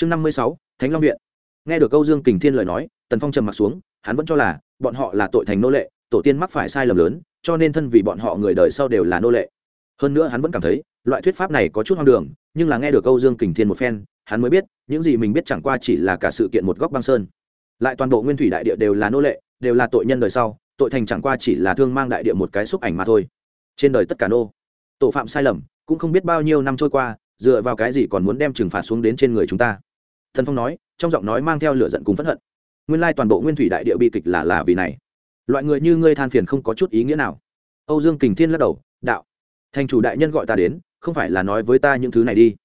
chương năm mươi sáu, thánh long viện. Nghe được câu dương kình thiên lời nói, tần phong trầm m ặ t xuống, hắn vẫn cho là bọn họ là tội thành nô lệ, tổ tiên mắc phải sai lầm lớn, cho nên thân vì bọn họ người đời sau đều là nô lệ. Hơn nữa hắn vẫn cảm thấy, loại thuyết pháp này có chút hoang đường, nhưng là nghe được câu dương kình thiên một phen, hắn mới biết, những gì mình biết chẳng qua chỉ là cả sự kiện một góc băng sơn. Lại toàn bộ nguyên thủy đại địa đều là nô lệ, đều là tội nhân đời sau, tội thành chẳng qua chỉ là thương mang đại địa một cái xúc ảnh mà thôi. Trên đời tất cả nô tội phạm sai lầm, cũng không biết bao nhiêu năm trôi qua, dựa vào cái gì còn muốn đem trừng phạt xuống đến trên người chúng ta thần phong nói, trong giọng nói mang theo lửa giận cùng phẫn hận. Nguyên lai toàn bộ nguyên thủy đại địa bi kịch là là vì này. Loại người như ngươi than phiền không có chút ý nghĩa nào. Âu dương kình thiên lắc đầu, đạo, thành chủ đại nhân gọi ta đến, không phải là nói với ta những thứ này đi.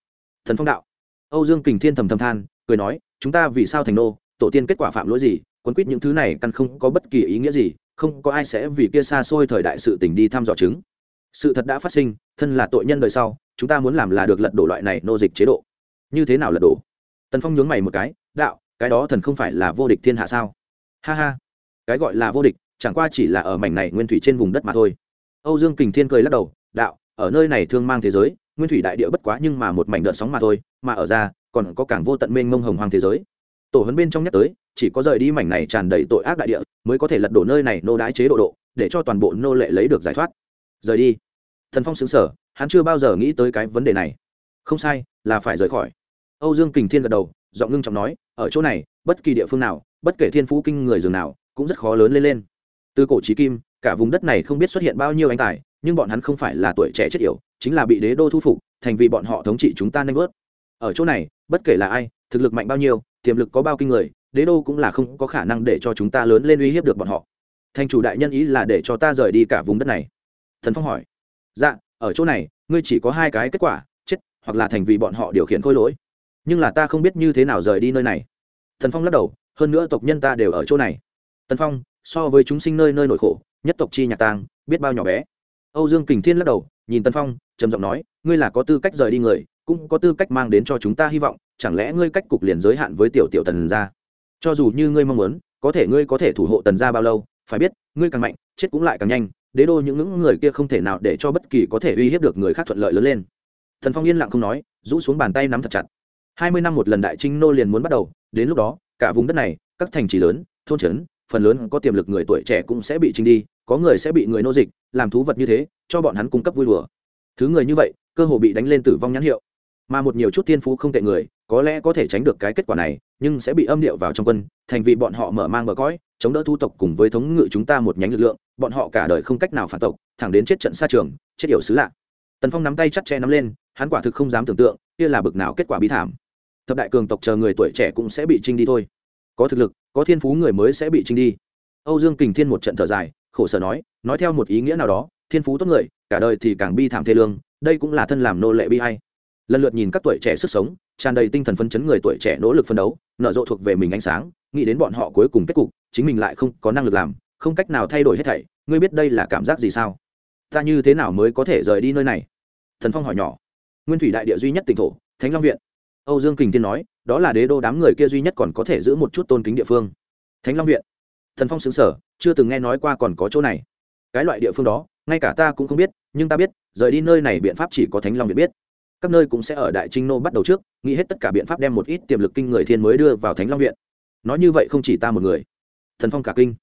Thần phong đạo. Âu dương kình thiên thầm thầm than, cười nói, chúng ta vì sao thành nô, tổ tiên kết quả phạm lỗi gì, quấn quýt những thứ này căn không có bất kỳ ý nghĩa gì, không có ai sẽ vì kia xa xôi thời đại sự tình đi thăm dò chứng. Sự thật đã phát sinh, thân là tội nhân đời sau, chúng ta muốn làm là được lật đổ loại này nô dịch chế độ. Như thế nào lật đổ? Tần phong nhướng mày một cái, đạo, cái đó thần không phải là vô địch thiên hạ sao? Ha ha, cái gọi là vô địch, chẳng qua chỉ là ở mảnh này nguyên thủy trên vùng đất mà thôi. Âu dương kình thiên cười lắc đầu, đạo, ở nơi này thương mang thế giới, nguyên thủy đại địa bất quá nhưng mà một mảnh đợt sóng mà thôi, mà ở ra, còn có cảng vô tận mênh mông hồng hoàng thế giới. Tổ huấn bên trong nhắc tới, chỉ có rời đi mảnh này tràn đầy tội ác đại địa mới có thể lật đổ nơi này nô đái chế độ độ, để cho toàn bộ nô lệ lấy được giải thoát. Rời đi. Thần phong xứng sở hắn chưa bao giờ nghĩ tới cái vấn đề này. Không sai, là phải rời khỏi âu dương kình thiên gật đầu, giọng ngưng trọng nói, ở chỗ này, bất kỳ địa phương nào, bất kể thiên phú kinh người dường nào, cũng rất khó lớn lên lên. Từ cổ trí kim, cả vùng đất này không biết xuất hiện bao nhiêu anh tài, nhưng bọn hắn không phải là tuổi trẻ chết yểu, chính là bị đế đô thu phục, thành vì bọn họ thống trị chúng ta nanh vớt. Ở chỗ này, bất kể là ai, thực lực mạnh bao nhiêu, tiềm lực có bao kinh người, đế đô cũng là không có khả năng để cho chúng ta lớn lên uy hiếp được bọn họ. Thành chủ đại nhân ý là để cho ta rời đi cả vùng đất này. Thần phong hỏi dạ ở chỗ này, ngươi chỉ có hai cái kết quả, chết hoặc là thành vì bọn họ điều khiển khôi lỗi nhưng là ta không biết như thế nào rời đi nơi này. Thần phong lắc đầu, hơn nữa tộc nhân ta đều ở chỗ này. Tần phong, so với chúng sinh nơi nơi nổi khổ, nhất tộc chi nhạc tang biết bao nhỏ bé. Âu dương kình thiên lắc đầu, nhìn tân phong, trầm giọng nói, ngươi là có tư cách rời đi người, cũng có tư cách mang đến cho chúng ta hy vọng, chẳng lẽ ngươi cách cục liền giới hạn với tiểu tiểu tần gia? Cho dù như ngươi mong muốn, có thể ngươi có thể thủ hộ tần gia bao lâu, phải biết, ngươi càng mạnh, chết cũng lại càng nhanh, đế đô những những người kia không thể nào để cho bất kỳ có thể uy hiếp được người khác thuận lợi lớn lên. Thần phong yên lặng không nói, rũ xuống bàn tay nắm thật chặt hai mươi năm một lần đại trinh nô liền muốn bắt đầu, đến lúc đó, cả vùng đất này, các thành trì lớn, thôn trấn, phần lớn có tiềm lực người tuổi trẻ cũng sẽ bị trinh đi, có người sẽ bị người nô dịch, làm thú vật như thế, cho bọn hắn cung cấp vui đùa. Thứ người như vậy, cơ hồ bị đánh lên tử vong nhãn hiệu. Mà một nhiều chút thiên phú không tệ người, có lẽ có thể tránh được cái kết quả này, nhưng sẽ bị âm điệu vào trong quân, thành vì bọn họ mở mang bờ cõi, chống đỡ thu tộc cùng với thống ngự chúng ta một nhánh lực lượng, bọn họ cả đời không cách nào phản tộc, thẳng đến chết trận xa trường, chết yểu xứ lạ. Tần phong nắm tay chặt che nắm lên, hắn quả thực không dám tưởng tượng, kia là bực nào kết quả bí thảm thập đại cường tộc chờ người tuổi trẻ cũng sẽ bị trinh đi thôi. Có thực lực, có thiên phú người mới sẽ bị trinh đi. Âu dương kình thiên một trận thở dài, khổ sở nói nói theo một ý nghĩa nào đó, thiên phú tốt người, cả đời thì càng bi thảm thê lương, đây cũng là thân làm nô lệ bi hay lần lượt nhìn các tuổi trẻ sức sống, tràn đầy tinh thần phấn chấn người tuổi trẻ nỗ lực phân đấu, nở rộ thuộc về mình ánh sáng, nghĩ đến bọn họ cuối cùng kết cục, chính mình lại không có năng lực làm, không cách nào thay đổi hết thảy, ngươi biết đây là cảm giác gì sao? Ta như thế nào mới có thể rời đi nơi này? Thần phong hỏi nhỏ. Nguyên thủy đại địa duy nhất tỉnh thổ, thánh long viện âu dương kình Thiên nói, đó là đế đô đám người kia duy nhất còn có thể giữ một chút tôn kính địa phương. Thánh long viện. Thần phong xứng sở, chưa từng nghe nói qua còn có chỗ này. Cái loại địa phương đó, ngay cả ta cũng không biết, nhưng ta biết, rời đi nơi này biện pháp chỉ có thánh long viện biết. Các nơi cũng sẽ ở đại trinh nô bắt đầu trước, nghĩ hết tất cả biện pháp đem một ít tiềm lực kinh người thiên mới đưa vào thánh long viện. Nói như vậy không chỉ ta một người. Thần phong cả kinh.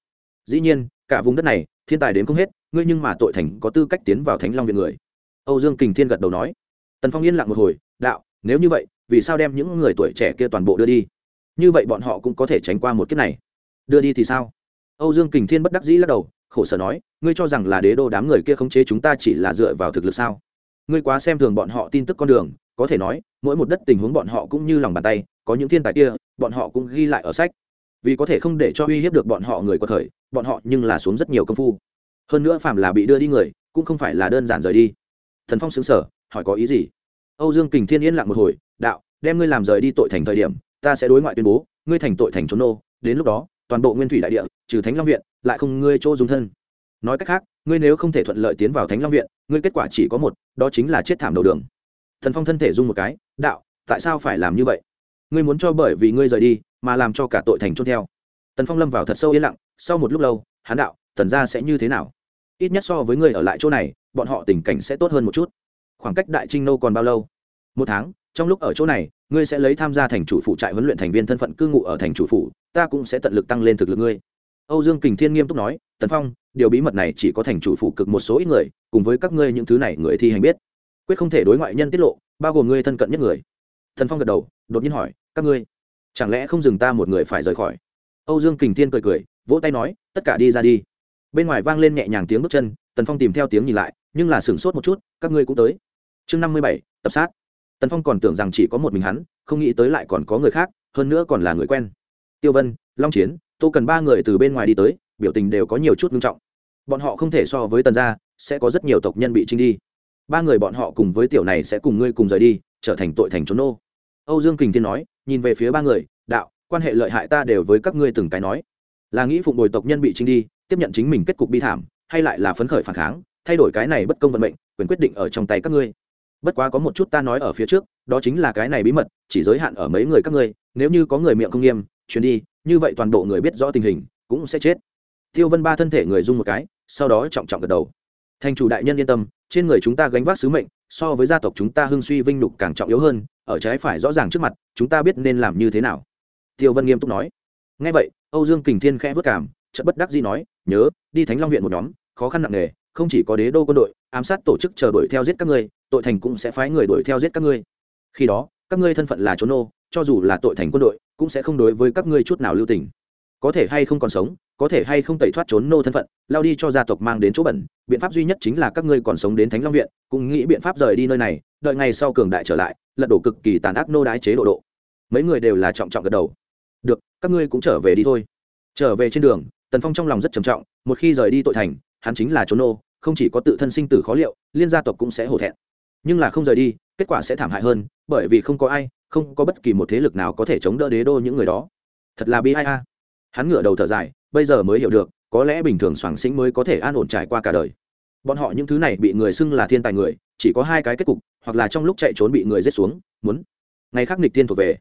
Dĩ nhiên, cả vùng đất này, thiên tài đến không hết, ngươi nhưng mà tội thành có tư cách tiến vào thánh long viện người. Âu dương kình thiên gật đầu nói. Tần phong yên lặng một hồi, đạo, nếu như vậy vì sao đem những người tuổi trẻ kia toàn bộ đưa đi? Như vậy bọn họ cũng có thể tránh qua một kiếp này. Đưa đi thì sao? Âu dương kình thiên bất đắc dĩ lắc đầu, khổ sở nói, ngươi cho rằng là đế đô đám người kia khống chế chúng ta chỉ là dựa vào thực lực sao? Ngươi quá xem thường bọn họ tin tức con đường, có thể nói, mỗi một đất tình huống bọn họ cũng như lòng bàn tay, có những thiên tài kia, bọn họ cũng ghi lại ở sách. Vì có thể không để cho uy hiếp được bọn họ người có thời bọn họ nhưng là xuống rất nhiều công phu. Hơn nữa phạm là bị đưa đi người, cũng không phải là đơn giản rời đi. Thần phong xứng sở hỏi có ý gì? Âu dương kình thiên yên lặng một hồi đạo, đem ngươi làm rời đi tội thành thời điểm, ta sẽ đối ngoại tuyên bố, ngươi thành tội thành trốn nô, đến lúc đó, toàn bộ nguyên thủy đại địa, trừ thánh long viện, lại không ngươi chỗ dùng thân. Nói cách khác, ngươi nếu không thể thuận lợi tiến vào thánh long viện, ngươi kết quả chỉ có một, đó chính là chết thảm đầu đường. Thần phong thân thể dung một cái, đạo, tại sao phải làm như vậy? Ngươi muốn cho bởi vì ngươi rời đi, mà làm cho cả tội thành trôn theo. Tần phong lâm vào thật sâu yên lặng, sau một lúc lâu hán đạo, tần ra sẽ như thế nào? Ít nhất so với ngươi ở lại chỗ này, bọn họ tình cảnh sẽ tốt hơn một chút. Khoảng cách đại trinh nô còn bao lâu? Một tháng trong lúc ở chỗ này, ngươi sẽ lấy tham gia thành chủ phụ trại huấn luyện thành viên thân phận cư ngụ ở thành chủ phủ ta cũng sẽ tận lực tăng lên thực lực ngươi. Âu dương kình thiên nghiêm túc nói, tần phong, điều bí mật này chỉ có thành chủ phụ cực một số ít người, cùng với các ngươi những thứ này người thi hành biết. Quyết không thể đối ngoại nhân tiết lộ, bao gồm ngươi thân cận nhất người. Thần phong gật đầu, đột nhiên hỏi, các ngươi, chẳng lẽ không dừng ta một người phải rời khỏi? Âu dương kình thiên cười cười, vỗ tay nói, tất cả đi ra đi. Bên ngoài vang lên nhẹ nhàng tiếng bước chân, tần phong tìm theo tiếng nhìn lại, nhưng là sửng sốt một chút, các ngươi cũng tới. Chương năm mươi bảy, tập sát tần phong còn tưởng rằng chỉ có một mình hắn, không nghĩ tới lại còn có người khác, hơn nữa còn là người quen. Tiêu vân, long chiến, tô cần ba người từ bên ngoài đi tới, biểu tình đều có nhiều chút nghiêm trọng. Bọn họ không thể so với tần gia, sẽ có rất nhiều tộc nhân bị trinh đi. Ba người bọn họ cùng với tiểu này sẽ cùng ngươi cùng rời đi, trở thành tội thành trốn nô. Âu dương kình thiên nói, nhìn về phía ba người, đạo, quan hệ lợi hại ta đều với các ngươi từng cái nói. Là nghĩ phụng bồi tộc nhân bị trinh đi, tiếp nhận chính mình kết cục bi thảm, hay lại là phấn khởi phản kháng, thay đổi cái này bất công vận mệnh, quyền quyết định ở trong tay các ngươi bất quá có một chút ta nói ở phía trước, đó chính là cái này bí mật, chỉ giới hạn ở mấy người các ngươi, nếu như có người miệng không nghiêm chuyến đi, như vậy toàn bộ người biết rõ tình hình, cũng sẽ chết. Tiêu vân ba thân thể người dung một cái, sau đó trọng trọng gật đầu. Thành chủ đại nhân yên tâm, trên người chúng ta gánh vác sứ mệnh, so với gia tộc chúng ta hưng suy vinh nhục càng trọng yếu hơn, ở trái phải rõ ràng trước mặt, chúng ta biết nên làm như thế nào. Tiêu vân nghiêm túc nói. Ngay vậy, âu dương kình thiên khẽ vất cảm, chợt bất đắc dĩ nói, nhớ, đi thánh long viện một nhóm, khó khăn nặng nề, không chỉ có đế đô quân đội, ám sát tổ chức chờ đuổi theo giết các ngươi tội thành cũng sẽ phái người đuổi theo giết các ngươi. Khi đó, các ngươi thân phận là trốn nô cho dù là tội thành quân đội, cũng sẽ không đối với các ngươi chút nào lưu tình. Có thể hay không còn sống, có thể hay không tẩy thoát trốn nô thân phận, lao đi cho gia tộc mang đến chỗ bẩn, biện pháp duy nhất chính là các ngươi còn sống đến thánh long viện, cũng nghĩ biện pháp rời đi nơi này, đợi ngày sau cường đại trở lại, lật đổ cực kỳ tàn ác nô đái chế độ độ. Mấy người đều là trọng trọng gật đầu. Được, các ngươi cũng trở về đi thôi. Trở về trên đường, tần phong trong lòng rất trầm trọng, một khi rời đi tội thành, hắn chính là trốn nô không chỉ có tự thân sinh tử khó liệu, liên gia tộc cũng sẽ hổ thẹn nhưng là không rời đi, kết quả sẽ thảm hại hơn, bởi vì không có ai, không có bất kỳ một thế lực nào có thể chống đỡ đế đô những người đó. Thật là bi ai a. Hắn ngửa đầu thở dài, bây giờ mới hiểu được, có lẽ bình thường soảng sinh mới có thể an ổn trải qua cả đời. Bọn họ những thứ này bị người xưng là thiên tài người, chỉ có hai cái kết cục, hoặc là trong lúc chạy trốn bị người giết xuống, muốn. Ngày khác nịch tiên thuộc về.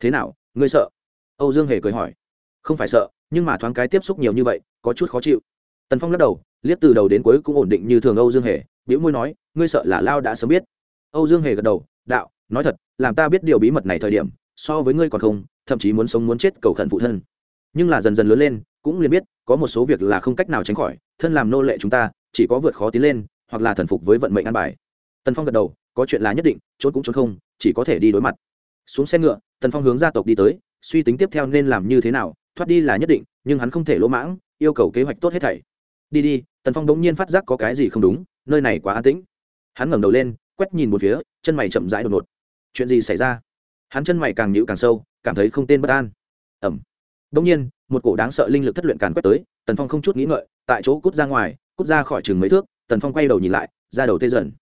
Thế nào, ngươi sợ? Âu dương hề cười hỏi. Không phải sợ, nhưng mà thoáng cái tiếp xúc nhiều như vậy, có chút khó chịu. Tần phong lắc đầu, liếc từ đầu đến cuối cũng ổn định như thường âu dương hề biểu môi nói, ngươi sợ là lao đã sớm biết. Âu dương hề gật đầu, đạo, nói thật, làm ta biết điều bí mật này thời điểm, so với ngươi còn không, thậm chí muốn sống muốn chết cầu khẩn phụ thân. Nhưng là dần dần lớn lên, cũng liền biết, có một số việc là không cách nào tránh khỏi, thân làm nô lệ chúng ta, chỉ có vượt khó tiến lên, hoặc là thần phục với vận mệnh an bài. Tần phong gật đầu, có chuyện là nhất định, trốn cũng trốn không, chỉ có thể đi đối mặt. Xuống xe ngựa, tần phong hướng gia tộc đi tới, suy tính tiếp theo nên làm như thế nào, thoát đi là nhất định, nhưng hắn không thể lỗ mãng, yêu cầu kế hoạch tốt hết thảy. Đi đi. Tần phong đống nhiên phát giác có cái gì không đúng nơi này quá an tĩnh. Hắn ngẩng đầu lên, quét nhìn một phía, chân mày chậm rãi đột ngột. Chuyện gì xảy ra? Hắn chân mày càng nhịu càng sâu, cảm thấy không tên bất an. Ẩm. Đông nhiên, một cổ đáng sợ linh lực thất luyện càn quét tới, tần phong không chút nghĩ ngợi, tại chỗ cút ra ngoài, cút ra khỏi chừng mấy thước, tần phong quay đầu nhìn lại, ra đầu tê dần.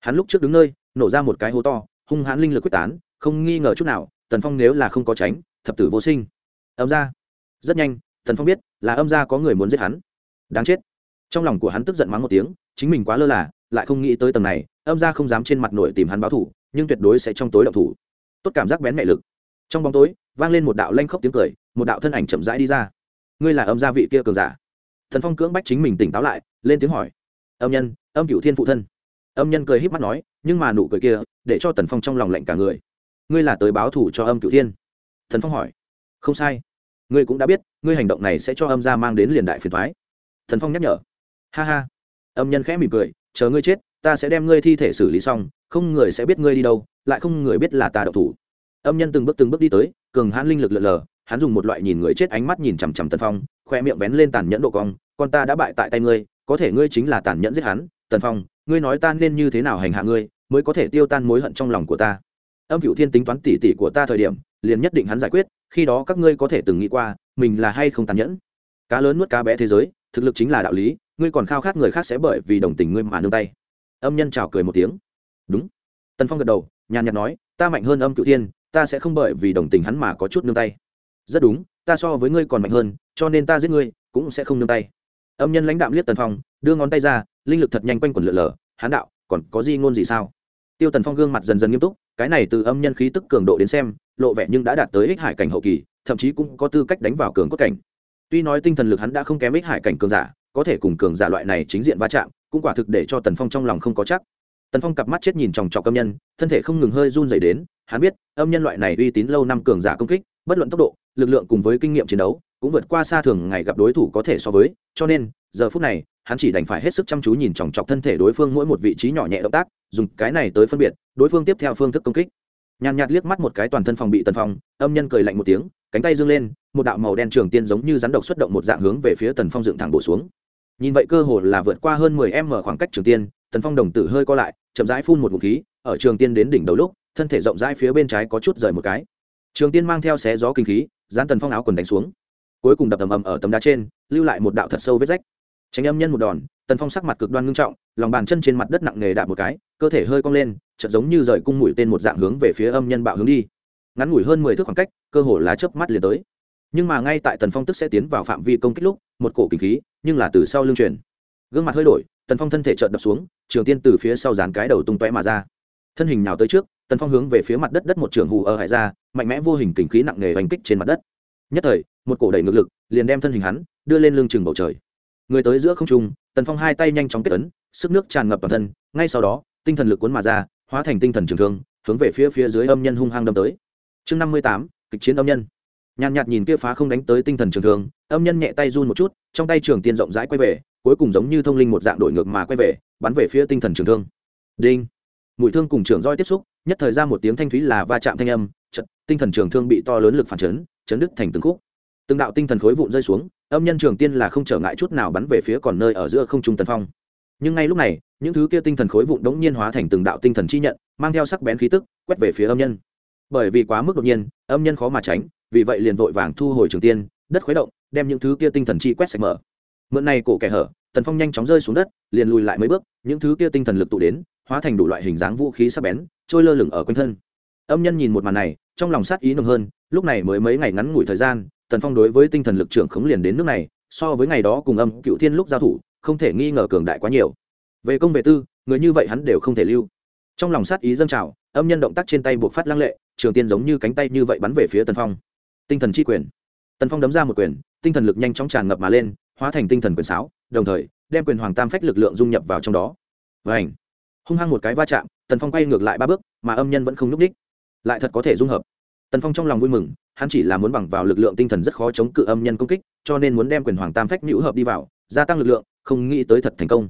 Hắn lúc trước đứng nơi, nổ ra một cái hố to, hung hãn linh lực quyết tán, không nghi ngờ chút nào, tần phong nếu là không có tránh, thập tử vô sinh. Âm ra. Rất nhanh, tần phong biết là âm ra có người muốn giết hắn. Đáng chết. Trong lòng của hắn tức giận mắng một tiếng chính mình quá lơ là, lại không nghĩ tới tầng này, âm ra không dám trên mặt nổi tìm hắn báo thủ, nhưng tuyệt đối sẽ trong tối động thủ. Tốt cảm giác bén mẹ lực. Trong bóng tối, vang lên một đạo lanh khóc tiếng cười, một đạo thân ảnh chậm rãi đi ra. Ngươi là âm gia vị kia cường giả. Thần phong cưỡng bách chính mình tỉnh táo lại, lên tiếng hỏi. Âm nhân, âm cựu thiên phụ thân. Âm nhân cười h í p mắt nói, nhưng mà nụ cười kia, để cho tần phong trong lòng lạnh cả người. Ngươi là tới báo thủ cho âm cựu thiên. Thần phong hỏi. Không sai. Ngươi cũng đã biết, ngươi hành động này sẽ cho âm gia mang đến liền đại phiền thoái thần phong nhắc nhở. Ha ha âm nhân khẽ mỉm cười, chờ ngươi chết, ta sẽ đem ngươi thi thể xử lý xong, không người sẽ biết ngươi đi đâu, lại không người biết là ta đậu thủ. Âm nhân từng bước từng bước đi tới, cường hãn linh lực lượn lờ, hắn dùng một loại nhìn người chết ánh mắt nhìn chằm chằm tần phong, khoe miệng vén lên tàn nhẫn độ cong, con ta đã bại tại tay ngươi, có thể ngươi chính là tàn nhẫn giết hắn, tần phong, ngươi nói ta nên như thế nào hành hạ ngươi, mới có thể tiêu tan mối hận trong lòng của ta. Âm cựu thiên tính toán tỉ tỉ của ta thời điểm, liền nhất định hắn giải quyết, khi đó các ngươi có thể từng nghĩ qua, mình là hay không tàn nhẫn. Cá lớn nuốt cá bé thế giới thực lực chính là đạo lý, ngươi còn khao khát người khác sẽ bởi vì đồng tình ngươi mà nương tay. Âm nhân chào cười một tiếng. Đúng. Tần phong gật đầu, nhàn nhạt nói, ta mạnh hơn âm cựu thiên, ta sẽ không bởi vì đồng tình hắn mà có chút nương tay. Rất đúng, ta so với ngươi còn mạnh hơn, cho nên ta giết ngươi cũng sẽ không nương tay. Âm nhân lãnh đạm liếc tần phong, đưa ngón tay ra, linh lực thật nhanh quanh quần lượn lờ, hán đạo, còn có gì ngôn gì sao? Tiêu tần phong gương mặt dần dần nghiêm túc, cái này từ âm nhân khí tức cường độ đến xem, lộ vẻ nhưng đã đạt tới ích hải cảnh hậu kỳ, thậm chí cũng có tư cách đánh vào cường cốt cảnh tuy nói tinh thần lực hắn đã không kém ích hải cảnh cường giả, có thể cùng cường giả loại này chính diện va chạm, cũng quả thực để cho tần phong trong lòng không có chắc. Tần phong cặp mắt chết nhìn chòng chọc âm nhân, thân thể không ngừng hơi run dày đến, hắn biết, âm nhân loại này uy tín lâu năm cường giả công kích, bất luận tốc độ, lực lượng cùng với kinh nghiệm chiến đấu, cũng vượt qua xa thường ngày gặp đối thủ có thể so với, cho nên, giờ phút này, hắn chỉ đành phải hết sức chăm chú nhìn chòng chọc thân thể đối phương mỗi một vị trí nhỏ nhẹ động tác, dùng cái này tới phân biệt, đối phương tiếp theo phương thức công kích nhàn nhạt liếc mắt một cái toàn thân phòng bị tần phong, âm nhân cười lạnh một tiếng, cánh tay dương lên, một đạo màu đen trường tiên giống như rắn độc xuất động một dạng hướng về phía tần phong dựng thẳng bổ xuống. Nhìn vậy cơ hồ là vượt qua hơn mười m khoảng cách trường tiên, tần phong đồng tử hơi co lại, chậm rãi phun một ngụm khí, ở trường tiên đến đỉnh đầu lúc, thân thể rộng rãi phía bên trái có chút rời một cái. Trường tiên mang theo xé gió kinh khí, dán tần phong áo quần đánh xuống. Cuối cùng đập ầm ầm ở tấm đá trên, lưu lại một đạo thật sâu vết rách. Tránh âm nhân một đòn, tần phong sắc mặt cực đoan ngưng trọng, lòng bàn chân trên mặt đất nặng nề đạp một cái, cơ thể hơi cong lên chợt giống như rời cung mũi tên một dạng hướng về phía âm nhân bạo hướng đi. Ngắn ngủi hơn mười thước khoảng cách, cơ hồ lá chớp mắt liền tới. Nhưng mà ngay tại tần phong tức sẽ tiến vào phạm vi công kích lúc, một cổ kinh khí, nhưng là từ sau lưng truyền. Gương mặt hơi đổi, tần phong thân thể chợt đập xuống, trường tiên từ phía sau dán cái đầu tung tóe mà ra. Thân hình nào tới trước, tần phong hướng về phía mặt đất đất một trường hù ở hải ra, mạnh mẽ vô hình kinh khí nặng nề oanh kích trên mặt đất. Nhất thời, một cổ đẩy ngược lực, liền đem thân hình hắn đưa lên lưng chừng bầu trời. Người tới giữa không trung, tần phong hai tay nhanh chóng kết ấn, sức nước tràn ngập toàn thân, ngay sau đó, tinh thần lực cuốn mà ra hóa thành tinh thần trường thương, hướng về phía phía dưới âm nhân hung hăng đâm tới. Chương năm mươi tám, kịch chiến âm nhân. Nhàn nhạt nhìn kia phá không đánh tới tinh thần trường thương, âm nhân nhẹ tay run một chút, trong tay trường tiên rộng rãi quay về, cuối cùng giống như thông linh một dạng đổi ngược mà quay về, bắn về phía tinh thần trường thương. Đinh. Mũi thương cùng trường roi tiếp xúc, nhất thời ra một tiếng thanh thúy là va chạm thanh âm chật tinh thần trường thương bị to lớn lực phản chấn chấn đứt thành từng khúc. Từng đạo tinh thần khối vụn rơi xuống, âm nhân trường tiên là không trở ngại chút nào bắn về phía còn nơi ở giữa không trung tần phong nhưng ngay lúc này, những thứ kia tinh thần khối vụn đống nhiên hóa thành từng đạo tinh thần chi nhận, mang theo sắc bén khí tức, quét về phía âm nhân. Bởi vì quá mức đột nhiên, âm nhân khó mà tránh, vì vậy liền vội vàng thu hồi trường tiên, đất khuấy động, đem những thứ kia tinh thần chi quét sạch mở. Mượn này cổ kẻ hở, tần phong nhanh chóng rơi xuống đất, liền lùi lại mấy bước, những thứ kia tinh thần lực tụ đến, hóa thành đủ loại hình dáng vũ khí sắc bén, trôi lơ lửng ở quanh thân. Âm nhân nhìn một màn này, trong lòng sát ý nồng hơn, lúc này mới mấy ngày ngắn ngủi thời gian, tần phong đối với tinh thần lực trưởng khống liền đến nước này, so với ngày đó cùng âm cựu thiên lúc giao thủ không thể nghi ngờ cường đại quá nhiều. Về công về tư, người như vậy hắn đều không thể lưu. Trong lòng sát ý dâng trào, âm nhân động tác trên tay buộc phát lăng lệ, trường tiên giống như cánh tay như vậy bắn về phía tần phong. Tinh thần chi quyền. Tần phong đấm ra một quyền, tinh thần lực nhanh chóng tràn ngập mà lên, hóa thành tinh thần quyền sáo, đồng thời, đem quyền hoàng tam phách lực lượng dung nhập vào trong đó. Và ảnh hung hăng một cái va chạm, tần phong quay ngược lại ba bước, mà âm nhân vẫn không n ú c ních lại thật có thể dung hợp. Tần phong trong lòng vui mừng, hắn chỉ là muốn bằng vào lực lượng tinh thần rất khó chống cự âm nhân công kích, cho nên muốn đem quyền hoàng tam phách nhũ hợp đi vào, gia tăng lực lượng không nghĩ tới thật thành công.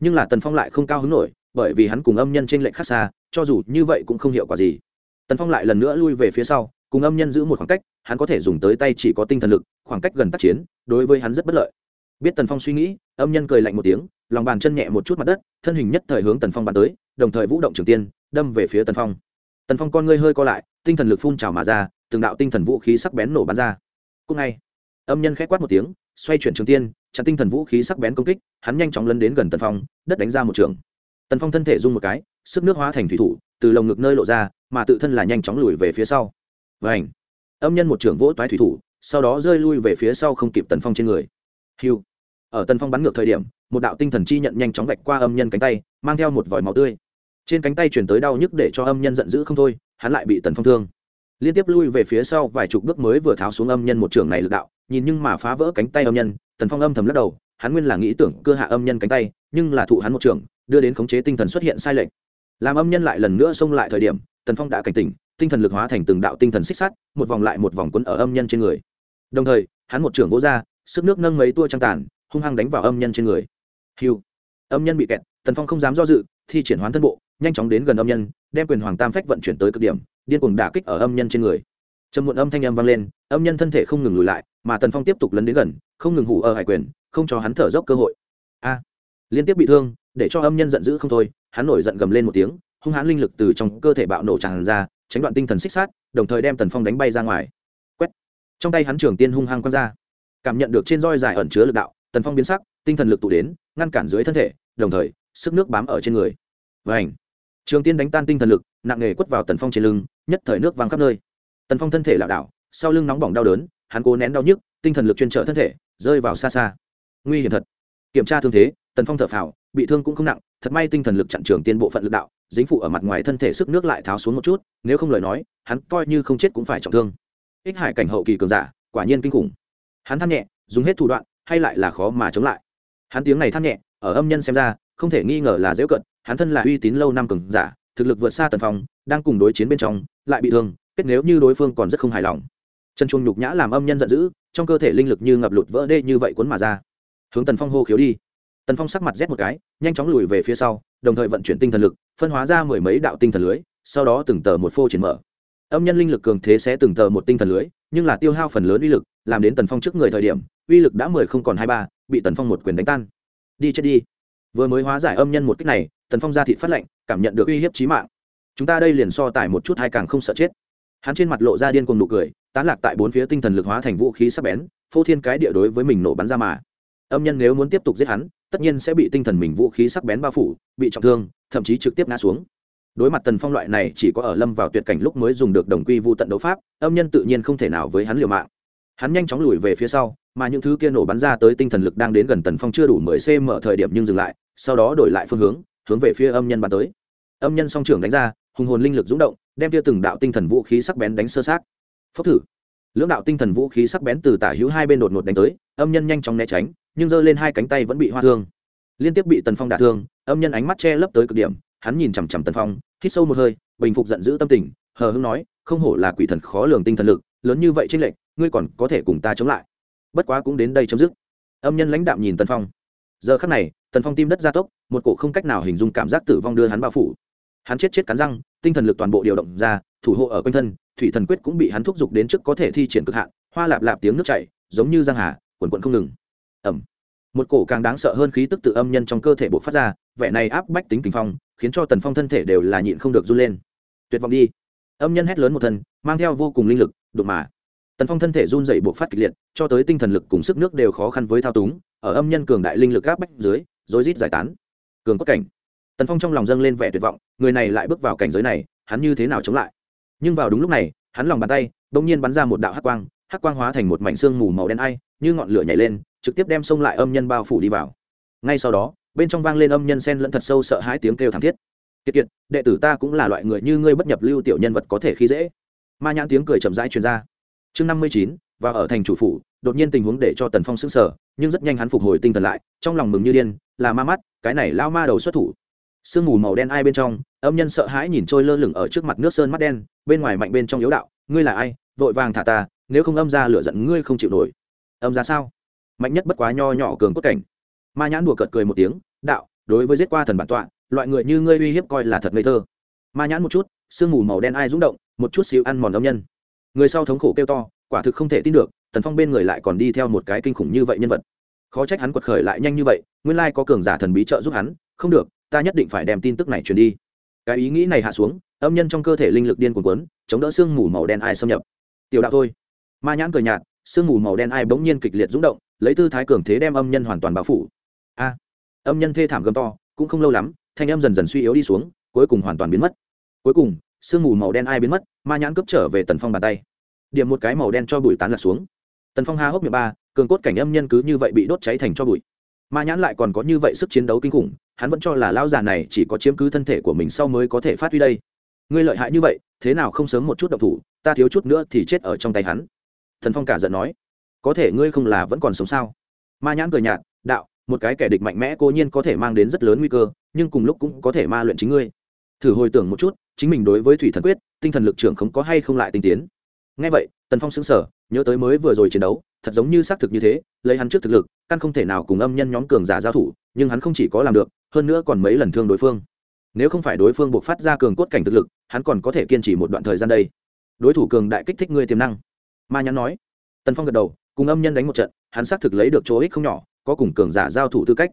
Nhưng là tần phong lại không cao hứng nổi, bởi vì hắn cùng âm nhân trên lệnh khác xa, cho dù như vậy cũng không hiệu quả gì. Tần phong lại lần nữa lui về phía sau, cùng âm nhân giữ một khoảng cách, hắn có thể dùng tới tay chỉ có tinh thần lực, khoảng cách gần tác chiến, đối với hắn rất bất lợi. Biết tần phong suy nghĩ, âm nhân cười lạnh một tiếng, lòng bàn chân nhẹ một chút mặt đất, thân hình nhất thời hướng tần phong bàn tới, đồng thời vũ động trường tiên, đâm về phía tần phong. Tần phong con ngươi hơi co lại, tinh thần lực phun trào mà ra, từng đạo tinh thần vũ khí sắc bén nổ bắn ra. Cùng ngay, âm nhân khẽ quát một tiếng, xoay chuyển trường tiên chặn tinh thần vũ khí sắc bén công kích, hắn nhanh chóng lấn đến gần tần phong, đất đánh ra một trường. Tần phong thân thể rung một cái, sức nước hóa thành thủy thủ, từ lồng ngực nơi lộ ra, mà tự thân là nhanh chóng lùi về phía sau. Và ảnh âm nhân một trường vỗ toái thủy thủ, sau đó rơi lui về phía sau không kịp tần phong trên người. Hiu! Ở tần phong bắn ngược thời điểm, một đạo tinh thần chi nhận nhanh chóng vạch qua âm nhân cánh tay, mang theo một vòi màu tươi. Trên cánh tay chuyển tới đau nhức để cho âm nhân giận dữ không thôi, hắn lại bị tần phong thương. Liên tiếp lui về phía sau vài chục bước mới vừa tháo xuống âm nhân một trường này lực đạo nhìn nhưng mà phá vỡ cánh tay âm nhân, tần phong âm thầm lắc đầu, hắn nguyên là nghĩ tưởng cưa hạ âm nhân cánh tay, nhưng là thụ hắn một trường, đưa đến khống chế tinh thần xuất hiện sai lệch. Làm âm nhân lại lần nữa xông lại thời điểm, tần phong đã cảnh tỉnh, tinh thần lực hóa thành từng đạo tinh thần xích sắt, một vòng lại một vòng quấn ở âm nhân trên người. Đồng thời, hắn một trường vỗ ra, sức nước nâng mấy tua trăng tàn, hung hăng đánh vào âm nhân trên người. Hiu âm nhân bị kẹt, tần phong không dám do dự, thi triển hoán thân bộ, nhanh chóng đến gần âm nhân, đem quyền hoàng tam phách vận chuyển tới cực điểm, điên cuồng đả kích ở âm nhân trên người. Trầm muộn âm thanh âm vang lên, âm nhân thân thể không ngừng lùi lại mà tần phong tiếp tục lấn đến gần, không ngừng hủ ở hải quyền, không cho hắn thở dốc cơ hội. A, liên tiếp bị thương, để cho âm nhân giận dữ không thôi, hắn nổi giận gầm lên một tiếng, hung hãn linh lực từ trong cơ thể bạo nổ tràn ra, tránh đoạn tinh thần xích sát, đồng thời đem tần phong đánh bay ra ngoài. Quét. Trong tay hắn trường tiên hung hăng quăng ra. Cảm nhận được trên roi dài ẩn chứa lực đạo, tần phong biến sắc, tinh thần lực tụ đến, ngăn cản dưới thân thể, đồng thời, sức nước bám ở trên người. Vảnh trường tiên đánh tan tinh thần lực, nặng nề quất vào tần phong trên lưng, nhất thời nước văng khắp nơi. Tần phong thân thể lảo đảo, sau lưng nóng bỏng đau đớn hắn cố nén đau nhức, tinh thần lực chuyên trợ thân thể, rơi vào xa xa. Nguy hiểm thật. Kiểm tra thương thế, tần phong thở phào, bị thương cũng không nặng, thật may tinh thần lực chặn trường tiên bộ phận lực đạo, dính phụ ở mặt ngoài thân thể sức nước lại tháo xuống một chút, nếu không lời nói, hắn coi như không chết cũng phải trọng thương. Ích hải cảnh hậu kỳ cường giả, quả nhiên kinh khủng. Hắn than nhẹ, dùng hết thủ đoạn, hay lại là khó mà chống lại. Hắn tiếng này than nhẹ, ở âm nhân xem ra, không thể nghi ngờ là dễ cận, hắn thân là uy tín lâu năm cường giả, thực lực vượt xa tần phong, đang cùng đối chiến bên trong, lại bị thương, kết nếu như đối phương còn rất không hài lòng chân chuông nhục nhã làm âm nhân giận dữ, trong cơ thể linh lực như ngập lụt vỡ đê như vậy cuốn mà ra. Hướng tần phong hô khiếu đi. Tần phong sắc mặt rét một cái, nhanh chóng lùi về phía sau, đồng thời vận chuyển tinh thần lực, phân hóa ra mười mấy đạo tinh thần lưới, sau đó từng tờ một phô triển mở. Âm nhân linh lực cường thế sẽ từng tờ một tinh thần lưới, nhưng là tiêu hao phần lớn uy lực, làm đến tần phong trước người thời điểm, uy lực đã mười không còn hai ba, bị tần phong một quyền đánh tan. Đi chết đi. Vừa mới hóa giải âm nhân một cách này, tần phong ra thị phát lệnh, cảm nhận được uy hiếp trí mạng. Chúng ta đây liền so tải một chút hai càng không sợ chết hắn trên mặt lộ ra điên cuồng nụ cười, tán lạc tại bốn phía tinh thần lực hóa thành vũ khí sắc bén, phô thiên cái địa đối với mình nổ bắn ra mà. Âm nhân nếu muốn tiếp tục giết hắn, tất nhiên sẽ bị tinh thần mình vũ khí sắc bén bao phủ, bị trọng thương, thậm chí trực tiếp ngã xuống. Đối mặt tần phong loại này chỉ có ở lâm vào tuyệt cảnh lúc mới dùng được đồng quy vô tận đấu pháp, âm nhân tự nhiên không thể nào với hắn liều mạng. Hắn nhanh chóng lùi về phía sau, mà những thứ kia nổ bắn ra tới tinh thần lực đang đến gần tần phong chưa đủ mười cm thời điểm nhưng dừng lại, sau đó đổi lại phương hướng hướng về phía âm nhân bắn tới. Âm nhân song trưởng đánh ra hùng hồn linh lực rung động, đem kia từng đạo tinh thần vũ khí sắc bén đánh sơ sát phốc thử. Lưỡng đạo tinh thần vũ khí sắc bén từ tả hữu hai bên đột ngột đánh tới, âm nhân nhanh chóng né tránh, nhưng giơ lên hai cánh tay vẫn bị hoa thương. Liên tiếp bị tần phong đả thương, âm nhân ánh mắt che lấp tới cực điểm, hắn nhìn chằm chằm tần phong, hít sâu một hơi, bình phục giận dữ tâm tình, hờ hưng nói, không hổ là quỷ thần khó lường tinh thần lực, lớn như vậy trên lệnh ngươi còn có thể cùng ta chống lại. Bất quá cũng đến đây chấm dứt. Âm nhân lãnh đạm nhìn tần phong. Giờ khắc này, tần phong tim đất gia tốc, một cổ không cách nào hình dung cảm giác tử vong đưa hắn bao phủ hắn chết chết cắn răng, tinh thần lực toàn bộ điều động ra, thủ hộ ở quanh thân, thủy thần quyết cũng bị hắn thúc giục đến trước có thể thi triển cực hạn, hoa lạp lạp tiếng nước chảy, giống như giang hà, quần quận không ngừng. Ẩm một cổ càng đáng sợ hơn khí tức tự âm nhân trong cơ thể bộ phát ra, vẻ này áp bách tính kinh phong, khiến cho tần phong thân thể đều là nhịn không được run lên. Tuyệt vọng đi. Âm nhân hét lớn một thân mang theo vô cùng linh lực đụng mà. Tần phong thân thể run dậy buộc phát kịch liệt, cho tới tinh thần lực cùng sức nước đều khó khăn với thao túng, ở âm nhân cường đại linh lực áp bách dưới, rối rít giải tán. Cường cốt cảnh tần phong trong lòng dâng lên vẻ tuyệt vọng, người này lại bước vào cảnh giới này, hắn như thế nào chống lại? Nhưng vào đúng lúc này, hắn lòng bàn tay đ ỗ n g nhiên bắn ra một đạo hắc quang hắc quang hóa thành một mảnh xương mù màu đen ai, như ngọn lửa nhảy lên, trực tiếp đem xông lại âm nhân bao phủ đi vào. Ngay sau đó, bên trong vang lên âm nhân sen lẫn thật sâu sợ hãi tiếng kêu thảm thiết. Kiệt kiệt, đệ tử ta cũng là loại người như ngươi bất nhập lưu tiểu nhân vật có thể khi dễ. Ma nhãn tiếng cười chậm rãi truyền ra. Chương năm mươi chín, và ở thành chủ phủ, đột nhiên tình huống để cho tần phong sững sờ, nhưng rất nhanh hắn phục hồi tinh thần lại, trong lòng mừng như điên, là ma mắt, cái này lao ma đầu xuất thủ sương mù màu đen ai bên trong, âm nhân sợ hãi nhìn trôi lơ lửng ở trước mặt nước sơn mắt đen, bên ngoài mạnh bên trong yếu đạo, ngươi là ai, vội vàng thả ta, nếu không âm ra lửa giận ngươi không chịu nổi. Âm ra sao? Mạnh nhất bất quá nho nhỏ cường cốt cảnh. Ma nhãn đùa cợt cười một tiếng, đạo, đối với giết qua thần bản tọa, loại người như ngươi uy hiếp coi là thật ngây thơ. Ma nhãn một chút, sương mù màu đen ai rung động, một chút xíu ăn mòn âm nhân. Người sau thống khổ kêu to, quả thực không thể tin được, tần phong bên người lại còn đi theo một cái kinh khủng như vậy nhân vật. Khó trách hắn quật khởi lại nhanh như vậy, nguyên lai có cường giả thần bí trợ giúp hắn, không được ta nhất định phải đem tin tức này truyền đi. Cái ý nghĩ này hạ xuống, âm nhân trong cơ thể linh lực điên cuồng quấn chống đỡ sương mù màu đen ai xâm nhập. Tiểu đạo thôi. Ma nhãn cười nhạt, sương mù màu đen ai bỗng nhiên kịch liệt rung động, lấy tư thái cường thế đem âm nhân hoàn toàn bao phủ. A. Âm nhân thê thảm gầm to, cũng không lâu lắm, thanh âm dần dần suy yếu đi xuống, cuối cùng hoàn toàn biến mất. Cuối cùng, sương mù màu đen ai biến mất, ma nhãn cướp trở về tần phong bàn tay. Điểm một cái màu đen cho bụi tán lật xuống. Tần phong ha hốc miệng ba, cường cốt cảnh âm nhân cứ như vậy bị đốt cháy thành cho bụi ma nhãn lại còn có như vậy sức chiến đấu kinh khủng, hắn vẫn cho là lão già này chỉ có chiếm cứ thân thể của mình sau mới có thể phát huy đây. Ngươi lợi hại như vậy, thế nào không sớm một chút động thủ, ta thiếu chút nữa thì chết ở trong tay hắn. Thần phong cả giận nói. Có thể ngươi không là vẫn còn sống sao? Ma nhãn cười nhạt, đạo, một cái kẻ địch mạnh mẽ cố nhiên có thể mang đến rất lớn nguy cơ, nhưng cùng lúc cũng có thể ma luyện chính ngươi. Thử hồi tưởng một chút, chính mình đối với thủy thần quyết, tinh thần lực trưởng không có hay không lại tinh tiến. Ngay vậy, tần phong xứng sở nhớ tới mới vừa rồi chiến đấu, thật giống như xác thực như thế, lấy hắn trước thực lực căn không thể nào cùng âm nhân nhóm cường giả giao thủ, nhưng hắn không chỉ có làm được, hơn nữa còn mấy lần thương đối phương. Nếu không phải đối phương buộc phát ra cường cốt cảnh thực lực, hắn còn có thể kiên trì một đoạn thời gian đây. Đối thủ cường đại kích thích ngươi tiềm năng. Ma nhắn nói. Tần phong gật đầu, cùng âm nhân đánh một trận, hắn xác thực lấy được chỗ ích không nhỏ, có cùng cường giả giao thủ tư cách.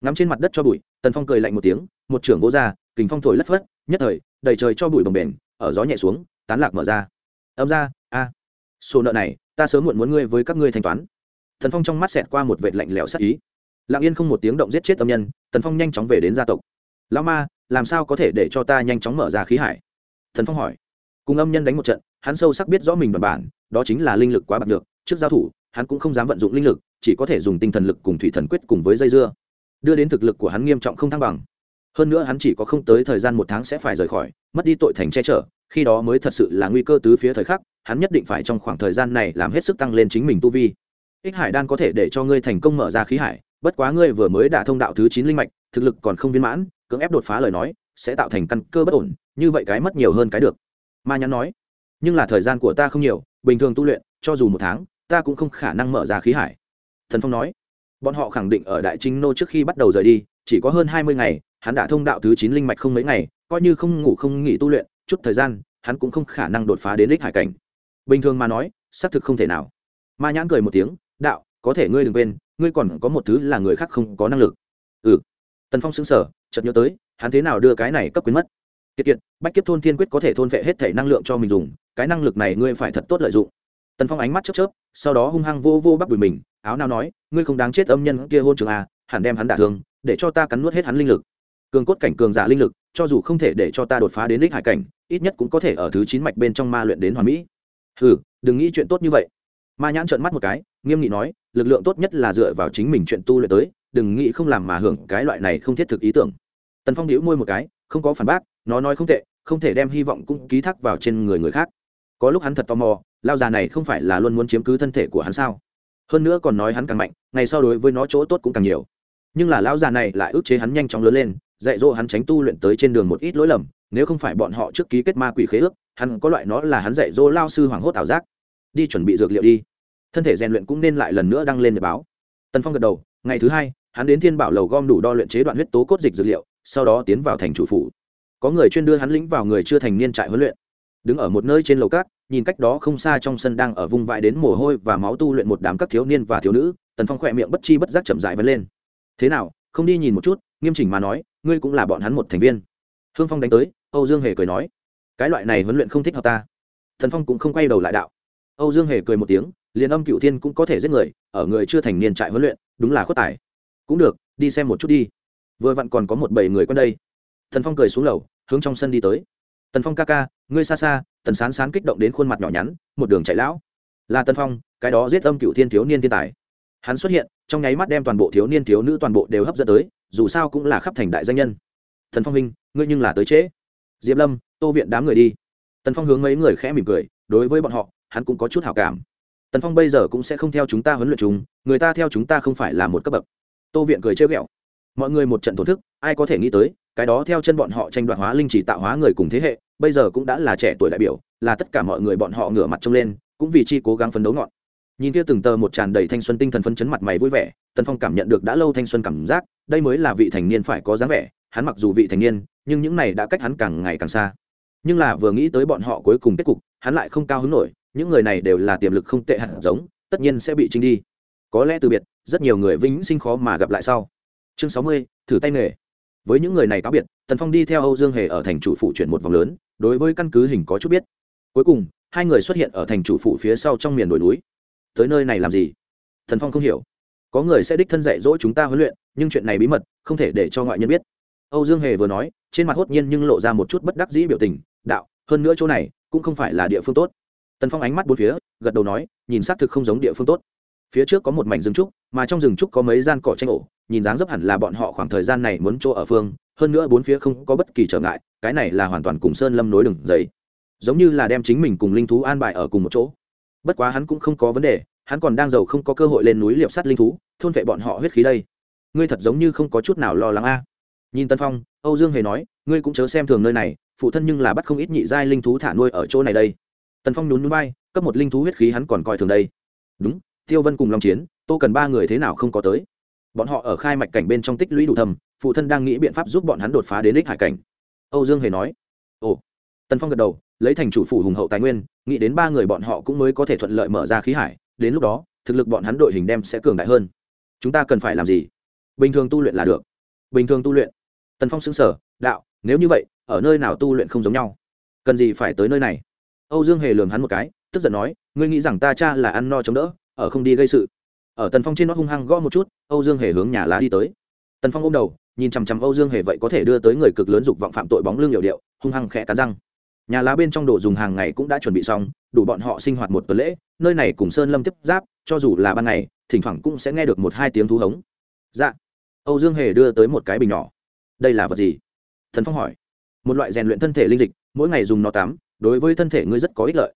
Ngắm trên mặt đất cho bụi, tần phong cười lạnh một tiếng, một trưởng gỗ ra, kình phong thổi lất phất, nhất thời, đầy trời cho bụi bồng bềnh, ở gió nhẹ xuống, tán lạc mở ra. Âm ra, a. Số nợ này, ta sớm muộn muốn ngươi với các ngươi thanh toán thần phong trong mắt xẹt qua một vệt lạnh lẽo sắc ý. Lặng yên không một tiếng động giết chết âm nhân, tần phong nhanh chóng về đến gia tộc. Lão ma, làm sao có thể để cho ta nhanh chóng mở ra khí hải? Thần phong hỏi. Cùng âm nhân đánh một trận, hắn sâu sắc biết rõ mình bản bản, đó chính là linh lực quá bạc được trước giao thủ, hắn cũng không dám vận dụng linh lực, chỉ có thể dùng tinh thần lực cùng thủy thần quyết cùng với dây dưa. Đưa đến thực lực của hắn nghiêm trọng không thăng bằng. Hơn nữa hắn chỉ có không tới thời gian một tháng sẽ phải rời khỏi, mất đi tội thành che chở, khi đó mới thật sự là nguy cơ tứ phía thời khắc, hắn nhất định phải trong khoảng thời gian này làm hết sức tăng lên chính mình tu vi ích hải đan có thể để cho ngươi thành công mở ra khí hải, bất quá ngươi vừa mới đả thông đạo thứ chín linh mạch, thực lực còn không viên mãn, cưỡng ép đột phá lời nói, sẽ tạo thành căn cơ bất ổn, như vậy cái mất nhiều hơn cái được. Ma nhắn nói. Nhưng là thời gian của ta không nhiều, bình thường tu luyện, cho dù một tháng, ta cũng không khả năng mở ra khí hải. Thần phong nói. Bọn họ khẳng định ở đại chính nô trước khi bắt đầu rời đi, chỉ có hơn hai mươi ngày, hắn đã thông đạo thứ chín linh mạch không mấy ngày, coi như không ngủ không nghỉ tu luyện, chút thời gian, hắn cũng không khả năng đột phá đến đích hải cảnh. Bình thường mà nói, xác thực không thể nào. Ma nhãn cười một tiếng đạo có thể ngươi đừng quên ngươi còn có một thứ là người khác không có năng lực. Ừ. Tần phong xứng sở chợt nhớ tới hắn thế nào đưa cái này cấp quyến mất? Kiệt kiệt bách kiếp thôn thiên quyết có thể thôn vệ hết thể năng lượng cho mình dùng cái năng lực này ngươi phải thật tốt lợi dụng. Tần phong ánh mắt chớp chớp sau đó hung hăng vô vô bắp đùi mình áo nào nói ngươi không đáng chết âm nhân kia hôn trường à hẳn đem hắn đả thương để cho ta cắn nuốt hết hắn linh lực. Cường cốt cảnh cường giả linh lực cho dù không thể để cho ta đột phá đến đích hải cảnh ít nhất cũng có thể ở thứ chín mạch bên trong ma luyện đến hoàn mỹ. Ừ, đừng nghĩ chuyện tốt như vậy. Ma nhãn trợn mắt một cái nghiêm nghị nói, lực lượng tốt nhất là dựa vào chính mình chuyện tu luyện tới, đừng nghĩ không làm mà hưởng cái loại này không thiết thực ý tưởng. Tần phong đĩu môi một cái, không có phản bác, nó nói không tệ, không thể đem hy vọng cũng ký thác vào trên người người khác. Có lúc hắn thật tò mò, lao già này không phải là luôn muốn chiếm cứ thân thể của hắn sao? Hơn nữa còn nói hắn càng mạnh, ngày sau đối với nó chỗ tốt cũng càng nhiều. Nhưng là lão già này lại ức chế hắn nhanh chóng lớn lên, dạy dỗ hắn tránh tu luyện tới trên đường một ít lỗi lầm, nếu không phải bọn họ trước ký kết ma quỷ khế ước, hắn có loại nó là hắn dạy dỗ lao sư hoàng hốt ảo giác. Đi chuẩn bị dược liệu đi thân thể rèn luyện cũng nên lại lần nữa đăng lên nhật báo. Tần phong gật đầu, ngày thứ hai, hắn đến thiên bảo lầu gom đủ đo luyện chế đoạn huyết tố cốt dịch dược liệu, sau đó tiến vào thành chủ phủ. Có người chuyên đưa hắn lĩnh vào người chưa thành niên trại huấn luyện. Đứng ở một nơi trên lầu cát nhìn cách đó không xa trong sân đang ở vùng vãi đến mồ hôi và máu tu luyện một đám các thiếu niên và thiếu nữ, tần phong khỏe miệng bất chi bất giác chậm dại vẫn lên. Thế nào, không đi nhìn một chút? Nghiêm chỉnh mà nói, ngươi cũng là bọn hắn một thành viên. Hương phong đánh tới, âu dương hề cười nói, cái loại này huấn luyện không thích hợp ta. Thần phong cũng không quay đầu lại đạo. Âu dương hề cười một tiếng liền âm cựu thiên cũng có thể giết người, ở người chưa thành niên trại huấn luyện, đúng là khuất tài. Cũng được, đi xem một chút đi. Vừa vặn còn có một bảy người quen đây. Thần phong cười xuống lầu, hướng trong sân đi tới. Tần phong ca ca, ngươi xa xa, tần sán sán kích động đến khuôn mặt nhỏ nhắn, một đường chạy lão. Là tần phong, cái đó giết âm cựu thiên thiếu niên thiên tài. Hắn xuất hiện, trong nháy mắt đem toàn bộ thiếu niên thiếu nữ toàn bộ đều hấp dẫn tới, dù sao cũng là khắp thành đại danh nhân. Thần phong minh ngươi nhưng là tới trễ. Diệp lâm, tô viện đám người đi. Tần phong hướng mấy người khẽ mỉm cười, đối với bọn họ, hắn cũng có chút hảo cảm tần phong bây giờ cũng sẽ không theo chúng ta huấn luyện chúng, người ta theo chúng ta không phải là một cấp bậc. Tô viện cười chơi ghẹo. Mọi người một trận thổn thức, ai có thể nghĩ tới, cái đó theo chân bọn họ tranh đoạt hóa linh chỉ tạo hóa người cùng thế hệ, bây giờ cũng đã là trẻ tuổi đại biểu, là tất cả mọi người bọn họ ngửa mặt trông lên, cũng vì chi cố gắng phấn đấu ngọn. Nhìn kia từng tờ một tràn đầy thanh xuân tinh thần phấn chấn mặt mày vui vẻ, tần phong cảm nhận được đã lâu thanh xuân cảm giác, đây mới là vị thành niên phải có dáng vẻ, hắn mặc dù vị thành niên, nhưng những này đã cách hắn càng ngày càng xa. Nhưng là vừa nghĩ tới bọn họ cuối cùng kết cục, hắn lại không cao hứng nổi những người này đều là tiềm lực không tệ hẳn giống, tất nhiên sẽ bị trinh đi. Có lẽ từ biệt, rất nhiều người vĩnh sinh khó mà gặp lại sau. Chương sáu mươi, thử tay nghề. Với những người này cáo biệt, tần phong đi theo âu dương hề ở thành chủ phụ chuyển một vòng lớn, đối với căn cứ hình có chút biết. Cuối cùng, hai người xuất hiện ở thành chủ phụ phía sau trong miền đồi núi. Tới nơi này làm gì? Thần phong không hiểu. Có người sẽ đích thân dạy dỗ chúng ta huấn luyện, nhưng chuyện này bí mật, không thể để cho ngoại nhân biết. Âu dương hề vừa nói, trên mặt hốt nhiên nhưng lộ ra một chút bất đắc dĩ biểu tình, đạo, hơn nữa chỗ này cũng không phải là địa phương tốt tần phong ánh mắt bốn phía, gật đầu nói, nhìn xác thực không giống địa phương tốt. Phía trước có một mảnh rừng trúc, mà trong rừng trúc có mấy gian cỏ tranh ổ, nhìn dáng dấp hẳn là bọn họ khoảng thời gian này muốn chỗ ở phương, hơn nữa bốn phía không có bất kỳ trở ngại, cái này là hoàn toàn cùng sơn lâm nối đường dày. giống như là đem chính mình cùng linh thú an bài ở cùng một chỗ. Bất quá hắn cũng không có vấn đề, hắn còn đang giàu không có cơ hội lên núi liệp sắt linh thú, thôn vệ bọn họ huyết khí đây. Ngươi thật giống như không có chút nào lo lắng a. Nhìn tân phong, âu dương hề nói, ngươi cũng chớ xem thường nơi này, phụ thân nhưng là bắt không ít nhị giai linh thú thả nuôi ở chỗ này đây tần phong nhún núi bay, cấp một linh thú huyết khí hắn còn coi thường đây. Đúng, tiêu vân cùng long chiến, tô cần ba người thế nào không có tới. Bọn họ ở khai mạch cảnh bên trong tích lũy đủ thầm, phụ thân đang nghĩ biện pháp giúp bọn hắn đột phá đến đích hải cảnh. Âu dương hề nói, ồ. Tần phong gật đầu, lấy thành chủ phủ hùng hậu tài nguyên, nghĩ đến ba người bọn họ cũng mới có thể thuận lợi mở ra khí hải, đến lúc đó, thực lực bọn hắn đội hình đem sẽ cường đại hơn. Chúng ta cần phải làm gì? Bình thường tu luyện là được. Bình thường tu luyện. Tần phong xứng sở đạo, nếu như vậy, ở nơi nào tu luyện không giống nhau? Cần gì phải tới nơi này? Âu dương hề lường hắn một cái, tức giận nói, ngươi nghĩ rằng ta cha là ăn no chống đỡ, ở không đi gây sự? Ở tần phong trên nó hung hăng gõ một chút, âu dương hề hướng nhà lá đi tới. Tần phong ôm đầu, nhìn chằm chằm âu dương hề vậy có thể đưa tới người cực lớn dục vọng phạm tội bóng lưng hiệu điệu, hung hăng khẽ cắn răng. Nhà lá bên trong đồ dùng hàng ngày cũng đã chuẩn bị xong, đủ bọn họ sinh hoạt một tuần lễ, nơi này cùng sơn lâm tiếp giáp, cho dù là ban ngày, thỉnh thoảng cũng sẽ nghe được một hai tiếng thú hống. Dạ. Âu dương hề đưa tới một cái bình nhỏ. Đây là vật gì? Thần phong hỏi. Một loại rèn luyện thân thể linh dịch, mỗi ngày dùng nó tắm đối với thân thể ngươi rất có ích lợi.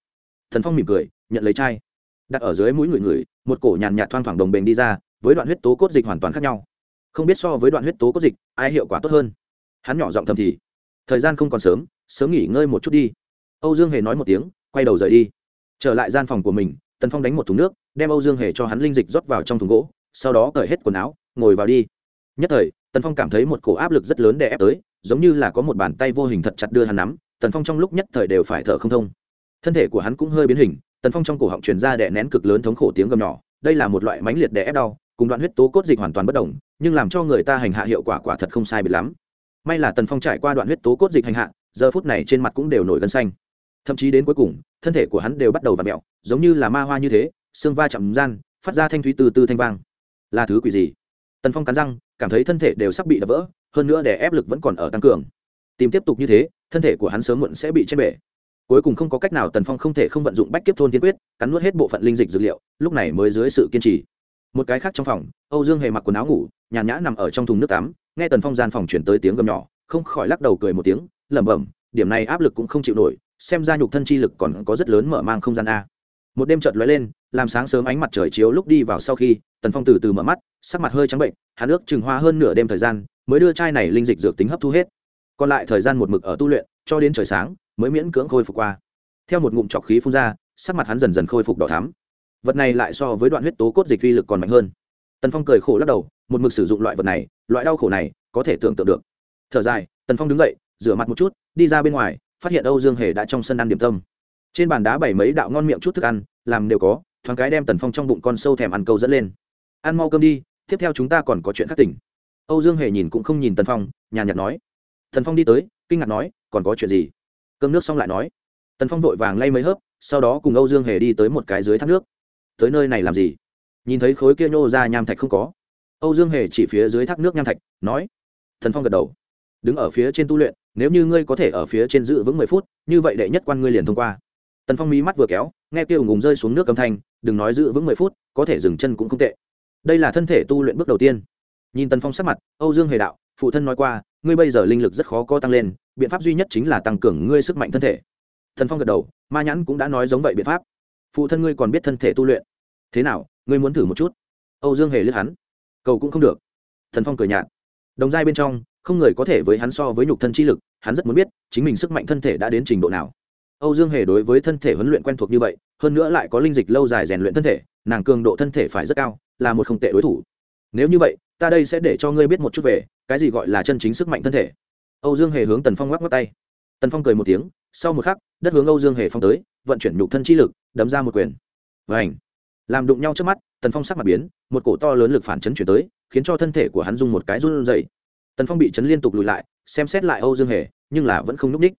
Thần phong mỉm cười, nhận lấy chai. Đặt ở dưới mũi người người, một cổ nhàn nhạt thoang thoảng đồng bền đi ra, với đoạn huyết tố cốt dịch hoàn toàn khác nhau. Không biết so với đoạn huyết tố cốt dịch, ai hiệu quả tốt hơn? Hắn nhỏ giọng thầm thì, thời gian không còn sớm sớm nghỉ ngơi một chút đi. Âu dương hề nói một tiếng, quay đầu rời đi. Trở lại gian phòng của mình, tần phong đánh một thùng nước, đem âu dương hề cho hắn linh dịch rót vào trong thùng gỗ, sau đó cởi hết quần áo, ngồi vào đi. Nhất thời, tần phong cảm thấy một cổ áp lực rất lớn đè ép tới, giống như là có một bàn tay vô hình thật chặt đưa hắn nắm tần phong trong lúc nhất thời đều phải thở không thông. Thân thể của hắn cũng hơi biến hình, tần phong trong cổ họng truyền ra đè nén cực lớn thống khổ tiếng gầm nhỏ. Đây là một loại mãnh liệt đè ép đau, cùng đoạn huyết tố cốt dịch hoàn toàn bất đồng, nhưng làm cho người ta hành hạ hiệu quả quả thật không sai biệt lắm. May là tần phong trải qua đoạn huyết tố cốt dịch hành hạ, giờ phút này trên mặt cũng đều nổi gân xanh. Thậm chí đến cuối cùng, thân thể của hắn đều bắt đầu v ặ mẹo giống như là ma hoa như thế, xương va chạm gian, phát ra thanh thúy từ từ thanh vang. Là thứ quỷ gì? Tần phong cắn răng, cảm thấy thân thể đều sắp bị đập vỡ, hơn nữa để ép lực vẫn còn ở tăng cường tìm tiếp tục như thế, thân thể của hắn sớm muộn sẽ bị chết bể. Cuối cùng không có cách nào tần phong không thể không vận dụng bách kiếp thôn tiên quyết, cắn nuốt hết bộ phận linh dịch dược liệu, lúc này mới dưới sự kiên trì. Một cái khác trong phòng, âu dương hề mặc quần áo ngủ, nhàn nhã nằm ở trong thùng nước tắm, nghe tần phong gian phòng chuyển tới tiếng gầm nhỏ, không khỏi lắc đầu cười một tiếng, lẩm bẩm, điểm này áp lực cũng không chịu nổi, xem ra nhục thân chi lực còn có rất lớn mở mang không gian a. Một đêm chợt lóe lên, làm sáng sớm ánh mặt trời chiếu lúc đi vào sau khi, tần phong từ từ mở mắt, sắc mặt hơi trắng bệnh, hắn ước chừng hoa hơn nửa đêm thời gian, mới đưa chai này linh dịch dược tính hấp thu hết còn lại thời gian một mực ở tu luyện, cho đến trời sáng, mới miễn cưỡng khôi phục qua. Theo một ngụm trọc khí phun ra, sắc mặt hắn dần dần khôi phục đỏ thắm. Vật này lại so với đoạn huyết tố cốt dịch vi lực còn mạnh hơn. Tần phong cười khổ lắc đầu, một mực sử dụng loại vật này, loại đau khổ này có thể tưởng tượng được. Thở dài, tần phong đứng dậy, rửa mặt một chút, đi ra bên ngoài, phát hiện âu dương hề đã trong sân ăn điểm tâm. Trên bàn đá bảy mấy đạo ngon miệng chút thức ăn, làm đều có, thoáng cái đem tần phong trong bụng con sâu thèm ăn câu dẫn lên. Ăn mau cơm đi, tiếp theo chúng ta còn có chuyện khác tỉnh. Âu dương hề nhìn cũng không nhìn tần phong, nhàn nhạt nói. Thần phong đi tới, kinh ngạc nói, còn có chuyện gì? Cơm nước xong lại nói. Tần phong vội vàng lay mấy hớp, sau đó cùng âu dương hề đi tới một cái dưới thác nước. Tới nơi này làm gì? Nhìn thấy khối kia nhô ra nham thạch không có, âu dương hề chỉ phía dưới thác nước nham thạch, nói. Thần phong gật đầu. Đứng ở phía trên tu luyện, nếu như ngươi có thể ở phía trên giữ vững mười phút, như vậy đệ nhất quan ngươi liền thông qua. Tần phong mí mắt vừa kéo, nghe kia ùng ùng rơi xuống nước âm thanh, đừng nói giữ vững mười phút, có thể dừng chân cũng không tệ. Đây là thân thể tu luyện bước đầu tiên. Nhìn tần phong sắc mặt, âu dương hề đạo, phụ thân nói qua ngươi bây giờ linh lực rất khó có tăng lên, biện pháp duy nhất chính là tăng cường ngươi sức mạnh thân thể. Thần phong gật đầu, ma nhãn cũng đã nói giống vậy biện pháp. Phụ thân ngươi còn biết thân thể tu luyện. Thế nào, ngươi muốn thử một chút? Âu dương hề lướt hắn. Cầu cũng không được. Thần phong cười nhạt. Đồng giai bên trong, không người có thể với hắn so với nhục thân chi lực, hắn rất muốn biết chính mình sức mạnh thân thể đã đến trình độ nào. Âu dương hề đối với thân thể huấn luyện quen thuộc như vậy, hơn nữa lại có linh dịch lâu dài rèn luyện thân thể, nàng cường độ thân thể phải rất cao, là một không tệ đối thủ nếu như vậy, ta đây sẽ để cho ngươi biết một chút về, cái gì gọi là chân chính sức mạnh thân thể. Âu dương hề hướng tần phong ngoắc ngoắc tay. Tần phong cười một tiếng, sau một khắc, đất hướng âu dương hề phong tới, vận chuyển nhục thân chi lực, đấm ra một quyền. Vảnh làm đụng nhau trước mắt, tần phong sắc mặt biến, một cổ to lớn lực phản chấn chuyển tới, khiến cho thân thể của hắn dùng một cái run dậy tần phong bị chấn liên tục lùi lại, xem xét lại âu dương hề, nhưng là vẫn không n ú c ních.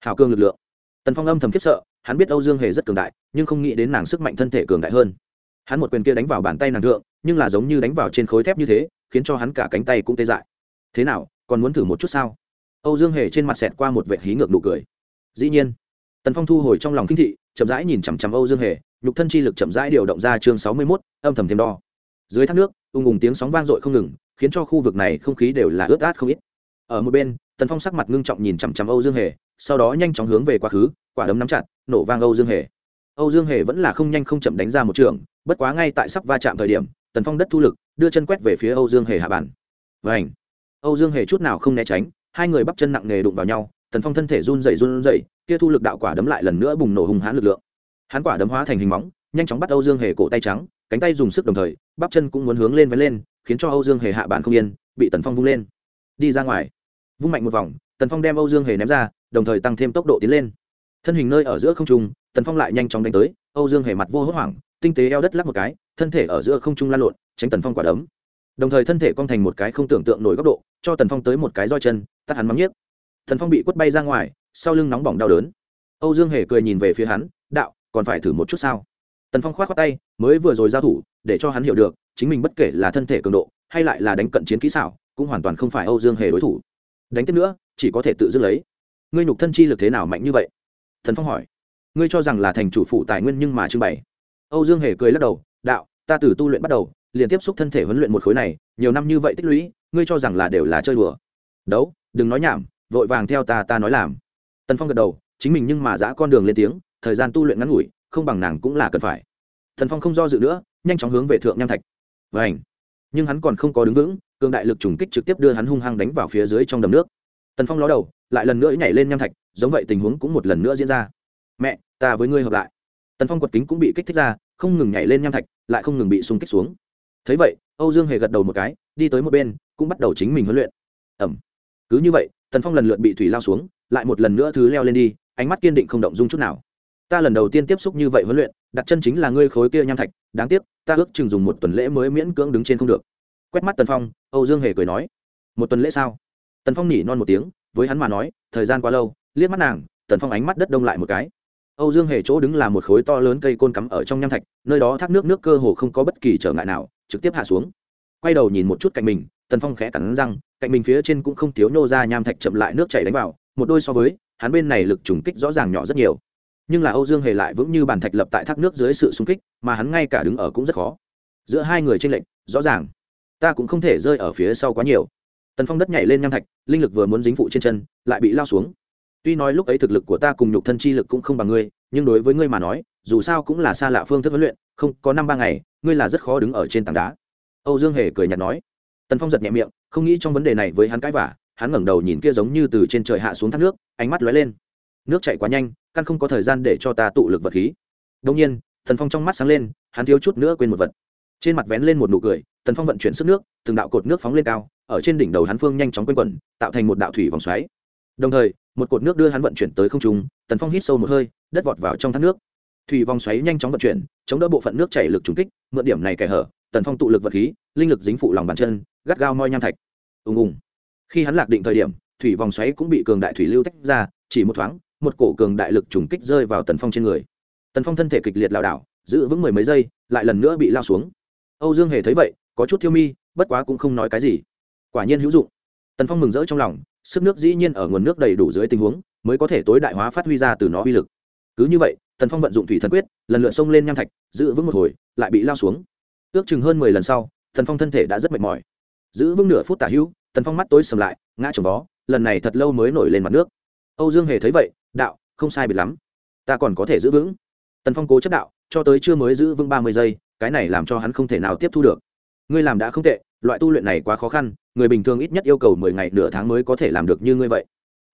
Hào cương lực lượng. Tần phong âm thầm khiếp sợ, hắn biết âu dương hề rất cường đại, nhưng không nghĩ đến nàng sức mạnh thân thể cường đại hơn hắn một quyền kia đánh vào bàn tay nàng thượng, nhưng là giống như đánh vào trên khối thép như thế, khiến cho hắn cả cánh tay cũng tê dại. Thế nào, còn muốn thử một chút sao? Âu dương hề trên mặt xẹt qua một vệ hí ngược nụ cười. Dĩ nhiên, tần phong thu hồi trong lòng kinh thị, chậm rãi nhìn chằm chằm âu dương hề, nhục thân chi lực chậm rãi điều động ra chương sáu mươi mốt, âm thầm thêm đo. Dưới thác nước, ung ùng tiếng sóng vang dội không ngừng, khiến cho khu vực này không khí đều là ướt át không ít. Ở một bên, tần phong sắc mặt ngưng trọng nhìn chằm chằm âu dương hề, sau đó nhanh chóng hướng về quá khứ, quả đấm nắm chặt, nổ vang âu dương hề. Âu dương hề vẫn là không nhanh không chậm đánh ra một trường bất quá ngay tại sắp va chạm thời điểm, tần phong đất thu lực, đưa chân quét về phía âu dương hề hạ bản vảnh âu dương hề chút nào không né tránh, hai người bắp chân nặng nề đụng vào nhau, tần phong thân thể run rẩy run rẩy, kia thu lực đạo quả đấm lại lần nữa bùng nổ hùng hãn lực lượng. Hắn quả đấm hóa thành hình móng, nhanh chóng bắt âu dương hề cổ tay trắng, cánh tay dùng sức đồng thời, bắp chân cũng muốn hướng lên vén lên, khiến cho âu dương hề hạ bản không yên, bị tần phong vung lên. Đi ra ngoài! Vung mạnh một vòng, tần phong đem âu dương hề ném ra, đồng thời tăng thêm tốc độ tiến lên. Thân hình nơi ở giữa không trung, tần phong lại nhanh chóng đánh tới, âu dương hề mặt vô hốt hoảng tinh tế eo đất lắc một cái, thân thể ở giữa không trung lan lộn, tránh tần phong quả đấm. Đồng thời thân thể cong thành một cái không tưởng tượng nổi góc độ, cho tần phong tới một cái roi chân, tắt hắn mắng nhiếc. Tần phong bị quất bay ra ngoài, sau lưng nóng bỏng đau đớn. Âu dương hề cười nhìn về phía hắn, đạo, còn phải thử một chút sao? Tần phong k h o á t khoác tay, mới vừa rồi giao thủ, để cho hắn hiểu được, chính mình bất kể là thân thể cường độ, hay lại là đánh cận chiến kỹ xảo, cũng hoàn toàn không phải âu dương hề đối thủ. Đánh tiếp nữa, chỉ có thể tự dứt lấy. Ngươi nhục thân chi lực thế nào mạnh như vậy? Thần phong hỏi. Ngươi cho rằng là thành chủ phụ tài nguyên nhưng mà trưng bày âu dương hề cười lắc đầu, đạo, ta từ tu luyện bắt đầu, liền tiếp xúc thân thể huấn luyện một khối này, nhiều năm như vậy tích lũy, ngươi cho rằng là đều là chơi đùa. Đấu, đừng nói nhảm, vội vàng theo ta ta nói làm. Tần phong gật đầu, chính mình nhưng mà giã con đường lên tiếng, thời gian tu luyện ngắn ngủi, không bằng nàng cũng là cần phải. Thần phong không do dự nữa, nhanh chóng hướng về thượng nham thạch. Vảnh nhưng hắn còn không có đứng vững, cường đại lực trùng kích trực tiếp đưa hắn hung hăng đánh vào phía dưới trong đầm nước. Tần phong ló đầu, lại lần nữa nhảy lên nham thạch, giống vậy tình huống cũng một lần nữa diễn ra. Mẹ, ta với ngươi hợp lại tần phong quật kính cũng bị kích thích ra, không ngừng nhảy lên nham thạch, lại không ngừng bị xung kích xuống. Thấy vậy, âu dương hề gật đầu một cái, đi tới một bên, cũng bắt đầu chính mình huấn luyện. Ẩm. Cứ như vậy, tần phong lần lượt bị thủy lao xuống, lại một lần nữa thứ leo lên đi, ánh mắt kiên định không động dung chút nào. Ta lần đầu tiên tiếp xúc như vậy huấn luyện, đặt chân chính là ngươi khối kia nham thạch, đáng tiếc, ta ước chừng dùng một tuần lễ mới miễn cưỡng đứng trên không được. Quét mắt tần phong, âu dương hề cười nói, một tuần lễ sao? Tần phong nhỉ non một tiếng, với hắn mà nói, thời gian quá lâu. Liếc mắt nàng, tần phong ánh mắt đất đông lại một cái âu dương hề chỗ đứng là một khối to lớn cây côn cắm ở trong nham thạch, nơi đó thác nước nước cơ hồ không có bất kỳ trở ngại nào, trực tiếp hạ xuống. Quay đầu nhìn một chút cạnh mình, tần phong khẽ cắn răng, cạnh mình phía trên cũng không thiếu nô ra nham thạch chậm lại nước chảy đánh vào, một đôi so với, hắn bên này lực trùng kích rõ ràng nhỏ rất nhiều. Nhưng là âu dương hề lại vững như bàn thạch lập tại thác nước dưới sự xung kích, mà hắn ngay cả đứng ở cũng rất khó. Giữa hai người trên lệch, rõ ràng. Ta cũng không thể rơi ở phía sau quá nhiều. Tần phong đất nhảy lên nham thạch, linh lực vừa muốn dính phụ trên chân, lại bị lao xuống tuy nói lúc ấy thực lực của ta cùng nhục thân chi lực cũng không bằng ngươi, nhưng đối với ngươi mà nói, dù sao cũng là xa lạ phương thức huấn luyện, không, có năm ba ngày, ngươi là rất khó đứng ở trên tảng đá. Âu dương hề cười nhạt nói. Tần phong giật nhẹ miệng, không nghĩ trong vấn đề này với hắn cãi vả hắn ngẩng đầu nhìn kia giống như từ trên trời hạ xuống thác nước, ánh mắt lóe lên. Nước chạy quá nhanh, căn không có thời gian để cho ta tụ lực vật khí. Đông nhiên thần phong trong mắt sáng lên, hắn thiếu chút nữa quên một vật. Trên mặt vén lên một nụ cười, tần phong vận chuyển sức nước, từng đạo cột nước phóng lên cao, ở trên đỉnh đầu hắn phương nhanh chóng quanh quẩn, tạo thành một đạo thủy vòng xoáy đồng thời, một cột nước đưa hắn vận chuyển tới không trung, tần phong hít sâu một hơi, đất vọt vào trong thác nước. Thủy vòng xoáy nhanh chóng vận chuyển, chống đỡ bộ phận nước chảy lực trúng kích, mượn điểm này kẻ hở, tần phong tụ lực vật khí, linh lực dính phụ lòng bàn chân, gắt gao moi nham thạch. Ùng ùng. Khi hắn lạc định thời điểm, thủy vòng xoáy cũng bị cường đại thủy lưu tách ra, chỉ một thoáng, một cổ cường đại lực trùng kích rơi vào tần phong trên người. Tần phong thân thể kịch liệt lảo đảo, giữ vững mười mấy giây, lại lần nữa bị lao xuống. Âu dương hề thấy vậy, có chút thiêu mi, bất quá cũng không nói cái gì. Quả nhiên hữu dụng. Tần phong mừng rỡ trong lòng sức nước dĩ nhiên ở nguồn nước đầy đủ dưới tình huống, mới có thể tối đại hóa phát huy ra từ nó uy lực. Cứ như vậy, tần phong vận dụng thủy thần quyết, lần lượt xông lên nham thạch, giữ vững một hồi, lại bị lao xuống. Ước chừng hơn mười lần sau, tần phong thân thể đã rất mệt mỏi. Giữ vững nửa phút tả hữu, tần phong mắt tối sầm lại, ngã trồng vó, lần này thật lâu mới nổi lên mặt nước. Âu dương hề thấy vậy, đạo, không sai biệt lắm. Ta còn có thể giữ vững. Tần phong cố chấp đạo, cho tới chưa mới giữ vững ba mươi giây, cái này làm cho hắn không thể nào tiếp thu được. Ngươi làm đã không tệ loại tu luyện này quá khó khăn, người bình thường ít nhất yêu cầu mười ngày nửa tháng mới có thể làm được như ngươi vậy.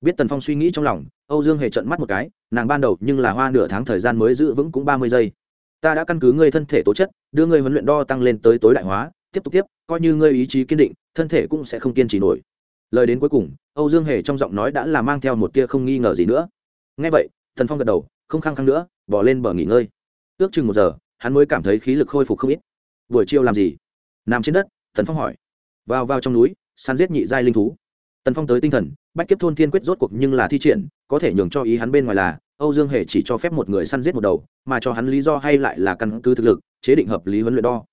Biết tần phong suy nghĩ trong lòng, âu dương hề trận mắt một cái, nàng ban đầu nhưng là hoa nửa tháng thời gian mới giữ vững cũng ba mươi giây. Ta đã căn cứ ngươi thân thể tố chất, đưa ngươi huấn luyện đo tăng lên tới tối đại hóa, tiếp tục tiếp, coi như ngươi ý chí kiên định, thân thể cũng sẽ không kiên trì nổi. Lời đến cuối cùng, âu dương hề trong giọng nói đã là mang theo một tia không nghi ngờ gì nữa. Ngay vậy thần phong gật đầu, không khăng khăng nữa, bỏ lên bờ nghỉ ngơi. Ước chừng một giờ, hắn mới cảm thấy khí lực khôi phục không ít. Buổi chiều làm gì? Nằm trên đất Tần phong hỏi. Vào vào trong núi, săn giết nhị giai linh thú. Tần phong tới tinh thần, bách kiếp thôn thiên quyết rốt cuộc nhưng là thi triển, có thể nhường cho ý hắn bên ngoài là, âu dương hề chỉ cho phép một người săn giết một đầu, mà cho hắn lý do hay lại là căn cứ thực lực, chế định hợp lý huấn luyện đo.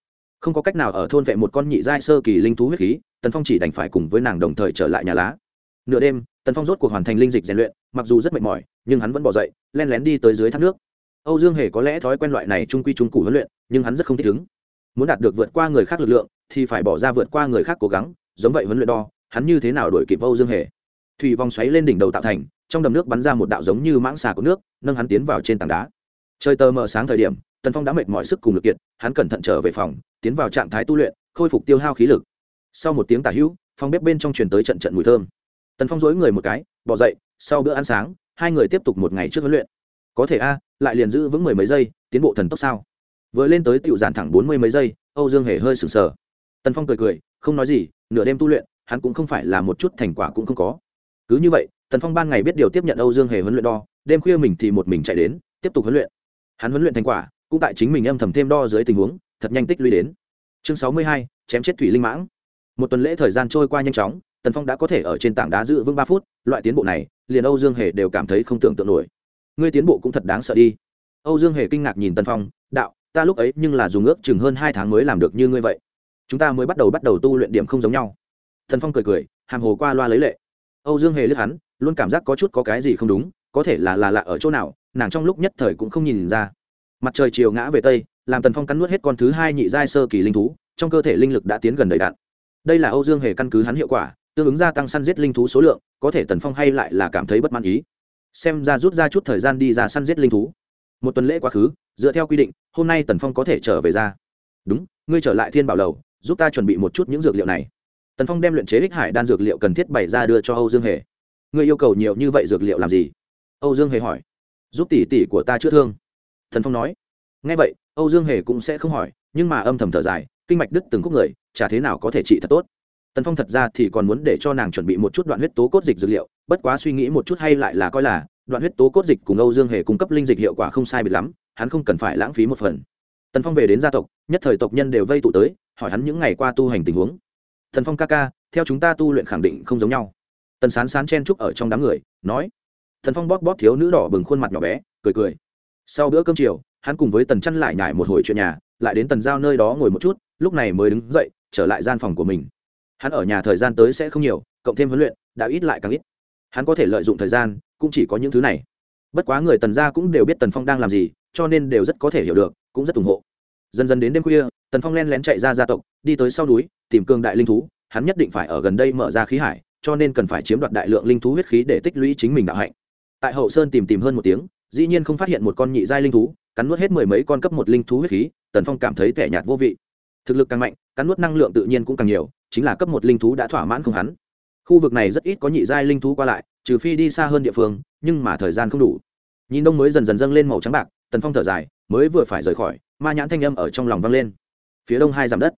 Không có cách nào ở thôn vệ một con nhị giai sơ kỳ linh thú huyết khí, tần phong chỉ đành phải cùng với nàng đồng thời trở lại nhà lá. Nửa đêm, tần phong rốt cuộc hoàn thành linh dịch rèn luyện, mặc dù rất mệt mỏi, nhưng hắn vẫn bỏ dậy, len lén đi tới dưới thác nước. Âu dương hề có lẽ thói quen loại này trung quy trung cụ huấn luyện, nhưng hắn rất không thích ứng muốn đạt được vượt qua người khác lực lượng thì phải bỏ ra vượt qua người khác cố gắng, giống vậy huấn luyện đo, hắn như thế nào đổi kịp âu dương hề? Thủy vòng xoáy lên đỉnh đầu tạo thành, trong đầm nước bắn ra một đạo giống như mãng xà của nước, nâng hắn tiến vào trên tảng đá. Trời tờ mờ sáng thời điểm, tần phong đã mệt mỏi sức cùng lực kiệt, hắn cẩn thận trở về phòng, tiến vào trạng thái tu luyện, khôi phục tiêu hao khí lực. Sau một tiếng tả hữu, phòng bếp bên trong truyền tới trận trận mùi thơm. Tần phong dối người một cái, bỏ dậy, sau bữa ăn sáng, hai người tiếp tục một ngày trước huấn luyện. Có thể a, lại liền giữ vững mười mấy giây, tiến bộ thần tốc sao? Vừa lên tới tiểu giản thẳng bốn mươi mấy giây, âu dương hề hơi sừng sờ tần phong cười cười, không nói gì, nửa đêm tu luyện, hắn cũng không phải là một chút thành quả cũng không có. Cứ như vậy, tần phong ban ngày biết điều tiếp nhận âu dương hề huấn luyện đo, đêm khuya mình thì một mình chạy đến, tiếp tục huấn luyện. Hắn huấn luyện thành quả, cũng tại chính mình âm thầm thêm đo dưới tình huống, thật nhanh tích lũy đến. Chương sáu mươi hai, chém chết thủy linh mãng. Một tuần lễ thời gian trôi qua nhanh chóng, tần phong đã có thể ở trên tảng đá giữ vững ba phút, loại tiến bộ này, liền âu dương hề đều cảm thấy không tưởng tượng nổi. Ngươi tiến bộ cũng thật đáng sợ đi. Âu dương hề kinh ngạc nhìn tần phong, đạo, ta lúc ấy nhưng là dùng ước chừng hơn hai tháng mới làm được như ngươi vậy chúng ta mới bắt đầu bắt đầu tu luyện điểm không giống nhau. Tần phong cười cười, hàm hồ qua loa lấy lệ. Âu dương hề lướt hắn, luôn cảm giác có chút có cái gì không đúng, có thể là là lạ ở chỗ nào, nàng trong lúc nhất thời cũng không nhìn ra. Mặt trời chiều ngã về tây, làm tần phong cắn nuốt hết con thứ hai nhị giai sơ kỳ linh thú, trong cơ thể linh lực đã tiến gần đầy đạn. Đây là âu dương hề căn cứ hắn hiệu quả, tương ứng gia tăng săn giết linh thú số lượng, có thể tần phong hay lại là cảm thấy bất mãn ý. Xem ra rút ra chút thời gian đi ra săn giết linh thú. Một tuần lễ quá khứ, dựa theo quy định, hôm nay tần phong có thể trở về ra. Đúng, ngươi trở lại thiên bảo lầu giúp ta chuẩn bị một chút những dược liệu này. Tần phong đem luyện chế ích hải đan dược liệu cần thiết bày ra đưa cho âu dương hề. Ngươi yêu cầu nhiều như vậy dược liệu làm gì? Âu dương hề hỏi. Giúp tỷ tỷ của ta chữa thương. Thần phong nói. Ngay vậy, âu dương hề cũng sẽ không hỏi, nhưng mà âm thầm thở dài, kinh mạch đứt từng khúc người, chả thế nào có thể trị thật tốt. Tần phong thật ra thì còn muốn để cho nàng chuẩn bị một chút đoạn huyết tố cốt dịch dược liệu, bất quá suy nghĩ một chút hay lại là coi là, đoạn huyết tố cốt dịch cùng âu dương hề cung cấp linh dịch hiệu quả không sai biệt lắm, hắn không cần phải lãng phí một phần. Tần phong về đến gia tộc, nhất thời tộc nhân đều vây tụ tới hỏi hắn những ngày qua tu hành tình huống. Thần phong ca ca, theo chúng ta tu luyện khẳng định không giống nhau. Tần sán sán chen trúc ở trong đám người, nói. Thần phong bóp bóp thiếu nữ đỏ bừng khuôn mặt nhỏ bé, cười cười. Sau bữa cơm chiều, hắn cùng với tần chăn lại nhải một hồi chuyện nhà, lại đến tần giao nơi đó ngồi một chút, lúc này mới đứng dậy, trở lại gian phòng của mình. Hắn ở nhà thời gian tới sẽ không nhiều, cộng thêm huấn luyện, đã ít lại càng ít. Hắn có thể lợi dụng thời gian, cũng chỉ có những thứ này. Bất quá người tần gia cũng đều biết tần phong đang làm gì, cho nên đều rất có thể hiểu được, cũng rất ủng hộ dần dần đến đêm khuya, tần phong len lén chạy ra gia tộc, đi tới sau núi, tìm cường đại linh thú, hắn nhất định phải ở gần đây mở ra khí hải, cho nên cần phải chiếm đoạt đại lượng linh thú huyết khí để tích lũy chính mình đạo hạnh. Tại hậu sơn tìm tìm hơn một tiếng, dĩ nhiên không phát hiện một con nhị giai linh thú, cắn nuốt hết mười mấy con cấp một linh thú huyết khí, tần phong cảm thấy tẻ nhạt vô vị. Thực lực càng mạnh, cắn nuốt năng lượng tự nhiên cũng càng nhiều, chính là cấp một linh thú đã thỏa mãn không hắn. Khu vực này rất ít có nhị giai linh thú qua lại, trừ phi đi xa hơn địa phương, nhưng mà thời gian không đủ. Nhìn đông mới dần dần dâng lên màu trắng bạc, tần phong thở dài, mới vừa phải rời khỏi ma nhãn thanh âm ở trong lòng vang lên. Phía đông hai dặm đất.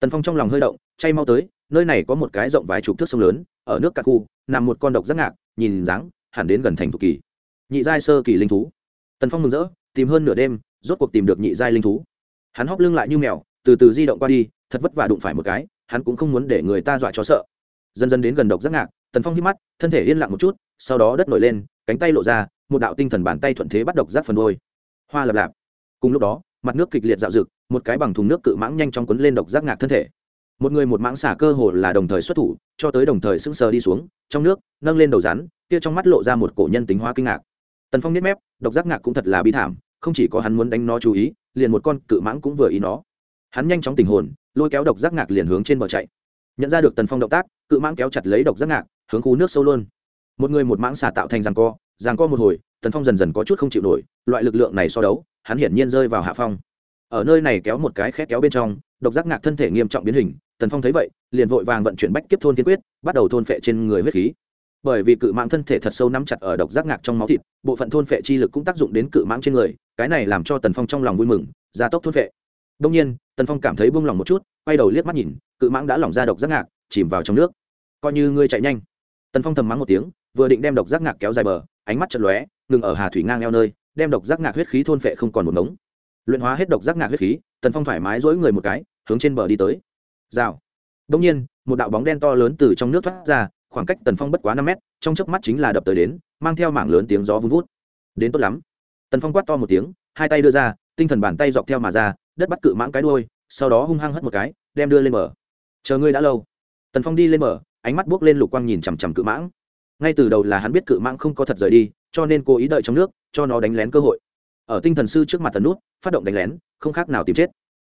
Tần phong trong lòng hơi động, chay mau tới, nơi này có một cái rộng vài chục thước sông lớn, ở nước cạn khu, nằm một con độc giác ngạc, nhìn dáng, hẳn đến gần thành thủ kỳ. Nhị giai sơ kỳ linh thú. Tần phong mừng rỡ, tìm hơn nửa đêm, rốt cuộc tìm được nhị giai linh thú. Hắn hóc lưng lại như mèo, từ từ di động qua đi, thật vất vả đụng phải một cái, hắn cũng không muốn để người ta dọa cho sợ. Dần dần đến gần độc giác ngạc, tần phong hít mắt, thân thể yên lặng một chút, sau đó đất nổi lên, cánh tay lộ ra, một đạo tinh thần bàn tay thuận thế bắt độc giác phần đôi hoa lập lạp. Cùng lúc đó mặt nước kịch liệt dạo rực, một cái bằng thùng nước cự mãng nhanh chóng quấn lên độc giác ngạc thân thể. Một người một mãng xả cơ hồ là đồng thời xuất thủ, cho tới đồng thời sững sờ đi xuống, trong nước, nâng lên đầu rắn, kia trong mắt lộ ra một cổ nhân tính hóa kinh ngạc. Tần phong nhếch mép, độc giác ngạc cũng thật là bi thảm, không chỉ có hắn muốn đánh nó chú ý, liền một con cự mãng cũng vừa ý nó. Hắn nhanh chóng tình hồn, lôi kéo độc giác ngạc liền hướng trên bờ chạy. Nhận ra được tần phong động tác, cự mãng kéo chặt lấy độc giác ngạc, hướng khu nước sâu luôn. Một người một mãng xả tạo thành ràng co ràng co một hồi tần phong dần dần có chút không chịu nổi, loại lực lượng này so đấu, hắn hiển nhiên rơi vào hạ phong. Ở nơi này kéo một cái khét kéo bên trong, độc giác ngạc thân thể nghiêm trọng biến hình, tần phong thấy vậy, liền vội vàng vận chuyển bách kiếp thôn tiên quyết, bắt đầu thôn phệ trên người huyết khí. Bởi vì cự mãng thân thể thật sâu nắm chặt ở độc giác ngạc trong máu thịt, bộ phận thôn phệ chi lực cũng tác dụng đến cự mãng trên người, cái này làm cho tần phong trong lòng vui mừng, gia tốc thôn phệ. Đông nhiên, tần phong cảm thấy buông lỏng một chút, quay đầu liếc mắt nhìn, cự mãng đã lỏng ra độc giác ngạc, chìm vào trong nước. Coi như ngươi chạy nhanh. Tần phong thầm mắng một tiếng, vừa định đem độc giác ngạc kéo dài bờ ánh mắt chật lóe, ngừng ở hà thủy ngang eo nơi, đem độc giác ngạc huyết khí thôn phệ không còn một ngống. Luyện hóa hết độc giác ngạc huyết khí, tần phong thoải mái dỗi người một cái, hướng trên bờ đi tới. Rào. Đông nhiên, một đạo bóng đen to lớn từ trong nước thoát ra, khoảng cách tần phong bất quá năm mét, trong chớp mắt chính là đập tới đến, mang theo mảng lớn tiếng gió vun vút. Đến tốt lắm. Tần phong quát to một tiếng, hai tay đưa ra, tinh thần bàn tay dọc theo mà ra, đất bắt cự mãng cái đuôi, sau đó hung hăng hất một cái, đem đưa lên bờ. Chờ ngươi đã lâu. Tần phong đi lên bờ, ánh mắt buốc lên lục quang nhìn chằm chằm cự mãng ngay từ đầu là hắn biết cự mãng không có thật rời đi, cho nên cố ý đợi trong nước, cho nó đánh lén cơ hội. Ở tinh thần sư trước mặt tần nút, phát động đánh lén, không khác nào tìm chết.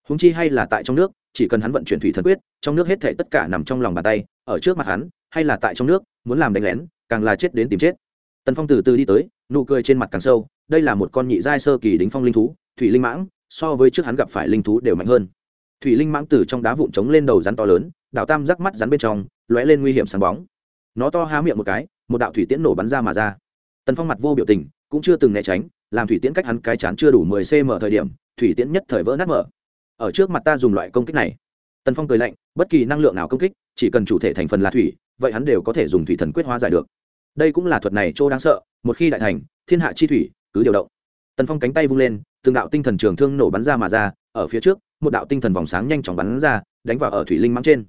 Húng chi hay là tại trong nước, chỉ cần hắn vận chuyển thủy thần quyết, trong nước hết thể tất cả nằm trong lòng bàn tay, ở trước mặt hắn, hay là tại trong nước, muốn làm đánh lén, càng là chết đến tìm chết. Tần phong từ từ đi tới, nụ cười trên mặt càng sâu, đây là một con nhị giai sơ kỳ đính phong linh thú, thủy linh mãng, so với trước hắn gặp phải linh thú đều mạnh hơn. Thủy linh mãng từ trong đá vụn trống lên đầu rắn to lớn, đảo tam rắc mắt rắn bên trong, lóe lên nguy hiểm sáng bóng nó to há miệng một cái, một đạo thủy tiễn nổ bắn ra mà ra. Tần phong mặt vô biểu tình, cũng chưa từng né tránh, làm thủy tiễn cách hắn cái chán chưa đủ mười cm thời điểm, thủy tiễn nhất thời vỡ nát mở. Ở trước mặt ta dùng loại công kích này. Tần phong cười lạnh, bất kỳ năng lượng nào công kích, chỉ cần chủ thể thành phần là thủy, vậy hắn đều có thể dùng thủy thần quyết hóa giải được. Đây cũng là thuật này chỗ đáng sợ, một khi đại thành, thiên hạ chi thủy cứ điều động. Tần phong cánh tay vung lên, từng đạo tinh thần trường thương nổ bắn ra mà ra, ở phía trước, một đạo tinh thần vòng sáng nhanh chóng bắn ra, đánh vào ở thủy linh mãng trên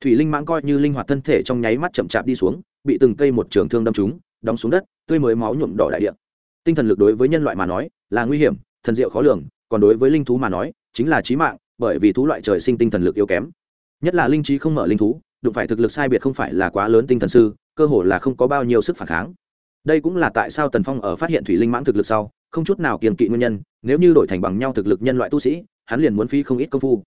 thủy linh mãng coi như linh hoạt thân thể trong nháy mắt chậm chạp đi xuống, bị từng cây một trường thương đâm trúng, đóng xuống đất, tươi mới máu nhuộm đỏ đại địa. Tinh thần lực đối với nhân loại mà nói, là nguy hiểm, thần diệu khó lường, còn đối với linh thú mà nói, chính là trí mạng, bởi vì thú loại trời sinh tinh thần lực yếu kém. Nhất là linh trí không mở linh thú, đụng phải thực lực sai biệt không phải là quá lớn tinh thần sư, cơ hồ là không có bao nhiêu sức phản kháng. Đây cũng là tại sao tần phong ở phát hiện thủy linh mãng thực lực sau, không chút nào kiềm kỵ nguyên nhân, nếu như đổi thành bằng nhau thực lực nhân loại tu sĩ, hắn liền muốn phí không ít công phu.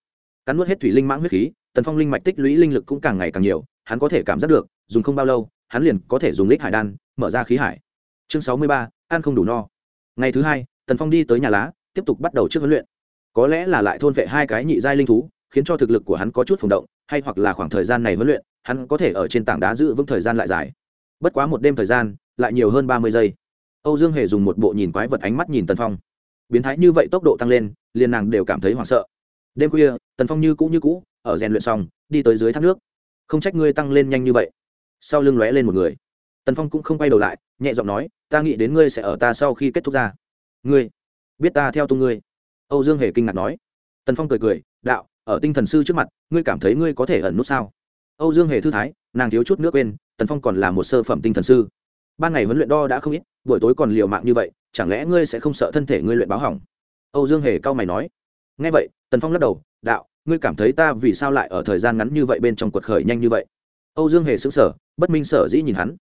Cắn nuốt hết thủy linh mãng huyết khí tần phong linh mạch tích lũy linh lực cũng càng ngày càng nhiều, hắn có thể cảm giác được, dùng không bao lâu, hắn liền có thể dùng lích hải đan, mở ra khí hải. Chương sáu mươi ba, ăn không đủ no. Ngày thứ hai, tần phong đi tới nhà lá, tiếp tục bắt đầu trước huấn luyện. Có lẽ là lại thôn vệ hai cái nhị giai linh thú, khiến cho thực lực của hắn có chút phồng động, hay hoặc là khoảng thời gian này huấn luyện, hắn có thể ở trên tảng đá giữ vững thời gian lại dài. Bất quá một đêm thời gian, lại nhiều hơn ba mươi giây. Âu dương hề dùng một bộ nhìn quái vật ánh mắt nhìn tần phong. Biến thái như vậy tốc độ tăng lên, liền nàng đều cảm thấy hoảng sợ. Đêm khuya, tần phong như cũ như cũ ở rèn luyện xong, đi tới dưới thác nước. Không trách ngươi tăng lên nhanh như vậy. Sau lưng lóe lên một người. Tần phong cũng không quay đầu lại, nhẹ giọng nói, ta nghĩ đến ngươi sẽ ở ta sau khi kết thúc ra. Ngươi? Biết ta theo tung ngươi? Âu dương hề kinh ngạc nói. Tần phong cười cười, đạo, ở tinh thần sư trước mặt, ngươi cảm thấy ngươi có thể ẩn nút sao? Âu dương hề thư thái, nàng thiếu chút nước quên, tần phong còn là một sơ phẩm tinh thần sư. Ban ngày huấn luyện đo đã không ít, buổi tối còn liều mạng như vậy, chẳng lẽ ngươi sẽ không sợ thân thể ngươi luyện báo hỏng? Âu dương hề cau mày nói. Nghe vậy, tần phong lắc đầu, đạo ngươi cảm thấy ta vì sao lại ở thời gian ngắn như vậy bên trong quật khởi nhanh như vậy? Âu dương hề xứng sở bất minh sở dĩ nhìn hắn.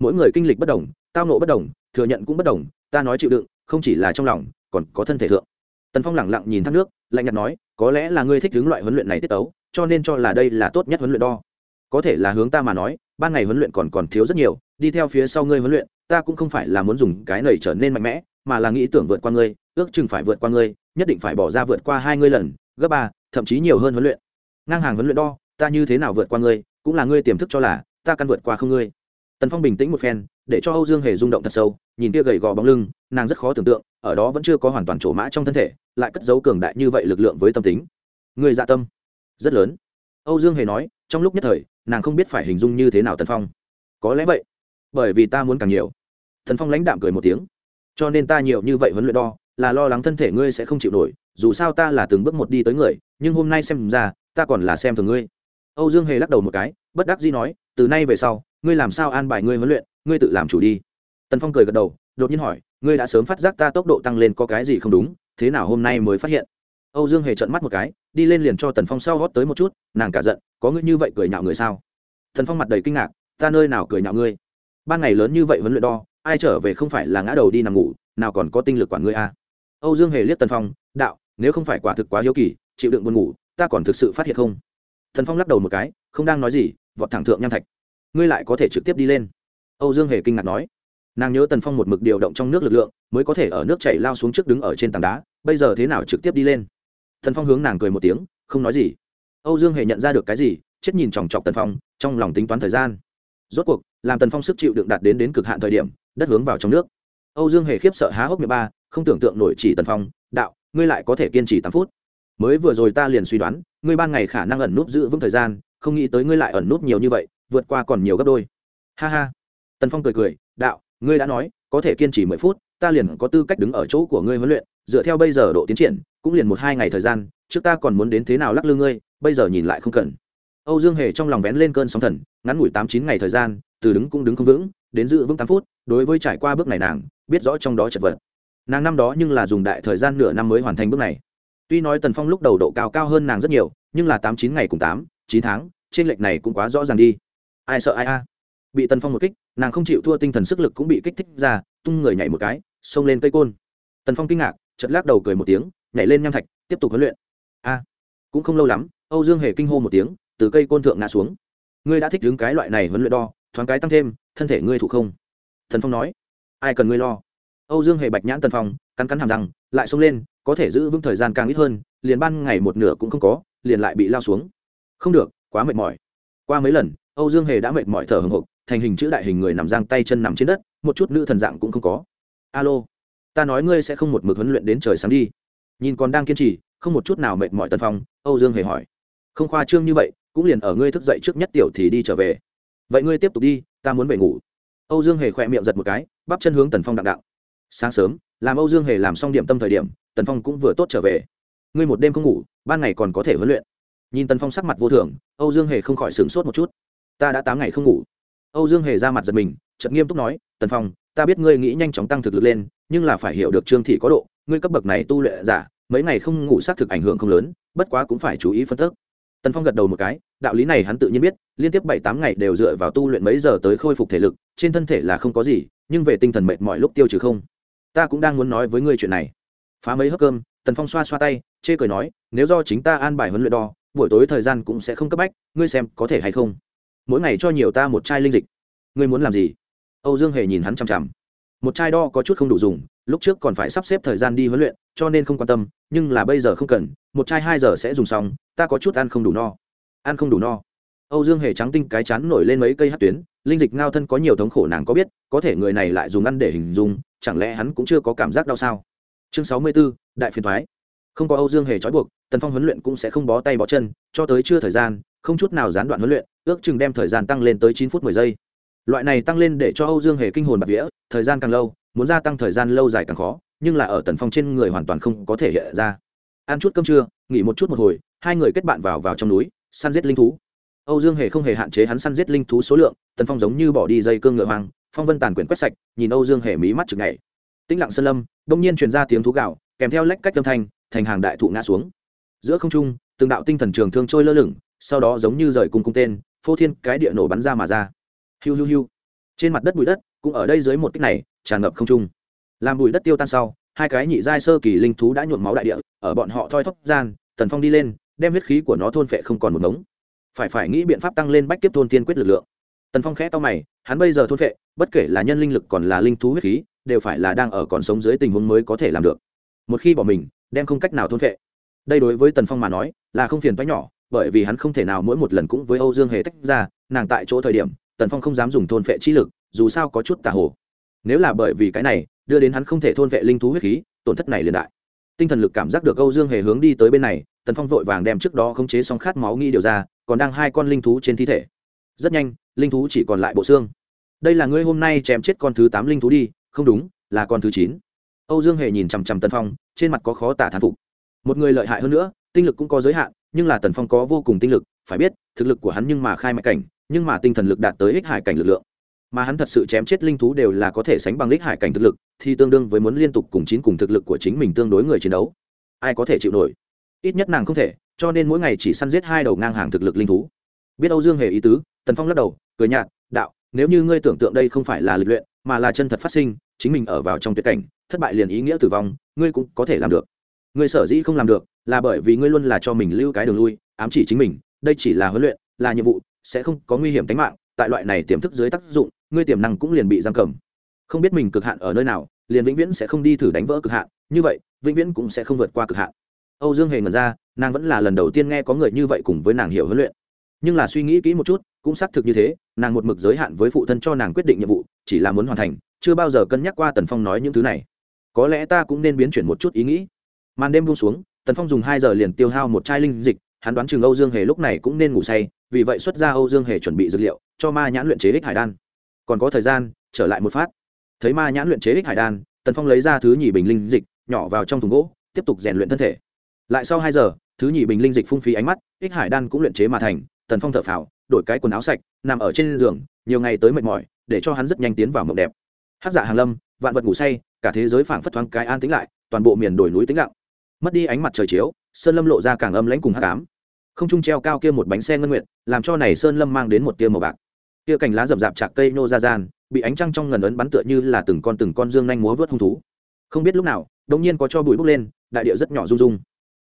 Mỗi người kinh lịch bất đồng, tao nộ bất đồng, thừa nhận cũng bất đồng, ta nói chịu đựng, không chỉ là trong lòng, còn có thân thể thượng. Tần phong lẳng lặng nhìn thác nước, lạnh nhạt nói, có lẽ là ngươi thích hướng loại huấn luyện này tiết tấu, cho nên cho là đây là tốt nhất huấn luyện đo. Có thể là hướng ta mà nói, ban ngày huấn luyện còn còn thiếu rất nhiều, đi theo phía sau ngươi huấn luyện, ta cũng không phải là muốn dùng cái này trở nên mạnh mẽ, mà là nghĩ tưởng vượt qua ngươi, ước chừng phải vượt qua ngươi, nhất định phải bỏ ra vượt qua hai ngươi lần, gấp ba thậm chí nhiều hơn huấn luyện. Ngang hàng huấn luyện đo, ta như thế nào vượt qua ngươi, cũng là ngươi tiềm thức cho là, ta căn vượt qua không ngươi. Tần phong bình tĩnh một phen, để cho âu dương hề rung động thật sâu, nhìn kia gầy gò bóng lưng, nàng rất khó tưởng tượng, ở đó vẫn chưa có hoàn toàn trổ mã trong thân thể, lại cất dấu cường đại như vậy lực lượng với tâm tính. Người dạ tâm, rất lớn. Âu dương hề nói, trong lúc nhất thời, nàng không biết phải hình dung như thế nào tần phong. Có lẽ vậy, bởi vì ta muốn càng nhiều. Thần phong lãnh đạm cười một tiếng. Cho nên ta nhiều như vậy huấn luyện đo, là lo lắng thân thể ngươi sẽ không chịu nổi dù sao ta là từng bước một đi tới người, nhưng hôm nay xem ra, ta còn là xem thường ngươi. Âu dương hề lắc đầu một cái, bất đắc dĩ nói, từ nay về sau, ngươi làm sao an bài ngươi huấn luyện, ngươi tự làm chủ đi. Tần phong cười gật đầu, đột nhiên hỏi, ngươi đã sớm phát giác ta tốc độ tăng lên có cái gì không đúng, thế nào hôm nay mới phát hiện? Âu dương hề trợn mắt một cái, đi lên liền cho tần phong sau gót tới một chút, nàng cả giận, có ngươi như vậy cười nhạo người sao? Tần phong mặt đầy kinh ngạc, ta nơi nào cười nhạo ngươi? Ban ngày lớn như vậy huấn luyện đo, ai trở về không phải là ngã đầu đi nằm ngủ, nào còn có tinh lực quản ngươi a à? âu dương hề liếc tần phong, đạo nếu không phải quả thực quá hiếu kỳ, chịu đựng buồn ngủ, ta còn thực sự phát hiện không? Thần phong lắc đầu một cái, không đang nói gì, vọt thẳng thượng nham thạch. Ngươi lại có thể trực tiếp đi lên. Âu dương hề kinh ngạc nói. Nàng nhớ tần phong một mực điều động trong nước lực lượng, mới có thể ở nước chảy lao xuống trước đứng ở trên tảng đá, bây giờ thế nào trực tiếp đi lên? Thần phong hướng nàng cười một tiếng, không nói gì. Âu dương hề nhận ra được cái gì, chết nhìn chòng chọc tần phong, trong lòng tính toán thời gian. Rốt cuộc, làm tần phong sức chịu đựng đạt đến đến cực hạn thời điểm, đất hướng vào trong nước. Âu dương hề khiếp sợ há hốc miệng ba, không tưởng tượng nổi chỉ tần phong, đạo ngươi lại có thể kiên trì tám phút. Mới vừa rồi ta liền suy đoán, ngươi ban ngày khả năng ẩn núp giữ vững thời gian, không nghĩ tới ngươi lại ẩn núp nhiều như vậy, vượt qua còn nhiều gấp đôi. Ha ha. Tần phong cười cười, đạo, ngươi đã nói, có thể kiên trì mười phút, ta liền có tư cách đứng ở chỗ của ngươi huấn luyện, dựa theo bây giờ độ tiến triển, cũng liền một hai ngày thời gian, trước ta còn muốn đến thế nào lắc lư ngươi, bây giờ nhìn lại không cần. Âu dương hề trong lòng vén lên cơn sóng thần, ngắn ngủi tám chín ngày thời gian, từ đứng cũng đứng không vững, đến giữ vững tám phút, đối với trải qua bước này nàng, biết rõ trong đó chật vật nàng năm đó nhưng là dùng đại thời gian nửa năm mới hoàn thành bước này. Tuy nói tần phong lúc đầu độ cao cao hơn nàng rất nhiều, nhưng là tám chín ngày cùng tám, chín tháng, trên lệch này cũng quá rõ ràng đi. Ai sợ ai a? Bị tần phong một kích, nàng không chịu thua tinh thần sức lực cũng bị kích thích ra, tung người nhảy một cái, xông lên cây côn. Tần phong kinh ngạc chật lắc đầu cười một tiếng, nhảy lên nham thạch, tiếp tục huấn luyện. A, cũng không lâu lắm, âu dương hề kinh hô một tiếng, từ cây côn thượng ngã xuống. Ngươi đã thích đứng cái loại này huấn luyện đo, thoáng cái tăng thêm, thân thể ngươi thụ không? Thần phong nói. Ai cần ngươi lo? Âu dương hề bạch nhãn tần phong, cắn cắn hàm răng, lại xông lên, có thể giữ vững thời gian càng ít hơn, liền ban ngày một nửa cũng không có, liền lại bị lao xuống. Không được, quá mệt mỏi. Qua mấy lần, âu dương hề đã mệt mỏi thở hồng hộc, thành hình chữ đại hình người nằm giang tay chân nằm trên đất, một chút nữ thần dạng cũng không có. Alo, ta nói ngươi sẽ không một mực huấn luyện đến trời sáng đi. Nhìn còn đang kiên trì, không một chút nào mệt mỏi tần phong, âu dương hề hỏi. Không khoa trương như vậy, cũng liền ở ngươi thức dậy trước nhất tiểu thì đi trở về. Vậy ngươi tiếp tục đi, ta muốn về ngủ. Âu dương hề khỏe miệng giật một cái, bắp chân hướng tần phong đặng đạo sáng sớm, làm âu dương hề làm xong điểm tâm thời điểm, tần phong cũng vừa tốt trở về. Ngươi một đêm không ngủ, ban ngày còn có thể huấn luyện. Nhìn tần phong sắc mặt vô thường, âu dương hề không khỏi sửng sốt một chút. Ta đã tám ngày không ngủ. Âu dương hề ra mặt giật mình, chợt nghiêm túc nói, tần phong, ta biết ngươi nghĩ nhanh chóng tăng thực lực lên, nhưng là phải hiểu được trương thị có độ, ngươi cấp bậc này tu luyện giả, mấy ngày không ngủ xác thực ảnh hưởng không lớn, bất quá cũng phải chú ý phân tích. Tần phong gật đầu một cái, đạo lý này hắn tự nhiên biết, liên tiếp bảy tám ngày đều dựa vào tu luyện mấy giờ tới khôi phục thể lực, trên thân thể là không có gì, nhưng về tinh thần mệt mọi lúc tiêu trừ không ta cũng đang muốn nói với ngươi chuyện này. Phá mấy hớp cơm, tần phong xoa xoa tay, chê cười nói, nếu do chính ta an bài huấn luyện đo, buổi tối thời gian cũng sẽ không cấp bách, ngươi xem có thể hay không? Mỗi ngày cho nhiều ta một chai linh dịch. Ngươi muốn làm gì? Âu dương hề nhìn hắn chằm chằm. Một chai đo có chút không đủ dùng, lúc trước còn phải sắp xếp thời gian đi huấn luyện, cho nên không quan tâm, nhưng là bây giờ không cần, một chai hai giờ sẽ dùng xong, ta có chút ăn không đủ no. Ăn không đủ no. Âu dương hề trắng tinh cái chán nổi lên mấy cây hát tuyến, linh dịch ngao thân có nhiều thống khổ nàng có biết, có thể người này lại dùng ăn để hình dung chẳng lẽ hắn cũng chưa có cảm giác đau sao? Chương sáu mươi 64, đại phiền thoái. Không có âu dương hề trói buộc tần phong huấn luyện cũng sẽ không bó tay bó chân cho tới chưa thời gian không chút nào gián đoạn huấn luyện ước chừng đem thời gian tăng lên tới chín phút mười giây. Loại này tăng lên để cho âu dương hề kinh hồn bạc vía thời gian càng lâu muốn gia tăng thời gian lâu dài càng khó nhưng là ở tần phong trên người hoàn toàn không có thể hiện ra. Ăn chút cơm trưa nghỉ một chút một hồi hai người kết bạn vào vào trong núi săn giết linh thú. Âu dương hề không hề hạn chế hắn săn giết linh thú số lượng tần phong giống như bỏ đi dây cương ngựa hoang phong vân tàn quyển quét sạch, nhìn âu dương hề mí mắt chực ngày tĩnh lặng sơn lâm, đông nhiên truyền ra tiếng thú gạo, kèm theo lách cách âm thanh, thành hàng đại thụ ngã xuống. Giữa không trung, từng đạo tinh thần trường thương trôi lơ lửng, sau đó giống như rời cung cung tên, phô thiên cái địa nổ bắn ra mà ra. Hiu hiu hiu. Trên mặt đất bụi đất, cũng ở đây dưới một kích này, tràn ngập không trung. Làm bụi đất tiêu tan sau, hai cái nhị giai sơ kỳ linh thú đã nhuộm máu đại địa, ở bọn họ thoi thóp gian tần phong đi lên, đem huyết khí của nó thôn phệ không còn một ngống. Phải phải nghĩ biện pháp tăng lên bách kiếp thôn tiên quyết lực lượng. Tần phong khẽ to mày hắn bây giờ thôn phệ, bất kể là nhân linh lực còn là linh thú huyết khí, đều phải là đang ở còn sống dưới tình huống mới có thể làm được. Một khi bỏ mình, đem không cách nào thôn phệ. Đây đối với tần phong mà nói, là không phiền toái nhỏ, bởi vì hắn không thể nào mỗi một lần cũng với âu dương hề tách ra, nàng tại chỗ thời điểm, tần phong không dám dùng thôn phệ chi lực, dù sao có chút tà hồ. Nếu là bởi vì cái này, đưa đến hắn không thể thôn vệ linh thú huyết khí, tổn thất này liền đại. Tinh thần lực cảm giác được âu dương hề hướng đi tới bên này, tần phong vội vàng đem trước đó khống chế xong khát máu nghĩ điều ra, còn đang hai con linh thú trên thi thể. Rất nhanh linh thú chỉ còn lại bộ xương. Đây là ngươi hôm nay chém chết con thứ tám linh thú đi, không đúng, là con thứ chín. Âu dương hề nhìn chằm chằm tần phong, trên mặt có khó tả thán phục. Một người lợi hại hơn nữa, tinh lực cũng có giới hạn, nhưng là tần phong có vô cùng tinh lực, phải biết, thực lực của hắn nhưng mà khai mạch cảnh, nhưng mà tinh thần lực đạt tới ích hải cảnh lực lượng. Mà hắn thật sự chém chết linh thú đều là có thể sánh bằng ích hải cảnh thực lực, thì tương đương với muốn liên tục cùng chín cùng thực lực của chính mình tương đối người chiến đấu. Ai có thể chịu nổi? Ít nhất nàng không thể, cho nên mỗi ngày chỉ săn giết hai đầu ngang hàng thực lực linh thú. Biết âu dương hề ý tứ, tần phong lắc đầu cười nhạt, đạo, nếu như ngươi tưởng tượng đây không phải là lịch luyện, mà là chân thật phát sinh, chính mình ở vào trong tuyệt cảnh, thất bại liền ý nghĩa tử vong, ngươi cũng có thể làm được. Ngươi sở dĩ không làm được, là bởi vì ngươi luôn là cho mình lưu cái đường lui, ám chỉ chính mình, đây chỉ là huấn luyện, là nhiệm vụ, sẽ không có nguy hiểm tính mạng, tại loại này tiềm thức dưới tác dụng, ngươi tiềm năng cũng liền bị giam cầm. Không biết mình cực hạn ở nơi nào, liền vĩnh viễn sẽ không đi thử đánh vỡ cực hạn, như vậy, vĩnh viễn cũng sẽ không vượt qua cực hạn. Âu dương hề ngẩn ra, nàng vẫn là lần đầu tiên nghe có người như vậy cùng với nàng hiểu huấn luyện. Nhưng là suy nghĩ kỹ một chút cũng xác thực như thế, nàng một mực giới hạn với phụ thân cho nàng quyết định nhiệm vụ, chỉ là muốn hoàn thành, chưa bao giờ cân nhắc qua tần phong nói những thứ này. Có lẽ ta cũng nên biến chuyển một chút ý nghĩ. Màn đêm buông xuống, tần phong dùng hai giờ liền tiêu hao một chai linh dịch, hắn đoán chừng âu dương hề lúc này cũng nên ngủ say, vì vậy xuất ra âu dương hề chuẩn bị dược liệu, cho ma nhãn luyện chế ích hải đan. Còn có thời gian, trở lại một phát. Thấy ma nhãn luyện chế ích hải đan, tần phong lấy ra thứ nhì bình linh dịch, nhỏ vào trong thùng gỗ, tiếp tục rèn luyện thân thể. Lại sau hai giờ, thứ nhì bình linh dịch phung phí ánh mắt ích hải đan cũng luyện chế mà thành tần phong thở phào, đổi cái quần áo sạch, nằm ở trên giường, nhiều ngày tới mệt mỏi, để cho hắn rất nhanh tiến vào mộng đẹp. Hát giả dạ hàng lâm, vạn vật ngủ say, cả thế giới phảng phất thoáng cái an tĩnh lại, toàn bộ miền đồi núi tĩnh lặng. Mất đi ánh mặt trời chiếu, sơn lâm lộ ra càng âm lãnh cùng hát cám không trung treo cao kia một bánh xe ngân nguyện làm cho này sơn lâm mang đến một tia màu bạc. Kia cành lá rậm rạp chạc cây nô ra gian, bị ánh trăng trong ngần ấn bắn tựa như là từng con từng con dương nhanh múa vớt hung thú. Không biết lúc nào đông nhiên có cho bụi bốc lên, đại địa rất nhỏ rung rung.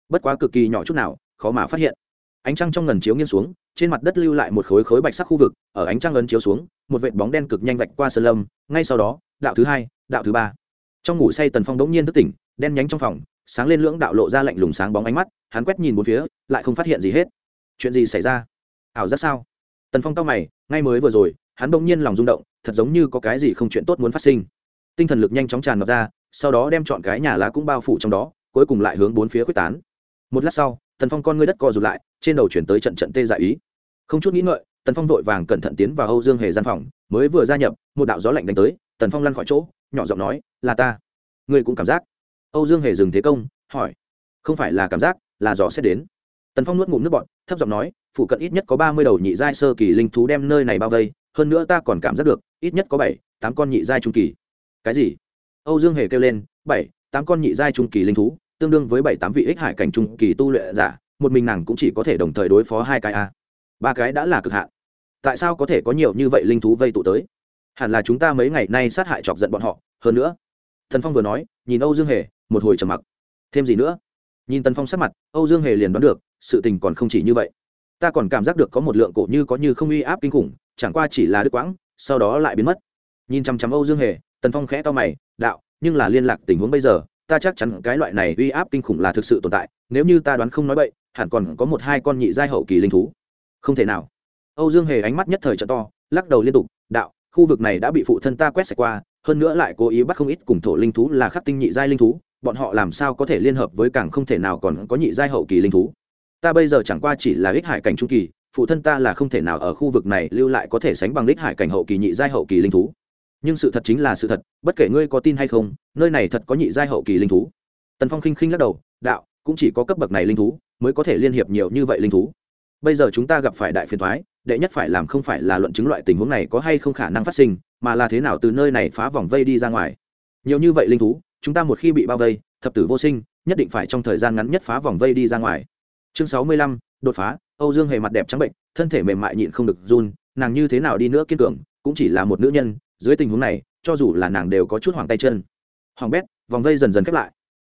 Bất quá cực kỳ nhỏ chút nào, khó mà phát hiện. Ánh trăng trong ngần chiếu nghiêng xuống trên mặt đất lưu lại một khối khối bạch sắc khu vực, ở ánh trăng ấn chiếu xuống, một vệt bóng đen cực nhanh vạch qua sơn lâm, ngay sau đó, đạo thứ hai, đạo thứ ba. Trong ngủ say tần phong đống nhiên thức tỉnh, đen nhánh trong phòng, sáng lên lưỡng đạo lộ ra lạnh lùng sáng bóng ánh mắt, hắn quét nhìn bốn phía, lại không phát hiện gì hết. Chuyện gì xảy ra? Ảo giác sao? Tần phong cao mày, ngay mới vừa rồi, hắn bỗng nhiên lòng rung động, thật giống như có cái gì không chuyện tốt muốn phát sinh. Tinh thần lực nhanh chóng tràn ngập ra, sau đó đem chọn cái nhà lá cũng bao phủ trong đó, cuối cùng lại hướng bốn phía quyết tán. Một lát sau tần phong con ngươi đất co rụt lại, trên đầu chuyển tới trận trận tê dại ý. Không chút nghĩ ngợi, tần phong vội vàng cẩn thận tiến vào âu dương hề gian phòng, mới vừa gia nhập, một đạo gió lạnh đánh tới, tần phong lăn khỏi chỗ, nhỏ giọng nói, là ta. Ngươi cũng cảm giác. Âu dương hề dừng thế công, hỏi, không phải là cảm giác, là gió sẽ đến. Tần phong nuốt ngụm nước bọt, thấp giọng nói phụ cận ít nhất có ba mươi đầu nhị giai sơ kỳ linh thú đem nơi này bao vây, hơn nữa ta còn cảm giác được, ít nhất có bảy, tám con nhị giai trung kỳ. Cái gì? Âu dương hề kêu lên, bảy, tám con nhị giai trung kỳ linh thú tương đương với bảy tám vị ích hải cảnh trung kỳ tu luyện giả, một mình nàng cũng chỉ có thể đồng thời đối phó hai cái a. Ba cái đã là cực hạn. Tại sao có thể có nhiều như vậy linh thú vây tụ tới? Hẳn là chúng ta mấy ngày nay sát hại chọc giận bọn họ. Hơn nữa thần phong vừa nói, nhìn âu dương hề, một hồi trầm mặc. Thêm gì nữa? Nhìn tần phong sắc mặt, âu dương hề liền đoán được, sự tình còn không chỉ như vậy. Ta còn cảm giác được có một lượng cổ như có như không uy áp kinh khủng, chẳng qua chỉ là đứt quãng, sau đó lại biến mất. Nhìn chăm chăm âu dương hề, tần phong khẽ to mày, đạo, nhưng là liên lạc tình huống bây giờ ta chắc chắn cái loại này uy áp kinh khủng là thực sự tồn tại, nếu như ta đoán không nói bậy, hẳn còn có một hai con nhị giai hậu kỳ linh thú. Không thể nào. Âu dương hề ánh mắt nhất thời t to, lắc đầu liên tục, đạo, khu vực này đã bị phụ thân ta quét sạch qua, hơn nữa lại cố ý bắt không ít cùng thổ linh thú là khắc tinh nhị giai linh thú, bọn họ làm sao có thể liên hợp với càng không thể nào còn có nhị giai hậu kỳ linh thú. Ta bây giờ chẳng qua chỉ là ích hải cảnh trung kỳ, phụ thân ta là không thể nào ở khu vực này lưu lại có thể sánh bằng ích hải cảnh hậu kỳ nhị giai hậu kỳ linh thú nhưng sự thật chính là sự thật, bất kể ngươi có tin hay không, nơi này thật có nhị giai hậu kỳ linh thú. Tần phong khinh khinh lắc đầu, đạo, cũng chỉ có cấp bậc này linh thú mới có thể liên hiệp nhiều như vậy linh thú. Bây giờ chúng ta gặp phải đại phiền thoái đệ nhất phải làm không phải là luận chứng loại tình huống này có hay không khả năng phát sinh, mà là thế nào từ nơi này phá vòng vây đi ra ngoài. Nhiều như vậy linh thú, chúng ta một khi bị bao vây, thập tử vô sinh, nhất định phải trong thời gian ngắn nhất phá vòng vây đi ra ngoài. Chương sáu mươi lăm, đột phá, âu dương hề mặt đẹp trắng bệnh, thân thể mềm mại nhịn không được run, nàng như thế nào đi nữa kiên cường, cũng chỉ là một nữ nhân dưới tình huống này, cho dù là nàng đều có chút hoàng tay chân. Hoàng bét, vòng vây dần dần khép lại.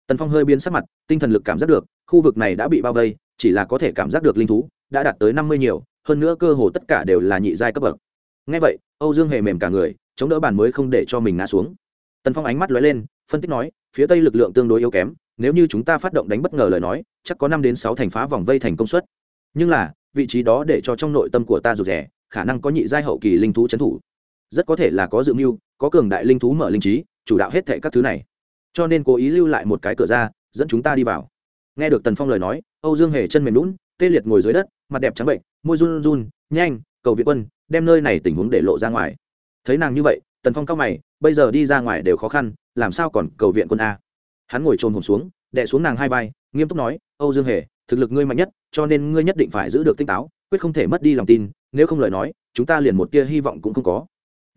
Tần phong hơi biến sắc mặt, tinh thần lực cảm giác được, khu vực này đã bị bao vây, chỉ là có thể cảm giác được linh thú đã đạt tới năm mươi nhiều, hơn nữa cơ hồ tất cả đều là nhị giai cấp bậc. Ngay vậy, âu dương hề mềm cả người, chống đỡ bàn mới không để cho mình ngã xuống. Tần phong ánh mắt lóe lên, phân tích nói, phía tây lực lượng tương đối yếu kém, nếu như chúng ta phát động đánh bất ngờ lời nói, chắc có năm đến sáu thành phá vòng vây thành công suất. Nhưng là, vị trí đó để cho trong nội tâm của ta rụt rẻ khả năng có nhị giai hậu kỳ linh thú trấn thủ rất có thể là có dự mưu, có cường đại linh thú mở linh trí, chủ đạo hết thệ các thứ này. Cho nên cố ý lưu lại một cái cửa ra, dẫn chúng ta đi vào. Nghe được tần phong lời nói, âu dương hề chân mềm lún tê liệt ngồi dưới đất, mặt đẹp trắng bệnh, môi run run, nhanh, cầu viện quân, đem nơi này tình huống để lộ ra ngoài. Thấy nàng như vậy, tần phong cao mày, bây giờ đi ra ngoài đều khó khăn, làm sao còn cầu viện quân a? Hắn ngồi trồn hồn xuống, đè xuống nàng hai vai, nghiêm túc nói, âu dương hề, thực lực ngươi mạnh nhất, cho nên ngươi nhất định phải giữ được tinh táo, quyết không thể mất đi lòng tin, nếu không lời nói, chúng ta liền một tia hy vọng cũng không có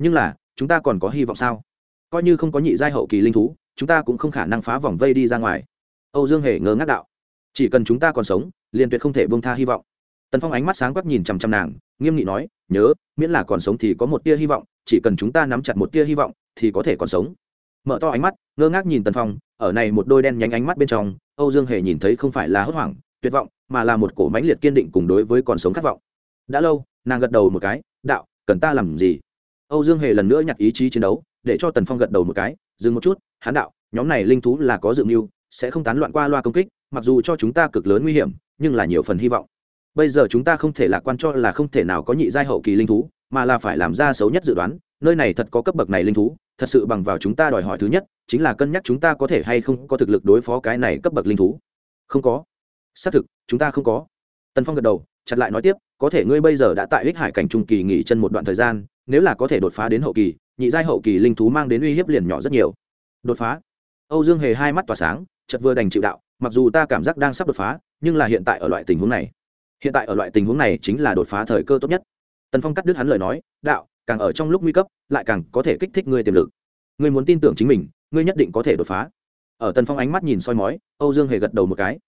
nhưng là, chúng ta còn có hy vọng sao? Coi như không có nhị giai hậu kỳ linh thú, chúng ta cũng không khả năng phá vòng vây đi ra ngoài. Âu dương hề ngớ ngác đạo. Chỉ cần chúng ta còn sống, liền tuyệt không thể bông tha hy vọng. Tần phong ánh mắt sáng quắc nhìn chằm chằm nàng, nghiêm nghị nói, nhớ, miễn là còn sống thì có một tia hy vọng, chỉ cần chúng ta nắm chặt một tia hy vọng, thì có thể còn sống. Mở to ánh mắt, ngơ ngác nhìn tần phong, ở này một đôi đen nhánh ánh mắt bên trong, âu dương hề nhìn thấy không phải là hốt hoảng, tuyệt vọng, mà là một cổ mãnh liệt kiên định cùng đối với còn sống khát vọng. Đã lâu, nàng gật đầu một cái, đạo, cần ta làm gì? Âu dương hề lần nữa nhặt ý chí chiến đấu, để cho tần phong gật đầu một cái, dừng một chút, hán đạo, nhóm này linh thú là có dự mưu, sẽ không tán loạn qua loa công kích, mặc dù cho chúng ta cực lớn nguy hiểm, nhưng là nhiều phần hy vọng. Bây giờ chúng ta không thể lạc quan cho là không thể nào có nhị giai hậu kỳ linh thú, mà là phải làm ra xấu nhất dự đoán, nơi này thật có cấp bậc này linh thú, thật sự bằng vào chúng ta đòi hỏi thứ nhất, chính là cân nhắc chúng ta có thể hay không có thực lực đối phó cái này cấp bậc linh thú. Không có. Xác thực, chúng ta không có. Tần phong gật đầu, chặt lại nói tiếp, có thể ngươi bây giờ đã tại ích hải cảnh trung kỳ nghỉ chân một đoạn thời gian nếu là có thể đột phá đến hậu kỳ, nhị giai hậu kỳ linh thú mang đến uy hiếp liền nhỏ rất nhiều. Đột phá. Âu dương hề hai mắt tỏa sáng chật vừa đành chịu đạo, mặc dù ta cảm giác đang sắp đột phá, nhưng là hiện tại ở loại tình huống này. Hiện tại ở loại tình huống này chính là đột phá thời cơ tốt nhất. Tần phong cắt đứt hắn lời nói, đạo, càng ở trong lúc nguy cấp, lại càng có thể kích thích ngươi tiềm lực. Ngươi muốn tin tưởng chính mình, ngươi nhất định có thể đột phá. Ở tần phong ánh mắt nhìn soi mói, âu dương hề gật đầu một cái.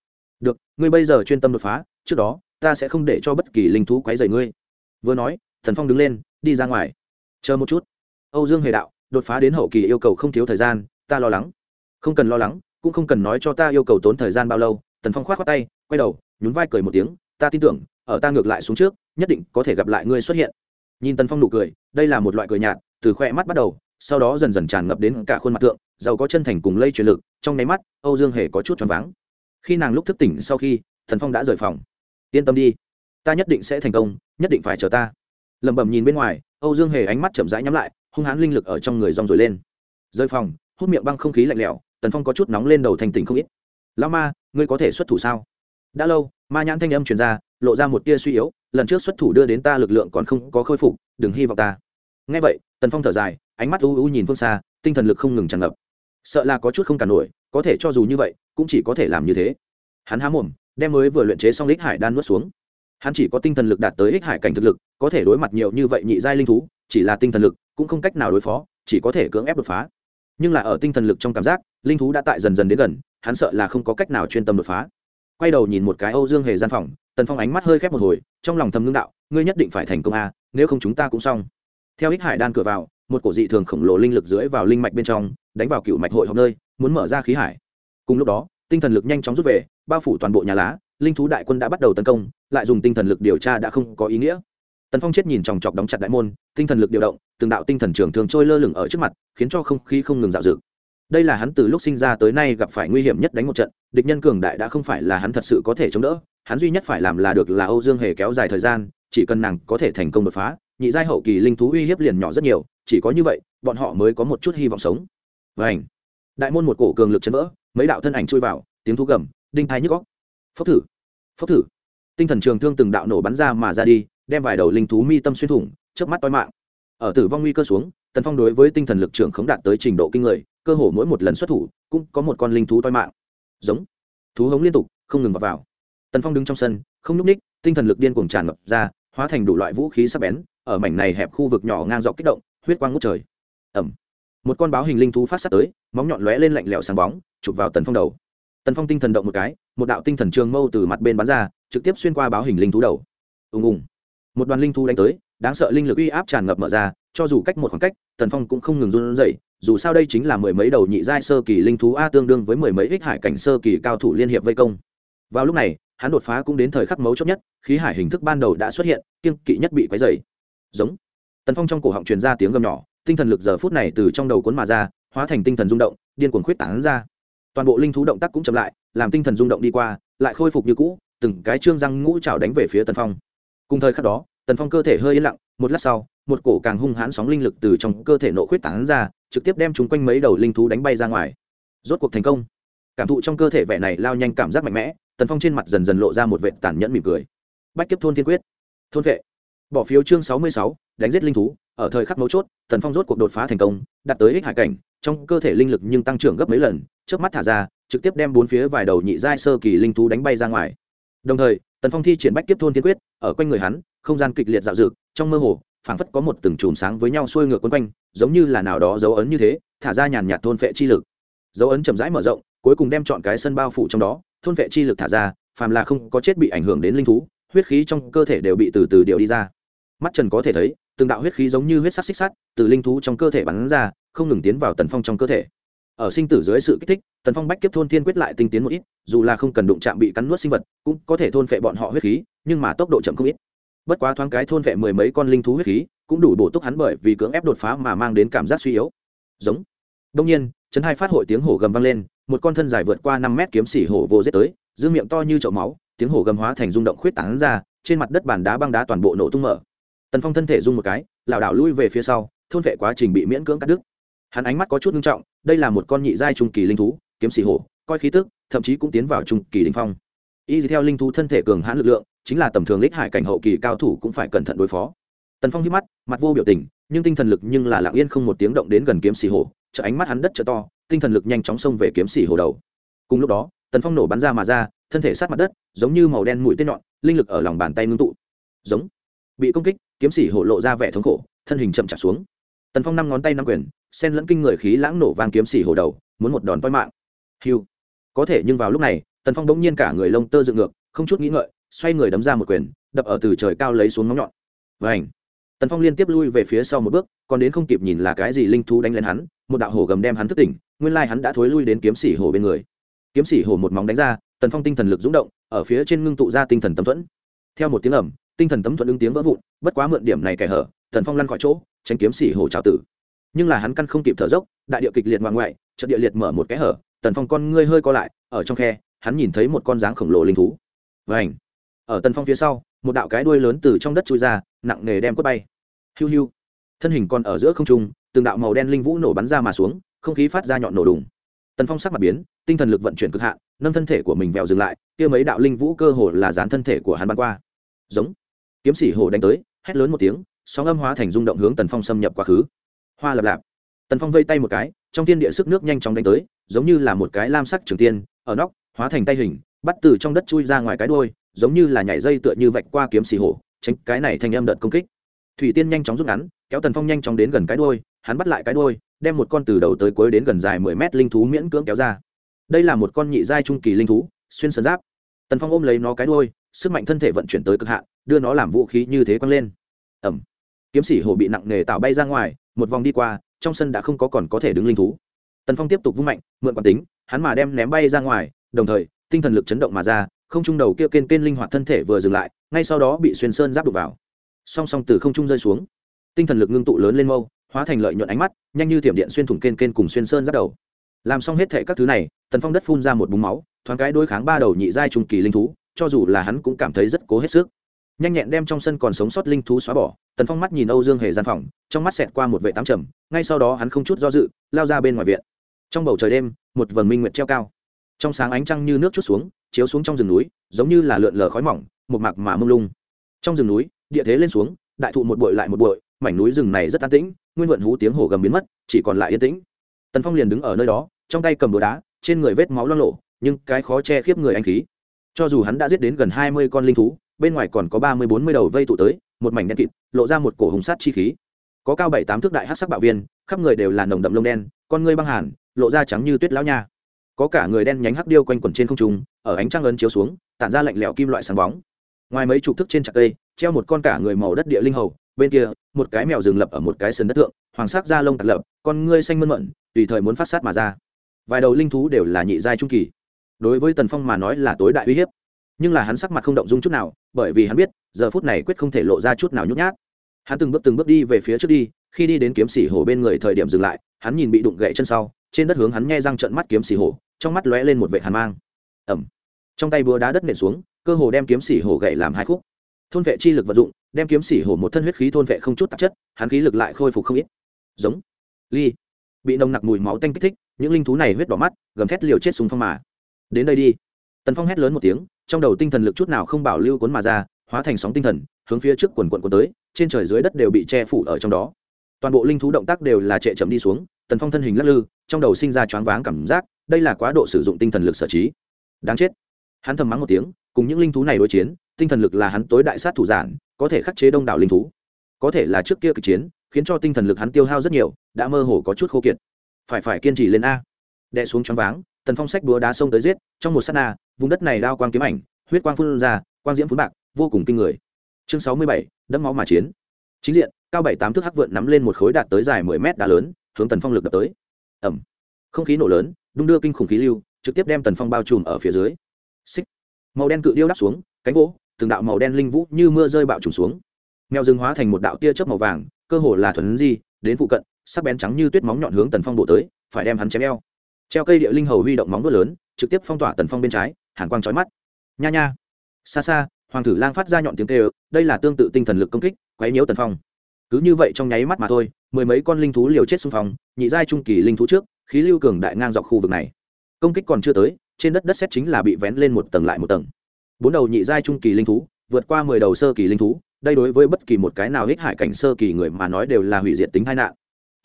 Được, ngươi bây giờ chuyên tâm đột phá, trước đó, ta sẽ không để cho bất kỳ linh thú quấy rầy ngươi. Vừa nói, tần phong đứng lên đi ra ngoài. Chờ một chút. Âu dương hề đạo, đột phá đến hậu kỳ yêu cầu không thiếu thời gian, ta lo lắng. Không cần lo lắng, cũng không cần nói cho ta yêu cầu tốn thời gian bao lâu. Tần phong k h o á t khoác tay, quay đầu, nhún vai cười một tiếng, ta tin tưởng, ở ta ngược lại xuống trước, nhất định có thể gặp lại ngươi xuất hiện. Nhìn tần phong nụ cười, đây là một loại cười nhạt, từ khoe mắt bắt đầu, sau đó dần dần tràn ngập đến cả khuôn mặt tượng giàu có chân thành cùng lây truyền lực, trong nháy mắt, âu dương hề có chút choáng váng. Khi nàng lúc thức tỉnh sau khi thần phong đã rời phòng. Yên tâm đi, ta nhất định sẽ thành công, nhất định phải chờ ta lẩm bẩm nhìn bên ngoài, âu dương hề ánh mắt chậm rãi nhắm lại, hung hãn linh lực ở trong người rong rồi lên. Rơi phòng, hút miệng băng không khí lạnh lẽo, tần phong có chút nóng lên đầu thành tỉnh không ít. Lão ma, ngươi có thể xuất thủ sao? Đã lâu, ma nhãn thanh âm truyền ra, lộ ra một tia suy yếu, lần trước xuất thủ đưa đến ta lực lượng còn không có khôi phục, đừng hy vọng ta. Ngay vậy, tần phong thở dài, ánh mắt u u nhìn phương xa, tinh thần lực không ngừng tràn ngập. Sợ là có chút không cản nổi, có thể cho dù như vậy, cũng chỉ có thể làm như thế. Hắn há mồm, đem mới vừa luyện chế xong lích hải đan nuốt xuống hắn chỉ có tinh thần lực đạt tới ích hải cảnh thực lực, có thể đối mặt nhiều như vậy nhị giai linh thú, chỉ là tinh thần lực, cũng không cách nào đối phó, chỉ có thể cưỡng ép đột phá. Nhưng là ở tinh thần lực trong cảm giác, linh thú đã tại dần dần đến gần, hắn sợ là không có cách nào chuyên tâm đột phá. Quay đầu nhìn một cái âu dương hề gian phòng, tần phong ánh mắt hơi khép một hồi, trong lòng thầm ngưng đạo, ngươi nhất định phải thành công a, nếu không chúng ta cũng xong. Theo ích hải đan cửa vào, một cổ dị thường khổng lồ linh lực dưới vào linh mạch bên trong, đánh vào cựu mạch hội họp nơi, muốn mở ra khí hải. Cùng lúc đó, tinh thần lực nhanh chóng rút về, bao phủ toàn bộ nhà lá linh thú đại quân đã bắt đầu tấn công, lại dùng tinh thần lực điều tra đã không có ý nghĩa. Tần phong chết nhìn chòng chọc đóng chặt đại môn, tinh thần lực điều động, từng đạo tinh thần trường thường trôi lơ lửng ở trước mặt, khiến cho không khí không ngừng dạo dựng đây là hắn từ lúc sinh ra tới nay gặp phải nguy hiểm nhất đánh một trận, địch nhân cường đại đã không phải là hắn thật sự có thể chống đỡ, hắn duy nhất phải làm là được là âu dương hề kéo dài thời gian, chỉ cần nàng có thể thành công đột phá, nhị giai hậu kỳ linh thú uy hiếp liền nhỏ rất nhiều, chỉ có như vậy, bọn họ mới có một chút hy vọng sống. Vảnh đại môn một cổ cường lực chấn vỡ, mấy đạo thân ảnh chui vào, tiếng thú gầm, đinh thai nhức góc phốc thử. Phốc thử. Tinh thần trường thương từng đạo nổ bắn ra mà ra đi đem vài đầu linh thú mi tâm xuyên thủng trước mắt toi mạng. Ở tử vong nguy cơ xuống tần phong đối với tinh thần lực trưởng khống đạt tới trình độ kinh người cơ hồ mỗi một lần xuất thủ cũng có một con linh thú toi mạng. Giống. Thú hống liên tục không ngừng vào, vào. tần phong đứng trong sân không nhúc ních tinh thần lực điên cuồng tràn ngập ra hóa thành đủ loại vũ khí sắc bén ở mảnh này hẹp khu vực nhỏ ngang dọc kích động huyết quang ngút trời. Ẩm một con báo hình linh thú phát sát tới móng nhọn lóe lên lạnh lẽo sáng bóng chụp vào tần phong đầu. Tần phong tinh thần động một cái một đạo tinh thần trường mâu từ mặt bên bắn ra, trực tiếp xuyên qua báo hình linh thú đầu. Ùng ùng. Một đoàn linh thú đánh tới, đáng sợ linh lực uy áp tràn ngập mở ra, cho dù cách một khoảng cách, tần phong cũng không ngừng run rẩy, dù sao đây chính là mười mấy đầu nhị giai sơ kỳ linh thú a tương đương với mười mấy ích hải cảnh sơ kỳ cao thủ liên hiệp vây công. Vào lúc này, hắn đột phá cũng đến thời khắc mấu chốt nhất, khí hải hình thức ban đầu đã xuất hiện kiên kỵ nhất bị quấy dày giống. Tần phong trong cổ họng truyền ra tiếng gầm nhỏ, tinh thần lực giờ phút này từ trong đầu cuốn mà ra, hóa thành tinh thần rung động, điên cuồng khuyết tảng ra. Toàn bộ linh thú động tác cũng chậm lại làm tinh thần rung động đi qua, lại khôi phục như cũ, từng cái trương răng ngũ trào đánh về phía tần phong. Cùng thời khắc đó, tần phong cơ thể hơi yên lặng, một lát sau, một cổ càng hung hãn sóng linh lực từ trong cơ thể nộ khuyết tán ra, trực tiếp đem chúng quanh mấy đầu linh thú đánh bay ra ngoài. Rốt cuộc thành công. Cảm thụ trong cơ thể vẻ này lao nhanh cảm giác mạnh mẽ, tần phong trên mặt dần dần lộ ra một vệ tàn nhẫn mỉm cười. Bách kiếp thôn thiên quyết. Thôn vệ. Bỏ phiếu chương sáu mươi sáu, đánh giết linh thú. Ở thời khắc mấu chốt, tần phong rốt cuộc đột phá thành công, đạt tới ích hải cảnh, trong cơ thể linh lực nhưng tăng trưởng gấp mấy lần trước mắt thả ra trực tiếp đem bốn phía vài đầu nhị giai sơ kỳ linh thú đánh bay ra ngoài. Đồng thời, tần phong thi triển bách kiếp thôn thiên quyết, ở quanh người hắn, không gian kịch liệt dạo dực trong mơ hồ, phảng phất có một từng chùm sáng với nhau xuôi ngược quấn quanh, giống như là nào đó dấu ấn như thế, thả ra nhàn nhạt thôn phệ chi lực. Dấu ấn chậm rãi mở rộng, cuối cùng đem chọn cái sân bao phủ trong đó, thôn phệ chi lực thả ra, phàm là không có chết bị ảnh hưởng đến linh thú, huyết khí trong cơ thể đều bị từ từ điều đi ra. Mắt trần có thể thấy, từng đạo huyết khí giống như huyết sắc xích sắt, từ linh thú trong cơ thể bắn ra, không ngừng tiến vào tần phong trong cơ thể ở sinh tử dưới sự kích thích, tần phong bách kiếp thôn thiên quyết lại tinh tiến một ít, dù là không cần đụng chạm bị cắn nuốt sinh vật, cũng có thể thôn phệ bọn họ huyết khí, nhưng mà tốc độ chậm không ít. Bất quá thoáng cái thôn phệ mười mấy con linh thú huyết khí, cũng đủ bổ túc hắn bởi vì cưỡng ép đột phá mà mang đến cảm giác suy yếu. Giống. Đông nhiên, chấn hai phát hội tiếng hổ gầm vang lên, một con thân dài vượt qua năm mét kiếm xỉ hổ vô giết tới, giữ miệng to như chậu máu, tiếng hổ gầm hóa thành rung động khuyết tán ra, trên mặt đất bàn đá băng đá toàn bộ nổ tung mở. Tần phong thân thể rung một cái, lảo đảo lui về phía sau, thôn vệ quá trình bị miễn cưỡng cắt đứt hắn ánh mắt có chút nghiêm trọng, đây là một con nhị giai trung kỳ linh thú, kiếm sĩ hổ, coi khí tức, thậm chí cũng tiến vào trung kỳ đình phong. Y theo linh thú thân thể cường hãn lực lượng, chính là tầm thường lích hải cảnh hậu kỳ cao thủ cũng phải cẩn thận đối phó. Tần phong hít mắt, mặt vô biểu tình, nhưng tinh thần lực nhưng là lặng yên không một tiếng động đến gần kiếm xì hổ, chợ ánh mắt hắn đất chợ to, tinh thần lực nhanh chóng xông về kiếm xì hổ đầu. Cùng lúc đó, tần phong nổ bắn ra mà ra, thân thể sát mặt đất, giống như màu đen mũi tên nhọn, linh lực ở lòng bàn tay ngưng tụ. Giống. Bị công kích, kiếm sĩ hổ lộ ra vẻ thống khổ, thân hình chậm chạp xuống. Tần phong năm ngón tay năm quyền sen lẫn kinh người khí lãng nổ vang kiếm xỉ hổ đầu, muốn một đòn toi mạng. Hiu. Có thể nhưng vào lúc này, tần phong bỗng nhiên cả người lông tơ dựng ngược, không chút nghĩ ngợi, xoay người đấm ra một quyền, đập ở từ trời cao lấy xuống móng nhọn. Và ảnh tần phong liên tiếp lui về phía sau một bước, còn đến không kịp nhìn là cái gì linh thú đánh lên hắn, một đạo hổ gầm đem hắn thức tỉnh, nguyên lai hắn đã thối lui đến kiếm sĩ hổ bên người. Kiếm sĩ hổ một móng đánh ra, tần phong tinh thần lực rung động, ở phía trên ngưng tụ ra tinh thần tấm thuẫn. Theo một tiếng ẩm tinh thần tấm thuẫn ứng tiếng vỡ vụn, bất quá mượn điểm này kẻ hở, tần phong lăn khỏi chỗ, tránh kiếm sĩ hổ trào tử nhưng là hắn căn không kịp thở dốc, đại địa kịch liệt ngoại ngoại, trận địa liệt mở một kẽ hở, tần phong con ngươi hơi co lại, ở trong khe, hắn nhìn thấy một con dáng khổng lồ linh thú. Vảnh ở tần phong phía sau, một đạo cái đuôi lớn từ trong đất trôi ra, nặng nề đem quất bay. Hiu hiu! Thân hình còn ở giữa không trung, từng đạo màu đen linh vũ nổ bắn ra mà xuống, không khí phát ra nhọn nổ đùng. Tần phong sắc mặt biến, tinh thần lực vận chuyển cực hạn, nâng thân thể của mình vẹo dừng lại, kia mấy đạo linh vũ cơ hồ là dán thân thể của hắn bắn qua. Giống! Kiếm sĩ hồ đánh tới, hét lớn một tiếng, sóng âm hóa thành rung động hướng tần phong xâm nhập quá khứ hoa lập lạp. Tần phong vây tay một cái, trong thiên địa sức nước nhanh chóng đánh tới, giống như là một cái lam sắc trường tiên, ở nóc, hóa thành tay hình, bắt từ trong đất chui ra ngoài cái đôi giống như là nhảy dây tựa như vạch qua kiếm xì hổ, tránh cái này thành âm đợt công kích. Thủy tiên nhanh chóng rút ngắn, kéo tần phong nhanh chóng đến gần cái đôi hắn bắt lại cái đôi đem một con từ đầu tới cuối đến gần dài mười mét linh thú miễn cưỡng kéo ra. Đây là một con nhị giai trung kỳ linh thú, xuyên sơn giáp. Tần phong ôm lấy nó cái đôi sức mạnh thân thể vận chuyển tới cực hạn, đưa nó làm vũ khí như thế quăng lên. Ẩm kiếm sĩ hổ bị nặng nề tạo bay ra ngoài một vòng đi qua, trong sân đã không có còn có thể đứng linh thú. Tần phong tiếp tục vung mạnh, mượn quán tính, hắn mà đem ném bay ra ngoài, đồng thời, tinh thần lực chấn động mà ra, không trung đầu kia kên kên linh hoạt thân thể vừa dừng lại, ngay sau đó bị xuyên sơn giáp đục vào. Song song từ không trung rơi xuống, tinh thần lực ngưng tụ lớn lên mâu, hóa thành lợi nhuận ánh mắt, nhanh như thiểm điện xuyên thủng kên kên cùng xuyên sơn giáp đầu. Làm xong hết thệ các thứ này, tần phong đất phun ra một búng máu, thoáng cái đối kháng ba đầu nhị giai trùng kỳ linh thú, cho dù là hắn cũng cảm thấy rất cố hết sức nhanh nhẹn đem trong sân còn sống sót linh thú xóa bỏ, tần phong mắt nhìn âu dương hề gian phòng, trong mắt xẹt qua một vệ tám trầm, ngay sau đó hắn không chút do dự, lao ra bên ngoài viện. Trong bầu trời đêm, một vầng minh nguyệt treo cao. Trong sáng ánh trăng như nước chút xuống, chiếu xuống trong rừng núi, giống như là lượn lờ khói mỏng, một mạc mà mông lung. Trong rừng núi, địa thế lên xuống, đại thụ một bội lại một bội mảnh núi rừng này rất an tĩnh, nguyên vận hú tiếng hổ gầm biến mất, chỉ còn lại yên tĩnh. Tần phong liền đứng ở nơi đó, trong tay cầm đồ đá, trên người vết máu lo lộ nhưng cái khó che khiếp người anh khí. Cho dù hắn đã giết đến gần hai mươi con linh thú bên ngoài còn có ba mươi bốn mươi đầu vây tụ tới, một mảnh đen kịt, lộ ra một cổ hùng sát chi khí. Có cao bảy tám thước đại hát sắc bạo viên, khắp người đều là nồng đậm lông đen, con ngươi băng hàn, lộ ra trắng như tuyết lão nha. Có cả người đen nhánh hắc điêu quanh quẩn trên không trung, ở ánh trăng ấn chiếu xuống, tản ra lạnh lẽo kim loại sáng bóng. Ngoài mấy chục thước trên chặt cây, treo một con cả người màu đất địa linh hầu, bên kia, một cái mèo rừng lập ở một cái sườn đất tượng hoàng sắc da lông tạt lập con ngươi xanh mơn mận, tùy thời muốn phát sát mà ra. Vài đầu linh thú đều là nhị giai trung kỳ. Đối với tần phong mà nói là tối đại uy hiếp nhưng là hắn sắc mặt không động dung chút nào, bởi vì hắn biết, giờ phút này quyết không thể lộ ra chút nào nhút nhát. Hắn từng bước từng bước đi về phía trước đi, khi đi đến kiếm xỉ hổ bên người thời điểm dừng lại, hắn nhìn bị đụng gậy chân sau, trên đất hướng hắn nghe răng trận mắt kiếm xỉ hổ trong mắt lóe lên một vệ hàn mang. Ẩm trong tay búa đá đất nện xuống, cơ hồ đem kiếm xỉ hổ gậy làm hai khúc. Thôn vệ chi lực vận dụng, đem kiếm xỉ hổ một thân huyết khí thôn vệ không chút tạp chất, hắn khí lực lại khôi phục không ít. Giống. Ly. Bị nồng nặc mùi máu tanh kích thích, những linh thú này huyết đỏ mắt, gầm thét liều chết súng phong mà. Đến đây đi. Tần phong hét lớn một tiếng trong đầu tinh thần lực chút nào không bảo lưu cuốn mà ra, hóa thành sóng tinh thần, hướng phía trước quần quận cuốn tới, trên trời dưới đất đều bị che phủ ở trong đó. Toàn bộ linh thú động tác đều là trệ chậm đi xuống, tần phong thân hình lắc lư, trong đầu sinh ra choáng váng cảm giác, đây là quá độ sử dụng tinh thần lực sở trí. Đáng chết. Hắn thầm mắng một tiếng, cùng những linh thú này đối chiến, tinh thần lực là hắn tối đại sát thủ giản, có thể khắc chế đông đảo linh thú. Có thể là trước kia kịch chiến, khiến cho tinh thần lực hắn tiêu hao rất nhiều, đã mơ hồ có chút khô kiệt. Phải phải kiên trì lên a. Đè xuống choáng váng tần phong sách búa đá sông tới giết, trong một s á t na, vùng đất này đao quang kiếm ảnh, huyết quang phun ra, quang diễm phun bạc, vô cùng kinh người. Chương sáu mươi bảy, đẫm máu mà chiến. Chính diện, cao bảy tám thước hắc vượn nắm lên một khối đạt tới dài mười mét đá lớn, hướng tần phong lực đập tới. Ẩm không khí nổ lớn, đung đưa kinh khủng khí lưu, trực tiếp đem tần phong bao trùm ở phía dưới. Xích. Màu đen cự điêu đắp xuống, cánh gỗ, từng đạo màu đen linh vũ như mưa rơi bạo trùm xuống. Mèo rừng hóa thành một đạo tia chớp màu vàng, cơ hồ là thuần di, đến phụ cận, sắc bén trắng như tuyết móng nhọn hướng tần phong bộ tới, phải đem hắn chém eo treo cây địa linh hầu huy động móng vuốt lớn, trực tiếp phong tỏa tần phong bên trái, hàn quang trói mắt. Nha nha. Xa xa, hoàng thử lang phát ra nhọn tiếng kêu, đây là tương tự tinh thần lực công kích, quấy nhiễu tần phong. Cứ như vậy trong nháy mắt mà thôi, mười mấy con linh thú liều chết xung phong, nhị giai trung kỳ linh thú trước, khí lưu cường đại ngang dọc khu vực này. Công kích còn chưa tới, trên đất đất xét chính là bị vén lên một tầng lại một tầng. Bốn đầu nhị giai trung kỳ linh thú, vượt qua mười đầu sơ kỳ linh thú, đây đối với bất kỳ một cái nào hích hải cảnh sơ kỳ người mà nói đều là hủy diệt tính tai nạn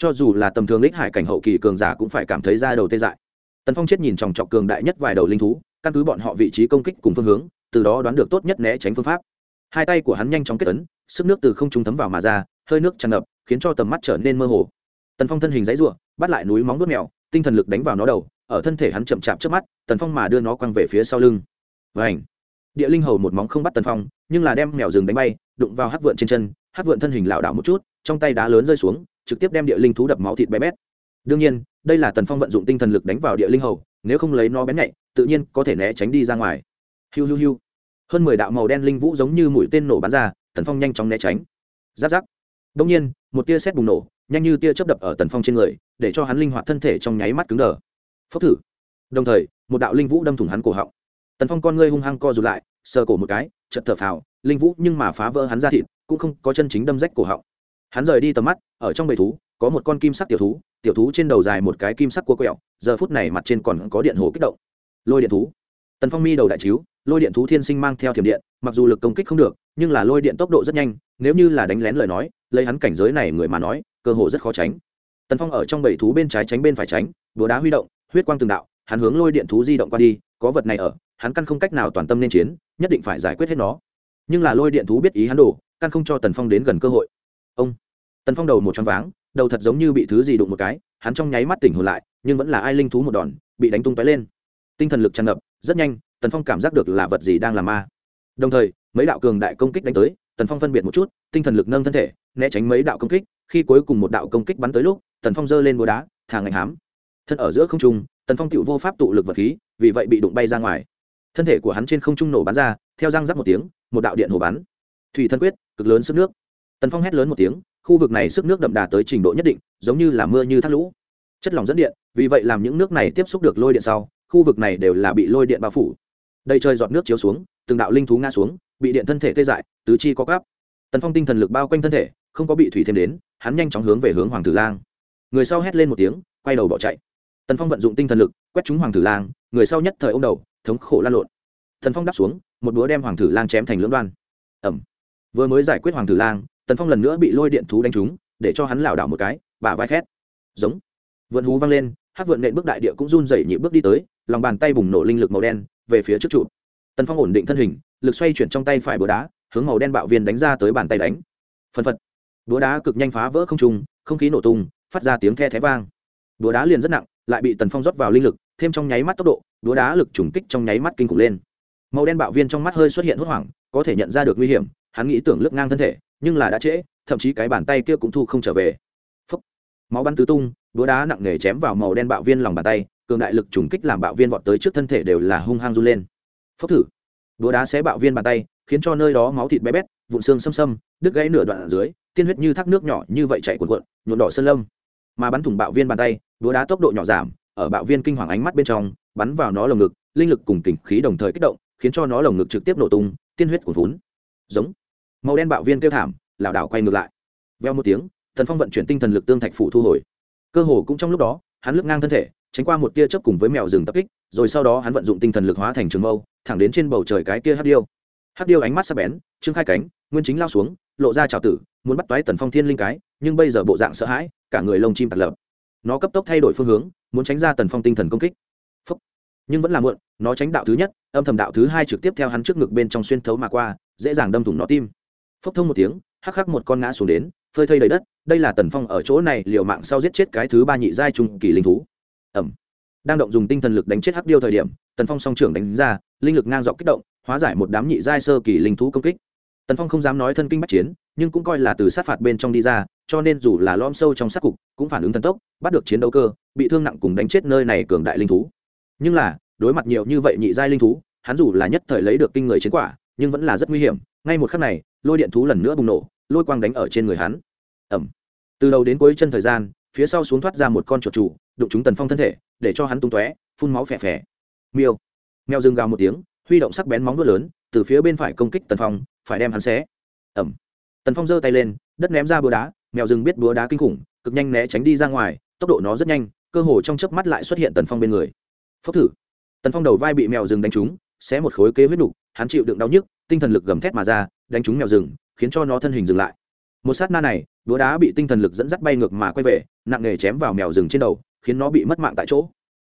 cho dù là tầm thường hích hải cảnh hậu kỳ cường giả cũng phải cảm thấy ra đầu tê dại. Tần phong chết nhìn chòng chọc cường đại nhất vài đầu linh thú, căn cứ bọn họ vị trí công kích cùng phương hướng, từ đó đoán được tốt nhất né tránh phương pháp. Hai tay của hắn nhanh chóng kết ấn, sức nước từ không trung thấm vào mà ra, hơi nước tràn ngập, khiến cho tầm mắt trở nên mơ hồ. Tần phong thân hình dãy ruộng bắt lại núi móng đốt mèo, tinh thần lực đánh vào nó đầu, ở thân thể hắn chậm chạp trước mắt, tần phong mà đưa nó quăng về phía sau lưng. Và địa linh hầu một móng không bắt tần phong, nhưng là đem mèo rừng đánh bay, đụng vào hát vượn trên chân hát vượn thân hình lảo đảo một chút, trong tay đá lớn rơi xuống trực tiếp đem địa linh thú đập máu thịt bé bét. Đương nhiên, đây là tần phong vận dụng tinh thần lực đánh vào địa linh hầu, nếu không lấy nó bén nhạy, tự nhiên có thể né tránh đi ra ngoài. Hiu hiu hiu. Hơn mười đạo màu đen linh vũ giống như mũi tên nổ bắn ra, tần phong nhanh chóng né tránh. Giáp giáp. Đông nhiên, một tia sét bùng nổ, nhanh như tia chớp đập ở tần phong trên người, để cho hắn linh hoạt thân thể trong nháy mắt cứng đờ. Phốc thử. Đồng thời, một đạo linh vũ đâm thủng hắn cổ họng. Tần phong con ngươi hung hăng co rụt lại, sờ cổ một cái chật thở phào, linh vũ nhưng mà phá vỡ hắn ra thịt, cũng không có chân chính đâm rách cổ họng hắn rời đi tầm mắt, ở trong bầy thú, có một con kim sắc tiểu thú tiểu thú trên đầu dài một cái kim sắc cua quẹo, giờ phút này mặt trên còn có điện hồ kích động. Lôi điện thú. Tần phong mi đầu đại chiếu, lôi điện thú thiên sinh mang theo thiểm điện, mặc dù lực công kích không được, nhưng là lôi điện tốc độ rất nhanh, nếu như là đánh lén lời nói, lấy hắn cảnh giới này người mà nói, cơ hội rất khó tránh. Tần phong ở trong bầy thú bên trái tránh bên phải tránh, búa đá huy động, huyết quang từng đạo, hắn hướng lôi điện thú di động qua đi, có vật này ở, hắn căn không cách nào toàn tâm nên chiến, nhất định phải giải quyết hết nó. Nhưng là lôi điện thú biết ý hắn đổ căn không cho tần phong đến gần cơ hội ông. Tần phong đầu một choáng váng, đầu thật giống như bị thứ gì đụng một cái, hắn trong nháy mắt tỉnh hồn lại, nhưng vẫn là ai linh thú một đòn, bị đánh tung tóe lên. Tinh thần lực tràn ngập, rất nhanh, tần phong cảm giác được là vật gì đang làm ma. Đồng thời, mấy đạo cường đại công kích đánh tới, tần phong phân biệt một chút, tinh thần lực nâng thân thể, né tránh mấy đạo công kích, khi cuối cùng một đạo công kích bắn tới lúc, tần phong giơ lên búa đá, thả ngành hám. Thân ở giữa không trung, tần phong tựu vô pháp tụ lực vật khí, vì vậy bị đụng bay ra ngoài. Thân thể của hắn trên không trung nổ bắn ra, theo răng rắc một tiếng, một đạo điện hồ bắn. Thủy thân quyết, cực lớn sức nước tần phong hét lớn một tiếng khu vực này sức nước đậm đà tới trình độ nhất định giống như là mưa như thác lũ chất lỏng dẫn điện vì vậy làm những nước này tiếp xúc được lôi điện sau khu vực này đều là bị lôi điện bao phủ đầy trời giọt nước chiếu xuống từng đạo linh thú ngã xuống bị điện thân thể tê dại tứ chi có cáp tần phong tinh thần lực bao quanh thân thể không có bị thủy thêm đến hắn nhanh chóng hướng về hướng hoàng tử lang người sau hét lên một tiếng quay đầu bỏ chạy tần phong vận dụng tinh thần lực quét trúng hoàng tử lang người sau nhất thời ô m đầu thống khổ lan lộn tần phong đáp xuống một búa đem hoàng tử lang chém thành lưỡng đoan ẩm vừa mới giải quyết hoàng tử lang tần phong lần nữa bị lôi điện thú đánh trúng, để cho hắn lảo đảo một cái, bả vai khét. Giống. Vượn hú văng lên, hát vượn nện bước đại địa cũng run dậy nhị bước đi tới, lòng bàn tay bùng nổ linh lực màu đen, về phía trước trụ. Tần phong ổn định thân hình, lực xoay chuyển trong tay phải búa đá, hướng màu đen bạo viên đánh ra tới bàn tay đánh. Phân phật. Búa đá cực nhanh phá vỡ không trung, không khí nổ tung, phát ra tiếng the thé vang. Búa đá liền rất nặng, lại bị tần phong rót vào linh lực, thêm trong nháy mắt tốc độ, búa đá lực trùng kích trong nháy mắt kinh khủng lên. Màu đen bạo viên trong mắt hơi xuất hiện hốt hoảng, có thể nhận ra được nguy hiểm, hắn nghĩ tưởng lướt ngang thân thể nhưng là đã trễ, thậm chí cái bàn tay kia cũng thu không trở về. Phúc. máu bắn tứ tung, búa đá nặng nề chém vào màu đen bạo viên lòng bàn tay, cường đại lực trùng kích làm bạo viên vọt tới trước thân thể đều là hung hăng run lên. Phốc thử. Búa đá xé bạo viên bàn tay, khiến cho nơi đó máu thịt bé bét, vụn xương xâm xâm, đứt gãy nửa đoạn ở dưới, tiên huyết như thác nước nhỏ như vậy chạy cuộn cuộn nhuộn đỏ sơn lâm. Mà bắn thủng bạo viên bàn tay, búa đá tốc độ nhỏ giảm, ở bạo viên kinh hoàng ánh mắt bên trong, bắn vào nó lồng ngực, linh lực cùng kình khí đồng thời kích động, khiến cho nó lồng ngực trực tiếp nổ tung, tiên huyết cuồn vốn giống màu đen bạo viên kêu thảm, lảo đảo quay ngược lại. Veo một tiếng thần phong vận chuyển tinh thần lực tương thạch phủ thu hồi. Cơ hồ cũng trong lúc đó, hắn lướt ngang thân thể, tránh qua một tia chớp cùng với mèo rừng tập kích, rồi sau đó hắn vận dụng tinh thần lực hóa thành trường mâu, thẳng đến trên bầu trời cái kia hắc điêu. Hắc điêu ánh mắt sắc bén, trương khai cánh, nguyên chính lao xuống, lộ ra trào tử, muốn bắt toái tần phong thiên linh cái, nhưng bây giờ bộ dạng sợ hãi, cả người lông chim tạt lập nó cấp tốc thay đổi phương hướng, muốn tránh ra tần phong tinh thần công kích. Phúc. nhưng vẫn là muộn, nó tránh đạo thứ nhất, âm thầm đạo thứ hai trực tiếp theo hắn trước ngực bên trong xuyên thấu mà qua, dễ dàng đâm thủng nó tim phốc thông một tiếng, hắc hắc một con ngã xuống đến, phơi thây đầy đất, đây là tần phong ở chỗ này liều mạng sau giết chết cái thứ ba nhị giai trung kỳ linh thú. Ẩm đang động dùng tinh thần lực đánh chết hắc điêu thời điểm, tần phong song trưởng đánh ra, linh lực ngang dọc kích động, hóa giải một đám nhị giai sơ kỳ linh thú công kích. Tần phong không dám nói thân kinh bắt chiến, nhưng cũng coi là từ sát phạt bên trong đi ra, cho nên dù là lom sâu trong sát cục, cũng phản ứng thần tốc, bắt được chiến đấu cơ, bị thương nặng cùng đánh chết nơi này cường đại linh thú. Nhưng là, đối mặt nhiều như vậy nhị giai linh thú, hắn dù là nhất thời lấy được kinh người chiến quả, nhưng vẫn là rất nguy hiểm, ngay một khắc này lôi điện thú lần nữa bùng nổ, lôi quang đánh ở trên người hắn. Ẩm từ đầu đến cuối chân thời gian, phía sau xuống thoát ra một con chuột chủ, đụng chúng tần phong thân thể, để cho hắn tung tóe, phun máu phè phè. Miêu. Mèo dừng gào một tiếng, huy động sắc bén móng vuốt lớn, từ phía bên phải công kích tần phong, phải đem hắn xé. Ẩm tần phong giơ tay lên, đất ném ra búa đá, mèo rừng biết búa đá kinh khủng, cực nhanh né tránh đi ra ngoài, tốc độ nó rất nhanh, cơ hồ trong chớp mắt lại xuất hiện tần phong bên người. Phốc thử. Tần phong đầu vai bị mèo rừng đánh trúng, xé một khối kế huyết nục, hắn chịu đựng đau nhức tinh thần lực gầm thét mà ra, đánh trúng mèo rừng, khiến cho nó thân hình dừng lại. Một sát na này, đũa đá bị tinh thần lực dẫn dắt bay ngược mà quay về, nặng nề chém vào mèo rừng trên đầu, khiến nó bị mất mạng tại chỗ.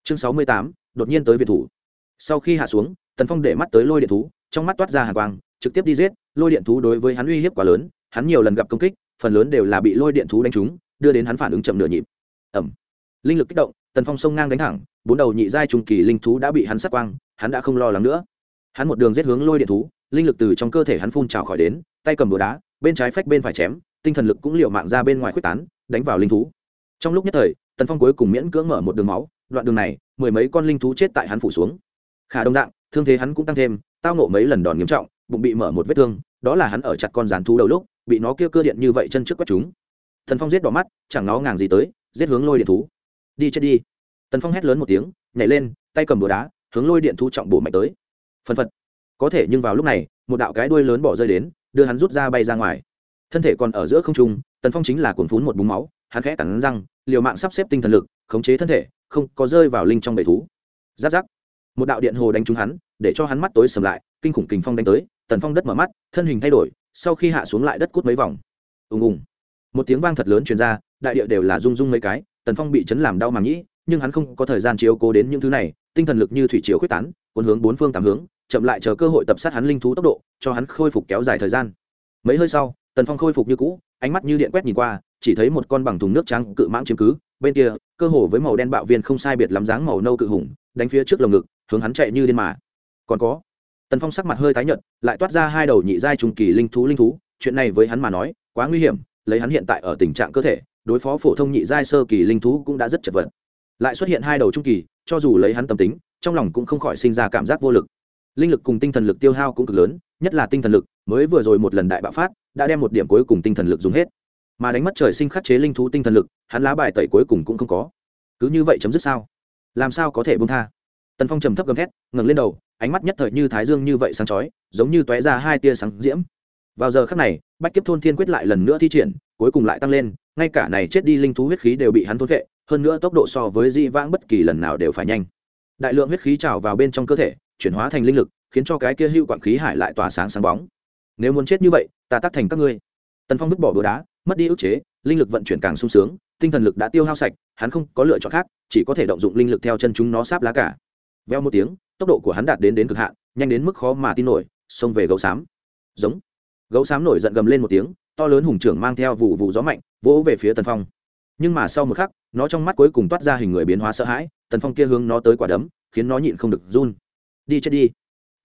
Chương sáu mươi tám, đột nhiên tới việt thủ. Sau khi hạ xuống, tần phong để mắt tới lôi điện thú, trong mắt toát ra hàng quang, trực tiếp đi giết. Lôi điện thú đối với hắn uy hiếp quá lớn, hắn nhiều lần gặp công kích, phần lớn đều là bị lôi điện thú đánh trúng, đưa đến hắn phản ứng chậm nửa nhịp. Ẩm linh lực kích động, tần phong sông ngang đánh thẳng, bốn đầu nhị giai trung kỳ linh thú đã bị hắn sát quang, hắn đã không lo lắng nữa hắn một đường giết hướng lôi điện thú, linh lực từ trong cơ thể hắn phun trào khỏi đến, tay cầm đồ đá, bên trái phách bên phải chém, tinh thần lực cũng liệu mạng ra bên ngoài quyết tán, đánh vào linh thú. Trong lúc nhất thời, tần phong cuối cùng miễn cưỡng mở một đường máu, đoạn đường này, mười mấy con linh thú chết tại hắn phủ xuống. Khả đông dạng, thương thế hắn cũng tăng thêm, tao nộ mấy lần đòn nghiêm trọng, bụng bị mở một vết thương, đó là hắn ở chặt con rán thú đầu lúc, bị nó kia cơ điện như vậy chân trước quất chúng. Thần phong giết đỏ mắt, chẳng nó ngàng gì tới, giết hướng lôi điện thú. Đi chết đi. Tần phong hét lớn một tiếng, nhảy lên, tay cầm đồ đá, hướng lôi điện thú trọng bổ mạnh tới phân phật. Có thể nhưng vào lúc này, một đạo cái đuôi lớn bỏ rơi đến, đưa hắn rút ra bay ra ngoài. Thân thể còn ở giữa không trung, tần phong chính là cuốn phún một búng máu, hắn khẽ cắn răng, liều mạng sắp xếp tinh thần lực, khống chế thân thể, không có rơi vào linh trong bể thú. Giáp giáp. Một đạo điện hồ đánh trúng hắn, để cho hắn mắt tối sầm lại, kinh khủng kình phong đánh tới, tần phong đất mở mắt, thân hình thay đổi, sau khi hạ xuống lại đất cút mấy vòng. Ùng ùng. Một tiếng vang thật lớn truyền ra, đại địa đều là rung rung mấy cái, tần phong bị chấn làm đau màng nhĩ nhưng hắn không có thời gian chiếu cố đến những thứ này, tinh thần lực như thủy chiếu quyết tán, cuốn hướng bốn phương tám hướng chậm lại chờ cơ hội tập sát hắn linh thú tốc độ, cho hắn khôi phục kéo dài thời gian. Mấy hơi sau, tần phong khôi phục như cũ, ánh mắt như điện quét nhìn qua, chỉ thấy một con bằng thùng nước trắng cự mãng chiếm cứ, bên kia, cơ hồ với màu đen bạo viên không sai biệt lắm dáng màu nâu cự hùng, đánh phía trước lồng ngực, hướng hắn chạy như điên mà. Còn có, tần phong sắc mặt hơi tái nhợt, lại toát ra hai đầu nhị giai trung kỳ linh thú linh thú, chuyện này với hắn mà nói, quá nguy hiểm, lấy hắn hiện tại ở tình trạng cơ thể, đối phó phổ thông nhị giai sơ kỳ linh thú cũng đã rất chật vật. Lại xuất hiện hai đầu trung kỳ, cho dù lấy hắn tâm tính, trong lòng cũng không khỏi sinh ra cảm giác vô lực linh lực cùng tinh thần lực tiêu hao cũng cực lớn, nhất là tinh thần lực, mới vừa rồi một lần đại bạo phát, đã đem một điểm cuối cùng tinh thần lực dùng hết. Mà đánh mất trời sinh khắc chế linh thú tinh thần lực, hắn lá bài tẩy cuối cùng cũng không có. Cứ như vậy chấm dứt sao? Làm sao có thể bông tha? Tần phong trầm thấp gầm thét, ngẩng lên đầu, ánh mắt nhất thời như thái dương như vậy sáng chói, giống như tóe ra hai tia sáng diễm. Vào giờ khắc này, bách kiếp thôn thiên quyết lại lần nữa thi triển, cuối cùng lại tăng lên, ngay cả này chết đi linh thú huyết khí đều bị hắn thôn vệ hơn nữa tốc độ so với di vãng bất kỳ lần nào đều phải nhanh. Đại lượng huyết khí trào vào bên trong cơ thể chuyển hóa thành linh lực, khiến cho cái kia hưu quảng khí hải lại tỏa sáng sáng bóng. Nếu muốn chết như vậy, ta tắt thành các ngươi. Tần phong vứt bỏ búa đá, mất đi ức chế, linh lực vận chuyển càng sung sướng, tinh thần lực đã tiêu hao sạch, hắn không có lựa chọn khác, chỉ có thể động dụng linh lực theo chân chúng nó sáp lá cả. Veo một tiếng, tốc độ của hắn đạt đến đến cực hạn, nhanh đến mức khó mà tin nổi, xông về gấu xám. Giống. Gấu xám nổi giận gầm lên một tiếng, to lớn hùng trưởng mang theo vụ vụ gió mạnh, vỗ về phía tần phong. Nhưng mà sau một khắc, nó trong mắt cuối cùng toát ra hình người biến hóa sợ hãi, tần phong kia hướng nó tới quả đấm, khiến nó nhịn không được run đi chết đi.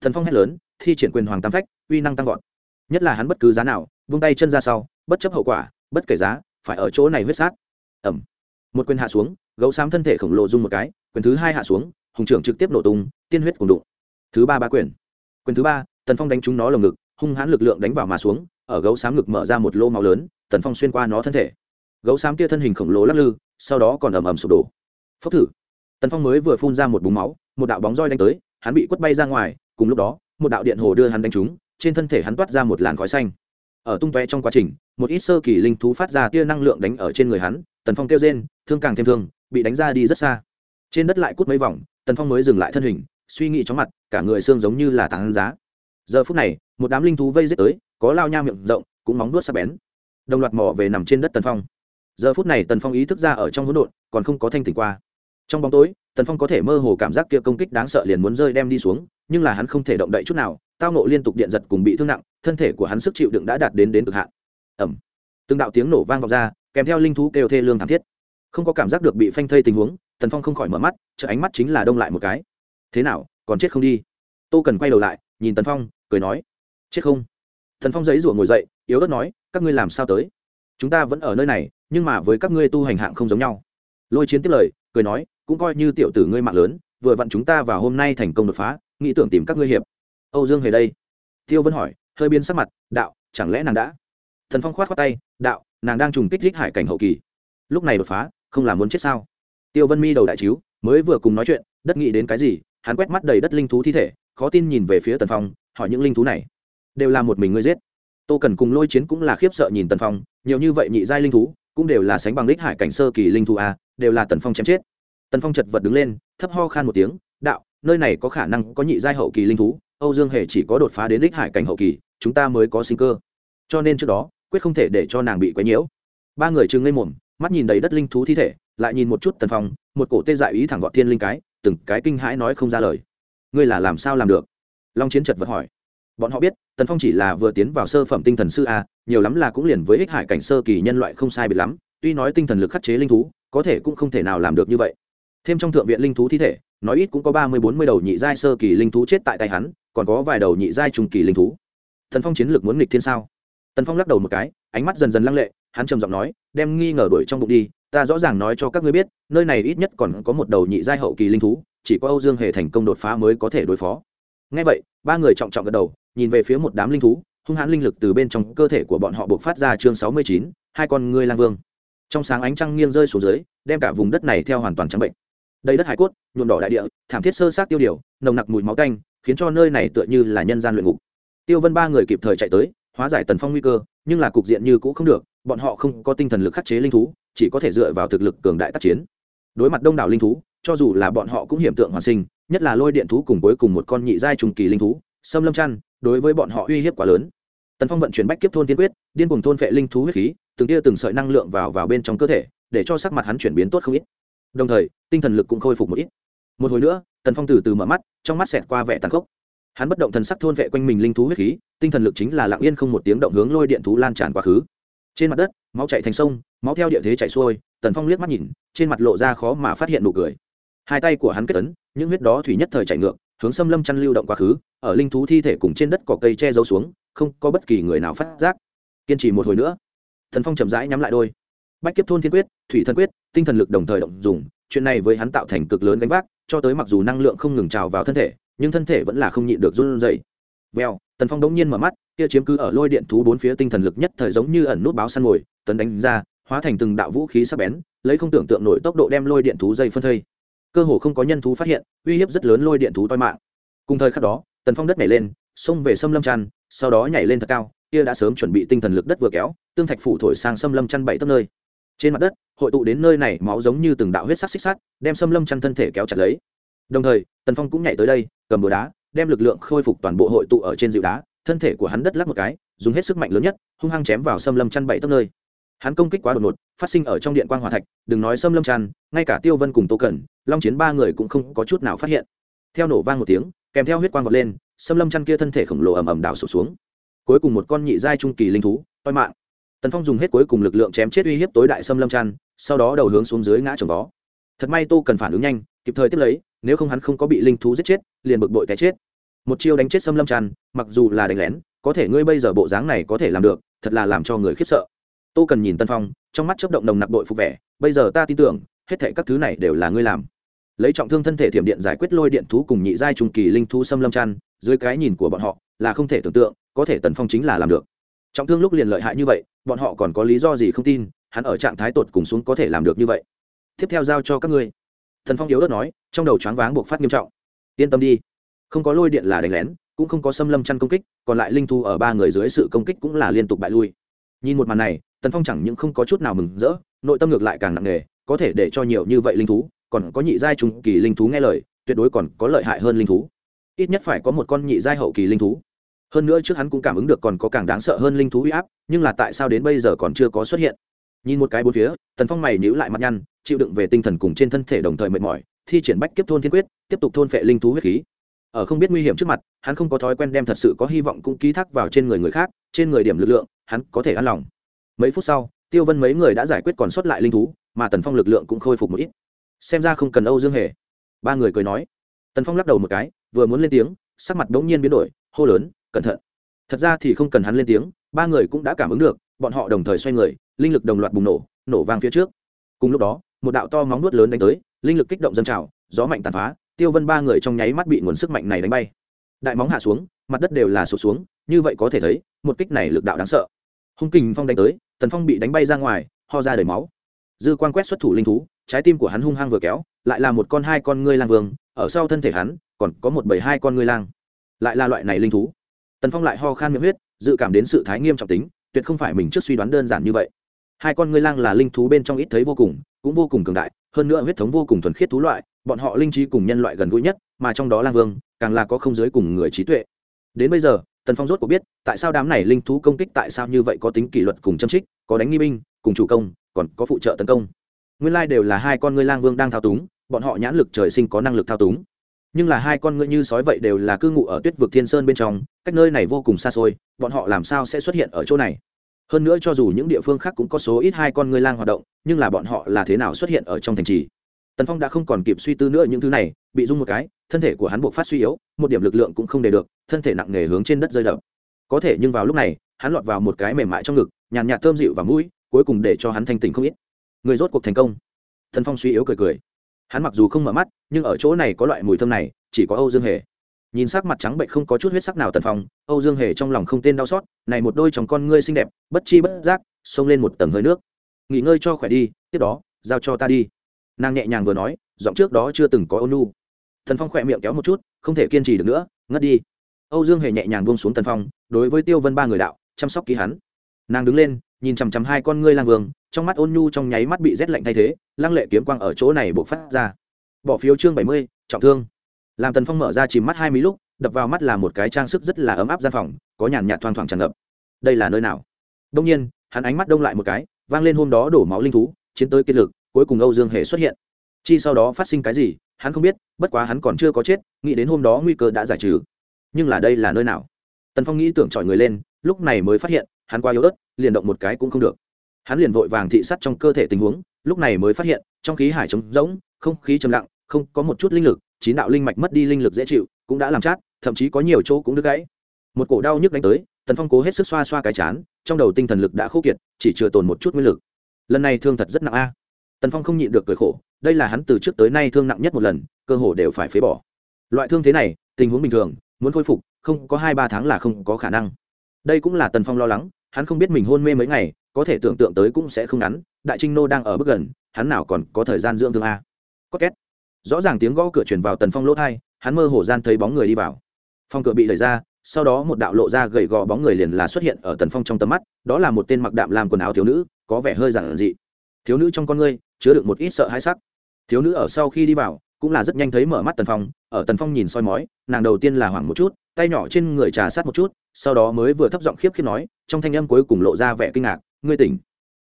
Thần phong hét lớn, thi triển quyền hoàng tam phách, uy năng tăng vọt. Nhất là hắn bất cứ giá nào, vung tay chân ra sau, bất chấp hậu quả, bất kể giá, phải ở chỗ này huyết sát. Ẩm một quyền hạ xuống, gấu xám thân thể khổng lồ dung một cái, quyền thứ hai hạ xuống, hùng trưởng trực tiếp nổ tung, tiên huyết cùng đụng. Thứ ba ba quyền. Quyền thứ ba tần phong đánh trúng nó lồng ngực, hung hãn lực lượng đánh vào mà xuống, ở gấu xám ngực mở ra một lô máu lớn tần phong xuyên qua nó thân thể. Gấu xám kia thân hình khổng lồ lắc lư, sau đó còn ầm ầm sụp đổ. Phốc thử. Tần phong mới vừa phun ra một búng máu, một đạo bóng roi đánh tới hắn bị quất bay ra ngoài, cùng lúc đó, một đạo điện hồ đưa hắn đánh trúng, trên thân thể hắn toát ra một làn khói xanh. Ở tung tóe trong quá trình, một ít sơ kỳ linh thú phát ra tia năng lượng đánh ở trên người hắn, tần phong kêu rên, thương càng thêm thương, bị đánh ra đi rất xa. Trên đất lại cút mấy vòng, tần phong mới dừng lại thân hình, suy nghĩ chóng mặt, cả người xương giống như là tán giá giờ phút này, một đám linh thú vây giết tới, có lao nha miệng rộng, cũng móng đuốt sắc bén. Đồng loạt mỏ về nằm trên đất tần phong. Giờ phút này tần phong ý thức ra ở trong hỗn độn, còn không có thanh tỉnh qua trong bóng tối, tần phong có thể mơ hồ cảm giác kia công kích đáng sợ liền muốn rơi đem đi xuống, nhưng là hắn không thể động đậy chút nào, tao nộ liên tục điện giật cùng bị thương nặng, thân thể của hắn sức chịu đựng đã đạt đến đến cực hạn. Ẩm từng đạo tiếng nổ vang vọng ra, kèm theo linh thú kêu thê lương thảm thiết. Không có cảm giác được bị phanh thây tình huống, tần phong không khỏi mở mắt chợ ánh mắt chính là đông lại một cái. Thế nào, còn chết không đi? Tô cần quay đầu lại, nhìn tần phong, cười nói, chết không? Thần phong giấy rủa ngồi dậy, yếu ớt nói, các ngươi làm sao tới? Chúng ta vẫn ở nơi này, nhưng mà với các ngươi tu hành hạng không giống nhau. Lôi chiến tiếp lời cười nói, cũng coi như tiểu tử ngươi mạng lớn, vừa vặn chúng ta vào hôm nay thành công đột phá, nghĩ tưởng tìm các ngươi hiệp. Âu dương hề đây. Tiêu vân hỏi, hơi biến sắc mặt, đạo, chẳng lẽ nàng đã? Thần phong khoát khoát tay, đạo, nàng đang trùng kích thích hải cảnh hậu kỳ. Lúc này đột phá, không làm muốn chết sao? Tiêu vân mi đầu đại chiếu, mới vừa cùng nói chuyện, đất nghĩ đến cái gì? Hắn quét mắt đầy đất linh thú thi thể, khó tin nhìn về phía tần phong, hỏi những linh thú này, đều là một mình ngươi giết? Tô cần cùng lôi chiến cũng là khiếp sợ nhìn tần phong, nhiều như vậy nhị giai linh thú, cũng đều là sánh bằng đích hải cảnh sơ kỳ linh thú a đều là tần phong chém chết. Tần phong chật vật đứng lên, thấp ho khan một tiếng, đạo, nơi này có khả năng có nhị giai hậu kỳ linh thú, âu dương hề chỉ có đột phá đến đích hải cảnh hậu kỳ, chúng ta mới có sinh cơ. Cho nên trước đó, quyết không thể để cho nàng bị quấy nhiễu. Ba người chừng lên mồm, mắt nhìn đầy đất linh thú thi thể, lại nhìn một chút tần phong, một cổ tê dại ý thẳng vọt thiên linh cái, từng cái kinh hãi nói không ra lời. Ngươi là làm sao làm được? Long chiến chật vật hỏi. Bọn họ biết, tần phong chỉ là vừa tiến vào sơ phẩm tinh thần sư a, nhiều lắm là cũng liền với ích hải cảnh sơ kỳ nhân loại không sai biệt lắm, tuy nói tinh thần lực khắc chế linh thú có thể cũng không thể nào làm được như vậy. Thêm trong thượng viện linh thú thi thể, nói ít cũng có ba mươi bốn mươi đầu nhị giai sơ kỳ linh thú chết tại tay hắn, còn có vài đầu nhị giai trung kỳ linh thú. Thần phong chiến lược muốn nghịch thiên sao? Tần phong lắc đầu một cái, ánh mắt dần dần lăng lệ, hắn trầm giọng nói, đem nghi ngờ đuổi trong bụng đi, ta rõ ràng nói cho các ngươi biết, nơi này ít nhất còn có một đầu nhị giai hậu kỳ linh thú, chỉ có âu dương hề thành công đột phá mới có thể đối phó. Ngay vậy, ba người trọng trọng gật đầu, nhìn về phía một đám linh thú, hung hãn linh lực từ bên trong cơ thể của bọn họ buộc phát ra chương sáu mươi chín, hai con ngươi lang vương trong sáng ánh trăng nghiêng rơi xuống dưới, đem cả vùng đất này theo hoàn toàn trắng bệnh. Đầy đất hải cốt, nhuộm đỏ đại địa, thảm thiết sơ sát tiêu điều, nồng nặc mùi máu canh khiến cho nơi này tựa như là nhân gian luyện ngục. Tiêu vân ba người kịp thời chạy tới, hóa giải tần phong nguy cơ, nhưng là cục diện như cũ không được, bọn họ không có tinh thần lực khắc chế linh thú, chỉ có thể dựa vào thực lực cường đại tác chiến. Đối mặt đông đảo linh thú, cho dù là bọn họ cũng hiểm tượng hoàn sinh, nhất là lôi điện thú cùng cuối cùng một con nhị giai trùng kỳ linh thú, xâm lâm chăn, đối với bọn họ uy hiếp quá lớn. Tần phong vận chuyển bách kiếp thôn tiên quyết, điên cùng thôn phệ linh thú huyết khí từng tia từng sợi năng lượng vào vào bên trong cơ thể, để cho sắc mặt hắn chuyển biến tốt không ít. Đồng thời, tinh thần lực cũng khôi phục một ít. Một hồi nữa, tần phong từ từ mở mắt, trong mắt xẹt qua vẻ tàn khốc. Hắn bất động thần sắc thôn vệ quanh mình linh thú huyết khí, tinh thần lực chính là lặng yên không một tiếng động hướng lôi điện thú lan tràn quá khứ. Trên mặt đất, máu chạy thành sông, máu theo địa thế chạy xuôi, tần phong liếc mắt nhìn, trên mặt lộ ra khó mà phát hiện nụ cười. Hai tay của hắn kết tấn những huyết đó thủy nhất thời chạy ngược, hướng xâm lâm chăn lưu động quá khứ, ở linh thú thi thể cùng trên đất cỏ cây che giấu xuống, không có bất kỳ người nào phát giác. Kiên trì một hồi nữa thần phong chậm rãi nhắm lại đôi. Bách kiếp thôn thiên quyết thủy thần quyết tinh thần lực đồng thời động dùng chuyện này với hắn tạo thành cực lớn gánh vác cho tới mặc dù năng lượng không ngừng trào vào thân thể nhưng thân thể vẫn là không nhịn được run rẩy. Vèo tần phong đống nhiên mở mắt kia chiếm cứ ở lôi điện thú bốn phía tinh thần lực nhất thời giống như ẩn nút báo săn mồi tấn đánh ra hóa thành từng đạo vũ khí sắc bén lấy không tưởng tượng nổi tốc độ đem lôi điện thú dây phân thây. Cơ hồ không có nhân thú phát hiện uy hiếp rất lớn lôi điện thú toi mạng. Cùng thời khắc đó tần phong đất nhảy lên xông về xâm lâm tràn, sau đó nhảy lên thật cao kia đã sớm chuẩn bị tinh thần lực đất vừa kéo, tương thạch phủ thổi sang xâm lâm chăn bảy tấc nơi. Trên mặt đất, hội tụ đến nơi này máu giống như từng đạo huyết sắc xích sắt, đem xâm lâm chăn thân thể kéo chặt lấy. Đồng thời, tần phong cũng nhảy tới đây, cầm búa đá, đem lực lượng khôi phục toàn bộ hội tụ ở trên dịu đá, thân thể của hắn đất lắc một cái, dùng hết sức mạnh lớn nhất, hung hăng chém vào xâm lâm chăn bảy tấc nơi. Hắn công kích quá đột ngột, phát sinh ở trong điện quan hòa thạch, đừng nói xâm lâm chăn, ngay cả tiêu vân cùng tô cẩn, long chiến ba người cũng không có chút nào phát hiện. Theo nổ vang một tiếng, kèm theo huyết quang vọt lên, xâm lâm chăn kia thân thể khổng lồ ầm ầm đảo sụp xuống cuối cùng một con nhị giai trung kỳ linh thú toi mạng. Tần phong dùng hết cuối cùng lực lượng chém chết uy hiếp tối đại xâm lâm trăn sau đó đầu hướng xuống dưới ngã trồng vó. Thật may tô cần phản ứng nhanh kịp thời tiếp lấy nếu không hắn không có bị linh thú giết chết liền bực bội cái chết. Một chiêu đánh chết xâm lâm tràn, mặc dù là đánh lén có thể ngươi bây giờ bộ dáng này có thể làm được thật là làm cho người khiếp sợ. Tô cần nhìn tân phong trong mắt chấp động nồng nặc đội phục vẻ bây giờ ta tin tưởng hết thệ các thứ này đều là ngươi làm. Lấy trọng thương thân thể thiểm điện giải quyết lôi điện thú cùng nhị giai trùng kỳ linh thú xâm lâm tràn, dưới cái nhìn của bọn họ là không thể tưởng tượng có thể tần phong chính là làm được. Trọng thương lúc liền lợi hại như vậy, bọn họ còn có lý do gì không tin, hắn ở trạng thái tột cùng xuống có thể làm được như vậy. Tiếp theo giao cho các ngươi. Thần phong yếu ớt nói, trong đầu choáng váng buộc phát nghiêm trọng. Yên tâm đi, không có lôi điện là đánh lén, cũng không có xâm lâm chăn công kích, còn lại linh thu ở ba người dưới sự công kích cũng là liên tục bại lui. Nhìn một màn này, tần phong chẳng những không có chút nào mừng rỡ, nội tâm ngược lại càng nặng nề, có thể để cho nhiều như vậy linh thú, còn có nhị giai trung kỳ linh thú nghe lời, tuyệt đối còn có lợi hại hơn linh thú. Ít nhất phải có một con nhị giai hậu kỳ linh thú hơn nữa trước hắn cũng cảm ứng được còn có càng đáng sợ hơn linh thú huy áp, nhưng là tại sao đến bây giờ còn chưa có xuất hiện? Nhìn một cái bốn phía, tần phong mày nhữ lại mặt nhăn, chịu đựng về tinh thần cùng trên thân thể đồng thời mệt mỏi, thi triển bách kiếp thôn thiên quyết, tiếp tục thôn phệ linh thú huyết khí. Ở không biết nguy hiểm trước mặt, hắn không có thói quen đem thật sự có hy vọng cũng ký thác vào trên người người khác, trên người điểm lực lượng, hắn có thể an lòng. Mấy phút sau, tiêu vân mấy người đã giải quyết còn sót lại linh thú, mà tần phong lực lượng cũng khôi phục một ít. Xem ra không cần âu dương hề. Ba người cười nói. Tần phong lắc đầu một cái, vừa muốn lên tiếng, sắc mặt bỗng nhiên biến đổi, hô lớn cẩn thận. Thật ra thì không cần hắn lên tiếng, ba người cũng đã cảm ứng được, bọn họ đồng thời xoay người, linh lực đồng loạt bùng nổ nổ vang phía trước. Cùng lúc đó, một đạo to móng nuốt lớn đánh tới, linh lực kích động dân trào, gió mạnh tàn phá, tiêu vân ba người trong nháy mắt bị nguồn sức mạnh này đánh bay. Đại móng hạ xuống, mặt đất đều là sụt xuống, như vậy có thể thấy, một kích này lực đạo đáng sợ. Hung kình phong đánh tới, tần phong bị đánh bay ra ngoài, ho ra đầy máu. Dư quan quét xuất thủ linh thú, trái tim của hắn hung hăng vừa kéo, lại là một con hai con ngươi lang vương, ở sau thân thể hắn, còn có một bảy hai con ngươi lang. Lại là loại này linh thú tần phong lại ho khan miệng huyết, dự cảm đến sự thái nghiêm trọng tính, tuyệt không phải mình trước suy đoán đơn giản như vậy. Hai con ngươi lang là linh thú bên trong ít thấy vô cùng, cũng vô cùng cường đại, hơn nữa huyết thống vô cùng thuần khiết thú loại, bọn họ linh trí cùng nhân loại gần gũi nhất, mà trong đó lang vương, càng là có không giới cùng người trí tuệ. Đến bây giờ, tần phong rốt có biết, tại sao đám này linh thú công kích tại sao như vậy có tính kỷ luật cùng châm trích, có đánh nghi binh, cùng chủ công, còn có phụ trợ tấn công. Nguyên lai đều là hai con ngươi lang vương đang thao túng, bọn họ nhãn lực trời sinh có năng lực thao túng nhưng là hai con ngươi như sói vậy đều là cư ngụ ở tuyết vực thiên sơn bên trong, cách nơi này vô cùng xa xôi, bọn họ làm sao sẽ xuất hiện ở chỗ này? Hơn nữa cho dù những địa phương khác cũng có số ít hai con ngươi lang hoạt động, nhưng là bọn họ là thế nào xuất hiện ở trong thành trì? Tần phong đã không còn kịp suy tư nữa những thứ này, bị rung một cái, thân thể của hắn buộc phát suy yếu, một điểm lực lượng cũng không để được, thân thể nặng nề hướng trên đất rơi đập. Có thể nhưng vào lúc này, hắn lọt vào một cái mềm mại trong ngực, nhàn nhạt thơm dịu và mũi, cuối cùng để cho hắn thanh tỉnh không ít. Người rốt cuộc thành công. Thần phong suy yếu cười cười hắn mặc dù không mở mắt, nhưng ở chỗ này có loại mùi thơm này, chỉ có âu dương hề. Nhìn sắc mặt trắng bệnh không có chút huyết sắc nào tần phong, âu dương hề trong lòng không tên đau xót, này một đôi chồng con ngươi xinh đẹp, bất chi bất giác, xông lên một tầng hơi nước. Nghỉ ngơi cho khỏe đi, tiếp đó, giao cho ta đi. Nàng nhẹ nhàng vừa nói, giọng trước đó chưa từng có ôn nu thần phong khỏe miệng kéo một chút, không thể kiên trì được nữa, ngất đi. Âu dương hề nhẹ nhàng buông xuống tần phong, đối với tiêu vân ba người đạo, chăm sóc ký hắn. Nàng đứng lên nhìn chằm chằm hai con ngươi lang vương, trong mắt ôn nhu trong nháy mắt bị rét lạnh thay thế, lăng lệ kiếm quang ở chỗ này buộc phát ra. Bỏ phiếu chương bảy mươi, trọng thương. Làm tần phong mở ra chìm mắt hai mí lúc, đập vào mắt là một cái trang sức rất là ấm áp gian phòng, có nhàn nhạt thoang thoảng tràn ngập. Đây là nơi nào? Đông nhiên, hắn ánh mắt đông lại một cái, vang lên hôm đó đổ máu linh thú, chiến tới kiệt lực, cuối cùng âu dương hề xuất hiện. Chi sau đó phát sinh cái gì, hắn không biết, bất quá hắn còn chưa có chết, nghĩ đến hôm đó nguy cơ đã giải trừ. Nhưng là đây là nơi nào? Tần phong nghĩ tưởng chọi người lên, lúc này mới phát hiện hắn qua yếu ớt, liền động một cái cũng không được. Hắn liền vội vàng thị sắt trong cơ thể tình huống, lúc này mới phát hiện, trong khí hải trống rỗng, không khí trầm lặng, không có một chút linh lực, chín đạo linh mạch mất đi linh lực dễ chịu, cũng đã làm chát, thậm chí có nhiều chỗ cũng đứt gãy. Một cổ đau nhức đánh tới, tần phong cố hết sức xoa xoa cái chán, trong đầu tinh thần lực đã khô kiệt, chỉ chưa tồn một chút nguyên lực. Lần này thương thật rất nặng a. Tần phong không nhịn được cười khổ, đây là hắn từ trước tới nay thương nặng nhất một lần, cơ hồ đều phải phế bỏ. Loại thương thế này, tình huống bình thường, muốn khôi phục, không có hai ba tháng là không có khả năng. Đây cũng là tần phong lo lắng hắn không biết mình hôn mê mấy ngày, có thể tưởng tượng tới cũng sẽ không ngắn, đại trinh nô đang ở bước gần, hắn nào còn có thời gian dưỡng thương a. Có két. Rõ ràng tiếng gõ cửa truyền vào tần phong lỗ thai, hắn mơ hồ gian thấy bóng người đi vào. Phòng cửa bị đẩy ra, sau đó một đạo lộ ra gầy gò bóng người liền là xuất hiện ở tần phong trong tầm mắt, đó là một tên mặc đạm làm quần áo thiếu nữ, có vẻ hơi giản dị. Thiếu nữ trong con ngươi chứa được một ít sợ hãi sắc. Thiếu nữ ở sau khi đi vào, cũng là rất nhanh thấy mở mắt tần phong, ở tần phong nhìn soi mói, nàng đầu tiên là hoảng một chút, tay nhỏ trên người trà sát một chút, sau đó mới vừa thấp giọng khiếp khiếp nói trong thanh âm cuối cùng lộ ra vẻ kinh ngạc, ngươi tỉnh.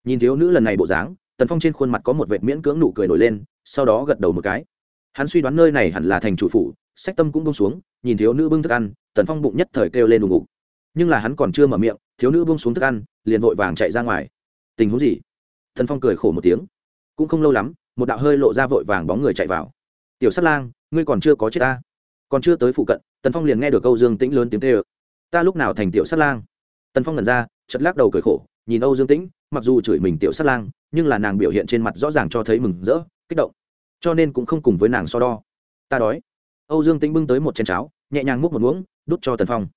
Nhìn thiếu nữ lần này bộ dáng, tần phong trên khuôn mặt có một vệt miễn cưỡng nụ cười nổi lên, sau đó gật đầu một cái. Hắn suy đoán nơi này hẳn là thành chủ phủ, sách tâm cũng bông xuống, nhìn thiếu nữ bưng thức ăn, tần phong bụng nhất thời kêu lên đùng ngục nhưng là hắn còn chưa mở miệng, thiếu nữ bông xuống thức ăn, liền vội vàng chạy ra ngoài. Tình huống gì? Tần phong cười khổ một tiếng. Cũng không lâu lắm, một đạo hơi lộ ra vội vàng bóng người chạy vào. Tiểu sát lang, ngươi còn chưa có chết ta. Còn chưa tới phụ cận, tần phong liền nghe được câu dương tĩnh lớn tiếng tê ơ ta lúc nào thành tiểu sát lang? Tần phong lần ra chật lắc đầu cười khổ, nhìn âu dương tĩnh, mặc dù chửi mình tiểu sát lang, nhưng là nàng biểu hiện trên mặt rõ ràng cho thấy mừng rỡ, kích động. Cho nên cũng không cùng với nàng so đo. Ta đói. Âu dương tĩnh bưng tới một chén cháo, nhẹ nhàng múc một muỗng, đút cho tần phong.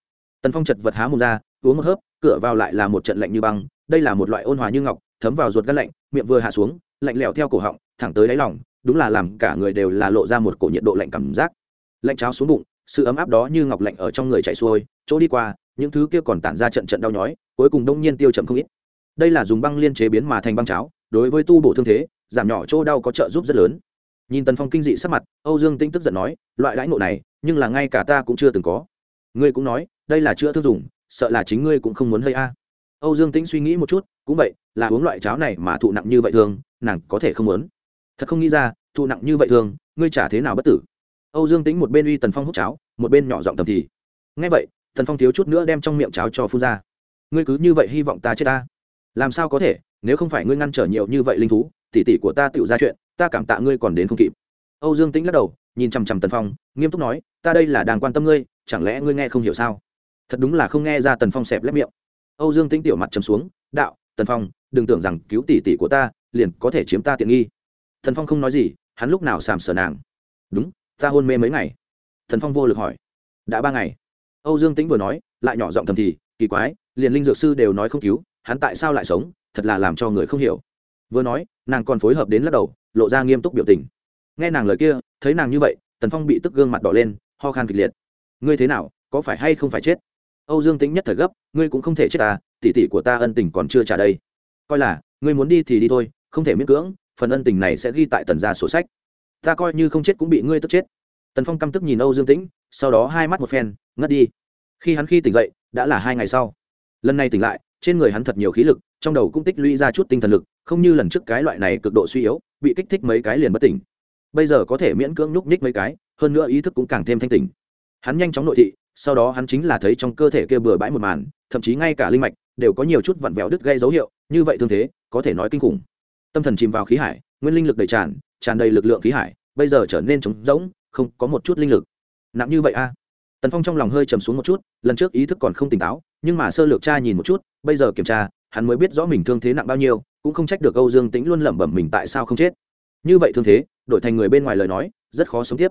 Tần phong chật vật há mồm ra, uống một hớp, cửa vào lại là một trận lạnh như băng, đây là một loại ôn hòa như ngọc, thấm vào ruột gắt lạnh, miệng vừa hạ xuống, lạnh lẽo theo cổ họng, thẳng tới đáy lòng, đúng là làm cả người đều là lộ ra một cổ nhiệt độ lạnh cảm giác. Lạnh cháo xuống bụng, sự ấm áp đó như ngọc lạnh ở trong người chạy xuôi, chỗ đi qua những thứ kia còn tản ra trận trận đau nhói, cuối cùng đông nhiên tiêu chậm không ít. Đây là dùng băng liên chế biến mà thành băng cháo, đối với tu bổ thương thế, giảm nhỏ chỗ đau có trợ giúp rất lớn. Nhìn tần phong kinh dị sắc mặt, âu dương tinh tức giận nói, loại đãi ngộ này, nhưng là ngay cả ta cũng chưa từng có. Ngươi cũng nói, đây là chữa thương dùng, sợ là chính ngươi cũng không muốn hơi a. Âu dương tĩnh suy nghĩ một chút, cũng vậy, là uống loại cháo này mà thụ nặng như vậy thường, nàng có thể không muốn. Thật không nghĩ ra, thụ nặng như vậy thường, ngươi chả thế nào bất tử. Âu dương tĩnh một bên uy tần phong hút cháo, một bên nhỏ giọng tầm thì ngay vậy tần phong thiếu chút nữa đem trong miệng cháo cho phun ra. Ngươi cứ như vậy hy vọng ta chết ta. Làm sao có thể, nếu không phải ngươi ngăn trở nhiều như vậy linh thú tỉ tỉ của ta tự ra chuyện, ta cảm tạ ngươi còn đến không kịp. Âu dương tĩnh lắc đầu, nhìn chằm chằm tần phong, nghiêm túc nói, ta đây là đang quan tâm ngươi, chẳng lẽ ngươi nghe không hiểu sao? Thật đúng là không nghe ra tần phong xẹp lép miệng. Âu dương tĩnh tiểu mặt chấm xuống, đạo, tần phong, đừng tưởng rằng cứu tỷ tỷ của ta, liền có thể chiếm ta tiện nghi. Thần phong không nói gì, hắn lúc nào sàm sờ nàng. Đúng, ta hôn mê mấy ngày. Thần phong vô lực hỏi. Đã ba ngày âu dương tĩnh vừa nói, lại nhỏ giọng thầm thì, kỳ quái, liền linh dược sư đều nói không cứu, hắn tại sao lại sống, thật là làm cho người không hiểu. Vừa nói, nàng còn phối hợp đến lắc đầu, lộ ra nghiêm túc biểu tình. Nghe nàng lời kia, thấy nàng như vậy, tần phong bị tức gương mặt đỏ lên, ho khan kịch liệt. Ngươi thế nào, có phải hay không phải chết? Âu dương Tĩnh nhất thời gấp, ngươi cũng không thể chết ta tỷ tỷ của ta ân tình còn chưa trả đây. Coi là, ngươi muốn đi thì đi thôi, không thể miễn cưỡng, phần ân tình này sẽ ghi tại tần gia sổ sách. Ta coi như không chết cũng bị ngươi tức chết tần phong căm tức nhìn âu dương tĩnh, sau đó hai mắt một phen, ngất đi. Khi hắn khi tỉnh dậy, đã là hai ngày sau. Lần này tỉnh lại, trên người hắn thật nhiều khí lực, trong đầu cũng tích lũy ra chút tinh thần lực, không như lần trước cái loại này cực độ suy yếu, bị kích thích mấy cái liền bất tỉnh. Bây giờ có thể miễn cưỡng nhúc nhích mấy cái, hơn nữa ý thức cũng càng thêm thanh tỉnh. Hắn nhanh chóng nội thị, sau đó hắn chính là thấy trong cơ thể kia bừa bãi một màn, thậm chí ngay cả linh mạch, đều có nhiều chút vặn vẹo đứt gây dấu hiệu, như vậy thương thế, có thể nói kinh khủng. Tâm thần chìm vào khí hải, nguyên linh lực đầy tràn tràn đầy lực lượng khí hải, bây giờ trở nên trống rỗng không có một chút linh lực. Nặng như vậy a tần phong trong lòng hơi trầm xuống một chút, lần trước ý thức còn không tỉnh táo, nhưng mà sơ lược cha nhìn một chút, bây giờ kiểm tra, hắn mới biết rõ mình thương thế nặng bao nhiêu, cũng không trách được âu dương tĩnh luôn lẩm bẩm mình tại sao không chết. Như vậy thương thế, đổi thành người bên ngoài lời nói, rất khó sống tiếp.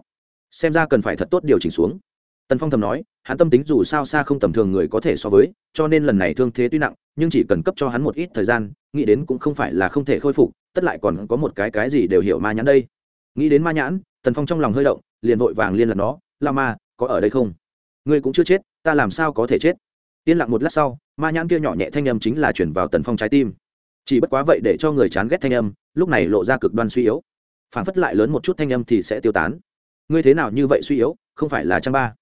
Xem ra cần phải thật tốt điều chỉnh xuống. Tần phong thầm nói, hắn tâm tính dù sao xa không tầm thường người có thể so với, cho nên lần này thương thế tuy nặng, nhưng chỉ cần cấp cho hắn một ít thời gian, nghĩ đến cũng không phải là không thể khôi phục, tất lại còn có một cái cái gì đều hiểu ma nhãn đây. Nghĩ đến ma nhãn tần phong trong lòng hơi động, liền vội vàng liên lạc nó la ma, có ở đây không? Ngươi cũng chưa chết, ta làm sao có thể chết? Yên lặng một lát sau, ma nhãn kia nhỏ nhẹ thanh âm chính là chuyển vào tần phong trái tim. Chỉ bất quá vậy để cho người chán ghét thanh âm, lúc này lộ ra cực đoan suy yếu. Phản phất lại lớn một chút thanh âm thì sẽ tiêu tán. Ngươi thế nào như vậy suy yếu, không phải là trang ba?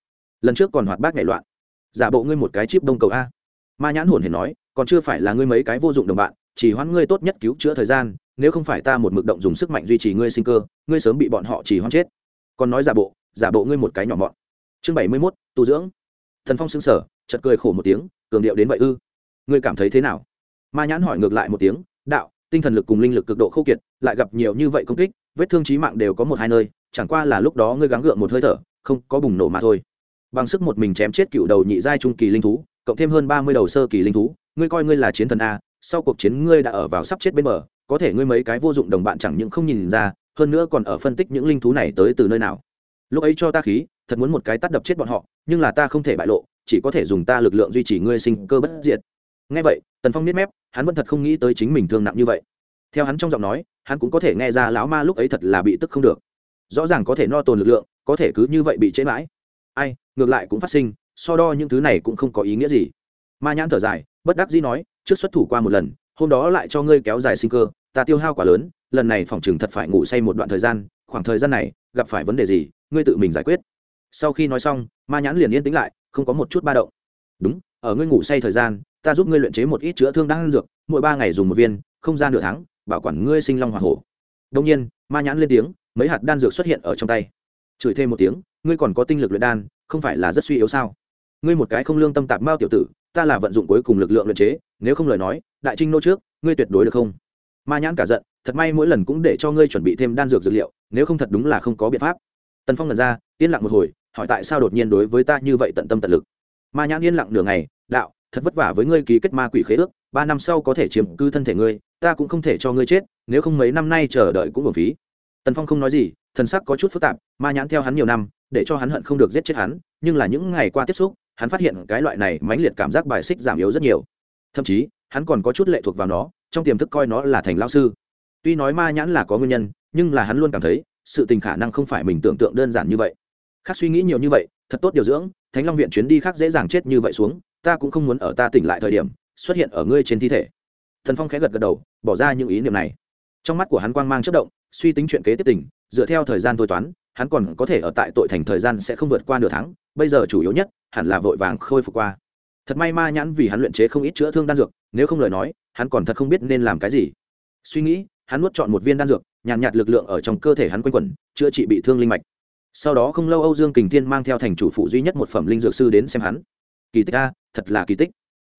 Lần trước còn hoạt bát nhảy loạn. Giả bộ ngươi một cái chip đông cầu a. Ma nhãn hồn hề nói, còn chưa phải là ngươi mấy cái vô dụng đồng bạn chỉ hoãn ngươi tốt nhất cứu chữa thời gian, nếu không phải ta một mực động dùng sức mạnh duy trì ngươi sinh cơ, ngươi sớm bị bọn họ chỉ hoãn chết. Còn nói giả bộ giả bộ ngươi một cái nhỏ mọn. Chương bảy mươi mốt, tu dưỡng. Thần phong xứng sở chật cười khổ một tiếng, cường điệu đến vậy ư? Ngươi cảm thấy thế nào? Ma nhãn hỏi ngược lại một tiếng, đạo, tinh thần lực cùng linh lực cực độ khâu kiệt, lại gặp nhiều như vậy công kích, vết thương trí mạng đều có một hai nơi, chẳng qua là lúc đó ngươi gắng gượng một hơi thở, không, có bùng nổ mà thôi. Bằng sức một mình chém chết cựu đầu nhị giai trung kỳ linh thú, cộng thêm hơn ba mươi đầu sơ kỳ linh thú, ngươi coi ngươi là chiến thần a sau cuộc chiến ngươi đã ở vào sắp chết bên bờ, có thể ngươi mấy cái vô dụng đồng bạn chẳng những không nhìn ra, hơn nữa còn ở phân tích những linh thú này tới từ nơi nào. Lúc ấy cho ta khí, thật muốn một cái tắt đập chết bọn họ, nhưng là ta không thể bại lộ, chỉ có thể dùng ta lực lượng duy trì ngươi sinh cơ bất diệt. Ngay vậy, tần phong niết mép, hắn vẫn thật không nghĩ tới chính mình thương nặng như vậy. Theo hắn trong giọng nói, hắn cũng có thể nghe ra lão ma lúc ấy thật là bị tức không được. Rõ ràng có thể no tồn lực lượng, có thể cứ như vậy bị chế mãi. Ai, ngược lại cũng phát sinh, so đo những thứ này cũng không có ý nghĩa gì. Ma nhãn thở dài, bất đắc dĩ nói trước xuất thủ qua một lần, hôm đó lại cho ngươi kéo dài sinh cơ, ta tiêu hao quá lớn, lần này phòng chừng thật phải ngủ say một đoạn thời gian, khoảng thời gian này, gặp phải vấn đề gì, ngươi tự mình giải quyết. Sau khi nói xong, ma nhãn liền yên tĩnh lại, không có một chút ba động. Đúng, ở ngươi ngủ say thời gian, ta giúp ngươi luyện chế một ít chữa thương đang dược, mỗi ba ngày dùng một viên, không ra nửa tháng, bảo quản ngươi sinh long hoa hổ. Đông nhiên, ma nhãn lên tiếng, mấy hạt đan dược xuất hiện ở trong tay. Chửi thêm một tiếng, ngươi còn có tinh lực luyện đan, không phải là rất suy yếu sao? Ngươi một cái không lương tâm tạp mao tiểu tử ta là vận dụng cuối cùng lực lượng luyện chế, nếu không lời nói, đại trinh nô trước, ngươi tuyệt đối được không? Ma nhãn cả giận, thật may mỗi lần cũng để cho ngươi chuẩn bị thêm đan dược dược liệu, nếu không thật đúng là không có biện pháp. Tần phong lần ra, yên lặng một hồi, hỏi tại sao đột nhiên đối với ta như vậy tận tâm tận lực? Ma nhãn yên lặng nửa ngày, đạo, thật vất vả với ngươi ký kết ma quỷ khế ước, ba năm sau có thể chiếm cư thân thể ngươi, ta cũng không thể cho ngươi chết, nếu không mấy năm nay chờ đợi cũng uổng phí. Tần phong không nói gì, thần sắc có chút phức tạp, ma nhãn theo hắn nhiều năm, để cho hắn hận không được giết chết hắn, nhưng là những ngày qua tiếp xúc hắn phát hiện cái loại này mãnh liệt cảm giác bài xích giảm yếu rất nhiều. Thậm chí, hắn còn có chút lệ thuộc vào nó, trong tiềm thức coi nó là thành lao sư. Tuy nói ma nhãn là có nguyên nhân, nhưng là hắn luôn cảm thấy, sự tình khả năng không phải mình tưởng tượng đơn giản như vậy. Khác suy nghĩ nhiều như vậy, thật tốt điều dưỡng, thánh long viện chuyến đi khác dễ dàng chết như vậy xuống, ta cũng không muốn ở ta tỉnh lại thời điểm, xuất hiện ở ngươi trên thi thể. Thần phong khẽ gật gật đầu, bỏ ra những ý niệm này. Trong mắt của hắn quang mang chất động, suy tính chuyện kế tiếp tình. dựa theo thời gian thôi toán, hắn còn có thể ở tại tội thành thời gian sẽ không vượt qua nửa tháng, bây giờ chủ yếu nhất hẳn là vội vàng khôi phục qua. Thật may ma nhãn vì hắn luyện chế không ít chữa thương đan dược nếu không lời nói hắn còn thật không biết nên làm cái gì. Suy nghĩ hắn nuốt chọn một viên đan dược nhàn nhạt, nhạt lực lượng ở trong cơ thể hắn quanh quẩn chữa trị bị thương linh mạch. Sau đó không lâu âu dương kình thiên mang theo thành chủ phụ duy nhất một phẩm linh dược sư đến xem hắn. Kỳ tích a thật là kỳ tích.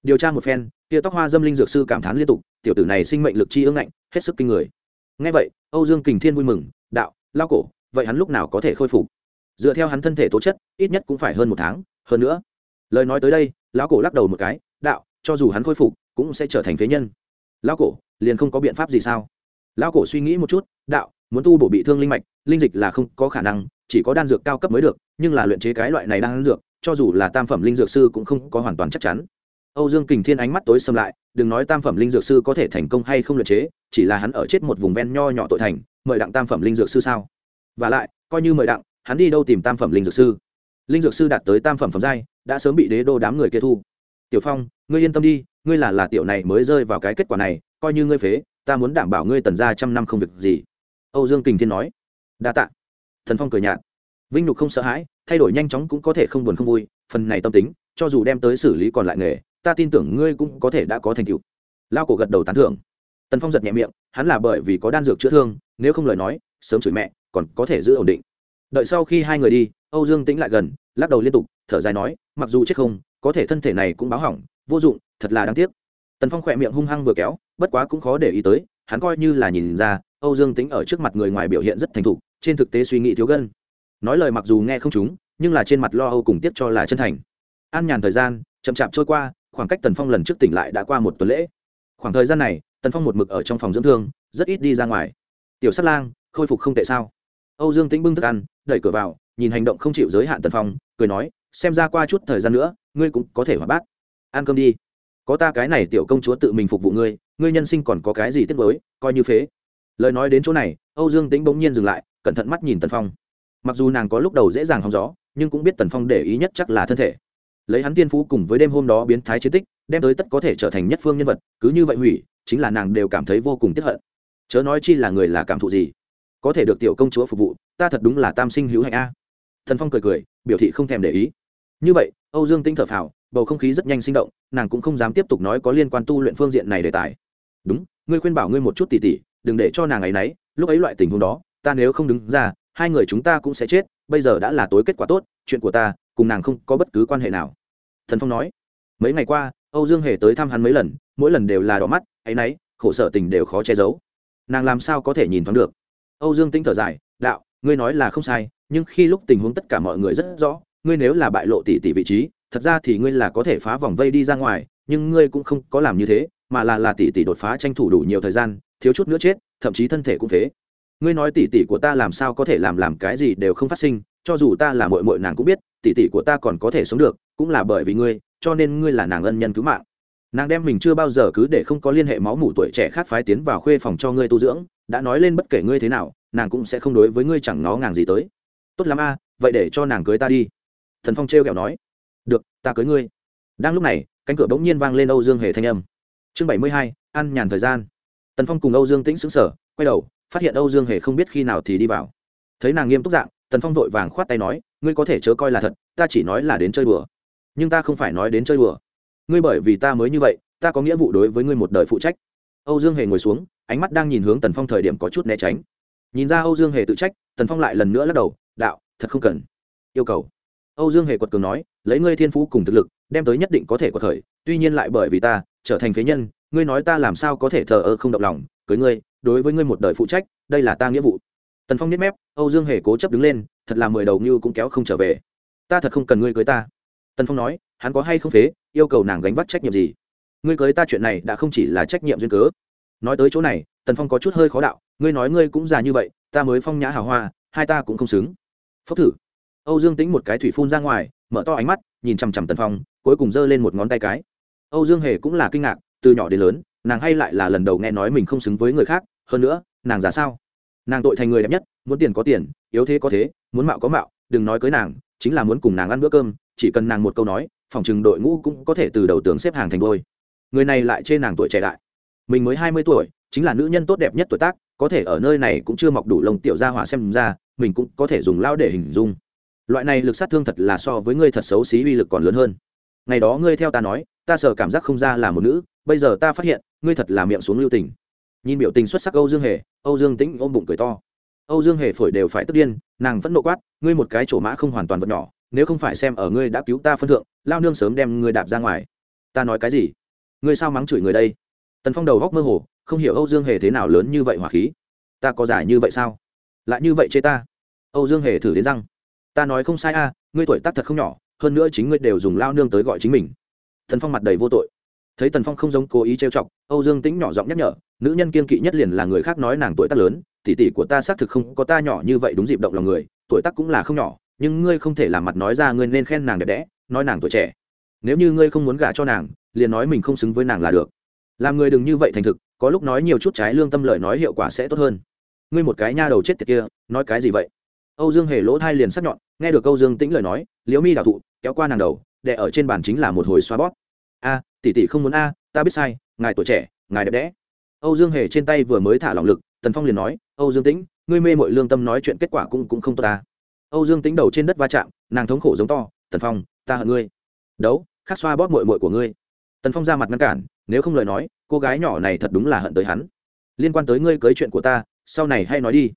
Điều tra một phen tia tóc hoa dâm linh dược sư cảm thán liên tục tiểu tử này sinh mệnh lực chi ương ngạnh hết sức kinh người. Ngay vậy âu dương kình thiên vui mừng đạo lao cổ vậy hắn lúc nào có thể khôi phục? Dựa theo hắn thân thể tố chất ít nhất cũng phải hơn một tháng hơn nữa, lời nói tới đây, lão cổ lắc đầu một cái, đạo, cho dù hắn khôi phục, cũng sẽ trở thành phế nhân. Lão cổ, liền không có biện pháp gì sao? Lão cổ suy nghĩ một chút, đạo, muốn tu bổ bị thương linh mạch, linh dịch là không có khả năng, chỉ có đan dược cao cấp mới được, nhưng là luyện chế cái loại này đan dược, cho dù là tam phẩm linh dược sư cũng không có hoàn toàn chắc chắn. Âu dương kình thiên ánh mắt tối xâm lại, đừng nói tam phẩm linh dược sư có thể thành công hay không luyện chế, chỉ là hắn ở chết một vùng ven nho nhỏ tội thành, mời đặng tam phẩm linh dược sư sao? Và lại, coi như mời đặng, hắn đi đâu tìm tam phẩm linh dược sư? Linh dược sư đạt tới tam phẩm phẩm giai, đã sớm bị đế đô đám người kia thu. Tiểu phong, ngươi yên tâm đi, ngươi là là tiểu này mới rơi vào cái kết quả này, coi như ngươi phế, ta muốn đảm bảo ngươi tần ra trăm năm không việc gì. Âu dương kình thiên nói. Đa tạ. thần phong cười nhạt. Vinh nhục không sợ hãi, thay đổi nhanh chóng cũng có thể không buồn không vui, phần này tâm tính, cho dù đem tới xử lý còn lại nghề, ta tin tưởng ngươi cũng có thể đã có thành tựu. Lao cổ gật đầu tán thưởng. Tần phong giật nhẹ miệng, hắn là bởi vì có đan dược chữa thương, nếu không lời nói, sớm chửi mẹ, còn có thể giữ ổn định đợi sau khi hai người đi, âu dương tĩnh lại gần, lắc đầu liên tục, thở dài nói, mặc dù chết không, có thể thân thể này cũng báo hỏng, vô dụng, thật là đáng tiếc. Tần phong khỏe miệng hung hăng vừa kéo, bất quá cũng khó để ý tới, hắn coi như là nhìn ra, âu dương tính ở trước mặt người ngoài biểu hiện rất thành thục, trên thực tế suy nghĩ thiếu gân. Nói lời mặc dù nghe không trúng, nhưng là trên mặt lo âu cùng tiếp cho là chân thành. An nhàn thời gian, chậm chạp trôi qua, khoảng cách tần phong lần trước tỉnh lại đã qua một tuần lễ. Khoảng thời gian này, tần phong một mực ở trong phòng dưỡng thương, rất ít đi ra ngoài. Tiểu sát lang, khôi phục không tệ sao? Âu dương tĩnh bưng thức ăn, đẩy cửa vào, nhìn hành động không chịu giới hạn tần phong, cười nói, xem ra qua chút thời gian nữa, ngươi cũng có thể hòa bát. Ăn cơm đi. Có ta cái này tiểu công chúa tự mình phục vụ ngươi ngươi nhân sinh còn có cái gì tiếc mới coi như phế. Lời nói đến chỗ này, âu dương tĩnh bỗng nhiên dừng lại, cẩn thận mắt nhìn tần phong. Mặc dù nàng có lúc đầu dễ dàng hóng gió, nhưng cũng biết tần phong để ý nhất chắc là thân thể. Lấy hắn tiên phú cùng với đêm hôm đó biến thái chiến tích, đem tới tất có thể trở thành nhất phương nhân vật, cứ như vậy hủy, chính là nàng đều cảm thấy vô cùng tiếc hận. Chớ nói chi là người là cảm thụ gì có thể được tiểu công chúa phục vụ, ta thật đúng là tam sinh hữu hạnh a. Thần phong cười cười, biểu thị không thèm để ý. Như vậy, âu dương tinh thở phào, bầu không khí rất nhanh sinh động, nàng cũng không dám tiếp tục nói có liên quan tu luyện phương diện này đề tài. Đúng, ngươi khuyên bảo ngươi một chút tỉ tỉ, đừng để cho nàng ấy nấy lúc ấy loại tình huống đó, ta nếu không đứng ra, hai người chúng ta cũng sẽ chết, bây giờ đã là tối kết quả tốt, chuyện của ta, cùng nàng không có bất cứ quan hệ nào. Thần phong nói. Mấy ngày qua, âu dương hề tới thăm hắn mấy lần, mỗi lần đều là đỏ mắt, ấy nấy khổ sở tình đều khó che giấu. Nàng làm sao có thể nhìn thoáng được? Âu dương tinh thở dài, đạo, ngươi nói là không sai, nhưng khi lúc tình huống tất cả mọi người rất rõ, ngươi nếu là bại lộ tỷ tỷ vị trí, thật ra thì ngươi là có thể phá vòng vây đi ra ngoài, nhưng ngươi cũng không có làm như thế, mà là là tỷ tỷ đột phá tranh thủ đủ nhiều thời gian, thiếu chút nữa chết, thậm chí thân thể cũng phế. Ngươi nói tỷ tỷ của ta làm sao có thể làm làm cái gì đều không phát sinh, cho dù ta là muội muội nàng cũng biết, tỷ tỷ của ta còn có thể sống được, cũng là bởi vì ngươi, cho nên ngươi là nàng ân nhân cứu mạng. Nàng đem mình chưa bao giờ cứ để không có liên hệ máu mủ tuổi trẻ khác phái tiến vào khuê phòng cho ngươi tu dưỡng đã nói lên bất kể ngươi thế nào, nàng cũng sẽ không đối với ngươi chẳng nó ngàng gì tới. Tốt lắm a, vậy để cho nàng cưới ta đi. Thần phong trêu kẹo nói. Được, ta cưới ngươi. Đang lúc này, cánh cửa bỗng nhiên vang lên âu dương hề thanh âm. Chương bảy mươi hai, ăn nhàn thời gian. Tần phong cùng âu dương tĩnh xứng sở quay đầu, phát hiện âu dương hề không biết khi nào thì đi vào. Thấy nàng nghiêm túc dạng, tần phong vội vàng khoát tay nói, ngươi có thể chớ coi là thật, ta chỉ nói là đến chơi đùa. Nhưng ta không phải nói đến chơi đùa. Ngươi bởi vì ta mới như vậy, ta có nghĩa vụ đối với ngươi một đời phụ trách. Âu dương hề ngồi xuống ánh mắt đang nhìn hướng tần phong thời điểm có chút né tránh. Nhìn ra âu dương hề tự trách, tần phong lại lần nữa lắc đầu, đạo, thật không cần. Yêu cầu. Âu dương hề quật cường nói, lấy ngươi thiên phú cùng thực lực, đem tới nhất định có thể có thời tuy nhiên lại bởi vì ta trở thành phế nhân, ngươi nói ta làm sao có thể thờ ơ không động lòng, cưới ngươi, đối với ngươi một đời phụ trách, đây là ta nghĩa vụ. Tần phong nhếch mép, âu dương hề cố chấp đứng lên, thật là mười đầu như cũng kéo không trở về. Ta thật không cần ngươi cưới ta. Tần phong nói, hắn có hay không phế, yêu cầu nàng gánh vác trách nhiệm gì? Ngươi cưới ta chuyện này đã không chỉ là trách nhiệm duyên cớ nói tới chỗ này, tần phong có chút hơi khó đạo, ngươi nói ngươi cũng già như vậy, ta mới phong nhã hào hoa, hai ta cũng không xứng. Phốc thử. Âu dương tính một cái thủy phun ra ngoài, mở to ánh mắt, nhìn chằm chằm tần phong, cuối cùng giơ lên một ngón tay cái. Âu dương hề cũng là kinh ngạc, từ nhỏ đến lớn, nàng hay lại là lần đầu nghe nói mình không xứng với người khác, hơn nữa, nàng già sao? Nàng tội thành người đẹp nhất, muốn tiền có tiền, yếu thế có thế, muốn mạo có mạo, đừng nói cưới nàng, chính là muốn cùng nàng ăn bữa cơm, chỉ cần nàng một câu nói, phòng chừng đội ngũ cũng có thể từ đầu tướng xếp hàng thành đôi. Người này lại chê nàng tuổi trẻ đại mình mới hai mươi tuổi, chính là nữ nhân tốt đẹp nhất tuổi tác, có thể ở nơi này cũng chưa mọc đủ lông tiểu ra hỏa xem ra, mình cũng có thể dùng lao để hình dung. Loại này lực sát thương thật là so với ngươi thật xấu xí uy lực còn lớn hơn. Ngày đó ngươi theo ta nói, ta sợ cảm giác không ra là một nữ, bây giờ ta phát hiện, ngươi thật là miệng xuống lưu tình. Nhìn biểu tình xuất sắc âu dương hề, âu dương tĩnh ôm bụng cười to. Âu dương hề phổi đều phải tức điên, nàng vẫn nộ quát, ngươi một cái chỗ mã không hoàn toàn vật nhỏ, nếu không phải xem ở ngươi đã cứu ta phân thượng, lao nương sớm đem ngươi đạp ra ngoài. Ta nói cái gì? Ngươi sao mắng chửi người đây? Tần phong đầu góc mơ hồ, không hiểu âu dương hề thế nào lớn như vậy hỏa khí. Ta có giải như vậy sao? Lại như vậy chê ta? Âu dương hề thử đến răng. Ta nói không sai a, ngươi tuổi tác thật không nhỏ, hơn nữa chính ngươi đều dùng lao nương tới gọi chính mình. Thần phong mặt đầy vô tội. Thấy tần phong không giống cố ý trêu chọc, âu dương tính nhỏ giọng nhắc nhở, nữ nhân kiên kỵ nhất liền là người khác nói nàng tuổi tác lớn tỉ tỷ của ta xác thực không có ta nhỏ như vậy đúng dịp động lòng người, tuổi tác cũng là không nhỏ, nhưng ngươi không thể làm mặt nói ra ngươi nên khen nàng đẹp đẽ, nói nàng tuổi trẻ. Nếu như ngươi không muốn gả cho nàng, liền nói mình không xứng với nàng là được làm người đừng như vậy thành thực, có lúc nói nhiều chút trái lương tâm lời nói hiệu quả sẽ tốt hơn. Ngươi một cái nha đầu chết tiệt kia, nói cái gì vậy? Âu dương hề lỗ thai liền sắc nhọn, nghe được âu dương tĩnh lời nói, liễu mi đào thụ, kéo qua nàng đầu đệ ở trên bàn chính là một hồi xoa bóp. A, tỷ tỷ không muốn a, ta biết sai, ngài tuổi trẻ, ngài đẹp đẽ. Âu dương hề trên tay vừa mới thả lỏng lực, tần phong liền nói, âu dương tĩnh, ngươi mê mội lương tâm nói chuyện kết quả cũng cũng không tốt ta. Âu dương tĩnh đầu trên đất va chạm, nàng thống khổ giống to, tần phong, ta hận ngươi. Đấu, khắc xoa bóp mội mội của ngươi. Tần phong ra mặt ngăn cản nếu không lời nói, cô gái nhỏ này thật đúng là hận tới hắn. Liên quan tới ngươi cưới chuyện của ta, sau này hay nói đi.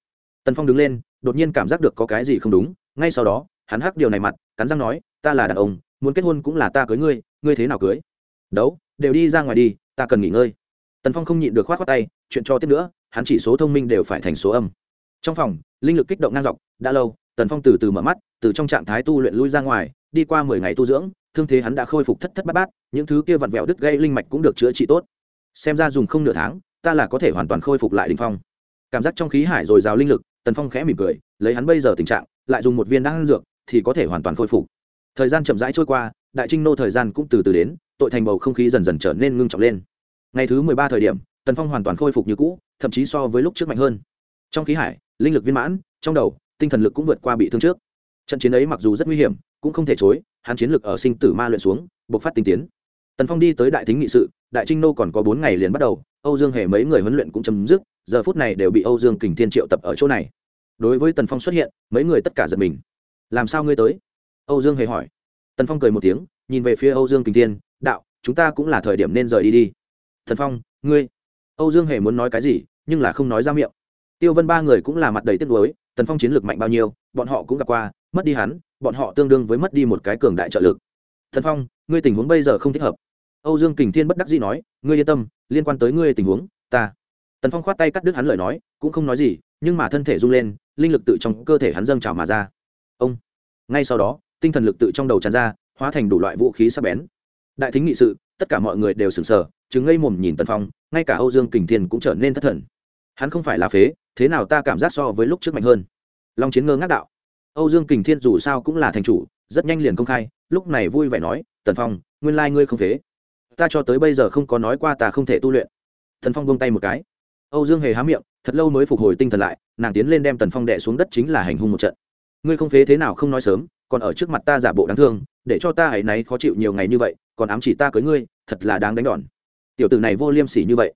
Tần phong đứng lên, đột nhiên cảm giác được có cái gì không đúng, ngay sau đó, hắn hắc điều này mặt, cắn răng nói, ta là đàn ông, muốn kết hôn cũng là ta cưới ngươi ngươi thế nào cưới? Đấu, đều đi ra ngoài đi, ta cần nghỉ ngơi. Tần phong không nhịn được k h o á t khoác tay, chuyện cho tiếp nữa, hắn chỉ số thông minh đều phải thành số âm. Trong phòng, linh lực kích động ngang dọc, đã lâu, tần phong từ từ mở mắt, từ trong trạng thái tu luyện lui ra ngoài, đi qua mười ngày tu dưỡng thương thế hắn đã khôi phục thất thất bát bát, những thứ kia vặn vẹo đứt gây linh mạch cũng được chữa trị tốt. Xem ra dùng không nửa tháng, ta là có thể hoàn toàn khôi phục lại đình phong. Cảm giác trong khí hải dồi dào linh lực, tần phong khẽ mỉm cười, lấy hắn bây giờ tình trạng, lại dùng một viên đan dược, thì có thể hoàn toàn khôi phục. Thời gian chậm rãi trôi qua, đại trinh nô thời gian cũng từ từ đến, tội thành bầu không khí dần dần trở nên ngưng trọng lên. Ngày thứ mười ba thời điểm, tần phong hoàn toàn khôi phục như cũ, thậm chí so với lúc trước mạnh hơn. Trong khí hải, linh lực viên mãn, trong đầu, tinh thần lực cũng vượt qua bị thương trước. Trận chiến ấy mặc dù rất nguy hiểm, cũng không thể chối hắn chiến lực ở sinh tử ma luyện xuống buộc phát tinh tiến. Tần phong đi tới đại thính nghị sự, đại trinh nô còn có bốn ngày liền bắt đầu, âu dương hề mấy người huấn luyện cũng chấm dứt, giờ phút này đều bị âu dương kình thiên triệu tập ở chỗ này. Đối với tần phong xuất hiện, mấy người tất cả giật mình. Làm sao ngươi tới? Âu dương hề hỏi. Tần phong cười một tiếng, nhìn về phía âu dương kình thiên, đạo, chúng ta cũng là thời điểm nên rời đi đi. Thần phong, ngươi? Âu dương hề muốn nói cái gì, nhưng là không nói ra miệng. Tiêu vân ba người cũng là mặt đầy tiếc nuối, tần phong chiến lược mạnh bao nhiêu, bọn họ cũng gặp qua, mất đi hắn bọn họ tương đương với mất đi một cái cường đại trợ lực. Thần phong, ngươi tình huống bây giờ không thích hợp. Âu dương kình thiên bất đắc dĩ nói, ngươi yên tâm, liên quan tới ngươi tình huống, ta. Tần phong khoát tay cắt đứt hắn lời nói, cũng không nói gì, nhưng mà thân thể rung lên, linh lực tự trong cơ thể hắn dâng trào mà ra. Ông. Ngay sau đó, tinh thần lực tự trong đầu tràn ra, hóa thành đủ loại vũ khí sắc bén. Đại thính nghị sự, tất cả mọi người đều sửng sờ chứng ngây mồm nhìn tần phong, ngay cả âu dương kình thiên cũng trở nên thất thần. Hắn không phải là phế, thế nào ta cảm giác so với lúc trước mạnh hơn? Long chiến ngơ ngác đạo âu dương kình thiên dù sao cũng là thành chủ, rất nhanh liền công khai, lúc này vui vẻ nói, tần phong, nguyên lai ngươi không phế. Ta cho tới bây giờ không có nói qua ta không thể tu luyện. Thần phong buông tay một cái. Âu dương hề há miệng, thật lâu mới phục hồi tinh thần lại, nàng tiến lên đem tần phong đệ xuống đất chính là hành hung một trận. Ngươi không phế thế nào không nói sớm, còn ở trước mặt ta giả bộ đáng thương, để cho ta hãy náy khó chịu nhiều ngày như vậy, còn ám chỉ ta cưới ngươi, thật là đáng đánh đòn. Tiểu tử này vô liêm sỉ như vậy.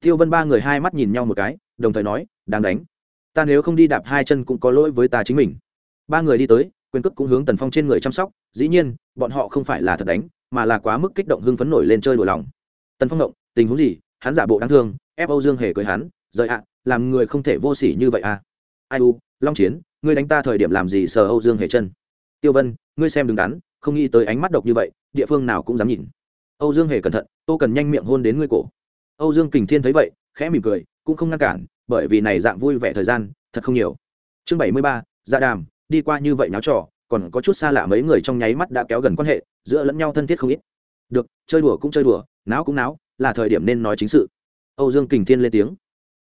Tiêu vân ba người hai mắt nhìn nhau một cái, đồng thời nói, đáng đánh. Ta nếu không đi đạp hai chân cũng có lỗi với ta chính mình ba người đi tới, quyền cước cũng hướng tần phong trên người chăm sóc, dĩ nhiên, bọn họ không phải là thật đánh, mà là quá mức kích động hưng phấn nổi lên chơi đùa lòng. Tần phong động tình huống gì? Hắn giả bộ đáng thương, ép âu dương hề cưới hắn, rời ạ, làm người không thể vô sỉ như vậy à? Ai u, long chiến, ngươi đánh ta thời điểm làm gì sờ âu dương hề chân? Tiêu vân, ngươi xem đứng đắn, không nghĩ tới ánh mắt độc như vậy, địa phương nào cũng dám nhìn. Âu dương hề cẩn thận, tô cần nhanh miệng hôn đến ngươi cổ. Âu dương kình thiên thấy vậy, khẽ mỉm cười, cũng không ngăn cản, bởi vì này dạng vui vẻ thời gian, thật không nhiều. Chương bảy mươi ba dạ đàm đi qua như vậy náo trò, còn có chút xa lạ mấy người trong nháy mắt đã kéo gần quan hệ, giữa lẫn nhau thân thiết không ít. Được, chơi đùa cũng chơi đùa, náo cũng náo, là thời điểm nên nói chính sự. Âu dương kình thiên lên tiếng.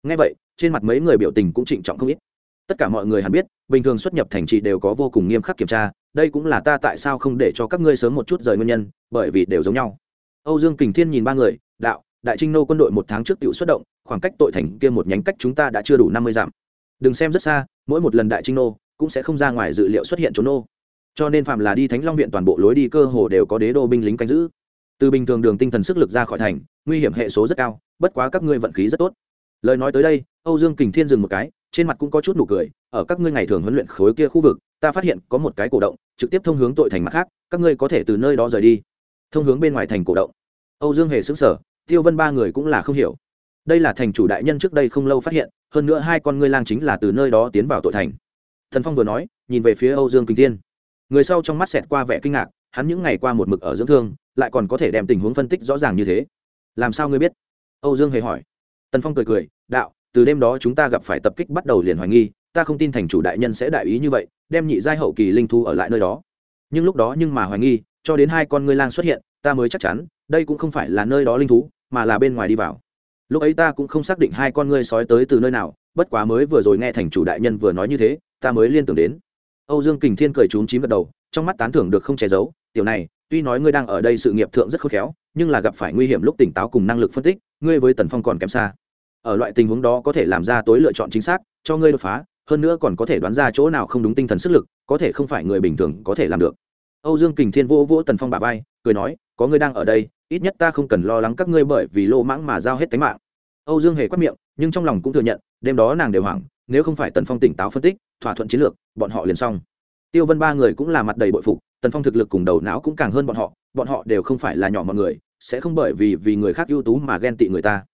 Ngay vậy, trên mặt mấy người biểu tình cũng trịnh trọng không ít. Tất cả mọi người hẳn biết, bình thường xuất nhập thành trì đều có vô cùng nghiêm khắc kiểm tra, đây cũng là ta tại sao không để cho các ngươi sớm một chút rời nguyên nhân, bởi vì đều giống nhau. Âu dương kình thiên nhìn ba người, đạo, đại trinh nô quân đội một tháng trước tự xuất động, khoảng cách tội thành kia một nhánh cách chúng ta đã chưa đủ năm mươi dặm. Đừng xem rất xa, mỗi một lần đại trinh nô cũng sẽ không ra ngoài dự liệu xuất hiện trốn nô. Cho nên phạm là đi thánh long viện toàn bộ lối đi cơ hồ đều có đế đô binh lính canh giữ. Từ bình thường đường tinh thần sức lực ra khỏi thành, nguy hiểm hệ số rất cao, bất quá các ngươi vận khí rất tốt. Lời nói tới đây, âu dương kình thiên dừng một cái, trên mặt cũng có chút nụ cười, ở các ngươi ngày thường huấn luyện khối kia khu vực, ta phát hiện có một cái cổ động, trực tiếp thông hướng tội thành mặt khác, các ngươi có thể từ nơi đó rời đi. Thông hướng bên ngoài thành cổ động. Âu dương hề xứng sở tiêu vân ba người cũng là không hiểu. Đây là thành chủ đại nhân trước đây không lâu phát hiện, hơn nữa hai con ngươi lang chính là từ nơi đó tiến vào tội thành thần phong vừa nói, nhìn về phía âu dương kinh tiên người sau trong mắt xẹt qua vẻ kinh ngạc, hắn những ngày qua một mực ở dưỡng thương, lại còn có thể đem tình huống phân tích rõ ràng như thế. Làm sao ngươi biết? Âu dương hề hỏi. Tần phong cười cười, đạo, từ đêm đó chúng ta gặp phải tập kích bắt đầu liền hoài nghi, ta không tin thành chủ đại nhân sẽ đại ý như vậy, đem nhị giai hậu kỳ linh thu ở lại nơi đó. Nhưng lúc đó nhưng mà hoài nghi, cho đến hai con ngươi lang xuất hiện, ta mới chắc chắn, đây cũng không phải là nơi đó linh thú, mà là bên ngoài đi vào. Lúc ấy ta cũng không xác định hai con ngươi sói tới từ nơi nào, bất quá mới vừa rồi nghe thành chủ đại nhân vừa nói như thế ta mới liên tưởng đến. Âu dương kình thiên cười trúng chím gật đầu, trong mắt tán thưởng được không che giấu, tiểu này, tuy nói ngươi đang ở đây sự nghiệp thượng rất khôn khéo, nhưng là gặp phải nguy hiểm lúc tỉnh táo cùng năng lực phân tích, ngươi với tần phong còn kém xa. Ở loại tình huống đó có thể làm ra tối lựa chọn chính xác, cho ngươi đột phá, hơn nữa còn có thể đoán ra chỗ nào không đúng tinh thần sức lực, có thể không phải người bình thường có thể làm được. Âu dương kình thiên vô vỗ tần phong bà vai, cười nói, có ngươi đang ở đây, ít nhất ta không cần lo lắng các ngươi bởi vì lô mãng mà giao hết tính mạng. Âu dương hề quát miệng, nhưng trong lòng cũng thừa nhận, đêm đó nàng đều hoảng, nếu không phải tần phong tỉnh táo phân tích thỏa thuận chiến lược, bọn họ liền xong. Tiêu vân ba người cũng là mặt đầy bội phục, tần phong thực lực cùng đầu não cũng càng hơn bọn họ bọn họ đều không phải là nhỏ mọi người, sẽ không bởi vì vì người khác ưu tú mà ghen tị người ta.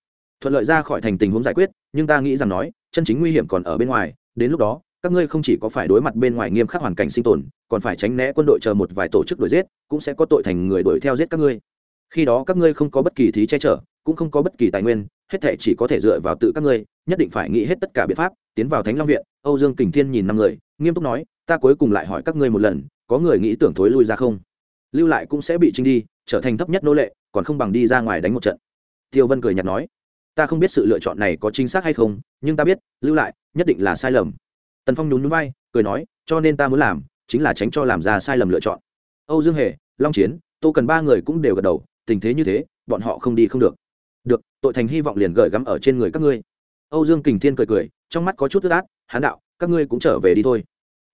Thuận lợi ra khỏi thành tình huống giải quyết, nhưng ta nghĩ rằng nói, chân chính nguy hiểm còn ở bên ngoài, đến lúc đó, các ngươi không chỉ có phải đối mặt bên ngoài nghiêm khắc hoàn cảnh sinh tồn, còn phải tránh né quân đội chờ một vài tổ chức đuổi giết, cũng sẽ có tội thành người đuổi theo giết các ngươi. Khi đó các ngươi không có bất kỳ thí che chở, cũng không có bất kỳ tài nguyên, hết thể chỉ có thể dựa vào tự các ngươi, nhất định phải nghĩ hết tất cả biện pháp tiến vào thánh long viện, âu dương kình thiên nhìn năm người, nghiêm túc nói, ta cuối cùng lại hỏi các ngươi một lần, có người nghĩ tưởng thối lui ra không? Lưu lại cũng sẽ bị trinh đi, trở thành thấp nhất nô lệ, còn không bằng đi ra ngoài đánh một trận. Tiêu vân cười nhạt nói, ta không biết sự lựa chọn này có chính xác hay không, nhưng ta biết, lưu lại, nhất định là sai lầm. Tần phong nhún núi vai, cười nói, cho nên ta muốn làm, chính là tránh cho làm ra sai lầm lựa chọn. Âu dương hề, long chiến, tô cần ba người cũng đều gật đầu, tình thế như thế, bọn họ không đi không được. Được, tội thành hy vọng liền gởi gắm ở trên người các ngươi âu dương kình thiên cười cười, trong mắt có chút tức át hán đạo, các ngươi cũng trở về đi thôi.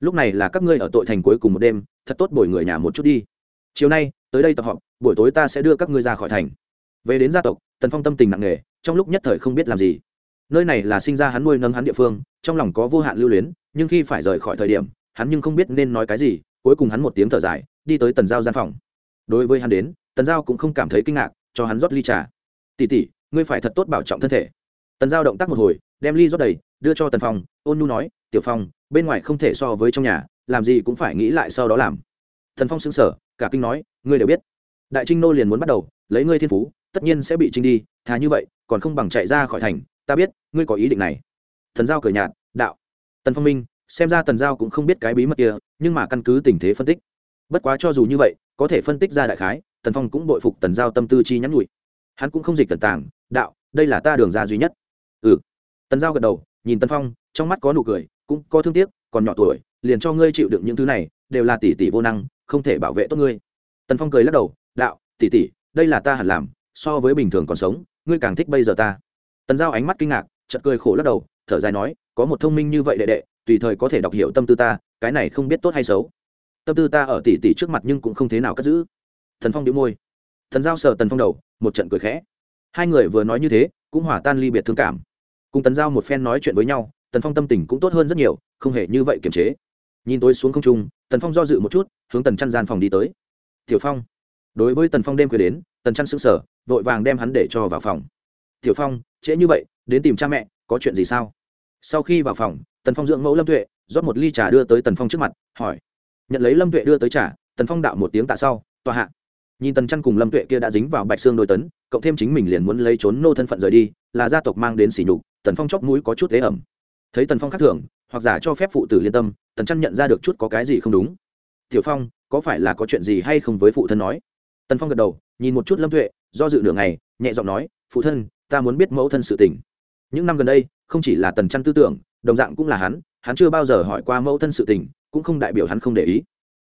Lúc này là các ngươi ở tội thành cuối cùng một đêm, thật tốt bồi người nhà một chút đi. Chiều nay, tới đây tập họp, buổi tối ta sẽ đưa các ngươi ra khỏi thành. Về đến gia tộc, tần phong tâm tình nặng nề, trong lúc nhất thời không biết làm gì. Nơi này là sinh ra hắn nuôi nâng hắn địa phương, trong lòng có vô hạn lưu luyến, nhưng khi phải rời khỏi thời điểm, hắn nhưng không biết nên nói cái gì, cuối cùng hắn một tiếng thở dài, đi tới tần giao gian phòng. Đối với hắn đến, tần giao cũng không cảm thấy kinh ngạc, cho hắn rót ly trà. Tỉ tỉ ngươi phải thật tốt bảo trọng thân thể tần giao động tác một hồi, đem ly rót đầy, đưa cho tần phong. Ôn nu nói, tiểu phong, bên ngoài không thể so với trong nhà, làm gì cũng phải nghĩ lại sau đó làm. Thần phong xứng sở cả kinh nói, ngươi đều biết, đại trinh nô liền muốn bắt đầu, lấy ngươi thiên phú, tất nhiên sẽ bị trinh đi, thà như vậy, còn không bằng chạy ra khỏi thành. Ta biết, ngươi có ý định này. Thần giao cười nhạt, đạo. Tần phong minh, xem ra tần giao cũng không biết cái bí mật kia, nhưng mà căn cứ tình thế phân tích. Bất quá cho dù như vậy, có thể phân tích ra đại khái, tần phong cũng bội phục tần giao tâm tư chi nhắn nhụi hắn cũng không dịch tần tàng, đạo, đây là ta đường ra duy nhất ừ. Tần giao gật đầu, nhìn tần phong, trong mắt có nụ cười, cũng có thương tiếc, còn nhỏ tuổi, liền cho ngươi chịu đựng những thứ này, đều là tỷ tỷ vô năng, không thể bảo vệ tốt ngươi. Tần phong cười lắc đầu, đạo, tỷ tỷ, đây là ta hẳn làm, so với bình thường còn sống, ngươi càng thích bây giờ ta. Tần giao ánh mắt kinh ngạc, chợt cười khổ lắc đầu, thở dài nói, có một thông minh như vậy đệ đệ, tùy thời có thể đọc hiểu tâm tư ta, cái này không biết tốt hay xấu. Tâm tư ta ở tỷ tỷ trước mặt nhưng cũng không thế nào cất giữ. Thần phong đĩu môi. Thần giao sờ tần phong đầu, một trận cười khẽ. Hai người vừa nói như thế, cũng hỏa tan ly biệt thương cảm cùng tần giao một phen nói chuyện với nhau, tần phong tâm tình cũng tốt hơn rất nhiều, không hề như vậy kiềm chế. Nhìn tôi xuống không trung, tần phong do dự một chút, hướng tần chăn gian phòng đi tới. Tiểu phong. Đối với tần phong đêm khuya đến, tần chăn sững sờ, vội vàng đem hắn để cho vào phòng. Tiểu phong, trễ như vậy, đến tìm cha mẹ, có chuyện gì sao? Sau khi vào phòng, tần phong dưỡng mẫu lâm tuệ, rót một ly trà đưa tới tần phong trước mặt, hỏi. Nhận lấy lâm tuệ đưa tới trà, tần phong đạo một tiếng tạ sau, tòa hạ. Nhìn tần chăn cùng lâm tuệ kia đã dính vào bạch xương đôi tấn, cộng thêm chính mình liền muốn lấy trốn nô thân phận rời đi, là gia tộc mang đến sỉ nhục tần phong chóp mũi có chút thế ẩm. Thấy tần phong khác thường, hoặc giả cho phép phụ tử liên tâm, tần chăn nhận ra được chút có cái gì không đúng. Tiểu phong, có phải là có chuyện gì hay không với phụ thân nói? Tần phong gật đầu, nhìn một chút lâm tuệ, do dự nửa ngày, nhẹ giọng nói, phụ thân, ta muốn biết mẫu thân sự tình. Những năm gần đây, không chỉ là tần chăn tư tưởng, đồng dạng cũng là hắn hắn chưa bao giờ hỏi qua mẫu thân sự tình, cũng không đại biểu hắn không để ý.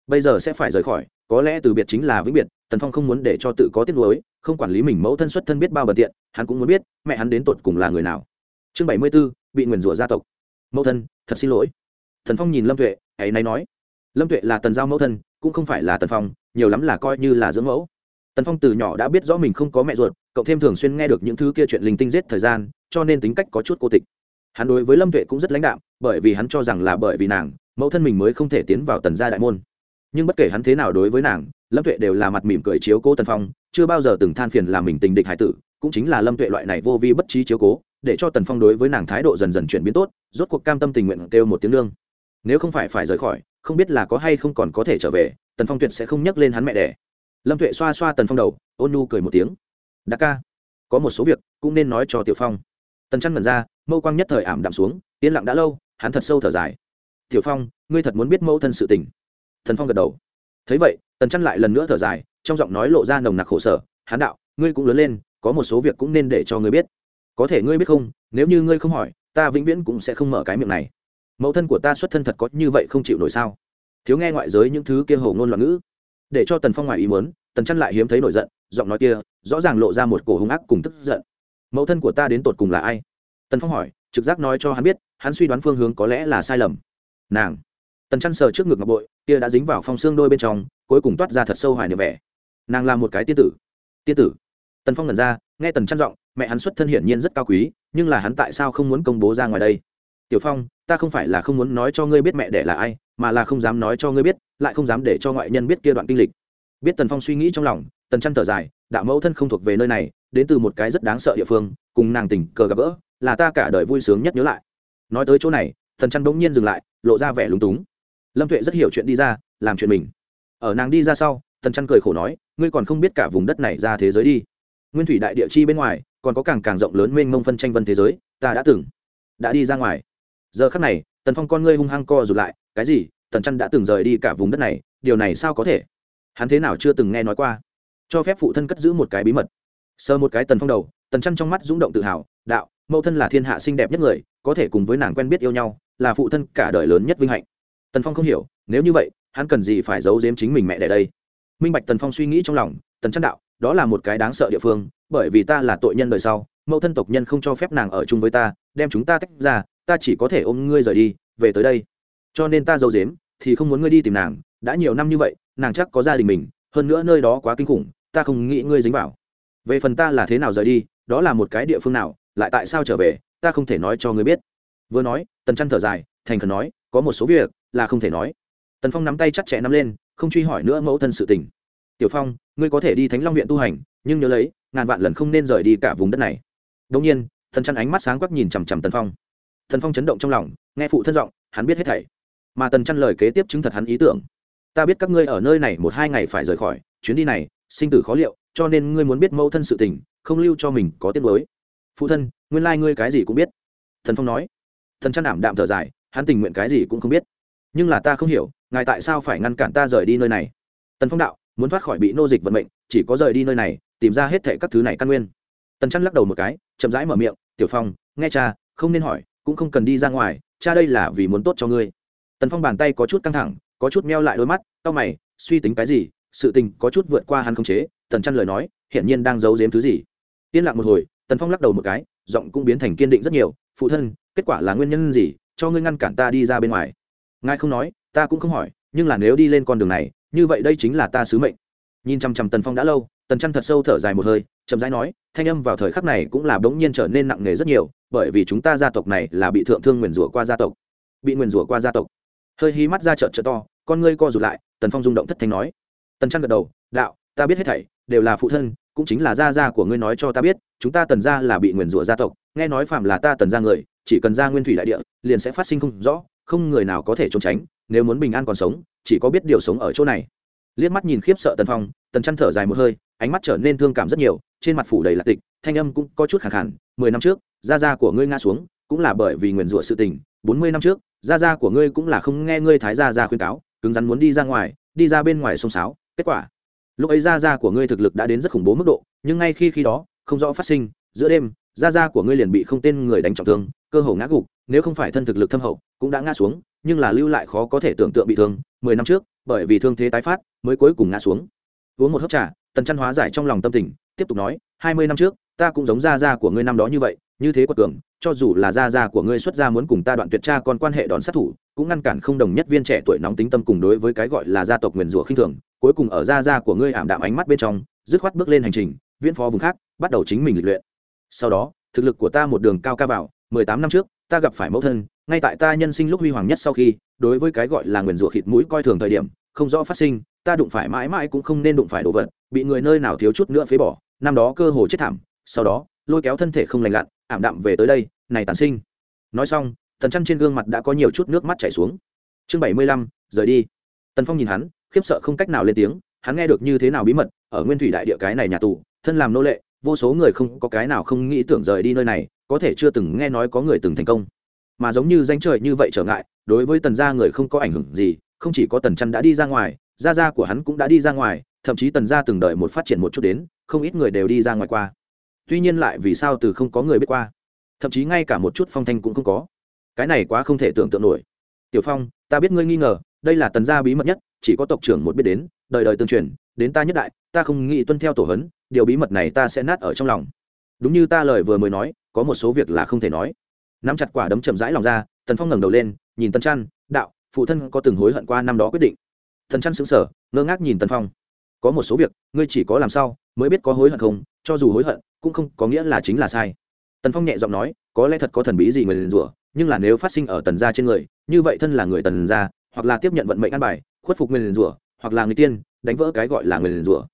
Bây giờ sẽ phải rời khỏi, có lẽ từ biệt chính là vĩnh biệt, tần phong không muốn để cho tự có tiết lối không quản lý mình mẫu thân xuất thân biết bao bần tiện, hắn cũng muốn biết mẹ hắn đến tột cùng là người nào chương bảy mươi b ố bị nguyền rủa gia tộc. Mẫu thân, thật xin lỗi. Thần phong nhìn lâm tuệ hãy nay nói. Lâm tuệ là tần giao mẫu thân, cũng không phải là tần phong, nhiều lắm là coi như là dưỡng mẫu. Tần phong từ nhỏ đã biết rõ mình không có mẹ ruột, cậu thêm thường xuyên nghe được những thứ kia chuyện linh tinh giết thời gian, cho nên tính cách có chút cô tịch. Hắn đối với lâm tuệ cũng rất lãnh đạm, bởi vì hắn cho rằng là bởi vì nàng, mẫu thân mình mới không thể tiến vào tần gia đại môn. Nhưng bất kể hắn thế nào đối với nàng, lâm tuệ đều là mặt mỉm cười chiếu cố tần phong, chưa bao giờ từng than phiền là mình tình địch hải tử, cũng chính là lâm tuệ loại này vô vi bất trí chiếu cố để cho tần phong đối với nàng thái độ dần dần chuyển biến tốt, rốt cuộc cam tâm tình nguyện kêu một tiếng lương nếu không phải phải rời khỏi, không biết là có hay không còn có thể trở về, tần phong tuyệt sẽ không nhắc lên hắn mẹ đẻ. Lâm tuệ xoa xoa tần phong đầu, ôn nu cười một tiếng. Đa ca, có một số việc cũng nên nói cho tiểu phong. Tần chăn ngẩn ra, mâu quang nhất thời ảm đạm xuống, yên lặng đã lâu, hắn thật sâu thở dài. Tiểu phong, ngươi thật muốn biết mẫu thân sự tình. Thần phong gật đầu. Thấy vậy, tần chăn lại lần nữa thở dài, trong giọng nói lộ ra nồng nặc khổ sở. Hán đạo, ngươi cũng lớn lên, có một số việc cũng nên để cho ngươi biết có thể ngươi biết không, nếu như ngươi không hỏi, ta vĩnh viễn cũng sẽ không mở cái miệng này. Mẫu thân của ta xuất thân thật có như vậy không chịu nổi sao? Thiếu nghe ngoại giới những thứ kia hầu ngôn loạn ngữ. Để cho tần phong ngoài ý muốn, tần chăn lại hiếm thấy nổi giận, giọng nói kia, rõ ràng lộ ra một cổ hung ác cùng tức giận. Mẫu thân của ta đến tột cùng là ai? Tần phong hỏi, trực giác nói cho hắn biết, hắn suy đoán phương hướng có lẽ là sai lầm. Nàng. Tần chăn sờ trước ngực ngọc bội, kia đã dính vào phong xương đôi bên trong, cuối cùng toát ra thật sâu hoài niệm vẻ. Nàng là một cái tiên tử. Tiên tử. Tần phong lần ra, nghe tần chăn giọng mẹ hắn xuất thân hiển nhiên rất cao quý, nhưng là hắn tại sao không muốn công bố ra ngoài đây? Tiểu phong, ta không phải là không muốn nói cho ngươi biết mẹ đẻ là ai, mà là không dám nói cho ngươi biết, lại không dám để cho ngoại nhân biết kia đoạn kinh lịch. Biết tần phong suy nghĩ trong lòng, tần chăn thở dài, đạo mẫu thân không thuộc về nơi này, đến từ một cái rất đáng sợ địa phương, cùng nàng tình cờ gặp gỡ, là ta cả đời vui sướng nhất nhớ lại. Nói tới chỗ này, tần chăn bỗng nhiên dừng lại, lộ ra vẻ lúng túng. Lâm tuệ rất hiểu chuyện đi ra, làm chuyện mình. Ở nàng đi ra sau, tần chăn cười khổ nói, ngươi còn không biết cả vùng đất này ra thế giới đi. Nguyên thủy đại địa chi bên ngoài còn có càng càng rộng lớn mênh mông phân tranh vân thế giới, ta đã từng, đã đi ra ngoài. Giờ khắc này, tần phong con ngươi hung hăng co rụt lại, cái gì? Tần trăn đã từng rời đi cả vùng đất này, điều này sao có thể? Hắn thế nào chưa từng nghe nói qua. Cho phép phụ thân cất giữ một cái bí mật. Sờ một cái tần phong đầu, tần trăn trong mắt rúng động tự hào, đạo, mẫu thân là thiên hạ xinh đẹp nhất người, có thể cùng với nàng quen biết yêu nhau, là phụ thân cả đời lớn nhất vinh hạnh. Tần phong không hiểu, nếu như vậy, hắn cần gì phải giấu giếm chính mình mẹ đẻ đây? Minh bạch tần phong suy nghĩ trong lòng, tần trăn đạo, đó là một cái đáng sợ địa phương bởi vì ta là tội nhân đời sau, mẫu thân tộc nhân không cho phép nàng ở chung với ta, đem chúng ta tách ra, ta chỉ có thể ôm ngươi rời đi, về tới đây. Cho nên ta giấu dếm thì không muốn ngươi đi tìm nàng, đã nhiều năm như vậy, nàng chắc có gia đình mình, hơn nữa nơi đó quá kinh khủng, ta không nghĩ ngươi dính vào. Về phần ta là thế nào rời đi, đó là một cái địa phương nào, lại tại sao trở về, ta không thể nói cho ngươi biết. Vừa nói, tần chăn thở dài, thành khẩn nói, có một số việc là không thể nói. Tần phong nắm tay chặt chẽ nắm lên, không truy hỏi nữa mẫu thân sự tình. Tiểu phong, ngươi có thể đi thánh long viện tu hành, nhưng nhớ lấy ngàn vạn lần không nên rời đi cả vùng đất này. Đông nhiên, thần chăn ánh mắt sáng quắc nhìn chằm chằm tần phong. Thần phong chấn động trong lòng, nghe phụ thân giọng, hắn biết hết thảy. Mà tần chăn lời kế tiếp chứng thật hắn ý tưởng. Ta biết các ngươi ở nơi này một hai ngày phải rời khỏi, chuyến đi này, sinh tử khó liệu, cho nên ngươi muốn biết mẫu thân sự tình, không lưu cho mình có tiết mới phụ thân, nguyên lai、like、ngươi cái gì cũng biết. Thần phong nói. Thần chăn ảm đạm thở dài, hắn tình nguyện cái gì cũng không biết. Nhưng là ta không hiểu, ngài tại sao phải ngăn cản ta rời đi nơi này? Tần phong đạo, muốn thoát khỏi bị nô dịch vận mệnh, chỉ có rời đi nơi này tìm ra hết thệ các thứ này căn nguyên. Tần chăn lắc đầu một cái, chậm rãi mở miệng, tiểu phong, nghe cha, không nên hỏi, cũng không cần đi ra ngoài, cha đây là vì muốn tốt cho ngươi. Tần phong bàn tay có chút căng thẳng, có chút meo lại đôi mắt, cau mày, suy tính cái gì, sự tình có chút vượt qua hắn không chế. Tần chăn lời nói, hiển nhiên đang giấu giếm thứ gì. Yên lặng một hồi, tần phong lắc đầu một cái, giọng cũng biến thành kiên định rất nhiều, phụ thân, kết quả là nguyên nhân gì, cho ngươi ngăn cản ta đi ra bên ngoài? Ngài không nói, ta cũng không hỏi, nhưng là nếu đi lên con đường này, như vậy đây chính là ta sứ mệnh. Nhìn chằm chằm tần phong đã lâu tần chăn thật sâu thở dài một hơi, chậm rãi nói, thanh âm vào thời khắc này cũng là bỗng nhiên trở nên nặng nề rất nhiều, bởi vì chúng ta gia tộc này là bị thượng thương nguyền rủa qua gia tộc. Bị nguyền rủa qua gia tộc. Hơi hí mắt ra trợn trợ to, con ngươi co rụt lại, tần phong rung động thất thanh nói. Tần trăn gật đầu, đạo, ta biết hết thảy, đều là phụ thân, cũng chính là gia gia của ngươi nói cho ta biết, chúng ta tần gia là bị nguyền rủa gia tộc, nghe nói phạm là ta tần gia người, chỉ cần ra nguyên thủy đại địa, liền sẽ phát sinh không rõ, không người nào có thể trốn tránh, nếu muốn bình an còn sống, chỉ có biết điều sống ở chỗ này. Liếc mắt nhìn khiếp sợ tần phong, tần trăn thở dài một hơi ánh mắt trở nên thương cảm rất nhiều, trên mặt phủ đầy lạc tịch, thanh âm cũng có chút khẳng khẳng mười năm trước da da của ngươi ngã xuống, cũng là bởi vì nguyền rủa sự tình, bốn mươi năm trước da da của ngươi cũng là không nghe ngươi thái gia ra khuyên cáo, cứng rắn muốn đi ra ngoài, đi ra bên ngoài sông sáo, kết quả, lúc ấy da da của ngươi thực lực đã đến rất khủng bố mức độ, nhưng ngay khi khi đó, không rõ phát sinh, giữa đêm da da của ngươi liền bị không tên người đánh trọng thương, cơ hồ ngã gục, nếu không phải thân thực lực thâm hậu, cũng đã ngã xuống, nhưng là lưu lại khó có thể tưởng tượng bị thương, mười năm trước, bởi vì thương thế tái phát, mới cuối cùng ngã xuống. Uống một hớp trà tần chăn hóa giải trong lòng tâm tình, tiếp tục nói, hai mươi năm trước, ta cũng giống gia gia của ngươi năm đó như vậy, như thế quật cường, cho dù là gia gia của ngươi xuất gia muốn cùng ta đoạn tuyệt tra còn quan hệ đón sát thủ, cũng ngăn cản không đồng nhất viên trẻ tuổi nóng tính tâm cùng đối với cái gọi là gia tộc nguyền rủa khinh thường, cuối cùng ở gia gia của ngươi ảm đạm ánh mắt bên trong, dứt khoát bước lên hành trình, viễn phó vùng khác, bắt đầu chính mình lịch luyện. Sau đó, thực lực của ta một đường cao ca vào, mười tám năm trước, ta gặp phải mẫu thân, ngay tại ta nhân sinh lúc huy hoàng nhất sau khi, đối với cái gọi là nguyền rủa khịt mũi coi thường thời điểm, không rõ phát sinh, ta đụng phải mãi mãi cũng không nên đụng phải đồ vật bị người nơi nào thiếu chút nữa phế bỏ, năm đó cơ hồ chết thảm, sau đó, lôi kéo thân thể không lành lặn, ảm đạm về tới đây, này tàn sinh. Nói xong tần chăn trên gương mặt đã có nhiều chút nước mắt chảy xuống. Chương bảy mươi lăm, rời đi. Tần phong nhìn hắn, khiếp sợ không cách nào lên tiếng, hắn nghe được như thế nào bí mật, ở nguyên thủy đại địa cái này nhà tù, thân làm nô lệ, vô số người không, có cái nào không nghĩ tưởng rời đi nơi này, có thể chưa từng nghe nói có người từng thành công. Mà giống như danh trời như vậy trở ngại, đối với tần gia người không có ảnh hưởng gì, không chỉ có tần chăn đã đi ra ngoài, gia gia của hắn cũng đã đi ra ngoài thậm chí tần gia từng đợi một phát triển một chút đến, không ít người đều đi ra ngoài qua. Tuy nhiên lại vì sao từ không có người biết qua. Thậm chí ngay cả một chút phong thanh cũng không có. Cái này quá không thể tưởng tượng nổi. Tiểu phong, ta biết ngươi nghi ngờ, đây là tần gia bí mật nhất, chỉ có tộc trưởng một biết đến, đời đời tương truyền, đến ta nhất đại, ta không nghĩ tuân theo tổ hấn, điều bí mật này ta sẽ nát ở trong lòng. Đúng như ta lời vừa mới nói, có một số việc là không thể nói. Nắm chặt quả đấm chậm rãi lòng ra, tần phong ngẩng đầu lên, nhìn tần trăn, đạo, phụ thân có từng hối hận qua năm đó quyết định. Thần trăn xứng sở ngơ ngác nhìn tần phong có một số việc, ngươi chỉ có làm sao mới biết có hối hận không, cho dù hối hận, cũng không có nghĩa là chính là sai. Tần phong nhẹ giọng nói, có lẽ thật có thần bí gì người liền rủa, nhưng là nếu phát sinh ở tần gia trên người, như vậy thân là người tần gia, hoặc là tiếp nhận vận mệnh ăn bài, khuất phục người liền rủa, hoặc là người tiên, đánh vỡ cái gọi là người liền rủa.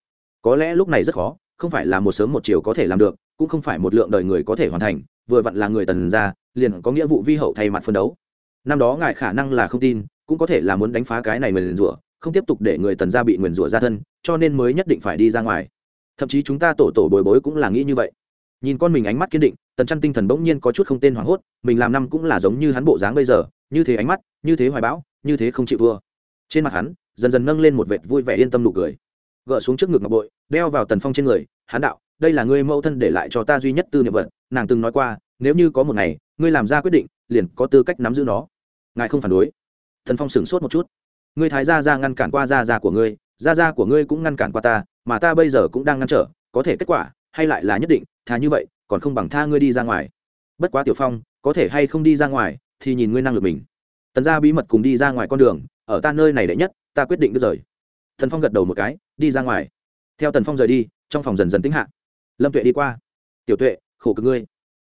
Có lẽ lúc này rất khó, không phải là một sớm một chiều có thể làm được, cũng không phải một lượng đời người có thể hoàn thành, vừa vặn là người tần gia, liền có nghĩa vụ vi hậu thay mặt phân đấu. Năm đó ngài khả năng là không tin, cũng có thể là muốn đánh phá cái này người liền rủa không tiếp tục để người tần gia bị nguyền rủa ra thân, cho nên mới nhất định phải đi ra ngoài. Thậm chí chúng ta tổ tổ bồi bối cũng là nghĩ như vậy. Nhìn con mình ánh mắt kiên định, tần chăn tinh thần bỗng nhiên có chút không tên hoảng hốt, mình làm năm cũng là giống như hắn bộ dáng bây giờ, như thế ánh mắt, như thế hoài bão, như thế không chịu thua. Trên mặt hắn, dần dần nâng lên một vệt vui vẻ yên tâm nụ cười. Gỡ xuống trước ngực ngọc bội, đeo vào tần phong trên người hắn đạo, đây là ngươi mẫu thân để lại cho ta duy nhất tư niệm vật, nàng từng nói qua, nếu như có một ngày, ngươi làm ra quyết định, liền có tư cách nắm giữ nó. Ngài không phản đối. Thần phong sửng sốt một chút ngươi thái gia ra ngăn cản qua gia gia của ngươi, gia gia của ngươi cũng ngăn cản qua ta, mà ta bây giờ cũng đang ngăn trở, có thể kết quả, hay lại là nhất định, thà như vậy, còn không bằng tha ngươi đi ra ngoài. Bất quá tiểu phong, có thể hay không đi ra ngoài, thì nhìn ngươi năng lực mình. Tần gia bí mật cùng đi ra ngoài con đường, ở ta nơi này đệ nhất, ta quyết định được rời. Thần phong gật đầu một cái, đi ra ngoài. Theo tần phong rời đi, trong phòng dần dần tính hạ. Lâm tuệ đi qua. Tiểu tuệ, khổ cực ngươi.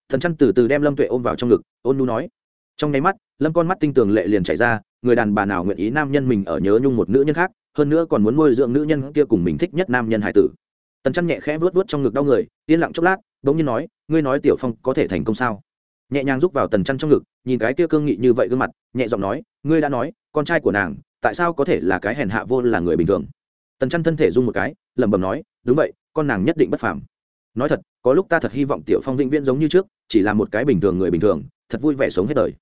Thần chăn từ từ đem lâm tuệ ôm vào trong ngực, ôn nu nói trong nháy mắt, lâm con mắt tinh tường lệ liền chảy ra, người đàn bà nào nguyện ý nam nhân mình ở nhớ nhung một nữ nhân khác, hơn nữa còn muốn nuôi dưỡng nữ nhân kia cùng mình thích nhất nam nhân hải tử. Tần chăn nhẹ khẽ vớt vớt trong ngực đau người, yên lặng chốc lát, bỗng nhiên nói, ngươi nói tiểu phong có thể thành công sao? Nhẹ nhàng rúc vào tần chăn trong ngực, nhìn cái kia cương nghị như vậy gương mặt, nhẹ giọng nói, ngươi đã nói, con trai của nàng, tại sao có thể là cái hèn hạ vô là người bình thường? Tần chăn thân thể run một cái, lẩm bẩm nói, đúng vậy, con nàng nhất định bất phàm. Nói thật, có lúc ta thật hy vọng tiểu phong vĩnh viễn giống như trước, chỉ là một cái bình thường người bình thường, thật vui vẻ sống hết đời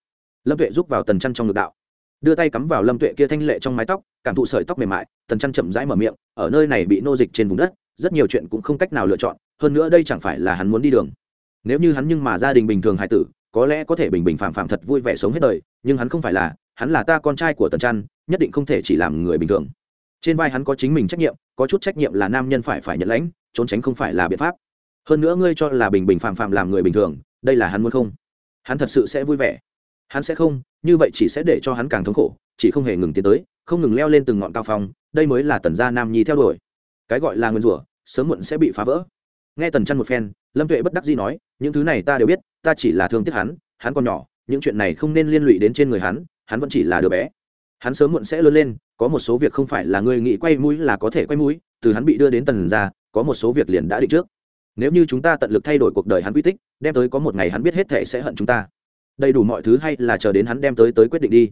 lâm tuệ rúc vào tần chăn trong ngực đạo. Đưa tay cắm vào lâm tuệ kia thanh lệ trong mái tóc, cảm thụ sợi tóc mềm mại, tần chăn chậm rãi mở miệng, ở nơi này bị nô dịch trên vùng đất, rất nhiều chuyện cũng không cách nào lựa chọn, hơn nữa đây chẳng phải là hắn muốn đi đường. Nếu như hắn nhưng mà gia đình bình thường hải tử, có lẽ có thể bình bình phạm phạm thật vui vẻ sống hết đời, nhưng hắn không phải là, hắn là ta con trai của tần chăn, nhất định không thể chỉ làm người bình thường. Trên vai hắn có chính mình trách nhiệm, có chút trách nhiệm là nam nhân phải phải nhận lãnh, trốn tránh không phải là biện pháp. Hơn nữa ngươi cho là bình bình phạm phạm làm người bình thường, đây là hắn muốn không? Hắn thật sự sẽ vui vẻ hắn sẽ không, như vậy chỉ sẽ để cho hắn càng thống khổ, chỉ không hề ngừng tiến tới, không ngừng leo lên từng ngọn cao phong, đây mới là tần gia nam nhi theo đuổi. Cái gọi là nguyên rủa, sớm muộn sẽ bị phá vỡ. Nghe tần chăn một phen, lâm tuệ bất đắc dĩ nói, những thứ này ta đều biết, ta chỉ là thương tiếc hắn hắn còn nhỏ, những chuyện này không nên liên lụy đến trên người hắn hắn vẫn chỉ là đứa bé. Hắn sớm muộn sẽ lớn lên, có một số việc không phải là người nghĩ quay mũi là có thể quay mũi, từ hắn bị đưa đến tần ra có một số việc liền đã định trước. Nếu như chúng ta tận lực thay đổi cuộc đời hắn quy tích, đem tới có một ngày hắn biết hết thể sẽ hận chúng ta đầy đủ mọi thứ hay là chờ đến hắn đem tới tới quyết định đi.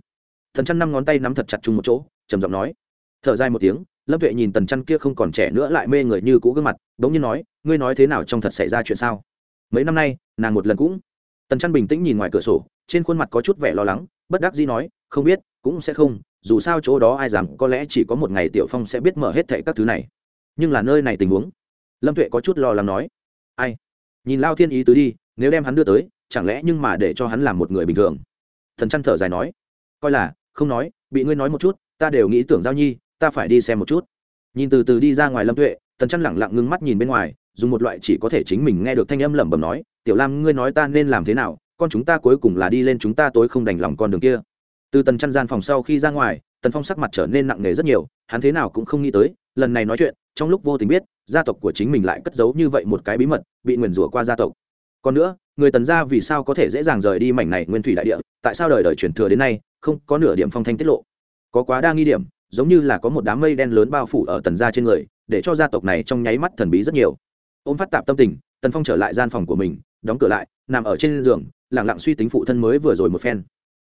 Thần chăn năm ngón tay nắm thật chặt chung một chỗ, trầm giọng nói. Thở dài một tiếng, lâm tuệ nhìn tần chăn kia không còn trẻ nữa lại mê người như cũ gương mặt, bỗng nhiên nói, ngươi nói thế nào trong thật xảy ra chuyện sao? Mấy năm nay, nàng một lần cũng tần chăn bình tĩnh nhìn ngoài cửa sổ, trên khuôn mặt có chút vẻ lo lắng, bất đắc dĩ nói, không biết, cũng sẽ không, dù sao chỗ đó ai rằng có lẽ chỉ có một ngày tiểu phong sẽ biết mở hết thệ các thứ này. Nhưng là nơi này tình huống, lâm tuệ có chút lo lắng nói, ai? Nhìn lao thiên ý tứ đi, nếu đem hắn đưa tới chẳng lẽ nhưng mà để cho hắn làm một người bình thường? Thần chăn thở dài nói. Coi là, không nói, bị ngươi nói một chút, ta đều nghĩ tưởng giao nhi, ta phải đi xem một chút. Nhìn từ từ đi ra ngoài lâm tuệ, tần chăn lẳng lặng ngưng mắt nhìn bên ngoài, dùng một loại chỉ có thể chính mình nghe được thanh âm lẩm bẩm nói, tiểu lam, ngươi nói ta nên làm thế nào? Con chúng ta cuối cùng là đi lên chúng ta tối không đành lòng con đường kia. Từ tần chăn gian phòng sau khi ra ngoài, tần phong sắc mặt trở nên nặng nề rất nhiều, hắn thế nào cũng không nghĩ tới, lần này nói chuyện, trong lúc vô tình biết, gia tộc của chính mình lại cất giấu như vậy một cái bí mật, bị nguyền rủa qua gia tộc. Còn nữa người tần gia vì sao có thể dễ dàng rời đi mảnh này nguyên thủy đại địa, tại sao đời đời truyền thừa đến nay không có nửa điểm phong thanh tiết lộ? Có quá đa nghi điểm, giống như là có một đám mây đen lớn bao phủ ở tần gia trên người, để cho gia tộc này trong nháy mắt thần bí rất nhiều. Ôm phát tạp tâm tình, tần phong trở lại gian phòng của mình, đóng cửa lại, nằm ở trên giường lẳng lặng suy tính phụ thân mới vừa rồi một phen.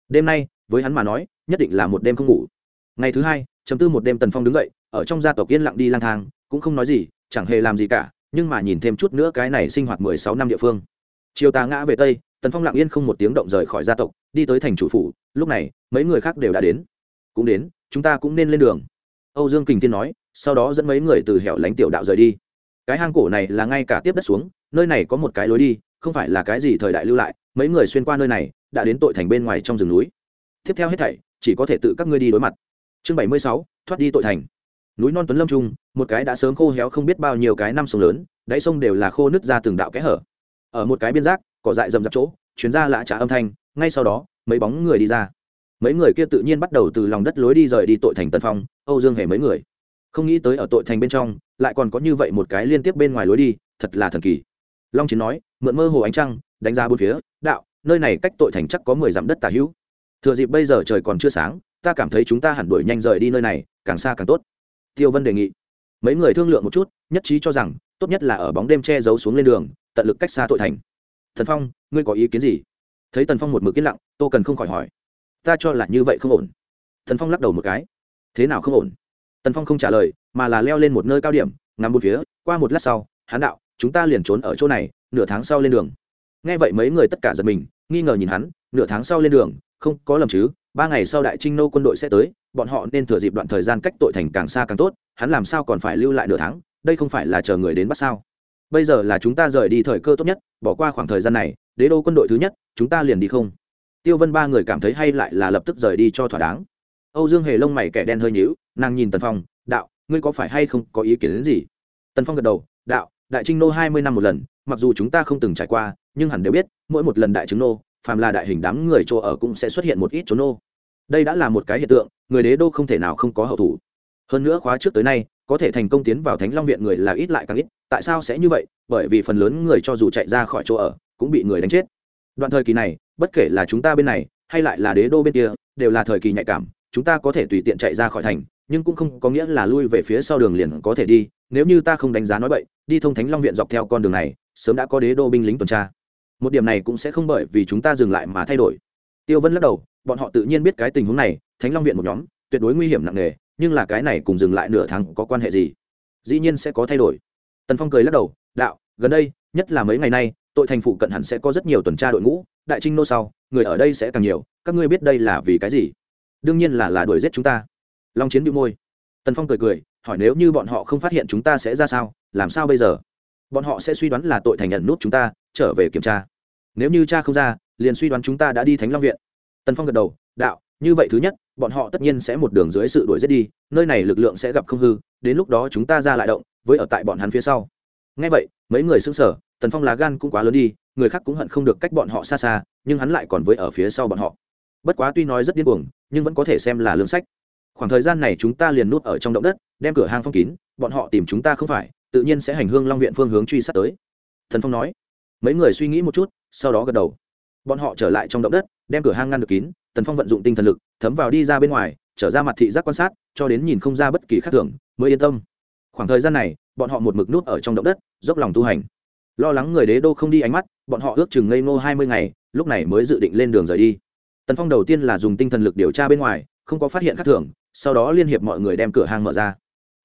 Đêm nay, với hắn mà nói, nhất định là một đêm không ngủ. Ngày thứ hai, chấm tư một đêm tần phong đứng dậy, ở trong gia tộc yên lặng đi lang thang, cũng không nói gì, chẳng hề làm gì cả, nhưng mà nhìn thêm chút nữa cái này sinh hoạt mười sáu năm địa phương chiều tà ngã về tây, tần phong lặng yên không một tiếng động rời khỏi gia tộc, đi tới thành chủ phủ, lúc này, mấy người khác đều đã đến. Cũng đến, chúng ta cũng nên lên đường. Âu dương kình tiên nói, sau đó dẫn mấy người từ hẻo lánh tiểu đạo rời đi. Cái hang cổ này là ngay cả tiếp đất xuống, nơi này có một cái lối đi, không phải là cái gì thời đại lưu lại, mấy người xuyên qua nơi này, đã đến tội thành bên ngoài trong rừng núi. Tiếp theo hết thảy, chỉ có thể tự các ngươi đi đối mặt. Chương bảy mươi sáu, thoát đi tội thành. Núi non tuấn lâm trung, một cái đã sớm khô héo không biết bao nhiêu cái năm sông lớn, đáy sông đều là khô nứt ra từng đạo kẽ hở ở một cái biên giác, cỏ dại rầm rạp chỗ chuyến ra lạ trả âm thanh, ngay sau đó, mấy bóng người đi ra. Mấy người kia tự nhiên bắt đầu từ lòng đất lối đi rời đi tội thành tân phong, âu dương hề mấy người. Không nghĩ tới ở tội thành bên trong, lại còn có như vậy một cái liên tiếp bên ngoài lối đi, thật là thần kỳ. Long chiến nói, mượn mơ hồ ánh trăng, đánh ra bốn phía, đạo, nơi này cách tội thành chắc có mười dặm đất tả hữu. Thừa dịp bây giờ trời còn chưa sáng, ta cảm thấy chúng ta hẳn đuổi nhanh rời đi nơi này, càng xa càng tốt. Tiêu vân đề nghị. Mấy người thương lượng một chút, nhất trí cho rằng, tốt nhất là ở bóng đêm che giấu xuống lên đường tận lực cách xa tội thành. Thần phong, ngươi có ý kiến gì? Thấy tần phong một mực yên lặng, tô cần không khỏi hỏi. Ta cho là như vậy không ổn. Thần phong lắc đầu một cái. Thế nào không ổn? Tần phong không trả lời, mà là leo lên một nơi cao điểm, ngắm một phía, qua một lát sau hán đạo, chúng ta liền trốn ở chỗ này, nửa tháng sau lên đường. Nghe vậy mấy người tất cả giật mình, nghi ngờ nhìn hắn, nửa tháng sau lên đường, không có lầm chứ, ba ngày sau đại trinh nô quân đội sẽ tới, bọn họ nên thừa dịp đoạn thời gian cách tội thành càng xa càng tốt, hắn làm sao còn phải lưu lại nửa tháng, đây không phải là chờ người đến bắt sao? Bây giờ là chúng ta rời đi thời cơ tốt nhất, bỏ qua khoảng thời gian này, đế đô quân đội thứ nhất, chúng ta liền đi không. Tiêu vân ba người cảm thấy hay lại là lập tức rời đi cho thỏa đáng. Âu dương hề lông mày kẻ đen hơi nhíu, nàng nhìn tần phong, đạo, ngươi có phải hay không có ý kiến đến gì? Tần phong gật đầu, đạo, đại trinh nô hai mươi năm một lần, mặc dù chúng ta không từng trải qua, nhưng hẳn đều biết, mỗi một lần đại chứng nô, phàm là đại hình đám người chỗ ở cũng sẽ xuất hiện một ít chỗ nô. Đây đã là một cái hiện tượng, người đế đô không thể nào không có hậu thủ. Hơn nữa khóa trước tới nay có thể thành công tiến vào thánh long viện người là ít lại càng ít. Tại sao sẽ như vậy? Bởi vì phần lớn người cho dù chạy ra khỏi chỗ ở, cũng bị người đánh chết. Đoạn thời kỳ này, bất kể là chúng ta bên này, hay lại là đế đô bên kia, đều là thời kỳ nhạy cảm. Chúng ta có thể tùy tiện chạy ra khỏi thành, nhưng cũng không có nghĩa là lui về phía sau đường liền có thể đi. Nếu như ta không đánh giá nói vậy đi thông thánh long viện dọc theo con đường này, sớm đã có đế đô binh lính tuần tra. Một điểm này cũng sẽ không bởi vì chúng ta dừng lại mà thay đổi. Tiêu vân lắc đầu, bọn họ tự nhiên biết cái tình huống này, thánh long viện một nhóm, tuyệt đối nguy hiểm nặng nề nhưng là cái này cùng dừng lại nửa tháng có quan hệ gì? Dĩ nhiên sẽ có thay đổi. Tần phong cười lắc đầu, đạo, gần đây, nhất là mấy ngày nay, tội thành phụ cận hẳn sẽ có rất nhiều tuần tra đội ngũ, đại trinh nô sau, người ở đây sẽ càng nhiều, các ngươi biết đây là vì cái gì? Đương nhiên là là đuổi giết chúng ta. Long chiến bị môi. Tần phong cười cười, hỏi nếu như bọn họ không phát hiện chúng ta sẽ ra sao, làm sao bây giờ? Bọn họ sẽ suy đoán là tội thành nhận nút chúng ta, trở về kiểm tra. Nếu như cha không ra, liền suy đoán chúng ta đã đi thánh long viện. Tần phong gật đầu, đạo, như vậy thứ nhất bọn họ tất nhiên sẽ một đường dưới sự đuổi giết đi, nơi này lực lượng sẽ gặp không hư, đến lúc đó chúng ta ra lại động, với ở tại bọn hắn phía sau. Ngay vậy, mấy người sững sở tần phong lá gan cũng quá lớn đi, người khác cũng hận không được cách bọn họ xa xa, nhưng hắn lại còn với ở phía sau bọn họ. Bất quá tuy nói rất điên cuồng, nhưng vẫn có thể xem là lương sách. Khoảng thời gian này chúng ta liền nút ở trong động đất, đem cửa hang phong kín, bọn họ tìm chúng ta không phải, tự nhiên sẽ hành hương long viện phương hướng truy sát tới. Thần phong nói. Mấy người suy nghĩ một chút, sau đó gật đầu. Bọn họ trở lại trong động đất, đem cửa hang ngăn được kín tần phong vận dụng tinh thần lực, thấm vào đi ra bên ngoài, trở ra mặt thị giác quan sát, cho đến nhìn không ra bất kỳ khác thường, mới yên tâm. Khoảng thời gian này, bọn họ một mực nút ở trong động đất, dốc lòng tu hành. Lo lắng người đế đô không đi ánh mắt, bọn họ ước chừng ngây ngô hai mươi ngày, lúc này mới dự định lên đường rời đi. Tần phong đầu tiên là dùng tinh thần lực điều tra bên ngoài, không có phát hiện khác thường, sau đó liên hiệp mọi người đem cửa hàng mở ra.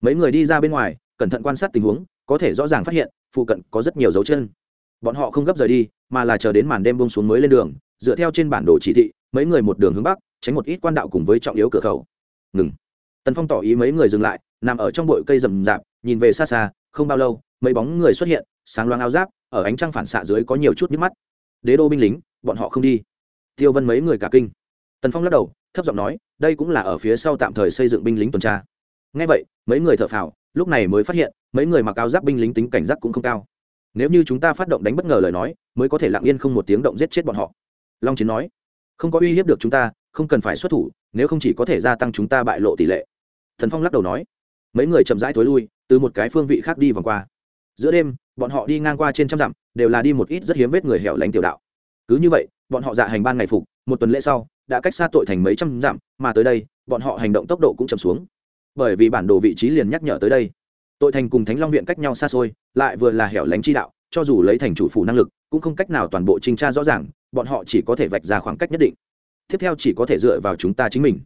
Mấy người đi ra bên ngoài, cẩn thận quan sát tình huống, có thể rõ ràng phát hiện, phụ cận có rất nhiều dấu chân. Bọn họ không gấp rời đi, mà là chờ đến màn đêm bông xuống mới lên đường, dựa theo trên bản đồ chỉ thị mấy người một đường hướng bắc, tránh một ít quan đạo cùng với trọng yếu cửa khẩu. Ngừng. Tần phong tỏ ý mấy người dừng lại, nằm ở trong bụi cây rậm rạp, nhìn về xa xa, không bao lâu, mấy bóng người xuất hiện, sáng loáng áo giáp, ở ánh trăng phản xạ dưới có nhiều chút nhức mắt. Đế đô binh lính, bọn họ không đi. Tiêu vân mấy người cả kinh. Tần phong lắc đầu, thấp giọng nói, đây cũng là ở phía sau tạm thời xây dựng binh lính tuần tra. Ngay vậy, mấy người thở phào, lúc này mới phát hiện, mấy người mặc áo giáp binh lính tính cảnh giác cũng không cao. Nếu như chúng ta phát động đánh bất ngờ lời nói, mới có thể lặng yên không một tiếng động giết chết bọn họ. Long chiến nói không có uy hiếp được chúng ta, không cần phải xuất thủ, nếu không chỉ có thể gia tăng chúng ta bại lộ tỷ lệ. Thần phong lắc đầu nói. Mấy người chậm rãi thối lui, từ một cái phương vị khác đi vòng qua. Giữa đêm, bọn họ đi ngang qua trên trăm dặm, đều là đi một ít rất hiếm vết người hẻo lánh tiểu đạo. Cứ như vậy, bọn họ dạ hành ban ngày phục, một tuần lễ sau, đã cách xa tội thành mấy trăm dặm, mà tới đây, bọn họ hành động tốc độ cũng chậm xuống. Bởi vì bản đồ vị trí liền nhắc nhở tới đây. Tội thành cùng thánh long viện cách nhau xa xôi, lại vừa là hẻo lánh chi đạo, cho dù lấy thành chủ phủ năng lực, cũng không cách nào toàn bộ trinh tra rõ ràng bọn họ chỉ có thể vạch ra khoảng cách nhất định. Tiếp theo chỉ có thể dựa vào chúng ta chính mình.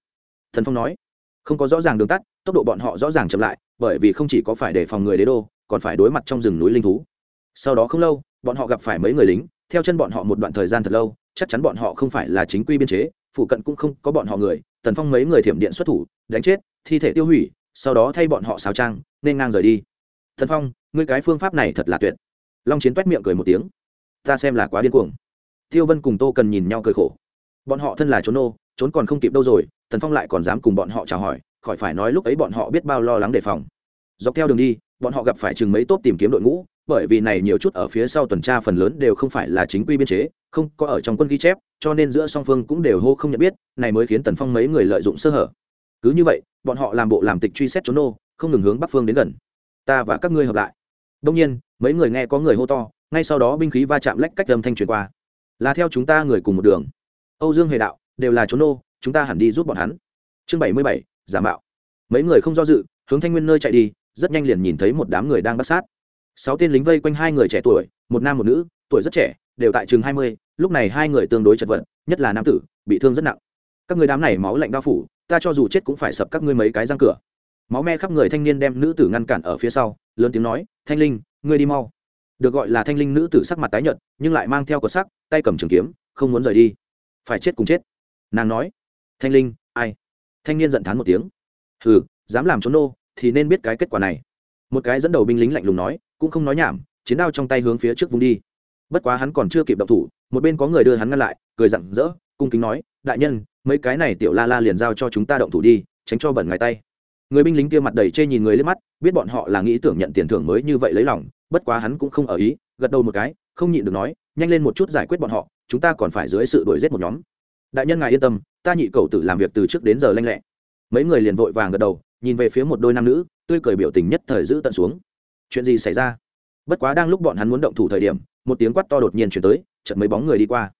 Thần phong nói. Không có rõ ràng đường tắt, tốc độ bọn họ rõ ràng chậm lại, bởi vì không chỉ có phải đề phòng người đế đô, còn phải đối mặt trong rừng núi linh thú. Sau đó không lâu, bọn họ gặp phải mấy người lính, theo chân bọn họ một đoạn thời gian thật lâu, chắc chắn bọn họ không phải là chính quy biên chế, phụ cận cũng không có bọn họ người, tần phong mấy người thiểm điện xuất thủ, đánh chết, thi thể tiêu hủy, sau đó thay bọn họ xáo trang nên ngang rời đi. Thần phong, ngươi cái phương pháp này thật là tuyệt. Long chiến t miệng cười một tiếng. Ta xem là quá điên cuồng tiêu vân cùng tô cần nhìn nhau cười khổ. Bọn họ thân là trốn nô, trốn còn không kịp đâu rồi, tần phong lại còn dám cùng bọn họ chào hỏi, khỏi phải nói lúc ấy bọn họ biết bao lo lắng đề phòng. Dọc theo đường đi, bọn họ gặp phải chừng mấy tốp tìm kiếm đội ngũ, bởi vì này nhiều chút ở phía sau tuần tra phần lớn đều không phải là chính quy biên chế, không có ở trong quân ghi chép, cho nên giữa song phương cũng đều hô không nhận biết, này mới khiến tần phong mấy người lợi dụng sơ hở. Cứ như vậy, bọn họ làm bộ làm tịch truy xét trốn nô, không ngừng hướng bắc phương đến gần. Ta và các ngươi hợp lại. Đông nhiên, mấy người nghe có người hô to, ngay sau đó binh khí va chạm lách cách âm thanh truyền qua là theo chúng ta người cùng một đường. Âu dương hề đạo, đều là trốn nô, chúng ta hẳn đi giúp bọn hắn. Chương bảy mươi bảy, giả mạo. Mấy người không do dự, hướng thanh nguyên nơi chạy đi, rất nhanh liền nhìn thấy một đám người đang bắt sát. Sáu tên lính vây quanh hai người trẻ tuổi, một nam một nữ, tuổi rất trẻ, đều tại chừng hai mươi, lúc này hai người tương đối chật vật, nhất là nam tử, bị thương rất nặng. Các người đám này máu lạnh bao phủ, ta cho dù chết cũng phải sập các ngươi mấy cái răng cửa. Máu me khắp người thanh niên đem nữ tử ngăn cản ở phía sau, lớn tiếng nói, thanh linh, ngươi đi mau được gọi là thanh linh nữ tử sắc mặt tái nhợt, nhưng lại mang theo cột sắc, tay cầm trường kiếm, không muốn rời đi. Phải chết cùng chết. Nàng nói, thanh linh, ai? Thanh niên giận thán một tiếng. Hừ, dám làm trốn nô, thì nên biết cái kết quả này. Một cái dẫn đầu binh lính lạnh lùng nói, cũng không nói nhảm, chiến đao trong tay hướng phía trước vùng đi. Bất quá hắn còn chưa kịp động thủ, một bên có người đưa hắn ngăn lại, cười rặng rỡ, cung kính nói, đại nhân, mấy cái này tiểu la la liền giao cho chúng ta động thủ đi, tránh cho bẩn ngài tay. Người binh lính kia mặt đầy chê nhìn người lên mắt, biết bọn họ là nghĩ tưởng nhận tiền thưởng mới như vậy lấy lòng bất quá hắn cũng không ở ý, gật đầu một cái, không nhịn được nói, nhanh lên một chút giải quyết bọn họ, chúng ta còn phải dưới sự đuổi giết một nhóm. Đại nhân ngài yên tâm, ta nhị cầu tử làm việc từ trước đến giờ lanh lẹ. Mấy người liền vội vàng gật đầu, nhìn về phía một đôi nam nữ, tươi cười biểu tình nhất thời giữ tận xuống. Chuyện gì xảy ra? Bất quá đang lúc bọn hắn muốn động thủ thời điểm, một tiếng quát to đột nhiên chuyển tới chật mấy bóng người đi qua.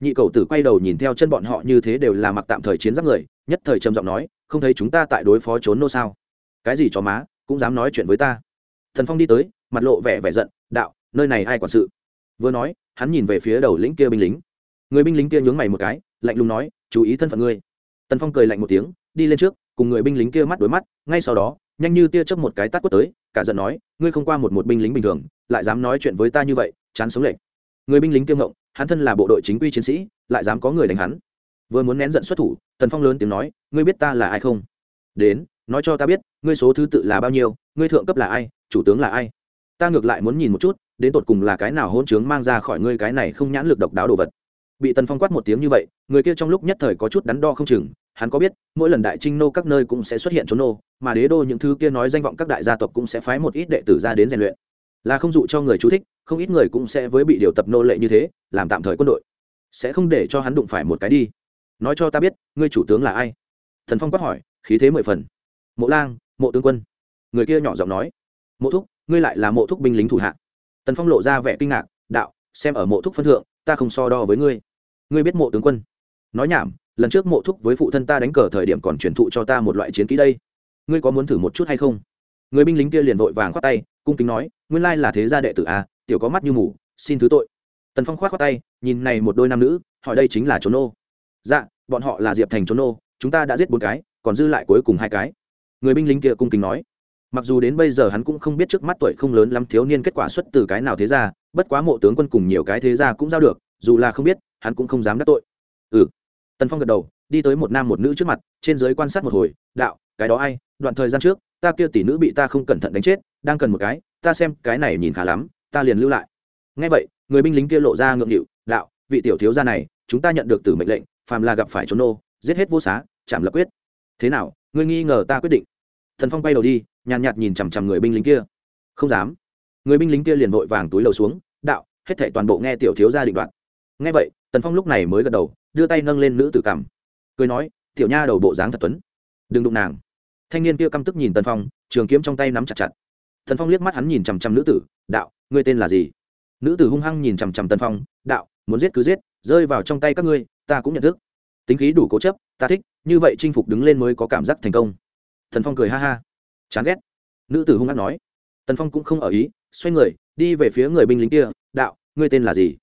Nhị cầu tử quay đầu nhìn theo chân bọn họ như thế đều là mặc tạm thời chiến giáp người, nhất thời trầm giọng nói, không thấy chúng ta tại đối phó trốn nô sao? Cái gì cho má, cũng dám nói chuyện với ta? Thần phong đi tới mặt lộ vẻ vẻ giận, đạo, nơi này ai quản sự? Vừa nói, hắn nhìn về phía đầu lĩnh kia binh lính. Người binh lính kia nhướng mày một cái, lạnh lùng nói, chú ý thân phận ngươi. Tần phong cười lạnh một tiếng, đi lên trước, cùng người binh lính kia mắt đối mắt, ngay sau đó, nhanh như tia chớp một cái tát quất tới, cả giận nói, ngươi không qua một một binh lính bình thường, lại dám nói chuyện với ta như vậy, chán sống lệch. Người binh lính kiêu ngộng, hắn thân là bộ đội chính quy chiến sĩ, lại dám có người đánh hắn. Vừa muốn nén giận xuất thủ, tần phong lớn tiếng nói, ngươi biết ta là ai không? Đến, nói cho ta biết, ngươi số thứ tự là bao nhiêu, ngươi thượng cấp là ai, chủ tướng là ai? Ta ngược lại muốn nhìn một chút, đến tột cùng là cái nào hôn chướng mang ra khỏi ngươi cái này không nhãn lực độc đáo đồ vật. Bị tần phong quát một tiếng như vậy, người kia trong lúc nhất thời có chút đắn đo không chừng, hắn có biết, mỗi lần đại trinh nô các nơi cũng sẽ xuất hiện trốn nô, mà đế đô những thứ kia nói danh vọng các đại gia tộc cũng sẽ phái một ít đệ tử ra đến rèn luyện. Là không dụ cho người chú thích, không ít người cũng sẽ với bị điều tập nô lệ như thế, làm tạm thời quân đội. Sẽ không để cho hắn đụng phải một cái đi. Nói cho ta biết, ngươi chủ tướng là ai? Thần phong quát hỏi, khí thế mười phần. Mộ lang, mộ tướng quân. Người kia nhỏ giọng nói. Mộ thúc ngươi lại là mộ thúc binh lính thủ hạ. Tần phong lộ ra vẻ kinh ngạc đạo xem ở mộ thúc phân thượng ta không so đo với ngươi. Ngươi biết mộ tướng quân. Nói nhảm lần trước mộ thúc với phụ thân ta đánh cờ thời điểm còn truyền thụ cho ta một loại chiến kỹ đây. Ngươi có muốn thử một chút hay không? Người binh lính kia liền vội vàng khoát tay cung kính nói nguyên lai là thế gia đệ tử à, tiểu có mắt như mù xin thứ tội. Tần phong khoát khoát tay nhìn này một đôi nam nữ hỏi đây chính là trốn nô. Dạ bọn họ là diệp thành trốn nô chúng ta đã giết bốn cái còn dư lại cuối cùng hai cái. Người binh lính kia cung kính nói mặc dù đến bây giờ hắn cũng không biết trước mắt tuổi không lớn lắm thiếu niên kết quả xuất từ cái nào thế ra bất quá mộ tướng quân cùng nhiều cái thế ra cũng giao được, dù là không biết, hắn cũng không dám đắc tội. Ừ. Tần phong gật đầu, đi tới một nam một nữ trước mặt, trên giới quan sát một hồi, đạo, cái đó ai? Đoạn thời gian trước, ta kia tỷ nữ bị ta không cẩn thận đánh chết, đang cần một cái, ta xem cái này nhìn khá lắm, ta liền lưu lại. Ngay vậy, người binh lính kia lộ ra ngượng nghịu, đạo, vị tiểu thiếu gia này, chúng ta nhận được từ mệnh lệnh, phàm là gặp phải trốn nô, giết hết vô xá, chạm lập quyết. Thế nào, ngươi nghi ngờ ta quyết định? Thần phong quay đầu đi nhàn nhạt, nhìn chằm chằm người binh lính kia. Không dám. Người binh lính kia liền vội vàng túi lầu xuống đạo hết thảy toàn bộ nghe tiểu thiếu gia định đoạt. Nghe vậy tần phong lúc này mới gật đầu đưa tay nâng lên nữ tử cảm cười nói tiểu nha đầu bộ dáng thật tuấn. Đừng đụng nàng. Thanh niên kia căm tức nhìn tần phong trường kiếm trong tay nắm chặt chặt. Tần phong liếc mắt hắn nhìn chằm chằm nữ tử đạo ngươi tên là gì? Nữ tử hung hăng nhìn chằm chằm tần phong đạo muốn giết cứ giết rơi vào trong tay các ngươi ta cũng nhận thức. Tính khí đủ cố chấp ta thích như vậy chinh phục đứng lên mới có cảm giác thành công thần phong cười ha ha. Chán ghét. Nữ tử hung hát nói. Tần phong cũng không ở ý, xoay người, đi về phía người binh lính kia, đạo, ngươi tên là gì?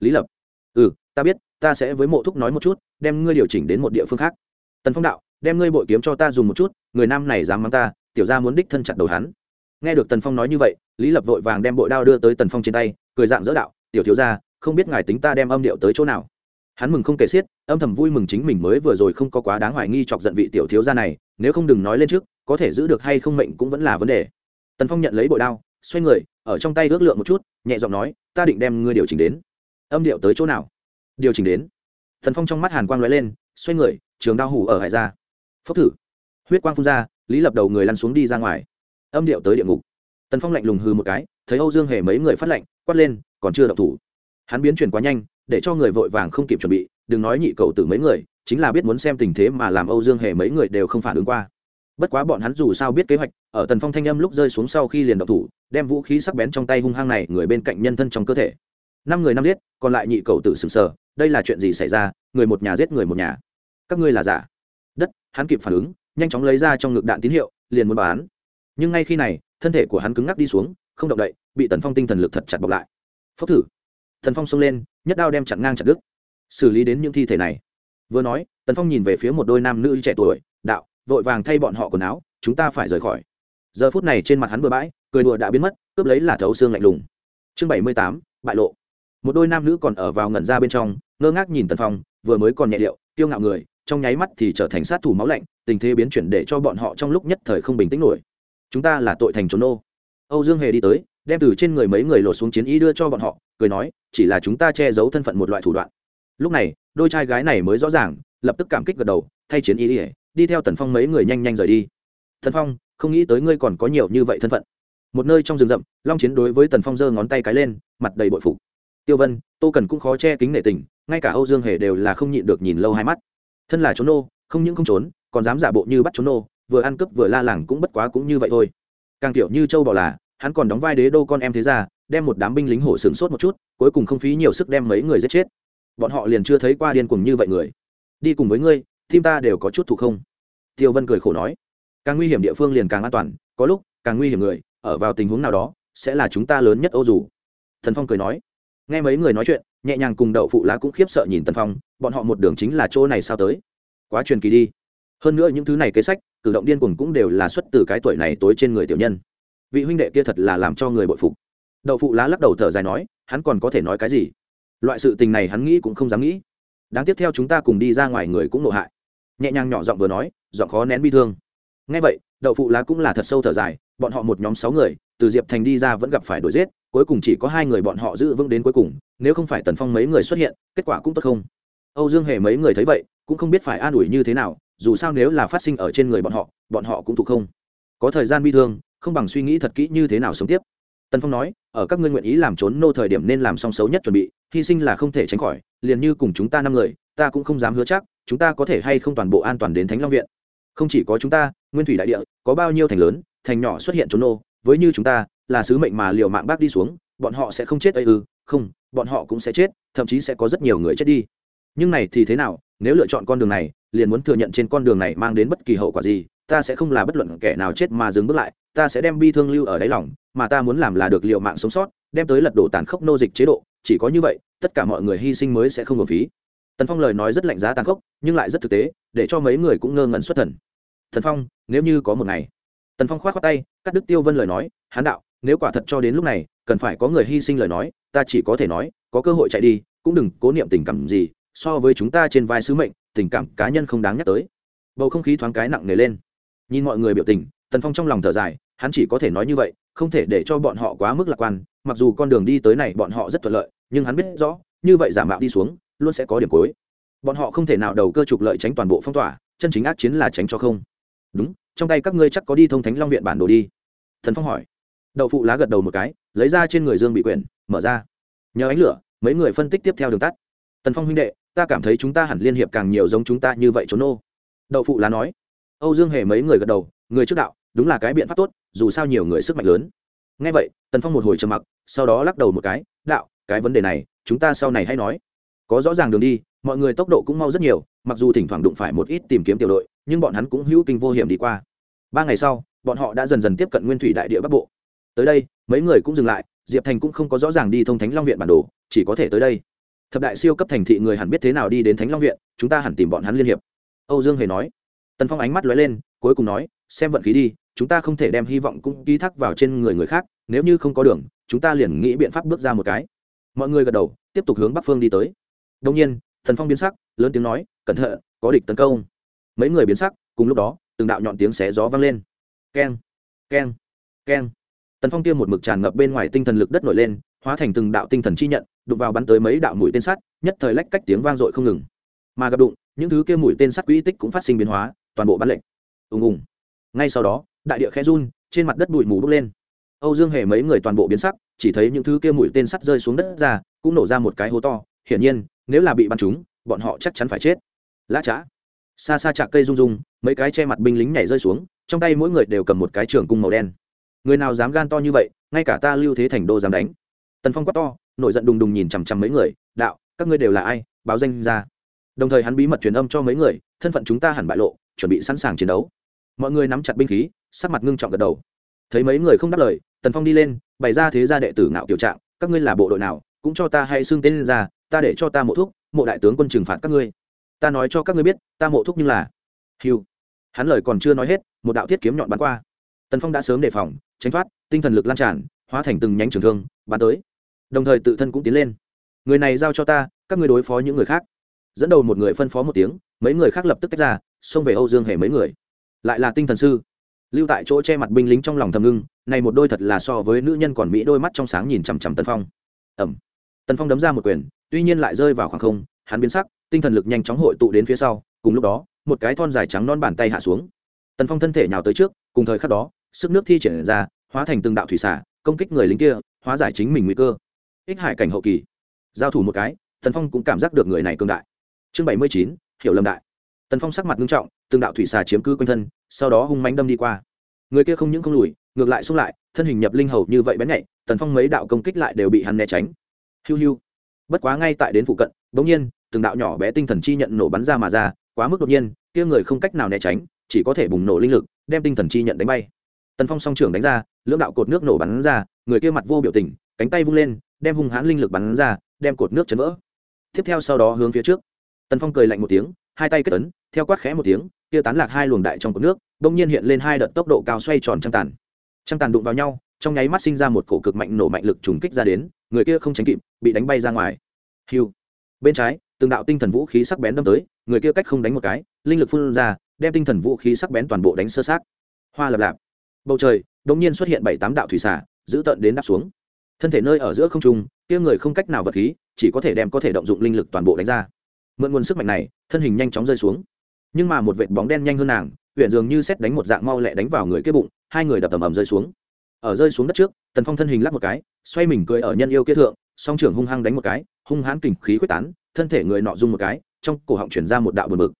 Lý lập. Ừ ta biết, ta sẽ với mộ thúc nói một chút, đem ngươi điều chỉnh đến một địa phương khác. Tần phong đạo, đem ngươi bội kiếm cho ta dùng một chút, người nam này dám mắng ta, tiểu ra muốn đích thân chặt đầu hắn. Nghe được tần phong nói như vậy, lý lập vội vàng đem bội đao đưa tới tần phong trên tay, cười dạng dỡ đạo, tiểu thiếu ra không biết ngài tính ta đem âm điệu tới chỗ nào. Hắn mừng không kể xiết, âm thầm vui mừng chính mình mới vừa rồi không có quá đáng hoài nghi chọc giận vị tiểu thiếu gia này nếu không đừng nói lên trước, có thể giữ được hay không mệnh cũng vẫn là vấn đề. Tần phong nhận lấy bội đao, xoay người, ở trong tay ước lượng một chút, nhẹ giọng nói, ta định đem ngươi điều chỉnh đến. Âm điệu tới chỗ nào? Điều chỉnh đến. Tần phong trong mắt hàn quang lóe lên, xoay người, trường đao hủ ở hải ra. Phốc thử. Huyết quang phun ra, lý lập đầu người lăn xuống đi ra ngoài. Âm điệu tới địa ngục. Tần phong lạnh lùng hư một cái, thấy âu dương hề mấy người phát lạnh quát lên, còn chưa đậu thủ. Hắn biến chuyển quá nhanh, để cho người vội vàng không kịp chuẩn bị đừng nói nhị cầu tử mấy người, chính là biết muốn xem tình thế mà làm âu dương hề mấy người đều không phản ứng qua. Bất quá bọn hắn dù sao biết kế hoạch, ở tần phong thanh âm lúc rơi xuống sau khi liền độc thủ, đem vũ khí sắc bén trong tay hung hăng này người bên cạnh nhân thân trong cơ thể. Năm người năm giết, còn lại nhị cầu tử sừng sờ, đây là chuyện gì xảy ra, người một nhà giết người một nhà. Các ngươi là giả. Đất, hắn kịp phản ứng, nhanh chóng lấy ra trong ngực đạn tín hiệu, liền muốn bán. Nhưng ngay khi này, thân thể của hắn cứng ngắc đi xuống, không động đậy, bị tần phong tinh thần lực thật chặt bọc lại. Phốc thử. Thần phong xông lên, nhất đao đem chặn ngang chặt đứt xử lý đến những thi thể này. Vừa nói, tần phong nhìn về phía một đôi nam nữ trẻ tuổi, đạo, vội vàng thay bọn họ quần áo, chúng ta phải rời khỏi. Giờ phút này trên mặt hắn bừa bãi, cười đùa đã biến mất, cướp lấy là thấu xương lạnh lùng. Chương bảy mươi tám, bại lộ. Một đôi nam nữ còn ở vào ngẩn ra bên trong, ngơ ngác nhìn tần phong, vừa mới còn nhẹ điệu, kiêu ngạo người, trong nháy mắt thì trở thành sát thủ máu lạnh, tình thế biến chuyển để cho bọn họ trong lúc nhất thời không bình tĩnh nổi. Chúng ta là tội thành trốn nô. Âu dương hề đi tới, đem từ trên người mấy người lột xuống chiến y đưa cho bọn họ, cười nói, chỉ là chúng ta che giấu thân phận một loại thủ đoạn lúc này, đôi trai gái này mới rõ ràng, lập tức cảm kích gật đầu, thay chiến ý ỉa đi theo tần phong mấy người nhanh nhanh rời đi. Thần phong, không nghĩ tới ngươi còn có nhiều như vậy thân phận. Một nơi trong rừng rậm, long chiến đối với tần phong giơ ngón tay cái lên, mặt đầy bội phục. Tiêu vân, tô cần cũng khó che kính nể tình, ngay cả âu dương hề đều là không nhịn được nhìn lâu hai mắt. Thân là trốn nô, không những không trốn, còn dám giả bộ như bắt trốn nô, vừa ăn cướp vừa la làng cũng bất quá cũng như vậy thôi. Càng kiểu như châu bảo là, hắn còn đóng vai đế đô con em thế ra đem một đám binh lính hổ sửng sốt một chút, cuối cùng không phí nhiều sức đem mấy người giết chết bọn họ liền chưa thấy qua điên cuồng như vậy người. Đi cùng với ngươi tim ta đều có chút thủ không. Tiêu vân cười khổ nói. Càng nguy hiểm địa phương liền càng an toàn, có lúc, càng nguy hiểm người, ở vào tình huống nào đó, sẽ là chúng ta lớn nhất ô dù. Thần phong cười nói. Nghe mấy người nói chuyện, nhẹ nhàng cùng đậu phụ lá cũng khiếp sợ nhìn tần phong, bọn họ một đường chính là chỗ này sao tới. Quá truyền kỳ đi. Hơn nữa những thứ này kế sách, cử động điên cuồng cũng đều là xuất từ cái tuổi này tối trên người tiểu nhân. Vị huynh đệ kia thật là làm cho người bội phục. Đậu phụ lá lắc đầu thở dài nói, hắn còn có thể nói cái gì? Loại sự tình này hắn nghĩ cũng không dám nghĩ. Đáng tiếp theo chúng ta cùng đi ra ngoài người cũng nộ hại. Nhẹ nhàng nhỏ giọng vừa nói, giọng khó nén bi thương. Ngay vậy, đậu phụ lá cũng là thật sâu thở dài, bọn họ một nhóm sáu người, từ diệp thành đi ra vẫn gặp phải đuổi giết, cuối cùng chỉ có hai người bọn họ giữ vững đến cuối cùng, nếu không phải tần phong mấy người xuất hiện, kết quả cũng tốt không. Âu dương hề mấy người thấy vậy, cũng không biết phải an ủi như thế nào, dù sao nếu là phát sinh ở trên người bọn họ bọn họ cũng thuộc không. Có thời gian bi thương, không bằng suy nghĩ thật kỹ như thế nào sống tiếp tần phong nói, ở các ngươi nguyện ý làm trốn nô thời điểm nên làm song xấu nhất chuẩn bị, hy sinh là không thể tránh khỏi, liền như cùng chúng ta năm người, ta cũng không dám hứa chắc, chúng ta có thể hay không toàn bộ an toàn đến thánh long viện. Không chỉ có chúng ta, nguyên thủy đại địa, có bao nhiêu thành lớn, thành nhỏ xuất hiện trốn nô, với như chúng ta, là sứ mệnh mà liều mạng bác đi xuống, bọn họ sẽ không chết ấy ư, không, bọn họ cũng sẽ chết, thậm chí sẽ có rất nhiều người chết đi. Nhưng này thì thế nào, nếu lựa chọn con đường này, liền muốn thừa nhận trên con đường này mang đến bất kỳ hậu quả gì, ta sẽ không là bất luận kẻ nào chết mà dừng bước lại ta sẽ đem bi thương lưu ở đáy lòng, mà ta muốn làm là được liệu mạng sống sót, đem tới lật đổ tàn khốc nô dịch chế độ, chỉ có như vậy, tất cả mọi người hy sinh mới sẽ không hợp phí. Tần phong lời nói rất lạnh giá tàn khốc, nhưng lại rất thực tế, để cho mấy người cũng ngơ ngẩn xuất thần. Thần phong, nếu như có một ngày. Tần phong k h o á t khoác tay, cắt đứt tiêu vân lời nói, hán đạo, nếu quả thật cho đến lúc này, cần phải có người hy sinh lời nói, ta chỉ có thể nói, có cơ hội chạy đi, cũng đừng cố niệm tình cảm gì, so với chúng ta trên vai sứ mệnh, tình cảm cá nhân không đáng nhắc tới. Bầu không khí thoáng cái nặng nề lên. Nhìn mọi người biểu tình tần phong trong lòng thở dài, hắn chỉ có thể nói như vậy, không thể để cho bọn họ quá mức lạc quan, mặc dù con đường đi tới này bọn họ rất thuận lợi, nhưng hắn biết rõ, như vậy giả mạo đi xuống, luôn sẽ có điểm cuối. Bọn họ không thể nào đầu cơ trục lợi tránh toàn bộ phong tỏa, chân chính ác chiến là tránh cho không. Đúng, trong tay các ngươi chắc có đi thông thánh long viện bản đồ đi. Thần phong hỏi. Đậu phụ lá gật đầu một cái, lấy ra trên người dương bị quyển, mở ra. Nhờ ánh lửa, mấy người phân tích tiếp theo đường tắt. Tần phong huynh đệ, ta cảm thấy chúng ta hẳn liên hiệp càng nhiều giống chúng ta như vậy trốn ô đậu phụ lá nói. Âu dương hề mấy người gật đầu, người trước đạo đúng là cái biện pháp tốt, dù sao nhiều người sức mạnh lớn. Ngay vậy, tần phong một hồi trầm mặc, sau đó lắc đầu một cái, đạo, cái vấn đề này, chúng ta sau này hay nói. Có rõ ràng đường đi, mọi người tốc độ cũng mau rất nhiều, mặc dù thỉnh thoảng đụng phải một ít tìm kiếm tiểu đội, nhưng bọn hắn cũng hữu kinh vô hiểm đi qua. Ba ngày sau, bọn họ đã dần dần tiếp cận nguyên thủy đại địa bắc bộ. Tới đây, mấy người cũng dừng lại, diệp thành cũng không có rõ ràng đi thông thánh long viện bản đồ, chỉ có thể tới đây. Thập đại siêu cấp thành thị người hẳn biết thế nào đi đến thánh long viện, chúng ta hẳn tìm bọn hắn liên hiệp. Âu dương hề nói. Tần phong ánh mắt lóe lên, cuối cùng nói xem vận khí đi, chúng ta không thể đem hy vọng cũng ký thác vào trên người người khác, nếu như không có đường, chúng ta liền nghĩ biện pháp bước ra một cái. Mọi người gật đầu, tiếp tục hướng bắc phương đi tới. Đông nhiên, thần phong biến sắc, lớn tiếng nói, cẩn thận, có địch tấn công. Mấy người biến sắc, cùng lúc đó, từng đạo nhọn tiếng xé gió vang lên. Keng keng keng. Tần phong tiêm một mực tràn ngập bên ngoài tinh thần lực đất nổi lên, hóa thành từng đạo tinh thần chi nhận, đụng vào bắn tới mấy đạo mũi tên sắt, nhất thời lách cách tiếng vang dội không ngừng. Mà gặp đụng, những thứ kia mũi tên sắt quỹ tích cũng phát sinh biến hóa, toàn bộ bắn lệnh ùng ùng ngay sau đó, đại địa khe run, trên mặt đất bụi mù bốc lên. Âu dương hề mấy người toàn bộ biến sắc, chỉ thấy những thứ kia mũi tên sắt rơi xuống đất ra, cũng nổ ra một cái hố to. Hiển nhiên, nếu là bị bắn trúng bọn họ chắc chắn phải chết. Lã chã xa xa chạc cây rung rung, mấy cái che mặt binh lính nhảy rơi xuống, trong tay mỗi người đều cầm một cái trường cung màu đen. Người nào dám gan to như vậy, ngay cả ta lưu thế thành đô dám đánh. Tần phong quát to, nổi giận đùng đùng nhìn chằm chằm mấy người, đạo, các ngươi đều là ai? Báo danh ra. Đồng thời hắn bí mật truyền âm cho mấy người, thân phận chúng ta hẳn bại lộ, chuẩn bị sẵn sàng chiến đấu mọi người nắm chặt binh khí, sắc mặt ngưng trọng gật đầu. Thấy mấy người không đáp lời, tần phong đi lên, bày ra thế gia đệ tử ngạo kiểu trạng, các ngươi là bộ đội nào, cũng cho ta hay xưng tên lên ra, ta để cho ta mộ thuốc mộ đại tướng quân trừng phạt các ngươi. Ta nói cho các ngươi biết, ta mộ thuốc nhưng là hiu hắn lời còn chưa nói hết, một đạo thiết kiếm nhọn bắn qua. Tần phong đã sớm đề phòng, tránh thoát, tinh thần lực lan tràn, hóa thành từng nhánh trường thương, bắn tới. Đồng thời tự thân cũng tiến lên. Người này giao cho ta, các ngươi đối phó những người khác. Dẫn đầu một người phân phó một tiếng, mấy người khác lập tức tách ra, xông về âu dương hề mấy người lại là tinh thần sư. Lưu tại chỗ che mặt binh lính trong lòng thầm ngưng, này một đôi thật là so với nữ nhân còn mỹ đôi mắt trong sáng nhìn chằm chằm tân phong. Ẩm. Tân phong đấm ra một quyền, tuy nhiên lại rơi vào khoảng không, hắn biến sắc, tinh thần lực nhanh chóng hội tụ đến phía sau, cùng lúc đó, một cái thon dài trắng non bàn tay hạ xuống. Tần phong thân thể nhào tới trước, cùng thời khắc đó, sức nước thi triển ra, hóa thành từng đạo thủy xả công kích người lính kia, hóa giải chính mình nguy cơ. Ích hải cảnh hậu kỳ. Giao thủ một cái, tần phong cũng cảm giác được người này cương đại. Chương bảy mươi chín, hiểu lầm đại. Tần phong sắc mặt nghiêm trọng từng đạo thủy xà chiếm cứ quanh thân, sau đó hung mánh đâm đi qua. Người kia không những không lùi, ngược lại xung lại, thân hình nhập linh hầu như vậy bén nhạy, tần phong mấy đạo công kích lại đều bị hắn né tránh. Hiu hiu. Bất quá ngay tại đến phụ cận bỗng nhiên, từng đạo nhỏ bé tinh thần chi nhận nổ bắn ra mà ra, quá mức đột nhiên, kia người không cách nào né tránh, chỉ có thể bùng nổ linh lực, đem tinh thần chi nhận đánh bay. Tần phong song trưởng đánh ra, lưỡng đạo cột nước nổ bắn ra, người kia mặt vô biểu tình, cánh tay vung lên, đem hung hãn linh lực bắn ra, đem cột nước chấn vỡ. Tiếp theo sau đó hướng phía trước. Tần phong cười lạnh một tiếng, hai tay kết ấn, theo quát khẽ một tiếng kia tán lạc hai luồng đại trong cột nước đông nhiên hiện lên hai đợt tốc độ cao xoay tròn trăng tàn. Trăng tàn đụng vào nhau, trong nháy mắt sinh ra một cổ cực mạnh nổ mạnh lực trùng kích ra đến, người kia không tránh kịp, bị đánh bay ra ngoài. Hiu. Bên trái, từng đạo tinh thần vũ khí sắc bén đâm tới, người kia cách không đánh một cái, linh lực phun ra, đem tinh thần vũ khí sắc bén toàn bộ đánh sơ sát hoa lập lạp. Bầu trời, đột nhiên xuất hiện bảy tám đạo thủy xả giữ tận đến đáp xuống. Thân thể nơi ở giữa không trung, kia người không cách nào vật khí, chỉ có thể đem có thể động dụng linh lực toàn bộ đánh ra. Mượn nguồn sức mạnh này, thân hình nhanh chóng rơi xuống nhưng mà một vệt bóng đen nhanh hơn nàng, huyện dường như xét đánh một dạng mau lẹ đánh vào người kia bụng, hai người đập tầm ầm rơi xuống. Ở rơi xuống đất trước, tần phong thân hình lắc một cái, xoay mình cười ở nhân yêu kia thượng, song trưởng hung hăng đánh một cái, hung hãn kình khí quyết tán, thân thể người nọ rung một cái, trong cổ họng chuyển ra một đạo bờ mực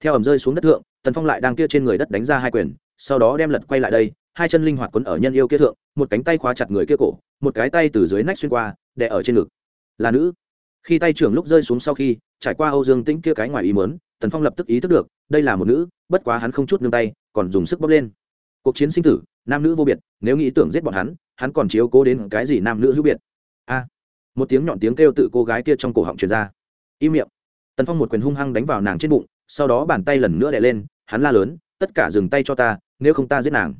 theo ầm rơi xuống đất thượng, tần phong lại đang kia trên người đất đánh ra hai quyền, sau đó đem lật quay lại đây, hai chân linh hoạt quấn ở nhân yêu kia thượng, một cánh tay khóa chặt người kia cổ, một cái tay từ dưới nách xuyên qua, đè ở trên ngực. Là nữ. Khi tay trưởng lúc rơi xuống sau khi, trải qua âu dương tĩnh kia cái ngoài ý mớn tần phong lập tức ý thức được, đây là một nữ, bất quá hắn không chút nương tay, còn dùng sức bốc lên. Cuộc chiến sinh tử, nam nữ vô biệt, nếu nghĩ tưởng giết bọn hắn hắn còn chiếu cố đến cái gì nam nữ hữu biệt? A! Một tiếng nhọn tiếng kêu tự cô gái kia trong cổ họng truyền ra. Im miệng. Tần phong một quyền hung hăng đánh vào nàng trên bụng, sau đó bàn tay lần nữa đè lên, hắn la lớn, tất cả dừng tay cho ta, nếu không ta giết nàng.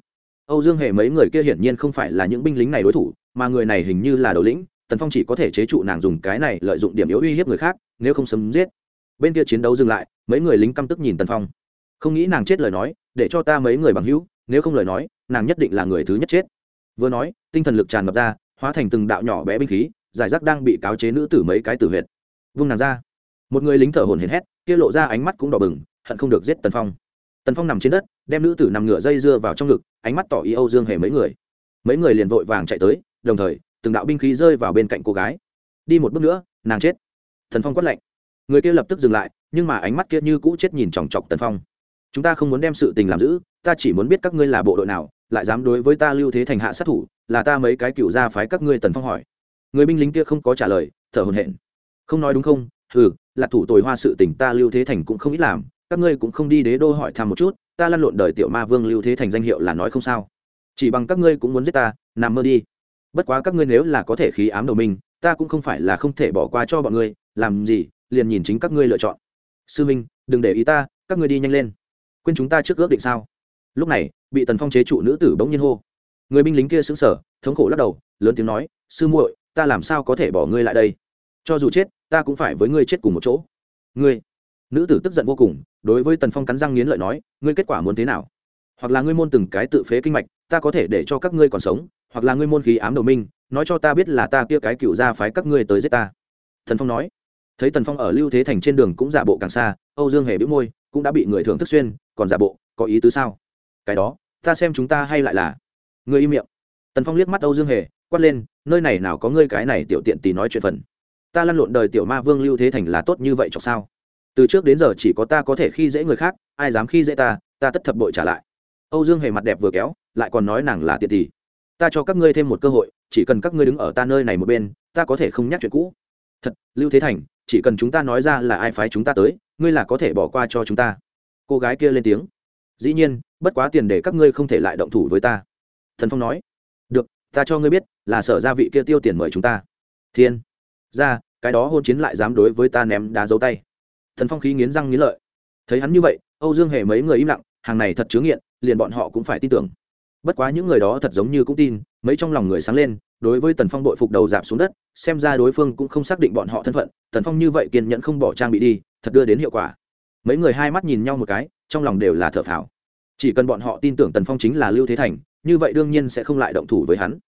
Âu dương hề mấy người kia hiển nhiên không phải là những binh lính này đối thủ, mà người này hình như là đầu lĩnh, tần phong chỉ có thể chế trụ nàng dùng cái này lợi dụng điểm yếu uy hiếp người khác, nếu không sấm giết bên kia chiến đấu dừng lại, mấy người lính căm tức nhìn tần phong. Không nghĩ nàng chết lời nói, để cho ta mấy người bằng hữu, nếu không lời nói, nàng nhất định là người thứ nhất chết. Vừa nói, tinh thần lực tràn ngập ra, hóa thành từng đạo nhỏ bé binh khí, giải rác đang bị cáo chế nữ tử mấy cái tử huyệt. Vung nàng ra. Một người lính thở hồn hển hét, kia lộ ra ánh mắt cũng đỏ bừng, hận không được giết tần phong. Tần phong nằm trên đất, đem nữ tử nằm ngửa dây dưa vào trong ngực, ánh mắt tỏ ý âu dương hề mấy người. Mấy người liền vội vàng chạy tới, đồng thời, từng đạo binh khí rơi vào bên cạnh cô gái. Đi một bước nữa, nàng chết. Thần phong quát lạnh người kia lập tức dừng lại, nhưng mà ánh mắt kia như cũ chết nhìn chòng chọc tần phong. Chúng ta không muốn đem sự tình làm giữ, ta chỉ muốn biết các ngươi là bộ đội nào, lại dám đối với ta lưu thế thành hạ sát thủ, là ta mấy cái cựu gia phái các ngươi tần phong hỏi. Người binh lính kia không có trả lời, thở hồn hển. Không nói đúng không? Ừ là thủ tồi hoa sự tình ta lưu thế thành cũng không ít làm, các ngươi cũng không đi đế đô hỏi thăm một chút, ta lăn lộn đời tiểu ma vương lưu thế thành danh hiệu là nói không sao. Chỉ bằng các ngươi cũng muốn giết ta, nằm mơ đi. Bất quá các ngươi nếu là có thể khí ám đầu mình, ta cũng không phải là không thể bỏ qua cho bọn ngươi, làm gì? Liền nhìn chính các ngươi lựa chọn. Sư minh, đừng để ý ta, các ngươi đi nhanh lên. Quên chúng ta trước ước định sao? Lúc này, bị tần phong chế trụ nữ tử bỗng nhiên hô. Người binh lính kia xứng sở thống khổ lắc đầu, lớn tiếng nói, sư muội, ta làm sao có thể bỏ ngươi lại đây? Cho dù chết, ta cũng phải với ngươi chết cùng một chỗ. Ngươi? Nữ tử tức giận vô cùng, đối với tần phong cắn răng nghiến lợi nói, ngươi kết quả muốn thế nào? Hoặc là ngươi môn từng cái tự phế kinh mạch, ta có thể để cho các ngươi còn sống, hoặc là ngươi môn khí ám đầu minh, nói cho ta biết là ta kia cái cựu ra phái các ngươi tới giết ta. Thần phong nói thấy tần phong ở lưu thế thành trên đường cũng giả bộ càng xa, âu dương hề bĩu môi, cũng đã bị người thưởng thức xuyên, còn giả bộ, có ý tứ sao? Cái đó, ta xem chúng ta hay lại là. Người im miệng. Tần phong liếc mắt âu dương hề, quát lên, nơi này nào có ngươi cái này tiểu tiện tì nói chuyện phần. Ta lăn lộn đời tiểu ma vương lưu thế thành là tốt như vậy cho sao? Từ trước đến giờ chỉ có ta có thể khi dễ người khác, ai dám khi dễ ta ta tất thập bội trả lại. Âu dương hề mặt đẹp vừa kéo, lại còn nói nàng là tiện tì. Ta cho các ngươi thêm một cơ hội, chỉ cần các ngươi đứng ở ta nơi này một bên, ta có thể không nhắc chuyện cũ. Thật, lưu thế thành chỉ cần chúng ta nói ra là ai phái chúng ta tới, ngươi là có thể bỏ qua cho chúng ta. Cô gái kia lên tiếng. Dĩ nhiên, bất quá tiền để các ngươi không thể lại động thủ với ta. Thần phong nói. Được, ta cho ngươi biết, là sở gia vị kia tiêu tiền mời chúng ta. Thiên. Ra, cái đó hôn chiến lại dám đối với ta ném đá dấu tay. Thần phong khí nghiến răng nghiến lợi. Thấy hắn như vậy, âu dương hề mấy người im lặng, hàng này thật chướng nghiện, liền bọn họ cũng phải tin tưởng. Bất quá những người đó thật giống như cũng tin, mấy trong lòng người sáng lên đối với tần phong đội phục đầu giảm xuống đất, xem ra đối phương cũng không xác định bọn họ thân phận, tần phong như vậy kiên nhẫn không bỏ trang bị đi, thật đưa đến hiệu quả. Mấy người hai mắt nhìn nhau một cái, trong lòng đều là thở phào. Chỉ cần bọn họ tin tưởng tần phong chính là lưu thế thành, như vậy đương nhiên sẽ không lại động thủ với hắn.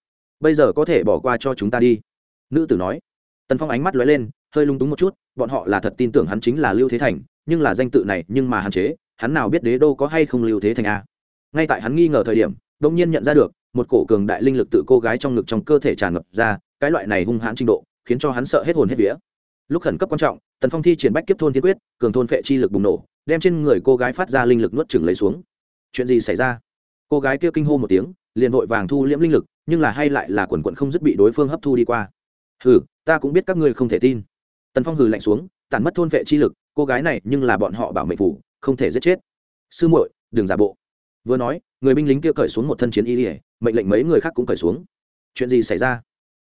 Bây giờ có thể bỏ qua cho chúng ta đi. Nữ tử nói. Tần phong ánh mắt lóe lên, hơi lung túng một chút, bọn họ là thật tin tưởng hắn chính là lưu thế thành, nhưng là danh tự này, nhưng mà hạn chế, hắn nào biết đế đô có hay không lưu thế thành a ngay tại hắn nghi ngờ thời điểm đông nhiên nhận ra được một cổ cường đại linh lực tự cô gái trong ngực trong cơ thể tràn ngập ra, cái loại này hung hãn trình độ, khiến cho hắn sợ hết hồn hết vía. Lúc khẩn cấp quan trọng, tần phong thi triển bách kiếp thôn thiên quyết, cường thôn phệ chi lực bùng nổ, đem trên người cô gái phát ra linh lực nuốt chừng lấy xuống. Chuyện gì xảy ra? Cô gái kia kinh hô một tiếng, liền vội vàng thu liễm linh lực, nhưng là hay lại là quần quận không dứt bị đối phương hấp thu đi qua. Hừ, ta cũng biết các ngươi không thể tin. Tần phong hừ lạnh xuống tàn mất thôn vệ chi lực, cô gái này nhưng là bọn họ bảo mệnh phủ, không thể giết chết. Sư muội, đừng giả bộ vừa nói người binh lính kia cởi xuống một thân chiến y ỉa mệnh lệnh mấy người khác cũng cởi xuống. Chuyện gì xảy ra?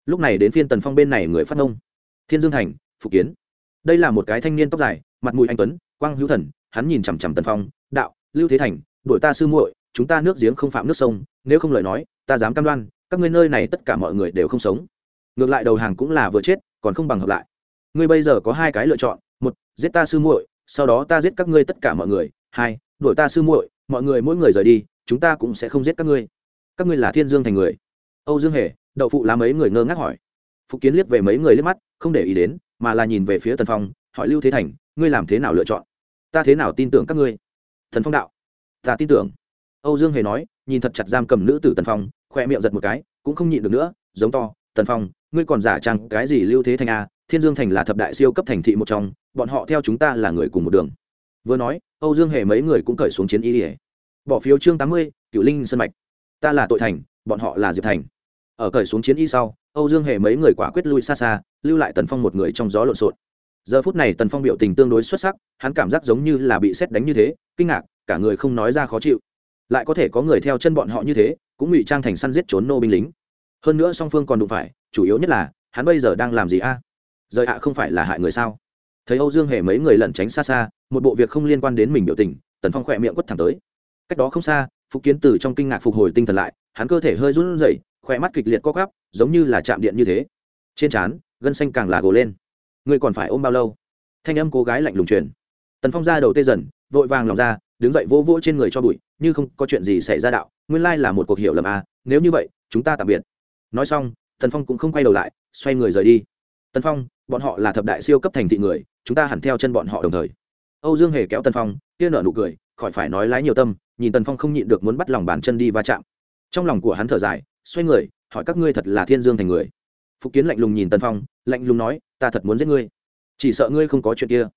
Lúc này đến phiên tần phong bên này người phát ngôn, thiên dương thành phục kiến. Đây là một cái thanh niên tóc dài mặt mũi anh tuấn quang hữu thần hắn nhìn chằm chằm tần phong đạo lưu thế thành đội ta sư muội chúng ta nước giếng không phạm nước sông nếu không lời nói ta dám cam đoan các ngươi nơi này tất cả mọi người đều không sống. Ngược lại đầu hàng cũng là vừa chết còn không bằng hợp lại. Ngươi bây giờ có hai cái lựa chọn một giết ta sư muội sau đó ta giết các ngươi tất cả mọi người hai đuổi ta sư muội mọi người mỗi người rời đi, chúng ta cũng sẽ không giết các ngươi. Các ngươi là thiên dương thành người. Âu dương hề, đậu phụ lá mấy người ngơ ngác hỏi. Phục kiến liếc về mấy người liếc mắt, không để ý đến, mà là nhìn về phía tần phong, hỏi lưu thế thành, ngươi làm thế nào lựa chọn? Ta thế nào tin tưởng các ngươi? Thần phong đạo. Ta tin tưởng. Âu dương hề nói, nhìn thật chặt giam cầm nữ tử tần phong khoe miệng giật một cái, cũng không nhịn được nữa, giống to, tần phong, ngươi còn giả trang cái gì lưu thế thành a thiên dương thành là thập đại siêu cấp thành thị một trong, bọn họ theo chúng ta là người cùng một đường vừa nói, âu dương hề mấy người cũng cởi xuống chiến y ỉa bỏ phiếu chương tám mươi cựu linh sân mạch. Ta là tội thành, bọn họ là diệp thành. Ở cởi xuống chiến y sau, âu dương hề mấy người quả quyết lui xa xa, lưu lại tần phong một người trong gió lộn xộn. Giờ phút này tần phong biểu tình tương đối xuất sắc, hắn cảm giác giống như là bị xét đánh như thế, kinh ngạc, cả người không nói ra khó chịu. Lại có thể có người theo chân bọn họ như thế, cũng ngụy trang thành săn giết trốn nô binh lính. Hơn nữa song phương còn đụng phải, chủ yếu nhất là, hắn bây giờ đang làm gì a? Rời ạ không phải là hại người sao? Thấy âu dương hề mấy người lẩn tránh xa xa, một bộ việc không liên quan đến mình biểu tình, tần phong khỏe miệng quất thẳng tới. Cách đó không xa, phục kiến từ trong kinh ngạc phục hồi tinh thần lại, hắn cơ thể hơi run rẩy, khỏe mắt kịch liệt co gắp giống như là chạm điện như thế. Trên trán, gân xanh càng là gồ lên. Ngươi còn phải ôm bao lâu? Thanh âm cô gái lạnh lùng truyền. Tần phong ra đầu tê dần, vội vàng lòng ra, đứng dậy vỗ vỗ trên người cho bụi, như không có chuyện gì xảy ra đạo, nguyên lai là một cuộc hiểu lầm à nếu như vậy, chúng ta tạm biệt. Nói xong, tần phong cũng không quay đầu lại, xoay người rời đi. Tần phong, bọn họ là thập đại siêu cấp thành thị người chúng ta hẳn theo chân bọn họ đồng thời. Âu dương hề kéo tần phong, kia nở nụ cười, khỏi phải nói lái nhiều tâm, nhìn tần phong không nhịn được muốn bắt lòng bàn chân đi va chạm. Trong lòng của hắn thở dài, xoay người, hỏi các ngươi thật là thiên dương thành người. Phục kiến lạnh lùng nhìn tần phong, lạnh lùng nói, ta thật muốn giết ngươi. Chỉ sợ ngươi không có chuyện kia.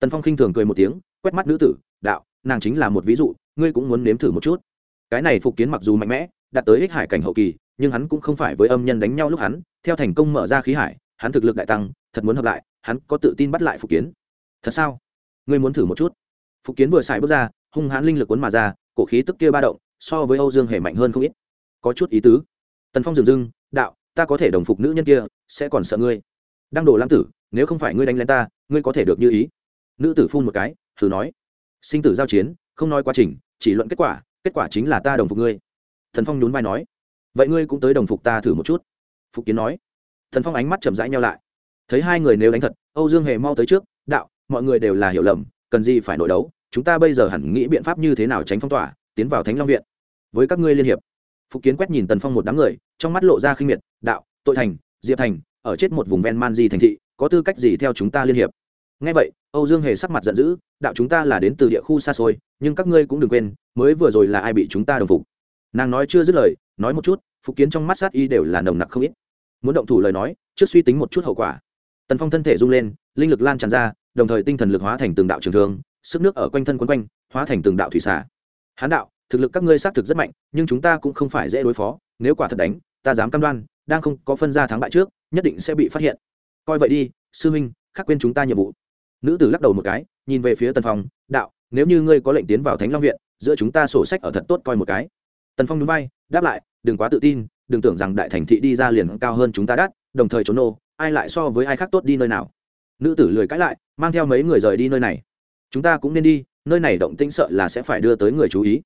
Tần phong khinh thường cười một tiếng, quét mắt nữ tử, đạo, nàng chính là một ví dụ, ngươi cũng muốn nếm thử một chút. Cái này phục kiến mặc dù mạnh mẽ, đạt tới ích hải cảnh hậu kỳ, nhưng hắn cũng không phải với âm nhân đánh nhau lúc hắn, theo thành công mở ra khí hải, hắn thực lực đại tăng, thật muốn hợp lại hắn có tự tin bắt lại phục kiến. Thật sao? Ngươi muốn thử một chút. Phục kiến vừa xài bước ra, hung hãn linh lực cuốn mà ra, cổ khí tức kia ba động, so với âu dương hề mạnh hơn không ít. Có chút ý tứ. Tần phong dừng dưng, đạo, ta có thể đồng phục nữ nhân kia, sẽ còn sợ ngươi. Đang đổ lam tử, nếu không phải ngươi đánh lên ta, ngươi có thể được như ý. Nữ tử phun một cái, thử nói, sinh tử giao chiến, không nói quá trình, chỉ luận kết quả kết quả chính là ta đồng phục ngươi. Thần phong nhún vai nói, vậy ngươi cũng tới đồng phục ta thử một chút. Phục kiến nói. Thần phong ánh mắt chậm rãi nhau lại thấy hai người nếu đánh thật, âu dương hề mau tới trước, đạo, mọi người đều là hiểu lầm, cần gì phải nội đấu, chúng ta bây giờ hẳn nghĩ biện pháp như thế nào tránh phong tỏa, tiến vào thánh long viện. Với các ngươi liên hiệp. Phục kiến quét nhìn tần phong một đám người, trong mắt lộ ra khinh miệt, đạo, tội thành, diệp thành, ở chết một vùng ven man di thành thị, có tư cách gì theo chúng ta liên hiệp? Ngay vậy, âu dương hề sắc mặt giận dữ, đạo, chúng ta là đến từ địa khu xa xôi, nhưng các ngươi cũng đừng quên, mới vừa rồi là ai bị chúng ta đồng phục. Nàng nói chưa dứt lời, nói một chút, phục kiến trong mắt sát y đều là nồng nặc không ít. Muốn động thủ lời nói, trước suy tính một chút hậu quả tần phong thân thể rung lên, linh lực lan tràn ra, đồng thời tinh thần lực hóa thành từng đạo trường thương, sức nước ở quanh thân quấn quanh, hóa thành từng đạo thủy xả hán đạo, thực lực các ngươi xác thực rất mạnh, nhưng chúng ta cũng không phải dễ đối phó, nếu quả thật đánh, ta dám cam đoan, đang không có phân ra thắng bại trước, nhất định sẽ bị phát hiện. Coi vậy đi, sư huynh, khắc quên chúng ta nhiệm vụ. Nữ tử lắc đầu một cái, nhìn về phía tần phong, đạo, nếu như ngươi có lệnh tiến vào thánh long viện, giữa chúng ta sổ sách ở thật tốt coi một cái. Tần phong núi bay đáp lại, đừng quá tự tin, đừng tưởng rằng đại thành thị đi ra liền cao hơn chúng ta đắt, đồng thời trốn nô ai lại so với ai khác tốt đi nơi nào? Nữ tử lười cãi lại, mang theo mấy người rời đi nơi này. Chúng ta cũng nên đi, nơi này động tĩnh sợ là sẽ phải đưa tới người chú ý.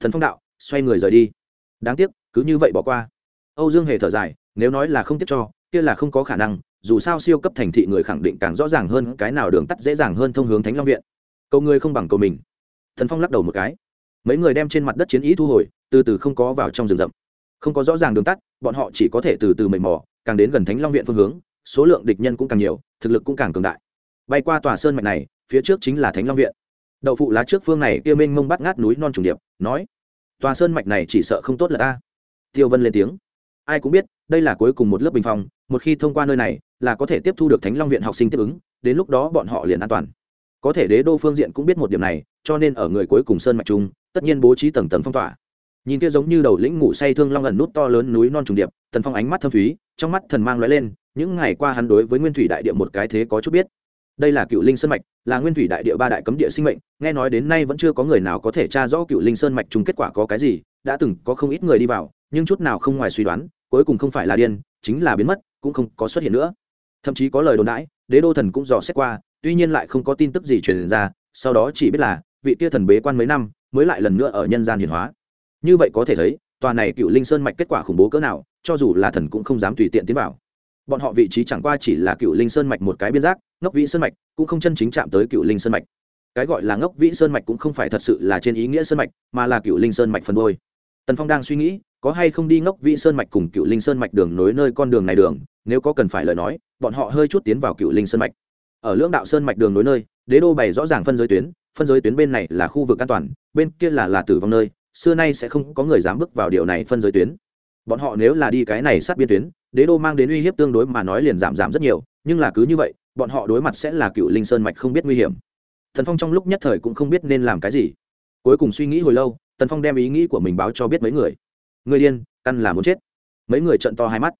Thần phong đạo, xoay người rời đi. Đáng tiếc, cứ như vậy bỏ qua. Âu dương hề thở dài, nếu nói là không tiếc cho, kia là không có khả năng, dù sao siêu cấp thành thị người khẳng định càng rõ ràng hơn, cái nào đường tắt dễ dàng hơn thông hướng thánh long viện. Cầu người không bằng cầu mình. Thần phong lắc đầu một cái. Mấy người đem trên mặt đất chiến ý thu hồi, từ từ không có vào trong rừng rậm. Không có rõ ràng đường tắt, bọn họ chỉ có thể từ từ mầy mò, càng đến gần thánh long viện phương hướng số lượng địch nhân cũng càng nhiều thực lực cũng càng cường đại. Bay qua tòa sơn mạch này phía trước chính là thánh long viện. Đậu phụ lá trước phương này kia minh mông bắt ngát núi non trùng điệp nói tòa sơn mạch này chỉ sợ không tốt là ta. Tiêu vân lên tiếng ai cũng biết đây là cuối cùng một lớp bình phòng, một khi thông qua nơi này là có thể tiếp thu được thánh long viện học sinh tiếp ứng đến lúc đó bọn họ liền an toàn. Có thể đế đô phương diện cũng biết một điểm này cho nên ở người cuối cùng sơn mạch trung tất nhiên bố trí tầng tầng phong tỏa. Nhìn kia giống như đầu lĩnh ngủ say thương long ẩn nút to lớn núi non trùng điệp tần phong ánh mắt thâm thúy trong mắt thần mang lóe lên những ngày qua hắn đối với nguyên thủy đại địa một cái thế có chút biết. Đây là cựu linh sơn mạch, là nguyên thủy đại địa ba đại cấm địa sinh mệnh, nghe nói đến nay vẫn chưa có người nào có thể tra rõ cựu linh sơn mạch chung kết quả có cái gì, đã từng có không ít người đi vào, nhưng chút nào không ngoài suy đoán, cuối cùng không phải là điên, chính là biến mất, cũng không có xuất hiện nữa. Thậm chí có lời đồn đãi, đế đô thần cũng dò xét qua, tuy nhiên lại không có tin tức gì truyền ra, sau đó chỉ biết là, vị tia thần bế quan mấy năm, mới lại lần nữa ở nhân gian hiển hóa. Như vậy có thể thấy, tòa này cựu linh sơn mạch kết quả khủng bố cỡ nào, cho dù là thần cũng không dám tùy tiện tiến vào bọn họ vị trí chẳng qua chỉ là cựu linh sơn mạch một cái biên giác, ngốc vĩ sơn mạch, cũng không chân chính chạm tới cựu linh sơn mạch. Cái gọi là ngốc vĩ sơn mạch cũng không phải thật sự là trên ý nghĩa sơn mạch, mà là cựu linh sơn mạch phần đôi tần phong đang suy nghĩ, có hay không đi ngốc vĩ sơn mạch cùng cựu linh sơn mạch đường nối nơi con đường này đường, nếu có cần phải lời nói, bọn họ hơi chút tiến vào cựu linh sơn mạch. Ở lưỡng đạo sơn mạch đường nối nơi, đế đô bày rõ ràng phân giới tuyến, phân giới tuyến bên này là khu vực an toàn, bên kia là là tử vong nơi, xưa nay sẽ không có người dám bước vào điều này phân giới tuyến. Bọn họ nếu là đi cái này sát biên tuyến đế đô mang đến uy hiếp tương đối mà nói liền giảm giảm rất nhiều, nhưng là cứ như vậy, bọn họ đối mặt sẽ là cựu linh sơn mạch không biết nguy hiểm. Thần phong trong lúc nhất thời cũng không biết nên làm cái gì. Cuối cùng suy nghĩ hồi lâu, tần phong đem ý nghĩ của mình báo cho biết mấy người. Người điên, căn là muốn chết. Mấy người trận to hai mắt.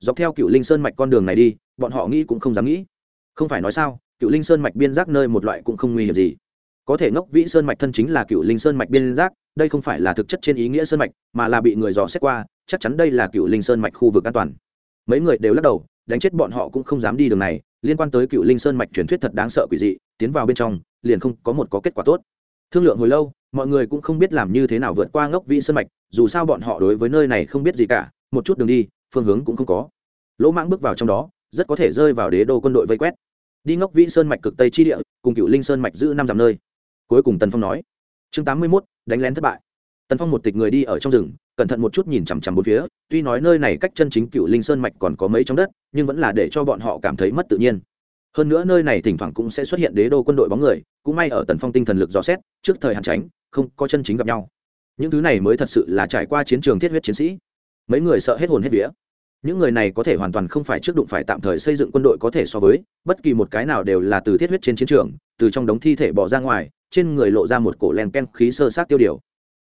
Dọc theo cựu linh sơn mạch con đường này đi, bọn họ nghĩ cũng không dám nghĩ. Không phải nói sao, cựu linh sơn mạch biên giác nơi một loại cũng không nguy hiểm gì. Có thể ngốc vĩ sơn mạch thân chính là cựu linh sơn mạch biên giác, đây không phải là thực chất trên ý nghĩa sơn mạch, mà là bị người dò xét qua, chắc chắn đây là cựu linh sơn mạch khu vực an toàn mấy người đều lắc đầu, đánh chết bọn họ cũng không dám đi đường này, liên quan tới cựu linh sơn mạch truyền thuyết thật đáng sợ quỷ dị, tiến vào bên trong, liền không có một có kết quả tốt. Thương lượng hồi lâu, mọi người cũng không biết làm như thế nào vượt qua ngốc vị sơn mạch, dù sao bọn họ đối với nơi này không biết gì cả, một chút đường đi, phương hướng cũng không có. Lỗ mãng bước vào trong đó, rất có thể rơi vào đế đô quân đội vây quét. Đi ngốc vĩ sơn mạch cực tây chi địa, cùng cựu linh sơn mạch giữ năm dặm nơi. Cuối cùng tần phong nói, chương tám mươi mốt, đánh lén thất bại tần phong một tịch người đi ở trong rừng, cẩn thận một chút nhìn chằm chằm bốn phía, tuy nói nơi này cách chân chính cựu linh sơn mạch còn có mấy trong đất, nhưng vẫn là để cho bọn họ cảm thấy mất tự nhiên. Hơn nữa nơi này thỉnh thoảng cũng sẽ xuất hiện đế đô quân đội bóng người, cũng may ở tần phong tinh thần lực dò xét, trước thời hạn tránh, không có chân chính gặp nhau. Những thứ này mới thật sự là trải qua chiến trường thiết huyết chiến sĩ. Mấy người sợ hết hồn hết vía. Những người này có thể hoàn toàn không phải trước đụng phải tạm thời xây dựng quân đội có thể so với, bất kỳ một cái nào đều là từ thiết huyết trên chiến trường, từ trong đống thi thể bỏ ra ngoài, trên người lộ ra một cổ len ken khí sơ sát tiêu điều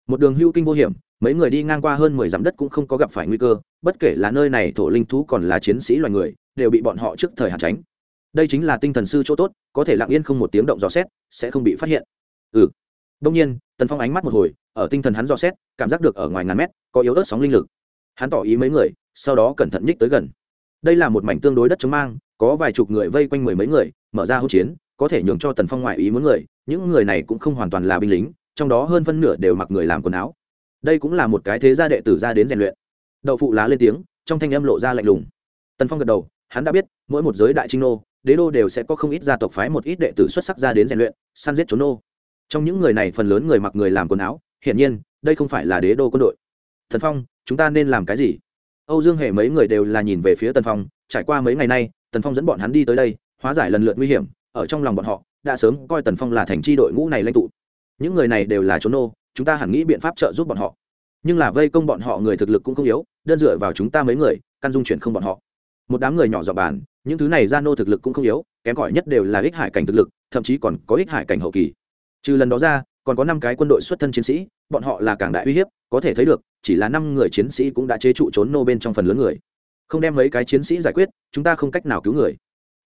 một đường hưu kinh vô hiểm, mấy người đi ngang qua hơn mười dặm đất cũng không có gặp phải nguy cơ, bất kể là nơi này thổ linh thú còn là chiến sĩ loài người, đều bị bọn họ trước thời hạn tránh. Đây chính là tinh thần sư chỗ tốt, có thể lặng yên không một tiếng động dò xét, sẽ không bị phát hiện. Ừ. Đông nhiên, tần phong ánh mắt một hồi, ở tinh thần hắn dò xét, cảm giác được ở ngoài ngàn mét, có yếu ớt sóng linh lực. Hắn tỏ ý mấy người, sau đó cẩn thận nhích tới gần. Đây là một mảnh tương đối đất chống mang, có vài chục người vây quanh mười mấy người, mở ra hỗn chiến, có thể nhường cho tần phong ngoại ý muốn người, những người này cũng không hoàn toàn là binh lính trong đó hơn phân nửa đều mặc người làm quần áo. Đây cũng là một cái thế gia đệ tử ra đến rèn luyện. Đậu phụ lá lên tiếng, trong thanh âm lộ ra lạnh lùng. Tần phong gật đầu, hắn đã biết, mỗi một giới đại trinh nô, đế đô đều sẽ có không ít gia tộc phái một ít đệ tử xuất sắc ra đến rèn luyện, săn giết trốn nô. Trong những người này phần lớn người mặc người làm quần áo, hiển nhiên, đây không phải là đế đô quân đội. Thần phong, chúng ta nên làm cái gì? Âu dương hề mấy người đều là nhìn về phía tần phong, trải qua mấy ngày nay, tần phong dẫn bọn hắn đi tới đây, hóa giải lần lượt nguy hiểm, ở trong lòng bọn họ, đã sớm coi tần phong là thành tri đội ngũ này lãnh tụ những người này đều là trốn nô, chúng ta hẳn nghĩ biện pháp trợ giúp bọn họ. Nhưng là vây công bọn họ người thực lực cũng không yếu, đơn dựa vào chúng ta mấy người, căn dung chuyển không bọn họ. Một đám người nhỏ dọn bàn, những thứ này ra nô thực lực cũng không yếu, kém cỏi nhất đều là ích hải cảnh thực lực, thậm chí còn có ích hải cảnh hậu kỳ. Trừ lần đó ra, còn có năm cái quân đội xuất thân chiến sĩ, bọn họ là càng đại uy hiếp, có thể thấy được, chỉ là năm người chiến sĩ cũng đã chế trụ trốn nô bên trong phần lớn người. Không đem mấy cái chiến sĩ giải quyết, chúng ta không cách nào cứu người.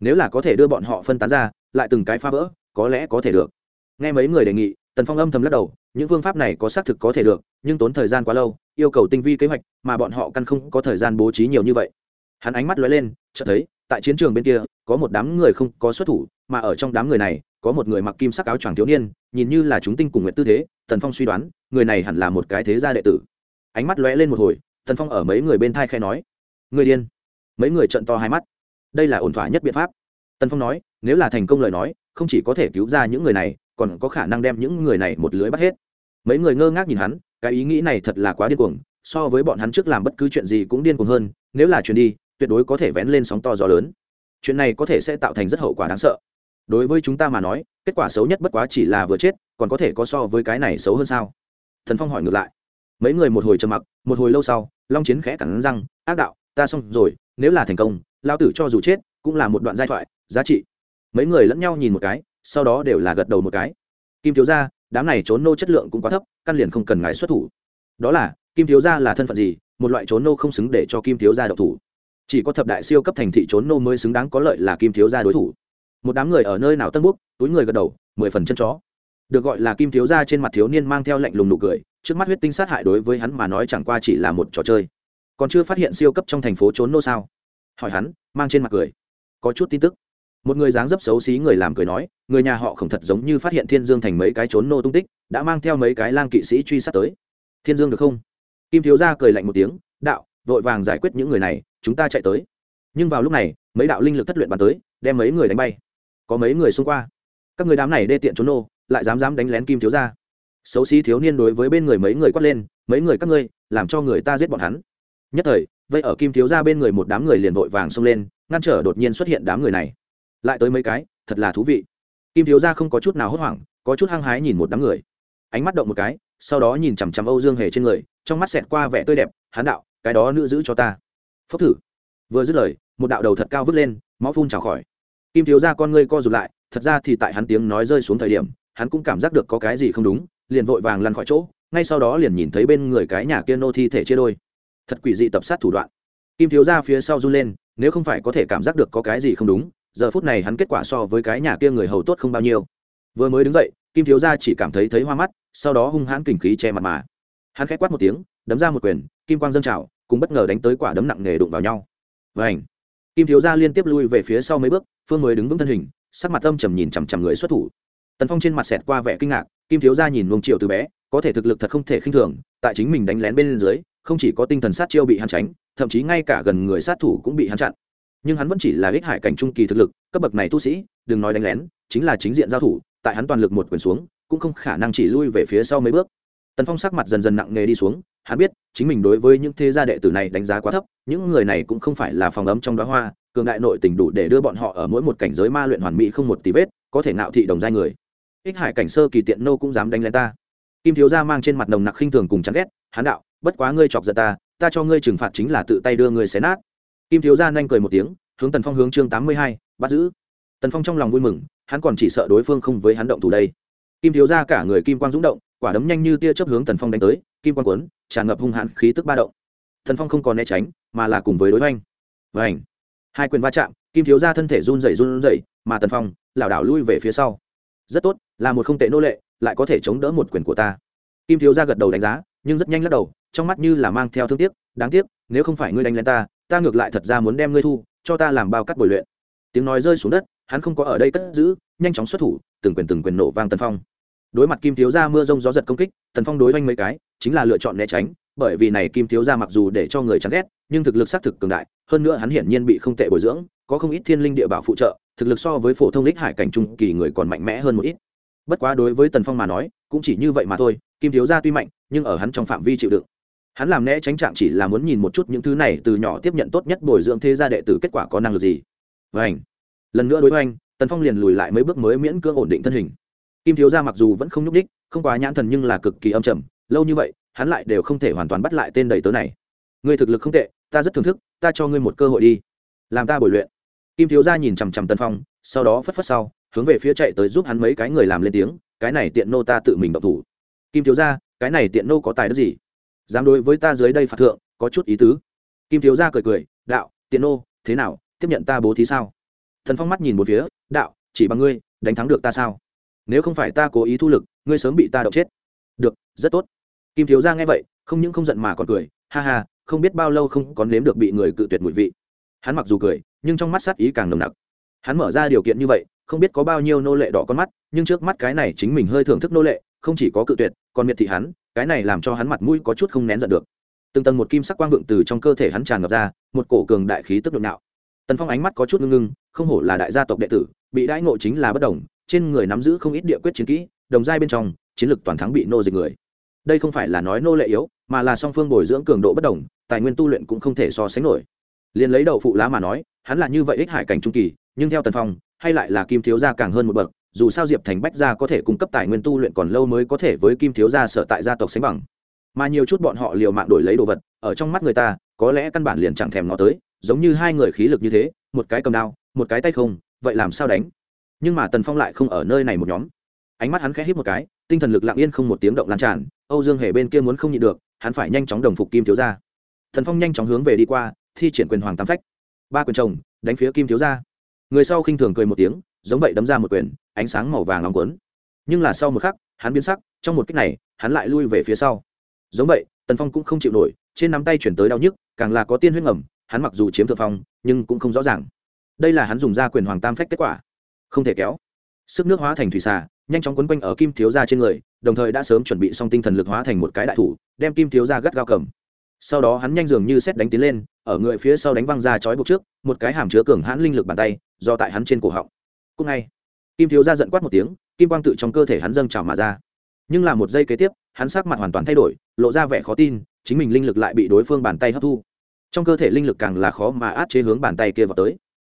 Nếu là có thể đưa bọn họ phân tán ra, lại từng cái phá vỡ, có lẽ có thể được. Nghe mấy người đề nghị tần phong âm thầm lắc đầu, những phương pháp này có xác thực có thể được, nhưng tốn thời gian quá lâu, yêu cầu tinh vi kế hoạch mà bọn họ căn không có thời gian bố trí nhiều như vậy. Hắn ánh mắt lóe lên, chợt thấy, tại chiến trường bên kia, có một đám người không có xuất thủ, mà ở trong đám người này, có một người mặc kim sắc áo choàng thiếu niên, nhìn như là chúng tinh cùng nguyện tư thế, tần phong suy đoán, người này hẳn là một cái thế gia đệ tử. Ánh mắt lóe lên một hồi, tần phong ở mấy người bên thai khai nói, người điên. Mấy người trận to hai mắt. Đây là ổn thỏa nhất biện pháp. Tần phong nói, nếu là thành công lời nói, không chỉ có thể cứu ra những người này còn có khả năng đem những người này một lưới bắt hết. Mấy người ngơ ngác nhìn hắn, cái ý nghĩ này thật là quá điên cuồng, so với bọn hắn trước làm bất cứ chuyện gì cũng điên cuồng hơn, nếu là chuyện đi, tuyệt đối có thể vén lên sóng to gió lớn. Chuyện này có thể sẽ tạo thành rất hậu quả đáng sợ. Đối với chúng ta mà nói, kết quả xấu nhất bất quá chỉ là vừa chết, còn có thể có so với cái này xấu hơn sao? Thần phong hỏi ngược lại. Mấy người một hồi trầm mặc, một hồi lâu sau, long chiến khẽ cắn răng, ác đạo, ta xong rồi, nếu là thành công lao tử cho dù chết, cũng là một đoạn giai thoại, giá trị. Mấy người lẫn nhau nhìn một cái sau đó đều là gật đầu một cái. Kim thiếu gia, đám này trốn nô chất lượng cũng quá thấp, căn liền không cần ngài xuất thủ. Đó là, kim thiếu gia là thân phận gì? Một loại trốn nô không xứng để cho kim thiếu gia độc thủ. Chỉ có thập đại siêu cấp thành thị trốn nô mới xứng đáng có lợi là kim thiếu gia đối thủ. Một đám người ở nơi nào tân búc túi người gật đầu, mười phần chân chó. Được gọi là kim thiếu gia trên mặt thiếu niên mang theo lạnh lùng nụ cười, trước mắt huyết tinh sát hại đối với hắn mà nói chẳng qua chỉ là một trò chơi. Còn chưa phát hiện siêu cấp trong thành phố trốn nô sao? Hỏi hắn, mang trên mặt cười. Có chút tin tức một người dáng dấp xấu xí người làm cười nói, người nhà họ khổng thật giống như phát hiện thiên dương thành mấy cái trốn nô tung tích, đã mang theo mấy cái lang kỵ sĩ truy sát tới. Thiên dương được không? Kim thiếu gia cười lạnh một tiếng, đạo, vội vàng giải quyết những người này, chúng ta chạy tới. Nhưng vào lúc này, mấy đạo linh lực thất luyện bàn tới, đem mấy người đánh bay. Có mấy người xung qua. Các người đám này đê tiện trốn nô, lại dám dám đánh lén kim thiếu gia. Xấu xí thiếu niên đối với bên người mấy người quát lên, mấy người các ngươi, làm cho người ta giết bọn hắn. Nhất thời vậy ở kim thiếu gia bên người một đám người liền vội vàng xông lên, ngăn trở đột nhiên xuất hiện đám người này lại tới mấy cái, thật là thú vị. Kim thiếu gia không có chút nào hốt hoảng, có chút hăng hái nhìn một đám người. Ánh mắt động một cái, sau đó nhìn chằm chằm âu dương hề trên người, trong mắt xẹt qua vẻ tươi đẹp, hán đạo, cái đó nữ giữ cho ta. Phốc thử. Vừa dứt lời, một đạo đầu thật cao vứt lên, máu phun trào khỏi. Kim thiếu gia con ngươi co rụt lại, thật ra thì tại hắn tiếng nói rơi xuống thời điểm, hắn cũng cảm giác được có cái gì không đúng, liền vội vàng lăn khỏi chỗ, ngay sau đó liền nhìn thấy bên người cái nhà kia nô thi thể chia đôi. Thật quỷ dị tập sát thủ đoạn. Kim thiếu ra phía sau run lên, nếu không phải có thể cảm giác được có cái gì không đúng giờ phút này hắn kết quả so với cái nhà kia người hầu tốt không bao nhiêu. Vừa mới đứng dậy, kim thiếu gia chỉ cảm thấy thấy hoa mắt, sau đó hung hãn kình khí che mặt mà. Hắn k h á c quát một tiếng, đấm ra một quyền, kim quang dâng trào, cùng bất ngờ đánh tới quả đấm nặng nề đụng vào nhau. Và ảnh kim thiếu gia liên tiếp lui về phía sau mấy bước, phương mới đứng vững thân hình, sắc mặt âm trầm nhìn chằm chằm người xuất thủ. Tần phong trên mặt xẹt qua vẻ kinh ngạc, kim thiếu gia nhìn luồng triệu từ bé, có thể thực lực thật không thể khinh thường, tại chính mình đánh lén bên dưới, không chỉ có tinh thần sát chiêu bị hắn tránh, thậm chí ngay cả gần người sát thủ cũng bị hắn chặn nhưng hắn vẫn chỉ là ích hải cảnh trung kỳ thực lực, cấp bậc này tu sĩ, đừng nói đánh lén, chính là chính diện giao thủ, tại hắn toàn lực một quyền xuống, cũng không khả năng chỉ lui về phía sau mấy bước. Tần phong sắc mặt dần dần nặng nề đi xuống, hắn biết, chính mình đối với những thế gia đệ tử này đánh giá quá thấp, những người này cũng không phải là phòng ấm trong đó hoa, cường đại nội tình đủ để đưa bọn họ ở mỗi một cảnh giới ma luyện hoàn mỹ không một tí vết, có thể nạo thị đồng giai người. Ích hải cảnh sơ kỳ tiện nô cũng dám đánh lên ta. Kim thiếu gia mang trên mặt nồng nặc khinh thường cùng chán ghét, hắn đạo, bất quá ngươi chọc giận ta ta cho ngươi trừng phạt chính là tự tay đưa ngươi xé nát kim thiếu gia nhanh cười một tiếng, hướng tần phong hướng chương tám mươi hai, bắt giữ. Tần phong trong lòng vui mừng, hắn còn chỉ sợ đối phương không với hắn động thủ đây. Kim thiếu gia cả người kim quang dũng động, quả đấm nhanh như tia chớp hướng tần phong đánh tới, kim quang quấn tràn ngập hung hãn khí tức ba động. Tần phong không còn né tránh, mà là cùng với đối hoành. Vảnh hai quyền va chạm, kim thiếu gia thân thể run rẩy run rẩy, mà tần phong, lảo đảo lui về phía sau. Rất tốt, là một không tệ nô lệ, lại có thể chống đỡ một quyền của ta. Kim thiếu gia gật đầu đánh giá, nhưng rất nhanh lắc đầu, trong mắt như là mang theo thương tiếc, đáng tiếc, nếu không phải ngươi đánh lên ta ta ngược lại thật ra muốn đem ngươi thu, cho ta làm bao cắt bồi luyện. Tiếng nói rơi xuống đất, hắn không có ở đây cất giữ, nhanh chóng xuất thủ, từng quyền từng quyền nổ vang tần phong. Đối mặt kim thiếu gia mưa rông gió giật công kích, tần phong đối oanh mấy cái, chính là lựa chọn né tránh, bởi vì này kim thiếu gia mặc dù để cho người chán ghét, nhưng thực lực xác thực cường đại, hơn nữa hắn hiển nhiên bị không tệ bồi dưỡng, có không ít thiên linh địa bảo phụ trợ, thực lực so với phổ thông lích hải cảnh trung kỳ người còn mạnh mẽ hơn một ít. Bất quá đối với tần phong mà nói, cũng chỉ như vậy mà thôi, kim thiếu gia tuy mạnh, nhưng ở hắn trong phạm vi chịu đựng hắn làm né tránh trạng chỉ là muốn nhìn một chút những thứ này từ nhỏ tiếp nhận tốt nhất bồi dưỡng thế gia đệ tử kết quả có năng lực gì. Và ảnh lần nữa đối với anh, tần phong liền lùi lại mấy bước mới miễn cưỡng ổn định thân hình. Kim thiếu gia mặc dù vẫn không nhúc đích không quá nhãn thần nhưng là cực kỳ âm trầm, lâu như vậy, hắn lại đều không thể hoàn toàn bắt lại tên đầy tớ này. Ngươi thực lực không tệ, ta rất thưởng thức, ta cho ngươi một cơ hội đi. Làm ta bồi luyện. Kim thiếu gia nhìn chằm chằm tần phong, sau đó phất phất sau, hướng về phía chạy tới giúp hắn mấy cái người làm lên tiếng, cái này tiện nô ta tự mình độc thủ. Kim thiếu gia, cái này tiện nô có tài đức gì? Dám đối với ta dưới đây phạt thượng, có chút ý tứ. Kim thiếu gia cười cười, đạo, tiện nô, thế nào, tiếp nhận ta bố thí sao? Thần phong mắt nhìn một phía, đạo, chỉ bằng ngươi, đánh thắng được ta sao? Nếu không phải ta cố ý thu lực, ngươi sớm bị ta đậu chết. Được, rất tốt. Kim thiếu gia nghe vậy, không những không giận mà còn cười, ha ha, không biết bao lâu không có nếm được bị người cự tuyệt mùi vị. Hắn mặc dù cười, nhưng trong mắt sát ý càng nồng nặc. Hắn mở ra điều kiện như vậy, không biết có bao nhiêu nô lệ đỏ con mắt, nhưng trước mắt cái này chính mình hơi thưởng thức nô lệ, không chỉ có cự tuyệt, còn miệt thị hắn cái này làm cho hắn mặt mũi có chút không nén giận được. Từng tầng một kim sắc quang vượng từ trong cơ thể hắn tràn ngập ra, một cổ cường đại khí tức nhộn nạo. Tần phong ánh mắt có chút ngưng ngưng, không hổ là đại gia tộc đệ tử, bị đãi ngộ chính là bất đồng, trên người nắm giữ không ít địa quyết chiến kỹ, đồng giai bên trong, chiến lược toàn thắng bị nô dịch người. Đây không phải là nói nô lệ yếu, mà là song phương bồi dưỡng cường độ bất đồng, tài nguyên tu luyện cũng không thể so sánh nổi. Liền lấy đầu phụ lá mà nói, hắn là như vậy ích hải cảnh trung kỳ, nhưng theo tần phong, hay lại là kim thiếu gia càng hơn một bậc dù sao diệp thành bách gia có thể cung cấp tài nguyên tu luyện còn lâu mới có thể với kim thiếu gia sở tại gia tộc sánh bằng. Mà nhiều chút bọn họ liều mạng đổi lấy đồ vật, ở trong mắt người ta, có lẽ căn bản liền chẳng thèm nó tới, giống như hai người khí lực như thế, một cái cầm đao, một cái tay không, vậy làm sao đánh? Nhưng mà tần phong lại không ở nơi này một nhóm. Ánh mắt hắn khẽ hít một cái, tinh thần lực lặng yên không một tiếng động lan tràn, âu dương hề bên kia muốn không nhịn được, hắn phải nhanh chóng đồng phục kim thiếu gia. Thần phong nhanh chóng hướng về đi qua, thi triển quyền hoàng tam phách. Ba quyền chồng, đánh phía kim thiếu gia. Người sau khinh thường cười một tiếng giống vậy đấm ra một quyền, ánh sáng màu vàng nóng cuốn. Nhưng là sau một khắc, hắn biến sắc, trong một cách này, hắn lại lui về phía sau. Giống vậy, tần phong cũng không chịu nổi, trên nắm tay chuyển tới đau nhức, càng là có tiên huyết ngầm, hắn mặc dù chiếm thượng phong, nhưng cũng không rõ ràng. Đây là hắn dùng ra quyền hoàng tam phách kết quả. Không thể kéo. Sức nước hóa thành thủy xà, nhanh chóng quấn quanh ở kim thiếu gia trên người, đồng thời đã sớm chuẩn bị xong tinh thần lực hóa thành một cái đại thủ, đem kim thiếu gia gắt gao cầm. Sau đó hắn nhanh dường như xét đánh tiến lên, ở người phía sau đánh văng ra chói buộc trước, một cái hàm chứa cường hãn linh lực bàn tay, do tại hắn trên cổ họng cúc ngay. Kim thiếu gia giận quát một tiếng, kim quang tự trong cơ thể hắn dâng trào mà ra. Nhưng là một giây kế tiếp, hắn sắc mặt hoàn toàn thay đổi, lộ ra vẻ khó tin, chính mình linh lực lại bị đối phương bàn tay hấp thu. Trong cơ thể linh lực càng là khó mà át chế hướng bàn tay kia vào tới.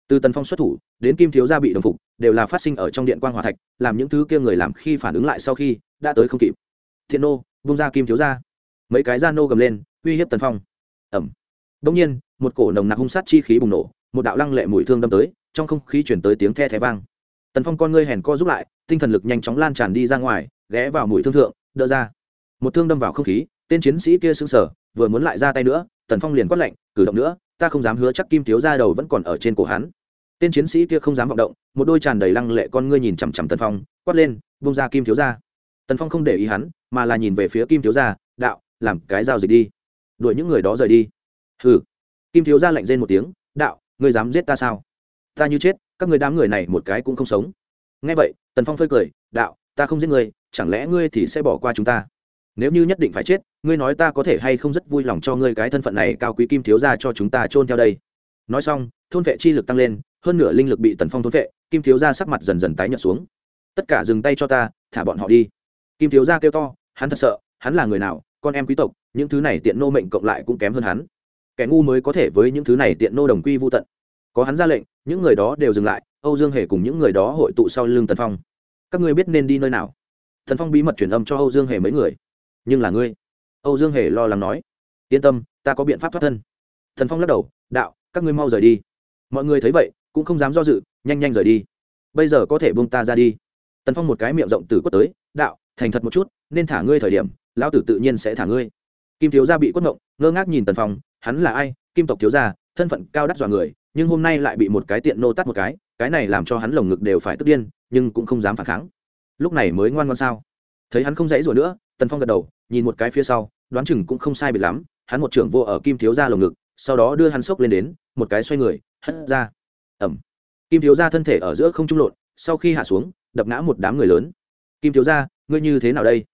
Từ tần phong xuất thủ, đến kim thiếu gia bị đồng phục, đều là phát sinh ở trong điện quan hòa thạch, làm những thứ kia người làm khi phản ứng lại sau khi, đã tới không kịp. Thiện nô, vung ra kim thiếu gia. Mấy cái da nô gầm lên, uy hiếp tần phong. Ẩm. Đông nhiên, một cổ nồng nặc hung sát chi khí bùng nổ, một đạo lăng lệ mùi thương đâm tới, trong không khí chuyển tới tiếng the thé vang tần phong con ngươi hèn co giúp lại, tinh thần lực nhanh chóng lan tràn đi ra ngoài, ghé vào mũi thương thượng, đỡ ra. Một thương đâm vào không khí, tên chiến sĩ kia sững sờ, vừa muốn lại ra tay nữa, tần phong liền quát lạnh, cử động nữa, ta không dám hứa chắc kim thiếu ra đầu vẫn còn ở trên cổ hắn. Tên chiến sĩ kia không dám vọng động, một đôi tràn đầy lăng lệ con ngươi nhìn chằm chằm tần phong, quát lên bông ra kim thiếu ra tần phong không để ý hắn, mà là nhìn về phía kim thiếu gia, đạo, làm cái giao dịch đi. Đuổi những người đó rời đi. Hừ. Kim thiếu gia lạnh rên một tiếng, đạo, ngươi dám giết ta sao? Ta như chết các người đám người này một cái cũng không sống. Nghe vậy, tần phong phơi cười, đạo, ta không giết ngươi, chẳng lẽ ngươi thì sẽ bỏ qua chúng ta? Nếu như nhất định phải chết, ngươi nói ta có thể hay không rất vui lòng cho ngươi cái thân phận này cao quý kim thiếu ra cho chúng ta chôn theo đây. Nói xong, thôn vệ chi lực tăng lên, hơn nửa linh lực bị tần phong thôn vệ, kim thiếu ra sắc mặt dần dần tái nhợt xuống. Tất cả dừng tay cho ta, thả bọn họ đi. Kim thiếu ra kêu to, hắn thật sợ, hắn là người nào, con em quý tộc, những thứ này tiện nô mệnh cộng lại cũng kém hơn hắn. Kẻ ngu mới có thể với những thứ này tiện nô đồng quy vô tận có hắn ra lệnh, những người đó đều dừng lại, âu dương hề cùng những người đó hội tụ sau lưng tần phong. Các ngươi biết nên đi nơi nào? Thần phong bí mật truyền âm cho âu dương hề mấy người. Nhưng là ngươi? Âu dương hề lo lắng nói. Yên tâm, ta có biện pháp thoát thân. Thần phong lắc đầu, đạo, các ngươi mau rời đi. Mọi người thấy vậy, cũng không dám do dự, nhanh nhanh rời đi. Bây giờ có thể buông ta ra đi. Tần phong một cái miệng rộng từ quất tới, đạo, thành thật một chút, nên thả ngươi thời điểm, lão tử tự nhiên sẽ thả ngươi. Kim thiếu gia bị quất ngộng, ngơ ngác nhìn tần phong, hắn là ai? Kim tộc thiếu gia, thân phận cao đắt dọa người nhưng hôm nay lại bị một cái tiện nô tắt một cái cái này làm cho hắn lồng ngực đều phải tức điên, nhưng cũng không dám phản kháng. Lúc này mới ngoan ngoan sao? Thấy hắn không dãy rồi nữa, tần phong gật đầu, nhìn một cái phía sau, đoán chừng cũng không sai biệt lắm, hắn một trưởng vô ở kim thiếu gia lồng ngực, sau đó đưa hắn sốc lên đến, một cái xoay người, hất ra. Ẩm. Kim thiếu gia thân thể ở giữa không trung lộn, sau khi hạ xuống, đập ngã một đám người lớn. Kim thiếu gia, ngươi như thế nào đây?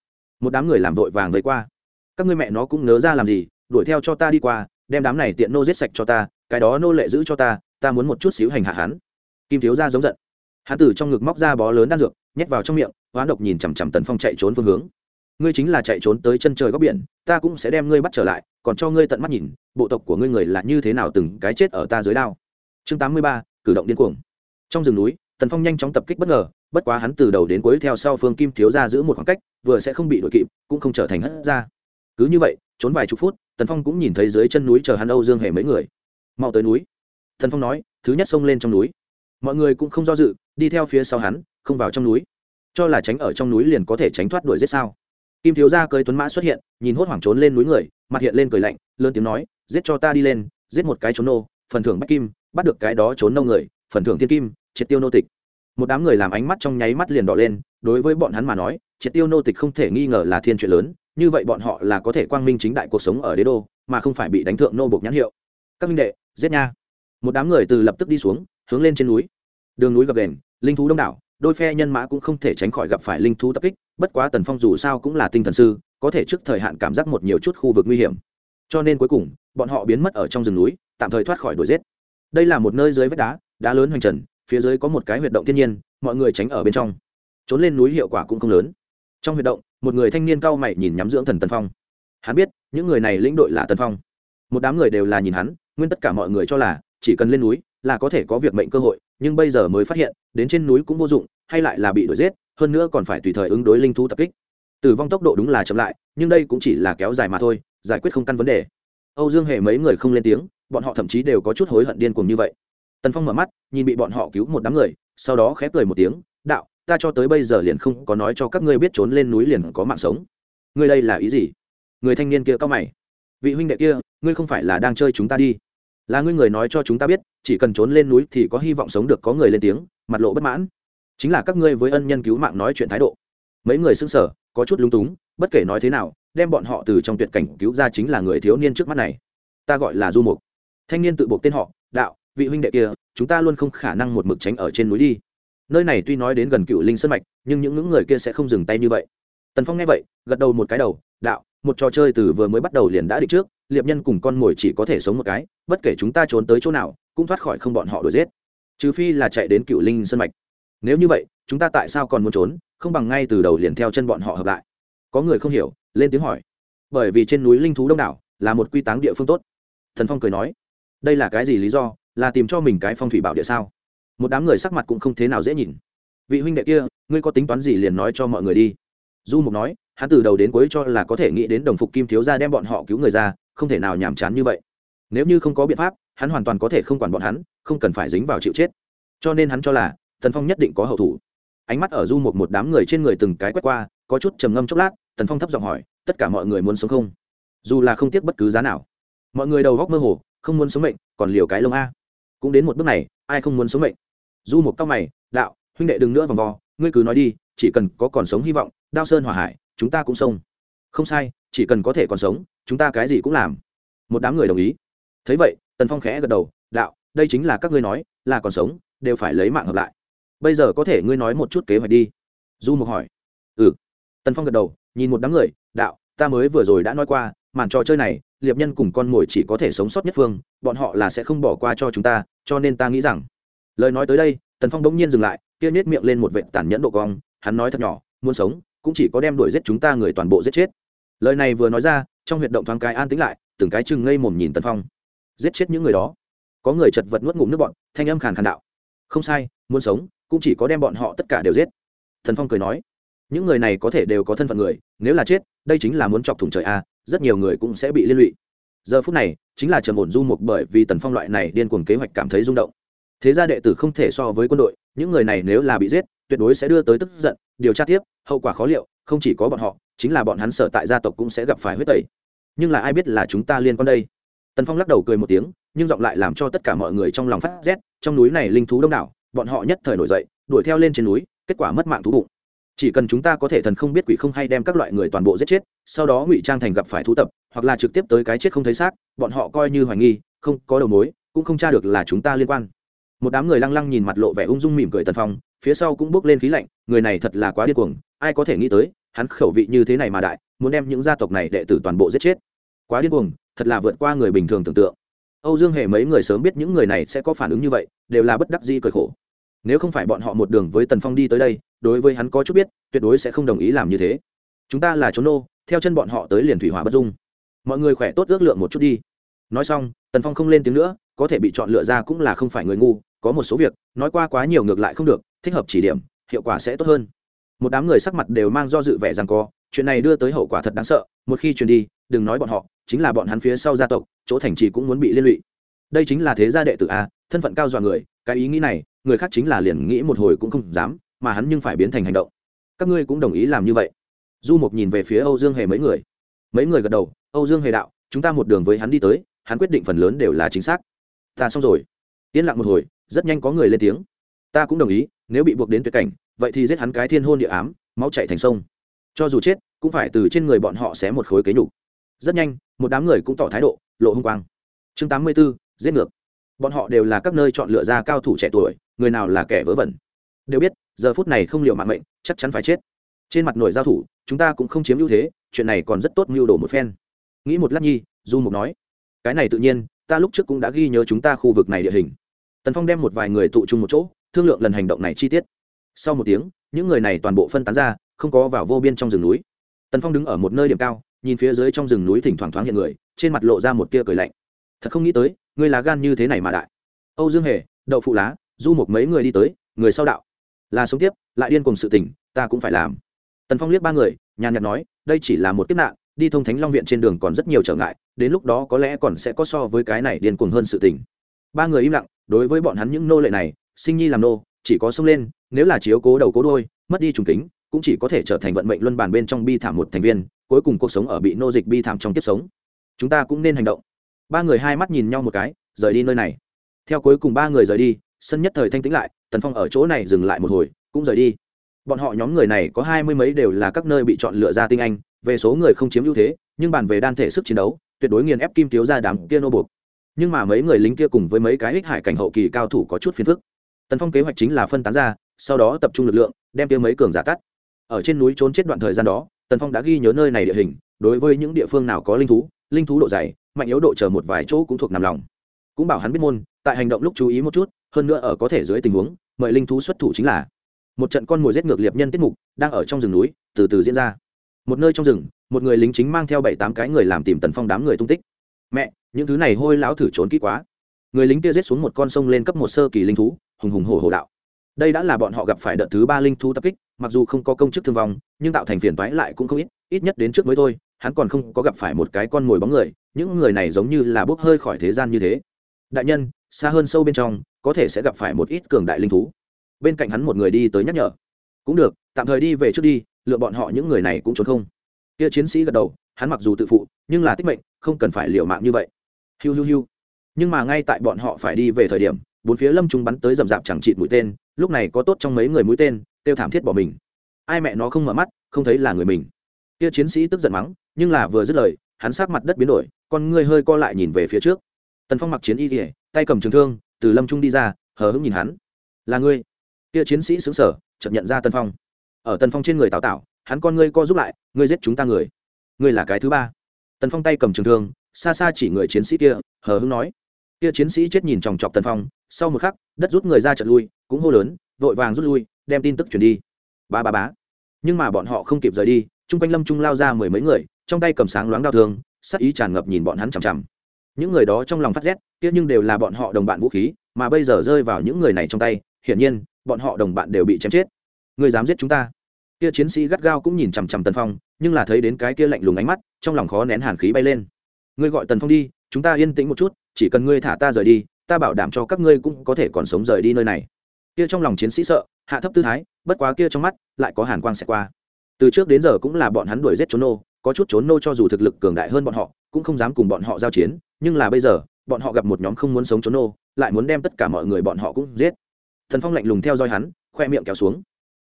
Một đám người làm vội vàng vây qua. Các ngươi mẹ nó cũng nớ ra làm gì, đuổi theo cho ta đi qua, đem đám này tiện nô giết sạch cho ta cái đó nô lệ giữ cho ta ta muốn một chút xíu hành hạ hắn. Kim thiếu gia giống giận. Hắn từ trong ngực móc ra bó lớn đan dược, nhét vào trong miệng, hoán độc nhìn chằm chằm tần phong chạy trốn phương hướng. Ngươi chính là chạy trốn tới chân trời góc biển, ta cũng sẽ đem ngươi bắt trở lại, còn cho ngươi tận mắt nhìn, bộ tộc của ngươi người là như thế nào từng cái chết ở ta dưới đao. Chương tám mươi ba, cử động điên cuồng. Trong rừng núi, tần phong nhanh chóng tập kích bất ngờ, bất quá hắn từ đầu đến cuối theo sau phương kim thiếu ra giữ một khoảng cách, vừa sẽ không bị đuổi kịp, cũng không trở thành hất ra. Cứ như vậy, trốn vài chục phút, tần phong cũng nhìn thấy dưới chân núi chờ hắn âu dương hề mấy người mau tới núi. Thần phong nói, thứ nhất xông lên trong núi. Mọi người cũng không do dự, đi theo phía sau hắn, không vào trong núi. Cho là tránh ở trong núi liền có thể tránh thoát đuổi giết sao? Kim thiếu gia cưới tuấn mã xuất hiện, nhìn hốt hoảng trốn lên núi người, mặt hiện lên cười lạnh, lớn tiếng nói, giết cho ta đi lên, giết một cái trốn nô, phần thưởng bách kim, bắt được cái đó trốn nâu người, phần thưởng thiên kim, triệt tiêu nô tịch. Một đám người làm ánh mắt trong nháy mắt liền đỏ lên, đối với bọn hắn mà nói, triệt tiêu nô tịch không thể nghi ngờ là thiên chuyện lớn, như vậy bọn họ là có thể quang minh chính đại cuộc sống ở đế đô, mà không phải bị đánh thượng nô bộc nhãn hiệu. Các minh đệ giết nha. Một đám người từ lập tức đi xuống, hướng lên trên núi. Đường núi gập đền linh thú đông đảo, đôi phe nhân mã cũng không thể tránh khỏi gặp phải linh thú tập kích, bất quá tần phong dù sao cũng là tinh thần sư, có thể trước thời hạn cảm giác một nhiều chút khu vực nguy hiểm. Cho nên cuối cùng, bọn họ biến mất ở trong rừng núi, tạm thời thoát khỏi đuổi giết. Đây là một nơi dưới vách đá đá lớn hoành trần, phía dưới có một cái huyệt động thiên nhiên, mọi người tránh ở bên trong. Trốn lên núi hiệu quả cũng không lớn. Trong huyệt động, một người thanh niên cao mày nhìn nhắm dưỡng thần tần phong. Hắn biết, những người này lĩnh đội là tần phong một đám người đều là nhìn hắn, nguyên tất cả mọi người cho là chỉ cần lên núi là có thể có việc mệnh cơ hội, nhưng bây giờ mới phát hiện, đến trên núi cũng vô dụng, hay lại là bị đuổi giết, hơn nữa còn phải tùy thời ứng đối linh thú tập kích. Tử vong tốc độ đúng là chậm lại, nhưng đây cũng chỉ là kéo dài mà thôi, giải quyết không căn vấn đề. Âu dương hề mấy người không lên tiếng, bọn họ thậm chí đều có chút hối hận điên cuồng như vậy. Tần phong mở mắt, nhìn bị bọn họ cứu một đám người, sau đó khép cười một tiếng, đạo, ta cho tới bây giờ liền không có nói cho các ngươi biết trốn lên núi liền có mạng sống. Ngươi đây là ý gì? Người thanh niên kia cao mày vị huynh đệ kia, ngươi không phải là đang chơi chúng ta đi. Là ngươi người nói cho chúng ta biết, chỉ cần trốn lên núi thì có hy vọng sống được có người lên tiếng, mặt lộ bất mãn. Chính là các ngươi với ân nhân cứu mạng nói chuyện thái độ. Mấy người xưng sở có chút lung túng, bất kể nói thế nào, đem bọn họ từ trong tuyệt cảnh cứu ra chính là người thiếu niên trước mắt này. Ta gọi là du mục. Thanh niên tự buộc tên họ, đạo, vị huynh đệ kia, chúng ta luôn không khả năng một mực tránh ở trên núi đi. Nơi này tuy nói đến gần cựu linh sân mạch, nhưng những ngưỡng người kia sẽ không dừng tay như vậy. Tần phong nghe vậy, gật đầu một cái đầu, đạo một trò chơi từ vừa mới bắt đầu liền đã định trước, liệp nhân cùng con mồi chỉ có thể sống một cái, bất kể chúng ta trốn tới chỗ nào, cũng thoát khỏi không bọn họ đuổi giết. Trừ phi là chạy đến cựu linh sân mạch. Nếu như vậy, chúng ta tại sao còn muốn trốn, không bằng ngay từ đầu liền theo chân bọn họ hợp lại. Có người không hiểu, lên tiếng hỏi. Bởi vì trên núi linh thú đông đảo là một quy táng địa phương tốt. Thần phong cười nói, đây là cái gì lý do, là tìm cho mình cái phong thủy bảo địa sao? Một đám người sắc mặt cũng không thế nào dễ nhìn. Vị huynh đệ kia, ngươi có tính toán gì liền nói cho mọi người đi. Du mục nói hắn từ đầu đến cuối cho là có thể nghĩ đến đồng phục kim thiếu gia đem bọn họ cứu người ra, không thể nào nhàm chán như vậy. Nếu như không có biện pháp, hắn hoàn toàn có thể không quản bọn hắn, không cần phải dính vào chịu chết. Cho nên hắn cho là, tần phong nhất định có hậu thủ. Ánh mắt ở du một một đám người trên người từng cái quét qua, có chút trầm ngâm chốc lát, tần phong thấp giọng hỏi, tất cả mọi người muốn sống không? Dù là không tiếc bất cứ giá nào. Mọi người đầu góc mơ hồ, không muốn sống mệnh, còn liều cái lông a. Cũng đến một bước này, ai không muốn sống mệnh? Du một tóc mày, đạo, huynh đệ đừng nữa vòng vo, ngươi cứ nói đi, chỉ cần có còn sống hy vọng, đao sơn hỏa hải chúng ta cũng xông. Không sai, chỉ cần có thể còn sống, chúng ta cái gì cũng làm. Một đám người đồng ý. Thấy vậy, tần phong khẽ gật đầu, đạo, đây chính là các ngươi nói, là còn sống, đều phải lấy mạng hợp lại. Bây giờ có thể ngươi nói một chút kế hoạch đi. Du mục hỏi. Ừ. Tần phong gật đầu, nhìn một đám người, đạo, ta mới vừa rồi đã nói qua, màn trò chơi này, liệp nhân cùng con mồi chỉ có thể sống sót nhất phương, bọn họ là sẽ không bỏ qua cho chúng ta, cho nên ta nghĩ rằng lời nói tới đây, tần phong bỗng nhiên dừng lại, kia nết miệng lên một vệ tàn nhẫn độ cong, hắn nói thật nhỏ, muốn sống cũng chỉ có đem đuổi giết chúng ta người toàn bộ giết chết. Lời này vừa nói ra, trong huyệt động thoáng cái an tĩnh lại, từng cái chừng ngây mồm nhìn tần phong. Giết chết những người đó. Có người chật vật nuốt ngụm nước bọn thanh âm khàn khàn đạo. Không sai, muốn sống, cũng chỉ có đem bọn họ tất cả đều giết. Thần phong cười nói, những người này có thể đều có thân phận người, nếu là chết, đây chính là muốn chọc thủng trời a, rất nhiều người cũng sẽ bị liên lụy. Giờ phút này, chính là trầm ổn du mục bởi vì tần phong loại này điên cuồng kế hoạch cảm thấy rung động. Thế ra đệ tử không thể so với quân đội, những người này nếu là bị giết, tuyệt đối sẽ đưa tới tức giận, điều tra tiếp hậu quả khó liệu, không chỉ có bọn họ, chính là bọn hắn sở tại gia tộc cũng sẽ gặp phải huyết tẩy. Nhưng là ai biết là chúng ta liên quan đây? Tần phong lắc đầu cười một tiếng, nhưng giọng lại làm cho tất cả mọi người trong lòng phát rét, trong núi này linh thú đông đảo, bọn họ nhất thời nổi dậy, đuổi theo lên trên núi, kết quả mất mạng thú bụng. Chỉ cần chúng ta có thể thần không biết quỷ không hay đem các loại người toàn bộ giết chết, sau đó ngụy trang thành gặp phải thú tập, hoặc là trực tiếp tới cái chết không thấy xác, bọn họ coi như hoài nghi, không có đầu mối, cũng không tra được là chúng ta liên quan. Một đám người lăng lăng nhìn mặt lộ vẻ ung dung mỉm cười tần phong, phía sau cũng bước lên khí lạnh, người này thật là quá điên cuồng ai có thể nghĩ tới, hắn khẩu vị như thế này mà đại, muốn đem những gia tộc này đệ tử toàn bộ giết chết. Quá điên cuồng, thật là vượt qua người bình thường tưởng tượng. Âu dương hề mấy người sớm biết những người này sẽ có phản ứng như vậy, đều là bất đắc dĩ cười khổ. Nếu không phải bọn họ một đường với tần phong đi tới đây, đối với hắn có chút biết, tuyệt đối sẽ không đồng ý làm như thế. Chúng ta là chốn nô, theo chân bọn họ tới liền thủy hỏa bất dung. Mọi người khỏe tốt ước lượng một chút đi. Nói xong, tần phong không lên tiếng nữa, có thể bị chọn lựa ra cũng là không phải người ngu, có một số việc, nói qua quá nhiều ngược lại không được, thích hợp chỉ điểm, hiệu quả sẽ tốt hơn một đám người sắc mặt đều mang do dự vẻ rằng co, chuyện này đưa tới hậu quả thật đáng sợ, một khi truyền đi, đừng nói bọn họ, chính là bọn hắn phía sau gia tộc, chỗ thành trì cũng muốn bị liên lụy. Đây chính là thế gia đệ tử a, thân phận cao dọa người, cái ý nghĩ này, người khác chính là liền nghĩ một hồi cũng không dám, mà hắn nhưng phải biến thành hành động. Các ngươi cũng đồng ý làm như vậy. Du mục nhìn về phía âu dương hề mấy người. Mấy người gật đầu, âu dương hề đạo, chúng ta một đường với hắn đi tới, hắn quyết định phần lớn đều là chính xác. Ta xong rồi. Yên lặng một hồi, rất nhanh có người lên tiếng ta cũng đồng ý, nếu bị buộc đến tuyệt cảnh, vậy thì giết hắn cái thiên hôn địa ám, máu chạy thành sông. Cho dù chết, cũng phải từ trên người bọn họ xé một khối kế nhục. Rất nhanh, một đám người cũng tỏ thái độ, lộ h ư n g quang. Chương tám mươi b ố giết ngược. Bọn họ đều là các nơi chọn lựa ra cao thủ trẻ tuổi, người nào là kẻ vớ vẩn. Đều biết, giờ phút này không liệu mạng mệnh, chắc chắn phải chết. Trên mặt nổi giao thủ, chúng ta cũng không chiếm ưu thế, chuyện này còn rất tốt mưu đồ một phen. Nghĩ một lát nhi, du mục nói, cái này tự nhiên, ta lúc trước cũng đã ghi nhớ chúng ta khu vực này địa hình. Tần phong đem một vài người tụ chung một chỗ thương lượng lần hành động này chi tiết. Sau một tiếng những người này toàn bộ phân tán ra không có vào vô biên trong rừng núi. Tần phong đứng ở một nơi điểm cao nhìn phía dưới trong rừng núi thỉnh thoảng thoáng hiện người trên mặt lộ ra một tia cười lạnh. Thật không nghĩ tới ngươi lá gan như thế này mà đại. Âu dương hề đậu phụ lá du một mấy người đi tới người sau đạo. Là sống tiếp lại điên cùng sự tỉnh, ta cũng phải làm. Tần phong liếc ba người nhàn nhạt nói đây chỉ là một kiếp nạn đi thông thánh long viện trên đường còn rất nhiều trở ngại đến lúc đó có lẽ còn sẽ có so với cái này điên cuồng hơn sự tình. Ba người im lặng đối với bọn hắn những nô lệ này sinh nhi làm nô, chỉ có sông lên, nếu là chiếu cố đầu cố đôi mất đi trùng kính, cũng chỉ có thể trở thành vận mệnh luân bàn bên trong bi thảm một thành viên, cuối cùng cuộc sống ở bị nô dịch bi thảm trong tiếp sống. Chúng ta cũng nên hành động. Ba người hai mắt nhìn nhau một cái, rời đi nơi này. Theo cuối cùng ba người rời đi, sân nhất thời thanh tĩnh lại, tần phong ở chỗ này dừng lại một hồi, cũng rời đi. Bọn họ nhóm người này có hai mươi mấy đều là các nơi bị chọn lựa ra tinh anh, về số người không chiếm ưu thế, nhưng bàn về đan thể sức chiến đấu, tuyệt đối nghiền ép kim thiếu ra đám kia nô buộc. Nhưng mà mấy người lính kia cùng với mấy cái ích hải cảnh hậu kỳ cao thủ có chút phiền phức tần phong kế hoạch chính là phân tán ra, sau đó tập trung lực lượng, đem tiêu mấy cường giả tắt. Ở trên núi trốn chết đoạn thời gian đó, tần phong đã ghi nhớ nơi này địa hình, đối với những địa phương nào có linh thú linh thú độ dày, mạnh yếu độ chờ một vài chỗ cũng thuộc nằm lòng. Cũng bảo hắn biết môn, tại hành động lúc chú ý một chút, hơn nữa ở có thể dưới tình huống, mời linh thú xuất thủ chính là. Một trận con mồi giết ngược liệp nhân tiết mục, đang ở trong rừng núi, từ từ diễn ra. Một nơi trong rừng, một người lính chính mang theo bảy tám cái người làm tìm tần phong đám người tung tích. Mẹ, những thứ này hôi lão thử trốn kỹ quá người lính kia giết xuống một con sông lên cấp một sơ kỳ linh thú, hùng hùng hổ hổ đạo. Đây đã là bọn họ gặp phải đợt thứ ba linh thú tập kích, mặc dù không có công chức thương vong, nhưng tạo thành phiền toái lại cũng không ít ít nhất đến trước mới thôi, hắn còn không có gặp phải một cái con mồi bóng người, những người này giống như là bốc hơi khỏi thế gian như thế. Đại nhân, xa hơn sâu bên trong, có thể sẽ gặp phải một ít cường đại linh thú. Bên cạnh hắn một người đi tới nhắc nhở. Cũng được, tạm thời đi về trước đi, lựa bọn họ những người này cũng trốn không. Kia chiến sĩ gật đầu, hắn mặc dù tự phụ, nhưng là tích mệnh, không cần phải liều mạng như vậy. Hiu hiu hiu nhưng mà ngay tại bọn họ phải đi về thời điểm, bốn phía lâm trung bắn tới rầm rạp chẳng chịt mũi tên, lúc này có tốt trong mấy người mũi tên tiêu thảm thiết bỏ mình. Ai mẹ nó không mở mắt, không thấy là người mình. Kia chiến sĩ tức giận mắng, nhưng là vừa dứt lời, hắn sát mặt đất biến đổi, con ngươi hơi co lại nhìn về phía trước. Tần phong mặc chiến y kỉa tay cầm trường thương, từ lâm trung đi ra, hờ hững nhìn hắn. Là ngươi? Kia chiến sĩ xứng sở chợt nhận ra tần phong. Ở tần phong trên người tào tạo hắn con ngươi co giúp lại, ngươi giết chúng ta người. Ngươi là cái thứ ba. Tần phong tay cầm trường thương, xa xa chỉ người chiến sĩ kia, hờ hững nói kia chiến sĩ chết nhìn chòng chọc tần phong, sau một khắc, đất rút người ra trận lui, cũng hô lớn, vội vàng rút lui, đem tin tức chuyển đi. Ba ba bá nhưng mà bọn họ không kịp rời đi, chung quanh lâm trung lao ra mười mấy người, trong tay cầm sáng loáng đau thương, sắc ý tràn ngập nhìn bọn hắn chằm chằm. Những người đó trong lòng phát rét, kia nhưng đều là bọn họ đồng bạn vũ khí, mà bây giờ rơi vào những người này trong tay, hiển nhiên, bọn họ đồng bạn đều bị chém chết. Người dám giết chúng ta. Kia chiến sĩ gắt gao cũng nhìn chằm chằm tần phong, nhưng là thấy đến cái kia lạnh lùng ánh mắt, trong lòng khó nén hàn khí bay lên. Ngươi gọi tần phong đi chúng ta yên tĩnh một chút, chỉ cần ngươi thả ta rời đi, ta bảo đảm cho các ngươi cũng có thể còn sống rời đi nơi này. Kia trong lòng chiến sĩ sợ, hạ thấp tư thái, bất quá kia trong mắt lại có hàn quang xẹt qua. Từ trước đến giờ cũng là bọn hắn đuổi giết trốn nô, có chút trốn nô cho dù thực lực cường đại hơn bọn họ, cũng không dám cùng bọn họ giao chiến, nhưng là bây giờ, bọn họ gặp một nhóm không muốn sống trốn nô, lại muốn đem tất cả mọi người bọn họ cũng giết. Thần phong lạnh lùng theo dõi hắn, khoe miệng kéo xuống.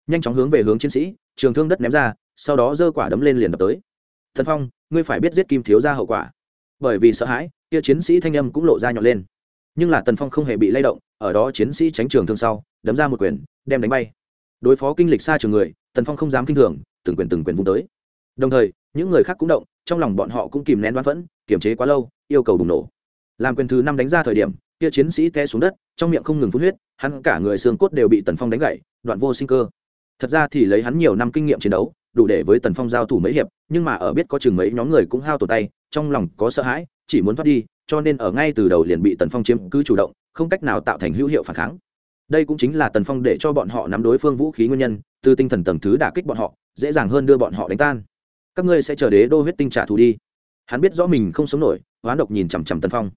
Nhanh chóng hướng về hướng chiến sĩ, trường thương đất ném ra, sau đó giơ quả đấm lên liền đập tới. Thần phong, ngươi phải biết giết kim thiếu ra hậu quả bởi vì sợ hãi, kia chiến sĩ thanh âm cũng lộ ra nhọn lên. Nhưng là tần phong không hề bị lay động, ở đó chiến sĩ tránh trường thương sau, đấm ra một quyền, đem đánh bay. Đối phó kinh lịch xa trường người, tần phong không dám kinh thường, từng quyền từng quyền vung tới. Đồng thời, những người khác cũng động, trong lòng bọn họ cũng kìm nén đoán phẫn, kiềm chế quá lâu, yêu cầu bùng nổ. Làm quyền thứ năm đánh ra thời điểm, kia chiến sĩ té xuống đất, trong miệng không ngừng phun huyết, hắn cả người xương cốt đều bị tần phong đánh gãy, đoạn vô sinh cơ. Thật ra thì lấy hắn nhiều năm kinh nghiệm chiến đấu, đủ để với tần phong giao thủ mấy hiệp, nhưng mà ở biết có chừng mấy nhóm người cũng hao tổn tay trong lòng có sợ hãi, chỉ muốn thoát đi, cho nên ở ngay từ đầu liền bị tần phong chiếm cứ chủ động, không cách nào tạo thành hữu hiệu phản kháng. Đây cũng chính là tần phong để cho bọn họ nắm đối phương vũ khí nguyên nhân, từ tinh thần tầng thứ đả kích bọn họ, dễ dàng hơn đưa bọn họ đánh tan. Các ngươi sẽ chờ đế đô huyết tinh trả thù đi. Hắn biết rõ mình không sống nổi, hoán độc nhìn chằm chằm tần phong.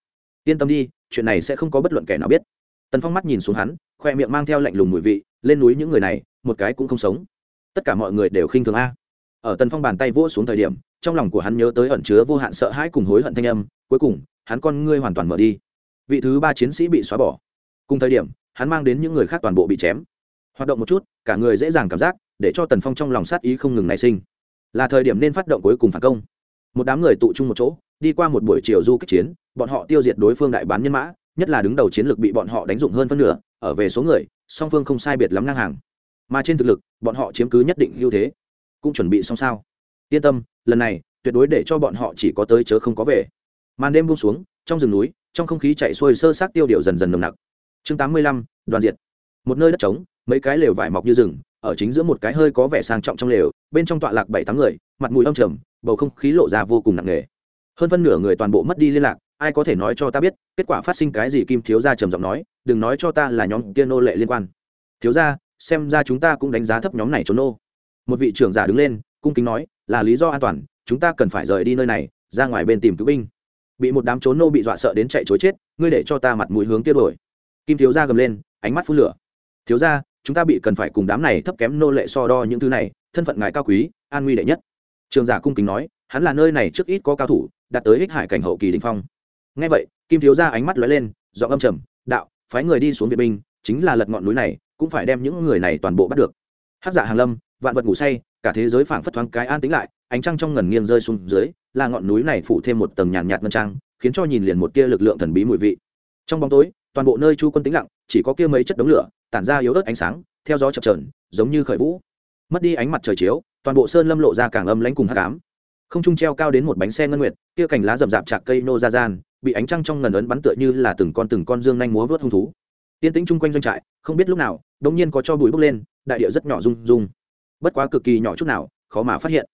Yên tâm đi, chuyện này sẽ không có bất luận kẻ nào biết. Tần phong mắt nhìn xuống hắn, khoe miệng mang theo lạnh lùng mùi vị, lên núi những người này, một cái cũng không sống. Tất cả mọi người đều khinh thường a ở tần phong bàn tay vỗ xuống thời điểm, trong lòng của hắn nhớ tới ẩn chứa vô hạn sợ hãi cùng hối hận thanh âm, cuối cùng, hắn con ngươi hoàn toàn mở đi. Vị thứ ba chiến sĩ bị xóa bỏ. Cùng thời điểm, hắn mang đến những người khác toàn bộ bị chém. Hoạt động một chút, cả người dễ dàng cảm giác, để cho tần phong trong lòng sát ý không ngừng nảy sinh. Là thời điểm nên phát động cuối cùng phản công. Một đám người tụ trung một chỗ, đi qua một buổi chiều du kích chiến, bọn họ tiêu diệt đối phương đại bán nhân mã, nhất là đứng đầu chiến lược bị bọn họ đánh dụng hơn phân nửa, ở về số người, song phương không sai biệt lắm ngang hàng. Mà trên thực lực, bọn họ chiếm cứ nhất định ưu thế cũng chuẩn bị xong sao. Yên tâm, lần này, tuyệt đối để cho bọn họ chỉ có tới chớ không có về. Màn đêm buông xuống, trong rừng núi, trong không khí chạy xuôi sơ sát tiêu điệu dần dần nồng nặc. Chương tám mươi lăm, đoàn diệt. Một nơi đất trống, mấy cái lều vải mọc như rừng, ở chính giữa một cái hơi có vẻ sang trọng trong lều, bên trong tọa lạc bảy tám người, mặt mũi âm trầm, bầu không khí lộ ra vô cùng nặng nề. Hơn phân nửa người toàn bộ mất đi liên lạc, ai có thể nói cho ta biết, kết quả phát sinh cái gì kim thiếu gia trầm giọng nói, đừng nói cho ta là nhóm kia nô lệ liên quan. Thiếu gia, xem ra chúng ta cũng đánh giá thấp nhóm này trốn nô một vị trưởng giả đứng lên, cung kính nói, là lý do an toàn, chúng ta cần phải rời đi nơi này, ra ngoài bên tìm cứu binh. Bị một đám trốn nô bị dọa sợ đến chạy chối chết, ngươi để cho ta mặt mũi hướng tiêu đổi. Kim thiếu gia gầm lên, ánh mắt phun lửa. Thiếu gia, chúng ta bị cần phải cùng đám này thấp kém nô lệ so đo những thứ này, thân phận ngài cao quý, an nguy đệ nhất. Trường giả cung kính nói, hắn là nơi này trước ít có cao thủ, đạt tới hích hải cảnh hậu kỳ đình phong. Ngay vậy, kim thiếu gia ánh mắt lóe lên, giọng âm trầm, đạo, phái người đi xuống viện binh, chính là lật ngọn núi này, cũng phải đem những người này toàn bộ bắt được. Hát giả dạ hàng lâm vạn vật ngủ say, cả thế giới phảng phất thoáng cái an tĩnh lại, ánh trăng trong ngần nghiêng rơi xuống dưới, là ngọn núi này phủ thêm một tầng nhàn nhạt ngân trang, khiến cho nhìn liền một tia lực lượng thần bí mùi vị. Trong bóng tối, toàn bộ nơi chu quân tĩnh lặng, chỉ có kia mấy chất đống lửa, tản ra yếu ớt ánh sáng, theo gió chập trờn giống như khởi vũ. Mất đi ánh mặt trời chiếu, toàn bộ sơn lâm lộ ra càng âm lãnh cùng hắc ám. Không trung treo cao đến một bánh xe ngân nguyệt, kia cành lá rậm rạp chạc cây nô ra gian, bị ánh trăng trong ngần ấn bắn tựa như là từng con từng con dương nhanh múa vớt hung thú. Tiên tĩnh chung quanh doanh trại, không biết lúc nào đống nhiên có cho bụi bốc lên, đại địa rất nhỏ rung rung bất quá cực kỳ nhỏ chút nào, khó mà phát hiện.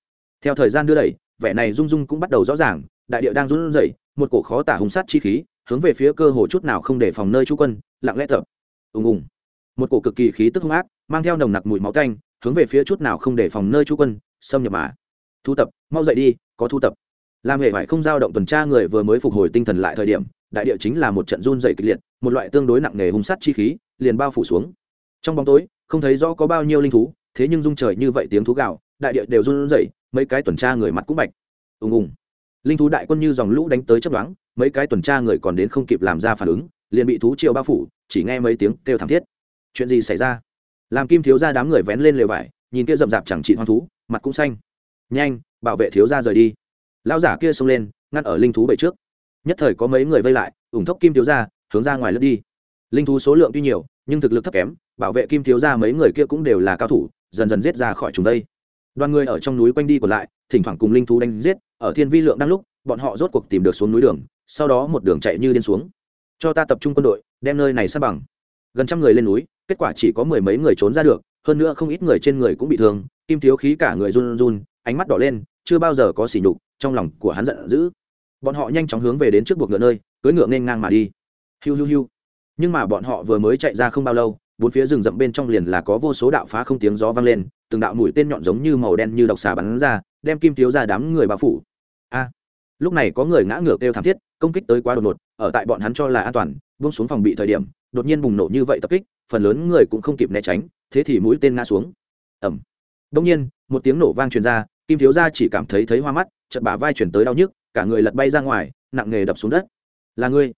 Theo thời gian đưa đẩy, vẻ này rung rung cũng bắt đầu rõ ràng, đại địa đang run rẩy, một cổ khó tả hung sát chi khí, hướng về phía cơ hồ chút nào không để phòng nơi chú quân, lặng lẽ tập ùng ùng. Một cổ cực kỳ khí tức hung ác, mang theo nồng nặc mùi máu tanh, hướng về phía chút nào không để phòng nơi chú quân, xâm nhập mà. Thu tập, mau dậy đi, có thu tập. Làm hệ vải không dao động tuần tra người vừa mới phục hồi tinh thần lại thời điểm, đại địa chính là một trận run dày kịch liệt, một loại tương đối nặng nề hung sát chi khí, liền bao phủ xuống. Trong bóng tối, không thấy rõ có bao nhiêu linh thú thế nhưng rung trời như vậy tiếng thú gạo, đại địa đều run rẩy, mấy cái tuần tra người mặt cũng bạch. Ùng ùng. Linh thú đại quân như dòng lũ đánh tới chấp đoán mấy cái tuần tra người còn đến không kịp làm ra phản ứng, liền bị thú triều bao phủ, chỉ nghe mấy tiếng kêu thảm thiết. Chuyện gì xảy ra? Làm kim thiếu ra đám người vén lên lều vải, nhìn kia rậm rạp chẳng trị hoang thú, mặt cũng xanh. Nhanh, bảo vệ thiếu ra rời đi. Lão giả kia xông lên, ngăn ở linh thú bảy trước. Nhất thời có mấy người vây lại, ủng thốc kim thiếu ra hướng ra ngoài lướt đi. Linh thú số lượng tuy nhiều nhưng thực lực thấp kém, bảo vệ kim thiếu ra mấy người kia cũng đều là cao thủ, dần dần giết ra khỏi chúng đây. Đoàn người ở trong núi quanh đi còn lại, thỉnh thoảng cùng linh thú đánh giết, ở thiên vi lượng đang lúc, bọn họ rốt cuộc tìm được xuống núi đường, sau đó một đường chạy như điên xuống. Cho ta tập trung quân đội, đem nơi này sát bằng. Gần trăm người lên núi, kết quả chỉ có mười mấy người trốn ra được, hơn nữa không ít người trên người cũng bị thương, kim thiếu khí cả người run run, ánh mắt đỏ lên, chưa bao giờ có sỉ nhục, trong lòng của hắn giận dữ. Bọn họ nhanh chóng hướng về đến trước buộc ngựa nơi, cưỡi ngựa nên ngang mà đi. Hiu hiu hiu nhưng mà bọn họ vừa mới chạy ra không bao lâu, bốn phía rừng rậm bên trong liền là có vô số đạo phá không tiếng gió vang lên, từng đạo mũi tên nhọn giống như màu đen như độc xà bắn ra, đem kim thiếu ra đám người bao phủ. A, lúc này có người ngã ngửa kêu thảm thiết, công kích tới quá đột ngột, ở tại bọn hắn cho là an toàn, buông xuống phòng bị thời điểm, đột nhiên bùng nổ như vậy tập kích, phần lớn người cũng không kịp né tránh, thế thì mũi tên ngã xuống. Ẩm đông nhiên, một tiếng nổ vang truyền ra, kim thiếu gia chỉ cảm thấy thấy hoa mắt, chợt bả vai chuyển tới đau nhức, cả người lật bay ra ngoài, nặng nghề đập xuống đất. Là ngươi.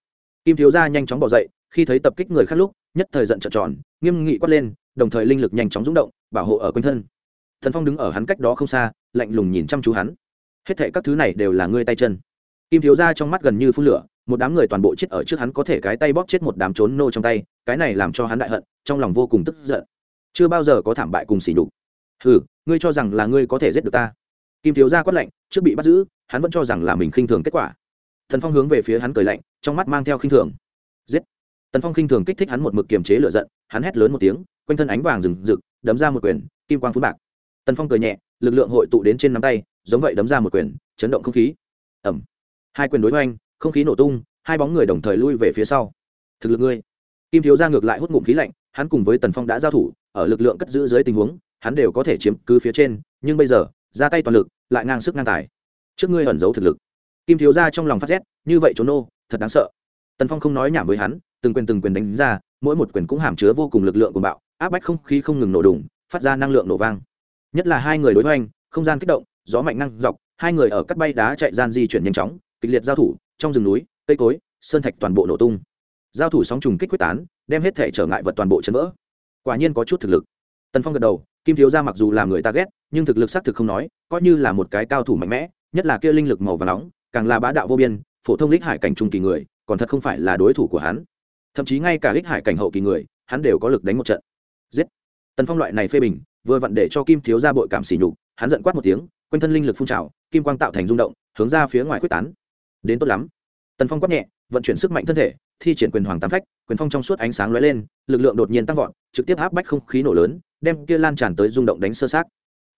Kim thiếu gia nhanh chóng bỏ dậy khi thấy tập kích người khác lúc, nhất thời giận trợn tròn, nghiêm nghị quát lên, đồng thời linh lực nhanh chóng rung động, bảo hộ ở quanh thân. Thần phong đứng ở hắn cách đó không xa, lạnh lùng nhìn chăm chú hắn. Hết thệ các thứ này đều là ngươi tay chân. Kim thiếu gia trong mắt gần như phun lửa, một đám người toàn bộ chết ở trước hắn có thể cái tay bóp chết một đám trốn nô trong tay, cái này làm cho hắn đại hận, trong lòng vô cùng tức giận. Chưa bao giờ có thảm bại cùng xỉ nhục. Hừ, ngươi cho rằng là ngươi có thể giết được ta? Kim thiếu gia quát lạnh, trước bị bắt giữ, hắn vẫn cho rằng là mình khinh thường kết quả. Thần phong hướng về phía hắn cười lạnh, trong mắt mang theo khinh thường. Giết! Tần phong khinh thường kích thích hắn một mực kiềm chế lửa giận, hắn hét lớn một tiếng, quanh thân ánh vàng rừng rực, đấm ra một quyền, kim quang phú bạc. Tần phong cười nhẹ, lực lượng hội tụ đến trên nắm tay, giống vậy đấm ra một quyền, chấn động không khí. Ẩm hai quyền đối hoành, không khí nổ tung, hai bóng người đồng thời lui về phía sau. Thực lực ngươi. Kim thiếu ra ngược lại hút ngụm khí lạnh, hắn cùng với tần phong đã giao thủ, ở lực lượng cất giữ dưới tình huống, hắn đều có thể chiếm cứ phía trên, nhưng bây giờ, ra tay toàn lực, lại ngang sức ngang tài. Trước ngươi ẩn giấu thực lực. Kim thiếu ra trong lòng phát rét, như vậy trốn nô, thật đáng sợ. Tần phong không nói nhảm với hắn từng quyền từng quyền đánh ra, mỗi một quyền cũng hàm chứa vô cùng lực lượng của bạo, áp bách không khí không ngừng nổ đùng, phát ra năng lượng nổ vang. Nhất là hai người đối hoành, không gian kích động, gió mạnh năng dọc, hai người ở cắt bay đá chạy gian di chuyển nhanh chóng, kịch liệt giao thủ, trong rừng núi, cây cối, sơn thạch toàn bộ nổ tung. Giao thủ sóng trùng kích quyết tán, đem hết thể trở ngại vật toàn bộ chấn vỡ. Quả nhiên có chút thực lực. Tần phong gật đầu, kim thiếu gia mặc dù là người ta ghét, nhưng thực lực xác thực không nói, coi như là một cái cao thủ mạnh mẽ, nhất là kia linh lực màu và nóng, càng là bá đạo vô biên, phổ thông lích hải cảnh trung kỳ người, còn thật không phải là đối thủ của hắn thậm chí ngay cả hích hải cảnh hậu kỳ người, hắn đều có lực đánh một trận. Giết! Tần phong loại này phê bình, vừa vặn để cho kim thiếu gia bội cảm xỉ nhục, hắn giận quát một tiếng, quanh thân linh lực phun trào, kim quang tạo thành rung động, hướng ra phía ngoài quyết tán. Đến tốt lắm. Tần phong quát nhẹ, vận chuyển sức mạnh thân thể, thi triển quyền hoàng tam phách, quyền phong trong suốt ánh sáng lóe lên, lực lượng đột nhiên tăng vọt, trực tiếp áp bách không khí nổ lớn, đem kia lan tràn tới rung động đánh sơ sát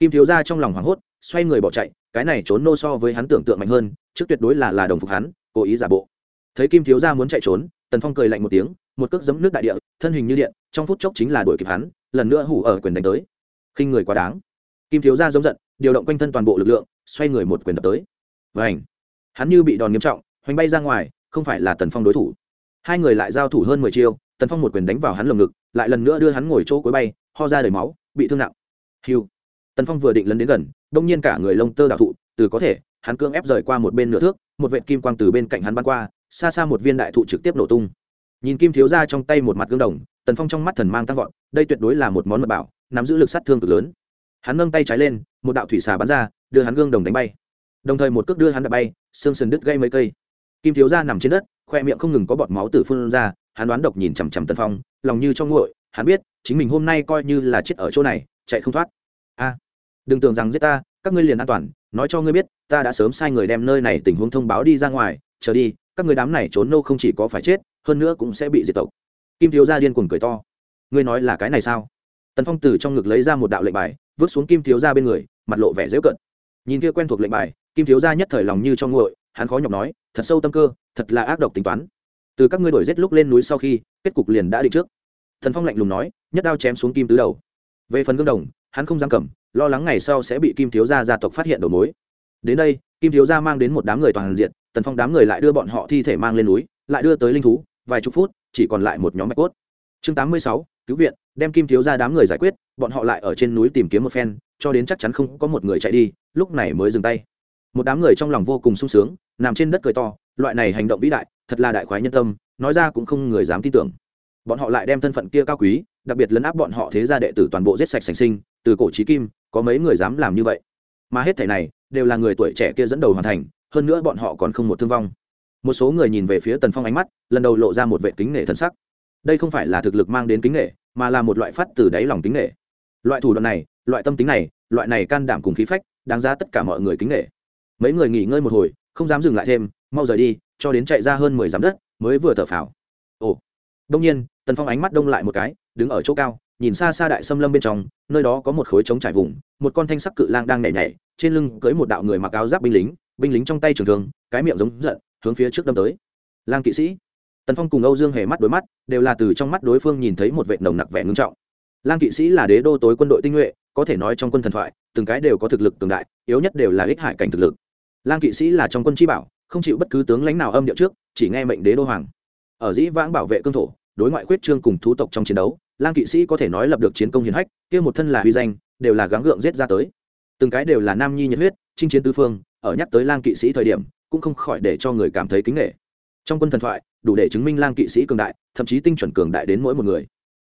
kim thiếu gia trong lòng hoảng hốt, xoay người bỏ chạy, cái này trốn nô so với hắn tưởng tượng mạnh hơn, trước tuyệt đối là là đồng phục hắn, cố ý giả bộ. Thấy kim thiếu gia muốn chạy trốn tần phong cười lạnh một tiếng, một cước giấm nước đại địa, thân hình như điện, trong phút chốc chính là đuổi kịp hắn, lần nữa hủ ở quyền đánh tới. Khinh người quá đáng. Kim thiếu gia giống giận, điều động quanh thân toàn bộ lực lượng, xoay người một quyền đập tới. Vảnh hắn như bị đòn nghiêm trọng, hoành bay ra ngoài, không phải là tần phong đối thủ. Hai người lại giao thủ hơn mười chiêu, tần phong một quyền đánh vào hắn lồng ngực, lại lần nữa đưa hắn ngồi chỗ cuối bay, ho ra đầy máu, bị thương nặng. Hiu tần phong vừa định lấn đến gần đông nhiên cả người lông tơ đạo thụ, từ có thể, hắn cưỡng ép rời qua một bên nửa thước, một vệ kim quang từ bên cạnh hắn bắn qua xa xa một viên đại thụ trực tiếp nổ tung. Nhìn kim thiếu ra trong tay một mặt gương đồng, tần phong trong mắt thần mang tăng vọt, đây tuyệt đối là một món mật bảo, nắm giữ lực sát thương cực lớn. Hắn nâng tay trái lên, một đạo thủy xà bắn ra, đưa hắn gương đồng đánh bay. Đồng thời một cước đưa hắn đập bay, xương sườn đứt gây mấy cây. Kim thiếu ra nằm trên đất, khoe miệng không ngừng có bọt máu từ phun ra, hắn đoán độc nhìn chằm chằm tần phong, lòng như trong nguội, hắn biết, chính mình hôm nay coi như là chết ở chỗ này, chạy không thoát. A, đừng tưởng rằng giết ta, các ngươi liền an toàn, nói cho ngươi biết, ta đã sớm sai người đem nơi này tình huống thông báo đi ra ngoài, chờ đi các người đám này trốn nô không chỉ có phải chết, hơn nữa cũng sẽ bị diệt tộc. Kim thiếu gia điên cuồng cười to. Ngươi nói là cái này sao? Tần phong từ trong ngực lấy ra một đạo lệnh bài, vứt xuống kim thiếu gia bên người, mặt lộ vẻ dễu cận. Nhìn kia quen thuộc lệnh bài, kim thiếu gia nhất thời lòng như cho nguội, hắn khó nhọc nói, thật sâu tâm cơ, thật là ác độc tính toán. Từ các ngươi đổi giết lúc lên núi sau khi, kết cục liền đã định trước. Thần phong lạnh lùng nói, nhất đao chém xuống kim tứ đầu. Về phần gương đồng, hắn không dám cầm, lo lắng ngày sau sẽ bị kim thiếu gia gia tộc phát hiện đầu mối. Đến đây, kim thiếu gia mang đến một đám người toàn diện tần phong đám người lại đưa bọn họ thi thể mang lên núi, lại đưa tới linh thú, vài chục phút, chỉ còn lại một nhóm bạch cốt. Chương tám mươi sáu, cứu viện, đem kim thiếu gia đám người giải quyết, bọn họ lại ở trên núi tìm kiếm một phen, cho đến chắc chắn không có một người chạy đi, lúc này mới dừng tay. Một đám người trong lòng vô cùng sung sướng, nằm trên đất cười to, loại này hành động vĩ đại, thật là đại khoái nhân tâm, nói ra cũng không người dám tin tưởng. Bọn họ lại đem thân phận kia cao quý, đặc biệt lấn áp bọn họ thế gia đệ tử toàn bộ giết sạch sành sinh, từ cổ trí kim, có mấy người dám làm như vậy? Mà hết thảy này, đều là người tuổi trẻ kia dẫn đầu hoàn thành hơn nữa bọn họ còn không một thương vong. Một số người nhìn về phía tần phong ánh mắt, lần đầu lộ ra một vệ kính nể thân sắc. Đây không phải là thực lực mang đến kính nể, mà là một loại phát từ đáy lòng kính nể. Loại thủ đoạn này, loại tâm tính này, loại này can đảm cùng khí phách, đáng ra tất cả mọi người kính nể. Mấy người nghỉ ngơi một hồi, không dám dừng lại thêm, mau rời đi, cho đến chạy ra hơn mười dặm đất, mới vừa thở phào. Ồ. Đông nhiên, tần phong ánh mắt đông lại một cái, đứng ở chỗ cao, nhìn xa xa đại xâm lâm bên trong, nơi đó có một khối trống trải vùng, một con thanh sắc cự lang đang nhảy nhảy, trên lưng cưới một đạo người mặc áo giáp binh lính binh lính trong tay trường thương, cái miệng giống giận, hướng phía trước đâm tới. Lang kỵ sĩ, tần phong cùng âu dương hề mắt đối mắt, đều là từ trong mắt đối phương nhìn thấy một vệ nồng nặc vẻ ngưng trọng. Lang kỵ sĩ là đế đô tối quân đội tinh nhuệ, có thể nói trong quân thần thoại, từng cái đều có thực lực cường đại, yếu nhất đều là ích hải cảnh thực lực. Lang kỵ sĩ là trong quân chi bảo, không chịu bất cứ tướng lãnh nào âm điệu trước, chỉ nghe mệnh đế đô hoàng. Ở dĩ vãng bảo vệ cương thổ, đối ngoại quyết trương cùng thú tộc trong chiến đấu, lang kỵ sĩ có thể nói lập được chiến công hiển hách, kia một thân là huy danh, đều là gắng gượng giết ra tới. Từng cái đều là nam nhi nhiệt huyết chinh chiến tứ phương, ở nhắc tới lang kỵ sĩ thời điểm, cũng không khỏi để cho người cảm thấy kính nghệ trong quân thần thoại, đủ để chứng minh lang kỵ sĩ cường đại, thậm chí tinh chuẩn cường đại đến mỗi một người.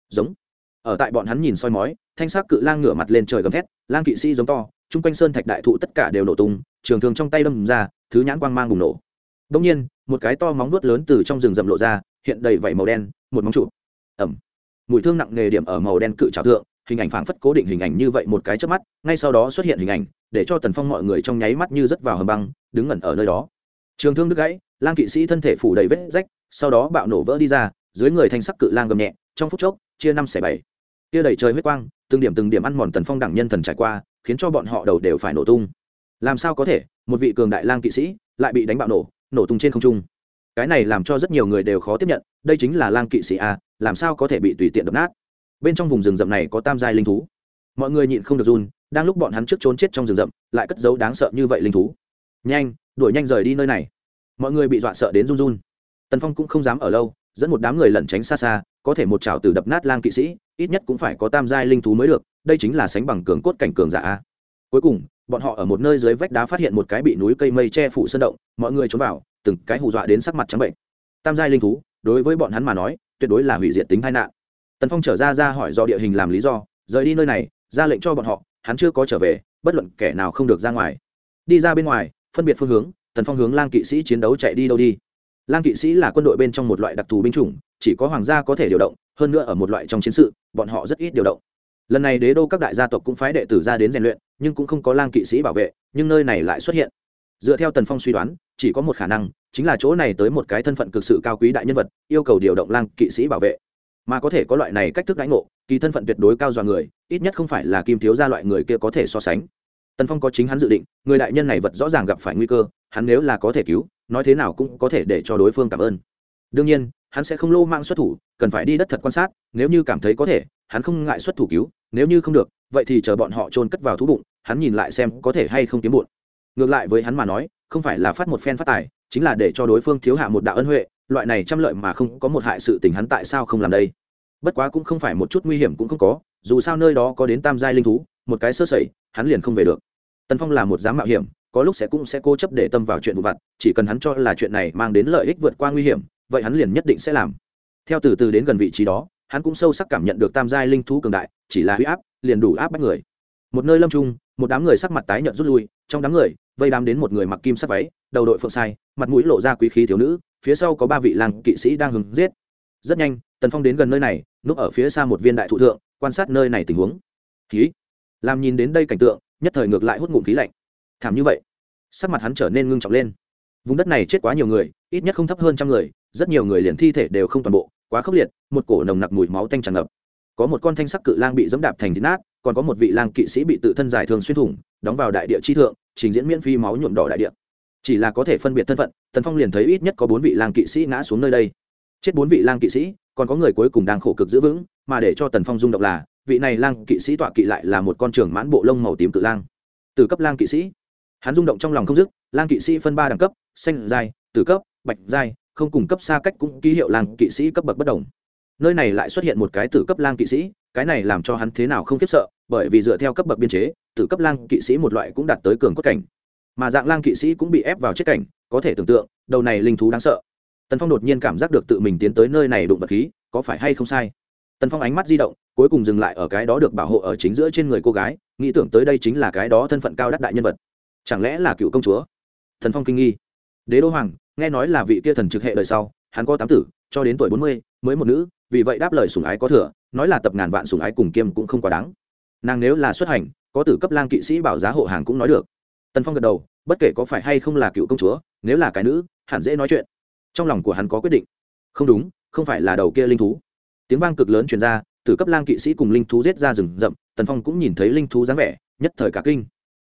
Giống. Ở tại bọn hắn nhìn soi mói, thanh sắc cự lang ngửa mặt lên trời gầm thét, lang kỵ sĩ giống to, chung quanh sơn thạch đại thụ tất cả đều nổ tung, trường thường trong tay đâm ra, thứ nhãn quang mang bùng nổ. Đông nhiên, một cái to móng vuốt lớn từ trong rừng rậm lộ ra, hiện đầy vảy màu đen, một móng trụ. Ẩm. Mùi thương nặng nề điểm ở màu đen cự trào thượng hình ảnh phảng phất cố định hình ảnh như vậy một cái chớp mắt, ngay sau đó xuất hiện hình ảnh, để cho tần phong mọi người trong nháy mắt như rớt vào hầm băng, đứng ngẩn ở nơi đó. Trường thương đứt gãy, lang kỵ sĩ thân thể phủ đầy vết rách, sau đó bạo nổ vỡ đi ra, dưới người thanh sắc cự lang gầm nhẹ, trong phút chốc, chia năm xẻ bảy. Kia đầy trời huyết quang, từng điểm từng điểm ăn mòn tần phong đẳng nhân thần trải qua, khiến cho bọn họ đầu đều phải nổ tung. Làm sao có thể, một vị cường đại lang kỵ sĩ lại bị đánh bạo nổ nổ tung trên không trung. Cái này làm cho rất nhiều người đều khó tiếp nhận, đây chính là lang kỵ sĩ a, làm sao có thể bị tùy tiện đập nát? Bên trong vùng rừng rậm này có tam giai linh thú. Mọi người nhịn không được run, đang lúc bọn hắn trước trốn chết trong rừng rậm, lại cất giấu đáng sợ như vậy linh thú. Nhanh, đuổi nhanh rời đi nơi này. Mọi người bị dọa sợ đến run run. Tần phong cũng không dám ở lâu, dẫn một đám người lẩn tránh xa xa, có thể một trào từ đập nát lang kỵ sĩ, ít nhất cũng phải có tam giai linh thú mới được, đây chính là sánh bằng cường cốt cảnh cường giả cuối cùng, bọn họ ở một nơi dưới vách đá phát hiện một cái bị núi cây mây che phủ sơn động, mọi người trốn vào, từng cái hù dọa đến sắc mặt trắng bệnh. Tam giai linh thú, đối với bọn hắn mà nói, tuyệt đối là hủy diệt tính tai nạn tần phong trở ra ra hỏi do địa hình làm lý do, rời đi nơi này, ra lệnh cho bọn họ, hắn chưa có trở về, bất luận kẻ nào không được ra ngoài. Đi ra bên ngoài, phân biệt phương hướng, tần phong hướng lang kỵ sĩ chiến đấu chạy đi đâu đi. Lang kỵ sĩ là quân đội bên trong một loại đặc thù binh chủng, chỉ có hoàng gia có thể điều động, hơn nữa ở một loại trong chiến sự, bọn họ rất ít điều động. Lần này đế đô các đại gia tộc cũng phái đệ tử ra đến rèn luyện, nhưng cũng không có lang kỵ sĩ bảo vệ, nhưng nơi này lại xuất hiện. Dựa theo tần phong suy đoán, chỉ có một khả năng, chính là chỗ này tới một cái thân phận cực sự cao quý đại nhân vật, yêu cầu điều động lang kỵ sĩ bảo vệ mà có thể có loại này cách thức đánh ngộ, kỳ thân phận tuyệt đối cao dọa người, ít nhất không phải là kim thiếu gia loại người kia có thể so sánh. Tần phong có chính hắn dự định, người đại nhân này vật rõ ràng gặp phải nguy cơ, hắn nếu là có thể cứu, nói thế nào cũng có thể để cho đối phương cảm ơn. Đương nhiên, hắn sẽ không lô mạng xuất thủ, cần phải đi đất thật quan sát, nếu như cảm thấy có thể, hắn không ngại xuất thủ cứu, nếu như không được, vậy thì chờ bọn họ trôn cất vào thú bụng, hắn nhìn lại xem có thể hay không kiếm bụn ngược lại với hắn mà nói, không phải là phát một phen phát tài, chính là để cho đối phương thiếu hạ một đạo ân huệ loại này trăm lợi mà không có một hại sự tình hắn tại sao không làm đây? Bất quá cũng không phải một chút nguy hiểm cũng không có, dù sao nơi đó có đến tam giai linh thú, một cái sơ sẩy, hắn liền không về được. Tần phong là một dám mạo hiểm, có lúc sẽ cũng sẽ cố chấp để tâm vào chuyện vụ vặt, chỉ cần hắn cho là chuyện này mang đến lợi ích vượt qua nguy hiểm, vậy hắn liền nhất định sẽ làm. Theo từ từ đến gần vị trí đó, hắn cũng sâu sắc cảm nhận được tam giai linh thú cường đại, chỉ là huy áp, liền đủ áp bắt người. Một nơi lâm trung, một đám người sắc mặt tái nhợt rút lui, trong đám người, vây đám đến một người mặc kim sắc váy, đầu đội phượng sai, mặt mũi lộ ra quý khí thiếu nữ phía sau có ba vị lang kỵ sĩ đang hừng giết. Rất nhanh, tần phong đến gần nơi này, núp ở phía xa một viên đại thụ thượng, quan sát nơi này tình huống. Khí làm nhìn đến đây cảnh tượng, nhất thời ngược lại hút ngụm khí lạnh. Thảm như vậy, sắc mặt hắn trở nên ngưng trọng lên. Vùng đất này chết quá nhiều người, ít nhất không thấp hơn trăm người, rất nhiều người liền thi thể đều không toàn bộ, quá khốc liệt, một cổ nồng nặc mùi máu tanh tràn ngập. Có một con thanh sắc cự lang bị dẫm đạp thành thịt nát, còn có một vị lang kỵ sĩ bị tự thân giải thường xuyên thủng, đóng vào đại địa chi thượng, trình diễn miễn phí máu nhuộm đỏ đại địa chỉ là có thể phân biệt thân phận, tần phong liền thấy ít nhất có bốn vị lang kỵ sĩ ngã xuống nơi đây. Chết bốn vị lang kỵ sĩ, còn có người cuối cùng đang khổ cực giữ vững, mà để cho tần phong rung động là, vị này lang kỵ sĩ tọa kỵ lại là một con trường mãn bộ lông màu tím cự lang. Từ cấp lang kỵ sĩ. Hắn rung động trong lòng không dứt, lang kỵ sĩ phân ba đẳng cấp, xanh, giai, tử cấp, bạch, giai, không cùng cấp xa cách cũng ký hiệu lang kỵ sĩ cấp bậc bất đồng. Nơi này lại xuất hiện một cái tử cấp lang kỵ sĩ, cái này làm cho hắn thế nào không khiếp sợ, bởi vì dựa theo cấp bậc biên chế, tử cấp lang kỵ sĩ một loại cũng đạt tới cường cốt cảnh mà dạng lang kỵ sĩ cũng bị ép vào chết cảnh, có thể tưởng tượng, đầu này linh thú đáng sợ. Tần phong đột nhiên cảm giác được tự mình tiến tới nơi này đụng vật khí, có phải hay không sai? Tần phong ánh mắt di động, cuối cùng dừng lại ở cái đó được bảo hộ ở chính giữa trên người cô gái, nghĩ tưởng tới đây chính là cái đó thân phận cao đắt đại nhân vật. Chẳng lẽ là cựu công chúa? Thần phong kinh nghi. Đế đô hoàng, nghe nói là vị kia thần trực hệ đời sau, hắn có tám tử, cho đến tuổi bốn mươi, mới một nữ, vì vậy đáp lời sủng ái có thừa, nói là tập ngàn vạn sủng ái cùng kiêm cũng không quá đáng. Nàng nếu là xuất hành, có tử cấp lang kỵ sĩ bảo giá hộ hàng cũng nói được tần phong gật đầu, bất kể có phải hay không là cựu công chúa, nếu là cái nữ, hẳn dễ nói chuyện. Trong lòng của hắn có quyết định. Không đúng, không phải là đầu kia linh thú. Tiếng vang cực lớn truyền ra, từ cấp lang kỵ sĩ cùng linh thú giết ra rừng rậm, tần phong cũng nhìn thấy linh thú dáng vẻ, nhất thời cả kinh.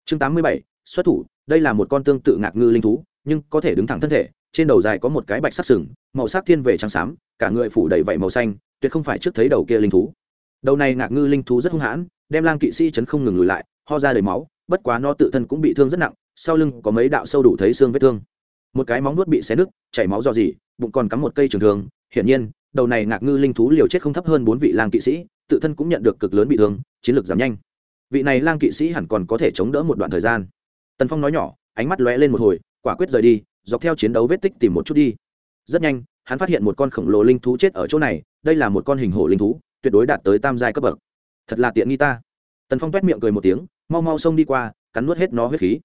Chương tám mươi bảy, xuất thủ, đây là một con tương tự ngạc ngư linh thú, nhưng có thể đứng thẳng thân thể, trên đầu dài có một cái bạch sắc sừng, màu sắc thiên về trắng xám, cả người phủ đầy vảy màu xanh, tuyệt không phải trước thấy đầu kia linh thú. Đầu này ngạc ngư linh thú rất hung hãn, đem lang kỵ sĩ chấn không ngừng lùi lại, ho ra đầy máu bất quá nó tự thân cũng bị thương rất nặng, sau lưng có mấy đạo sâu đủ thấy xương vết thương. Một cái móng nuốt bị xé nứt, chảy máu do gì bụng còn cắm một cây trường thường hiển nhiên, đầu này ngạc ngư linh thú liều chết không thấp hơn bốn vị lang kỵ sĩ, tự thân cũng nhận được cực lớn bị thương, chiến lược giảm nhanh. Vị này lang kỵ sĩ hẳn còn có thể chống đỡ một đoạn thời gian. Tần phong nói nhỏ, ánh mắt lóe lên một hồi, quả quyết rời đi, dọc theo chiến đấu vết tích tìm một chút đi. Rất nhanh, hắn phát hiện một con khổng lồ linh thú chết ở chỗ này, đây là một con hình hổ linh thú, tuyệt đối đạt tới tam giai cấp bậc. Thật là tiện nghi ta tần phong t miệng cười một tiếng, mau mau xông đi qua, cắn nuốt hết nó huyết khí.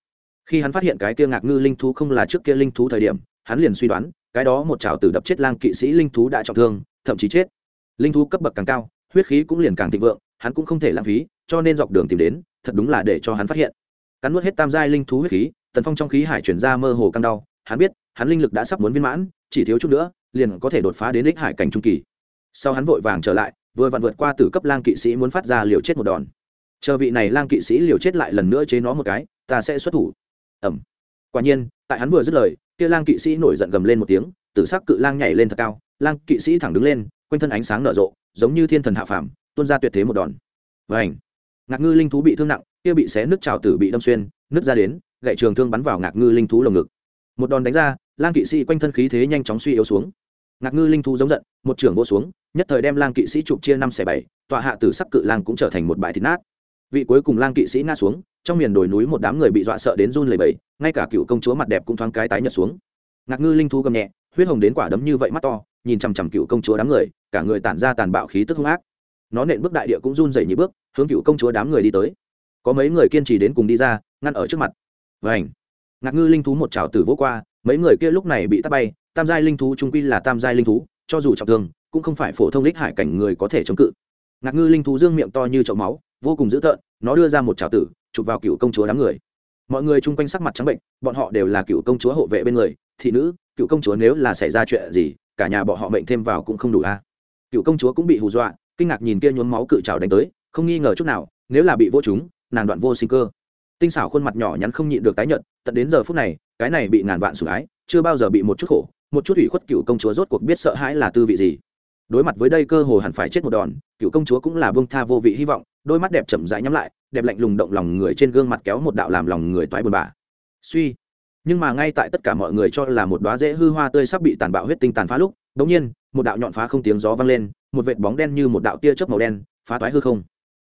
Khi hắn phát hiện cái kia ngạc ngư linh thú không là trước kia linh thú thời điểm, hắn liền suy đoán, cái đó một trào tử đập chết lang kỵ sĩ linh thú đã trọng thương, thậm chí chết. Linh thú cấp bậc càng cao, huyết khí cũng liền càng thịnh vượng, hắn cũng không thể lãng phí, cho nên dọc đường tìm đến, thật đúng là để cho hắn phát hiện. Cắn nuốt hết tam giai linh thú huyết khí, tần phong trong khí hải chuyển ra mơ hồ căng đau, hắn biết, hắn linh lực đã sắp muốn viên mãn, chỉ thiếu chút nữa, liền có thể đột phá đến đích hải cảnh trung kỳ. Sau hắn vội vàng trở lại, vừa vặn vượt qua từ cấp lang kỵ sĩ muốn phát ra liều chết một đòn chờ vị này lang kỵ sĩ liều chết lại lần nữa chế nó một cái, ta sẽ xuất thủ. Ẩm. Quả nhiên, tại hắn vừa dứt lời, kia lang kỵ sĩ nổi giận gầm lên một tiếng, tử sắc cự lang nhảy lên thật cao, lang kỵ sĩ thẳng đứng lên, quanh thân ánh sáng nở rộ, giống như thiên thần hạ phàm, tuôn ra tuyệt thế một đòn. Vảnh ngạc ngư linh thú bị thương nặng, kia bị xé nước trào tử bị đâm xuyên nước ra đến gậy trường thương bắn vào ngạc ngư linh thú lồng ngực. Một đòn đánh ra, lang kỵ sĩ quanh thân khí thế nhanh chóng suy yếu xuống. Ngạc ngư linh thú giống giận, một trưởng vô xuống, nhất thời đem lang kỵ sĩ chụp chia năm xẻ bảy, tọa hạ tử sắc cự lang cũng trở thành một bãi thịt nát vị cuối cùng lang kỵ sĩ ngã xuống, trong miền đồi núi một đám người bị dọa sợ đến run lẩy bẩy, ngay cả cựu công chúa mặt đẹp cũng thoáng cái tái nhợt xuống. Ngạc ngư linh thú gầm nhẹ, huyết hồng đến quả đấm như vậy mắt to, nhìn chằm chằm cựu công chúa đám người, cả người tản ra tàn bạo khí tức hung ác. Nó nện bước đại địa cũng run rẩy nhị bước, hướng cựu công chúa đám người đi tới. Có mấy người kiên trì đến cùng đi ra, ngăn ở trước mặt. Vảnh ngạc ngư linh thú một trào tử vỗ qua, mấy người kia lúc này bị tắt bay, tam giai linh thú trung quy là tam giai linh thú, cho dù trọng thương, cũng không phải phổ thông đích hải cảnh người có thể chống cự. Ngạc ngư linh thú dương miệng to như chậu máu vô cùng dữ tợn, nó đưa ra một trào tử, chụp vào cựu công chúa đám người. Mọi người chung quanh sắc mặt trắng bệnh, bọn họ đều là cựu công chúa hộ vệ bên người, thị nữ, cựu công chúa nếu là xảy ra chuyện gì, cả nhà bọn họ mệnh thêm vào cũng không đủ a. Cựu công chúa cũng bị hù dọa, kinh ngạc nhìn kia nhuốm máu cự trào đánh tới, không nghi ngờ chút nào, nếu là bị vô chúng, nàng đoạn vô sinh cơ. Tinh xảo khuôn mặt nhỏ nhắn không nhịn được tái nhận tận đến giờ phút này, cái này bị ngàn vạn sủng ái, chưa bao giờ bị một chút khổ, một chút ủy khuất cựu công chúa rốt cuộc biết sợ hãi là tư vị gì. Đối mặt với đây cơ hồ hẳn phải chết một đòn, cựu công chúa cũng là bông tha vô vị hy vọng đôi mắt đẹp chậm rãi nhắm lại, đẹp lạnh lùng động lòng người trên gương mặt kéo một đạo làm lòng người toái buồn bã. Suy. Nhưng mà ngay tại tất cả mọi người cho là một đóa dễ hư hoa tươi sắp bị tàn bạo huyết tinh tàn phá lúc đống nhiên, một đạo nhọn phá không tiếng gió vang lên, một vệt bóng đen như một đạo tia chớp màu đen, phá toái hư không.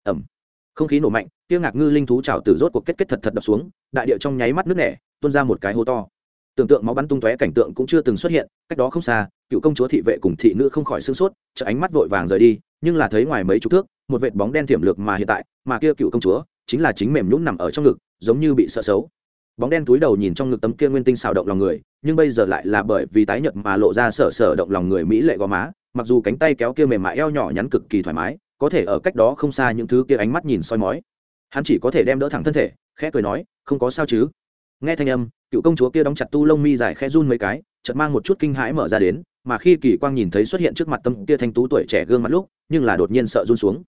Ẩm không khí nổ mạnh, tia ngạc ngư linh thú trào từ rốt cuộc kết kết thật thật đập xuống, đại địa trong nháy mắt nước nẻ, tuôn ra một cái hố to tưởng tượng máu bắn tung tóe cảnh tượng cũng chưa từng xuất hiện, cách đó không xa, cựu công chúa thị vệ cùng thị nữ không khỏi sưng sốt chợ ánh mắt vội vàng rời đi, nhưng là thấy ngoài mấy chục thước, một vệt bóng đen tiềm lược mà hiện tại, mà kia cựu công chúa chính là chính mềm nhũn nằm ở trong ngực, giống như bị sợ xấu. Bóng đen túi đầu nhìn trong ngực tấm kia nguyên tinh xào động lòng người, nhưng bây giờ lại là bởi vì tái nhợt mà lộ ra sở sở động lòng người mỹ lệ gò má, mặc dù cánh tay kéo kia mềm mại eo nhỏ nhắn cực kỳ thoải mái, có thể ở cách đó không xa những thứ kia ánh mắt nhìn soi mói. Hắn chỉ có thể đem đỡ thẳng thân thể, khẽ cười nói, không có sao chứ? Nghe thanh âm cựu công chúa kia đóng chặt tu lông mi dài khẽ run mấy cái, chợt mang một chút kinh hãi mở ra đến, mà khi kỳ quang nhìn thấy xuất hiện trước mặt tâm kia thanh tú tuổi trẻ gương mặt lúc, nhưng là đột nhiên sợ run xuống.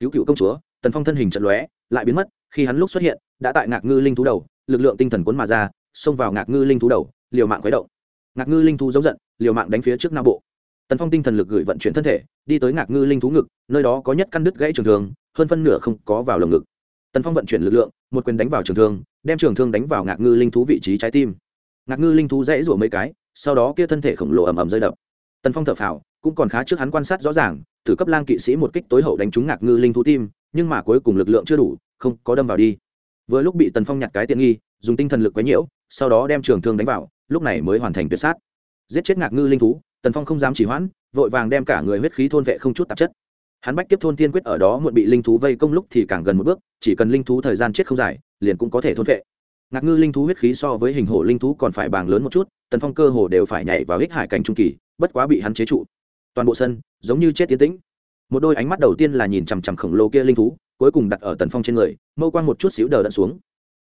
Cứu cựu công chúa, tần phong thân hình trận lóe, lại biến mất, khi hắn lúc xuất hiện, đã tại ngạc ngư linh thú đầu, lực lượng tinh thần cuốn mà ra, xông vào ngạc ngư linh thú đầu, liều mạng khuấy động. Ngạc ngư linh thú giống giận, liều mạng đánh phía trước nam bộ. Tần phong tinh thần lực gửi vận chuyển thân thể, đi tới ngạc ngư linh thú ngực, nơi đó có nhất căn đứt gãy trường thường hơn phân nửa không có vào lồng ngực. Tần phong vận chuyển lực lượng một quyền đánh vào trường thương, đem trường thương đánh vào ngạc ngư linh thú vị trí trái tim. Ngạc ngư linh thú dãy rủa mấy cái, sau đó kia thân thể khổng lồ ầm ầm rơi đập. Tần phong thở phào, cũng còn khá trước hắn quan sát rõ ràng thử cấp lang kỵ sĩ một kích tối hậu đánh trúng ngạc ngư linh thú tim, nhưng mà cuối cùng lực lượng chưa đủ, không có đâm vào đi. Vừa lúc bị tần phong nhặt cái tiện nghi, dùng tinh thần lực quấy nhiễu, sau đó đem trường thương đánh vào, lúc này mới hoàn thành tuyệt sát. Giết chết ngạc ngư linh thú, tần phong không dám chỉ hoãn, vội vàng đem cả người huyết khí thôn vệ không chút tạp chất hắn bách tiếp thôn tiên quyết ở đó muộn bị linh thú vây công lúc thì càng gần một bước, chỉ cần linh thú thời gian chết không dài, liền cũng có thể thôn vệ. Ngạc ngư linh thú huyết khí so với hình hổ linh thú còn phải bàng lớn một chút, tần phong cơ hồ đều phải nhảy vào hích hải cảnh trung kỳ, bất quá bị hắn chế trụ. Toàn bộ sân, giống như chết tiến tĩnh. Một đôi ánh mắt đầu tiên là nhìn chằm chằm khổng lồ kia linh thú, cuối cùng đặt ở tần phong trên người, mâu quang một chút xíu đờ đẫn xuống.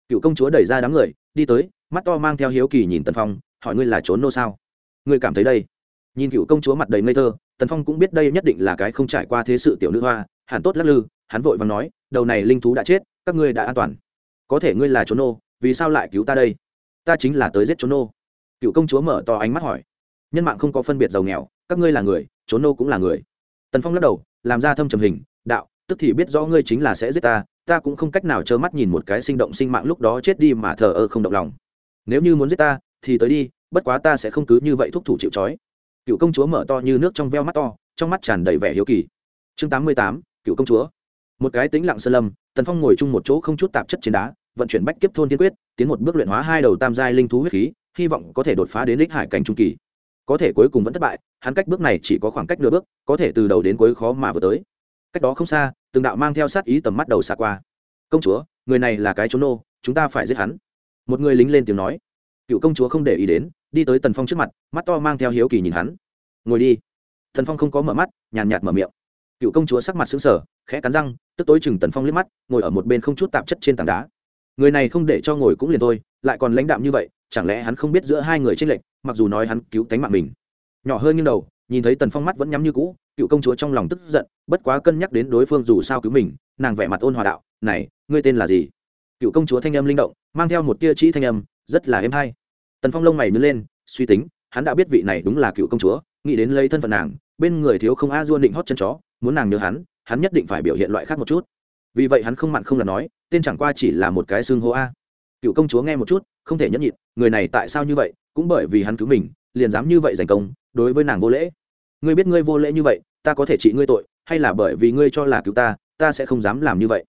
Cựu công chúa đẩy ra đám người, đi tới, mắt to mang theo hiếu kỳ nhìn tần phong, hỏi ngươi là trốn nô sao? Ngươi cảm thấy đây? Nhìn cựu công chúa mặt đầy ngây thơ tần phong cũng biết đây nhất định là cái không trải qua thế sự tiểu nữ hoa, hẳn tốt lắc lư, hắn vội và nói, đầu này linh thú đã chết, các ngươi đã an toàn. Có thể ngươi là trốn nô, vì sao lại cứu ta đây? Ta chính là tới giết trốn nô. Cựu công chúa mở to ánh mắt hỏi. Nhân mạng không có phân biệt giàu nghèo, các ngươi là người, trốn nô cũng là người. Tần phong lắc đầu, làm ra thâm trầm hình, đạo, tức thì biết rõ ngươi chính là sẽ giết ta ta cũng không cách nào trơ mắt nhìn một cái sinh động sinh mạng lúc đó chết đi mà thờ ơ không động lòng. Nếu như muốn giết ta, thì tới đi, bất quá ta sẽ không cứ như vậy thúc thủ chịu trói cựu công chúa mở to như nước trong veo mắt to, trong mắt tràn đầy vẻ hiếu kỳ. Chương tám mươi tám, cựu công chúa. Một cái tính lặng sơn lâm, tần phong ngồi chung một chỗ không chút tạp chất trên đá, vận chuyển bách kiếp thôn tiên quyết, tiến một bước luyện hóa hai đầu tam giai linh thú huyết khí, hy vọng có thể đột phá đến lích hải cảnh trung kỳ. Có thể cuối cùng vẫn thất bại, hắn cách bước này chỉ có khoảng cách nửa bước, có thể từ đầu đến cuối khó mà vừa tới. Cách đó không xa, từng đạo mang theo sát ý tầm mắt đầu xa qua. Công chúa, người này là cái trốn nô, chúng ta phải giết hắn. Một người lính lên tiếng nói cựu công chúa không để ý đến, đi tới tần phong trước mặt, mắt to mang theo hiếu kỳ nhìn hắn. Ngồi đi. Tần phong không có mở mắt, nhàn nhạt mở miệng. Cựu công chúa sắc mặt xứng sở khẽ cắn răng, tức tối chừng tần phong liếc mắt, ngồi ở một bên không chút tạp chất trên tảng đá. Người này không để cho ngồi cũng liền thôi, lại còn lãnh đạm như vậy, chẳng lẽ hắn không biết giữa hai người tranh lệch, mặc dù nói hắn cứu tánh mạng mình. Nhỏ hơn như đầu, nhìn thấy tần phong mắt vẫn nhắm như cũ, cựu công chúa trong lòng tức giận, bất quá cân nhắc đến đối phương dù sao cứu mình, nàng vẻ mặt ôn hòa đạo, này, ngươi tên là gì? Cựu công chúa thanh âm linh động, mang theo một tia trĩ thanh âm rất là êm hay. Tần phong lông mày nứt lên, suy tính, hắn đã biết vị này đúng là cựu công chúa, nghĩ đến lấy thân phận nàng, bên người thiếu không a duôn định hót chân chó, muốn nàng nhớ hắn hắn nhất định phải biểu hiện loại khác một chút. Vì vậy hắn không mặn không là nói, tên chẳng qua chỉ là một cái xương hô a. Cựu công chúa nghe một chút, không thể nhẫn nhịn, người này tại sao như vậy, cũng bởi vì hắn cứu mình, liền dám như vậy giành công, đối với nàng vô lễ. Ngươi biết ngươi vô lễ như vậy, ta có thể trị ngươi tội, hay là bởi vì ngươi cho là cứu ta ta sẽ không dám làm như vậy.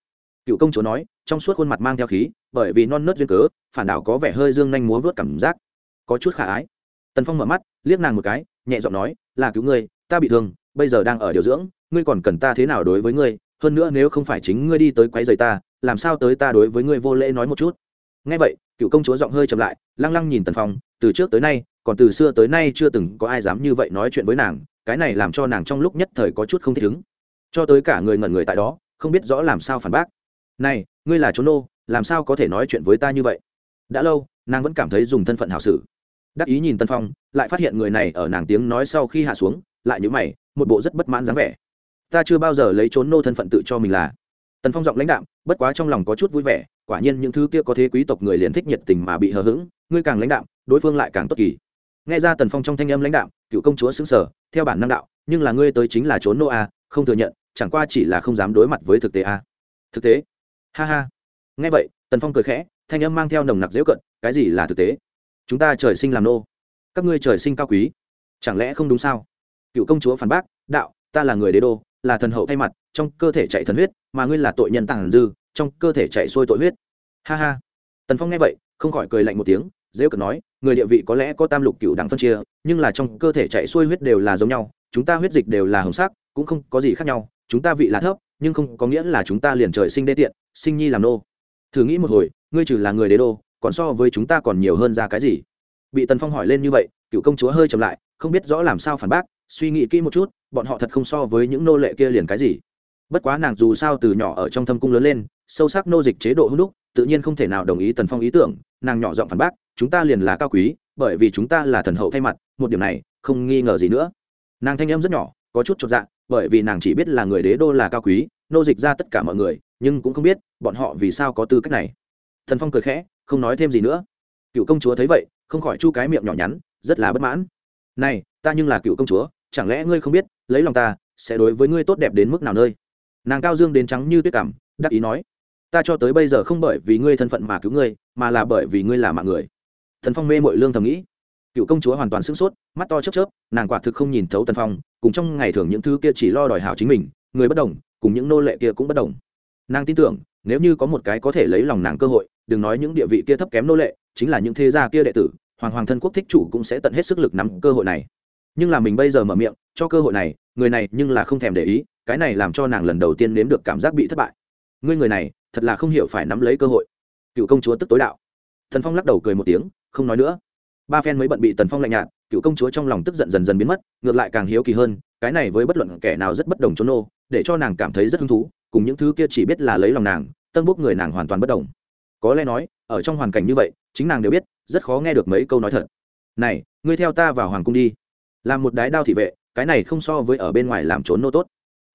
Cựu công chúa nói, trong suốt khuôn mặt mang theo khí bởi vì non nớt duyên cớ, phản đảo có vẻ hơi dương nhanh múa vớt cảm giác. Có chút khả ái. Tần phong mở mắt, liếc nàng một cái, nhẹ giọng nói, là cứu ngươi, ta bị thương, bây giờ đang ở điều dưỡng, ngươi còn cần ta thế nào đối với ngươi? Hơn nữa nếu không phải chính ngươi đi tới quấy rầy ta, làm sao tới ta đối với ngươi vô lễ nói một chút? Ngay vậy, cựu công chúa giọng hơi chậm lại, lăng lăng nhìn tần phong, từ trước tới nay, còn từ xưa tới nay chưa từng có ai dám như vậy nói chuyện với nàng, cái này làm cho nàng trong lúc nhất thời có chút không thích ứng. Cho tới cả người ngẩn người tại đó, không biết rõ làm sao phản bác. Này, ngươi là trốn nô làm sao có thể nói chuyện với ta như vậy? Đã lâu, nàng vẫn cảm thấy dùng thân phận hảo sử đắc ý nhìn tân phong, lại phát hiện người này ở nàng tiếng nói sau khi hạ xuống, lại nhữ mày, một bộ rất bất mãn dáng vẻ. Ta chưa bao giờ lấy trốn nô thân phận tự cho mình là. Tần phong giọng lãnh đạm, bất quá trong lòng có chút vui vẻ, quả nhiên những thứ kia có thế quý tộc người liền thích nhiệt tình mà bị hờ hững, ngươi càng lãnh đạm, đối phương lại càng tốt kỳ. Nghe ra tần phong trong thanh âm lãnh đạm, cựu công chúa xứng sở theo bản năng đạo, nhưng là ngươi tới chính là trốn nô a không thừa nhận, chẳng qua chỉ là không dám đối mặt với thực tế a thực tế? Ha ha nghe vậy, tần phong cười khẽ, thanh âm mang theo nồng nặc dễu cận, cái gì là thực tế? Chúng ta trời sinh làm nô. Các ngươi trời sinh cao quý. Chẳng lẽ không đúng sao? Cựu công chúa phản bác, đạo, ta là người đế đô, là thần hậu thay mặt, trong cơ thể chạy thần huyết, mà ngươi là tội nhân tàng dư, trong cơ thể chạy xuôi tội huyết. Ha ha. Tần phong nghe vậy, không khỏi cười lạnh một tiếng, dễ cận nói, người địa vị có lẽ có tam lục cựu đẳng phân chia, nhưng là trong cơ thể chạy xuôi huyết đều là giống nhau, chúng ta huyết dịch đều là hồng sắc, cũng không có gì khác nhau, chúng ta vị là thấp, nhưng không có nghĩa là chúng ta liền trời sinh đê tiện, sinh nhi làm nô thử nghĩ một hồi, ngươi trừ là người đế đô, còn so với chúng ta còn nhiều hơn ra cái gì? Bị tần phong hỏi lên như vậy, cựu công chúa hơi chậm lại, không biết rõ làm sao phản bác, suy nghĩ kỹ một chút, bọn họ thật không so với những nô lệ kia liền cái gì. Bất quá nàng dù sao từ nhỏ ở trong thâm cung lớn lên, sâu sắc nô dịch chế độ hữu đúc, tự nhiên không thể nào đồng ý tần phong ý tưởng, nàng nhỏ giọng phản bác, chúng ta liền là cao quý, bởi vì chúng ta là thần hậu thay mặt, một điểm này, không nghi ngờ gì nữa. Nàng thanh em rất nhỏ, có chút chột dạ bởi vì nàng chỉ biết là người đế đô là cao quý, nô dịch ra tất cả mọi người, nhưng cũng không biết bọn họ vì sao có tư cách này? Thần phong cười khẽ, không nói thêm gì nữa. Cựu công chúa thấy vậy, không khỏi chu cái miệng nhỏ nhắn, rất là bất mãn. Này, ta nhưng là cựu công chúa, chẳng lẽ ngươi không biết, lấy lòng ta, sẽ đối với ngươi tốt đẹp đến mức nào nơi? Nàng cao dương đến trắng như tuyết cảm, đắc ý nói. Ta cho tới bây giờ không bởi vì ngươi thân phận mà cứu ngươi, mà là bởi vì ngươi là mạng người. Thần phong mê mội lương thầm nghĩ. Cựu công chúa hoàn toàn sửng sốt, mắt to chớp chớp, nàng quả thực không nhìn thấu tần phong, cùng trong ngày thường những thứ kia chỉ lo đòi hảo chính mình, người bất đồng, cùng những nô lệ kia cũng bất đồng. Nàng tin tưởng nếu như có một cái có thể lấy lòng nàng cơ hội, đừng nói những địa vị kia thấp kém nô lệ, chính là những thế gia kia đệ tử, hoàng hoàng thân quốc thích chủ cũng sẽ tận hết sức lực nắm cơ hội này. Nhưng là mình bây giờ mở miệng, cho cơ hội này, người này nhưng là không thèm để ý, cái này làm cho nàng lần đầu tiên nếm được cảm giác bị thất bại. Ngươi người này, thật là không hiểu phải nắm lấy cơ hội. Cựu công chúa tức tối đạo. Thần phong lắc đầu cười một tiếng, không nói nữa. Ba phen mới bận bị tần phong lạnh nhạt, cựu công chúa trong lòng tức giận dần dần biến mất, ngược lại càng hiếu kỳ hơn, cái này với bất luận kẻ nào rất bất đồng chốn nô, để cho nàng cảm thấy rất hứng thú, cùng những thứ kia chỉ biết là lấy lòng nàng tân bốc người nàng hoàn toàn bất đồng có lẽ nói, ở trong hoàn cảnh như vậy, chính nàng đều biết, rất khó nghe được mấy câu nói thật. Này, ngươi theo ta vào hoàng cung đi. Làm một đái đao thị vệ, cái này không so với ở bên ngoài làm trốn nô tốt.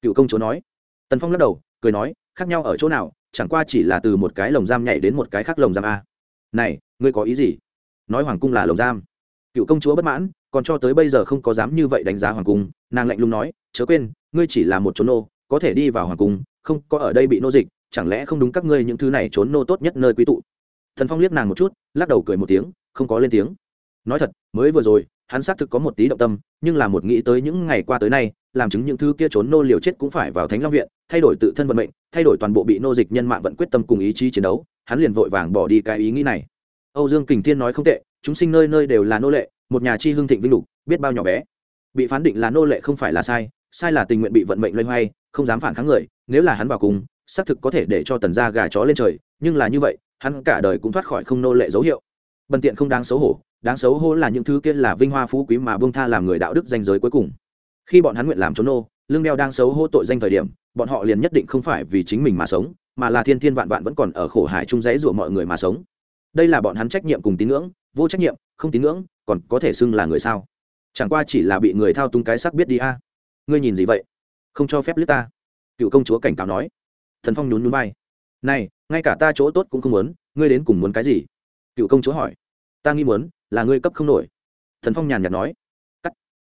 Cựu công chúa nói. Tần phong lắc đầu, cười nói, khác nhau ở chỗ nào, chẳng qua chỉ là từ một cái lồng giam nhảy đến một cái khác lồng giam a. Này, ngươi có ý gì? Nói hoàng cung là lồng giam. Cựu công chúa bất mãn, còn cho tới bây giờ không có dám như vậy đánh giá hoàng cung, nàng lạnh lùng nói, chớ quên, ngươi chỉ là một trốn nô, có thể đi vào hoàng cung, không có ở đây bị nô dịch chẳng lẽ không đúng các ngươi những thứ này trốn nô tốt nhất nơi quý tụ? Thần phong liếc nàng một chút, lắc đầu cười một tiếng, không có lên tiếng. Nói thật, mới vừa rồi, hắn xác thực có một tí động tâm, nhưng là một nghĩ tới những ngày qua tới nay, làm chứng những thứ kia trốn nô liều chết cũng phải vào thánh long viện, thay đổi tự thân vận mệnh, thay đổi toàn bộ bị nô dịch nhân mạng vẫn quyết tâm cùng ý chí chiến đấu, hắn liền vội vàng bỏ đi cái ý nghĩ này. Âu dương kình thiên nói không tệ, chúng sinh nơi nơi đều là nô lệ, một nhà chi hưng thịnh vinh lục, biết bao nhỏ bé. Bị phán định là nô lệ không phải là sai sai là tình nguyện bị vận mệnh loay hoay, không dám phản kháng người, nếu là hắn vào cùng xác thực có thể để cho tần gia gà chó lên trời, nhưng là như vậy, hắn cả đời cũng thoát khỏi không nô lệ dấu hiệu. Bần tiện không đáng xấu hổ, đáng xấu hổ là những thứ kia là vinh hoa phú quý mà buông tha làm người đạo đức danh giới cuối cùng. Khi bọn hắn nguyện làm trốn nô, lương đeo đang xấu hổ tội danh thời điểm, bọn họ liền nhất định không phải vì chính mình mà sống, mà là thiên thiên vạn vạn vẫn còn ở khổ hải chung rẽ rủa mọi người mà sống. Đây là bọn hắn trách nhiệm cùng tín ngưỡng, vô trách nhiệm, không tín ngưỡng, còn có thể xưng là người sao? Chẳng qua chỉ là bị người thao túng cái sắc biết đi a. Ngươi nhìn gì vậy? Không cho phép lướt ta. Cựu công chúa cảnh cáo nói thần phong nhún nhún vai. Này, ngay cả ta chỗ tốt cũng không muốn, ngươi đến cùng muốn cái gì? Cựu công chúa hỏi. Ta nghi muốn là ngươi cấp không nổi. Thần phong nhàn nhạt nói. Cắt.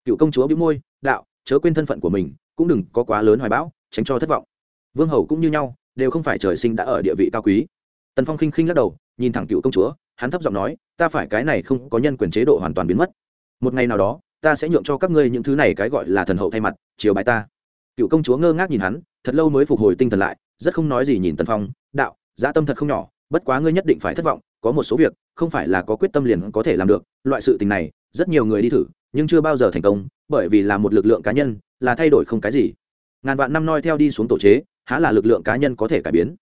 Cựu công chúa bĩu môi, đạo, chớ quên thân phận của mình, cũng đừng có quá lớn hoài bão, tránh cho thất vọng. Vương hầu cũng như nhau, đều không phải trời sinh đã ở địa vị cao quý. Tần phong khinh khinh lắc đầu, nhìn thẳng cựu công chúa, hắn thấp giọng nói, ta phải cái này không có nhân quyền chế độ hoàn toàn biến mất. Một ngày nào đó, ta sẽ nhượng cho các ngươi những thứ này cái gọi là thần hậu thay mặt, chiều bài ta. Cựu công chúa ngơ ngác nhìn hắn, thật lâu mới phục hồi tinh thần lại rất không nói gì nhìn tần phong, đạo dã tâm thật không nhỏ, bất quá ngươi nhất định phải thất vọng, có một số việc, không phải là có quyết tâm liền có thể làm được, loại sự tình này, rất nhiều người đi thử, nhưng chưa bao giờ thành công, bởi vì là một lực lượng cá nhân, là thay đổi không cái gì. Ngàn vạn năm noi theo đi xuống tổ chế, há là lực lượng cá nhân có thể cải biến?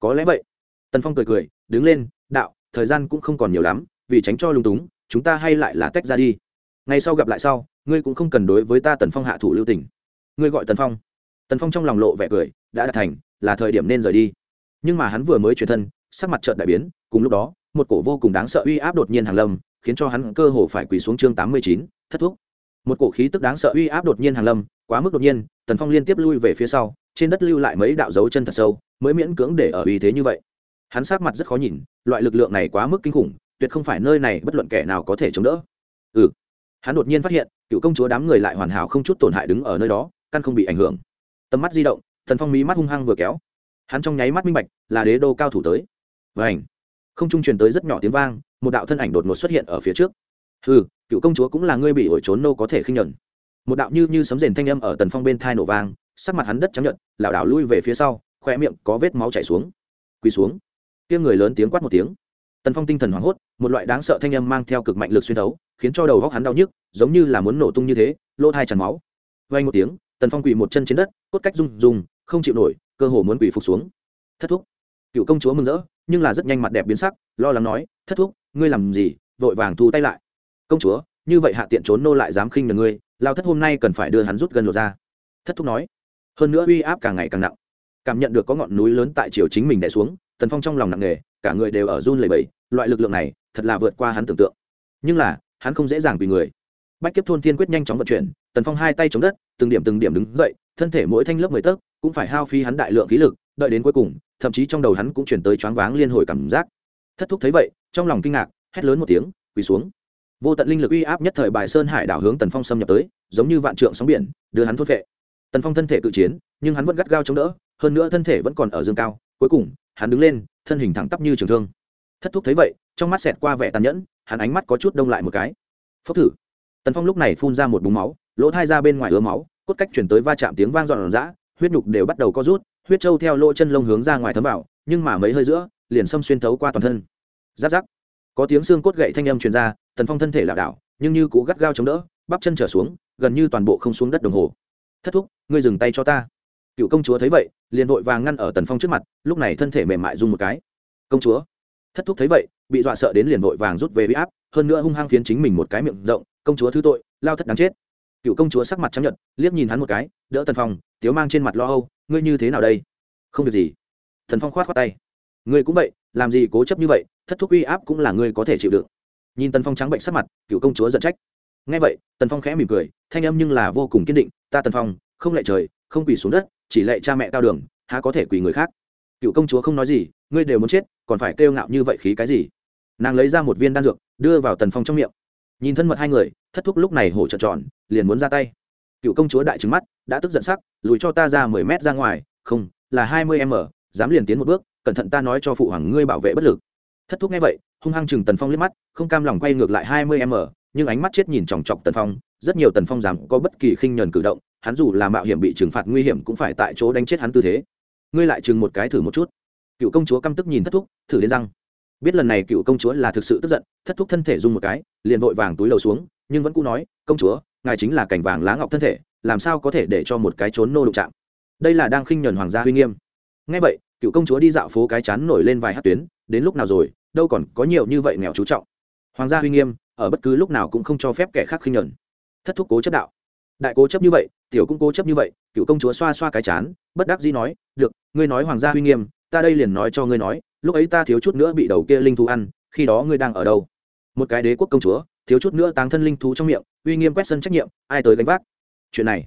Có lẽ vậy. Tần phong cười cười, đứng lên, đạo, thời gian cũng không còn nhiều lắm, vì tránh cho lung túng, chúng ta hay lại là tách ra đi. Ngay sau gặp lại sau, ngươi cũng không cần đối với ta tần phong hạ thủ lưu tình. Ngươi gọi tần phong. Tần phong trong lòng lộ vẻ cười, đã đạt thành là thời điểm nên rời đi. Nhưng mà hắn vừa mới chuyển thân, sắc mặt trợn đại biến, cùng lúc đó, một cổ vô cùng đáng sợ uy áp đột nhiên hàng lâm, khiến cho hắn cơ hồ phải quỳ xuống chương tám mươi chín, thất thúc. Một cổ khí tức đáng sợ uy áp đột nhiên hàng lâm, quá mức đột nhiên, tần phong liên tiếp lui về phía sau, trên đất lưu lại mấy đạo dấu chân thật sâu, mới miễn cưỡng để ở uy thế như vậy. Hắn sát mặt rất khó nhìn, loại lực lượng này quá mức kinh khủng, tuyệt không phải nơi này bất luận kẻ nào có thể chống đỡ. Ừ. Hắn đột nhiên phát hiện, cựu công chúa đám người lại hoàn hảo không chút tổn hại đứng ở nơi đó, căn không bị ảnh hưởng. Tầm mắt di động thần phong mí mắt hung hăng vừa kéo. Hắn trong nháy mắt minh bạch, là đế đô cao thủ tới. Và ảnh không trung truyền tới rất nhỏ tiếng vang, một đạo thân ảnh đột ngột xuất hiện ở phía trước. Ừ cựu công chúa cũng là ngươi bị ổi trốn nô có thể khinh nhuận. Một đạo như như sấm rền thanh âm ở tần phong bên thai nổ vang, sắc mặt hắn đất trắng nhận lảo đảo lui về phía sau khoe miệng có vết máu chảy xuống. Quỳ xuống. Kia người lớn tiếng quát một tiếng. Tần phong tinh thần hoảng hốt, một loại đáng sợ thanh âm mang theo cực mạnh lực xuyên thấu, khiến cho đầu góc hắn đau nhức, giống như là muốn nổ tung như thế, lỗ thai tràn máu. Vay một tiếng, tần phong quỳ một chân trên đất, cốt cách rung rung không chịu nổi, cơ hồ muốn quỷ phục xuống. Thất thúc. Cựu công chúa mừng rỡ, nhưng là rất nhanh mặt đẹp biến sắc, lo lắng nói, thất thúc, ngươi làm gì, vội vàng thu tay lại. Công chúa, như vậy hạ tiện trốn nô lại dám khinh nhờ ngươi, lao thất hôm nay cần phải đưa hắn rút gần lột ra. Thất thúc nói. Hơn nữa uy áp càng ngày càng nặng. Cảm nhận được có ngọn núi lớn tại chiều chính mình đè xuống, tần phong trong lòng nặng nề, cả người đều ở run lầy bầy loại lực lượng này thật là vượt qua hắn tưởng tượng. Nhưng là, hắn không dễ dàng vì người. Bách kiếp thôn thiên quyết nhanh chóng vận chuyển, tần phong hai tay chống đất, từng điểm từng điểm đứng dậy, thân thể mỗi thanh lớp mười tấc cũng phải hao phí hắn đại lượng khí lực, đợi đến cuối cùng, thậm chí trong đầu hắn cũng chuyển tới choáng váng liên hồi cảm giác. Thất thúc thấy vậy, trong lòng kinh ngạc, hét lớn một tiếng, quỳ xuống. Vô tận linh lực uy áp nhất thời bài sơn hải đảo hướng tần phong xâm nhập tới, giống như vạn trượng sóng biển, đưa hắn thốt vệ tần phong thân thể cự chiến, nhưng hắn vẫn gắt gao chống đỡ, hơn nữa thân thể vẫn còn ở dương cao. Cuối cùng, hắn đứng lên, thân hình thẳng tắp như trường thương. Thất thúc thấy vậy, trong mắt xẹt qua vẻ tàn nhẫn, hắn ánh mắt có chút đông lại một cái. Phốc thử. Tần phong lúc này phun ra một búng máu, lỗ thai ra bên ngoài ứa máu, cốt cách chuyển tới va chạm tiếng vang dọn dã huyết nhục đều bắt đầu co rút, huyết trâu theo lỗ chân lông hướng ra ngoài thấm vào, nhưng mà mấy hơi giữa, liền xâm xuyên thấu qua toàn thân. Giáp giáp. Có tiếng xương cốt gậy thanh âm truyền ra, tần phong thân thể lảo đảo, nhưng như cũ gắt gao chống đỡ, bắp chân trở xuống, gần như toàn bộ không xuống đất đồng hồ. Thất thúc, ngươi dừng tay cho ta. Cựu công chúa thấy vậy, liền vội vàng ngăn ở tần phong trước mặt, lúc này thân thể mềm mại rung một cái. Công chúa. Thất thúc thấy vậy, bị dọa sợ đến liền vội vàng rút về bị áp, hơn nữa hung hăng phiến chính mình một cái miệng rộng, công chúa thứ tội, lao thất đáng chết cựu công chúa sắc mặt chấp nhận liếc nhìn hắn một cái, đỡ tần phong, tiếu mang trên mặt lo âu, ngươi như thế nào đây? Không việc gì. Thần phong khoát khoát tay. Ngươi cũng vậy, làm gì cố chấp như vậy, thất thúc uy áp cũng là ngươi có thể chịu đựng. Nhìn tần phong trắng bệnh sắc mặt, cựu công chúa giận trách. Ngay vậy, tần phong khẽ mỉm cười, thanh âm nhưng là vô cùng kiên định, ta tần phong, không lệ trời, không quỳ xuống đất, chỉ lệ cha mẹ cao đường, há có thể quỳ người khác? Cựu công chúa không nói gì, ngươi đều muốn chết, còn phải kêu ngạo như vậy khí cái gì? Nàng lấy ra một viên đan dược, đưa vào tần phong trong miệng. Nhìn thân mật hai người thất thúc lúc này hổ trợn tròn, liền muốn ra tay. Cựu công chúa đại trứng mắt, đã tức giận sắc, lùi cho ta ra mười mét ra ngoài, không, là hai mươi m dám liền tiến một bước, cẩn thận ta nói cho phụ hoàng ngươi bảo vệ bất lực. Thất thúc nghe vậy, hung hăng chừng tần phong liếc mắt, không cam lòng quay ngược lại hai mươi m nhưng ánh mắt chết nhìn chòng chọc tần phong, rất nhiều tần phong dám có bất kỳ khinh nhờn cử động, hắn dù là mạo hiểm bị trừng phạt nguy hiểm cũng phải tại chỗ đánh chết hắn tư thế. Ngươi lại chừng một cái thử một chút. Cựu công chúa căm tức nhìn thất thúc, thử đến răng biết lần này cựu công chúa là thực sự tức giận, thất thúc thân thể rung một cái, liền vội vàng túi lầu xuống, nhưng vẫn cũ nói, công chúa, ngài chính là cảnh vàng lá ngọc thân thể, làm sao có thể để cho một cái trốn nô đụng chạm? Đây là đang khinh nhuần hoàng gia huy nghiêm. Ngay vậy, cựu công chúa đi dạo phố cái chán nổi lên vài hát tuyến, đến lúc nào rồi, đâu còn có nhiều như vậy nghèo chú trọng. Hoàng gia huy nghiêm, ở bất cứ lúc nào cũng không cho phép kẻ khác khinh nhuần thất thúc cố chấp đạo. Đại cố chấp như vậy, tiểu cũng cố chấp như vậy, cựu công chúa xoa xoa cái chán, bất đắc dĩ nói, được, ngươi nói hoàng gia huy nghiêm, ta đây liền nói cho ngươi nói lúc ấy ta thiếu chút nữa bị đầu kia linh thú ăn, khi đó ngươi đang ở đâu? Một cái đế quốc công chúa, thiếu chút nữa táng thân linh thú trong miệng, uy nghiêm quét sân trách nhiệm, ai tới gánh vác? Chuyện này.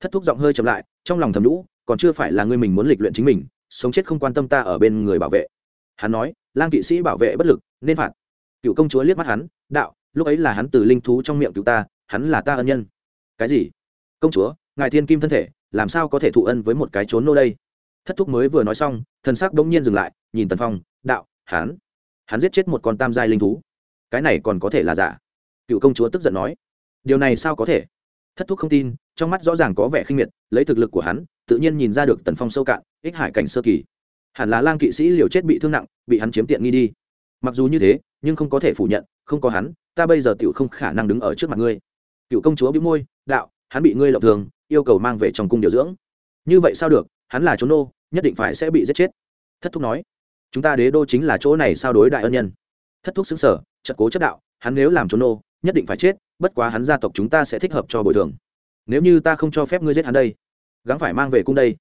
Thất thúc giọng hơi chậm lại, trong lòng thầm lũ còn chưa phải là ngươi mình muốn lịch luyện chính mình, sống chết không quan tâm ta ở bên người bảo vệ. Hắn nói, lang kỵ sĩ bảo vệ bất lực, nên phạt. Cựu công chúa liếc mắt hắn, đạo, lúc ấy là hắn từ linh thú trong miệng cứu ta, hắn là ta ân nhân. Cái gì? Công chúa, ngài thiên kim thân thể, làm sao có thể thụ ân với một cái trốn nô đây? Thất thúc mới vừa nói xong, thần sắc bỗng nhiên dừng lại nhìn tần phong, đạo, hắn hắn giết chết một con tam giai linh thú. Cái này còn có thể là giả? Cựu công chúa tức giận nói. Điều này sao có thể? Thất thúc không tin, trong mắt rõ ràng có vẻ khinh miệt, lấy thực lực của hắn, tự nhiên nhìn ra được tần phong sâu cạn, ích hải cảnh sơ kỳ. Hẳn là lang kỵ sĩ liều chết bị thương nặng, bị hắn chiếm tiện nghi đi. Mặc dù như thế, nhưng không có thể phủ nhận, không có hắn, ta bây giờ tựu không khả năng đứng ở trước mặt ngươi. Cựu công chúa bĩu môi, đạo, hắn bị ngươi lộng thường, yêu cầu mang về trong cung điều dưỡng. Như vậy sao được, hắn là trốn nô, nhất định phải sẽ bị giết chết. Thất thúc nói chúng ta đế đô chính là chỗ này sao đối đại ân nhân? Thất thúc xứng sở trận cố chất đạo, hắn nếu làm trốn nô, nhất định phải chết, bất quá hắn gia tộc chúng ta sẽ thích hợp cho bồi thường. Nếu như ta không cho phép ngươi giết hắn đây, gắng phải mang về cung đây.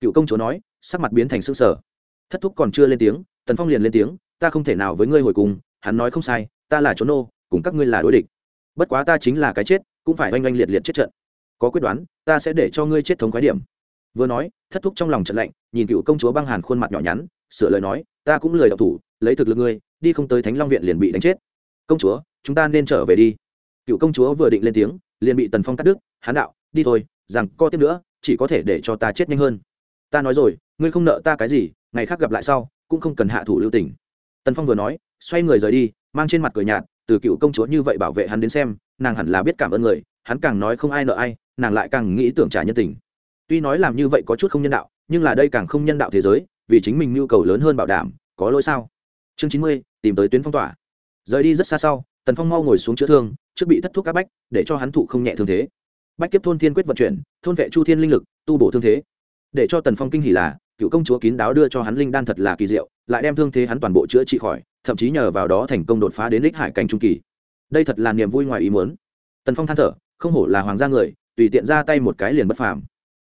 Cựu công chúa nói, sắc mặt biến thành xương sở. Thất thúc còn chưa lên tiếng, tần phong liền lên tiếng, ta không thể nào với ngươi hồi cùng, hắn nói không sai, ta là trốn nô, cùng các ngươi là đối địch. Bất quá ta chính là cái chết, cũng phải oanh oanh liệt liệt chết trận. Có quyết đoán, ta sẽ để cho ngươi chết thống khái điểm. Vừa nói, thất thúc trong lòng trận lạnh, nhìn cựu công chúa băng hàn khuôn mặt nhỏ nhắn, sửa lời nói ta cũng lời đọc thủ, lấy thực lực ngươi, đi không tới thánh long viện liền bị đánh chết. Công chúa, chúng ta nên trở về đi. Cựu công chúa vừa định lên tiếng, liền bị tần phong cắt đứt, hán đạo, đi thôi, rằng co tiếp nữa, chỉ có thể để cho ta chết nhanh hơn. Ta nói rồi, ngươi không nợ ta cái gì, ngày khác gặp lại sau, cũng không cần hạ thủ lưu tình. Tần phong vừa nói, xoay người rời đi, mang trên mặt cười nhạt, từ cựu công chúa như vậy bảo vệ hắn đến xem, nàng hẳn là biết cảm ơn người, hắn càng nói không ai nợ ai, nàng lại càng nghĩ tưởng trả nhân tình. Tuy nói làm như vậy có chút không nhân đạo, nhưng là đây càng không nhân đạo thế giới vì chính mình nhu cầu lớn hơn bảo đảm, có lỗi sao? Chương chín mươi, tìm tới tuyến phong tỏa. Rời đi rất xa sau, tần phong mau ngồi xuống chữa thương, trước bị thất thuốc các bách, để cho hắn thụ không nhẹ thương thế. Bách kiếp thôn thiên quyết vận chuyển, thôn vệ chu thiên linh lực, tu bổ thương thế. Để cho tần phong kinh hỉ là, cựu công chúa kín đáo đưa cho hắn linh đan thật là kỳ diệu, lại đem thương thế hắn toàn bộ chữa trị khỏi, thậm chí nhờ vào đó thành công đột phá đến đích hải cảnh trung kỳ. Đây thật là niềm vui ngoài ý muốn. Tần phong than thở, không hổ là hoàng gia người, tùy tiện ra tay một cái liền bất phàm.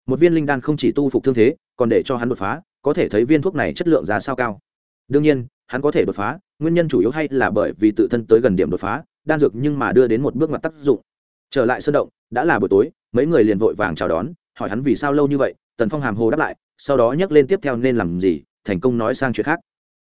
Một viên linh đan không chỉ tu phục thương thế, còn để cho hắn đột phá có thể thấy viên thuốc này chất lượng ra sao cao. Đương nhiên, hắn có thể đột phá, nguyên nhân chủ yếu hay là bởi vì tự thân tới gần điểm đột phá, đan dược nhưng mà đưa đến một bước mặt tác dụng. Trở lại sơn động, đã là buổi tối, mấy người liền vội vàng chào đón, hỏi hắn vì sao lâu như vậy, tần phong hàm hồ đáp lại, sau đó nhắc lên tiếp theo nên làm gì, thành công nói sang chuyện khác.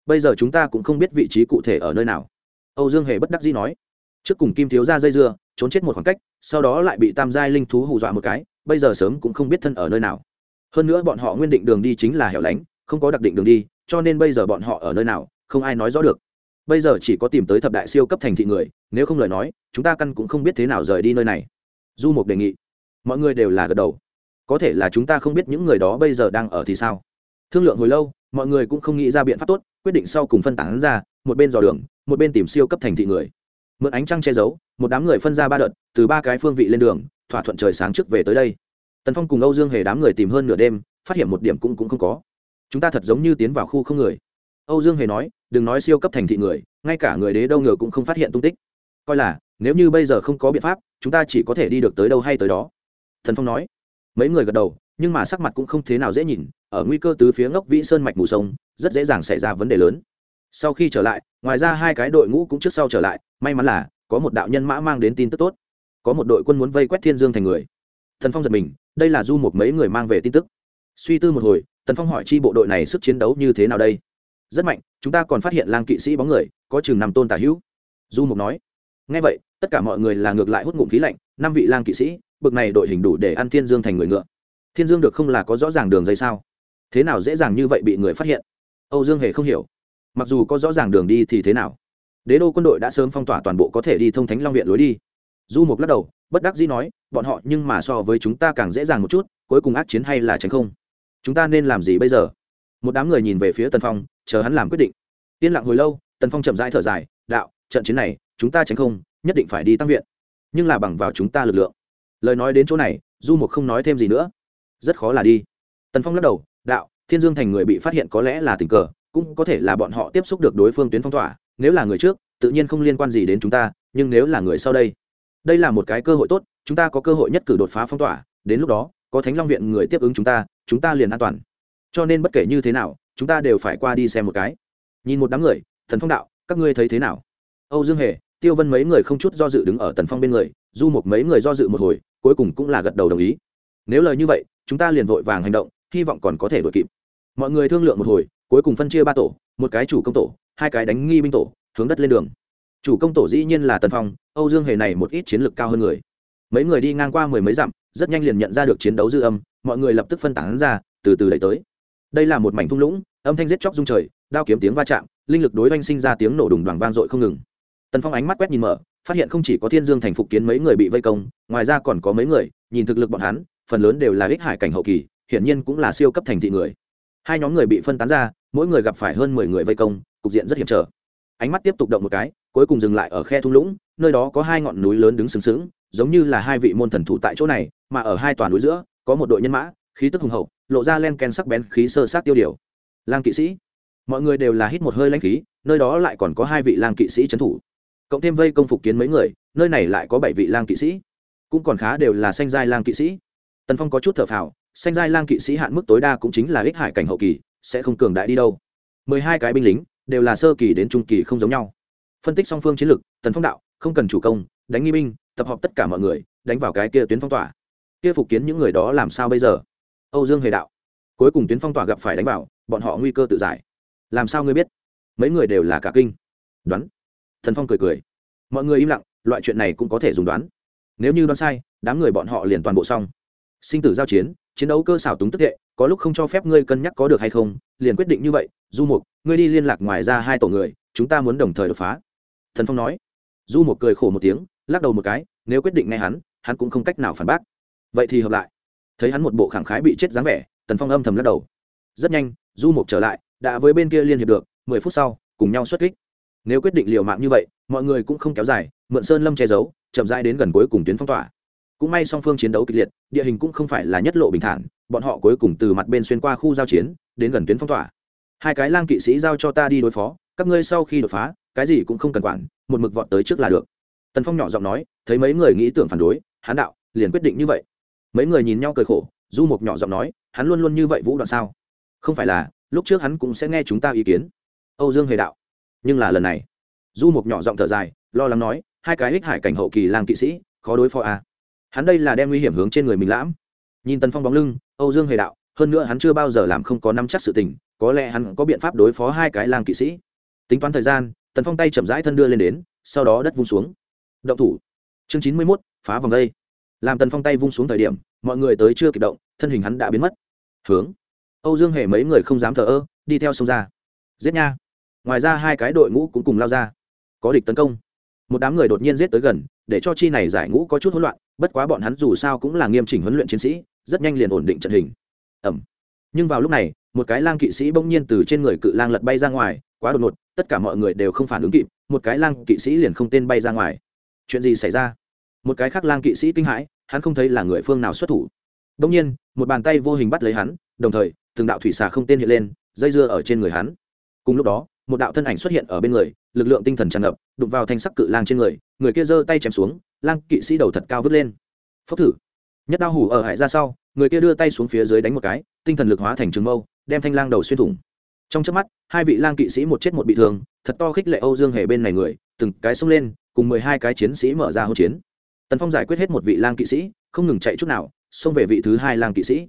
Bây giờ chúng ta cũng không biết vị trí cụ thể ở nơi nào. Âu dương hề bất đắc dĩ nói, trước cùng kim thiếu ra dây dưa, trốn chết một khoảng cách, sau đó lại bị tam giai linh thú hù dọa một cái, bây giờ sớm cũng không biết thân ở nơi nào hơn nữa bọn họ nguyên định đường đi chính là hẻo lánh, không có đặc định đường đi, cho nên bây giờ bọn họ ở nơi nào, không ai nói rõ được. Bây giờ chỉ có tìm tới thập đại siêu cấp thành thị người, nếu không lời nói, chúng ta căn cũng không biết thế nào rời đi nơi này. Du mục đề nghị, mọi người đều là gật đầu. Có thể là chúng ta không biết những người đó bây giờ đang ở thì sao. Thương lượng hồi lâu, mọi người cũng không nghĩ ra biện pháp tốt, quyết định sau cùng phân tán ra, một bên dò đường, một bên tìm siêu cấp thành thị người. Mượn ánh trăng che giấu, một đám người phân ra ba đợt, từ ba cái phương vị lên đường, thỏa thuận trời sáng trước về tới đây tần phong cùng âu dương hề đám người tìm hơn nửa đêm, phát hiện một điểm cũng cũng không có. Chúng ta thật giống như tiến vào khu không người. Âu dương hề nói, đừng nói siêu cấp thành thị người, ngay cả người đế đâu ngờ cũng không phát hiện tung tích. Coi là, nếu như bây giờ không có biện pháp, chúng ta chỉ có thể đi được tới đâu hay tới đó. Thần phong nói. Mấy người gật đầu, nhưng mà sắc mặt cũng không thế nào dễ nhìn, ở nguy cơ từ phía ngốc vĩ sơn mạch mù sông, rất dễ dàng xảy ra vấn đề lớn. Sau khi trở lại, ngoài ra hai cái đội ngũ cũng trước sau trở lại, may mắn là, có một đạo nhân mã mang đến tin tức tốt. Có một đội quân muốn vây quét thiên dương thành người. Thần phong giật mình đây là du một mấy người mang về tin tức. Suy tư một hồi, tần phong hỏi chi bộ đội này sức chiến đấu như thế nào đây? Rất mạnh, chúng ta còn phát hiện lang kỵ sĩ bóng người, có chừng năm tôn tả hữu. Du mục nói. Ngay vậy, tất cả mọi người là ngược lại hút ngụm khí lạnh, năm vị lang kỵ sĩ, bực này đội hình đủ để ăn thiên dương thành người ngựa. Thiên dương được không là có rõ ràng đường dây sao? Thế nào dễ dàng như vậy bị người phát hiện? Âu dương hề không hiểu. Mặc dù có rõ ràng đường đi thì thế nào? Đế đô quân đội đã sớm phong tỏa toàn bộ có thể đi thông thánh long viện lối đi du mục lắc đầu, bất đắc dĩ nói, bọn họ nhưng mà so với chúng ta càng dễ dàng một chút, cuối cùng ác chiến hay là tránh không? Chúng ta nên làm gì bây giờ? Một đám người nhìn về phía tần phong, chờ hắn làm quyết định. Yên lặng hồi lâu, tần phong chậm rãi thở dài, đạo, trận chiến này, chúng ta tránh không, nhất định phải đi tăng viện. Nhưng là bằng vào chúng ta lực lượng. Lời nói đến chỗ này, du mục không nói thêm gì nữa. Rất khó là đi. Tần phong lắc đầu, đạo, thiên dương thành người bị phát hiện có lẽ là tình cờ, cũng có thể là bọn họ tiếp xúc được đối phương tuyến phong tỏa, nếu là người trước, tự nhiên không liên quan gì đến chúng ta, nhưng nếu là người sau đây đây là một cái cơ hội tốt, chúng ta có cơ hội nhất cử đột phá phong tỏa, đến lúc đó, có thánh long viện người tiếp ứng chúng ta chúng ta liền an toàn. Cho nên bất kể như thế nào, chúng ta đều phải qua đi xem một cái. Nhìn một đám người, thần phong đạo, các ngươi thấy thế nào? Âu dương hề, tiêu vân mấy người không chút do dự đứng ở tần phong bên người, du một mấy người do dự một hồi, cuối cùng cũng là gật đầu đồng ý. Nếu lời như vậy, chúng ta liền vội vàng hành động, hy vọng còn có thể đ ổ i kịp. Mọi người thương lượng một hồi, cuối cùng phân chia ba tổ, một cái chủ công tổ, hai cái đánh nghi binh tổ, hướng đất lên đường chủ công tổ dĩ nhiên là tần phong, âu dương hề này một ít chiến lược cao hơn người. Mấy người đi ngang qua mười mấy dặm, rất nhanh liền nhận ra được chiến đấu dư âm, mọi người lập tức phân tán ra, từ từ đẩy tới. Đây là một mảnh thung lũng, âm thanh giết chóc rung trời, đao kiếm tiếng va chạm, linh lực đối oanh sinh ra tiếng nổ đùng đoàn vang dội không ngừng. Tần phong ánh mắt quét nhìn mở, phát hiện không chỉ có thiên dương thành phục kiến mấy người bị vây công, ngoài ra còn có mấy người, nhìn thực lực bọn hắn, phần lớn đều là ích hải cảnh hậu kỳ, hiển nhiên cũng là siêu cấp thành thị người. Hai nhóm người bị phân tán ra, mỗi người gặp phải hơn mười người vây công, cục diện rất hiểm trở. Ánh mắt tiếp tục động một cái cuối cùng dừng lại ở khe thung lũng, nơi đó có hai ngọn núi lớn đứng sừng sững, giống như là hai vị môn thần thủ tại chỗ này, mà ở hai toàn núi giữa, có một đội nhân mã, khí tức hùng hậu, lộ ra len ken sắc bén khí sơ sát tiêu điều. Lang kỵ sĩ. Mọi người đều là hít một hơi lanh khí, nơi đó lại còn có hai vị lang kỵ sĩ trấn thủ. Cộng thêm vây công phục kiến mấy người, nơi này lại có bảy vị lang kỵ sĩ. Cũng còn khá đều là xanh giai lang kỵ sĩ. Tần phong có chút thở phào xanh giai lang kỵ sĩ hạn mức tối đa cũng chính là ích hải cảnh hậu kỳ, sẽ không cường đại đi đâu. Mười hai cái binh lính, đều là sơ kỳ đến trung kỳ không giống nhau phân tích song phương chiến lược, tần phong đạo, không cần chủ công, đánh nghi binh, tập hợp tất cả mọi người, đánh vào cái kia tuyến phong tỏa. Kia phục kiến những người đó làm sao bây giờ? Âu dương hề đạo, cuối cùng tuyến phong tỏa gặp phải đánh vào, bọn họ nguy cơ tự giải. Làm sao ngươi biết? Mấy người đều là cả kinh. Đoán. Thần phong cười cười. Mọi người im lặng, loại chuyện này cũng có thể dùng đoán. Nếu như đoán sai, đám người bọn họ liền toàn bộ xong. Sinh tử giao chiến chiến đấu cơ xảo túng tức hệ có lúc không cho phép ngươi cân nhắc có được hay không, liền quyết định như vậy. Du mục, ngươi đi liên lạc ngoài ra hai tổ người, chúng ta muốn đồng thời đột phá thần phong nói. Du mục cười khổ một tiếng, lắc đầu một cái, nếu quyết định ngay hắn hắn cũng không cách nào phản bác. Vậy thì hợp lại. Thấy hắn một bộ khẳng khái bị chết dáng vẻ, tần phong âm thầm lắc đầu. Rất nhanh, du mục trở lại, đã với bên kia liên hiệp được, mười phút sau, cùng nhau xuất kích. Nếu quyết định liều mạng như vậy, mọi người cũng không kéo dài, mượn sơn lâm che giấu, chậm rãi đến gần cuối cùng tuyến phong tỏa. Cũng may song phương chiến đấu kịch liệt, địa hình cũng không phải là nhất lộ bình thản, bọn họ cuối cùng từ mặt bên xuyên qua khu giao chiến, đến gần tuyến phong tỏa. Hai cái lang kỵ sĩ giao cho ta đi đối phó, các ngươi sau khi đột phá cái gì cũng không cần quản, một mực vọt tới trước là được. Tần phong nhỏ giọng nói, thấy mấy người nghĩ tưởng phản đối hán đạo, liền quyết định như vậy. Mấy người nhìn nhau cười khổ, du mục nhỏ giọng nói, hắn luôn luôn như vậy vũ đoạn sao? Không phải là, lúc trước hắn cũng sẽ nghe chúng ta ý kiến. Âu dương hề đạo. Nhưng là lần này, du mục nhỏ giọng thở dài, lo lắng nói, hai cái ích hải cảnh hậu kỳ làng kỵ sĩ, khó đối phó à. hắn đây là đem nguy hiểm hướng trên người mình lãm. Nhìn tần phong bóng lưng, âu dương hề đạo, hơn nữa hắn chưa bao giờ làm không có năm chắc sự tình, có lẽ hắn có biện pháp đối phó hai cái lang kỵ sĩ. Tính toán thời gian tần phong tay chậm rãi thân đưa lên đến sau đó đất vung xuống động thủ chương chín mươi mốt phá vòng đây làm tần phong tay vung xuống thời điểm mọi người tới chưa kịp động thân hình hắn đã biến mất hướng âu dương hề mấy người không dám thờ ơ đi theo sông ra giết nha ngoài ra hai cái đội ngũ cũng cùng lao ra có địch tấn công một đám người đột nhiên giết tới gần để cho chi này giải ngũ có chút hỗn loạn bất quá bọn hắn dù sao cũng là nghiêm chỉnh huấn luyện chiến sĩ rất nhanh liền ổn định trận hình ẩm nhưng vào lúc này một cái lang kỵ sĩ bỗng nhiên từ trên người cự lang lật bay ra ngoài, quá đột ngột, tất cả mọi người đều không phản ứng kịp, một cái lang kỵ sĩ liền không tên bay ra ngoài. Chuyện gì xảy ra? Một cái khác lang kỵ sĩ kinh hãi, hắn không thấy là người phương nào xuất thủ. Bỗng nhiên, một bàn tay vô hình bắt lấy hắn, đồng thời, từng đạo thủy xà không tên hiện lên, dây dưa ở trên người hắn. Cùng lúc đó, một đạo thân ảnh xuất hiện ở bên người, lực lượng tinh thần tràn ngập, đụng vào thanh sắc cự lang trên người người kia giơ tay chém xuống, lang kỵ sĩ đầu thật cao vứt lên. Phốc thử. Nhất đao hủ ở hải ra sau, người kia đưa tay xuống phía dưới đánh một cái, tinh thần lực hóa thành trường mâu đem thanh lang đầu xuyên thủng. Trong chớp mắt, hai vị lang kỵ sĩ một chết một bị thương, thật to khích lệ âu dương hề bên này người, từng cái xông lên, cùng mười hai cái chiến sĩ mở ra hỗn chiến. Tần phong giải quyết hết một vị lang kỵ sĩ, không ngừng chạy chút nào, xông về vị thứ hai lang kỵ sĩ.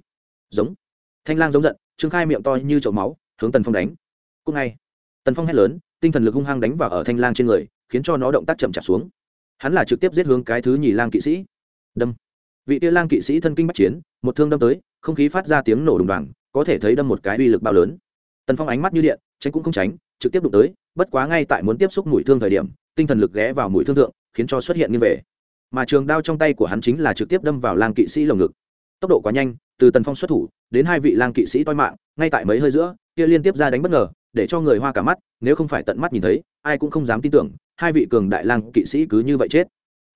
Giống. Thanh lang giống giận, trương khai miệng to như chậu máu, hướng tần phong đánh. Cúc ngay. Tần phong hét lớn, tinh thần lực hung hăng đánh vào ở thanh lang trên người, khiến cho nó động tác chậm chạp xuống. Hắn là trực tiếp giết hướng cái thứ nhì lang kỵ sĩ. Đâm. Vị tia lang kỵ sĩ thân kinh bắt chiến, một thương đâm tới, không khí phát ra tiếng nổ đùng đoàng có thể thấy đâm một cái uy lực bao lớn. Tần phong ánh mắt như điện, tránh cũng không tránh, trực tiếp đụng tới, bất quá ngay tại muốn tiếp xúc mũi thương thời điểm, tinh thần lực ghé vào mũi thương thượng, khiến cho xuất hiện như về. Mà trường đao trong tay của hắn chính là trực tiếp đâm vào lang kỵ sĩ lồng ngực. Tốc độ quá nhanh, từ tần phong xuất thủ, đến hai vị lang kỵ sĩ toi mạng, ngay tại mấy hơi giữa, kia liên tiếp ra đánh bất ngờ, để cho người hoa cả mắt, nếu không phải tận mắt nhìn thấy, ai cũng không dám tin tưởng, hai vị cường đại lang kỵ sĩ cứ như vậy chết.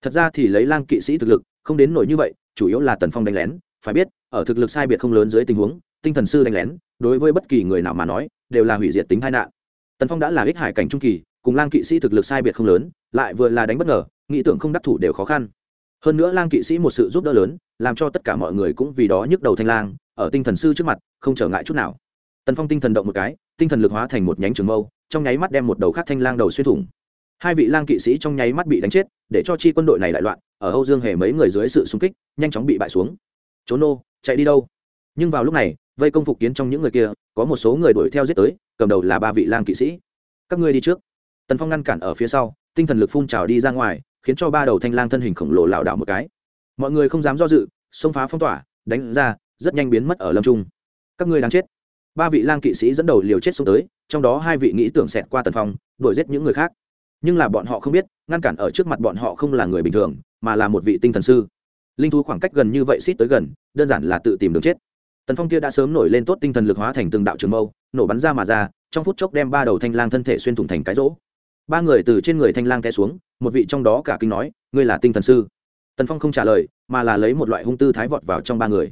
Thật ra thì lấy lang kỵ sĩ thực lực, không đến nổi như vậy, chủ yếu là tần phong đánh lén, phải biết, ở thực lực sai biệt không lớn dưới tình huống tinh thần sư đánh lén, đối với bất kỳ người nào mà nói, đều là hủy diệt tính tai nạn. Tần phong đã là ích hải cảnh trung kỳ, cùng lang kỵ sĩ thực lực sai biệt không lớn, lại vừa là đánh bất ngờ, nghĩ tưởng không đắc thủ đều khó khăn. Hơn nữa lang kỵ sĩ một sự giúp đỡ lớn, làm cho tất cả mọi người cũng vì đó nhức đầu thanh lang, ở tinh thần sư trước mặt, không trở ngại chút nào. Tần phong tinh thần động một cái, tinh thần lực hóa thành một nhánh trường mâu, trong nháy mắt đem một đầu khác thanh lang đầu xuyên thủng. Hai vị lang kỵ sĩ trong nháy mắt bị đánh chết, để cho chi quân đội này đại loạn, ở âu dương hề mấy người dưới sự xung kích, nhanh chóng bị bại xuống. Trốn nô, chạy đi đâu? Nhưng vào lúc này vây công phục kiến trong những người kia, có một số người đuổi theo giết tới, cầm đầu là ba vị lang kỵ sĩ. Các ngươi đi trước. Tần phong ngăn cản ở phía sau, tinh thần lực phun trào đi ra ngoài, khiến cho ba đầu thanh lang thân hình khổng lồ lảo đảo một cái. Mọi người không dám do dự, xông phá phong tỏa, đánh ra, rất nhanh biến mất ở lâm trung. Các ngươi đáng chết. Ba vị lang kỵ sĩ dẫn đầu liều chết xông tới, trong đó hai vị nghĩ tưởng xẹt qua tần phong, đuổi giết những người khác. Nhưng là bọn họ không biết, ngăn cản ở trước mặt bọn họ không là người bình thường, mà là một vị tinh thần sư. Linh thú khoảng cách gần như vậy xít tới gần, đơn giản là tự tìm đường chết tần phong kia đã sớm nổi lên tốt tinh thần lực hóa thành từng đạo trường mâu, nổ bắn ra mà ra, trong phút chốc đem ba đầu thanh lang thân thể xuyên thủng thành cái rỗ. Ba người từ trên người thanh lang té xuống, một vị trong đó cả kinh nói, ngươi là tinh thần sư? Tần phong không trả lời, mà là lấy một loại hung tư thái vọt vào trong ba người.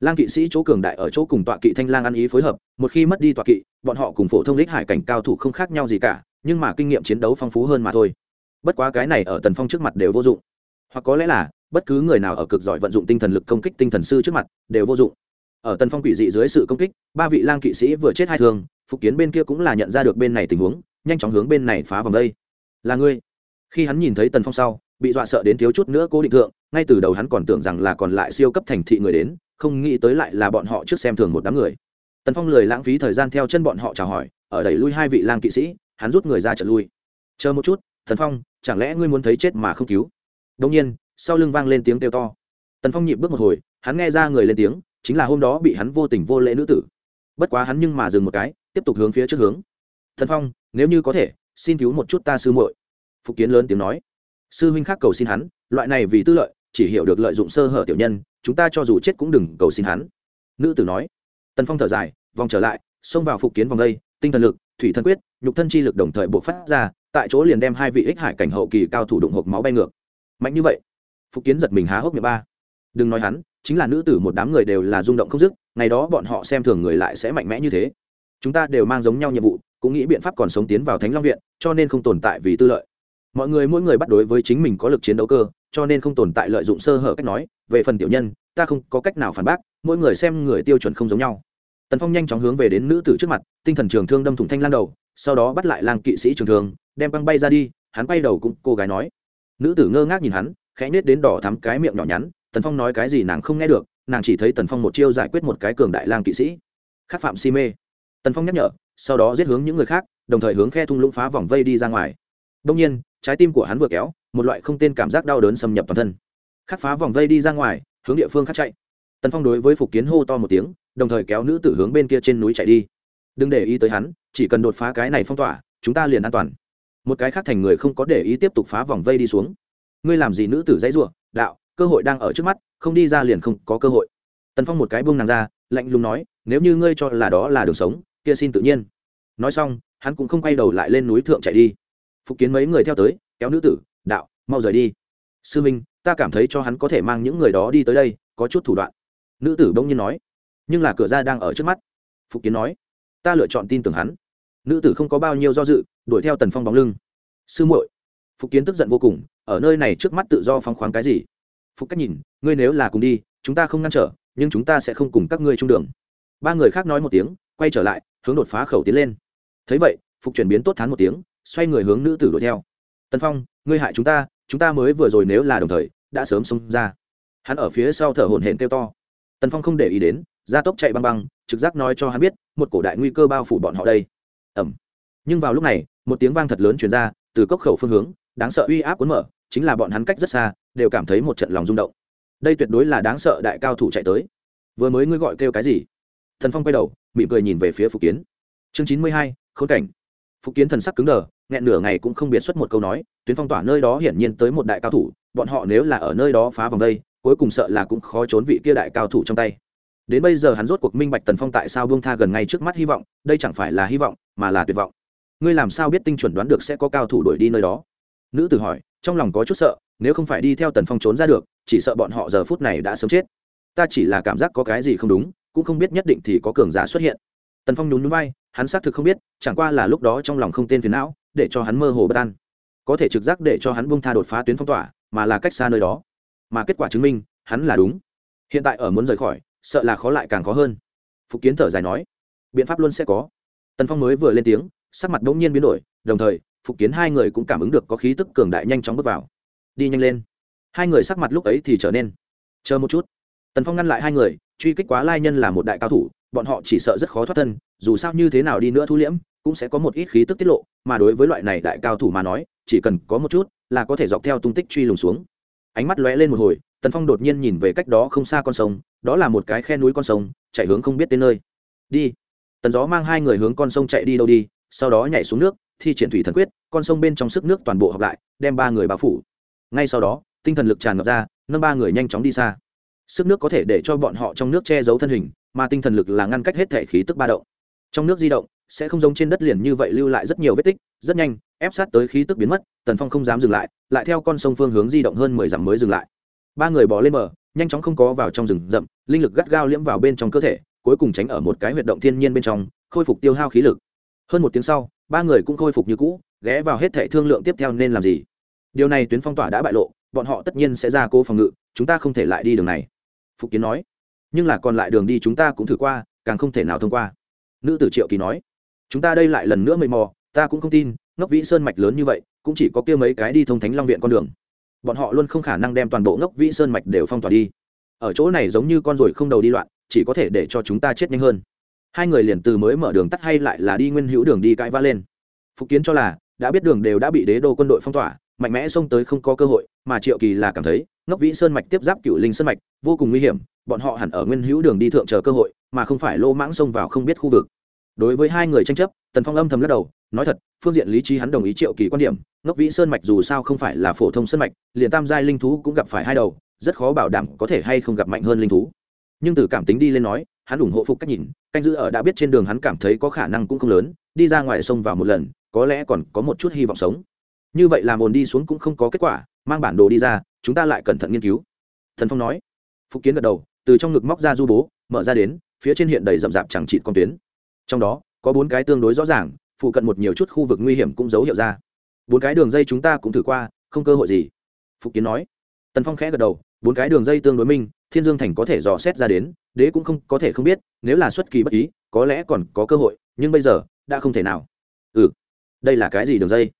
Lang kỵ sĩ chỗ cường đại ở chỗ cùng tọa kỵ thanh lang ăn ý phối hợp, một khi mất đi tọa kỵ, bọn họ cùng phổ thông lích hải cảnh cao thủ không khác nhau gì cả, nhưng mà kinh nghiệm chiến đấu phong phú hơn mà thôi. Bất quá cái này ở tần phong trước mặt đều vô dụng. Hoặc có lẽ là, bất cứ người nào ở cực giỏi vận dụng tinh thần lực công kích tinh thần sư trước mặt, đều vô dụng ở tần phong quỷ dị dưới sự công kích, ba vị lang kỵ sĩ vừa chết hai thường, phục kiến bên kia cũng là nhận ra được bên này tình huống, nhanh chóng hướng bên này phá vòng đây. Là ngươi. Khi hắn nhìn thấy tần phong sau, bị dọa sợ đến thiếu chút nữa cố định thượng, ngay từ đầu hắn còn tưởng rằng là còn lại siêu cấp thành thị người đến, không nghĩ tới lại là bọn họ trước xem thường một đám người. Tần phong lười lãng phí thời gian theo chân bọn họ chào hỏi, ở đẩy lui hai vị lang kỵ sĩ, hắn rút người ra trận lui. Chờ một chút, tần phong, chẳng lẽ ngươi muốn thấy chết mà không cứu? Đông nhiên, sau lưng vang lên tiếng kêu to. Tần phong nhịp bước một hồi, hắn nghe ra người lên tiếng chính là hôm đó bị hắn vô tình vô lễ nữ tử. Bất quá hắn nhưng mà dừng một cái, tiếp tục hướng phía trước hướng. Thần phong, nếu như có thể, xin cứu một chút ta sư muội. Phục kiến lớn tiếng nói. Sư huynh khác cầu xin hắn, loại này vì tư lợi, chỉ hiểu được lợi dụng sơ hở tiểu nhân, chúng ta cho dù chết cũng đừng cầu xin hắn. Nữ tử nói. Tần phong thở dài, vòng trở lại, xông vào phục kiến vòng đây, tinh thần lực, thủy thần quyết, nhục thân chi lực đồng thời buộc phát ra, tại chỗ liền đem hai vị ích hải cảnh hậu kỳ cao thủ đụng hộp máu bay ngược. Mạnh như vậy, phục kiến giật mình há hốc miệng ba. Đừng nói hắn chính là nữ tử một đám người đều là rung động không dứt, ngày đó bọn họ xem thường người lại sẽ mạnh mẽ như thế. Chúng ta đều mang giống nhau nhiệm vụ, cũng nghĩ biện pháp còn sống tiến vào thánh long viện, cho nên không tồn tại vì tư lợi. Mọi người mỗi người bắt đối với chính mình có lực chiến đấu cơ, cho nên không tồn tại lợi dụng sơ hở cách nói, về phần tiểu nhân, ta không có cách nào phản bác, mỗi người xem người tiêu chuẩn không giống nhau. Tần phong nhanh chóng hướng về đến nữ tử trước mặt, tinh thần trường thương đâm thủng thanh lan đầu, sau đó bắt lại lang kỵ sĩ trường thương, đem băng bay ra đi, hắn bay đầu cũng, cô gái nói. Nữ tử ngơ ngác nhìn hắn, khẽ nết đến đỏ thắm cái miệng nhỏ nhắn tần phong nói cái gì nàng không nghe được, nàng chỉ thấy tần phong một chiêu giải quyết một cái cường đại lang kỵ sĩ. Khắc phạm si mê. Tần phong nhắc nhở, sau đó giết hướng những người khác, đồng thời hướng khe thung lũng phá vòng vây đi ra ngoài. Đông nhiên, trái tim của hắn vừa kéo, một loại không tên cảm giác đau đớn xâm nhập toàn thân. Khắc phá vòng vây đi ra ngoài, hướng địa phương khác chạy. Tần phong đối với phục kiến hô to một tiếng, đồng thời kéo nữ tử hướng bên kia trên núi chạy đi. Đừng để ý tới hắn, chỉ cần đột phá cái này phong tỏa, chúng ta liền an toàn. Một cái khác thành người không có để ý tiếp tục phá vòng vây đi xuống. Ngươi làm gì nữ tử dãy ruộng đạo cơ hội đang ở trước mắt, không đi ra liền không có cơ hội. Tần phong một cái buông nàng ra, lạnh lùng nói, nếu như ngươi cho là đó là đường sống, kia xin tự nhiên. Nói xong, hắn cũng không quay đầu lại lên núi thượng chạy đi. Phục kiến mấy người theo tới, kéo nữ tử, đạo, mau rời đi. Sư minh, ta cảm thấy cho hắn có thể mang những người đó đi tới đây, có chút thủ đoạn. Nữ tử bỗng nhiên nói, nhưng là cửa ra đang ở trước mắt. Phục kiến nói, ta lựa chọn tin tưởng hắn. Nữ tử không có bao nhiêu do dự, đuổi theo tần phong bóng lưng. Sư muội. Phục kiến tức giận vô cùng, ở nơi này trước mắt tự do phóng khoáng cái gì? Phục cách nhìn, ngươi nếu là cùng đi, chúng ta không ngăn trở, nhưng chúng ta sẽ không cùng các ngươi chung đường. Ba người khác nói một tiếng, quay trở lại, hướng đột phá khẩu tiến lên. Thấy vậy, phục chuyển biến tốt thán một tiếng, xoay người hướng nữ tử đuổi theo. Tân phong, ngươi hại chúng ta chúng ta mới vừa rồi nếu là đồng thời, đã sớm xông ra. Hắn ở phía sau thở hổn hển kêu to. Tần phong không để ý đến, gia tốc chạy băng băng, trực giác nói cho hắn biết, một cổ đại nguy cơ bao phủ bọn họ đây. Ẩm nhưng vào lúc này, một tiếng vang thật lớn chuyển ra, từ cốc khẩu phương hướng, đáng sợ uy áp cuốn mở chính là bọn hắn cách rất xa, đều cảm thấy một trận lòng rung động. Đây tuyệt đối là đáng sợ đại cao thủ chạy tới. Vừa mới ngươi gọi kêu cái gì? Thần phong quay đầu, mỉm cười nhìn về phía phục kiến. Chương chín mươi hai, khốn cảnh. Phục kiến thần sắc cứng đờ, nghẹn nửa ngày cũng không biệt xuất một câu nói, tuyến phong tỏa nơi đó hiển nhiên tới một đại cao thủ, bọn họ nếu là ở nơi đó phá vòng đây, cuối cùng sợ là cũng khó trốn vị kia đại cao thủ trong tay. Đến bây giờ hắn rốt cuộc minh bạch tần phong tại sao buông tha gần ngay trước mắt hy vọng, đây chẳng phải là hy vọng, mà là tuyệt vọng. Ngươi làm sao biết tinh chuẩn đoán được sẽ có cao thủ đuổi đi nơi đó? Nữ tử hỏi trong lòng có chút sợ, nếu không phải đi theo tần phong trốn ra được, chỉ sợ bọn họ giờ phút này đã sớm chết. Ta chỉ là cảm giác có cái gì không đúng, cũng không biết nhất định thì có cường giả xuất hiện. Tần phong nhún nhún vai, hắn xác thực không biết, chẳng qua là lúc đó trong lòng không tên phiền não, để cho hắn mơ hồ bất an. Có thể trực giác để cho hắn bung tha đột phá tuyến phong tỏa, mà là cách xa nơi đó. Mà kết quả chứng minh, hắn là đúng. Hiện tại ở muốn rời khỏi, sợ là khó lại càng khó hơn. Phục kiến thở dài nói, biện pháp luôn sẽ có. Tần phong mới vừa lên tiếng, sắc mặt bỗng nhiên biến đổi, đồng thời phục kiến hai người cũng cảm ứng được có khí tức cường đại nhanh chóng bước vào. Đi nhanh lên. Hai người sắc mặt lúc ấy thì trở nên. Chờ một chút. Tần phong ngăn lại hai người, truy kích quá lai nhân là một đại cao thủ, bọn họ chỉ sợ rất khó thoát thân, dù sao như thế nào đi nữa thu liễm cũng sẽ có một ít khí tức tiết lộ, mà đối với loại này đại cao thủ mà nói, chỉ cần có một chút là có thể dọc theo tung tích truy lùng xuống. Ánh mắt lóe lên một hồi, tần phong đột nhiên nhìn về cách đó không xa con sông, đó là một cái khe núi con sông, chạy hướng không biết tới nơi. Đi. Tần gió mang hai người hướng con sông chạy đi đâu đi, sau đó nhảy xuống nước thi triển thủy thần quyết, con sông bên trong sức nước toàn bộ hợp lại, đem ba người bao phủ. Ngay sau đó, tinh thần lực tràn ngập ra, nâng ba người nhanh chóng đi xa. Sức nước có thể để cho bọn họ trong nước che giấu thân hình, mà tinh thần lực là ngăn cách hết thể khí tức ba động. Trong nước di động, sẽ không giống trên đất liền như vậy lưu lại rất nhiều vết tích, rất nhanh, ép sát tới khí tức biến mất, tần phong không dám dừng lại lại theo con sông phương hướng di động hơn mười dặm mới dừng lại. Ba người bỏ lên bờ, nhanh chóng không có vào trong rừng rậm, linh lực gắt gao liễm vào bên trong cơ thể, cuối cùng tránh ở một cái huyệt động thiên nhiên bên trong, khôi phục tiêu hao khí lực. Hơn một tiếng sau ba người cũng khôi phục như cũ, ghé vào hết thệ thương lượng tiếp theo nên làm gì. Điều này tuyến phong tỏa đã bại lộ, bọn họ tất nhiên sẽ ra cố phòng ngự, chúng ta không thể lại đi đường này. Phục kiến nói. Nhưng là còn lại đường đi chúng ta cũng thử qua, càng không thể nào thông qua. Nữ tử triệu kỳ nói. Chúng ta đây lại lần nữa mây mò, ta cũng không tin, ngốc vĩ sơn mạch lớn như vậy, cũng chỉ có kia mấy cái đi thông thánh long viện con đường. Bọn họ luôn không khả năng đem toàn bộ ngốc vĩ sơn mạch đều phong tỏa đi. Ở chỗ này giống như con ruồi không đầu đi loạn, chỉ có thể để cho chúng ta chết nhanh hơn hai người liền từ mới mở đường tắt hay lại là đi nguyên hữu đường đi cãi vã lên. Phục kiến cho là, đã biết đường đều đã bị đế đô quân đội phong tỏa, mạnh mẽ xông tới không có cơ hội, mà triệu kỳ là cảm thấy, ngốc vĩ sơn mạch tiếp giáp cựu linh sơn mạch, vô cùng nguy hiểm, bọn họ hẳn ở nguyên hữu đường đi thượng chờ cơ hội, mà không phải lô mãng xông vào không biết khu vực. Đối với hai người tranh chấp, tần phong âm thầm lắc đầu, nói thật, phương diện lý trí hắn đồng ý triệu kỳ quan điểm, ngốc vĩ sơn mạch dù sao không phải là phổ thông sơn mạch, liền tam giai linh thú cũng gặp phải hai đầu, rất khó bảo đảm có thể hay không gặp mạnh hơn linh thú. Nhưng từ cảm tính đi lên nói hắn ủng hộ phục cách nhìn, canh giữ ở đã biết trên đường hắn cảm thấy có khả năng cũng không lớn, đi ra ngoài sông vào một lần, có lẽ còn có một chút hy vọng sống. Như vậy làm ồn đi xuống cũng không có kết quả, mang bản đồ đi ra, chúng ta lại cẩn thận nghiên cứu. Thần phong nói. Phục kiến gật đầu, từ trong ngực móc ra du bố, mở ra đến, phía trên hiện đầy rậm rạp chẳng trị con tuyến. Trong đó, có bốn cái tương đối rõ ràng, phụ cận một nhiều chút khu vực nguy hiểm cũng dấu hiệu ra. Bốn cái đường dây chúng ta cũng thử qua, không cơ hội gì. Phục kiến nói. Tần phong khẽ gật đầu, bốn cái đường dây tương đối minh thiên dương thành có thể dò xét ra đến, đế cũng không có thể không biết, nếu là xuất kỳ bất ý, có lẽ còn có cơ hội, nhưng bây giờ, đã không thể nào. Ừ đây là cái gì đường dây?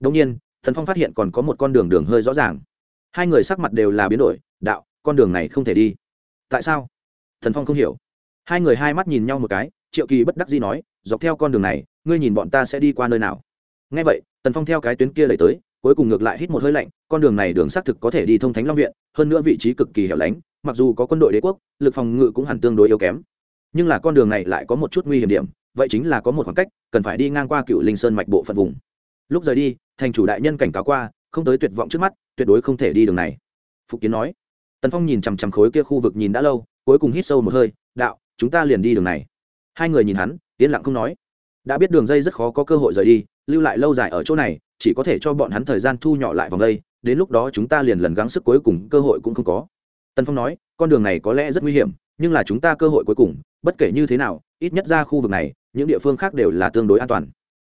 Đông nhiên, thần phong phát hiện còn có một con đường đường hơi rõ ràng. Hai người sắc mặt đều là biến đổi, đạo, con đường này không thể đi. Tại sao? Thần phong không hiểu. Hai người hai mắt nhìn nhau một cái, triệu kỳ bất đắc dĩ nói, dọc theo con đường này, ngươi nhìn bọn ta sẽ đi qua nơi nào? Ngay vậy, tần phong theo cái tuyến kia đẩy tới cuối cùng ngược lại hít một hơi lạnh, con đường này đường xác thực có thể đi thông thánh long viện, hơn nữa vị trí cực kỳ hẻo lánh, mặc dù có quân đội đế quốc, lực phòng ngự cũng hẳn tương đối yếu kém. Nhưng là con đường này lại có một chút nguy hiểm điểm, vậy chính là có một khoảng cách, cần phải đi ngang qua cựu linh sơn mạch bộ phận vùng. Lúc rời đi, thành chủ đại nhân cảnh cáo qua, không tới tuyệt vọng trước mắt, tuyệt đối không thể đi đường này. Phục kiến nói. Tần phong nhìn chằm chằm khối kia khu vực nhìn đã lâu, cuối cùng hít sâu một hơi, đạo, chúng ta liền đi đường này. Hai người nhìn hắn, yên lặng không nói. Đã biết đường dây rất khó có cơ hội rời đi, lưu lại lâu dài ở chỗ này chỉ có thể cho bọn hắn thời gian thu nhỏ lại vòng đây, đến lúc đó chúng ta liền lần gắng sức cuối cùng, cơ hội cũng không có. Tần phong nói, con đường này có lẽ rất nguy hiểm, nhưng là chúng ta cơ hội cuối cùng, bất kể như thế nào, ít nhất ra khu vực này, những địa phương khác đều là tương đối an toàn.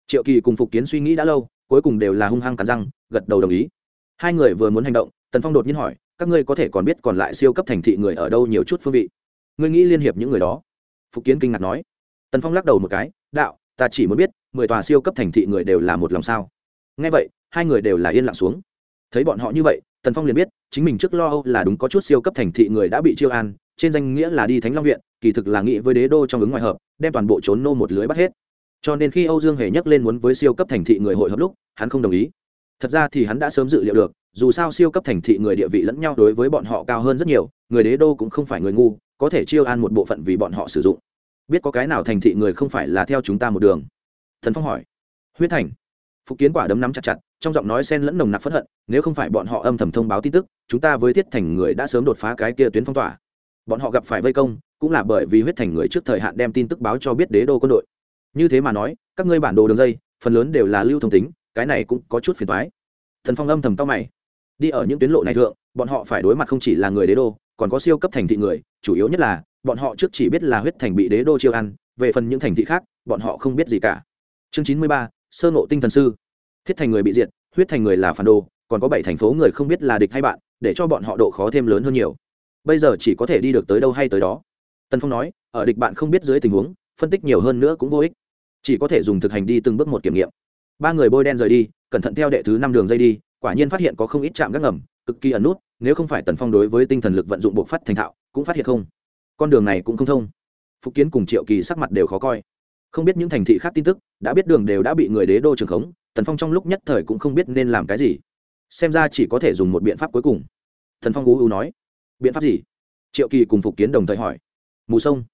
Triệu kỳ cùng phục kiến suy nghĩ đã lâu, cuối cùng đều là hung hăng cắn răng, gật đầu đồng ý. Hai người vừa muốn hành động, tần phong đột nhiên hỏi, các ngươi có thể còn biết còn lại siêu cấp thành thị người ở đâu nhiều chút phương vị? Ngươi nghĩ liên hiệp những người đó? Phục kiến kinh ngạc nói. Tần phong lắc đầu một cái, đạo, ta chỉ muốn biết, mười tòa siêu cấp thành thị người đều là một lòng sao? Nghe vậy, hai người đều là yên lặng xuống. Thấy bọn họ như vậy, tần phong liền biết, chính mình trước lo âu là đúng có chút siêu cấp thành thị người đã bị chiêu an, trên danh nghĩa là đi thánh long viện, kỳ thực là nghĩ với đế đô trong ứng ngoại hợp, đem toàn bộ trốn nô một lưới bắt hết. Cho nên khi âu dương hề nhắc lên muốn với siêu cấp thành thị người hội hợp lúc, hắn không đồng ý. Thật ra thì hắn đã sớm dự liệu được, dù sao siêu cấp thành thị người địa vị lẫn nhau đối với bọn họ cao hơn rất nhiều, người đế đô cũng không phải người ngu, có thể chiêu an một bộ phận vì bọn họ sử dụng. Biết có cái nào thành thị người không phải là theo chúng ta một đường? Thần phong hỏi. Huyết thành phục kiến quả đấm nắm chặt chặt, trong giọng nói sen lẫn nồng nặc phẫn hận, nếu không phải bọn họ âm thầm thông báo tin tức, chúng ta với thiết thành người đã sớm đột phá cái kia tuyến phong tỏa. Bọn họ gặp phải vây công, cũng là bởi vì huyết thành người trước thời hạn đem tin tức báo cho biết đế đô quân đội. Như thế mà nói, các ngươi bản đồ đường dây, phần lớn đều là lưu thông tính, cái này cũng có chút phiền thoái thần phong âm thầm tao mày. Đi ở những tuyến lộ này thượng, bọn họ phải đối mặt không chỉ là người đế đô, còn có siêu cấp thành thị người, chủ yếu nhất là, bọn họ trước chỉ biết là huyết thành bị đế đô chiêu ăn, về phần những thành thị khác, bọn họ không biết gì cả. Chương chín mươi ba sơ ngộ tinh thần sư. Thiết thành người bị diệt, huyết thành người là phản đồ, còn có bảy thành phố người không biết là địch hay bạn, để cho bọn họ độ khó thêm lớn hơn nhiều. Bây giờ chỉ có thể đi được tới đâu hay tới đó. Tần phong nói, ở địch bạn không biết dưới tình huống, phân tích nhiều hơn nữa cũng vô ích. Chỉ có thể dùng thực hành đi từng bước một kiểm nghiệm. Ba người bôi đen rời đi, cẩn thận theo đệ thứ năm đường dây đi, quả nhiên phát hiện có không ít trạm gác ngầm, cực kỳ ẩn nút, nếu không phải tần phong đối với tinh thần lực vận dụng bộ phát thành thạo, cũng phát hiện không. Con đường này cũng không thông. Phúc kiến cùng triệu kỳ sắc mặt đều khó coi không biết những thành thị khác tin tức, đã biết đường đều đã bị người đế đô trường khống, tần phong trong lúc nhất thời cũng không biết nên làm cái gì. Xem ra chỉ có thể dùng một biện pháp cuối cùng. Thần phong u u nói. Biện pháp gì? Triệu kỳ cùng phục kiến đồng thời hỏi. Mù sông.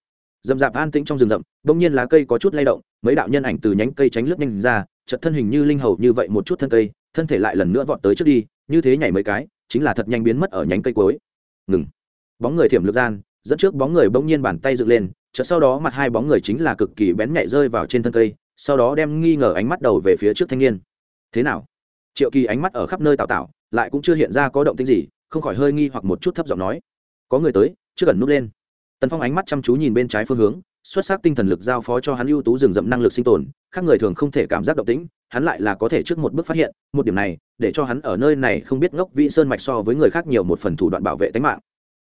D ầ m dạp an tĩnh trong rừng rậm đ ỗ n g nhiên lá cây có chút lay động, mấy đạo nhân ảnh từ nhánh cây tránh lướt nhanh ra chật thân hình như linh hầu như vậy một chút thân cây, thân thể lại lần nữa vọt tới trước đi, như thế nhảy mấy cái, chính là thật nhanh biến mất ở nhánh cây cuối. Ngừng. Bóng người thiểm lược gian, dẫn trước bóng người bỗng nhiên bàn tay dựng lên chợt sau đó mặt hai bóng người chính là cực kỳ bén nhạy rơi vào trên thân cây, sau đó đem nghi ngờ ánh mắt đầu về phía trước thanh niên. Thế nào? Triệu kỳ ánh mắt ở khắp nơi tảo tạo lại cũng chưa hiện ra có động tĩnh gì, không khỏi hơi nghi hoặc một chút thấp giọng nói. Có người tới, chưa cần núp lên. Tần phong ánh mắt chăm chú nhìn bên trái phương hướng, xuất sắc tinh thần lực giao phó cho hắn ưu tú rừng rậm năng lực sinh tồn, khác người thường không thể cảm giác động tĩnh, hắn lại là có thể trước một bước phát hiện, một điểm này, để cho hắn ở nơi này không biết ngốc vị sơn mạch so với người khác nhiều một phần thủ đoạn bảo vệ tính mạng.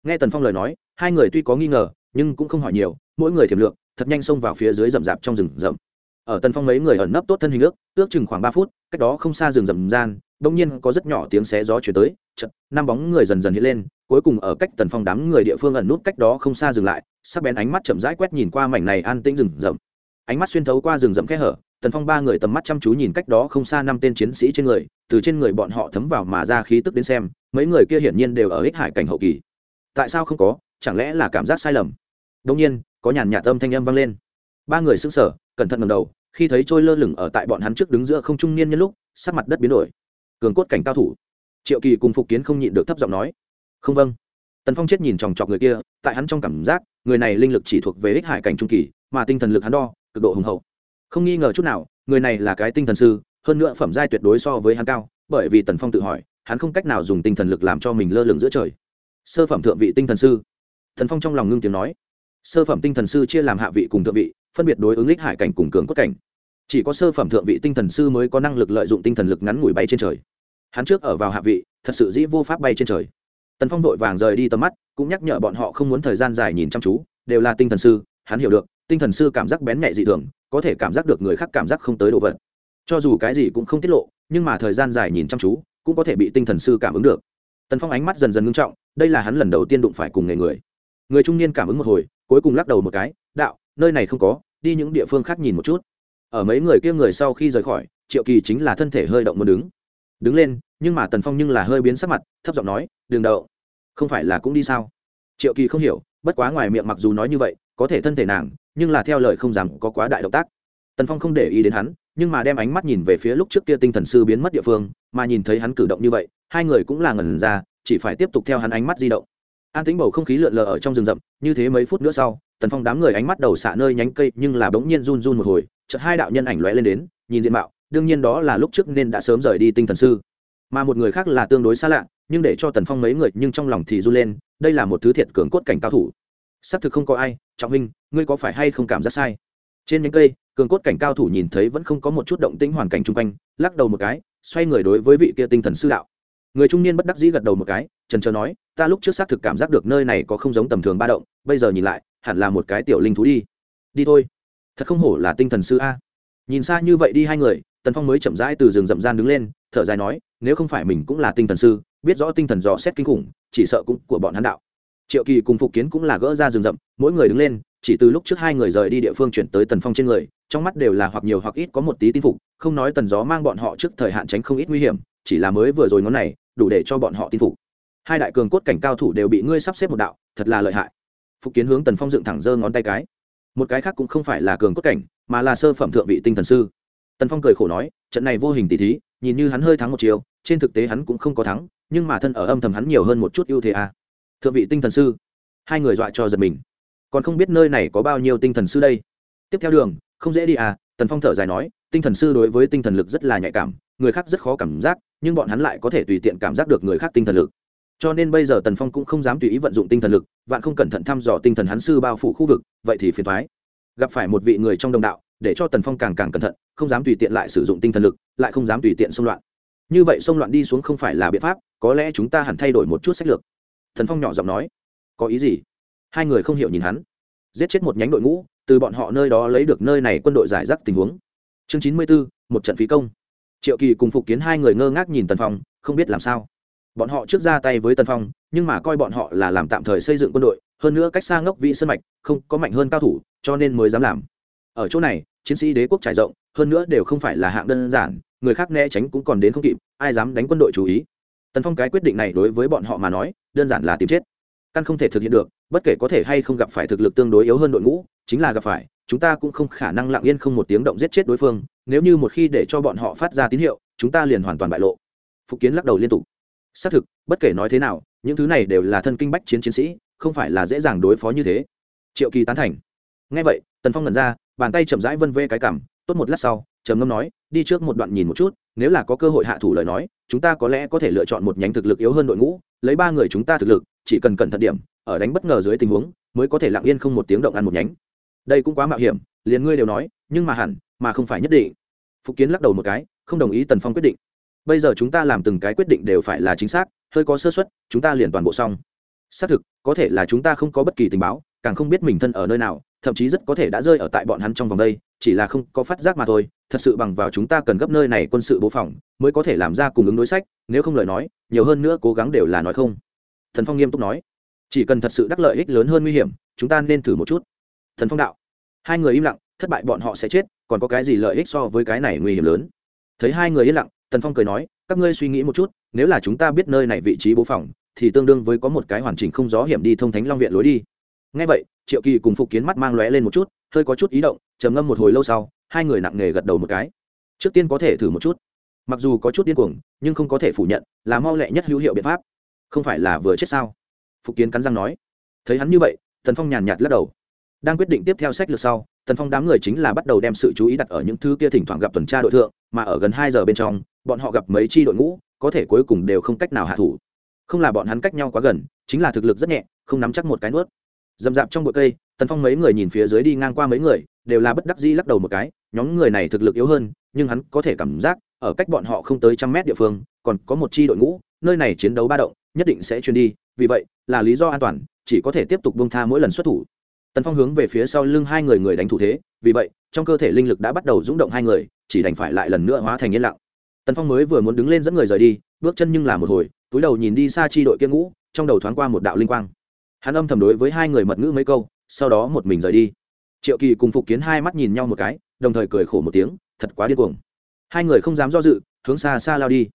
Nghe tần phong lời nói, hai người tuy có nghi ngờ, nhưng cũng không hỏi nhiều mỗi người thiểm lượng thật nhanh xông vào phía dưới rậm rạp trong rừng rậm. Ở tần phong mấy người ẩn nấp tốt thân hình ước ước chừng khoảng ba phút, cách đó không xa rừng rậm gian, bỗng nhiên có rất nhỏ tiếng xé gió chuyển tới chật năm bóng người dần dần hiện lên, cuối cùng ở cách tần phong đám người địa phương ẩn nút cách đó không xa dừng lại, sắc bén ánh mắt chậm rãi quét nhìn qua mảnh này an tĩnh rừng rậm. Ánh mắt xuyên thấu qua rừng rậm kẽ hở, tần phong ba người tầm mắt chăm chú nhìn cách đó không xa năm tên chiến sĩ trên người, từ trên người bọn họ thấm vào mà ra khí tức đến xem, mấy người kia hiển nhiên đều ở ích hải cảnh hậu kỳ. Tại sao không có? Chẳng lẽ là cảm giác sai lầm? Đông nhiên có nhàn nhạt âm thanh âm vang lên. Ba người sững sờ, cẩn thận ngầm đầu, khi thấy trôi lơ lửng ở tại bọn hắn trước đứng giữa không trung niên nhân lúc, sắc mặt đất biến đổi. Cường cốt cảnh cao thủ. Triệu kỳ cùng phục kiến không nhịn được thấp giọng nói, không vâng. Tần phong chết nhìn chòng chọc người kia, tại hắn trong cảm giác, người này linh lực chỉ thuộc về ích hải cảnh trung kỳ, mà tinh thần lực hắn đo, cực độ hùng hậu. Không nghi ngờ chút nào, người này là cái tinh thần sư, hơn nữa phẩm giai tuyệt đối so với hắn cao, bởi vì tần phong tự hỏi, hắn không cách nào dùng tinh thần lực làm cho mình lơ lửng giữa trời. Sơ phẩm thượng vị tinh thần sư. Thần phong trong lòng ngưng tiếng nói sơ phẩm tinh thần sư chia làm hạ vị cùng thượng vị, phân biệt đối ứng lích hải cảnh cùng cường cốt cảnh. Chỉ có sơ phẩm thượng vị tinh thần sư mới có năng lực lợi dụng tinh thần lực ngắn ngủi bay trên trời. Hắn trước ở vào hạ vị, thật sự dĩ vô pháp bay trên trời. Tần phong vội vàng rời đi tầm mắt, cũng nhắc nhở bọn họ không muốn thời gian dài nhìn chăm chú, đều là tinh thần sư, hắn hiểu được, tinh thần sư cảm giác bén nhạy dị thường, có thể cảm giác được người khác cảm giác không tới đồ vật. Cho dù cái gì cũng không tiết lộ, nhưng mà thời gian dài nhìn chăm chú, cũng có thể bị tinh thần sư cảm ứng được. Tần phong ánh mắt dần dần ngưng trọng, đây là hắn lần đầu tiên đụng phải cùng nghề người. Người trung niên cảm ứng một hồi cuối cùng lắc đầu một cái, đạo, nơi này không có, đi những địa phương khác nhìn một chút. Ở mấy người kia người sau khi rời khỏi, triệu kỳ chính là thân thể hơi động muốn đứng. Đứng lên, nhưng mà tần phong nhưng là hơi biến sắc mặt, thấp giọng nói đường đậu không phải là cũng đi sao? Triệu kỳ không hiểu, bất quá ngoài miệng mặc dù nói như vậy, có thể thân thể nàng, nhưng là theo lời không dám có quá đại động tác. Tần phong không để ý đến hắn, nhưng mà đem ánh mắt nhìn về phía lúc trước kia tinh thần sư biến mất địa phương, mà nhìn thấy hắn cử động như vậy, hai người cũng là ngẩn ra, chỉ phải tiếp tục theo hắn ánh mắt di động an tính bầu không khí lượn lờ ở trong rừng rậm, như thế mấy phút nữa sau, tần phong đám người ánh mắt đầu xạ nơi nhánh cây nhưng là bỗng nhiên run run một hồi, chợt hai đạo nhân ảnh lóe lên đến, nhìn diện mạo, đương nhiên đó là lúc trước nên đã sớm rời đi tinh thần sư. Mà một người khác là tương đối xa lạ, nhưng để cho tần phong mấy người nhưng trong lòng thì run lên, đây là một thứ thiệt cường cốt cảnh cao thủ. Xác thực không có ai, trọng huynh, ngươi có phải hay không cảm giác sai? Trên nhánh cây, cường cốt cảnh cao thủ nhìn thấy vẫn không có một chút động tĩnh hoàn cảnh chung quanh, lắc đầu một cái, xoay người đối với vị kia tinh thần sư đạo người trung niên bất đắc dĩ gật đầu một cái, trần trờ nói, ta lúc trước xác thực cảm giác được nơi này có không giống tầm thường ba động, bây giờ nhìn lại, hẳn là một cái tiểu linh thú đi. Đi thôi. Thật không hổ là tinh thần sư a. Nhìn xa như vậy đi hai người, tần phong mới chậm rãi từ rừng rậm gian đứng lên, thở dài nói, nếu không phải mình cũng là tinh thần sư, biết rõ tinh thần dò xét kinh khủng, chỉ sợ cũng của bọn hắn đạo. Triệu kỳ cùng phục kiến cũng là gỡ ra rừng rậm, mỗi người đứng lên, chỉ từ lúc trước hai người rời đi địa phương chuyển tới tần phong trên người, trong mắt đều là hoặc nhiều hoặc ít có một tí tin phục, không nói tần gió mang bọn họ trước thời hạn tránh không ít nguy hiểm, chỉ là mới vừa rồi ngón này đủ để cho bọn họ tin phục. Hai đại cường cốt cảnh cao thủ đều bị ngươi sắp xếp một đạo, thật là lợi hại. Phục kiến hướng tần phong dựng thẳng giơ ngón tay cái. Một cái khác cũng không phải là cường cốt cảnh, mà là sơ phẩm thượng vị tinh thần sư. Tần phong cười khổ nói, trận này vô hình tỷ thí, nhìn như hắn hơi thắng một chiều, trên thực tế hắn cũng không có thắng, nhưng mà thân ở âm thầm hắn nhiều hơn một chút ưu thế à. thượng vị tinh thần sư. Hai người dọa cho giật mình. Còn không biết nơi này có bao nhiêu tinh thần sư đây. Tiếp theo đường, không dễ đi à tần phong thở dài nói tinh thần sư đối với tinh thần lực rất là nhạy cảm, người khác rất khó cảm giác, nhưng bọn hắn lại có thể tùy tiện cảm giác được người khác tinh thần lực. Cho nên bây giờ tần phong cũng không dám tùy ý vận dụng tinh thần lực, vạn không cẩn thận thăm dò tinh thần hắn sư bao phủ khu vực, vậy thì phiền thoái gặp phải một vị người trong đồng đạo, để cho tần phong càng càng cẩn thận, không dám tùy tiện lại sử dụng tinh thần lực, lại không dám tùy tiện xung loạn. Như vậy xung loạn đi xuống không phải là biện pháp, có lẽ chúng ta hẳn thay đổi một chút sách lược. Thần phong nhỏ giọng nói. Có ý gì? Hai người không hiểu nhìn hắn. Giết chết một nhánh đội ngũ, từ bọn họ nơi đó lấy được nơi này quân đội giải rác tình huống chương chín mươi bốn một trận phí công. Triệu kỳ cùng phục kiến hai người ngơ ngác nhìn tần phong, không biết làm sao. Bọn họ trước ra tay với tần phong, nhưng mà coi bọn họ là làm tạm thời xây dựng quân đội, hơn nữa cách xa ngốc vị sân mạch, không có mạnh hơn cao thủ, cho nên mới dám làm. Ở chỗ này, chiến sĩ đế quốc trải rộng, hơn nữa đều không phải là hạng đơn giản, người khác né tránh cũng còn đến không kịp, ai dám đánh quân đội chú ý? Tần phong cái quyết định này đối với bọn họ mà nói, đơn giản là tìm chết. Căn không thể thực hiện được, bất kể có thể hay không gặp phải thực lực tương đối yếu hơn đội ngũ, chính là gặp phải chúng ta cũng không khả năng lặng yên không một tiếng động giết chết đối phương, nếu như một khi để cho bọn họ phát ra tín hiệu, chúng ta liền hoàn toàn bại lộ. Phục kiến lắc đầu liên tục. Xác thực, bất kể nói thế nào, những thứ này đều là thân kinh bách chiến chiến sĩ, không phải là dễ dàng đối phó như thế. Triệu kỳ tán thành. Ngay vậy, tần phong lần ra, bàn tay chậm rãi vân vê cái cảm tốt một lát sau, trầm ngâm nói, đi trước một đoạn nhìn một chút, nếu là có cơ hội hạ thủ lời nói, chúng ta có lẽ có thể lựa chọn một nhánh thực lực yếu hơn đội ngũ, lấy ba người chúng ta thực lực, chỉ cần cẩn thận điểm, ở đánh bất ngờ dưới tình huống, mới có thể lặng yên không một tiếng động ăn một nhánh đây cũng quá mạo hiểm, liền ngươi đều nói, nhưng mà hẳn, mà không phải nhất định. Phục kiến lắc đầu một cái, không đồng ý tần phong quyết định. Bây giờ chúng ta làm từng cái quyết định đều phải là chính xác, hơi có sơ xuất chúng ta liền toàn bộ xong. Xác thực, có thể là chúng ta không có bất kỳ tình báo, càng không biết mình thân ở nơi nào, thậm chí rất có thể đã rơi ở tại bọn hắn trong vòng đây, chỉ là không có phát giác mà thôi. Thật sự bằng vào chúng ta cần gấp nơi này quân sự bố phòng, mới có thể làm ra cùng ứng đối sách, nếu không lời nói, nhiều hơn nữa cố gắng đều là nói không. Thần phong nghiêm túc nói, chỉ cần thật sự đắc lợi ích lớn hơn nguy hiểm, chúng ta nên thử một chút thần phong đạo. Hai người im lặng, thất bại bọn họ sẽ chết, còn có cái gì lợi ích so với cái này nguy hiểm lớn? Thấy hai người im lặng, tần phong cười nói, các ngươi suy nghĩ một chút, nếu là chúng ta biết nơi này vị trí bố phòng, thì tương đương với có một cái hoàn chỉnh không gió hiểm đi thông thánh long viện lối đi. Ngay vậy, triệu kỳ cùng phục kiến mắt mang lóe lên một chút, hơi có chút ý động, trầm ngâm một hồi lâu sau, hai người nặng nề gật đầu một cái. Trước tiên có thể thử một chút. Mặc dù có chút điên cuồng, nhưng không có thể phủ nhận, là mau lẹ nhất hữu hiệu biện pháp. Không phải là vừa chết sao? Phục kiến cắn răng nói. Thấy hắn như vậy thần phong nhàn nhạt lắc đầu đang quyết định tiếp theo sách lược sau, Tần phong đám người chính là bắt đầu đem sự chú ý đặt ở những thứ kia thỉnh thoảng gặp tuần tra đội thượng, mà ở gần hai giờ bên trong, bọn họ gặp mấy chi đội ngũ, có thể cuối cùng đều không cách nào hạ thủ. Không là bọn hắn cách nhau quá gần, chính là thực lực rất nhẹ, không nắm chắc một cái nuốt. Dầm dạp trong bụi cây, tần phong mấy người nhìn phía dưới đi ngang qua mấy người, đều là bất đắc dĩ lắc đầu một cái, nhóm người này thực lực yếu hơn, nhưng hắn có thể cảm giác, ở cách bọn họ không tới trăm mét địa phương, còn có một chi đội ngũ, nơi này chiến đấu ba động, nhất định sẽ truyền đi, vì vậy là lý do an toàn, chỉ có thể tiếp tục bông tha mỗi lần xuất thủ tần phong hướng về phía sau lưng hai người người đánh thủ thế, vì vậy, trong cơ thể linh lực đã bắt đầu rúng động hai người, chỉ đành phải lại lần nữa hóa thành yên lặng. Tần phong mới vừa muốn đứng lên dẫn người rời đi, bước chân nhưng là một hồi, túi đầu nhìn đi xa chi đội kiên ngũ, trong đầu thoáng qua một đạo linh quang. Hắn âm thầm đối với hai người mật ngữ mấy câu, sau đó một mình rời đi. Triệu kỳ cùng phục kiến hai mắt nhìn nhau một cái, đồng thời cười khổ một tiếng, thật quá điên cuồng. Hai người không dám do dự, hướng xa xa lao đi.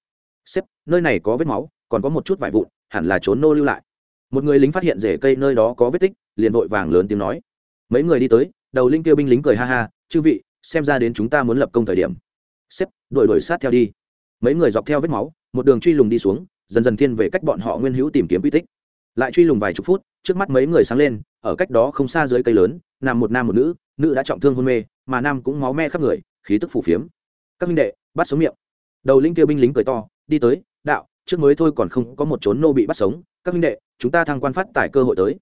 Sếp nơi này có vết máu, còn có một chút vải vụn, hẳn là trốn nô lưu lại. Một người lính phát hiện rễ cây nơi đó có vết tích liền vội vàng lớn tiếng nói. Mấy người đi tới, đầu linh kêu binh lính cười ha ha, chư vị, xem ra đến chúng ta muốn lập công thời điểm. Xếp, đuổi đuổi sát theo đi. Mấy người dọc theo vết máu, một đường truy lùng đi xuống, dần dần thiên về cách bọn họ nguyên hữu tìm kiếm quy tích. Lại truy lùng vài chục phút, trước mắt mấy người sáng lên, ở cách đó không xa dưới cây lớn, nằm một nam một nữ nữ đã trọng thương hôn mê, mà nam cũng máu me khắp người, khí tức phủ phiếm. Các minh đệ, bắt sống miệng. Đầu linh kêu binh lính cười to, đi tới, đạo, trước mới thôi còn không có một chốn nô bị bắt sống. Các minh đệ, chúng ta thăng quan phát tải cơ hội tới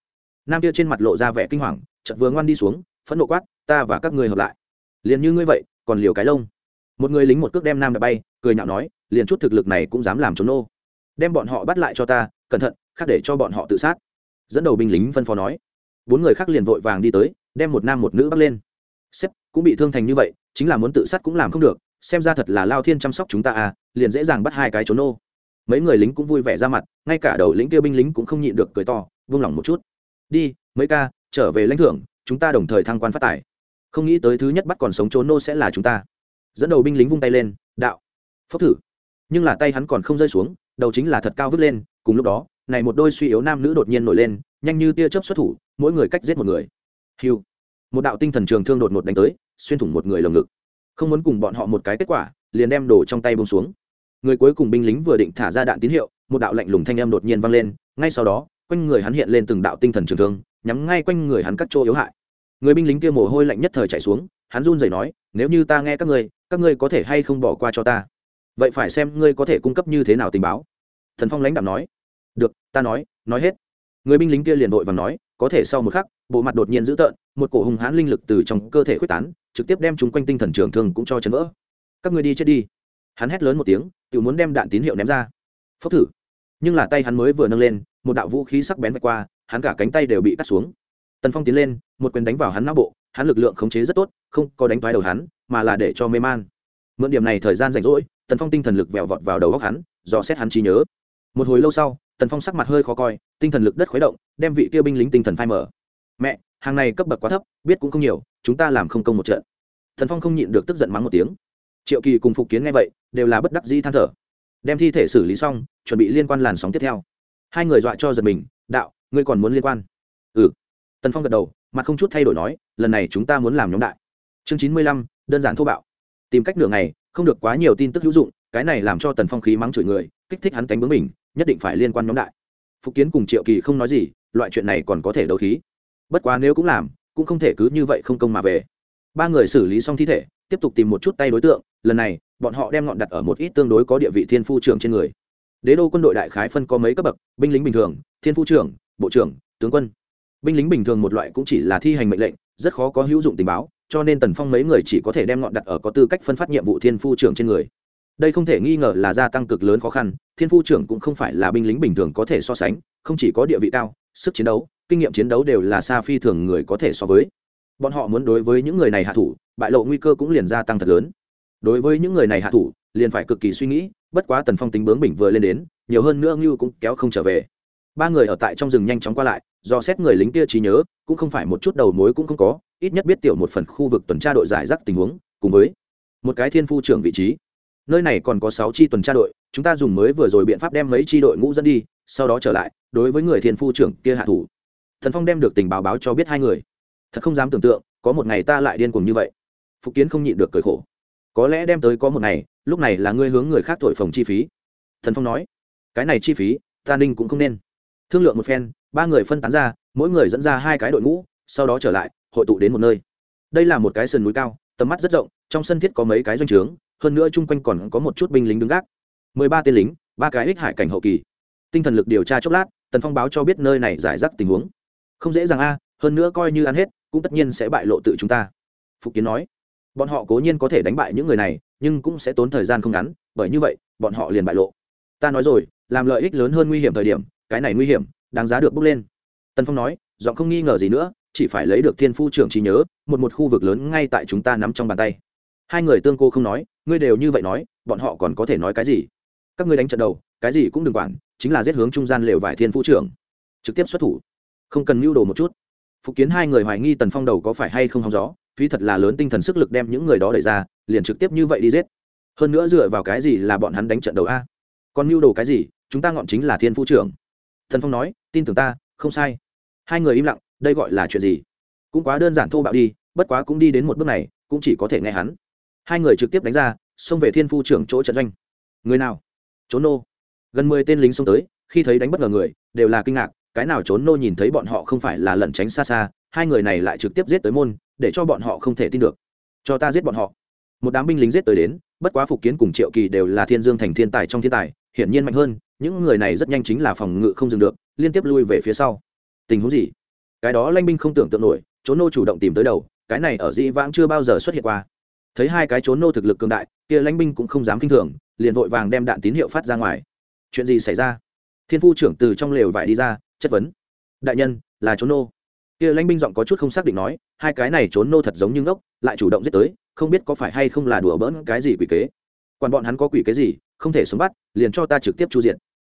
nam kia trên mặt lộ ra vẻ kinh hoàng, chợt vừa ngoan đi xuống, phẫn nộ quát, ta và các ngươi hợp lại. Liền như ngươi vậy, còn liều cái lông. Một người lính một cước đem nam đã bay, cười nhạo nói, liền chút thực lực này cũng dám làm trốn nô đem bọn họ bắt lại cho ta, cẩn thận, khác để cho bọn họ tự sát. Dẫn đầu binh lính phân phó nói. Bốn người khác liền vội vàng đi tới, đem một nam một nữ bắt lên. Sếp, cũng bị thương thành như vậy, chính là muốn tự sát cũng làm không được, xem ra thật là lao thiên chăm sóc chúng ta à liền dễ dàng bắt hai cái trốn nô mấy người lính cũng vui vẻ ra mặt, ngay cả đầu lính kia binh lính cũng không nhịn được cười to, vung lòng một chút đi, mấy ca, trở về lãnh thưởng, chúng ta đồng thời thăng quan phát tài. Không nghĩ tới thứ nhất bắt còn sống trốn nô sẽ là chúng ta. Dẫn đầu binh lính vung tay lên, đạo. Phốc thử. Nhưng là tay hắn còn không rơi xuống, đầu chính là thật cao vứt lên, cùng lúc đó, này một đôi suy yếu nam nữ đột nhiên nổi lên, nhanh như tia chớp xuất thủ, mỗi người cách giết một người. Hiu. Một đạo tinh thần trường thương đột ngột đánh tới, xuyên thủng một người lồng ngực. Không muốn cùng bọn họ một cái kết quả, liền đem đồ trong tay bông xuống. Người cuối cùng binh lính vừa định thả ra đạn tín hiệu, một đạo lạnh lùng thanh âm đột nhiên vang lên, ngay sau đó quanh người hắn hiện lên từng đạo tinh thần trường thương, nhắm ngay quanh người hắn các chỗ yếu hại. Người binh lính kia mồ hôi lạnh nhất thời chạy xuống, hắn run rẩy nói, nếu như ta nghe các ngươi các ngươi có thể hay không bỏ qua cho ta? Vậy phải xem ngươi có thể cung cấp như thế nào tình báo. Thần phong lãnh đạo nói, được, ta nói nói hết. Người binh lính kia liền vội và nói, có thể sau một khắc, bộ mặt đột nhiên dữ tợn, một cổ hùng hãn linh lực từ trong cơ thể khuếch tán, trực tiếp đem chúng quanh tinh thần trường thương cũng cho chấn vỡ. Các ngươi đi chết đi. Hắn hét lớn một tiếng, tự muốn đem đạn tín hiệu ném ra. Phốc thử. Nhưng là tay hắn mới vừa nâng lên một đạo vũ khí sắc bén vạch qua, hắn cả cánh tay đều bị cắt xuống. Tần phong tiến lên, một quyền đánh vào hắn não bộ, hắn lực lượng khống chế rất tốt, không có đánh thoái đầu hắn, mà là để cho mê man. Mượn điểm này thời gian rảnh rỗi, tần phong tinh thần lực vẹo vọt vào đầu góc hắn, dò xét hắn trí nhớ. Một hồi lâu sau, tần phong sắc mặt hơi khó coi, tinh thần lực đất khuấy động, đem vị kia binh lính tinh thần phai mở mẹ, hàng này cấp bậc quá thấp, biết cũng không nhiều, chúng ta làm không công một trận. Tần phong không nhịn được tức giận mắng một tiếng. Triệu kỳ cùng phục kiến nghe vậy, đều là bất đắc dĩ than thở. Đem thi thể xử lý xong, chuẩn bị liên quan làn sóng tiếp theo hai người dọa cho giật mình, đạo, ngươi còn muốn liên quan? Ừ. Tần phong gật đầu, mặt không chút thay đổi nói, lần này chúng ta muốn làm nhóm đại. Chương chín mươi lăm, đơn giản thô bạo. Tìm cách nửa ngày, không được quá nhiều tin tức hữu dụng, cái này làm cho tần phong khí mắng chửi người, kích thích hắn cánh bướng mình, nhất định phải liên quan nhóm đại. Phục kiến cùng triệu kỳ không nói gì, loại chuyện này còn có thể đấu khí. Bất quá nếu cũng làm, cũng không thể cứ như vậy không công mà về. Ba người xử lý xong thi thể, tiếp tục tìm một chút tay đối tượng, lần này, bọn họ đem ngọn đặt ở một ít tương đối có địa vị thiên phu trưởng trên người đế đô quân đội đại khái phân có mấy cấp bậc, binh lính bình thường, thiên phu trưởng, bộ trưởng, tướng quân. Binh lính bình thường một loại cũng chỉ là thi hành mệnh lệnh, rất khó có hữu dụng tình báo, cho nên tần phong mấy người chỉ có thể đem ngọn đặt ở có tư cách phân phát nhiệm vụ thiên phu trưởng trên người. Đây không thể nghi ngờ là gia tăng cực lớn khó khăn, thiên phu trưởng cũng không phải là binh lính bình thường có thể so sánh, không chỉ có địa vị cao, sức chiến đấu, kinh nghiệm chiến đấu đều là xa phi thường người có thể so với. Bọn họ muốn đối với những người này hạ thủ, bại lộ nguy cơ cũng liền gia tăng thật lớn. Đối với những người này hạ thủ, liền phải cực kỳ suy nghĩ bất quá tần phong tính bướng bình vừa lên đến, nhiều hơn nữa ngưu cũng kéo không trở về. Ba người ở tại trong rừng nhanh chóng qua lại, do xét người lính kia trí nhớ, cũng không phải một chút đầu mối cũng không có, ít nhất biết tiểu một phần khu vực tuần tra đội giải rác tình huống, cùng với một cái thiên phu trưởng vị trí. Nơi này còn có sáu chi tuần tra đội, chúng ta dùng mới vừa rồi biện pháp đem mấy chi đội ngũ dẫn đi, sau đó trở lại, đối với người thiên phu trưởng kia hạ thủ. Thần phong đem được tình báo báo cho biết hai người. Thật không dám tưởng tượng, có một ngày ta lại điên cuồng như vậy. Phục kiến không nhịn được cười khổ. Có lẽ đem tới có một ngày lúc này là ngươi hướng người khác thổi phồng chi phí. Thần phong nói, cái này chi phí, ta ninh cũng không nên. Thương lượng một phen, ba người phân tán ra, mỗi người dẫn ra hai cái đội ngũ, sau đó trở lại, hội tụ đến một nơi. Đây là một cái sườn núi cao, tầm mắt rất rộng, trong sân thiết có mấy cái doanh trướng, hơn nữa chung quanh còn có một chút binh lính đứng gác. Mười ba tên lính, ba cái ích hải cảnh hậu kỳ. Tinh thần lực điều tra chốc lát, tần phong báo cho biết nơi này giải rác tình huống. Không dễ dàng a, hơn nữa coi như ăn hết, cũng tất nhiên sẽ bại lộ tự chúng ta. Phục kiến nói bọn họ cố nhiên có thể đánh bại những người này, nhưng cũng sẽ tốn thời gian không ngắn, bởi như vậy, bọn họ liền bại lộ. Ta nói rồi, làm lợi ích lớn hơn nguy hiểm thời điểm, cái này nguy hiểm, đáng giá được bước lên. Tần phong nói, giọng không nghi ngờ gì nữa, chỉ phải lấy được thiên phu trưởng trí nhớ, một một khu vực lớn ngay tại chúng ta nắm trong bàn tay. Hai người tương cô không nói, ngươi đều như vậy nói, bọn họ còn có thể nói cái gì? Các ngươi đánh trận đầu, cái gì cũng đừng quản, chính là giết hướng trung gian lều vải thiên phu trưởng. Trực tiếp xuất thủ. Không cần mưu đồ một chút. Phục kiến hai người hoài nghi tần phong đầu có phải hay không hóng gió phí thật là lớn tinh thần sức lực đem những người đó đẩy ra, liền trực tiếp như vậy đi giết. Hơn nữa dựa vào cái gì là bọn hắn đánh trận đầu a? Còn mưu đồ cái gì? Chúng ta ngọn chính là thiên phu trưởng. Thần phong nói, tin tưởng ta, không sai. Hai người im lặng, đây gọi là chuyện gì? Cũng quá đơn giản thô bạo đi, bất quá cũng đi đến một bước này, cũng chỉ có thể nghe hắn. Hai người trực tiếp đánh ra, xông về thiên phu trưởng chỗ trận doanh. Người nào? Trốn nô. Gần mười tên lính xông tới, khi thấy đánh bất ngờ người, đều là kinh ngạc, cái nào trốn nô nhìn thấy bọn họ không phải là lẩn tránh xa xa hai người này lại trực tiếp giết tới môn, để cho bọn họ không thể tin được. Cho ta giết bọn họ. Một đám binh lính giết tới đến, bất quá phục kiến cùng triệu kỳ đều là thiên dương thành thiên tài trong thiên tài, hiển nhiên mạnh hơn, những người này rất nhanh chính là phòng ngự không dừng được, liên tiếp lui về phía sau. Tình huống gì? Cái đó lanh binh không tưởng tượng nổi trốn nô chủ động tìm tới đầu, cái này ở dĩ vãng chưa bao giờ xuất hiện qua. Thấy hai cái trốn nô thực lực cường đại, kia lãnh binh cũng không dám kinh thường, liền vội vàng đem đạn tín hiệu phát ra ngoài. Chuyện gì xảy ra? Thiên phu trưởng từ trong lều vải đi ra, chất vấn. Đại nhân, là trốn nô kia lãnh binh giọng có chút không xác định nói, hai cái này trốn nô thật giống như ngốc, lại chủ động giết tới, không biết có phải hay không là đùa bỡn cái gì quỷ kế. Còn bọn hắn có quỷ kế gì, không thể sống bắt, liền cho ta trực tiếp chu diện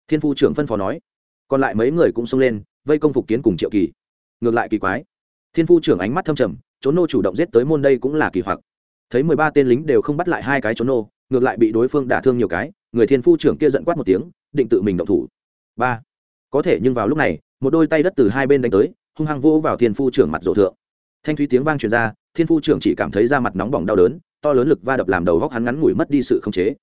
thiên phu trưởng phân phó nói. Còn lại mấy người cũng xông lên, vây công phục kiến cùng triệu kỳ. Ngược lại kỳ quái. Thiên phu trưởng ánh mắt thâm trầm, trốn nô chủ động giết tới môn đây cũng là kỳ hoặc. Thấy mười ba tên lính đều không bắt lại hai cái trốn nô, ngược lại bị đối phương đả thương nhiều cái, người thiên phu trưởng kia giận quát một tiếng, định tự mình động thủ. Ba. Có thể nhưng vào lúc này, một đôi tay đất từ hai bên đánh tới hung hăng vỗ vào thiên phu trưởng mặt rổ thượng. Thanh thúy tiếng vang truyền ra, thiên phu trưởng chỉ cảm thấy da mặt nóng bỏng đau đớn, to lớn lực va đập làm đầu góc hắn ngắn ngủi mất đi sự khống chế.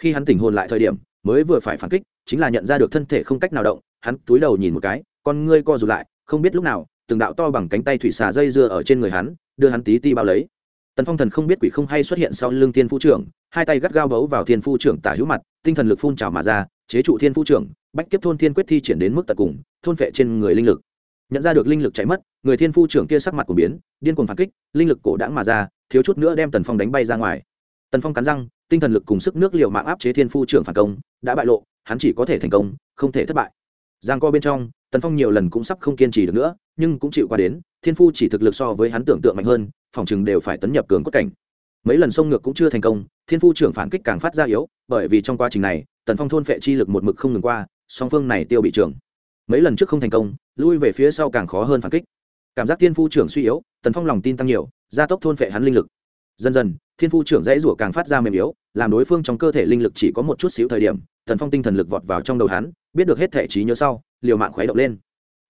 Khi hắn tỉnh hồn lại thời điểm, mới vừa phải phản kích, chính là nhận ra được thân thể không cách nào động, hắn túi đầu nhìn một cái, con ngươi co rụt lại, không biết lúc nào, từng đạo to bằng cánh tay thủy xà dây dưa ở trên người hắn, đưa hắn tí ti bao lấy. Tần phong thần không biết quỷ không hay xuất hiện sau lưng thiên phu trưởng, hai tay gắt gao bấu vào thiên phu trưởng tả hữu mặt, tinh thần lực phun trào mà ra, chế trụ thiên phu trưởng, bách kiếp thôn thiên quyết thi triển đến mức tận cùng, thôn phệ trên người linh lực nhận ra được linh lực chạy mất, người thiên phu trưởng kia sắc mặt của biến, điên cuồng phản kích, linh lực cổ đãng mà ra, thiếu chút nữa đem tần phong đánh bay ra ngoài. Tần phong cắn răng, tinh thần lực cùng sức nước liệu mạng áp chế thiên phu trưởng phản công, đã bại lộ, hắn chỉ có thể thành công, không thể thất bại. Giang co bên trong, tần phong nhiều lần cũng sắp không kiên trì được nữa, nhưng cũng chịu qua đến, thiên phu chỉ thực lực so với hắn tưởng tượng mạnh hơn, phòng chừng đều phải tấn nhập cường cốt cảnh. Mấy lần sông ngược cũng chưa thành công, thiên phu trưởng phản kích càng phát ra yếu, bởi vì trong quá trình này, tần phong thôn phệ chi lực một mực không ngừng qua, song phương này tiêu bị trưởng mấy lần trước không thành công, lui về phía sau càng khó hơn phản kích. Cảm giác thiên phu trưởng suy yếu, tần phong lòng tin tăng nhiều, gia tốc thôn phệ hắn linh lực. Dần dần, thiên phu trưởng dãy rủa càng phát ra mềm yếu, làm đối phương trong cơ thể linh lực chỉ có một chút xíu thời điểm, tần phong tinh thần lực vọt vào trong đầu hắn, biết được hết thể trí nhớ sau, liều mạng khuấy động lên.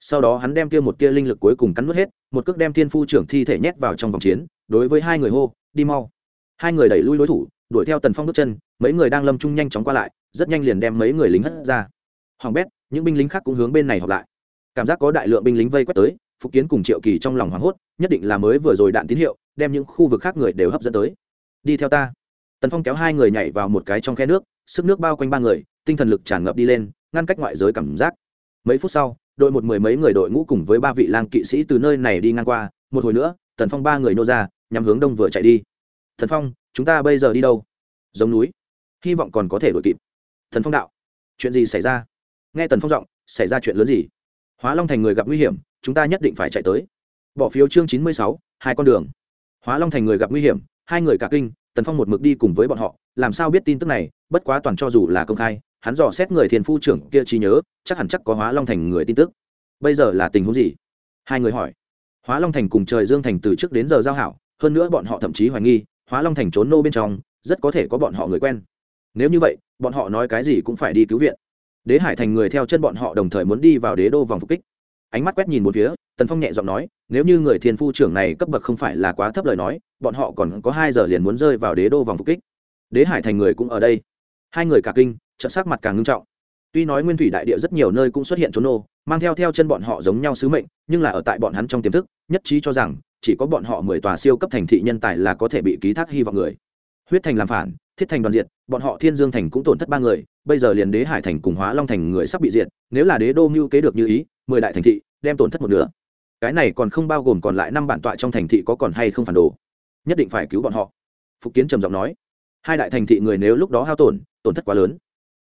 Sau đó hắn đem kia một tia linh lực cuối cùng cắn nuốt hết, một cước đem thiên phu trưởng thi thể nhét vào trong vòng chiến, đối với hai người hô, đi mau. Hai người đẩy lui đối thủ, đuổi theo tần phong bước chân, mấy người đang lâm chung nhanh chóng qua lại, rất nhanh liền đem mấy người lính hất ra. Hoàng bét những binh lính khác cũng hướng bên này họp lại. Cảm giác có đại lượng binh lính vây quét tới, phục kiến cùng triệu kỳ trong lòng hoảng hốt, nhất định là mới vừa rồi đạn tín hiệu, đem những khu vực khác người đều hấp dẫn tới. Đi theo ta. Tần phong kéo hai người nhảy vào một cái trong khe nước, sức nước bao quanh ba người, tinh thần lực tràn ngập đi lên, ngăn cách ngoại giới cảm giác. Mấy phút sau, đội một mười mấy người đội ngũ cùng với ba vị lang kỵ sĩ từ nơi này đi ngang qua, một hồi nữa, tần phong ba người nô ra nhằm hướng đông vừa chạy đi. Thần phong, chúng ta bây giờ đi đâu? Giống núi. Hy vọng còn có thể đuổi kịp. Thần phong đạo. Chuyện gì xảy ra? Nghe tần phong giọng, xảy ra chuyện lớn gì? Hóa long thành người gặp nguy hiểm, chúng ta nhất định phải chạy tới. Bỏ phiếu chương chín mươi sáu, hai con đường. Hóa long thành người gặp nguy hiểm, hai người cả kinh, tần phong một mực đi cùng với bọn họ, làm sao biết tin tức này, bất quá toàn cho dù là công khai, hắn dò xét người thiền phu trưởng kia trí nhớ, chắc hẳn chắc có hóa long thành người tin tức. Bây giờ là tình huống gì? Hai người hỏi. Hóa long thành cùng trời dương thành từ trước đến giờ giao hảo, hơn nữa bọn họ thậm chí hoài nghi, hóa long thành trốn nô bên trong, rất có thể có bọn họ người quen. Nếu như vậy, bọn họ nói cái gì cũng phải đi cứu viện đế hải thành người theo chân bọn họ đồng thời muốn đi vào đế đô vòng phục kích. Ánh mắt quét nhìn một phía, tần phong nhẹ giọng nói, nếu như người thiên phu trưởng này cấp bậc không phải là quá thấp lời nói, bọn họ còn có hai giờ liền muốn rơi vào đế đô vòng phục kích. Đế hải thành người cũng ở đây. Hai người cả kinh, trận sắc mặt càng ngưng trọng. Tuy nói nguyên thủy đại địa rất nhiều nơi cũng xuất hiện trốn nô, mang theo theo chân bọn họ giống nhau sứ mệnh, nhưng là ở tại bọn hắn trong tiềm thức, nhất trí cho rằng, chỉ có bọn họ mười tòa siêu cấp thành thị nhân tài là có thể bị ký thác hy vọng người. Huyết thành làm phản, thiết thành đoàn diệt, bọn họ thiên dương thành cũng tổn thất ba người bây giờ liền đế hải thành cùng hóa long thành người sắp bị diệt, nếu là đế đô mưu kế được như ý, mười đại thành thị đem tổn thất một nửa. Cái này còn không bao gồm còn lại năm bản tọa trong thành thị có còn hay không phản đồ. Nhất định phải cứu bọn họ. Phục kiến trầm giọng nói. Hai đại thành thị người nếu lúc đó hao tổn tổn thất quá lớn.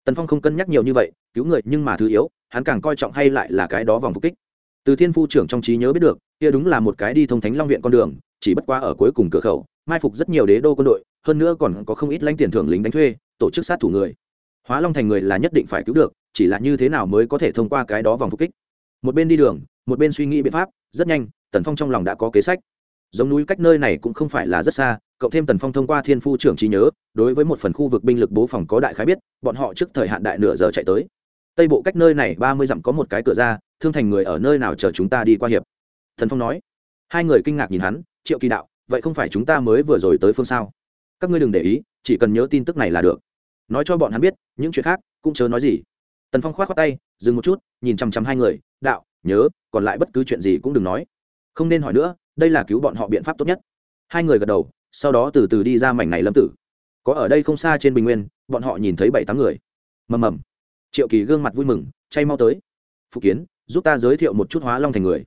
Tần phong không cân nhắc nhiều như vậy, cứu người nhưng mà thứ yếu, hắn càng coi trọng hay lại là cái đó vòng phục kích. Từ thiên phu trưởng trong trí nhớ biết được, kia đúng là một cái đi thông thánh long viện con đường, chỉ bất qua ở cuối cùng cửa khẩu, mai phục rất nhiều đế đô quân đội, hơn nữa còn có không ít lãnh tiền thưởng lính đánh thuê, tổ chức sát thủ người hóa long thành người là nhất định phải cứu được, chỉ là như thế nào mới có thể thông qua cái đó vòng phục kích. Một bên đi đường, một bên suy nghĩ biện pháp, rất nhanh, tần phong trong lòng đã có kế sách. Giống núi cách nơi này cũng không phải là rất xa, cộng thêm tần phong thông qua thiên phu trưởng trí nhớ, đối với một phần khu vực binh lực bố phòng có đại khái biết, bọn họ trước thời hạn đại nửa giờ chạy tới. Tây bộ cách nơi này ba mươi dặm có một cái cửa ra, thương thành người ở nơi nào chờ chúng ta đi qua hiệp. Thần phong nói. Hai người kinh ngạc nhìn hắn, triệu kỳ đạo, vậy không phải chúng ta mới vừa rồi tới phương sao? Các ngươi đừng để ý, chỉ cần nhớ tin tức này là được nói cho bọn hắn biết, những chuyện khác cũng chớ nói gì. Tần phong k h o á t tay, dừng một chút, nhìn chằm chằm hai người, đạo, nhớ, còn lại bất cứ chuyện gì cũng đừng nói. Không nên hỏi nữa, đây là cứu bọn họ biện pháp tốt nhất. Hai người gật đầu, sau đó từ từ đi ra mảnh này lâm tử. Có ở đây không xa trên bình nguyên, bọn họ nhìn thấy bảy tám người. Mầm mầm. Triệu kỳ gương mặt vui mừng, chay mau tới. Phụ kiến, giúp ta giới thiệu một chút hóa long thành người.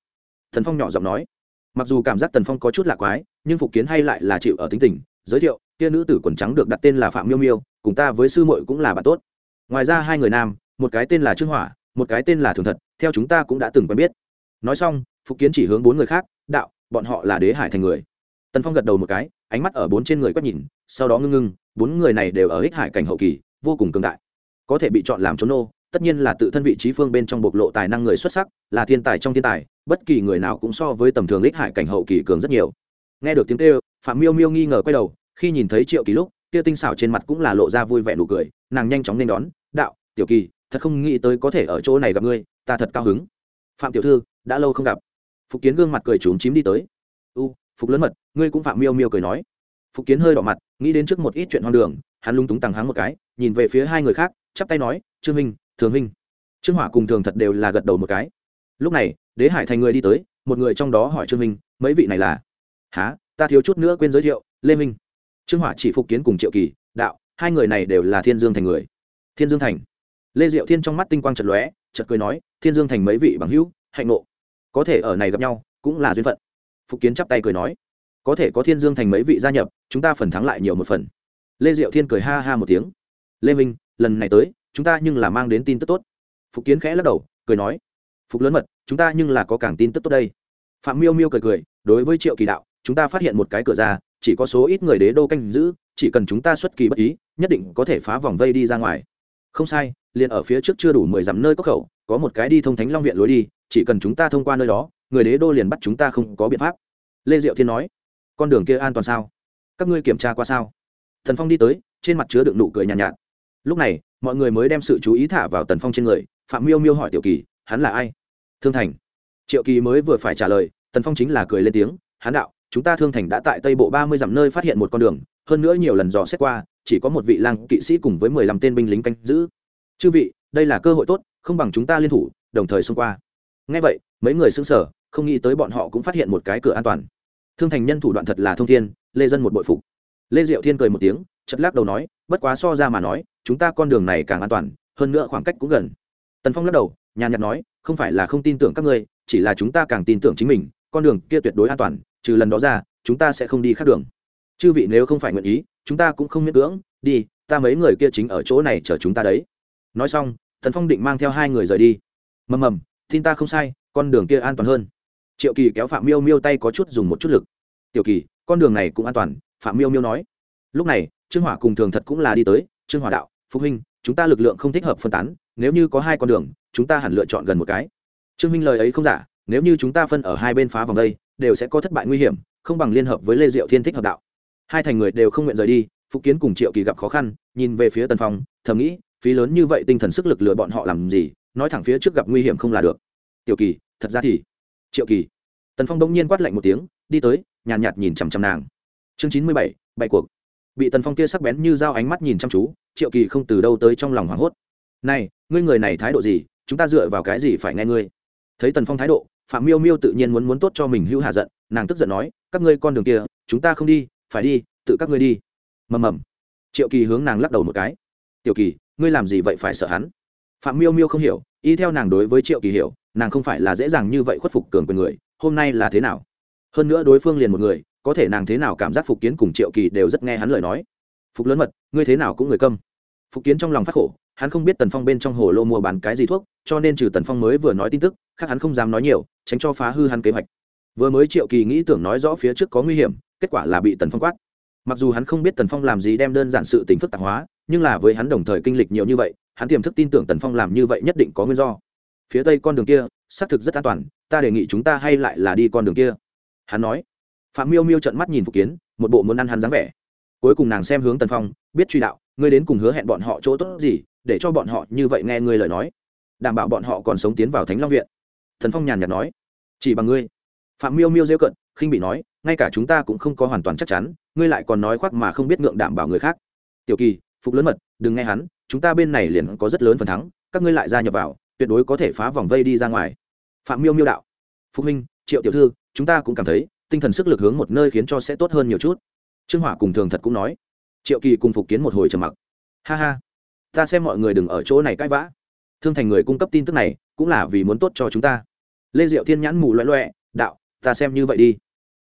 Thần phong nhỏ giọng nói. Mặc dù cảm giác tần phong có chút lạc quái, nhưng phục kiến hay lại là chịu ở tính tình, giới thiệu kia nữ tử quần trắng được đặt tên là phạm miêu miêu, cùng ta với sư muội cũng là bạn tốt. Ngoài ra hai người nam, một cái tên là trương hỏa, một cái tên là thường thật, theo chúng ta cũng đã từng quen biết. Nói xong, phục kiến chỉ hướng bốn người khác, đạo, bọn họ là đế hải thành người. Tần phong gật đầu một cái, ánh mắt ở bốn trên người quét nhìn, sau đó ngưng ngưng, bốn người này đều ở ích hải cảnh hậu kỳ, vô cùng cường đại. Có thể bị chọn làm trốn nô, tất nhiên là tự thân vị trí phương bên trong bộc lộ tài năng người xuất sắc, là thiên tài trong thiên tài, bất kỳ người nào cũng so với tầm thường ích hải cảnh hậu kỳ cường rất nhiều. Nghe được tiếng kêu, phạm miêu miêu nghi ngờ quay đầu khi nhìn thấy triệu kỳ lúc, kia tinh xảo trên mặt cũng là lộ ra vui vẻ nụ cười, nàng nhanh chóng nên đón, đạo, tiểu kỳ, thật không nghĩ tới có thể ở chỗ này gặp ngươi, ta thật cao hứng. Phạm tiểu thư, đã lâu không gặp. Phục kiến gương mặt cười trúng chím đi tới. U, phục lớn mật, ngươi cũng phạm miêu miêu cười nói. Phục kiến hơi đỏ mặt, nghĩ đến trước một ít chuyện hoang đường, hắn lung túng tằng hắng một cái, nhìn về phía hai người khác, chắp tay nói, trương minh thường minh trương hỏa cùng thường thật đều là gật đầu một cái. Lúc này, đế hải thành người đi tới, một người trong đó hỏi trương minh mấy vị này là? Há ta thiếu chút nữa quên giới thiệu, lê minh trương hỏa chỉ phục kiến cùng triệu kỳ, đạo, hai người này đều là thiên dương thành người. Thiên dương thành. Lê diệu thiên trong mắt tinh quang chật lóe chật cười nói, thiên dương thành mấy vị bằng hữu, hạnh nộ. Có thể ở này gặp nhau, cũng là duyên phận. Phục kiến chắp tay cười nói, có thể có thiên dương thành mấy vị gia nhập, chúng ta phần thắng lại nhiều một phần. Lê diệu thiên cười ha ha một tiếng. Lê minh, lần này tới, chúng ta nhưng là mang đến tin tức tốt. Phục kiến khẽ lắc đầu, cười nói, phục lớn mật, chúng ta nhưng là có càng tin tức tốt đây. Phạm miêu miêu cười cười, đối với triệu kỳ đạo, chúng ta phát hiện một cái cửa ra chỉ có số ít người đế đô canh giữ chỉ cần chúng ta xuất kỳ bất ý nhất định có thể phá vòng vây đi ra ngoài. Không sai liền ở phía trước chưa đủ mười dặm nơi cốc khẩu có một cái đi thông thánh long viện lối đi chỉ cần chúng ta thông qua nơi đó người đế đô liền bắt chúng ta không có biện pháp. Lê diệu thiên nói con đường kia an toàn sao? Các ngươi kiểm tra qua sao? Thần phong đi tới trên mặt chứa đựng nụ cười nhàn nhạt, nhạt. Lúc này mọi người mới đem sự chú ý thả vào tần phong trên người phạm miêu miêu hỏi tiểu kỳ hắn là ai? Thương thành. Triệu kỳ mới vừa phải trả lời tần phong chính là cười lên tiếng hắn đạo chúng ta thương thành đã tại tây bộ ba mươi dặm nơi phát hiện một con đường, hơn nữa nhiều lần dò xét qua, chỉ có một vị lang kỵ sĩ cùng với mười lăm tên binh lính canh giữ. Chư vị, đây là cơ hội tốt, không bằng chúng ta liên thủ, đồng thời xông qua. Ngay vậy, mấy người xứng sở không nghĩ tới bọn họ cũng phát hiện một cái cửa an toàn. Thương thành nhân thủ đoạn thật là thông thiên, lê dân một bội phục. Lê diệu thiên cười một tiếng chật lắc đầu nói, bất quá so ra mà nói, chúng ta con đường này càng an toàn, hơn nữa khoảng cách cũng gần. Tần phong lắc đầu, nhàn nhạt nói, không phải là không tin tưởng các ngươi, chỉ là chúng ta càng tin tưởng chính mình con đường kia tuyệt đối an toàn, trừ lần đó ra, chúng ta sẽ không đi khác đường. Chư vị nếu không phải nguyện ý, chúng ta cũng không miễn cưỡng, đi, ta mấy người kia chính ở chỗ này chờ chúng ta đấy. Nói xong, Thần phong định mang theo hai người rời đi. Mầm mầm, tin ta không sai, con đường kia an toàn hơn. Triệu kỳ kéo phạm miêu miêu tay có chút dùng một chút lực. Tiểu kỳ, con đường này cũng an toàn, phạm miêu miêu nói. Lúc này, trương hỏa cùng thường thật cũng là đi tới. Trương hỏa đạo phúc huynh, chúng ta lực lượng không thích hợp phân tán, nếu như có hai con đường, chúng ta hẳn lựa chọn gần một cái. Trương minh lời ấy không giả nếu như chúng ta phân ở hai bên phá vòng đây đều sẽ có thất bại nguy hiểm không bằng liên hợp với lê diệu thiên thích hợp đạo. Hai thành người đều không nguyện rời đi Phục kiến cùng triệu kỳ gặp khó khăn nhìn về phía tần phong thầm nghĩ phí lớn như vậy tinh thần sức lực lừa bọn họ làm gì nói thẳng phía trước gặp nguy hiểm không là được. Tiểu kỳ thật ra thì triệu kỳ. Tần phong đông nhiên quát lạnh một tiếng đi tới nhàn nhạt, nhạt nhìn chằm chằm nàng. Chương chín mươi bảy bại cuộc. Bị tần phong kia sắc bén như dao ánh mắt nhìn chăm chú triệu kỳ không từ đâu tới trong lòng hoảng hốt. Này ngươi người này thái độ gì? Chúng ta dựa vào cái gì phải nghe ngươi? Thấy tần phong thái độ, phạm miêu miêu tự nhiên muốn muốn tốt cho mình hữu hạ giận, nàng tức giận nói, các ngươi con đường kia, chúng ta không đi, phải đi, tự các ngươi đi. Mầm mầm. Triệu kỳ hướng nàng lắc đầu một cái. Tiểu kỳ, ngươi làm gì vậy phải sợ hắn? Phạm miêu miêu không hiểu, y theo nàng đối với triệu kỳ hiểu, nàng không phải là dễ dàng như vậy khuất phục cường quyền người, hôm nay là thế nào? Hơn nữa đối phương liền một người, có thể nàng thế nào cảm giác phục kiến cùng triệu kỳ đều rất nghe hắn lời nói. Phục lớn mật, ngươi thế nào cũng người câm. Phục kiến trong lòng phát khổ hắn không biết tần phong bên trong hồ lô mua bán cái gì thuốc, cho nên trừ tần phong mới vừa nói tin tức, khác hắn không dám nói nhiều, tránh cho phá hư hắn kế hoạch. Vừa mới triệu kỳ nghĩ tưởng nói rõ phía trước có nguy hiểm, kết quả là bị tần phong quát. Mặc dù hắn không biết tần phong làm gì đem đơn giản sự tính phức tạp hóa, nhưng là với hắn đồng thời kinh lịch nhiều như vậy, hắn tiềm thức tin tưởng tần phong làm như vậy nhất định có nguyên do. Phía tây con đường kia, xác thực rất an toàn, ta đề nghị chúng ta hay lại là đi con đường kia. Hắn nói. Phạm miêu miêu trận mắt nhìn phục kiến, một bộ muốn ăn hắn dáng vẻ. Cuối cùng nàng xem hướng tần phong, biết truy đạo, ngươi đến cùng hứa hẹn bọn họ chỗ tốt gì để cho bọn họ như vậy nghe ngươi lời nói. Đảm bảo bọn họ còn sống tiến vào thánh long viện. Thần phong nhàn nhạt nói. Chỉ bằng ngươi. Phạm miêu miêu rêu cận khinh bị nói ngay cả chúng ta cũng không có hoàn toàn chắc chắn ngươi lại còn nói khoác mà không biết ngượng đảm bảo người khác. Tiểu kỳ phục lớn mật đừng nghe hắn chúng ta bên này liền có rất lớn phần thắng các ngươi lại gia nhập vào tuyệt đối có thể phá vòng vây đi ra ngoài. Phạm miêu miêu đạo. Phục Minh, triệu tiểu thư chúng ta cũng cảm thấy tinh thần sức lực hướng một nơi khiến cho sẽ tốt hơn nhiều chút. Trương hỏa cùng thường thật cũng nói. Triệu kỳ cùng phục kiến một hồi trầm mặc. Ha ha ta xem mọi người đừng ở chỗ này cãi vã. Thương thành người cung cấp tin tức này, cũng là vì muốn tốt cho chúng ta. Lê diệu thiên nhãn mù loẹ loẹ, đạo, ta xem như vậy đi.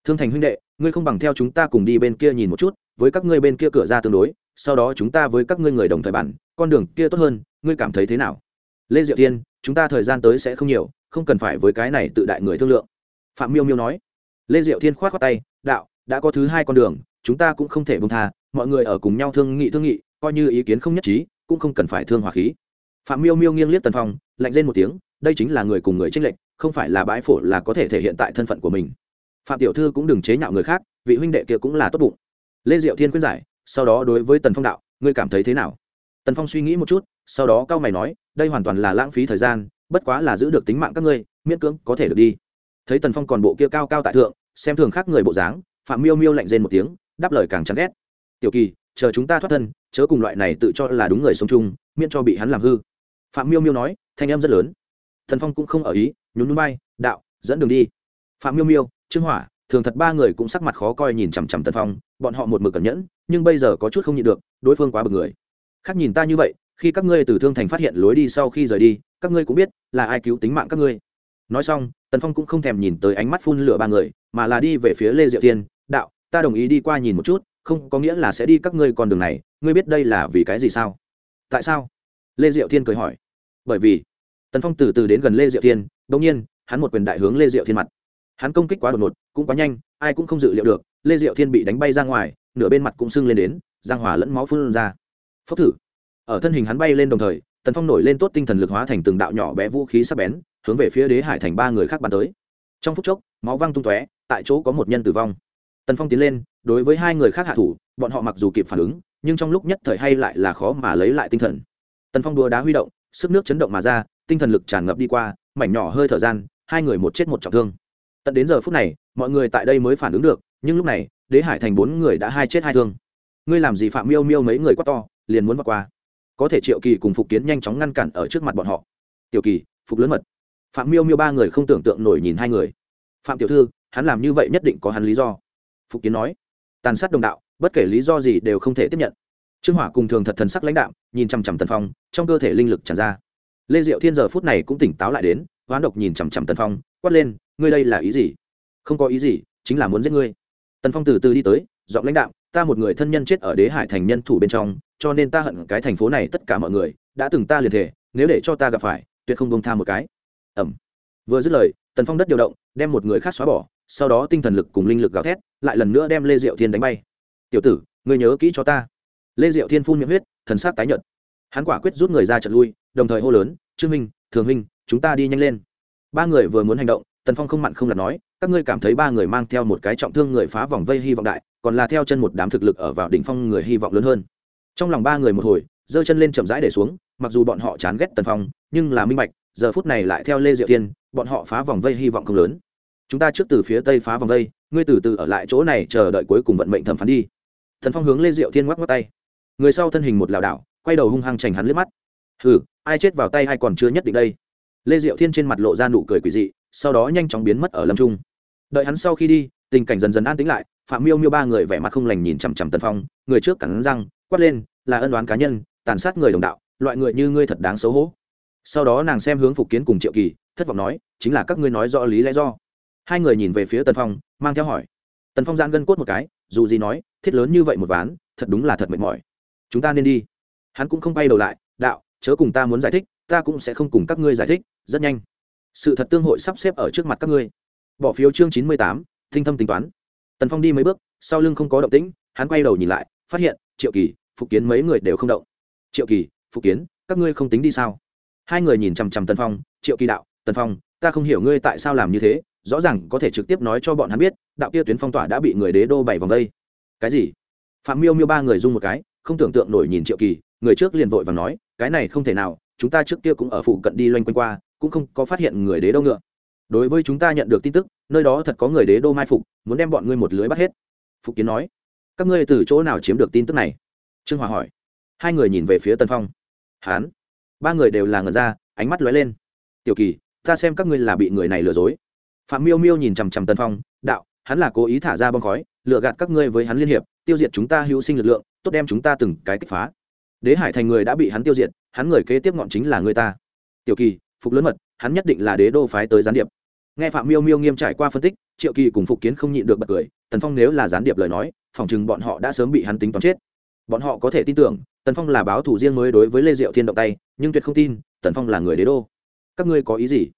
Thương thành huynh đệ, ngươi không bằng theo chúng ta cùng đi bên kia nhìn một chút, với các ngươi bên kia cửa ra tương đối, sau đó chúng ta với các ngươi người đồng thời bản con đường kia tốt hơn, ngươi cảm thấy thế nào? Lê diệu thiên, chúng ta thời gian tới sẽ không nhiều, không cần phải với cái này tự đại người thương lượng. Phạm miêu miêu nói. Lê diệu thiên k h o á t khoác tay, đạo, đã có thứ hai con đường, chúng ta cũng không thể bông tha, mọi người ở cùng nhau thương nghị thương nghị, coi như ý kiến không nhất trí cũng không cần phải thương hòa khí. Phạm miêu miêu nghiêng liếc tần phong, lạnh lên một tiếng, đây chính là người cùng người tranh lệch, không phải là bãi phổ là có thể thể hiện tại thân phận của mình. Phạm tiểu thư cũng đừng chế nhạo người khác, vị huynh đệ kia cũng là tốt bụng. Lê diệu thiên khuyên giải, sau đó đối với tần phong đạo, ngươi cảm thấy thế nào? Tần phong suy nghĩ một chút, sau đó cao mày nói, đây hoàn toàn là lãng phí thời gian, bất quá là giữ được tính mạng các ngươi, miễn cưỡng có thể được đi. Thấy tần phong còn bộ kia cao cao tại thượng, xem thường khác người bộ dáng, phạm miêu miêu lạnh rên một tiếng, đáp lời càng chán ghét. Tiểu kỳ chờ chúng ta thoát thân, chớ cùng loại này tự cho là đúng người sống chung, miễn cho bị hắn làm hư. Phạm miêu miêu nói, thanh em rất lớn. Thần phong cũng không ở ý, nhún núi bay đạo, dẫn đường đi. Phạm miêu miêu, trương hỏa, thường thật ba người cũng sắc mặt khó coi nhìn chằm chằm tần phong, bọn họ một mực cẩn nhẫn, nhưng bây giờ có chút không nhịn được, đối phương quá bực người. Khác nhìn ta như vậy, khi các ngươi từ thương thành phát hiện lối đi sau khi rời đi, các ngươi cũng biết là ai cứu tính mạng các ngươi. Nói xong, tần phong cũng không thèm nhìn tới ánh mắt phun lửa ba người, mà là đi về phía lê diệu tiên đạo, ta đồng ý đi qua nhìn một chút không có nghĩa là sẽ đi các ngươi con đường này, ngươi biết đây là vì cái gì sao? Tại sao? Lê diệu thiên cười hỏi. Bởi vì, tần phong từ từ đến gần lê diệu thiên đ ỗ n g nhiên, hắn một quyền đại hướng lê diệu thiên mặt. Hắn công kích quá đột ngột, cũng quá nhanh, ai cũng không dự liệu được, lê diệu thiên bị đánh bay ra ngoài, nửa bên mặt cũng sưng lên đến, giang hỏa lẫn máu phun ra. Phốc thử. Ở thân hình hắn bay lên đồng thời, tần phong nổi lên tốt tinh thần lực hóa thành từng đạo nhỏ bé vũ khí sắc bén, hướng về phía đế hải thành ba người khác bắn tới. Trong phút chốc, máu văng tung tóe, tại chỗ có một nhân tử vong tần phong tiến lên, đối với hai người khác hạ thủ, bọn họ mặc dù kịp phản ứng, nhưng trong lúc nhất thời hay lại là khó mà lấy lại tinh thần. Tần phong đua đá huy động, sức nước chấn động mà ra, tinh thần lực tràn ngập đi qua, mảnh nhỏ hơi thở gian, hai người một chết một trọng thương. Tận đến giờ phút này, mọi người tại đây mới phản ứng được, nhưng lúc này, đế hải thành bốn người đã hai chết hai thương. Ngươi làm gì phạm miêu miêu mấy người quá to, liền muốn vượt qua. Có thể triệu kỳ cùng phục kiến nhanh chóng ngăn cản ở trước mặt bọn họ. Tiểu kỳ, phục lớn mật. Phạm miêu miêu ba người không tưởng tượng nổi nhìn hai người. Phạm tiểu thư, hắn làm như vậy nhất định có hắn lý do phục kiến nói, tàn sát đồng đạo, bất kể lý do gì đều không thể tiếp nhận. Trương hỏa cùng thường thật thần sắc lãnh đạo nhìn chằm chằm tần phong, trong cơ thể linh lực tràn ra. Lê diệu thiên giờ phút này cũng tỉnh táo lại đến, hoán độc nhìn chằm chằm tần phong, quát lên, ngươi đây là ý gì? Không có ý gì, chính là muốn giết ngươi. Tần phong từ từ đi tới, giọng lãnh đạo ta một người thân nhân chết ở đế hải thành nhân thủ bên trong, cho nên ta hận cái thành phố này tất cả mọi người, đã từng ta liền thể, nếu để cho ta gặp phải, tuyệt không bông tha một cái. Ẩm. Vừa dứt lời, tần phong đất điều động, đem một người khác xóa bỏ sau đó tinh thần lực cùng linh lực gào thét lại lần nữa đem lê diệu thiên đánh bay. Tiểu tử ngươi nhớ kỹ cho ta. Lê diệu thiên phun miệng huyết thần sắc tái nhợt. Hắn quả quyết rút người ra trận lui đồng thời hô lớn trương minh thường minh chúng ta đi nhanh lên. Ba người vừa muốn hành động tần phong không mặn không lặt nói các ngươi cảm thấy ba người mang theo một cái trọng thương người phá vòng vây hy vọng đại còn là theo chân một đám thực lực ở vào đỉnh phong người hy vọng lớn hơn. Trong lòng ba người một hồi giơ chân lên chậm rãi để xuống mặc dù bọn họ chán ghét tần phong nhưng là minh bạch giờ phút này lại theo lê diệu Thiên, bọn họ phá vòng vây hy vọng không lớn chúng ta trước từ phía tây phá vòng vây ngươi từ từ ở lại chỗ này chờ đợi cuối cùng vận mệnh thẩm phán đi. Thần phong hướng lê diệu thiên ngoắc ngoắc tay. Người sau thân hình một lảo đảo, quay đầu hung hăng chành hắn liếc mắt. Hừ, ai chết vào tay hay còn chưa nhất định đây. Lê diệu thiên trên mặt lộ ra nụ cười quỷ dị, sau đó nhanh chóng biến mất ở lâm trung. Đợi hắn sau khi đi, tình cảnh dần dần an tĩnh lại, phạm miêu miêu ba người vẻ mặt không lành nhìn chằm chằm tần phong, người trước cắn răng, quát lên, là ân đoán cá nhân, tàn sát người đồng đạo, loại người như ngươi thật đáng xấu hổ. Sau đó nàng xem hướng phục kiến cùng triệu kỳ, thất vọng nói, chính là các ngươi nói rõ lý lẽ do hai người nhìn về phía tần phong, mang theo hỏi. Tần phong giãn gân cốt một cái, dù gì nói, thiết lớn như vậy một ván, thật đúng là thật mệt mỏi. Chúng ta nên đi. Hắn cũng không bay đầu lại, đạo, chớ cùng ta muốn giải thích, ta cũng sẽ không cùng các ngươi giải thích, rất nhanh. Sự thật tương hội sắp xếp ở trước mặt các ngươi. Bỏ phiếu chương chín mươi tám thinh thâm tính toán. Tần phong đi mấy bước, sau lưng không có động tĩnh, hắn quay đầu nhìn lại, phát hiện, triệu kỳ, phục kiến mấy người đều không động. Triệu kỳ, phục kiến, các ngươi không tính đi sao? Hai người nhìn chằm chằm tần phong, triệu kỳ đạo, tần phong, ta không hiểu ngươi tại sao làm như thế rõ ràng có thể trực tiếp nói cho bọn hắn biết, đạo kia tuyến phong tỏa đã bị người đế đô bảy vòng đây cái gì? Phạm miêu miêu ba người dung một cái, không tưởng tượng nổi nhìn triệu kỳ, người trước liền vội và nói, cái này không thể nào, chúng ta trước kia cũng ở phụ cận đi loanh quanh qua, cũng không có phát hiện người đế đô ngựa. Đối với chúng ta nhận được tin tức, nơi đó thật có người đế đô mai phục, muốn đem bọn ngươi một lưới bắt hết. Phục kiến nói, các ngươi từ chỗ nào chiếm được tin tức này? Trương hòa hỏi. Hai người nhìn về phía tân phong. Hán. Ba người đều là ngần ra, ánh mắt lóe lên. Tiểu kỳ, ta xem các ngươi là bị người này lừa dối phạm miêu miêu nhìn chằm chằm Tần phong, đạo, hắn là cố ý thả ra bom khói, lừa gạt các ngươi với hắn liên hiệp, tiêu diệt chúng ta hữu sinh lực lượng, tốt đem chúng ta từng cái kích phá. Đế hải thành người đã bị hắn tiêu diệt, hắn người kế tiếp ngọn chính là người ta. Tiểu kỳ, phục lớn mật, hắn nhất định là đế đô phái tới gián điệp. Nghe phạm miêu miêu nghiêm trải qua phân tích, triệu kỳ cùng phục kiến không nhịn được bật cười, tần phong nếu là gián điệp lời nói phỏng chừng bọn họ đã sớm bị hắn tính toán chết. Bọn họ có thể tin tưởng, tần phong là báo thủ riêng mới đối với lê diệu thiên động tay, nhưng tuyệt không tin, tần phong là người đế đô. Các ngươi có ý gì?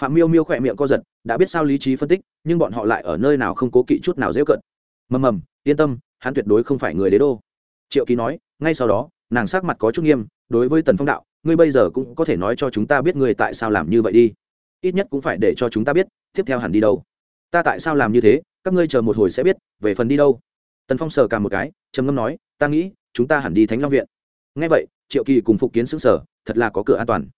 Phạm miêu miêu khỏe miệng co giật, đã biết sao lý trí phân tích, nhưng bọn họ lại ở nơi nào không cố kỵ chút nào dễ cận mầm mầm, yên tâm, hắn tuyệt đối không phải người đế đô. Triệu ký nói, ngay sau đó, nàng sắc mặt có chút nghiêm, đối với tần phong đạo, ngươi bây giờ cũng có thể nói cho chúng ta biết ngươi tại sao làm như vậy đi. Ít nhất cũng phải để cho chúng ta biết, tiếp theo hẳn đi đâu. Ta tại sao làm như thế, các ngươi chờ một hồi sẽ biết, về phần đi đâu. Tần phong sờ cả một cái, trầm ngâm nói, ta nghĩ, chúng ta hẳn đi thánh long viện. Ngay vậy, triệu kỳ cùng phục kiến xứng sở thật là có cửa an toàn.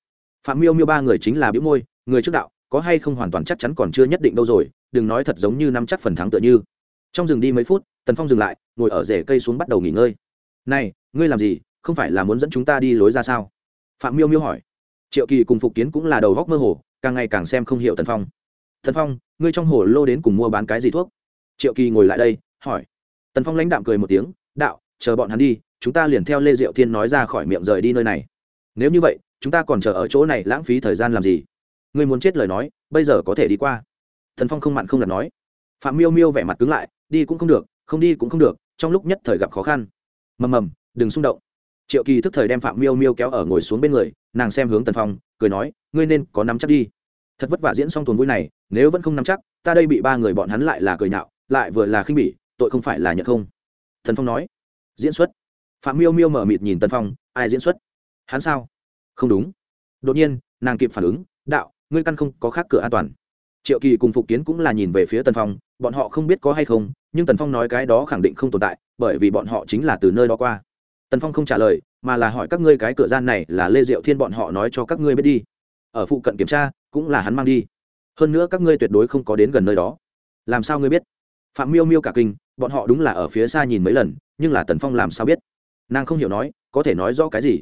Phạm miêu miêu ba người chính là biếu môi người trước đạo, có hay không hoàn toàn chắc chắn còn chưa nhất định đâu rồi, đừng nói thật giống như nắm chắc phần thắng tựa như. Trong rừng đi mấy phút, tần phong dừng lại, ngồi ở rễ cây xuống bắt đầu nghỉ ngơi. Này, ngươi làm gì, không phải là muốn dẫn chúng ta đi lối ra sao? Phạm miêu miêu hỏi. Triệu kỳ cùng phục kiến cũng là đầu góc mơ hồ, càng ngày càng xem không hiểu tần phong. Tần phong, ngươi trong hồ lô đến cùng mua bán cái gì thuốc? Triệu kỳ ngồi lại đây, hỏi. Tần phong lãnh đạm cười một tiếng, đạo, chờ bọn hắn đi, chúng ta liền theo lê diệu thiên nói ra khỏi miệng rời đi nơi này. Nếu như vậy, chúng ta còn chờ ở chỗ này lãng phí thời gian làm gì? Ngươi muốn chết lời nói, bây giờ có thể đi qua. Thần phong không mặn không đặt nói. Phạm miêu miêu vẻ mặt cứng lại, đi cũng không được, không đi cũng không được, trong lúc nhất thời gặp khó khăn. Mầm mầm, đừng xung động. Triệu kỳ thức thời đem phạm miêu miêu kéo ở ngồi xuống bên người, nàng xem hướng tần phong, cười nói, ngươi nên có nắm chắc đi. Thật vất vả diễn xong tuần vui này, nếu vẫn không nắm chắc, ta đây bị ba người bọn hắn lại là cười nhạo, lại vừa là khinh bỉ, tội không phải là nhận không? Thần phong nói. Diễn xuất. Phạm miêu miêu mở mịt nhìn tần phong, ai diễn xuất? Hắn sao? Không đúng. Đột nhiên, nàng kịp phản ứng, đạo ngươi căn không có khác cửa an toàn. Triệu kỳ cùng phục kiến cũng là nhìn về phía tần phong, bọn họ không biết có hay không, nhưng tần phong nói cái đó khẳng định không tồn tại, bởi vì bọn họ chính là từ nơi đó qua. Tần phong không trả lời, mà là hỏi các ngươi cái cửa gian này là lê diệu thiên bọn họ nói cho các ngươi biết đi. Ở phụ cận kiểm tra, cũng là hắn mang đi. Hơn nữa các ngươi tuyệt đối không có đến gần nơi đó. Làm sao ngươi biết? Phạm miêu miêu cả kinh, bọn họ đúng là ở phía xa nhìn mấy lần, nhưng là tần phong làm sao biết? Nàng không hiểu nói, có thể nói rõ cái gì?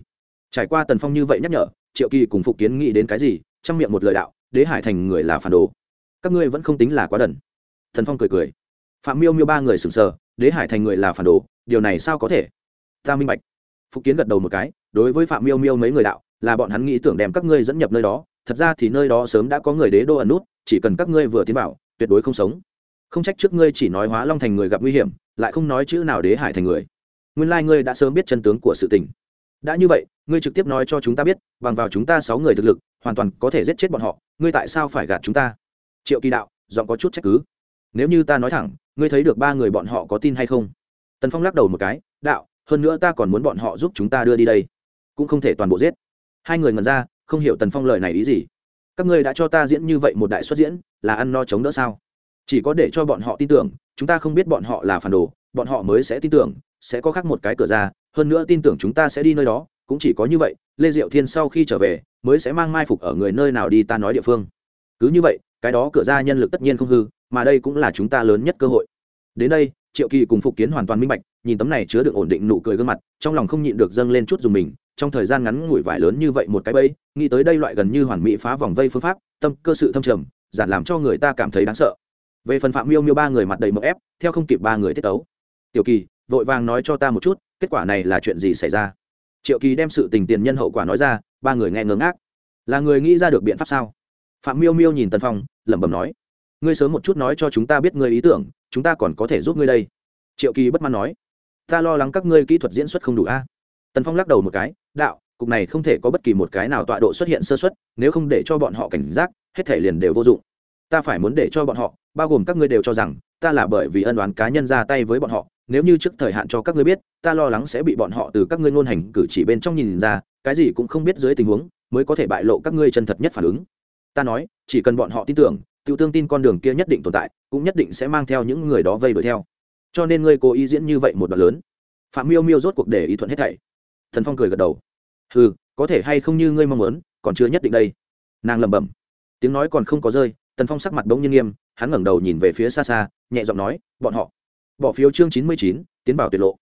Trải qua tần phong như vậy nhắc nhở, triệu kỳ cùng phục kiến nghĩ đến cái gì trong miệng một lời đạo, đế hải thành người là phản đồ. Các ngươi vẫn không tính là quá đần. Thần phong cười cười. Phạm miêu miêu ba người sừng sờ, đế hải thành người là phản đồ, điều này sao có thể? Ta minh bạch. Phục kiến gật đầu một cái, đối với phạm miêu miêu mấy người đạo, là bọn hắn nghĩ tưởng đem các ngươi dẫn nhập nơi đó, thật ra thì nơi đó sớm đã có người đế đô ẩn nút, chỉ cần các ngươi vừa tiến vào, tuyệt đối không sống. Không trách trước ngươi chỉ nói hóa long thành người gặp nguy hiểm, lại không nói chữ nào đế hải thành người. Nguyên lai ngươi đã sớm biết chân tướng của sự tình đã như vậy, ngươi trực tiếp nói cho chúng ta biết, bằng vào chúng ta sáu người thực lực, hoàn toàn có thể giết chết bọn họ, ngươi tại sao phải gạt chúng ta? Triệu kỳ đạo, giọng có chút trách cứ. Nếu như ta nói thẳng, ngươi thấy được ba người bọn họ có tin hay không? Tần phong lắc đầu một cái, đạo, hơn nữa ta còn muốn bọn họ giúp chúng ta đưa đi đây. Cũng không thể toàn bộ giết. Hai người ngần ra, không hiểu tần phong lời này ý gì. Các ngươi đã cho ta diễn như vậy một đại xuất diễn, là ăn no chống đỡ sao? Chỉ có để cho bọn họ tin tưởng, chúng ta không biết bọn họ là phản đồ, bọn họ mới sẽ tin tưởng, sẽ có khác một cái cửa ra hơn nữa tin tưởng chúng ta sẽ đi nơi đó, cũng chỉ có như vậy, lê diệu thiên sau khi trở về, mới sẽ mang mai phục ở người nơi nào đi ta nói địa phương. Cứ như vậy, cái đó cửa ra nhân lực tất nhiên không hư, mà đây cũng là chúng ta lớn nhất cơ hội. Đến đây, triệu kỳ cùng phục kiến hoàn toàn minh bạch, nhìn tấm này chứa được ổn định nụ cười gương mặt, trong lòng không nhịn được dâng lên chút dùng mình, trong thời gian ngắn ngủi vải lớn như vậy một cái bẫy, nghĩ tới đây loại gần như hoàn mỹ phá vòng vây phương pháp, tâm cơ sự thâm trầm, giản làm cho người ta cảm thấy đáng sợ. Về phần phạm miêu miêu ba người mặt đầy mậu ép, theo không kịp ba người tiết tấu. Tiểu kỳ vội vàng nói cho ta một chút, kết quả này là chuyện gì xảy ra? Triệu kỳ đem sự tình tiền nhân hậu quả nói ra, ba người nghe ngớ ngác. Là người nghĩ ra được biện pháp sao? Phạm miêu miêu nhìn Tần phong, lẩm bẩm nói. Ngươi sớm một chút nói cho chúng ta biết ngươi ý tưởng, chúng ta còn có thể giúp ngươi đây. Triệu kỳ bất mãn nói. Ta lo lắng các ngươi kỹ thuật diễn xuất không đủ a. À? tần phong lắc đầu một cái. Đạo, cục này không thể có bất kỳ một cái nào tọa độ xuất hiện sơ xuất nếu không để cho bọn họ cảnh giác, hết thể liền đều vô dụng. Ta phải muốn để cho bọn họ, bao gồm các ngươi đều cho rằng, ta là bởi vì ân đoán cá nhân ra tay với bọn họ nếu như trước thời hạn cho các ngươi biết, ta lo lắng sẽ bị bọn họ từ các ngươi ngôn hành cử chỉ bên trong nhìn ra, cái gì cũng không biết dưới tình huống, mới có thể bại lộ các ngươi chân thật nhất phản ứng. Ta nói, chỉ cần bọn họ tin tưởng tự tương tin con đường kia nhất định tồn tại, cũng nhất định sẽ mang theo những người đó vây đuổi theo. Cho nên ngươi cố ý diễn như vậy một đoạn lớn. Phạm miêu miêu rốt cuộc để ý thuận hết thảy. Thần phong cười gật đầu. Ừ có thể hay không như ngươi mong muốn, còn chưa nhất định đây. Nàng lẩm bẩm. Tiếng nói còn không có rơi, tần phong sắc mặt bỗng nhiên nghiêm, hắn ngẩng đầu nhìn về phía xa xa, nhẹ giọng nói, bọn họ bỏ phiếu chương chín mươi chín, tiến vào tuyệt lộ.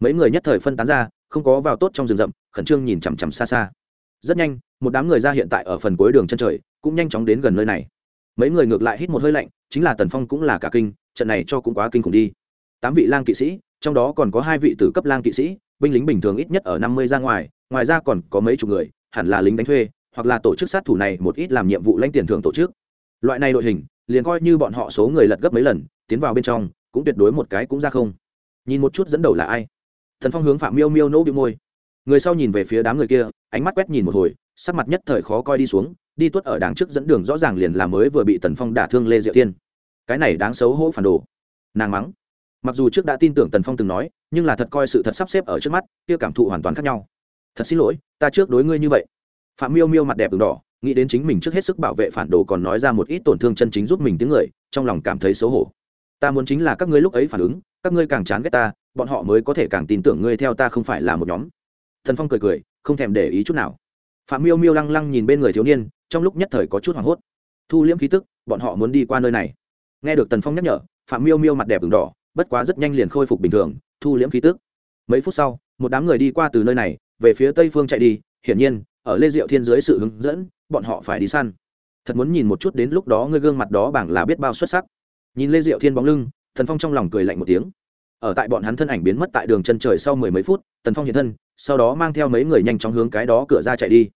Mấy người nhất thời phân tán ra, không có vào tốt trong rừng rậm, khẩn trương nhìn chằm chằm xa xa. Rất nhanh, một đám người ra hiện tại ở phần cuối đường chân trời, cũng nhanh chóng đến gần nơi này. Mấy người ngược lại hít một hơi lạnh, chính là tần phong cũng là cả kinh, trận này cho cũng quá kinh khủng đi. Tám vị lang kỵ sĩ, trong đó còn có hai vị tử cấp lang kỵ sĩ, binh lính bình thường ít nhất ở năm mươi ra ngoài ngoài ra còn có mấy chục người, hẳn là lính đánh thuê, hoặc là tổ chức sát thủ này một ít làm nhiệm vụ lãnh tiền thưởng tổ chức. Loại này đội hình, liền coi như bọn họ số người lật gấp mấy lần, tiến vào bên trong cũng tuyệt đối một cái cũng ra không. Nhìn một chút dẫn đầu là ai? Thần phong hướng phạm miêu miêu nỗ bị môi. Người sau nhìn về phía đám người kia, ánh mắt quét nhìn một hồi, sắc mặt nhất thời khó coi đi xuống, đi tuất ở đằng trước dẫn đường rõ ràng liền là mới vừa bị tần phong đả thương lê diệu tiên cái này đáng xấu hổ phản đồ. Nàng mắng. Mặc dù trước đã tin tưởng tần phong từng nói, nhưng là thật coi sự thật sắp xếp ở trước mắt, kia cảm thụ hoàn toàn khác nhau. Thật xin lỗi, ta trước đối ngươi như vậy. Phạm miêu miêu mặt đẹp đường đỏ, nghĩ đến chính mình trước hết sức bảo vệ phản đồ còn nói ra một ít tổn thương chân chính giúp mình tiếng người, trong lòng cảm thấy xấu hổ ta muốn chính là các ngươi lúc ấy phản ứng, các ngươi càng chán ghét ta, bọn họ mới có thể càng tin tưởng ngươi theo ta không phải là một nhóm. Thần phong cười cười, không thèm để ý chút nào. Phạm miêu miêu lăng lăng nhìn bên người thiếu niên, trong lúc nhất thời có chút hoảng hốt. Thu liễm khí tức, bọn họ muốn đi qua nơi này. Nghe được tần phong nhắc nhở, phạm miêu miêu mặt đẹp ửng đỏ, bất quá rất nhanh liền khôi phục bình thường, thu liễm khí tức. Mấy phút sau, một đám người đi qua từ nơi này, về phía tây phương chạy đi, hiển nhiên, ở lê diệu thiên dưới sự hướng dẫn, bọn họ phải đi săn. Thật muốn nhìn một chút đến lúc đó ngươi gương mặt đó bảng là biết bao xuất sắc nhìn lê diệu thiên bóng lưng thần phong trong lòng cười lạnh một tiếng. Ở tại bọn hắn thân ảnh biến mất tại đường chân trời sau mười mấy phút, tần phong hiện thân, sau đó mang theo mấy người nhanh chóng hướng cái đó cửa ra chạy đi.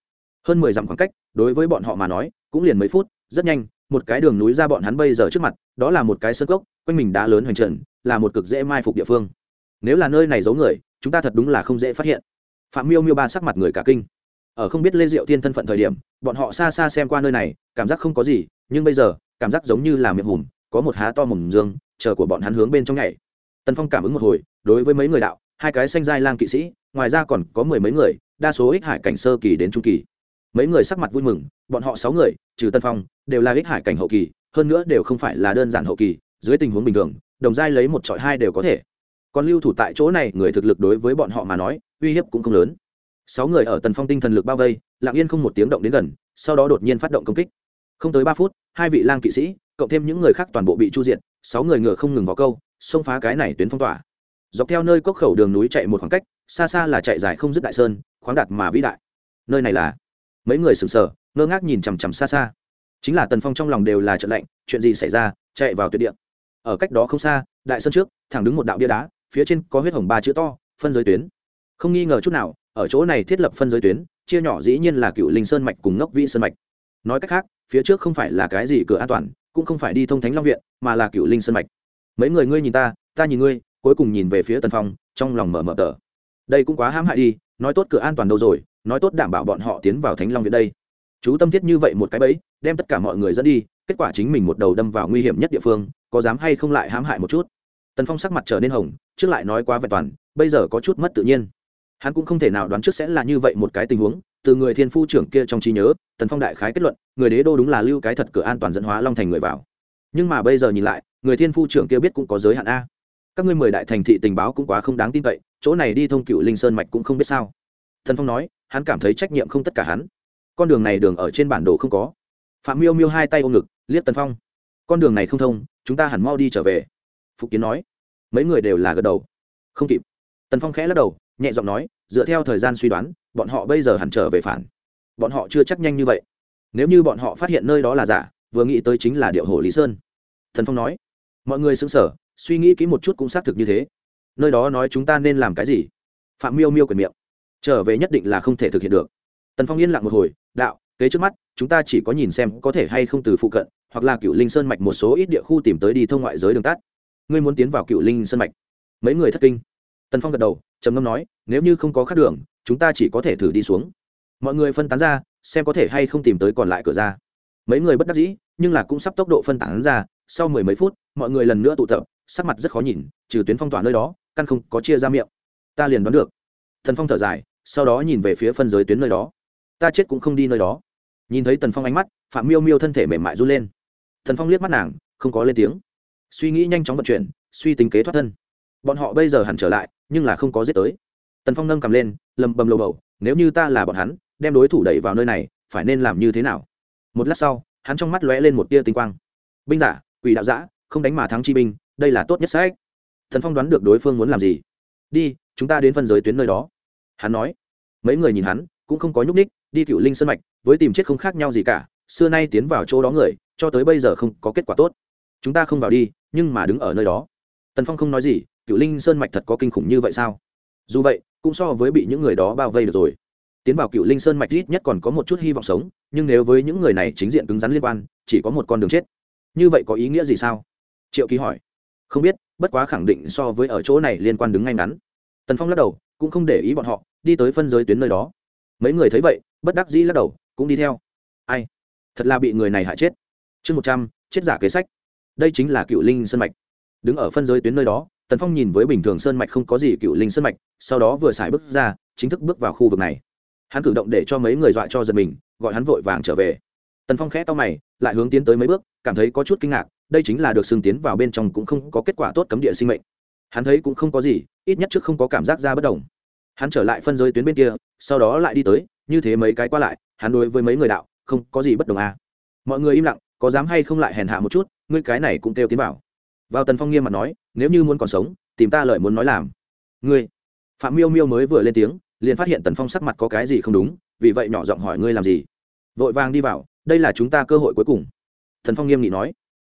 Hơn mười dặm khoảng cách, đối với bọn họ mà nói, cũng liền mấy phút, rất nhanh, một cái đường núi ra bọn hắn bây giờ trước mặt, đó là một cái sơ cốc, quanh mình đá lớn hoành trần, là một cực dễ mai phục địa phương. Nếu là nơi này giấu người, chúng ta thật đúng là không dễ phát hiện. Phạm miêu miêu ba sắc mặt người cả kinh. Ở không biết lê diệu thiên thân phận thời điểm, bọn họ xa xa xem qua nơi này, cảm giác không có gì, nhưng bây giờ, cảm giác giống như là miệng hùm có một há to mồm dương, chờ của bọn hắn hướng bên trong nhảy. Tần phong cảm ứng một hồi, đối với mấy người đạo, hai cái xanh giai lang kỵ sĩ, ngoài ra còn có mười mấy người, đa số ích hải cảnh sơ kỳ đến trung kỳ. Mấy người sắc mặt vui mừng, bọn họ sáu người, trừ tân phong, đều là ích hải cảnh hậu kỳ, hơn nữa đều không phải là đơn giản hậu kỳ, dưới tình huống bình thường, đồng giai lấy một trọi hai đều có thể. Còn lưu thủ tại chỗ này, người thực lực đối với bọn họ mà nói, uy hiếp cũng không lớn. Sáu người ở tần phong tinh thần lực bao vây, lặng yên không một tiếng động đến gần, sau đó đột nhiên phát động công kích. Không tới ba phút, hai vị lang kỵ sĩ cộng thêm những người khác toàn bộ bị chu diệt, sáu người ngựa không ngừng vào câu, xông phá cái này tuyến phong tỏa. Dọc theo nơi cốc khẩu đường núi chạy một khoảng cách, xa xa là chạy dài không dứt đại sơn, khoáng đạt mà vĩ đại. Nơi này là? Mấy người sừng sờ, ngơ ngác nhìn chằm chằm xa xa. Chính là tần phong trong lòng đều là trận lạnh, chuyện gì xảy ra, chạy vào tuyệt địa. Ở cách đó không xa, đại sơn trước, thẳng đứng một đạo bia đá, phía trên có huyết hồng ba chữ to, phân giới tuyến. Không nghi ngờ chút nào, ở chỗ này thiết lập phân giới tuyến, chia nhỏ dĩ nhiên là cựu linh sơn mạch cùng ngốc vĩ sơn mạch. Nói cách khác, phía trước không phải là cái gì cửa an toàn cũng không phải đi thông thánh long viện, mà là cựu linh sơn mạch. Mấy người ngươi nhìn ta ta nhìn ngươi, cuối cùng nhìn về phía tần phong, trong lòng mở mở tờ. Đây cũng quá hãm hại đi, nói tốt cửa an toàn đâu rồi, nói tốt đảm bảo bọn họ tiến vào thánh long viện đây. Chú tâm thiết như vậy một cái bẫy, đem tất cả mọi người dẫn đi, kết quả chính mình một đầu đâm vào nguy hiểm nhất địa phương, có dám hay không lại hãm hại một chút? Tần phong sắc mặt trở nên hồng, trước lại nói quá vẹn toàn, bây giờ có chút mất tự nhiên. Hắn cũng không thể nào đoán trước sẽ là như vậy một cái tình huống từ người thiên phu trưởng kia trong trí nhớ, tần phong đại khái kết luận, người đế đô đúng là lưu cái thật cửa an toàn dẫn hóa long thành người vào. Nhưng mà bây giờ nhìn lại, người thiên phu trưởng kia biết cũng có giới hạn a. Các ngươi mười đại thành thị tình báo cũng quá không đáng tin cậy, chỗ này đi thông cựu linh sơn mạch cũng không biết sao. Thần phong nói, hắn cảm thấy trách nhiệm không tất cả hắn. Con đường này đường ở trên bản đồ không có. Phạm miêu miêu hai tay ôm ngực, liếc tần phong. Con đường này không thông, chúng ta hẳn mau đi trở về. Phục kiến nói. Mấy người đều là gật đầu. Không kịp. Tần phong khẽ lắc đầu, nhẹ giọng nói dựa theo thời gian suy đoán, bọn họ bây giờ hẳn trở về phản. Bọn họ chưa chắc nhanh như vậy. Nếu như bọn họ phát hiện nơi đó là giả, vừa nghĩ tới chính là điệu hồ lý sơn. Thần phong nói, mọi người xứng sở suy nghĩ kỹ một chút cũng xác thực như thế. Nơi đó nói chúng ta nên làm cái gì? Phạm miêu miêu quyền miệng, trở về nhất định là không thể thực hiện được. Tần phong yên lặng một hồi, đạo, kế trước mắt, chúng ta chỉ có nhìn xem có thể hay không từ phụ cận, hoặc là cựu linh sơn mạch một số ít địa khu tìm tới đi thông ngoại giới đường tắt. Ngươi muốn tiến vào cựu linh sơn mạch? Mấy người thất kinh. Tần phong gật đầu trầm ngâm nói, nếu như không có khác đường, chúng ta chỉ có thể thử đi xuống. Mọi người phân tán ra, xem có thể hay không tìm tới còn lại cửa ra. Mấy người bất đắc dĩ, nhưng là cũng sắp tốc độ phân tán ra, sau mười mấy phút, mọi người lần nữa tụ tập, sắc mặt rất khó nhìn, trừ tuyến phong tỏa nơi đó, căn không có chia ra miệng. Ta liền đoán được. Thần phong thở dài, sau đó nhìn về phía phân giới tuyến nơi đó. Ta chết cũng không đi nơi đó. Nhìn thấy tần phong ánh mắt, phạm miêu miêu thân thể mềm mại run lên. Thần phong liếc mắt nàng, không có lên tiếng. Suy nghĩ nhanh chóng vận chuyển, suy tính kế thoát thân. Bọn họ bây giờ hẳn trở lại nhưng là không có giết tới. Tần phong nâng cầm lên, lầm bầm lầu bầu, nếu như ta là bọn hắn, đem đối thủ đẩy vào nơi này, phải nên làm như thế nào? Một lát sau, hắn trong mắt lóe lên một tia tinh quang. Binh giả, quỷ đạo giã, không đánh mà thắng chi binh, đây là tốt nhất sách. Thần phong đoán được đối phương muốn làm gì. Đi, chúng ta đến phân giới tuyến nơi đó. Hắn nói. Mấy người nhìn hắn, cũng không có nhúc ních đi cựu linh sân mạch, với tìm chết không khác nhau gì cả, xưa nay tiến vào chỗ đó người, cho tới bây giờ không có kết quả tốt. Chúng ta không vào đi, nhưng mà đứng ở nơi đó. Tần phong không nói gì cựu linh sơn mạch thật có kinh khủng như vậy sao? Dù vậy, cũng so với bị những người đó bao vây được rồi. Tiến vào cựu linh sơn mạch ít nhất còn có một chút hy vọng sống, nhưng nếu với những người này chính diện cứng rắn liên quan, chỉ có một con đường chết. Như vậy có ý nghĩa gì sao? Triệu ký hỏi. Không biết, bất quá khẳng định so với ở chỗ này liên quan đứng ngay ngắn. Tần phong lắc đầu, cũng không để ý bọn họ, đi tới phân giới tuyến nơi đó. Mấy người thấy vậy, bất đắc dĩ lắc đầu, cũng đi theo. Ai? Thật là bị người này hại chết. Chương một trăm, chết giả kế sách. Đây chính là cựu linh sơn mạch. Đứng ở phân giới tuyến nơi đó tần phong nhìn với bình thường sơn mạch không có gì cựu linh sơn mạch, sau đó vừa xài bước ra, chính thức bước vào khu vực này. Hắn cử động để cho mấy người dọa cho giật mình, gọi hắn vội vàng trở về. Tần phong khẽ to mày, lại hướng tiến tới mấy bước, cảm thấy có chút kinh ngạc, đây chính là được xương tiến vào bên trong cũng không có kết quả tốt cấm địa sinh mệnh. Hắn thấy cũng không có gì, ít nhất trước không có cảm giác ra bất đồng. Hắn trở lại phân giới tuyến bên kia, sau đó lại đi tới, như thế mấy cái qua lại, hắn đối với mấy người đạo, không có gì bất đồng à. mọi người im lặng, có dám hay không lại hèn hạ một chút, ngươi cái này cũng kêu tiến vào. Vào tần phong nghiêm mặt nói nếu như muốn còn sống, tìm ta lợi muốn nói làm. Ngươi, phạm miêu miêu mới vừa lên tiếng, liền phát hiện tần phong sắc mặt có cái gì không đúng, vì vậy nhỏ giọng hỏi ngươi làm gì? Vội vàng đi vào, đây là chúng ta cơ hội cuối cùng. Thần phong nghiêm nghị nói.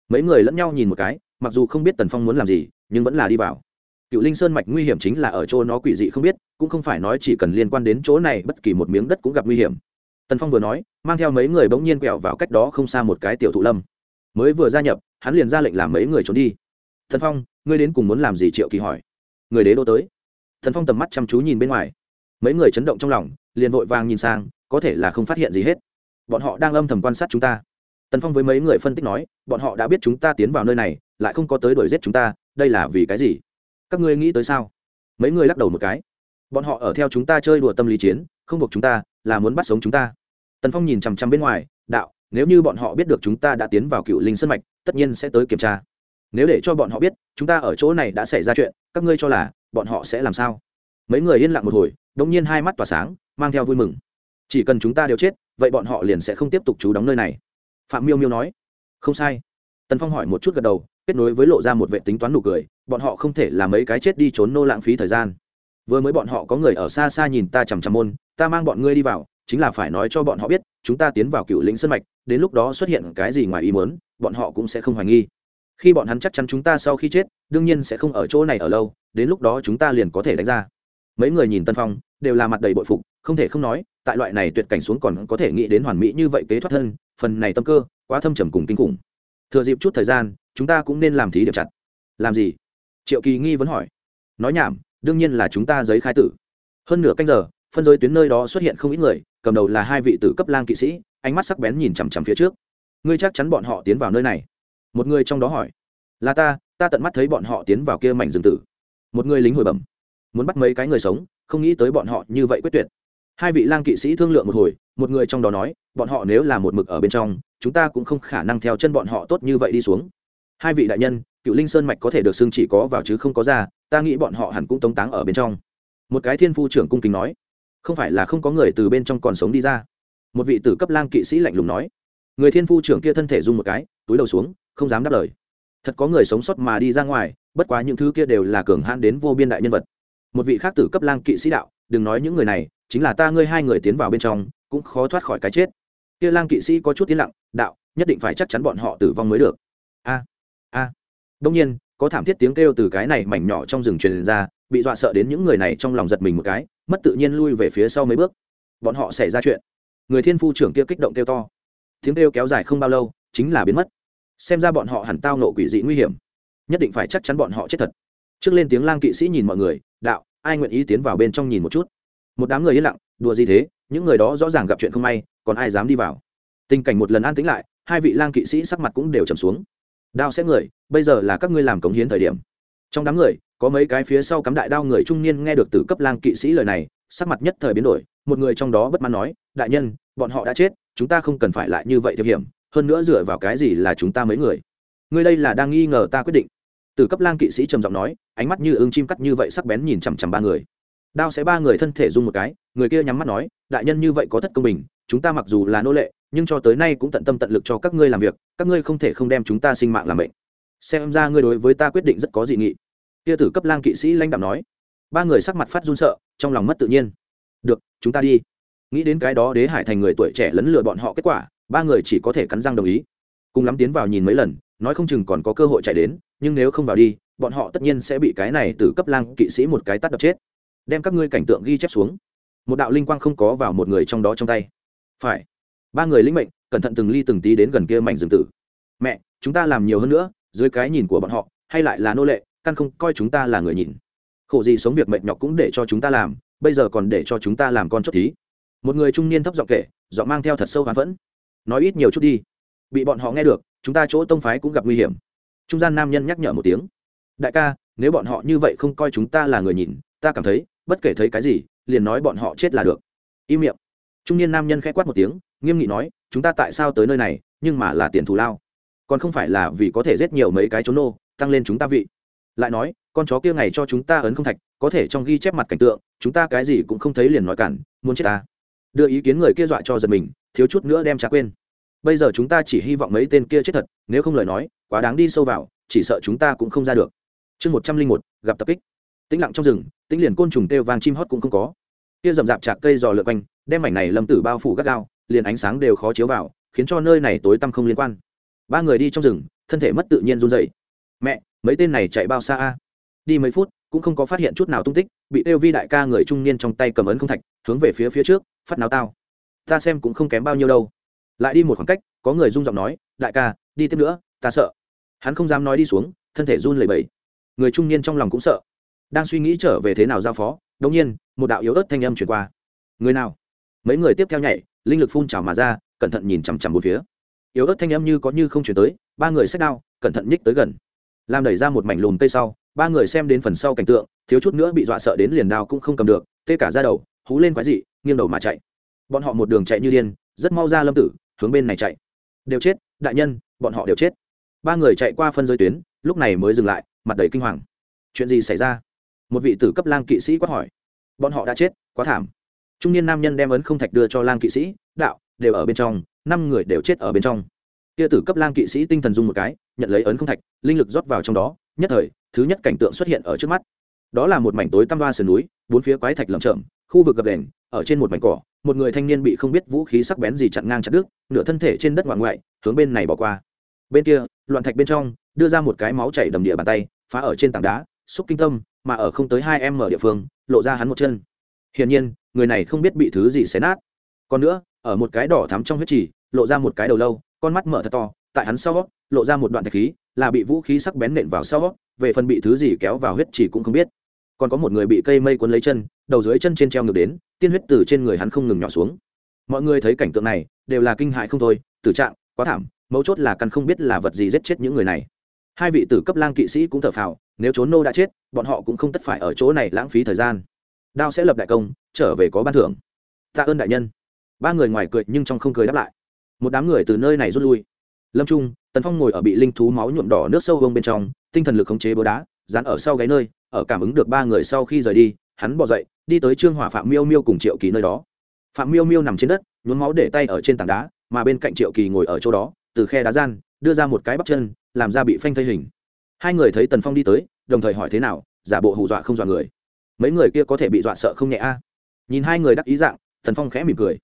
Mấy người lẫn nhau nhìn một cái, mặc dù không biết tần phong muốn làm gì, nhưng vẫn là đi vào. Cựu linh sơn mạch nguy hiểm chính là ở chỗ nó quỷ dị không biết, cũng không phải nói chỉ cần liên quan đến chỗ này, bất kỳ một miếng đất cũng gặp nguy hiểm. Tần phong vừa nói, mang theo mấy người bỗng nhiên quẹo vào cách đó không xa một cái tiểu thụ lâm. Mới vừa gia nhập, hắn liền ra lệnh làm mấy người trốn đi. Thần phong ngươi đến cùng muốn làm gì triệu kỳ hỏi. Người đế đô tới. Thần phong tầm mắt chăm chú nhìn bên ngoài. Mấy người chấn động trong lòng, liền vội vàng nhìn sang, có thể là không phát hiện gì hết. Bọn họ đang âm thầm quan sát chúng ta. Tần phong với mấy người phân tích nói, bọn họ đã biết chúng ta tiến vào nơi này, lại không có tới đuổi giết chúng ta, đây là vì cái gì? Các ngươi nghĩ tới sao? Mấy người lắc đầu một cái. Bọn họ ở theo chúng ta chơi đùa tâm lý chiến, không buộc chúng ta, là muốn bắt sống chúng ta. Tần phong nhìn chằm chằm bên ngoài, đạo, nếu như bọn họ biết được chúng ta đã tiến vào cựu linh sân mạch, tất nhiên sẽ tới kiểm tra nếu để cho bọn họ biết, chúng ta ở chỗ này đã xảy ra chuyện, các ngươi cho là bọn họ sẽ làm sao? Mấy người yên lặng một hồi đ ỗ n g nhiên hai mắt tỏa sáng, mang theo vui mừng. Chỉ cần chúng ta đều chết, vậy bọn họ liền sẽ không tiếp tục trú đóng nơi này. Phạm miêu miêu nói. Không sai. Tần phong hỏi một chút gật đầu, kết nối với lộ ra một vệ tính toán nụ cười, bọn họ không thể làm mấy cái chết đi trốn nô lãng phí thời gian. Vừa mới bọn họ có người ở xa xa nhìn ta chằm chằm môn, ta mang bọn ngươi đi vào, chính là phải nói cho bọn họ biết, chúng ta tiến vào cựu lĩnh sân mạch, đến lúc đó xuất hiện cái gì ngoài ý muốn, bọn họ cũng sẽ không hoài nghi khi bọn hắn chắc chắn chúng ta sau khi chết, đương nhiên sẽ không ở chỗ này ở lâu, đến lúc đó chúng ta liền có thể đánh ra. Mấy người nhìn tân phong, đều là mặt đầy bội phục, không thể không nói, tại loại này tuyệt cảnh xuống còn có thể nghĩ đến hoàn mỹ như vậy kế thoát thân, phần này tâm cơ, quá thâm trầm cùng kinh khủng. Thừa dịp chút thời gian, chúng ta cũng nên làm thí điểm chặt. Làm gì? Triệu kỳ nghi vẫn hỏi. Nói nhảm, đương nhiên là chúng ta giấy khai tử. Hơn nửa canh giờ, phân giới tuyến nơi đó xuất hiện không ít người, cầm đầu là hai vị tử cấp lang kỵ sĩ, ánh mắt sắc bén nhìn chằm chằm phía trước. Ngươi chắc chắn bọn họ tiến vào nơi này một người trong đó hỏi, là ta ta tận mắt thấy bọn họ tiến vào kia mảnh rừng tử. Một người lính hồi bẩm, muốn bắt mấy cái người sống, không nghĩ tới bọn họ như vậy quyết tuyệt. Hai vị lang kỵ sĩ thương lượng một hồi, một người trong đó nói, bọn họ nếu là một mực ở bên trong, chúng ta cũng không khả năng theo chân bọn họ tốt như vậy đi xuống. Hai vị đại nhân, cựu linh sơn mạch có thể được xưng chỉ có vào chứ không có ra, ta nghĩ bọn họ hẳn cũng tống táng ở bên trong. Một cái thiên phu trưởng cung kính nói, không phải là không có người từ bên trong còn sống đi ra. Một vị tử cấp lang kỵ sĩ lạnh lùng nói, người thiên phu trưởng kia thân thể rung một cái, túi đầu xuống không dám đáp lời. Thật có người sống sót mà đi ra ngoài, bất quá những thứ kia đều là cường hãn đến vô biên đại nhân vật. Một vị khác tử cấp lang kỵ sĩ đạo, đừng nói những người này, chính là ta ngươi hai người tiến vào bên trong, cũng khó thoát khỏi cái chết. Kia lang kỵ sĩ có chút tiến lặng, đạo, nhất định phải chắc chắn bọn họ tử vong mới được. A a. Đông nhiên, có thảm thiết tiếng kêu từ cái này mảnh nhỏ trong rừng truyền ra, bị dọa sợ đến những người này trong lòng giật mình một cái, mất tự nhiên lui về phía sau mấy bước. Bọn họ xảy ra chuyện. Người thiên phu trưởng kia kích động kêu to. Tiếng kêu kéo dài không bao lâu, chính là biến mất xem ra bọn họ hẳn tao nộ quỷ dị nguy hiểm. Nhất định phải chắc chắn bọn họ chết thật. Trước lên tiếng lang kỵ sĩ nhìn mọi người, đạo, ai nguyện ý tiến vào bên trong nhìn một chút? Một đám người yên lặng, đùa gì thế? Những người đó rõ ràng gặp chuyện không may, còn ai dám đi vào? Tình cảnh một lần an tĩnh lại, hai vị lang kỵ sĩ sắc mặt cũng đều trầm xuống. Đao sẽ người, bây giờ là các ngươi làm cống hiến thời điểm. Trong đám người, có mấy cái phía sau cắm đại đao người trung niên nghe được từ cấp lang kỵ sĩ lời này, sắc mặt nhất thời biến đổi, một người trong đó bất mãn nói, đại nhân, bọn họ đã chết, chúng ta không cần phải lại như vậy thiệp hiểm hơn nữa dựa vào cái gì là chúng ta mấy người? Ngươi đây là đang nghi ngờ ta quyết định. Từ cấp lang kỵ sĩ trầm giọng nói, ánh mắt như ương chim cắt như vậy sắc bén nhìn chằm chằm ba người. Đao sẽ ba người thân thể dung một cái, người kia nhắm mắt nói, đại nhân như vậy có thất công bình, chúng ta mặc dù là nô lệ, nhưng cho tới nay cũng tận tâm tận lực cho các ngươi làm việc, các ngươi không thể không đem chúng ta sinh mạng làm bệnh xem ra ngươi đối với ta quyết định rất có dị nghị. Kia tử cấp lang kỵ sĩ lãnh đạo nói. Ba người sắc mặt phát run sợ, trong lòng mất tự nhiên. Được, chúng ta đi. Nghĩ đến cái đó đế hải thành người tuổi trẻ lấn lừa bọn họ kết quả ba người chỉ có thể cắn răng đồng ý. Cùng lắm tiến vào nhìn mấy lần, nói không chừng còn có cơ hội chạy đến, nhưng nếu không vào đi, bọn họ tất nhiên sẽ bị cái này từ cấp lang kỵ sĩ một cái tắt đập chết. Đem các ngươi cảnh tượng ghi chép xuống. Một đạo linh quang không có vào một người trong đó trong tay. Phải. Ba người linh mệnh, cẩn thận từng ly từng tí đến gần kia mảnh rừng tử. Mẹ, chúng ta làm nhiều hơn nữa, dưới cái nhìn của bọn họ, hay lại là nô lệ, căn không coi chúng ta là người nhìn khổ gì sống việc mệt nhọc cũng để cho chúng ta làm, bây giờ còn để cho chúng ta làm con chốt thí. Một người trung niên thấp giọng kể, giọng mang theo thật sâu hán phẫn nói ít nhiều chút đi. Bị bọn họ nghe được, chúng ta chỗ tông phái cũng gặp nguy hiểm. Trung gian nam nhân nhắc nhở một tiếng. Đại ca, nếu bọn họ như vậy không coi chúng ta là người nhìn, ta cảm thấy, bất kể thấy cái gì, liền nói bọn họ chết là được. Im miệng. Trung niên nam nhân k h ẽ quát một tiếng, nghiêm nghị nói, chúng ta tại sao tới nơi này, nhưng mà là tiền thù lao. Còn không phải là vì có thể giết nhiều mấy cái trốn nô, tăng lên chúng ta vị. Lại nói, con chó kia ngày cho chúng ta ấn không thạch, có thể trong ghi chép mặt cảnh tượng, chúng ta cái gì cũng không thấy liền nói cản, muốn chết ta. Đưa ý kiến người kia dọa cho giật mình, thiếu chút nữa đem trả quên bây giờ chúng ta chỉ hy vọng mấy tên kia chết thật, nếu không lời nói, quá đáng đi sâu vào, chỉ sợ chúng ta cũng không ra được. Chương một trăm linh một, gặp tập kích. Tĩnh lặng trong rừng, tĩnh liền côn trùng têu vàng chim hót cũng không có. Kia rậm rạp chạc cây giò lượt quanh, đem mảnh này lâm tử bao phủ gắt gao, liền ánh sáng đều khó chiếu vào, khiến cho nơi này tối tăm không liên quan. Ba người đi trong rừng, thân thể mất tự nhiên run dậy mẹ, mấy tên này chạy bao xa a? Đi mấy phút, cũng không có phát hiện chút nào tung tích, bị tiêu vi đại ca người trung niên trong tay cầm ấn không thạch, hướng về phía phía trước, phát náo tao. Ta xem cũng không kém bao nhiêu đâu lại đi một khoảng cách, có người rung giọng nói, đại ca, đi tiếp nữa, ta sợ. Hắn không dám nói đi xuống, thân thể run lẩy bẩy. Người trung niên trong lòng cũng sợ. Đang suy nghĩ trở về thế nào giao phó đông nhiên, một đạo yếu ớt thanh âm chuyển qua. Người nào? Mấy người tiếp theo nhảy, linh lực phun trào mà ra, cẩn thận nhìn chằm chằm một phía. Yếu ớt thanh âm như có như không chuyển tới, ba người xách đao, cẩn thận nhích tới gần. Làm đẩy ra một mảnh lùm cây sau, ba người xem đến phần sau cảnh tượng, thiếu chút nữa bị dọa sợ đến liền đao cũng không cầm được, tê cả ra đầu, hú lên quái dị, nghiêng đầu mà chạy. Bọn họ một đường chạy như điên, rất mau ra lâm tử hướng bên này chạy. Đều chết, đại nhân, bọn họ đều chết. Ba người chạy qua phân giới tuyến, lúc này mới dừng lại, mặt đầy kinh hoàng. Chuyện gì xảy ra? Một vị tử cấp lang kỵ sĩ quát hỏi. Bọn họ đã chết, quá thảm. Trung niên nam nhân đem ấn không thạch đưa cho lang kỵ sĩ, đạo, đều ở bên trong, năm người đều chết ở bên trong. Kia tử cấp lang kỵ sĩ tinh thần dung một cái, nhận lấy ấn không thạch, linh lực rót vào trong đó, nhất thời, thứ nhất cảnh tượng xuất hiện ở trước mắt. Đó là một mảnh tối tăm ba sườn núi, bốn phía quái thạch lởm chởm, khu vực gập đền ở trên một mảnh cỏ một người thanh niên bị không biết vũ khí sắc bén gì chặn ngang chặt đứt, nửa thân thể trên đất ngoại ngoại, hướng bên này bỏ qua. Bên kia, loạn thạch bên trong, đưa ra một cái máu chảy đầm địa bàn tay, phá ở trên tảng đá, xúc kinh tâm, mà ở không tới hai em mở địa phương, lộ ra hắn một chân. Hiển nhiên, người này không biết bị thứ gì xé nát. Còn nữa, ở một cái đỏ thắm trong huyết trì, lộ ra một cái đầu lâu, con mắt mở thật to, tại hắn sau lộ ra một đoạn thạch khí, là bị vũ khí sắc bén nện vào sau về phần bị thứ gì kéo vào huyết trì cũng không biết. Còn có một người bị cây mây cuốn lấy chân đầu dưới chân trên treo ngược đến, tiên huyết từ trên người hắn không ngừng nhỏ xuống. Mọi người thấy cảnh tượng này, đều là kinh hại không thôi, tử trạng, quá thảm, mấu chốt là căn không biết là vật gì giết chết những người này. Hai vị tử cấp lang kỵ sĩ cũng thở phào, nếu trốn nô đã chết, bọn họ cũng không tất phải ở chỗ này lãng phí thời gian. Đao sẽ lập đại công, trở về có ban thưởng. Tạ ơn đại nhân. Ba người ngoài cười nhưng trong không cười đáp lại. Một đám người từ nơi này rút lui. Lâm trung, tần phong ngồi ở bị linh thú máu nhuộm đỏ nước sâu vông bên trong, tinh thần lực khống chế búa đá, dán ở sau gáy nơi, ở cảm ứng được ba người sau khi rời đi, hắn bỏ dậy đi tới trương hỏa phạm miêu miêu cùng triệu kỳ nơi đó. Phạm miêu miêu nằm trên đất, nhuốm máu để tay ở trên tảng đá, mà bên cạnh triệu kỳ ngồi ở chỗ đó, từ khe đá gian, đưa ra một cái bắp chân, làm ra bị phanh thây hình. Hai người thấy tần phong đi tới, đồng thời hỏi thế nào, giả bộ hù dọa không dọa người. Mấy người kia có thể bị dọa sợ không nhẹ a? Nhìn hai người đắc ý dạng, tần phong khẽ mỉm cười.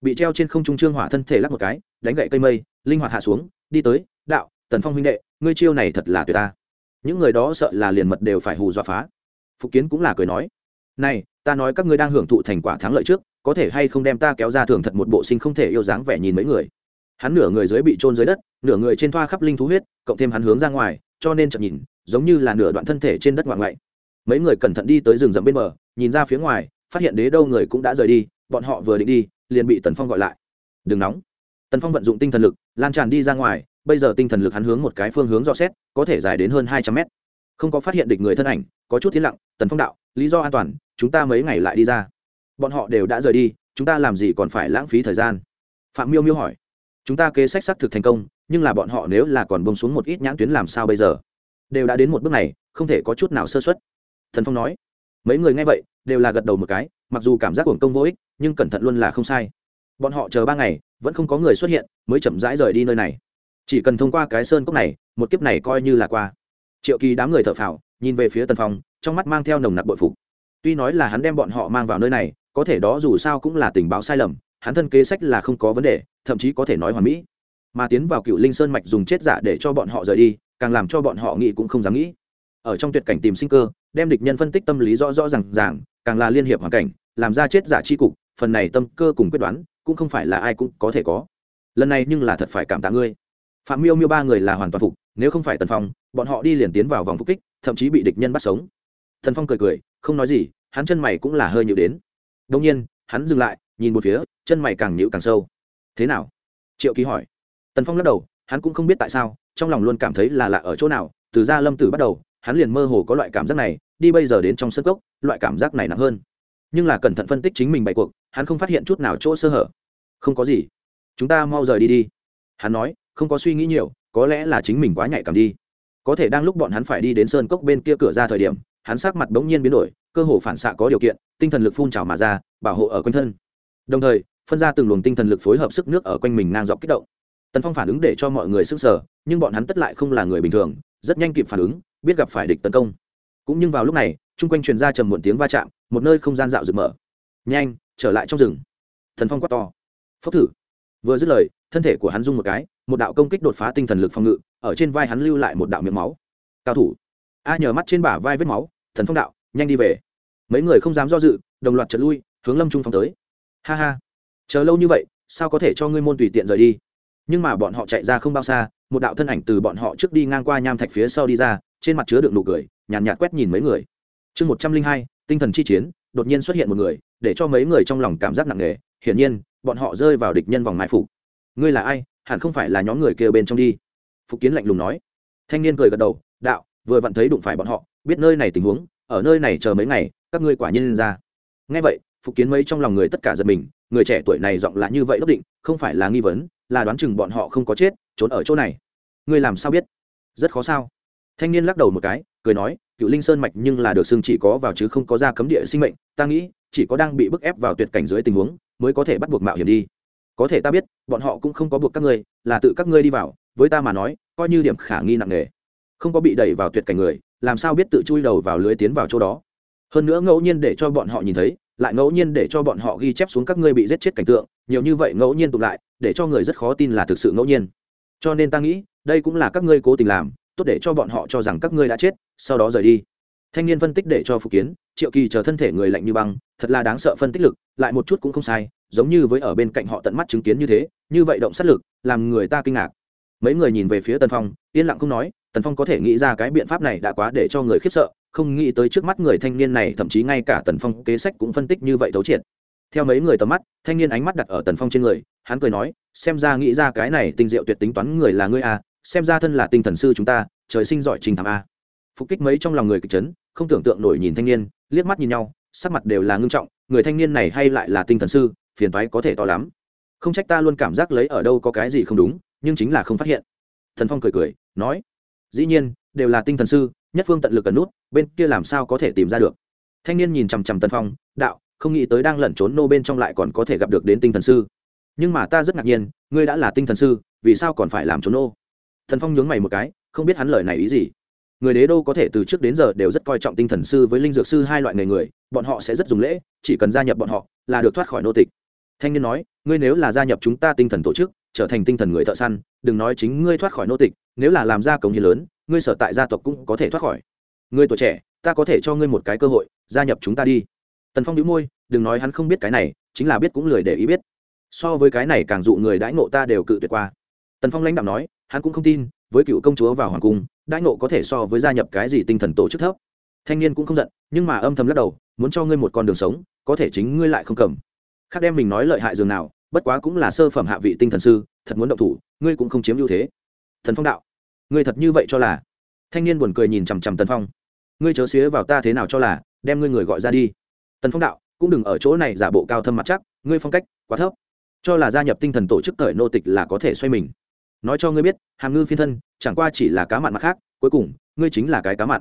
Bị treo trên không trung trương hỏa thân thể lắc một cái, đánh gậy cây mây, linh hoạt hạ xuống, đi tới, đạo, tần phong huynh đệ, ngươi chiêu này thật là tuyệt ta. Những người đó sợ là liền mật đều phải hù dọa phá. Phục kiến cũng là cười nói, này ta nói các ngươi đang hưởng thụ thành quả thắng lợi trước, có thể hay không đem ta kéo ra thường thật một bộ sinh không thể yêu dáng vẻ nhìn mấy người. Hắn nửa người dưới bị trôn dưới đất, nửa người trên thoa khắp linh thú huyết, cộng thêm hắn hướng ra ngoài, cho nên chậm nhìn, giống như là nửa đoạn thân thể trên đất ngoại ngoại. Mấy người cẩn thận đi tới rừng rậm bên bờ, nhìn ra phía ngoài, phát hiện đế đâu người cũng đã rời đi, bọn họ vừa định đi, liền bị tần phong gọi lại. Đừng nóng. Tần phong vận dụng tinh thần lực, lan tràn đi ra ngoài, bây giờ tinh thần lực hắn hướng một cái phương hướng dò xét, có thể dài đến hơn hai trăm mét không có phát hiện địch người thân ảnh, có chút thiên lặng, tần phong đạo, lý do an toàn, chúng ta mấy ngày lại đi ra. Bọn họ đều đã rời đi, chúng ta làm gì còn phải lãng phí thời gian? Phạm miêu miêu hỏi. Chúng ta kế sách xác thực thành công, nhưng là bọn họ nếu là còn bông xuống một ít nhãn tuyến làm sao bây giờ? Đều đã đến một bước này, không thể có chút nào sơ xuất thần phong nói. Mấy người nghe vậy, đều là gật đầu một cái, mặc dù cảm giác uổng công vô ích, nhưng cẩn thận luôn là không sai. Bọn họ chờ ba ngày, vẫn không có người xuất hiện, mới chậm rãi rời đi nơi này. Chỉ cần thông qua cái sơn cốc này, một kiếp này coi như là qua triệu kỳ đám người thở phào, nhìn về phía tần phong, trong mắt mang theo nồng nặc bội phục. Tuy nói là hắn đem bọn họ mang vào nơi này, có thể đó dù sao cũng là tình báo sai lầm, hắn thân kế sách là không có vấn đề, thậm chí có thể nói hoàn mỹ. Mà tiến vào cựu linh sơn mạch dùng chết giả để cho bọn họ rời đi, càng làm cho bọn họ nghĩ cũng không dám nghĩ. Ở trong tuyệt cảnh tìm sinh cơ, đem địch nhân phân tích tâm lý rõ rõ r à n g ràng, càng là liên hiệp hoàn cảnh, làm ra chết giả c h i cục, phần này tâm cơ cùng quyết đoán, cũng không phải là ai cũng có thể có. Lần này nhưng là thật phải cảm tạ ngươi. Phạm miêu miêu ba người là hoàn toàn phục nếu không phải tần phong, bọn họ đi liền tiến vào vòng phục kích, thậm chí bị địch nhân bắt sống. Tần phong cười cười, không nói gì, hắn chân mày cũng là hơi nhịu đến. Đông nhiên, hắn dừng lại, nhìn một phía, chân mày càng nhịu càng sâu. Thế nào? Triệu ký hỏi. Tần phong lắc đầu, hắn cũng không biết tại sao, trong lòng luôn cảm thấy là lạ ở chỗ nào, từ ra lâm tử bắt đầu, hắn liền mơ hồ có loại cảm giác này, đi bây giờ đến trong sân cốc, loại cảm giác này nặng hơn. Nhưng là cẩn thận phân tích chính mình bày cuộc, hắn không phát hiện chút nào chỗ sơ hở. Không có gì. Chúng ta mau rời đi đi. Hắn nói, không có suy nghĩ nhiều có lẽ là chính mình quá nhạy cảm đi. Có thể đang lúc bọn hắn phải đi đến sơn cốc bên kia cửa ra thời điểm, hắn sắc mặt bỗng nhiên biến đổi, cơ hồ phản xạ có điều kiện, tinh thần lực phun trào mà ra, bảo hộ ở quanh thân. Đồng thời, phân ra từng luồng tinh thần lực phối hợp sức nước ở quanh mình ngang dọc kích động. Tần phong phản ứng để cho mọi người sức sở nhưng bọn hắn tất lại không là người bình thường, rất nhanh kịp phản ứng, biết gặp phải địch tấn công. Cũng nhưng vào lúc này, chung quanh truyền ra trầm muộn tiếng va chạm, một nơi không gian dạo rực mở. Nhanh, trở lại trong rừng. Thần phong quát to. Phốc thử. Vừa dứt lời, thân thể của hắn rung một cái một đạo công kích đột phá tinh thần lực phòng ngự ở trên vai hắn lưu lại một đạo miệng máu. Cao thủ. A nhờ mắt trên bả vai vết máu thần phong đạo nhanh đi về. Mấy người không dám do dự đồng loạt trật lui hướng lâm trung phong tới. Ha ha. Chờ lâu như vậy sao có thể cho ngươi môn tùy tiện rời đi? Nhưng mà bọn họ chạy ra không bao xa một đạo thân ảnh từ bọn họ trước đi ngang qua nham thạch phía sau đi ra trên mặt chứa đựng nụ cười nhàn nhạt, nhạt quét nhìn mấy người. Chương một trăm linh hai tinh thần chi chiến đột nhiên xuất hiện một người để cho mấy người trong lòng cảm giác nặng nề. Hiển nhiên bọn họ rơi vào địch nhân vòng mai phục. Ngươi là ai? Hẳn không phải là nhóm người kia bên trong đi. Phục kiến lạnh lùng nói. Thanh niên cười gật đầu, đạo, vừa vặn thấy đụng phải bọn họ, biết nơi này tình huống, ở nơi này chờ mấy ngày, các ngươi quả nhiên ra. Ngay vậy, phục kiến mấy trong lòng người tất cả giật mình, người trẻ tuổi này giọng lạ như vậy đốc định, không phải là nghi vấn, là đoán chừng bọn họ không có chết, trốn ở chỗ này. Ngươi làm sao biết? Rất khó sao? Thanh niên lắc đầu một cái, cười nói, cựu linh sơn mạch nhưng là được xưng chỉ có vào chứ không có ra cấm địa sinh mệnh, ta nghĩ, chỉ có đang bị bức ép vào tuyệt cảnh dưới tình huống, mới có thể bắt buộc mạo hiểm đi có thể ta biết, bọn họ cũng không có buộc các ngươi, là tự các ngươi đi vào, với ta mà nói, coi như điểm khả nghi nặng nề. Không có bị đẩy vào tuyệt cảnh người, làm sao biết tự chui đầu vào lưới tiến vào chỗ đó? Hơn nữa ngẫu nhiên để cho bọn họ nhìn thấy, lại ngẫu nhiên để cho bọn họ ghi chép xuống các ngươi bị giết chết cảnh tượng, nhiều như vậy ngẫu nhiên tụ lại, để cho người rất khó tin là thực sự ngẫu nhiên. Cho nên ta nghĩ, đây cũng là các ngươi cố tình làm, tốt để cho bọn họ cho rằng các ngươi đã chết, sau đó rời đi. Thanh niên phân tích để cho phục kiến, triệu kỳ chờ thân thể người lạnh như băng, thật là đáng sợ phân tích lực, lại một chút cũng không sai giống như với ở bên cạnh họ tận mắt chứng kiến như thế, như vậy động sát lực, làm người ta kinh ngạc. Mấy người nhìn về phía tần phong, yên lặng không nói, tần phong có thể nghĩ ra cái biện pháp này đã quá để cho người khiếp sợ, không nghĩ tới trước mắt người thanh niên này, thậm chí ngay cả tần phong kế sách cũng phân tích như vậy thấu triệt. Theo mấy người tầm mắt, thanh niên ánh mắt đặt ở tần phong trên người, hắn cười nói, xem ra nghĩ ra cái này tinh diệu tuyệt tính toán người là ngươi a xem ra thân là tinh thần sư chúng ta, trời sinh giỏi trình thảm a. Phục kích mấy trong lòng người kịch chấn, không tưởng tượng nổi nhìn thanh niên, liếc mắt nhìn nhau, sắc mặt đều là ngưng trọng, người thanh niên này hay lại là tinh thần sư phiền toái có thể to lắm. Không trách ta luôn cảm giác lấy ở đâu có cái gì không đúng, nhưng chính là không phát hiện. Thần phong cười cười, nói, dĩ nhiên, đều là tinh thần sư, nhất phương tận lực cần nút, bên kia làm sao có thể tìm ra được? Thanh niên nhìn chằm chằm tần phong, đạo, không nghĩ tới đang lẩn trốn nô bên trong lại còn có thể gặp được đến tinh thần sư. Nhưng mà ta rất ngạc nhiên, ngươi đã là tinh thần sư, vì sao còn phải làm trốn nô? Thần phong nhướng mày một cái, không biết hắn lời này ý gì. Người đế đô có thể từ trước đến giờ đều rất coi trọng tinh thần sư với linh dược sư hai loại nghề người, bọn họ sẽ rất dùng lễ, chỉ cần gia nhập bọn họ là được thoát khỏi nô tịch thanh niên nói, ngươi nếu là gia nhập chúng ta tinh thần tổ chức, trở thành tinh thần người thợ săn, đừng nói chính ngươi thoát khỏi nô tịch, nếu là làm ra cống hiến lớn, ngươi sở tại gia tộc cũng có thể thoát khỏi. Ngươi tuổi trẻ, ta có thể cho ngươi một cái cơ hội, gia nhập chúng ta đi. Tần phong đĩu môi, đừng nói hắn không biết cái này, chính là biết cũng lười để ý biết. So với cái này càng dụ người đãi ngộ ta đều cự tuyệt qua. Tần phong lãnh đạo nói, hắn cũng không tin, với cựu công chúa vào hoàng cung, đãi ngộ có thể so với gia nhập cái gì tinh thần tổ chức thấp. Thanh niên cũng không giận, nhưng mà âm thầm lắc đầu, muốn cho ngươi một con đường sống, có thể chính ngươi lại không cầm khác đem mình nói lợi hại dường nào, bất quá cũng là sơ phẩm hạ vị tinh thần sư, thật muốn động thủ, ngươi cũng không chiếm ưu thế. Thần phong đạo, ngươi thật như vậy cho là? Thanh niên buồn cười nhìn chằm chằm tần phong. Ngươi chớ xía vào ta thế nào cho là, đem ngươi người gọi ra đi. Tần phong đạo, cũng đừng ở chỗ này giả bộ cao thâm mặt chắc, ngươi phong cách quá thấp. Cho là gia nhập tinh thần tổ chức thời nô tịch là có thể xoay mình. Nói cho ngươi biết, hàm ngư phiên thân, chẳng qua chỉ là cá mặn mặt khác, cuối cùng, ngươi chính là cái cá mặn.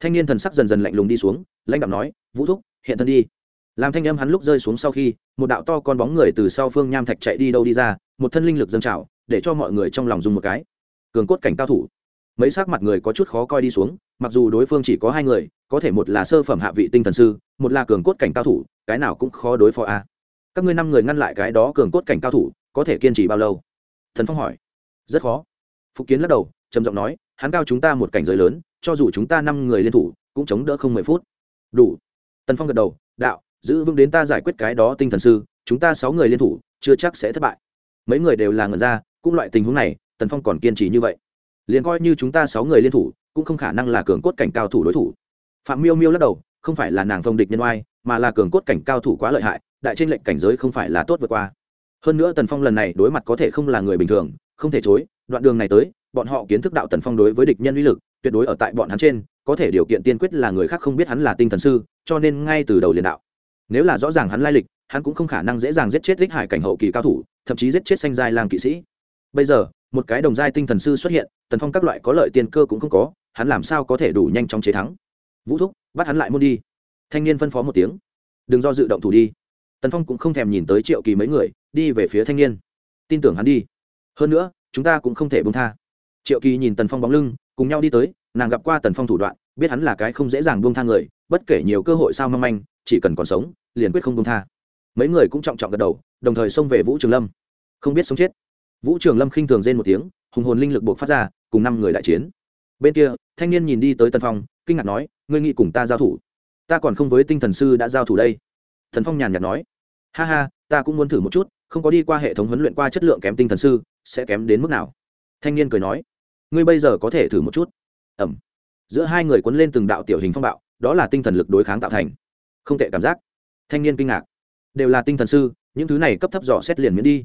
Thanh niên thần sắc dần dần lạnh lùng đi xuống, lãnh đạo nói, vũ thúc, hiện thân đi làm thanh âm hắn lúc rơi xuống sau khi, một đạo to con bóng người từ sau phương nham thạch chạy đi đâu đi ra, một thân linh lực dâng trào, để cho mọi người trong lòng dùng một cái. Cường cốt cảnh cao thủ. Mấy sắc mặt người có chút khó coi đi xuống, mặc dù đối phương chỉ có hai người, có thể một là sơ phẩm hạ vị tinh thần sư, một là cường cốt cảnh cao thủ, cái nào cũng khó đối phó a. Các ngươi năm người ngăn lại cái đó cường cốt cảnh cao thủ, có thể kiên trì bao lâu? Thần phong hỏi. Rất khó. Phục kiến lắc đầu, trầm giọng nói, hắn cao chúng ta một cảnh giới lớn, cho dù chúng ta năm người liên thủ, cũng chống đỡ không mười phút. Đủ. Tần phong gật đầu, đạo giữ vững đến ta giải quyết cái đó tinh thần sư, chúng ta sáu người liên thủ, chưa chắc sẽ thất bại. Mấy người đều là ngần ra, cũng loại tình huống này, tần phong còn kiên trì như vậy. Liền coi như chúng ta sáu người liên thủ, cũng không khả năng là cường cốt cảnh cao thủ đối thủ. Phạm miêu miêu lắc đầu, không phải là nàng phong địch nhân oai, mà là cường cốt cảnh cao thủ quá lợi hại, đại trên lệnh cảnh giới không phải là tốt vượt qua. Hơn nữa tần phong lần này đối mặt có thể không là người bình thường, không thể chối, đoạn đường này tới, bọn họ kiến thức đạo tần phong đối với địch nhân uy lực, tuyệt đối ở tại bọn hắn trên, có thể điều kiện tiên quyết là người khác không biết hắn là tinh thần sư, cho nên ngay từ đầu liền đạo nếu là rõ ràng hắn lai lịch, hắn cũng không khả năng dễ dàng giết chết thích hải cảnh hậu kỳ cao thủ, thậm chí giết chết xanh giai làm kỵ sĩ. Bây giờ, một cái đồng giai tinh thần sư xuất hiện, tần phong các loại có lợi tiền cơ cũng không có, hắn làm sao có thể đủ nhanh chóng chế thắng? Vũ thúc, bắt hắn lại môn đi. Thanh niên phân phó một tiếng. Đừng do dự động thủ đi. Tần phong cũng không thèm nhìn tới triệu kỳ mấy người, đi về phía thanh niên. Tin tưởng hắn đi. Hơn nữa, chúng ta cũng không thể bông tha. Triệu kỳ nhìn tần phong bóng lưng, cùng nhau đi tới, nàng gặp qua tần phong thủ đoạn, biết hắn là cái không dễ dàng buông tha người, bất kể nhiều cơ hội sao mong manh, chỉ cần còn sống liền quyết không công tha. Mấy người cũng trọng trọng gật đầu, đồng thời xông về vũ trường lâm. Không biết sống chết. Vũ trường lâm khinh thường rên một tiếng, hùng hồn linh lực buộc phát ra, cùng năm người đại chiến. Bên kia, thanh niên nhìn đi tới tần phong, kinh ngạc nói, ngươi nghĩ cùng ta giao thủ? Ta còn không với tinh thần sư đã giao thủ đây. Thần phong nhàn nhạt nói, ha ha, ta cũng muốn thử một chút, không có đi qua hệ thống huấn luyện qua chất lượng kém tinh thần sư, sẽ kém đến mức nào? Thanh niên cười nói, ngươi bây giờ có thể thử một chút. Ẩm. Giữa hai người quấn lên từng đạo tiểu hình phong bạo, đó là tinh thần lực đối kháng tạo thành. Không tệ cảm giác thanh niên kinh ngạc. Đều là tinh thần sư, những thứ này cấp thấp dò xét liền miễn đi.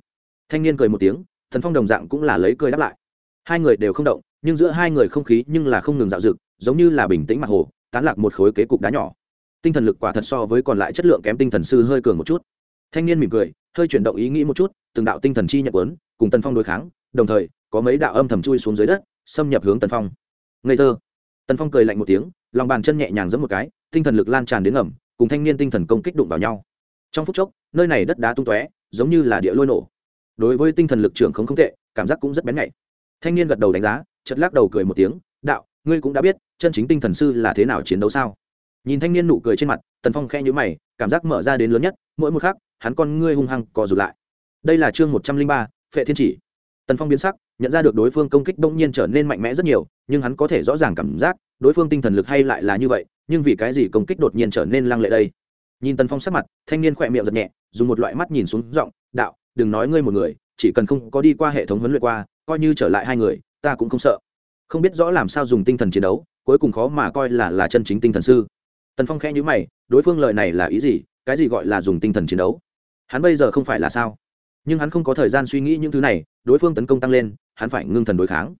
Thanh niên cười một tiếng, thần phong đồng dạng cũng là lấy cười đáp lại. Hai người đều không động, nhưng giữa hai người không khí nhưng là không ngừng dạo dực giống như là bình tĩnh mặt hồ, tán lạc một khối kế cục đá nhỏ. Tinh thần lực quả thật so với còn lại chất lượng kém tinh thần sư hơi cường một chút. Thanh niên mỉm cười, hơi chuyển động ý nghĩ một chút, từng đạo tinh thần chi nhập lớn cùng tần phong đối kháng, đồng thời, có mấy đạo âm thầm chui xuống dưới đất, xâm nhập hướng tần phong. Ngây thơ. Tần phong cười lạnh một tiếng, lòng bàn chân nhẹ nhàng giẫm một cái, tinh thần lực lan tràn đến ngầm cùng thanh niên tinh thần công kích đụng vào nhau. Trong phút chốc, nơi này đất đá tung tóe, giống như là địa lôi nổ. Đối với tinh thần lực trưởng không không tệ, cảm giác cũng rất bén nhạy. Thanh niên gật đầu đánh giá chật lắc đầu cười một tiếng, đạo, ngươi cũng đã biết, chân chính tinh thần sư là thế nào chiến đấu sao? Nhìn thanh niên nụ cười trên mặt, tần phong khe nhữ mày, cảm giác mở ra đến lớn nhất, mỗi một khắc, hắn con ngươi hung hăng cò rụt lại. Đây là chương một trăm linh ba, phệ thiên chỉ. Tần phong biến sắc, nhận ra được đối phương công kích đông nhiên trở nên mạnh mẽ rất nhiều, nhưng hắn có thể rõ ràng cảm giác, đối phương tinh thần lực hay lại là như vậy nhưng vì cái gì công kích đột nhiên trở nên lăng lệ đây? Nhìn tần phong sắc mặt, thanh niên khỏe miệng giật nhẹ, dùng một loại mắt nhìn xuống giọng, đạo, đừng nói ngươi một người, chỉ cần không có đi qua hệ thống huấn luyện qua, coi như trở lại hai người, ta cũng không sợ. Không biết rõ làm sao dùng tinh thần chiến đấu, cuối cùng khó mà coi là là chân chính tinh thần sư. Tần phong khẽ nhữ mày, đối phương lời này là ý gì? Cái gì gọi là dùng tinh thần chiến đấu? Hắn bây giờ không phải là sao? Nhưng hắn không có thời gian suy nghĩ những thứ này, đối phương tấn công tăng lên, hắn phải ngưng thần đối kháng.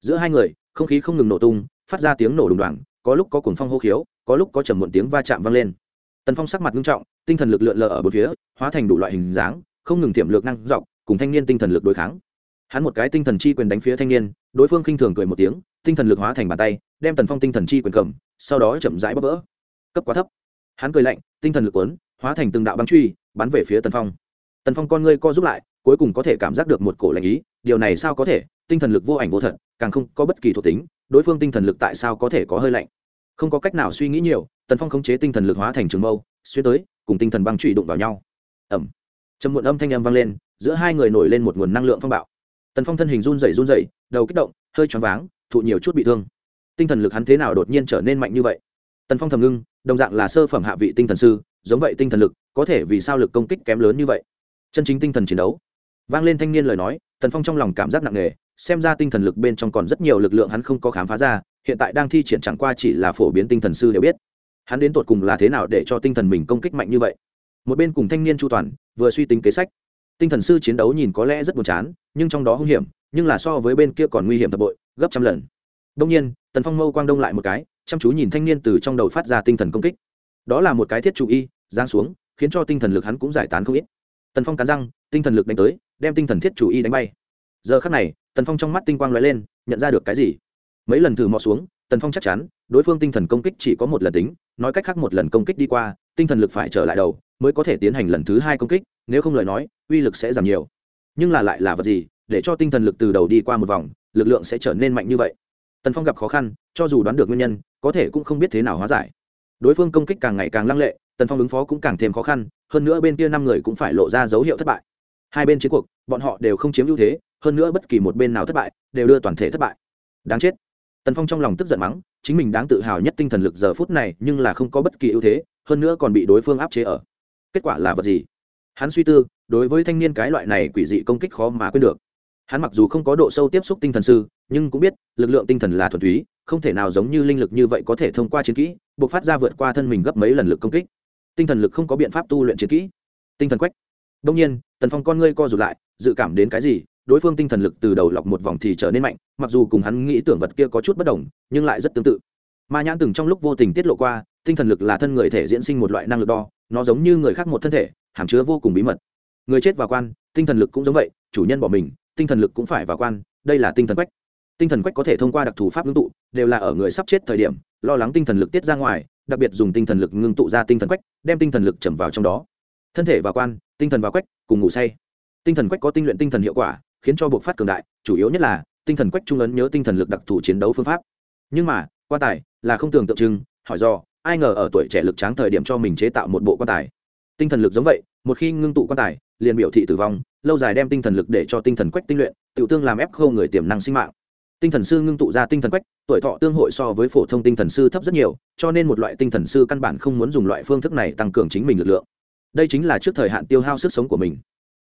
Giữa hai người, không khí không ngừng nổ tung, phát ra tiếng nổ đùng đoàng có lúc có cuồng phong hô khiếu, có lúc có trầm muộn tiếng va chạm vang lên. Tần phong sắc mặt nghiêm trọng, tinh thần lực lượn lờ ở bốn phía, hóa thành đủ loại hình dáng, không ngừng tiềm lực năng dọc, cùng thanh niên tinh thần lực đối kháng. Hắn một cái tinh thần chi quyền đánh phía thanh niên, đối phương khinh thường cười một tiếng, tinh thần lực hóa thành bàn tay, đem tần phong tinh thần chi quyền cầm, sau đó chậm rãi bóp vỡ. Cấp quá thấp. Hắn cười lạnh, tinh thần lực quấn hóa thành từng đạo băng truy, bắn về phía tần phong. Tần phong con ngươi co giúp lại, cuối cùng có thể cảm giác được một cổ lạnh ý, điều này sao có thể, tinh thần lực vô ảnh vô thật, càng không có bất kỳ thuộc tính đối phương tinh thần lực tại sao có thể có hơi lạnh? Không có cách nào suy nghĩ nhiều, tần phong khống chế tinh thần lực hóa thành trường mâu, xuyên tới, cùng tinh thần băng trụy đụng vào nhau. Ẩm trầm muộn âm thanh âm vang lên, giữa hai người nổi lên một nguồn năng lượng phong bạo. Tần phong thân hình run rẩy run rẩy, đầu kích động, hơi choáng váng, thụ nhiều chút bị thương. Tinh thần lực hắn thế nào đột nhiên trở nên mạnh như vậy? Tần phong thầm ngưng, đồng dạng là sơ phẩm hạ vị tinh thần sư, giống vậy tinh thần lực, có thể vì sao lực công kích kém lớn như vậy? Chân chính tinh thần chiến đấu. Vang lên thanh niên lời nói, tần phong trong lòng cảm giác nặng nề xem ra tinh thần lực bên trong còn rất nhiều lực lượng hắn không có khám phá ra, hiện tại đang thi triển chẳng qua chỉ là phổ biến tinh thần sư đều biết. Hắn đến tột cùng là thế nào để cho tinh thần mình công kích mạnh như vậy? Một bên cùng thanh niên chu toàn vừa suy tính kế sách. Tinh thần sư chiến đấu nhìn có lẽ rất buồn chán, nhưng trong đó hung hiểm, nhưng là so với bên kia còn nguy hiểm thập bội, gấp trăm lần. Đông nhiên, tần phong mâu quang đông lại một cái, chăm chú nhìn thanh niên từ trong đầu phát ra tinh thần công kích. Đó là một cái thiết chủ y giang xuống, khiến cho tinh thần lực hắn cũng giải tán không ít. Tần phong cắn răng, tinh thần lực đánh tới, đem tinh thần thiết chủ y đánh bay giờ khắc này, tần phong trong mắt tinh quang lóe lên, nhận ra được cái gì? Mấy lần thử mò xuống, tần phong chắc chắn, đối phương tinh thần công kích chỉ có một lần tính, nói cách khác một lần công kích đi qua, tinh thần lực phải trở lại đầu, mới có thể tiến hành lần thứ hai công kích, nếu không lời nói, uy lực sẽ giảm nhiều. Nhưng là lại là vật gì, để cho tinh thần lực từ đầu đi qua một vòng, lực lượng sẽ trở nên mạnh như vậy? Tần phong gặp khó khăn, cho dù đoán được nguyên nhân, có thể cũng không biết thế nào hóa giải. Đối phương công kích càng ngày càng lăng lệ, tần phong ứng phó cũng càng thêm khó khăn, hơn nữa bên kia năm người cũng phải lộ ra dấu hiệu thất bại hai bên chiến cuộc, bọn họ đều không chiếm ưu thế, hơn nữa bất kỳ một bên nào thất bại, đều đưa toàn thể thất bại. Đáng chết. Tần phong trong lòng tức giận mắng, chính mình đáng tự hào nhất tinh thần lực giờ phút này nhưng là không có bất kỳ ưu thế, hơn nữa còn bị đối phương áp chế ở. Kết quả là vật gì? Hắn suy tư, đối với thanh niên cái loại này quỷ dị công kích khó mà quên được. Hắn mặc dù không có độ sâu tiếp xúc tinh thần sư, nhưng cũng biết, lực lượng tinh thần là thuần túy, không thể nào giống như linh lực như vậy có thể thông qua chiến kỹ buộc phát ra vượt qua thân mình gấp mấy lần lực công kích. Tinh thần lực không có biện pháp tu luyện chiến kỹ. Tinh thần quách đông nhiên, tần phong con ngươi co rụt lại, dự cảm đến cái gì, đối phương tinh thần lực từ đầu lọc một vòng thì trở nên mạnh, mặc dù cùng hắn nghĩ tưởng vật kia có chút bất đồng, nhưng lại rất tương tự. Ma nhãn từng trong lúc vô tình tiết lộ qua, tinh thần lực là thân người thể diễn sinh một loại năng lực đo, nó giống như người khác một thân thể, hàm chứa vô cùng bí mật. Người chết vào quan, tinh thần lực cũng giống vậy, chủ nhân bỏ mình, tinh thần lực cũng phải vào quan, đây là tinh thần quách. Tinh thần quách có thể thông qua đặc thù pháp ngưng tụ, đều là ở người sắp chết thời điểm, lo lắng tinh thần lực tiết ra ngoài, đặc biệt dùng tinh thần lực ngưng tụ ra tinh thần quách, đem tinh thần lực chầm vào trong đó thân thể và quan, tinh thần và quách, cùng ngủ say. Tinh thần quách có tinh luyện tinh thần hiệu quả, khiến cho buộc phát cường đại, chủ yếu nhất là, tinh thần quách trung ấn nhớ tinh thần lực đặc thù chiến đấu phương pháp. Nhưng mà, quan tài là không tưởng tượng trưng hỏi do, ai ngờ ở tuổi trẻ lực tráng thời điểm cho mình chế tạo một bộ quan tài. Tinh thần lực giống vậy, một khi ngưng tụ quan tài, liền biểu thị tử vong, lâu dài đem tinh thần lực để cho tinh thần quách tinh luyện tự tương làm ép khâu người tiềm năng sinh mạng. Tinh thần sư ngưng tụ ra tinh thần quách, tuổi thọ tương hội so với phổ thông tinh thần sư thấp rất nhiều, cho nên một loại tinh thần sư căn bản không muốn dùng loại phương thức này tăng cường chính mình lực lượng đây chính là trước thời hạn tiêu hao sức sống của mình.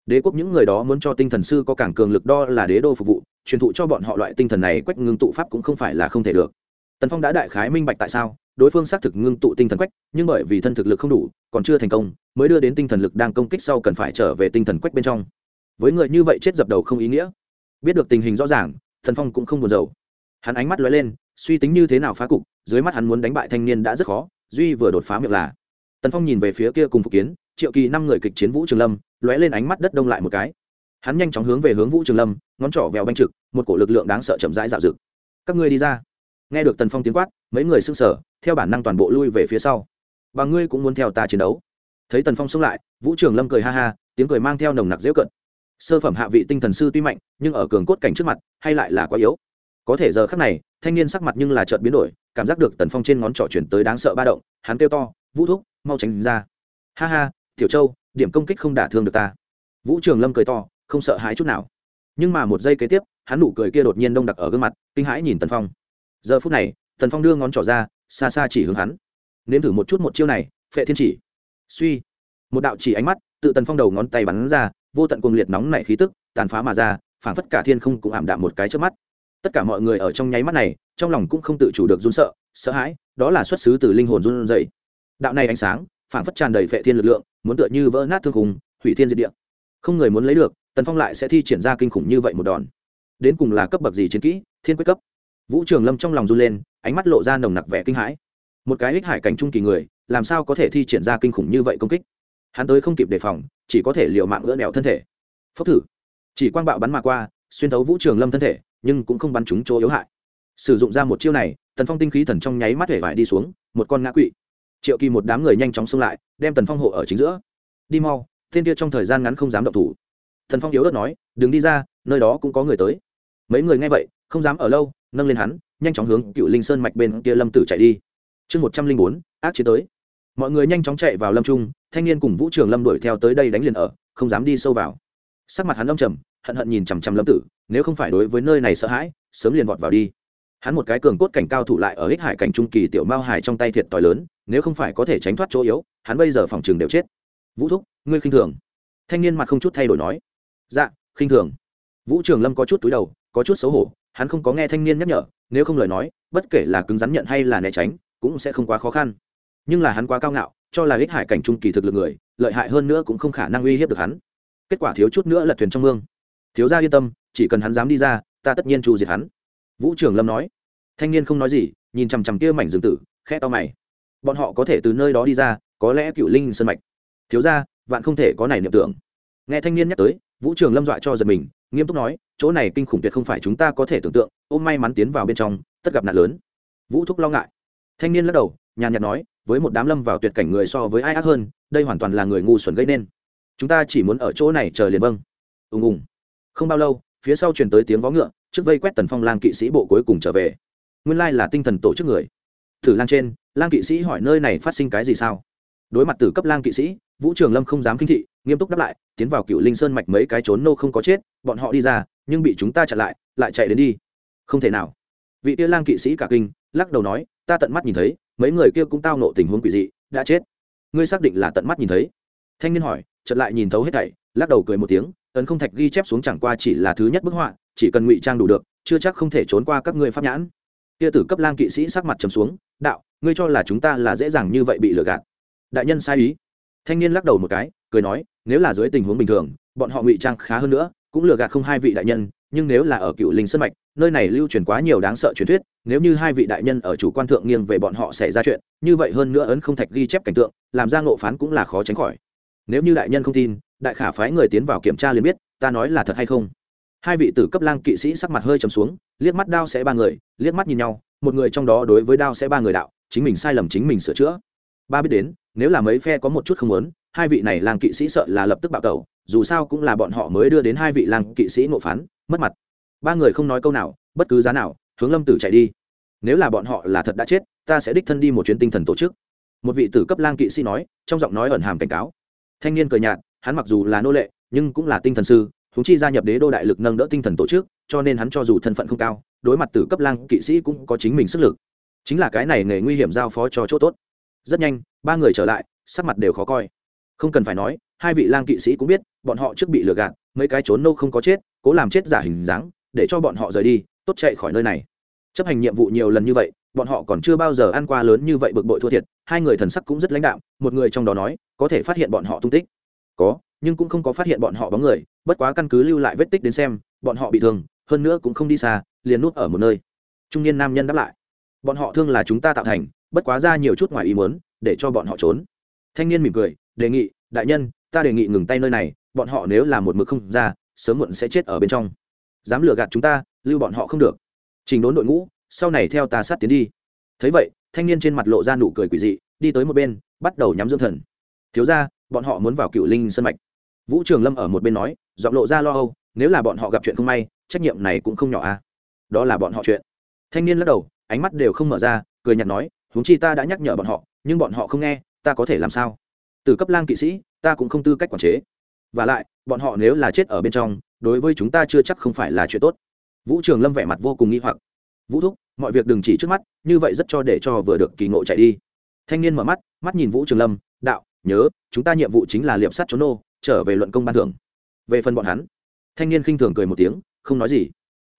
Đế quốc những người đó muốn cho tinh thần sư có càng cường lực đo là đế đô phục vụ, truyền thụ cho bọn họ loại tinh thần này quách ngưng tụ pháp cũng không phải là không thể được. Tần phong đã đại khái minh bạch tại sao, đối phương xác thực ngưng tụ tinh thần quách, nhưng bởi vì thân thực lực không đủ, còn chưa thành công, mới đưa đến tinh thần lực đang công kích sau cần phải trở về tinh thần quách bên trong. Với người như vậy chết dập đầu không ý nghĩa. Biết được tình hình rõ ràng thần phong cũng không buồn rầu. Hắn ánh mắt lóe lên, suy tính như thế nào phá cục, dưới mắt hắn muốn đánh bại thanh niên đã rất khó, duy vừa đột phá miệng là. Tần phong nhìn về phía kia cùng phục kiến triệu kỳ năm người kịch chiến vũ trường lâm, lóe lên ánh mắt đất đông lại một cái. Hắn nhanh chóng hướng về hướng vũ trường lâm, ngón trỏ vèo banh trực, một cổ lực lượng đáng sợ chậm rãi dạo rực các ngươi đi ra. Nghe được tần phong tiếng quát, mấy người s ư n g sở theo bản năng toàn bộ lui về phía sau. Và ngươi cũng muốn theo ta chiến đấu? Thấy tần phong xông lại, vũ trường lâm cười ha ha, tiếng cười mang theo nồng nặc dễu cận. Sơ phẩm hạ vị tinh thần sư tuy mạnh, nhưng ở cường cốt cảnh trước mặt, hay lại là quá yếu. Có thể giờ khác này, thanh niên sắc mặt nhưng là trợt biến đổi, cảm giác được tần phong trên ngón trỏ chuyển tới đáng sợ ba động, hắn kêu to, vũ thúc, mau tránh ra. Ha ha tiểu châu, điểm công kích không đả thương được ta. Vũ trường lâm cười to, không sợ hãi chút nào. Nhưng mà một giây kế tiếp, hắn nụ cười kia đột nhiên đông đặc ở gương mặt, kinh hãi nhìn tần phong. Giờ phút này, tần phong đưa ngón trỏ ra, xa xa chỉ hướng hắn. Nếm thử một chút một chiêu này, phệ thiên chỉ. Suy. Một đạo chỉ ánh mắt, tự tần phong đầu ngón tay bắn ra, vô tận cuồng liệt nóng nảy khí tức, tàn phá mà ra, phảng phất cả thiên không cũng ảm đạm một cái trước mắt. Tất cả mọi người ở trong nháy mắt này, trong lòng cũng không tự chủ được run sợ sợ hãi, đó là xuất xứ từ linh hồn run dậy đạo này ánh sáng phảng phất tràn đầy phệ thiên lực lượng muốn tựa như vỡ nát thương hùng, hủy thiên diệt địa. Không người muốn lấy được tần phong lại sẽ thi triển ra kinh khủng như vậy một đòn. Đến cùng là cấp bậc gì chiến kỹ thiên quyết cấp? Vũ trường lâm trong lòng run lên ánh mắt lộ ra nồng nặc vẻ kinh hãi. Một cái ích hải cảnh trung kỳ người làm sao có thể thi triển ra kinh khủng như vậy công kích? Hắn tới không kịp đề phòng chỉ có thể liều mạng gỡ đèo thân thể. Phốc thử. Chỉ quang bạo bắn mà qua xuyên thấu vũ trường lâm thân thể nhưng cũng không bắn trúng chỗ yếu hại. Sử dụng ra một chiêu này tần phong tinh khí thần trong nháy mắt hể vải đi xuống một con ngã quỵ triệu kỳ một đám người nhanh chóng xông lại, đem tần phong hộ ở chính giữa. Đi mau, tên kia trong thời gian ngắn không dám động thủ. Thần phong yếu ớt nói, đừng đi ra, nơi đó cũng có người tới. Mấy người nghe vậy, không dám ở lâu, nâng lên hắn, nhanh chóng hướng cựu linh sơn mạch bên kia lâm tử chạy đi. Chương một trăm linh bốn, ác chiến tới. Mọi người nhanh chóng chạy vào lâm trung, thanh niên cùng vũ trường lâm đuổi theo tới đây đánh liền ở, không dám đi sâu vào. Sắc mặt hắn đông trầm, hận hận nhìn chằm chằm lâm tử, nếu không phải đối với nơi này sợ hãi, sớm liền vọt vào đi. Hắn một cái cường cốt cảnh cao thủ lại ở hích hải cảnh trung kỳ tiểu mao hải trong tay thiệt t lớn nếu không phải có thể tránh thoát chỗ yếu, hắn bây giờ phòng trường đều chết. Vũ thúc, ngươi khinh thường. Thanh niên mặt không chút thay đổi nói. Dạ khinh thường. Vũ trường lâm có chút túi đầu, có chút xấu hổ, hắn không có nghe thanh niên nhắc nhở, nếu không lời nói, bất kể là cứng rắn nhận hay là né tránh, cũng sẽ không quá khó khăn. Nhưng là hắn quá cao ngạo, cho là ích hải cảnh trung kỳ thực lực người, lợi hại hơn nữa cũng không khả năng uy hiếp được hắn. Kết quả thiếu chút nữa lật thuyền trong mương. Thiếu gia yên tâm, chỉ cần hắn dám đi ra, ta tất nhiên chu diệt hắn. Vũ trường lâm nói. Thanh niên không nói gì, nhìn chằm chằm kia mảnh rừng tử khe to mày bọn họ có thể từ nơi đó đi ra, có lẽ cựu linh sơn mạch. Thiếu gia, vạn không thể có này niệm tưởng. Nghe thanh niên nhắc tới, vũ trường lâm dọa cho giật mình, nghiêm túc nói, chỗ này kinh khủng tuyệt không phải chúng ta có thể tưởng tượng, ôm may mắn tiến vào bên trong, tất gặp nạn lớn. Vũ thúc lo ngại. Thanh niên lắc đầu, nhàn nhạt nói, với một đám lâm vào tuyệt cảnh người so với ai ác hơn, đây hoàn toàn là người ngu xuẩn gây nên. Chúng ta chỉ muốn ở chỗ này chờ liền vâng. Ùng ùng. Không bao lâu, phía sau truyền tới tiếng vó ngựa, trước vây quét tần phong lang kỵ sĩ bộ cuối cùng trở về. Nguyên lai là tinh thần tổ chức người. Thử lang trên lang kỵ sĩ hỏi nơi này phát sinh cái gì sao? Đối mặt tử cấp lang kỵ sĩ, vũ trường lâm không dám kinh thị, nghiêm túc đáp lại, tiến vào cựu linh sơn mạch mấy cái trốn nô không có chết, bọn họ đi ra, nhưng bị chúng ta chặn lại lại chạy đến đi. Không thể nào. Vị kia lang kỵ sĩ cả kinh, lắc đầu nói, ta tận mắt nhìn thấy, mấy người kia cũng tao nộ tình huống quỷ dị, đã chết. Ngươi xác định là tận mắt nhìn thấy? Thanh niên hỏi, chợt lại nhìn thấu hết thảy, lắc đầu cười một tiếng, ấn không thạch ghi chép xuống chẳng qua chỉ là thứ nhất bức họa, chỉ cần ngụy trang đủ được, chưa chắc không thể trốn qua các ngươi pháp nhãn. Kia tử cấp lang kỵ sĩ sắc mặt trầm xuống, đạo ngươi cho là chúng ta là dễ dàng như vậy bị lừa gạt. Đại nhân sai ý. Thanh niên lắc đầu một cái, cười nói, nếu là dưới tình huống bình thường, bọn họ ngụy trang khá hơn nữa, cũng lừa gạt không hai vị đại nhân, nhưng nếu là ở cựu linh sân mạch, nơi này lưu truyền quá nhiều đáng sợ truyền thuyết, nếu như hai vị đại nhân ở chủ quan thượng nghiêng về bọn họ xảy ra chuyện, như vậy hơn nữa ấn không thạch ghi chép cảnh tượng, làm ra ngộ phán cũng là khó tránh khỏi. Nếu như đại nhân không tin, đại khả phái người tiến vào kiểm tra liền biết, ta nói là thật hay không. Hai vị tử cấp lang kỵ sĩ sắc mặt hơi trầm xuống, liếc mắt đao sẽ ba người, liếc mắt nhìn nhau, một người trong đó đối với đao sẽ ba người đạo chính mình sai lầm chính mình sửa chữa. Ba biết đến, nếu là mấy phe có một chút không muốn, hai vị này lang kỵ sĩ sợ là lập tức bạo tẩu, dù sao cũng là bọn họ mới đưa đến hai vị lang kỵ sĩ ngộ phán, mất mặt. Ba người không nói câu nào, bất cứ giá nào, hướng lâm tử chạy đi. Nếu là bọn họ là thật đã chết, ta sẽ đích thân đi một chuyến tinh thần tổ chức. Một vị tử cấp lang kỵ sĩ nói, trong giọng nói ẩn hàm cảnh cáo. Thanh niên cười nhạt, hắn mặc dù là nô lệ, nhưng cũng là tinh thần sư húng chi gia nhập đế đô đại lực nâng đỡ tinh thần tổ chức, cho nên hắn cho dù thân phận không cao, đối mặt tử cấp lang kỵ sĩ cũng có chính mình sức lực chính là cái này nghề nguy hiểm giao phó cho chỗ tốt. Rất nhanh, ba người trở lại, sắc mặt đều khó coi. Không cần phải nói, hai vị lang kỵ sĩ cũng biết, bọn họ trước bị lừa gạt, mấy cái trốn nâu không có chết, cố làm chết giả hình dáng, để cho bọn họ rời đi, tốt chạy khỏi nơi này. Chấp hành nhiệm vụ nhiều lần như vậy, bọn họ còn chưa bao giờ ăn qua lớn như vậy bực bội thua thiệt, hai người thần sắc cũng rất lãnh đạm, một người trong đó nói, có thể phát hiện bọn họ tung tích. Có, nhưng cũng không có phát hiện bọn họ bóng người, bất quá căn cứ lưu lại vết tích đến xem, bọn họ bị thương, hơn nữa cũng không đi xa, liền núp ở một nơi. Trung niên nam nhân đáp lại bọn họ thương là chúng ta tạo thành, bất quá ra nhiều chút ngoài ý muốn, để cho bọn họ trốn. Thanh niên mỉm cười, đề nghị, đại nhân, ta đề nghị ngừng tay nơi này, bọn họ nếu là một mực không ra, sớm muộn sẽ chết ở bên trong. Dám lừa gạt chúng ta, lưu bọn họ không được. Trình đốn đội ngũ, sau này theo ta sát tiến đi. Thấy vậy, thanh niên trên mặt lộ ra nụ cười quỷ dị, đi tới một bên, bắt đầu nhắm dưỡng thần. Thiếu ra bọn họ muốn vào cựu linh sân mạch. Vũ trường lâm ở một bên nói, giọng lộ ra lo âu, nếu là bọn họ gặp chuyện không may, trách nhiệm này cũng không nhỏ à. Đó là bọn họ chuyện. Thanh niên lắc đầu ánh mắt đều không mở ra, cười nhạt nói, huống chi ta đã nhắc nhở bọn họ, nhưng bọn họ không nghe, ta có thể làm sao? Từ cấp lang kỵ sĩ, ta cũng không tư cách quản chế. Và lại, bọn họ nếu là chết ở bên trong, đối với chúng ta chưa chắc không phải là chuyện tốt. Vũ trường lâm vẻ mặt vô cùng nghi hoặc. Vũ thúc, mọi việc đừng chỉ trước mắt, như vậy rất cho để cho vừa được kỳ ngộ chạy đi. Thanh niên mở mắt mắt nhìn vũ trường lâm, đạo, nhớ, chúng ta nhiệm vụ chính là liệp sắt chốn nô, trở về luận công ban thưởng. Về phần bọn hắn, thanh niên khinh thường cười một tiếng, không nói gì.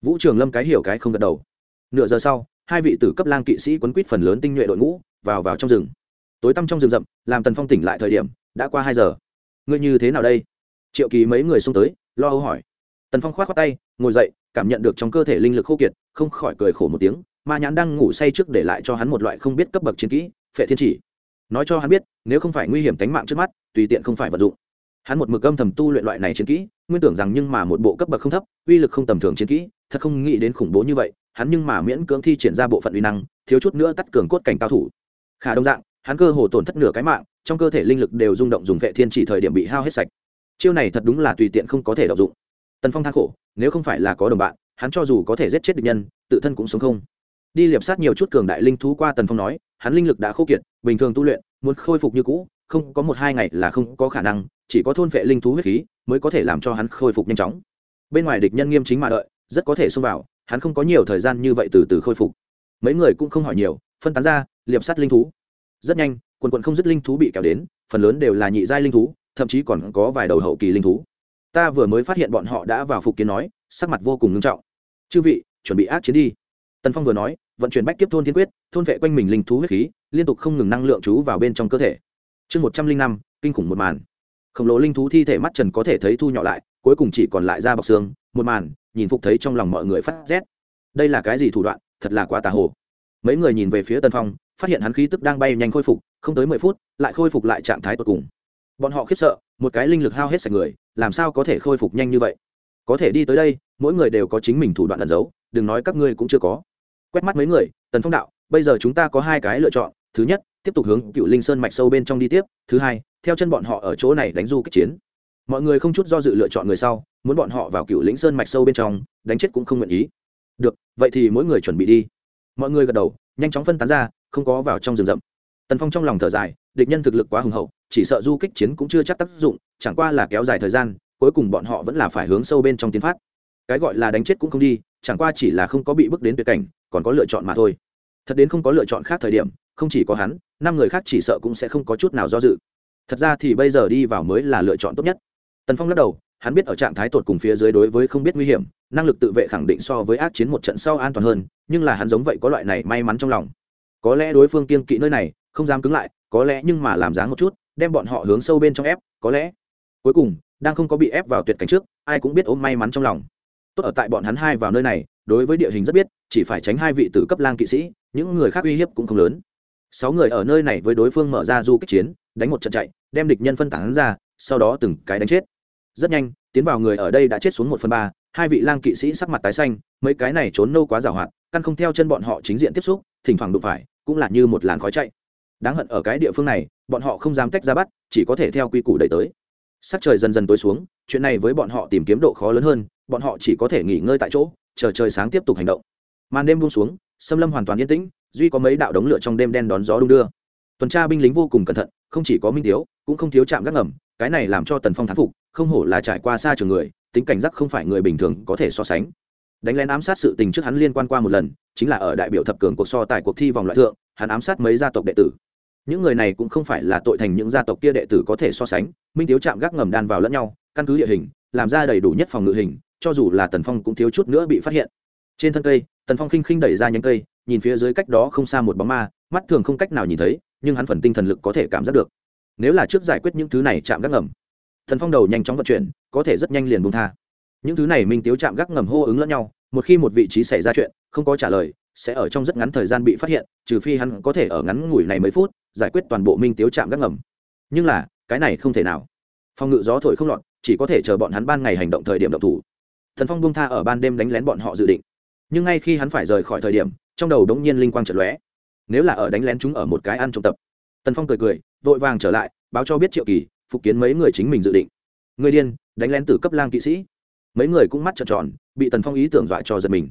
Vũ trường lâm cái hiểu cái không gật đầu. Nửa giờ sau hai vị tử cấp lang kỵ sĩ quấn quýt phần lớn tinh nhuệ đội ngũ vào vào trong rừng. Tối tăm trong rừng rậm, làm tần phong tỉnh lại thời điểm, đã qua hai giờ. Ngươi như thế nào đây? Triệu kỳ mấy người xông tới, lo âu hỏi. Tần phong k h o á t khoác tay, ngồi dậy, cảm nhận được trong cơ thể linh lực khô kiệt, không khỏi cười khổ một tiếng, ma nhãn đang ngủ say trước để lại cho hắn một loại không biết cấp bậc chiến kỹ, phệ thiên chỉ. Nói cho hắn biết, nếu không phải nguy hiểm tánh mạng trước mắt, tùy tiện không phải vật dụng. Hắn một mực âm thầm tu luyện loại này chiến kỹ, nguyên tưởng rằng nhưng mà một bộ cấp bậc không thấp, uy lực không tầm thường chiến kỹ, thật không nghĩ đến khủng bố như vậy hắn nhưng mà miễn cưỡng thi triển ra bộ phận uy năng, thiếu chút nữa tắt cường cốt cảnh cao thủ. Khả đông dạng, hắn cơ hồ tổn thất nửa cái mạng, trong cơ thể linh lực đều rung động dùng vệ thiên chỉ thời điểm bị hao hết sạch. Chiêu này thật đúng là tùy tiện không có thể động dụng. Tần phong than khổ, nếu không phải là có đồng bạn, hắn cho dù có thể giết chết địch nhân, tự thân cũng sống không. Đi liệp sát nhiều chút cường đại linh thú qua tần phong nói, hắn linh lực đã khô kiệt, bình thường tu luyện, muốn khôi phục như cũ, không có một hai ngày là không có khả năng, chỉ có thôn vệ linh thú huyết khí mới có thể làm cho hắn khôi phục nhanh chóng. Bên ngoài địch nhân nghiêm chính mà đợi, rất có thể xông vào hắn không có nhiều thời gian như vậy từ từ khôi phục. Mấy người cũng không hỏi nhiều, phân tán ra, liệp sát linh thú. Rất nhanh, quần quận không dứt linh thú bị kéo đến, phần lớn đều là nhị giai linh thú, thậm chí còn có vài đầu hậu kỳ linh thú. Ta vừa mới phát hiện bọn họ đã vào phục kiến nói, sắc mặt vô cùng nghiêm trọng. Chư vị, chuẩn bị ác chiến đi. Tần phong vừa nói, vận chuyển bách kiếp thôn thiên quyết, thôn vệ quanh mình linh thú huyết khí, liên tục không ngừng năng lượng trú vào bên trong cơ thể. Chương một trăm linh năm, kinh khủng một màn. Khổng lồ linh thú thi thể mắt trần có thể thấy thu nhỏ lại, cuối cùng chỉ còn lại da bọc xương, một màn nhìn phục thấy trong lòng mọi người phát rét. Đây là cái gì thủ đoạn? Thật là quá tà hồ. Mấy người nhìn về phía tân phong, phát hiện hắn khí tức đang bay nhanh khôi phục, không tới mười phút, lại khôi phục lại trạng thái tột cùng. Bọn họ khiếp sợ, một cái linh lực hao hết sạch người, làm sao có thể khôi phục nhanh như vậy? Có thể đi tới đây, mỗi người đều có chính mình thủ đoạn ẩn giấu, đừng nói các ngươi cũng chưa có. Quét mắt mấy người, tần phong đạo, bây giờ chúng ta có hai cái lựa chọn, thứ nhất, tiếp tục hướng cựu linh sơn mạch sâu bên trong đi tiếp, thứ hai, theo chân bọn họ ở chỗ này đánh du kích chiến. Mọi người không chút do dự lựa chọn người sau muốn bọn họ vào cựu lĩnh sơn mạch sâu bên trong, đánh chết cũng không nguyện ý. Được, vậy thì mỗi người chuẩn bị đi. Mọi người gật đầu, nhanh chóng phân tán ra, không có vào trong rừng rậm. Tần phong trong lòng thở dài, địch nhân thực lực quá hùng hậu, chỉ sợ du kích chiến cũng chưa chắc tác dụng, chẳng qua là kéo dài thời gian, cuối cùng bọn họ vẫn là phải hướng sâu bên trong tiến phát. Cái gọi là đánh chết cũng không đi, chẳng qua chỉ là không có bị bước đến tuyệt cảnh, còn có lựa chọn mà thôi. Thật đến không có lựa chọn khác thời điểm, không chỉ có hắn, năm người khác chỉ sợ cũng sẽ không có chút nào do dự. Thật ra thì bây giờ đi vào mới là lựa chọn tốt nhất. Tần phong lắc đầu hắn biết ở trạng thái tột cùng phía dưới đối với không biết nguy hiểm, năng lực tự vệ khẳng định so với ác chiến một trận sau an toàn hơn, nhưng là hắn giống vậy có loại này may mắn trong lòng. Có lẽ đối phương kiên kỵ nơi này, không dám cứng lại, có lẽ nhưng mà làm dáng một chút, đem bọn họ hướng sâu bên trong ép, có lẽ. Cuối cùng, đang không có bị ép vào tuyệt cảnh trước, ai cũng biết ôm may mắn trong lòng. Tốt ở tại bọn hắn hai vào nơi này, đối với địa hình rất biết, chỉ phải tránh hai vị tử cấp lang kỵ sĩ, những người khác uy hiếp cũng không lớn. Sáu người ở nơi này với đối phương mở ra du kích chiến, đánh một trận chạy, đem địch nhân phân tán ra, sau đó từng cái đánh chết rất nhanh tiến vào người ở đây đã chết xuống một phần ba hai vị lang kỵ sĩ sắc mặt tái xanh mấy cái này trốn nâu quá giảo hoạt căn không theo chân bọn họ chính diện tiếp xúc thỉnh thoảng đụng phải cũng là như một làn khói chạy. Đáng hận ở cái địa phương này bọn họ không dám tách ra bắt chỉ có thể theo quy củ đẩy tới. Sắc trời dần dần tối xuống chuyện này với bọn họ tìm kiếm độ khó lớn hơn bọn họ chỉ có thể nghỉ ngơi tại chỗ chờ trời sáng tiếp tục hành động. Màn đêm buông xuống xâm lâm hoàn toàn yên tĩnh duy có mấy đạo đống lửa trong đêm đen đón gió đung đưa. Tuần tra binh lính vô cùng cẩn thận không chỉ có minh thiếu, cũng không thiếu chạm gác ngầm cái này làm cho tần phong thán phục, không hổ là trải qua xa trường người, tính cảnh giác không phải người bình thường có thể so sánh. Đánh lén ám sát sự tình trước hắn liên quan qua một lần, chính là ở đại biểu thập cường cuộc so tại cuộc thi vòng loại thượng, hắn ám sát mấy gia tộc đệ tử. Những người này cũng không phải là tội thành những gia tộc kia đệ tử có thể so sánh, minh thiếu chạm gác ngầm đan vào lẫn nhau, căn cứ địa hình, làm ra đầy đủ nhất phòng ngự hình, cho dù là tần phong cũng thiếu chút nữa bị phát hiện. Trên thân cây, tần phong khinh khinh đẩy ra nhánh cây, nhìn phía dưới cách đó không xa một bóng ma, mắt thường không cách nào nhìn thấy, nhưng hắn phần tinh thần lực có thể cảm giác được nếu là trước giải quyết những thứ này chạm gác ngầm, thần phong đầu nhanh chóng vận chuyển, có thể rất nhanh liền bung tha. Những thứ này minh tiếu chạm gác ngầm hô ứng lẫn nhau, một khi một vị trí xảy ra chuyện, không có trả lời, sẽ ở trong rất ngắn thời gian bị phát hiện, trừ phi hắn có thể ở ngắn ngủi này mấy phút, giải quyết toàn bộ minh tiếu chạm gác ngầm. Nhưng là, cái này không thể nào. Phòng ngự gió thổi không lọt, chỉ có thể chờ bọn hắn ban ngày hành động thời điểm động thủ. Thần phong bung tha ở ban đêm đánh lén bọn họ dự định. Nhưng ngay khi hắn phải rời khỏi thời điểm, trong đầu đống nhiên linh quang trận lóe. Nếu là ở đánh lén chúng ở một cái ăn trộm tập tần phong cười cười, vội vàng trở lại, báo cho biết triệu kỳ, phục kiến mấy người chính mình dự định. Người điên, đánh lén từ cấp lang kỵ sĩ. Mấy người cũng mắt trợn tròn, bị tần phong ý tưởng dọa cho giật mình.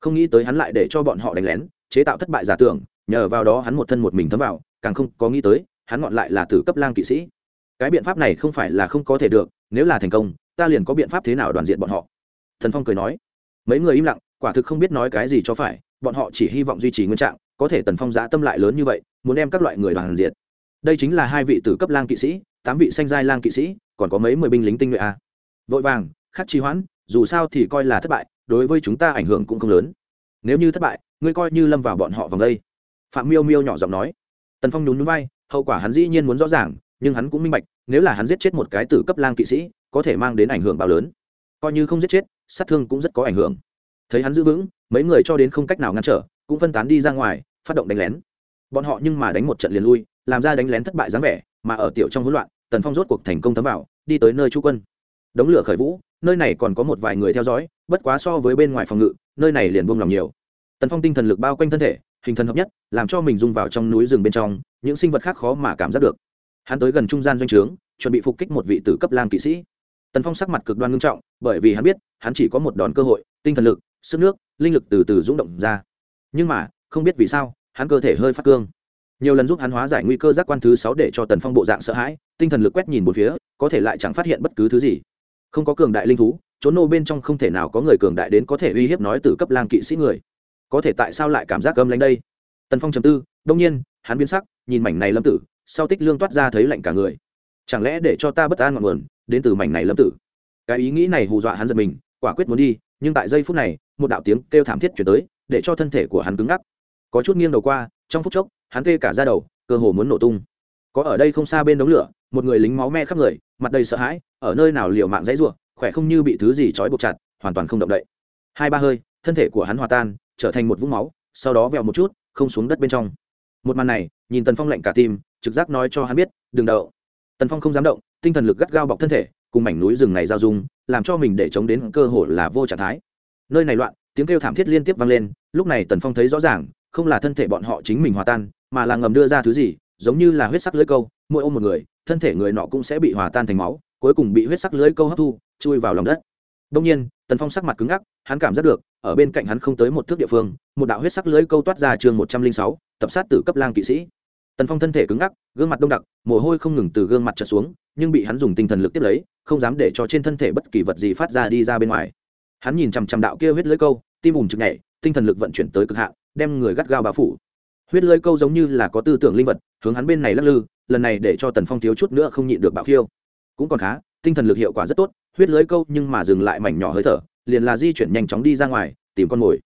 Không nghĩ tới hắn lại để cho bọn họ đánh lén, chế tạo thất bại giả tưởng, nhờ vào đó hắn một thân một mình thấm vào, càng không có nghĩ tới, hắn ngọn lại là từ cấp lang kỵ sĩ. Cái biện pháp này không phải là không có thể được, nếu là thành công, ta liền có biện pháp thế nào đoàn diện bọn họ? Thần phong cười nói. Mấy người im lặng, quả thực không biết nói cái gì cho phải, bọn họ chỉ hy vọng duy trì nguyên trạng có thể tần phong giã tâm lại lớn như vậy, muốn đem các loại người đoàn diệt. Đây chính là hai vị tử cấp lang kỵ sĩ, tám vị sanh giai lang kỵ sĩ, còn có mấy mười binh lính tinh nhuệ a. Vội vàng, khắc trì hoãn, dù sao thì coi là thất bại, đối với chúng ta ảnh hưởng cũng không lớn. Nếu như thất bại, ngươi coi như lâm vào bọn họ vòng đây. Phạm miêu miêu nhỏ giọng nói. Tần phong nhún nhún vai, hậu quả hắn dĩ nhiên muốn rõ ràng, nhưng hắn cũng minh bạch, nếu là hắn giết chết một cái tử cấp lang kỵ sĩ, có thể mang đến ảnh hưởng bao lớn. Coi như không giết chết, sát thương cũng rất có ảnh hưởng. Thấy hắn giữ vững, mấy người cho đến không cách nào ngăn trở cũng phân tán đi ra ngoài, phát động đánh lén. Bọn họ nhưng mà đánh một trận liền lui, làm ra đánh lén thất bại dáng vẻ, mà ở tiểu trong hỗn loạn, tần phong rốt cuộc thành công thấm vào, đi tới nơi chú quân. Đống lửa khởi vũ, nơi này còn có một vài người theo dõi, bất quá so với bên ngoài phòng ngự, nơi này liền buông lòng nhiều. Tần phong tinh thần lực bao quanh thân thể, hình thần hợp nhất, làm cho mình rung vào trong núi rừng bên trong, những sinh vật khác khó mà cảm giác được. Hắn tới gần trung gian doanh trướng, chuẩn bị phục kích một vị tử cấp lang kỵ sĩ. Tần phong sắc mặt cực đoan ngưng trọng, bởi vì hắn biết, hắn chỉ có một đòn cơ hội, tinh thần lực, sức nước, linh lực từ từ rung động ra nhưng mà, không biết vì sao, hắn cơ thể hơi phát cương. Nhiều lần giúp hắn hóa giải nguy cơ giác quan thứ sáu để cho tần phong bộ dạng sợ hãi, tinh thần lực quét nhìn một phía, có thể lại chẳng phát hiện bất cứ thứ gì. Không có cường đại linh thú trốn nô bên trong không thể nào có người cường đại đến có thể uy hiếp nói từ cấp lang kỵ sĩ người. Có thể tại sao lại cảm giác gâm lanh đây? Tần phong chầm tư, đông nhiên, hắn biến sắc, nhìn mảnh này lâm tử, sau tích lương toát ra thấy lạnh cả người. Chẳng lẽ để cho ta bất an ngọn nguồn, đến từ mảnh này lâm tử? Cái ý nghĩ này hù dọa hắn giật mình, quả quyết muốn đi, nhưng tại giây phút này, một đạo tiếng kêu thảm thiết chuyển tới để cho thân thể của hắn cứng ngắc. Có chút nghiêng đầu qua, trong phút chốc, hắn tê cả ra đầu, cơ hồ muốn nổ tung. Có ở đây không xa bên đống lửa, một người lính máu me khắp người, mặt đầy sợ hãi, ở nơi nào liều mạng dãy ruộng khỏe không như bị thứ gì trói buộc chặt, hoàn toàn không động đậy. Hai ba hơi, thân thể của hắn hòa tan, trở thành một vũng máu, sau đó vẹo một chút, không xuống đất bên trong. Một màn này, nhìn tần phong lạnh cả tim, trực giác nói cho hắn biết, đừng đậu. Tần phong không dám động, tinh thần lực gắt gao bọc thân thể, cùng mảnh núi rừng này giao dung, làm cho mình để chống đến cơ hội là vô trạng thái. Nơi này loạn tiếng kêu thảm thiết liên tiếp vang lên, lúc này tần phong thấy rõ ràng, không là thân thể bọn họ chính mình hòa tan, mà là ngầm đưa ra thứ gì, giống như là huyết sắc lưỡi câu, mỗi ôm một người, thân thể người nọ cũng sẽ bị hòa tan thành máu, cuối cùng bị huyết sắc lưới câu hấp thu, chui vào lòng đất. Đông nhiên, tần phong sắc mặt cứng ngắc, hắn cảm giác được, ở bên cạnh hắn không tới một thước địa phương, một đạo huyết sắc lưới câu toát ra chương một trăm linh sáu, tập sát tử cấp lang kỵ sĩ. Tần phong thân thể cứng ngắc, gương mặt đông đặc, mồ hôi không ngừng từ gương mặt trượt xuống, nhưng bị hắn dùng tinh thần lực tiếp lấy, không dám để cho trên thân thể bất kỳ vật gì phát ra đi ra bên ngoài hắn nhìn chằm chằm đạo kia huyết lưới câu, tim ùm chực nhảy, tinh thần lực vận chuyển tới cực hạn, đem người gắt gao bao phủ. Huyết lưới câu giống như là có tư tưởng linh vật, hướng hắn bên này lắc lư, lần này để cho tần phong thiếu chút nữa không nhịn được bạo khiêu. Cũng còn khá, tinh thần lực hiệu quả rất tốt, huyết lưới câu nhưng mà dừng lại mảnh nhỏ hơi thở, liền là di chuyển nhanh chóng đi ra ngoài, tìm con mồi.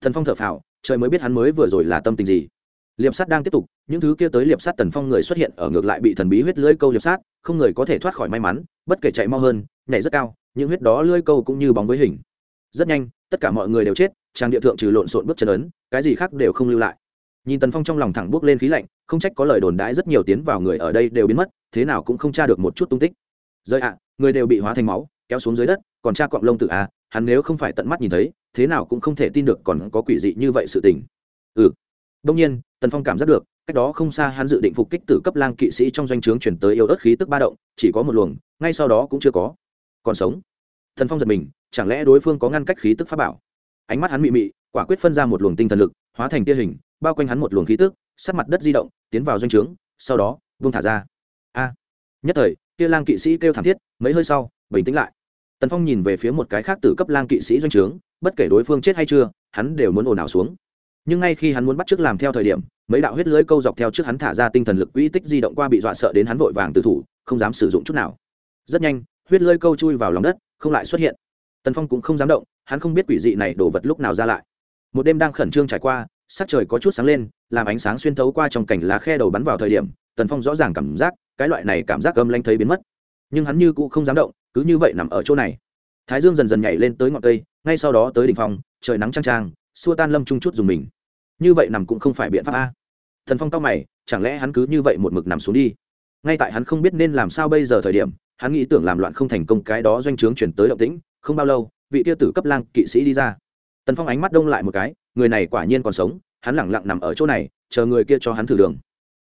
Thần phong thở phào, trời mới biết hắn mới vừa rồi là tâm tình gì. Liệp sát đang tiếp tục, những thứ kia tới liệp sát tần phong người xuất hiện ở ngược lại bị thần bí huyết lưỡi câu liệp sát, không người có thể thoát khỏi may mắn, bất kể chạy mau hơn, nhảy rất cao, những huyết đó lưỡi câu cũng như bóng với hình rất nhanh, tất cả mọi người đều chết trang địa thượng trừ lộn xộn bước chân ấn, cái gì khác đều không lưu lại. Nhìn tần phong trong lòng thẳng bước lên khí lạnh, không trách có lời đồn đãi rất nhiều tiến vào người ở đây đều biến mất, thế nào cũng không tra được một chút tung tích. Rơi ạ, người đều bị hóa thành máu, kéo xuống dưới đất, còn cha cọng lông tự a à, hắn nếu không phải tận mắt nhìn thấy, thế nào cũng không thể tin được còn có quỷ dị như vậy sự tình. Ừ. Đông nhiên, tần phong cảm giác được, cách đó không xa hắn dự định phục kích tử cấp lang kỵ sĩ trong doanh trướng chuyển tới yêu ớt khí tức ba động, chỉ có một luồng, ngay sau đó cũng chưa có. Còn sống tần phong giật mình, chẳng lẽ đối phương có ngăn cách khí tức pháp bảo? Ánh mắt hắn mị mị, quả quyết phân ra một luồng tinh thần lực, hóa thành tia hình, bao quanh hắn một luồng khí tức sát mặt đất di động, tiến vào doanh trướng, sau đó vung thả ra. A! Nhất thời tia lang kỵ sĩ kêu thảm thiết, mấy hơi sau, bình tĩnh lại. Tần phong nhìn về phía một cái khác từ cấp lang kỵ sĩ doanh trướng, bất kể đối phương chết hay chưa, hắn đều muốn ồn ào xuống. Nhưng ngay khi hắn muốn bắt t làm theo thời điểm, mấy đạo huyết lưới câu dọc theo trước hắn thả ra tinh thần lực quỹ tích di động qua bị dọa sợ đến hắn vội vàng tự thủ, không dám sử dụng chút nào. Rất nhanh, huyết lưới câu chui vào lòng đất không lại xuất hiện. Tần phong cũng không dám động, hắn không biết quỷ dị này đổ vật lúc nào ra lại. Một đêm đang khẩn trương trải qua, sắc trời có chút sáng lên, làm ánh sáng xuyên thấu qua trong cảnh lá khe đầu bắn vào thời điểm, tần phong rõ ràng cảm giác, cái loại này cảm giác âm lanh thấy biến mất. Nhưng hắn như cũ không dám động, cứ như vậy nằm ở chỗ này. Thái dương dần dần nhảy lên tới ngọn cây, ngay sau đó tới đỉnh phong, trời nắng trang trang xua tan lâm chung chút dùng mình. Như vậy nằm cũng không phải biện pháp a. Thần phong tóc mày, chẳng lẽ hắn cứ như vậy một mực nằm xuống đi? Ngay tại hắn không biết nên làm sao bây giờ thời điểm hắn nghĩ tưởng làm loạn không thành công cái đó doanh trướng chuyển tới động tĩnh, không bao lâu, vị tiêu tử cấp lang kỵ sĩ đi ra. Tần phong ánh mắt đông lại một cái, người này quả nhiên còn sống, hắn lẳng lặng nằm ở chỗ này, chờ người kia cho hắn thử đường.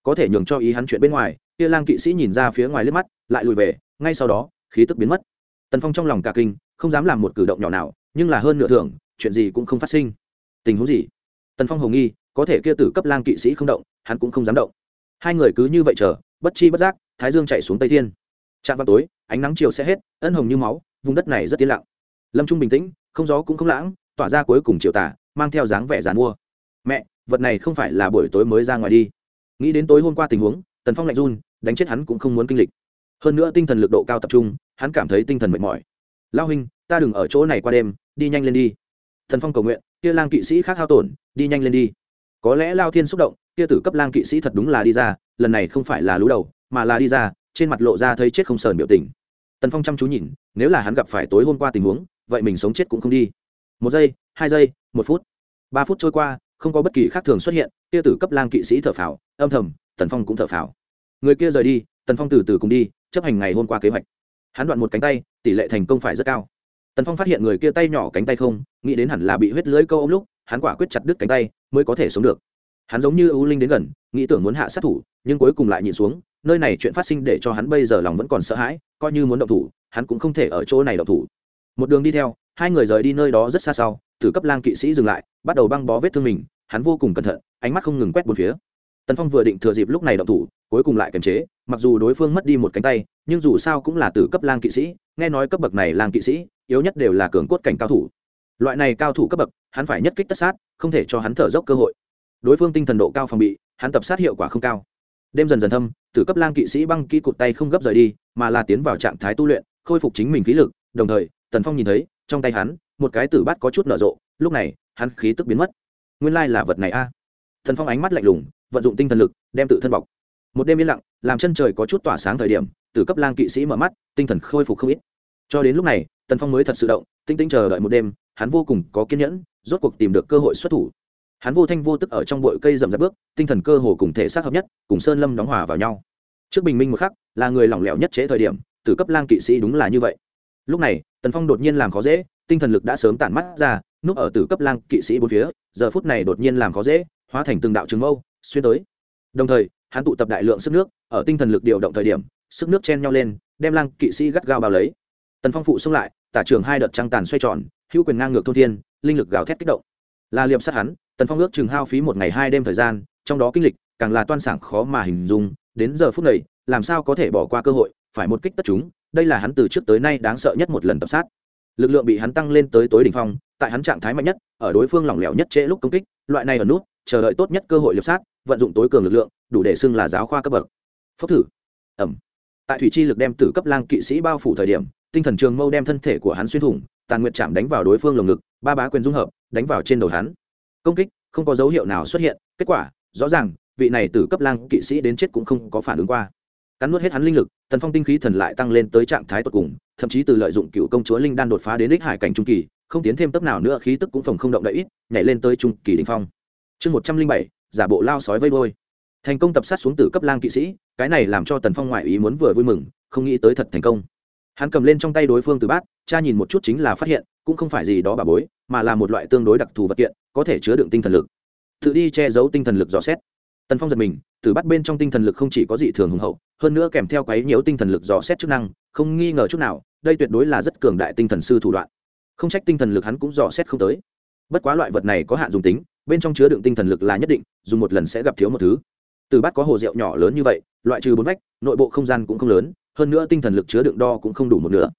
Có thể nhường cho ý hắn chuyện bên ngoài, kia lang kỵ sĩ nhìn ra phía ngoài liếc mắt, lại lùi về, ngay sau đó, khí tức biến mất. Tần phong trong lòng cả kinh, không dám làm một cử động nhỏ nào, nhưng là hơn nửa thưởng, chuyện gì cũng không phát sinh. Tình huống gì? Tần phong hồng nghi, có thể kia tử cấp lang kỵ sĩ không động, hắn cũng không dám động. Hai người cứ như vậy chờ, bất chi bất giác, thái dương chạy xuống tây thiên trạm vào tối, ánh nắng chiều sẽ hết, ân hồng như máu, vùng đất này rất yên lặng. Lâm trung bình tĩnh, không gió cũng không lãng, tỏa ra cuối cùng chiều tà, mang theo dáng vẻ dàn mua. Mẹ, vật này không phải là buổi tối mới ra ngoài đi. Nghĩ đến tối hôm qua tình huống, tần phong lạnh run, đánh chết hắn cũng không muốn kinh lịch. Hơn nữa tinh thần lực độ cao tập trung, hắn cảm thấy tinh thần mệt mỏi. Lao huynh, ta đừng ở chỗ này qua đêm, đi nhanh lên đi. Thần phong cầu nguyện, kia lang kỵ sĩ khác hao tổn, đi nhanh lên đi. Có lẽ lao thiên xúc động, kia tử cấp lang kỵ sĩ thật đúng là đi ra, lần này không phải là lú đầu, mà là đi ra trên mặt lộ ra thấy chết không sờn biểu tình. Tần phong chăm chú nhìn, nếu là hắn gặp phải tối hôm qua tình huống, vậy mình sống chết cũng không đi. Một giây, hai giây, một phút. Ba phút trôi qua, không có bất kỳ khác thường xuất hiện, kia tử cấp lang kỵ sĩ thở phào, âm thầm, tần phong cũng thở phào. Người kia rời đi, tần phong từ từ cùng đi, chấp hành ngày hôm qua kế hoạch. Hắn đoạn một cánh tay, tỷ lệ thành công phải rất cao. Tần phong phát hiện người kia tay nhỏ cánh tay không, nghĩ đến hẳn là bị huyết lưới câu ôm lúc, hắn quả quyết chặt đứt cánh tay, mới có thể sống được. Hắn giống như ưu linh đến gần, nghĩ tưởng muốn hạ sát thủ, nhưng cuối cùng lại nhìn xuống nơi này chuyện phát sinh để cho hắn bây giờ lòng vẫn còn sợ hãi, coi như muốn động thủ, hắn cũng không thể ở chỗ này động thủ. Một đường đi theo, hai người rời đi nơi đó rất xa sau tử cấp lang kỵ sĩ dừng lại, bắt đầu băng bó vết thương mình, hắn vô cùng cẩn thận, ánh mắt không ngừng quét bốn phía. Tần phong vừa định thừa dịp lúc này động thủ, cuối cùng lại kiềm chế, mặc dù đối phương mất đi một cánh tay, nhưng dù sao cũng là từ cấp lang kỵ sĩ, nghe nói cấp bậc này lang kỵ sĩ, yếu nhất đều là cường cốt cảnh cao thủ. Loại này cao thủ cấp bậc, hắn phải nhất kích tất sát, không thể cho hắn thở dốc cơ hội. Đối phương tinh thần độ cao phòng bị, hắn tập sát hiệu quả không cao đêm dần dần thâm, tử cấp lang kỵ sĩ băng kỹ cụt tay không gấp rời đi, mà là tiến vào trạng thái tu luyện, khôi phục chính mình khí lực. Đồng thời, tần phong nhìn thấy, trong tay hắn, một cái tử bát có chút nở rộ, lúc này, hắn khí tức biến mất. Nguyên lai là vật này a. Thần phong ánh mắt lạnh lùng, vận dụng tinh thần lực, đem tự thân bọc. Một đêm yên lặng, làm chân trời có chút tỏa sáng thời điểm, Tử cấp lang kỵ sĩ mở mắt, tinh thần khôi phục không ít. Cho đến lúc này, tần phong mới thật sự động, tinh tinh chờ đợi một đêm, hắn vô cùng có kiên nhẫn, rốt cuộc tìm được cơ hội xuất thủ hắn vô thanh vô tức ở trong bụi cây rậm rạp bước, tinh thần cơ hồ cùng thể xác hợp nhất, cùng sơn lâm đóng hòa vào nhau. Trước bình minh một khắc, là người lỏng lẻo nhất chế thời điểm, tử cấp lang kỵ sĩ đúng là như vậy. Lúc này, tần phong đột nhiên làm khó dễ, tinh thần lực đã sớm tản mắt ra, núp ở tử cấp lang kỵ sĩ bốn phía, giờ phút này đột nhiên làm khó dễ, hóa thành từng đạo trường mâu, xuyên tới. Đồng thời, hắn tụ tập đại lượng sức nước, ở tinh thần lực điều động thời điểm, sức nước chen nhau lên, đem lang kỵ sĩ gắt gao bao lấy. Tần phong phụ xông lại, tả trường hai đợt trăng tàn xoay tròn, hữu quyền ngang ngược thôn thiên, linh lực gào thét kích động. Là liệp sát hắn tần phong ước chừng hao phí một ngày hai đêm thời gian, trong đó kinh lịch, càng là toan sảng khó mà hình dung, đến giờ phút này, làm sao có thể bỏ qua cơ hội, phải một kích tất chúng, đây là hắn từ trước tới nay đáng sợ nhất một lần tập sát. Lực lượng bị hắn tăng lên tới tối đỉnh phong, tại hắn trạng thái mạnh nhất, ở đối phương lỏng lẻo nhất trễ lúc công kích, loại này ở nút, chờ đợi tốt nhất cơ hội liệp sát, vận dụng tối cường lực lượng, đủ để xưng là giáo khoa cấp bậc. Phốc thử. Ẩm tại thủy chi lực đem tử cấp lang kỵ sĩ bao phủ thời điểm, tinh thần trường mâu đem thân thể của hắn xuyên thủng, tàn nguyệt chạm đánh vào đối phương lồng ngực, ba bá quyền dung hợp, đánh vào trên đầu hắn công kích, không có dấu hiệu nào xuất hiện. Kết quả, rõ ràng, vị này từ cấp lang kỵ sĩ đến chết cũng không có phản ứng qua. Cắn nuốt hết hắn linh lực, thần phong tinh khí thần lại tăng lên tới trạng thái tột cùng, thậm chí từ lợi dụng cựu công chúa linh đan đột phá đến đích hải cảnh trung kỳ, không tiến thêm tấp nào nữa, khí tức cũng phòng không động đậy ít, nhảy lên tới trung kỳ đình phong. Chương một trăm linh bảy, giả bộ lao sói vây đôi thành công tập sát xuống từ cấp lang kỵ sĩ, cái này làm cho tần phong ngoại ý muốn vừa vui mừng, không nghĩ tới thật thành công. Hắn cầm lên trong tay đối phương từ bát, cha nhìn một chút chính là phát hiện, cũng không phải gì đó bà bối, mà là một loại tương đối đặc thù vật kiện có thể chứa đựng tinh thần lực. Tự đi che giấu tinh thần lực dò xét. Tần phong giật mình, từ bắt bên trong tinh thần lực không chỉ có dị thường hùng hậu, hơn nữa kèm theo quấy nhiễu tinh thần lực dò xét chức năng, không nghi ngờ chút nào, đây tuyệt đối là rất cường đại tinh thần sư thủ đoạn. Không trách tinh thần lực hắn cũng dò xét không tới. Bất quá loại vật này có hạn dùng tính, bên trong chứa đựng tinh thần lực là nhất định, dùng một lần sẽ gặp thiếu một thứ. Từ bát có hồ rượu nhỏ lớn như vậy, loại trừ bốn vách, nội bộ không gian cũng không lớn, hơn nữa tinh thần lực chứa đựng đo cũng không đủ một nửa.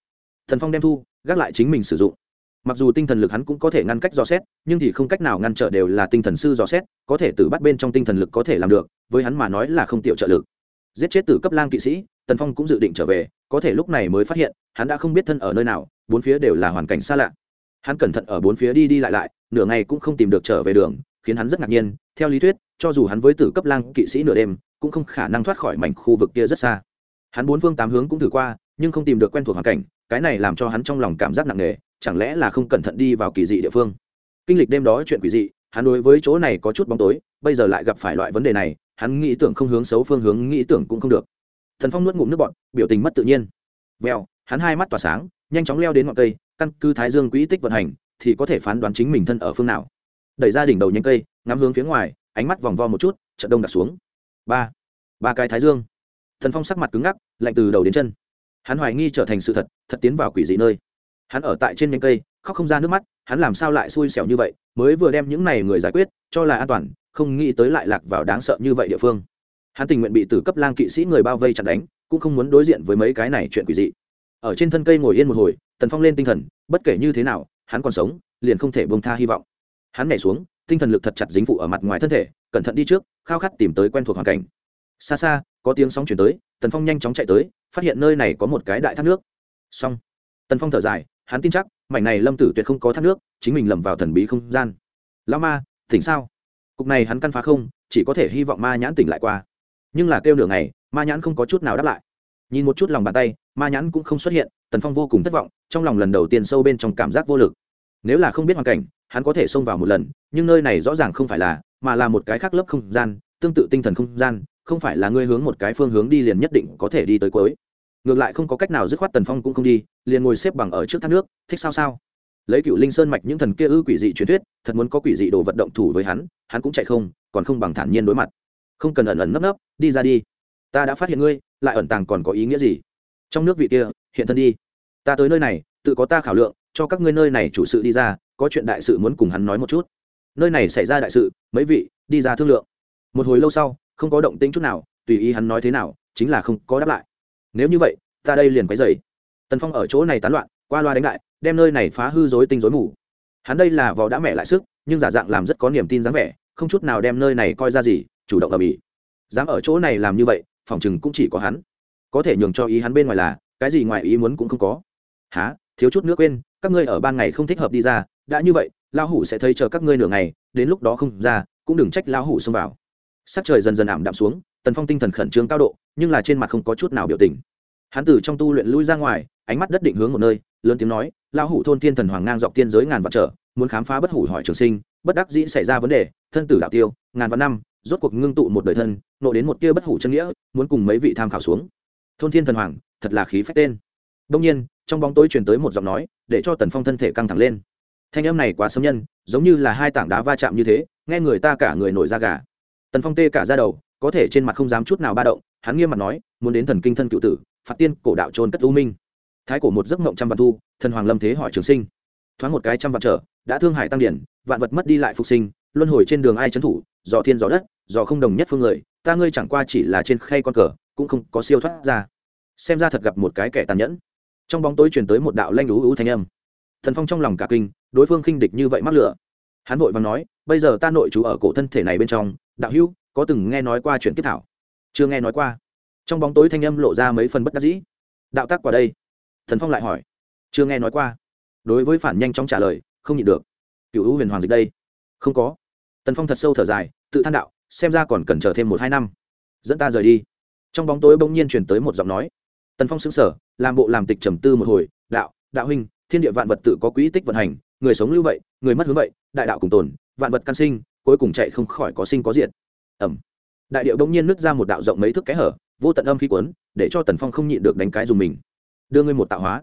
Thần phong đem thu, gác lại chính mình sử dụng mặc dù tinh thần lực hắn cũng có thể ngăn cách dò xét, nhưng thì không cách nào ngăn trở đều là tinh thần sư dò xét, có thể từ bắt bên trong tinh thần lực có thể làm được, với hắn mà nói là không tiểu trợ lực. Giết chết từ cấp lang kỵ sĩ, tần phong cũng dự định trở về, có thể lúc này mới phát hiện, hắn đã không biết thân ở nơi nào, bốn phía đều là hoàn cảnh xa lạ. Hắn cẩn thận ở bốn phía đi đi lại lại, nửa ngày cũng không tìm được trở về đường, khiến hắn rất ngạc nhiên, theo lý thuyết, cho dù hắn với tử cấp lang kỵ sĩ nửa đêm, cũng không khả năng thoát khỏi mảnh khu vực kia rất xa. Hắn bốn phương tám hướng cũng thử qua, nhưng không tìm được quen thuộc hoàn cảnh cái này làm cho hắn trong lòng cảm giác nặng nề, chẳng lẽ là không cẩn thận đi vào kỳ dị địa phương? Kinh lịch đêm đó chuyện quỷ dị, hắn đối với chỗ này có chút bóng tối, bây giờ lại gặp phải loại vấn đề này, hắn nghĩ tưởng không hướng xấu phương hướng, nghĩ tưởng cũng không được. Thần phong nuốt ngụm nước bọt, biểu tình mất tự nhiên. Vèo, hắn hai mắt tỏa sáng, nhanh chóng leo đến ngọn cây, căn cứ thái dương quỹ tích vận hành, thì có thể phán đoán chính mình thân ở phương nào. Đẩy ra đỉnh đầu nhánh cây, ngắm hướng phía ngoài, ánh mắt vòng vo một chút trận đông đặt xuống. Ba ba cái thái dương. Thần phong sắc mặt cứng ngắc, lạnh từ đầu đến chân hắn hoài nghi trở thành sự thật thật tiến vào quỷ dị nơi. Hắn ở tại trên nhánh cây, khóc không ra nước mắt, hắn làm sao lại xui xẻo như vậy, mới vừa đem những này người giải quyết, cho là an toàn, không nghĩ tới lại lạc vào đáng sợ như vậy địa phương. Hắn tình nguyện bị tử cấp lang kỵ sĩ người bao vây chặt đánh, cũng không muốn đối diện với mấy cái này chuyện quỷ dị. Ở trên thân cây ngồi yên một hồi, tần phong lên tinh thần, bất kể như thế nào, hắn còn sống, liền không thể bông tha hy vọng. Hắn nhảy xuống, tinh thần lực thật chặt dính phụ ở mặt ngoài thân thể, cẩn thận đi trước, khao khát tìm tới quen thuộc hoàn cảnh xa xa, có tiếng sóng chuyển tới, tần phong nhanh chóng chạy tới, phát hiện nơi này có một cái đại thác nước. Xong. Tần phong thở dài, hắn tin chắc, mảnh này lâm tử tuyệt không có thác nước, chính mình lầm vào thần bí không gian. Lao ma, tỉnh sao? Cục này hắn căn phá không, chỉ có thể hy vọng ma nhãn tỉnh lại qua. Nhưng là kêu nửa ngày, ma nhãn không có chút nào đáp lại. Nhìn một chút lòng bàn tay, ma nhãn cũng không xuất hiện, tần phong vô cùng thất vọng, trong lòng lần đầu tiên sâu bên trong cảm giác vô lực. Nếu là không biết hoàn cảnh, hắn có thể xông vào một lần, nhưng nơi này rõ ràng không phải là, mà là một cái khác lớp không gian, tương tự tinh thần không gian không phải là ngươi hướng một cái phương hướng đi liền nhất định có thể đi tới cuối. Ngược lại không có cách nào dứt khoát tần phong cũng không đi, liền ngồi xếp bằng ở trước thác nước, thích sao sao. Lấy cựu linh sơn mạch những thần kia ư quỷ dị truyền thuyết, thật muốn có quỷ dị đồ vật động thủ với hắn hắn cũng chạy không, còn không bằng thản nhiên đối mặt. Không cần ẩn ẩn nấp nấp, đi ra đi. Ta đã phát hiện ngươi, lại ẩn tàng còn có ý nghĩa gì? Trong nước vị kia, hiện thân đi. Ta tới nơi này, tự có ta khảo lượng, cho các ngươi nơi này chủ sự đi ra, có chuyện đại sự muốn cùng hắn nói một chút. Nơi này xảy ra đại sự, mấy vị, đi ra thương lượng. Một hồi lâu sau không có động tĩnh chút nào tùy ý hắn nói thế nào chính là không có đáp lại. Nếu như vậy ta đây liền quấy dày tần phong ở chỗ này tán loạn qua loa đánh lại, đem nơi này phá hư dối tinh dối mù. Hắn đây là vò đã mẹ lại sức nhưng giả dạng làm rất có niềm tin dáng vẻ không chút nào đem nơi này coi ra gì chủ động ở bỉ dám ở chỗ này làm như vậy phòng chừng cũng chỉ có hắn. Có thể nhường cho ý hắn bên ngoài là cái gì ngoài ý muốn cũng không có. Há thiếu chút nước quên các ngươi ở ban ngày không thích hợp đi ra đã như vậy lão hủ sẽ thấy chờ các ngươi nửa ngày đến lúc đó không ra cũng đừng trách lão hủ xông vào sắc trời dần dần ảm đạm xuống, tần phong tinh thần khẩn trương cao độ, nhưng là trên mặt không có chút nào biểu tình. Hắn từ trong tu luyện lui ra ngoài, ánh mắt đất định hướng một nơi, lớn tiếng nói, lão hủ thôn thiên thần hoàng ngang dọc tiên giới ngàn vạn trở, muốn khám phá bất hủ hỏi trường sinh, bất đắc dĩ xảy ra vấn đề, thân tử đạo tiêu, ngàn vạn năm, rốt cuộc ngưng tụ một đời thân, nộ đến một tia bất hủ chân nghĩa, muốn cùng mấy vị tham khảo xuống. Thôn thiên thần hoàng, thật là khí phách tên. Đông nhiên, trong bóng tối truyền tới một giọng nói, để cho tần phong thân thể căng thẳng lên. Thanh âm này quá sấm nhân, giống như là hai tảng đá va chạm như thế, nghe người ta cả người nổi da gà tần phong tê cả ra đầu, có thể trên mặt không dám chút nào ba động, hắn nghiêm mặt nói, muốn đến thần kinh thân cựu tử, phạt tiên cổ đạo trôn cất u minh. Thái cổ một giấc mộng trăm vạn thu, thần hoàng lâm thế hỏi trường sinh. Thoáng một cái trăm vạn trở, đã thương hải tăng điển, vạn vật mất đi lại phục sinh, luân hồi trên đường ai trấn thủ, dò thiên dò đất, dò không đồng nhất phương người, ta ngươi chẳng qua chỉ là trên khay con cờ, cũng không có siêu thoát ra. Xem ra thật gặp một cái kẻ tàn nhẫn. Trong bóng tối truyền tới một đạo lanh lú ú thanh âm. Thần phong trong lòng cả kinh, đối phương khinh địch như vậy mắc lửa. Hắn vội và nói, bây giờ ta nội trú ở cổ thân thể này bên trong đạo hữu, có từng nghe nói qua chuyện kiếp thảo? Chưa nghe nói qua. Trong bóng tối thanh âm lộ ra mấy phần bất đắc dĩ. Đạo tác qua đây? Thần phong lại hỏi. Chưa nghe nói qua. Đối với phản nhanh chóng trả lời, không nhịn được. Cựu hữu huyền hoàng dịch đây? Không có. Tần phong thật sâu thở dài, tự than đạo, xem ra còn cần chờ thêm một hai năm. Dẫn ta rời đi. Trong bóng tối bỗng nhiên chuyển tới một giọng nói. Tần phong xứng sở làm bộ làm tịch trầm tư một hồi, đạo đạo huynh, thiên địa vạn vật tự có quỹ tích vận hành, người sống lưu vậy, người mất hướng vậy, đại đạo cùng tồn, vạn vật căn sinh cuối cùng chạy không khỏi có sinh có diện ẩm đại điệu bỗng nhiên nứt ra một đạo rộng mấy thước cái hở, vô tận âm khí quấn để cho tần phong không nhịn được đánh cái dùng mình. Đưa ngươi một tạo hóa.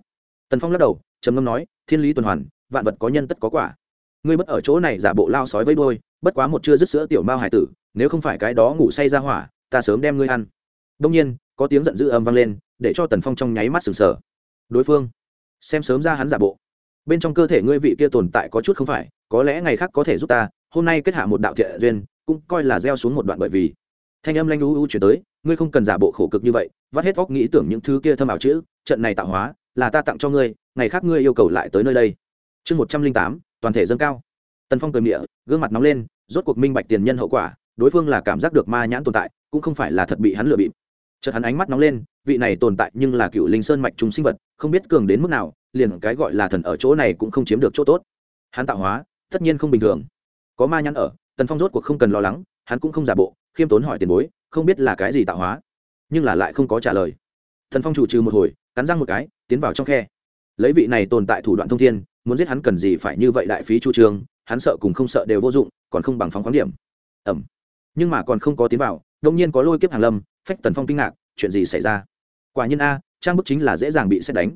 Tần phong lắc đầu, trầm ngâm nói, thiên lý tuần hoàn, vạn vật có nhân tất có quả. Ngươi bất ở chỗ này giả bộ lao sói với đôi bất quá một chưa dứt sữa tiểu mao hải tử, nếu không phải cái đó ngủ say ra hỏa, ta sớm đem ngươi ăn. Đông nhiên, có tiếng giận dữ âm vang lên, để cho tần phong trong nháy mắt sừng sờ. Đối phương, xem sớm ra hắn giả bộ. Bên trong cơ thể ngươi vị kia tồn tại có chút không phải, có lẽ ngày khác có thể giúp ta hôm nay kết hạ một đạo thiện duyên, cũng coi là gieo xuống một đoạn bởi vì. Thanh âm lanh u u chuyển tới, ngươi không cần giả bộ khổ cực như vậy, vắt hết vóc nghĩ tưởng những thứ kia thâm ảo chữ, trận này tạo hóa, là ta tặng cho ngươi, ngày khác ngươi yêu cầu lại tới nơi đây. Chương một trăm linh tám, toàn thể dâng cao. Tần phong cười miệng gương mặt nóng lên, rốt cuộc minh bạch tiền nhân hậu quả, đối phương là cảm giác được ma nhãn tồn tại, cũng không phải là thật bị hắn lừa bịp. Chợt hắn ánh mắt nóng lên, vị này tồn tại nhưng là cựu linh sơn mạch trùng sinh vật, không biết cường đến mức nào, liền cái gọi là thần ở chỗ này cũng không chiếm được chỗ tốt. Hắn tạo hóa, tất nhiên không bình thường có ma nhãn ở, tần phong rốt cuộc không cần lo lắng, hắn cũng không giả bộ, khiêm tốn hỏi tiền bối, không biết là cái gì tạo hóa. Nhưng là lại không có trả lời. Thần phong chủ trừ một hồi, cắn răng một cái, tiến vào trong khe. Lấy vị này tồn tại thủ đoạn thông thiên, muốn giết hắn cần gì phải như vậy đại phí chu trường hắn sợ cùng không sợ đều vô dụng, còn không bằng phóng khoáng điểm. Ẩm nhưng mà còn không có tiến vào đông nhiên có lôi kiếp hàng lâm, phách tần phong kinh ngạc, chuyện gì xảy ra? Quả nhiên a, trang bức chính là dễ dàng bị xét đánh.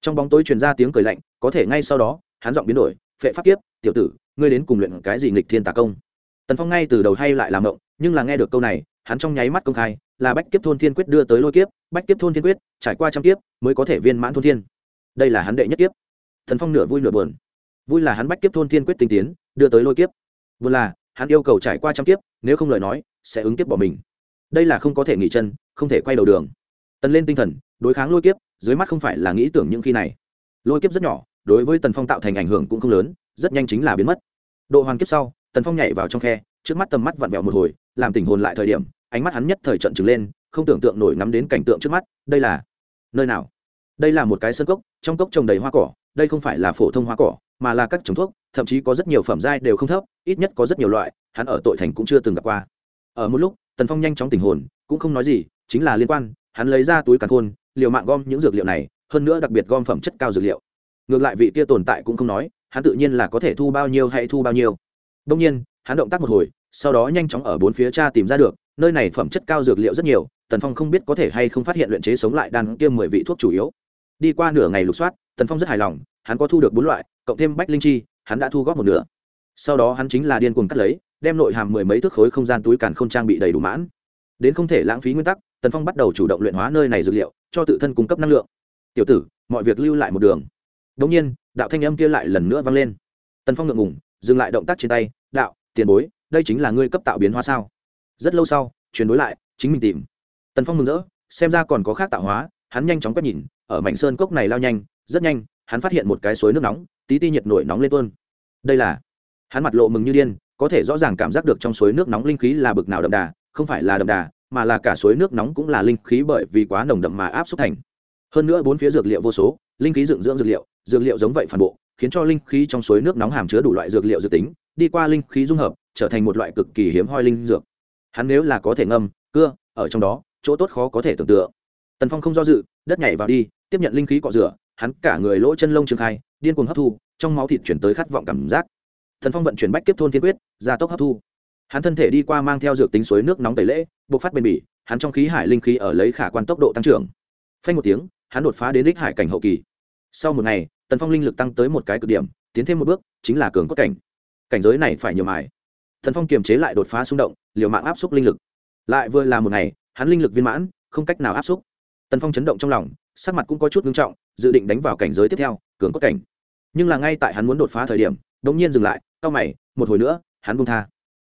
Trong bóng tối truyền ra tiếng cười lạnh, có thể ngay sau đó, hắn giọng biến đổi, phệ pháp kiếp, tiểu tử ngươi đến cùng luyện cái gì nghịch thiên tà công? Tần phong ngay từ đầu hay lại làm động, nhưng là nghe được câu này, hắn trong nháy mắt công khai, là bách kiếp thôn thiên quyết đưa tới lôi kiếp, bách kiếp thôn thiên quyết, trải qua trăm kiếp, mới có thể viên mãn thôn thiên. Đây là hắn đệ nhất kiếp. Thần phong nửa vui nửa buồn. Vui là hắn bách kiếp thôn thiên quyết tinh tiến, đưa tới lôi kiếp. Buồn là, hắn yêu cầu trải qua trăm kiếp, nếu không lời nói, sẽ ứng kiếp bỏ mình. Đây là không có thể nghỉ chân, không thể quay đầu đường. Tần lên tinh thần, đối kháng lôi kiếp, dưới mắt không phải là nghĩ tưởng những khi này. Lôi kiếp rất nhỏ, đối với tần phong tạo thành ảnh hưởng cũng không lớn rất nhanh chính là biến mất. Độ hoàn kiếp sau, tần phong nhảy vào trong khe, trước mắt tầm mắt vặn vẹo một hồi, làm tỉnh hồn lại thời điểm, ánh mắt hắn nhất thời trận trừng lên, không tưởng tượng nổi ngắm đến cảnh tượng trước mắt, đây là nơi nào? Đây là một cái sân cốc, trong cốc trồng đầy hoa cỏ, đây không phải là phổ thông hoa cỏ, mà là các trồng thuốc, thậm chí có rất nhiều phẩm giai đều không thấp, ít nhất có rất nhiều loại, hắn ở tội thành cũng chưa từng gặp qua. Ở một lúc, tần phong nhanh chóng tình hồn, cũng không nói gì, chính là liên quan, hắn lấy ra túi càn khôn, liều mạng gom những dược liệu này, hơn nữa đặc biệt gom phẩm chất cao dược liệu. Ngược lại vị kia tồn tại cũng không nói hắn tự nhiên là có thể thu bao nhiêu hay thu bao nhiêu. Đông nhiên, hắn động tác một hồi, sau đó nhanh chóng ở bốn phía cha tìm ra được, nơi này phẩm chất cao dược liệu rất nhiều, tần phong không biết có thể hay không phát hiện luyện chế sống lại đan kia mười vị thuốc chủ yếu. Đi qua nửa ngày lục soát, tần phong rất hài lòng, hắn có thu được bốn loại, cộng thêm bách linh chi, hắn đã thu góp một nửa. Sau đó hắn chính là điên cuồng cắt lấy, đem nội hàm mười mấy thước khối không gian túi càn không trang bị đầy đủ mãn. Đến không thể lãng phí nguyên tắc, tần phong bắt đầu chủ động luyện hóa nơi này dược liệu, cho tự thân cung cấp năng lượng. Tiểu tử, mọi việc lưu lại một đường đống nhiên đạo thanh âm kia lại lần nữa vang lên. Tần phong ngượng ngùng, dừng lại động tác trên tay đạo tiền bối đây chính là ngươi cấp tạo biến hóa sao? Rất lâu sau chuyển đối lại chính mình tìm. Tần phong mừng rỡ xem ra còn có khác tạo hóa hắn nhanh chóng quét nhìn ở mảnh sơn cốc này lao nhanh rất nhanh hắn phát hiện một cái suối nước nóng tí ti nhiệt nổi nóng lên tuôn. Đây là hắn mặt lộ mừng như điên có thể rõ ràng cảm giác được trong suối nước nóng linh khí là bực nào đậm đà không phải là đậm đà mà là cả suối nước nóng cũng là linh khí bởi vì quá nồng đậm mà áp xúc thành. Hơn nữa bốn phía dược liệu vô số linh khí dựng dưỡng dược liệu dược liệu giống vậy phản bộ, khiến cho linh khí trong suối nước nóng hàm chứa đủ loại dược liệu dự tính, đi qua linh khí dung hợp, trở thành một loại cực kỳ hiếm hoi linh dược. Hắn nếu là có thể ngâm, cưa, ở trong đó, chỗ tốt khó có thể tưởng tượng. Tần phong không do dự, đất nhảy vào đi, tiếp nhận linh khí cọ rửa, hắn cả người lỗ chân lông trường khai, điên cuồng hấp thu, trong máu thịt chuyển tới khát vọng cảm giác. Thần phong vận chuyển bách kiếp thôn thiên quyết, gia tốc hấp thu. Hắn thân thể đi qua mang theo dược tính suối nước nóng tẩy lễ, bộc phát bền bỉ, hắn trong khí hải linh khí ở lấy khả quan tốc độ tăng trưởng. Phanh một tiếng hắn đột phá đến đích hải cảnh hậu kỳ. Sau một ngày, tần phong linh lực tăng tới một cái cực điểm, tiến thêm một bước, chính là cường cốt cảnh. Cảnh giới này phải nhiều mài. Tần phong kiềm chế lại đột phá xung động, liều mạng áp xúc linh lực. Lại vừa là một ngày, hắn linh lực viên mãn, không cách nào áp xúc. Tần phong chấn động trong lòng, sắc mặt cũng có chút ngưng trọng, dự định đánh vào cảnh giới tiếp theo, cường cốt cảnh. Nhưng là ngay tại hắn muốn đột phá thời điểm đ ỗ n g nhiên dừng lại, cau mày, một hồi nữa, hắn bung tha.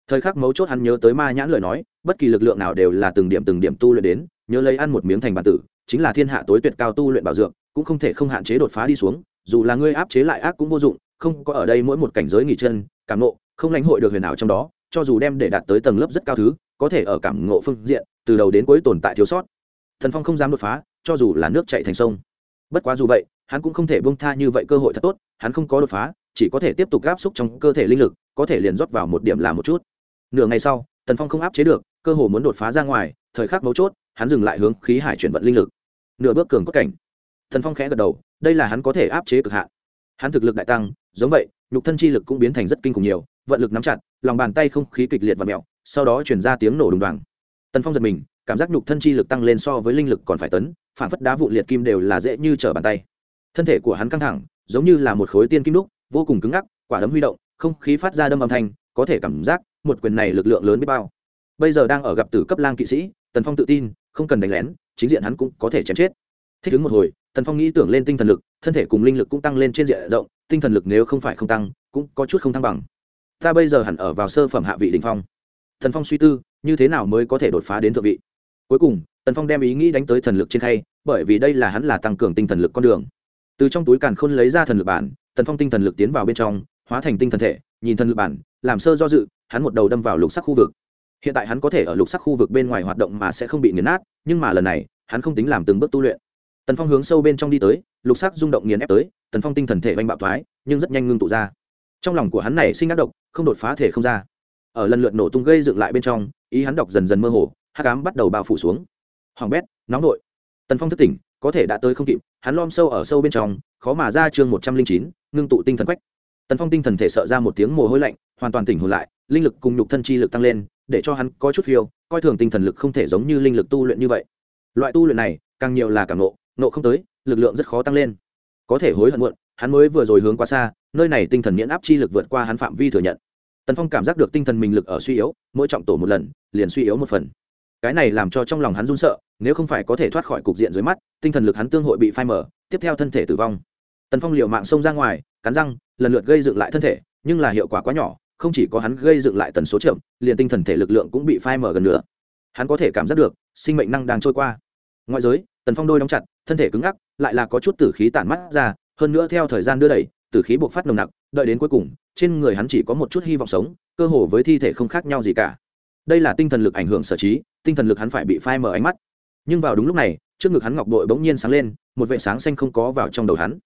Thời khắc mấu chốt hắn nhớ tới ma nhãn lời nói, bất kỳ lực lượng nào đều là từng điểm từng điểm tu luyện đến, nhớ lấy ăn một miếng thành bản tử chính là thiên hạ tối tuyệt cao tu luyện bảo dược, cũng không thể không hạn chế đột phá đi xuống, dù là ngươi áp chế lại ác cũng vô dụng, không có ở đây mỗi một cảnh giới nghỉ chân, cảm nộ không lãnh hội được huyền ảo trong đó, cho dù đem để đạt tới tầng lớp rất cao thứ, có thể ở cảm ngộ phương diện, từ đầu đến cuối tồn tại thiếu sót. Thần phong không dám đột phá, cho dù là nước chạy thành sông. Bất quá dù vậy, hắn cũng không thể bông tha như vậy cơ hội thật tốt, hắn không có đột phá, chỉ có thể tiếp tục áp xúc trong cơ thể linh lực, có thể liền rót vào một điểm là một chút. Nửa ngày sau tần phong không áp chế được, cơ hồ muốn đột phá ra ngoài, thời khắc mấu chốt, hắn dừng lại hướng khí hải chuyển vận linh lực nửa bước cường cốt cảnh. Thần phong khẽ gật đầu, đây là hắn có thể áp chế cực hạn. Hắn thực lực đại tăng, giống vậy, nhục thân chi lực cũng biến thành rất kinh khủng nhiều, vận lực nắm chặt, lòng bàn tay không khí kịch liệt và mẹo, sau đó chuyển ra tiếng nổ đùng đoàng. Tần phong giật mình, cảm giác nhục thân chi lực tăng lên so với linh lực còn phải tấn, phản phất đá vụ liệt kim đều là dễ như trở bàn tay. Thân thể của hắn căng thẳng, giống như là một khối tiên kim đúc, vô cùng cứng ngắc, quả đấm huy động, không khí phát ra đâm âm thanh, có thể cảm giác một quyền này lực lượng lớn biết bao. Bây giờ đang ở gặp tử cấp lang kỵ sĩ, tần phong tự tin, không cần đánh lén chính diện hắn cũng có thể chém chết. Thích ứng một hồi, tần phong nghĩ tưởng lên tinh thần lực, thân thể cùng linh lực cũng tăng lên trên diện rộng, tinh thần lực nếu không phải không tăng, cũng có chút không thăng bằng. Ta bây giờ hẳn ở vào sơ phẩm hạ vị đình phong. Thần phong suy tư, như thế nào mới có thể đột phá đến thượng vị? Cuối cùng, tần phong đem ý nghĩ đánh tới thần lực trên khay, bởi vì đây là hắn là tăng cường tinh thần lực con đường. Từ trong túi càn khôn lấy ra thần lực bản, tần phong tinh thần lực tiến vào bên trong, hóa thành tinh thần thể, nhìn thần lực bản, làm sơ do dự, hắn một đầu đâm vào lục sắc khu vực hiện tại hắn có thể ở lục sắc khu vực bên ngoài hoạt động mà sẽ không bị nghiền nát, nhưng mà lần này, hắn không tính làm từng bước tu luyện. Tần phong hướng sâu bên trong đi tới, lục sắc rung động nghiền ép tới, tần phong tinh thần thể oanh bạo thoái, nhưng rất nhanh ngưng tụ ra. Trong lòng của hắn này sinh ác độc, không đột phá thể không ra. Ở lần lượt nổ tung gây dựng lại bên trong, ý hắn đọc dần dần mơ hồ hát cám bắt đầu bao phủ xuống. Hoàng bét, nóng vội tần phong thức tỉnh, có thể đã tới không kịp, hắn lom sâu ở sâu bên trong, khó mà ra chương một trăm linh chín, ngưng tụ tinh thần quách. Tần phong tinh thần thể sợ ra một tiếng mồ hôi lạnh, hoàn toàn tỉnh hồn lại, linh lực cùng nhục thân chi lực tăng lên để cho hắn có chút phiêu, coi thường tinh thần lực không thể giống như linh lực tu luyện như vậy. Loại tu luyện này, càng nhiều là càng nộ nộ không tới, lực lượng rất khó tăng lên. Có thể hối hận muộn, hắn mới vừa rồi hướng quá xa, nơi này tinh thần miễn áp chi lực vượt qua hắn phạm vi thừa nhận. Tần phong cảm giác được tinh thần mình lực ở suy yếu, mỗi trọng tổ một lần, liền suy yếu một phần. Cái này làm cho trong lòng hắn run sợ, nếu không phải có thể thoát khỏi cục diện dưới mắt, tinh thần lực hắn tương hội bị phai mở tiếp theo thân thể tử vong. Tần phong liều mạng xông ra ngoài, cắn răng, lần lượt gây dựng lại thân thể, nhưng là hiệu quả quá nhỏ không chỉ có hắn gây dựng lại tần số chậm, liền tinh thần thể lực lượng cũng bị phai mở gần nữa hắn có thể cảm giác được, sinh mệnh năng đang trôi qua. Ngoại giới, tần phong đôi đóng chặt, thân thể cứng ngắc, lại là có chút tử khí tản mắt ra, hơn nữa theo thời gian đưa đẩy, tử khí buộc phát nồng nặc, đợi đến cuối cùng, trên người hắn chỉ có một chút hy vọng sống, cơ hồ với thi thể không khác nhau gì cả. Đây là tinh thần lực ảnh hưởng sở trí, tinh thần lực hắn phải bị phai mờ ánh mắt. Nhưng vào đúng lúc này, trước ngực hắn ngọc đội bỗng nhiên sáng lên, một vệ sáng xanh không có vào trong đầu hắn.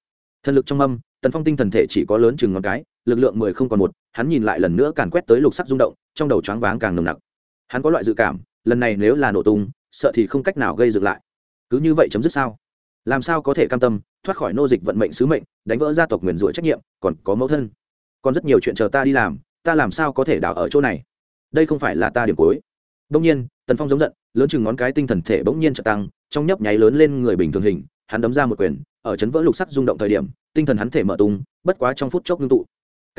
Thần lực trong âm, tần phong tinh thần thể chỉ có lớn chừng ngón cái lực lượng mười không còn một, hắn nhìn lại lần nữa càn quét tới lục sắc rung động, trong đầu choáng váng càng nồng nặc. Hắn có loại dự cảm, lần này nếu là nổ tung, sợ thì không cách nào gây dựng lại. Cứ như vậy chấm dứt sao? Làm sao có thể cam tâm, thoát khỏi nô dịch vận mệnh sứ mệnh, đánh vỡ gia tộc nguyền rủa trách nhiệm, còn có mẫu thân. Còn rất nhiều chuyện chờ ta đi làm, ta làm sao có thể đào ở chỗ này? Đây không phải là ta điểm cuối. Đông nhiên, tần phong giống giận, lớn chừng ngón cái tinh thần thể bỗng nhiên trợ tăng, trong nhấp nháy lớn lên người bình thường hình, hắn đấm ra một quyền, ở chấn vỡ lục sắc rung động thời điểm, tinh thần hắn thể mở tung, bất quá trong phút chốc ngưng tụ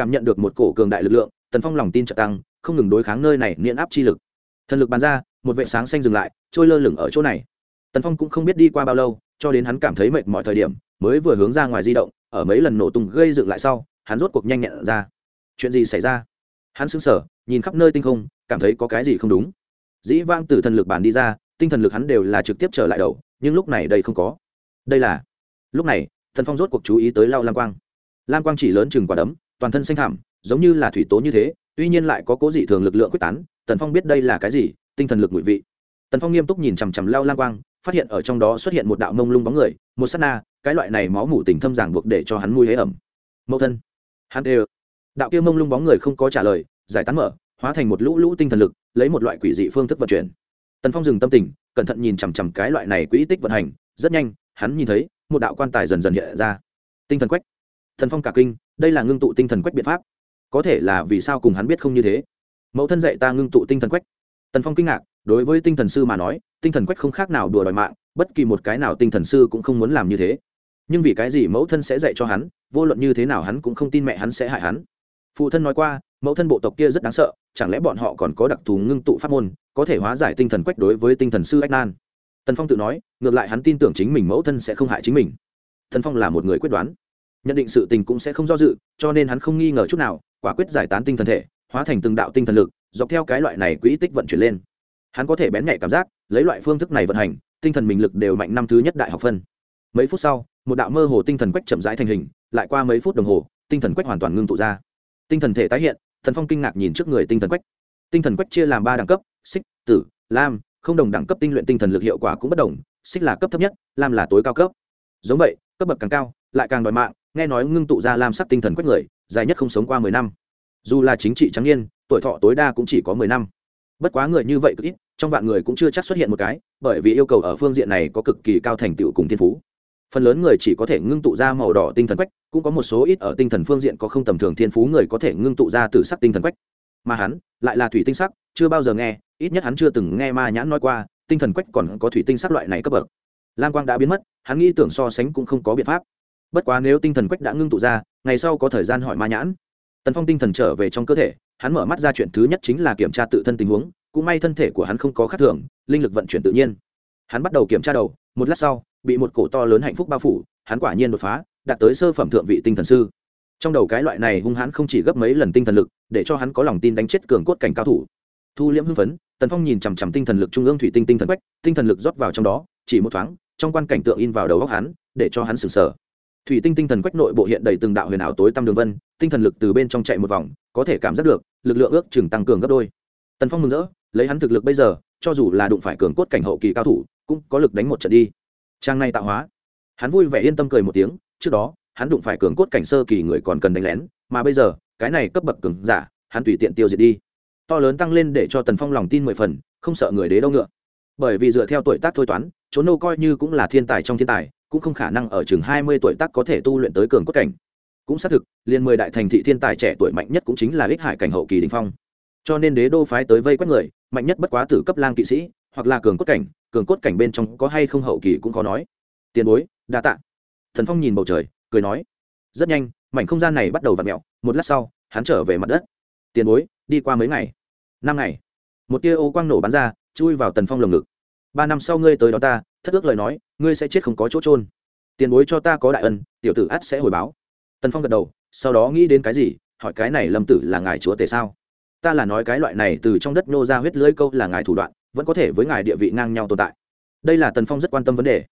cảm nhận được một cổ cường đại lực lượng, tần phong lòng tin trợ tăng, không ngừng đối kháng nơi này miễn áp chi lực. Thần lực bàn ra, một vệ sáng xanh dừng lại, trôi lơ lửng ở chỗ này. Tần phong cũng không biết đi qua bao lâu, cho đến hắn cảm thấy mệt mọi thời điểm, mới vừa hướng ra ngoài di động, ở mấy lần nổ tung gây dựng lại sau, hắn rốt cuộc nhanh nhẹn ra. Chuyện gì xảy ra? Hắn sững sờ, nhìn khắp nơi tinh không, cảm thấy có cái gì không đúng. Dĩ vang từ thần lực bản đi ra, tinh thần lực hắn đều là trực tiếp trở lại đầu, nhưng lúc này đây không có. Đây là, lúc này thần phong rốt cuộc chú ý tới lao lam quang. Lam quang chỉ lớn chừng quả đấm toàn thân xanh thảm, giống như là thủy tố như thế, tuy nhiên lại có cố dị thường lực lượng quyết tán, tần phong biết đây là cái gì, tinh thần lực ngụy vị. Tần phong nghiêm túc nhìn chằm chằm lao lang quang, phát hiện ở trong đó xuất hiện một đạo mông lung bóng người, một s á t na, cái loại này máu mủ tình thâm giảng buộc để cho hắn mùi hế ẩm. Mẫu thân. Hắn đều. Đạo kia mông lung bóng người không có trả lời, giải tán mở, hóa thành một lũ lũ tinh thần lực, lấy một loại quỷ dị phương thức vận chuyển. Tần phong dừng tâm tình, cẩn thận nhìn chằm chằm cái loại này quỹ tích vận hành, rất nhanh, hắn nhìn thấy, một đạo quan tài dần dần hiện ra. Tinh thần quách thần phong cả kinh, đây là ngưng tụ tinh thần quách biện pháp. Có thể là vì sao cùng hắn biết không như thế? Mẫu thân dạy ta ngưng tụ tinh thần quách. Tần phong kinh ngạc, đối với tinh thần sư mà nói, tinh thần quách không khác nào đùa đòi mạng, bất kỳ một cái nào tinh thần sư cũng không muốn làm như thế. Nhưng vì cái gì mẫu thân sẽ dạy cho hắn, vô luận như thế nào hắn cũng không tin mẹ hắn sẽ hại hắn. Phụ thân nói qua, mẫu thân bộ tộc kia rất đáng sợ, chẳng lẽ bọn họ còn có đặc thù ngưng tụ pháp môn, có thể hóa giải tinh thần quách đối với tinh thần sư ách nan? Tần phong tự nói, ngược lại hắn tin tưởng chính mình mẫu thân sẽ không hại chính mình. Tần phong là một người quyết đoán nhận định sự tình cũng sẽ không do dự, cho nên hắn không nghi ngờ chút nào, quả quyết giải tán tinh thần thể, hóa thành từng đạo tinh thần lực, dọc theo cái loại này quỹ tích vận chuyển lên. Hắn có thể bén nhạy cảm giác, lấy loại phương thức này vận hành, tinh thần mình lực đều mạnh năm thứ nhất đại học phân. Mấy phút sau, một đạo mơ hồ tinh thần quách chậm rãi thành hình, lại qua mấy phút đồng hồ, tinh thần quách hoàn toàn ngưng tụ ra. Tinh thần thể tái hiện, thần phong kinh ngạc nhìn trước người tinh thần quách. Tinh thần quách chia làm ba đẳng cấp, xích, tử, lam, không đồng đẳng cấp tinh luyện tinh thần lực hiệu quả cũng bất đồng, xích là cấp thấp nhất, lam là tối cao cấp. Giống vậy, cấp bậc càng cao lại càng đòi mạng, nghe nói ngưng tụ ra lam sắc tinh thần quách người, dài nhất không sống qua mười năm. Dù là chính trị trắng niên, tuổi thọ tối đa cũng chỉ có mười năm. Bất quá người như vậy cực ít, trong vạn người cũng chưa chắc xuất hiện một cái, bởi vì yêu cầu ở phương diện này có cực kỳ cao thành tựu cùng thiên phú. Phần lớn người chỉ có thể ngưng tụ ra màu đỏ tinh thần quách, cũng có một số ít ở tinh thần phương diện có không tầm thường thiên phú người có thể ngưng tụ ra từ sắc tinh thần quách. Mà hắn, lại là thủy tinh sắc, chưa bao giờ nghe, ít nhất hắn chưa từng nghe ma nhãn nói qua, tinh thần quách còn có thủy tinh sắc loại này cấp bậc. Lam quang đã biến mất, hắn nghĩ tưởng so sánh cũng không có biện pháp bất quá nếu tinh thần quách đã ngưng tụ ra, ngày sau có thời gian hỏi ma nhãn. Tần phong tinh thần trở về trong cơ thể, hắn mở mắt ra chuyện thứ nhất chính là kiểm tra tự thân tình huống, cũng may thân thể của hắn không có khác thường, linh lực vận chuyển tự nhiên. Hắn bắt đầu kiểm tra đầu, một lát sau, bị một cổ to lớn hạnh phúc bao phủ, hắn quả nhiên đột phá, đạt tới sơ phẩm thượng vị tinh thần sư. Trong đầu cái loại này hung hãn không chỉ gấp mấy lần tinh thần lực, để cho hắn có lòng tin đánh chết cường cốt cảnh cao thủ. Thu liễm hưng phấn, tần phong nhìn chằm chằm tinh thần lực trung ương thủy tinh tinh thần quách, tinh thần lực rót vào trong đó, chỉ một thoáng, trong quan cảnh tượng in vào đầu góc hắn, để cho hắn sừng sờ thủy tinh tinh thần quách nội bộ hiện đầy từng đạo huyền ảo tối tăm đường vân, tinh thần lực từ bên trong chạy một vòng, có thể cảm giác được, lực lượng ước chừng tăng cường gấp đôi. Tần phong mừng rỡ, lấy hắn thực lực bây giờ, cho dù là đụng phải cường cốt cảnh hậu kỳ cao thủ, cũng có lực đánh một trận đi. Trang này tạo hóa. Hắn vui vẻ yên tâm cười một tiếng, trước đó, hắn đụng phải cường cốt cảnh sơ kỳ người còn cần đánh lén, mà bây giờ, cái này cấp bậc cường giả, hắn tùy tiện tiêu diệt đi. To lớn tăng lên để cho tần phong lòng tin mười phần, không sợ người đế đâu ngựa. Bởi vì dựa theo tuổi tác thôi toán trốn nô coi như cũng là thiên tài trong thiên tài cũng không khả năng ở chừng hai mươi tuổi tác có thể tu luyện tới cường cốt cảnh. Cũng xác thực, liền mười đại thành thị thiên tài trẻ tuổi mạnh nhất cũng chính là ích hải cảnh hậu kỳ đình phong. Cho nên đế đô phái tới vây quét người, mạnh nhất bất quá tử cấp lang kỵ sĩ, hoặc là cường cốt cảnh, cường cốt cảnh bên trong có hay không hậu kỳ cũng khó nói. Tiền bối, đa tạ. Thần phong nhìn bầu trời, cười nói, rất nhanh, mảnh không gian này bắt đầu v ặ mẹo một lát sau, hắn trở về mặt đất. Tiền bối, đi qua mấy ngày? Năm ngày. Một tia ô quang nổ bắn ra, chui vào tần phong lồng ngực. Ba năm sau ngươi tới đó ta thất ước lời nói, ngươi sẽ chết không có chỗ trôn tiền bối cho ta có đại ân, tiểu tử át sẽ hồi báo. Tần phong gật đầu, sau đó nghĩ đến cái gì, hỏi cái này lâm tử là ngài chúa tể sao? Ta là nói cái loại này từ trong đất nô ra huyết lưỡi câu là ngài thủ đoạn, vẫn có thể với ngài địa vị ngang nhau tồn tại. Đây là tần phong rất quan tâm vấn đề.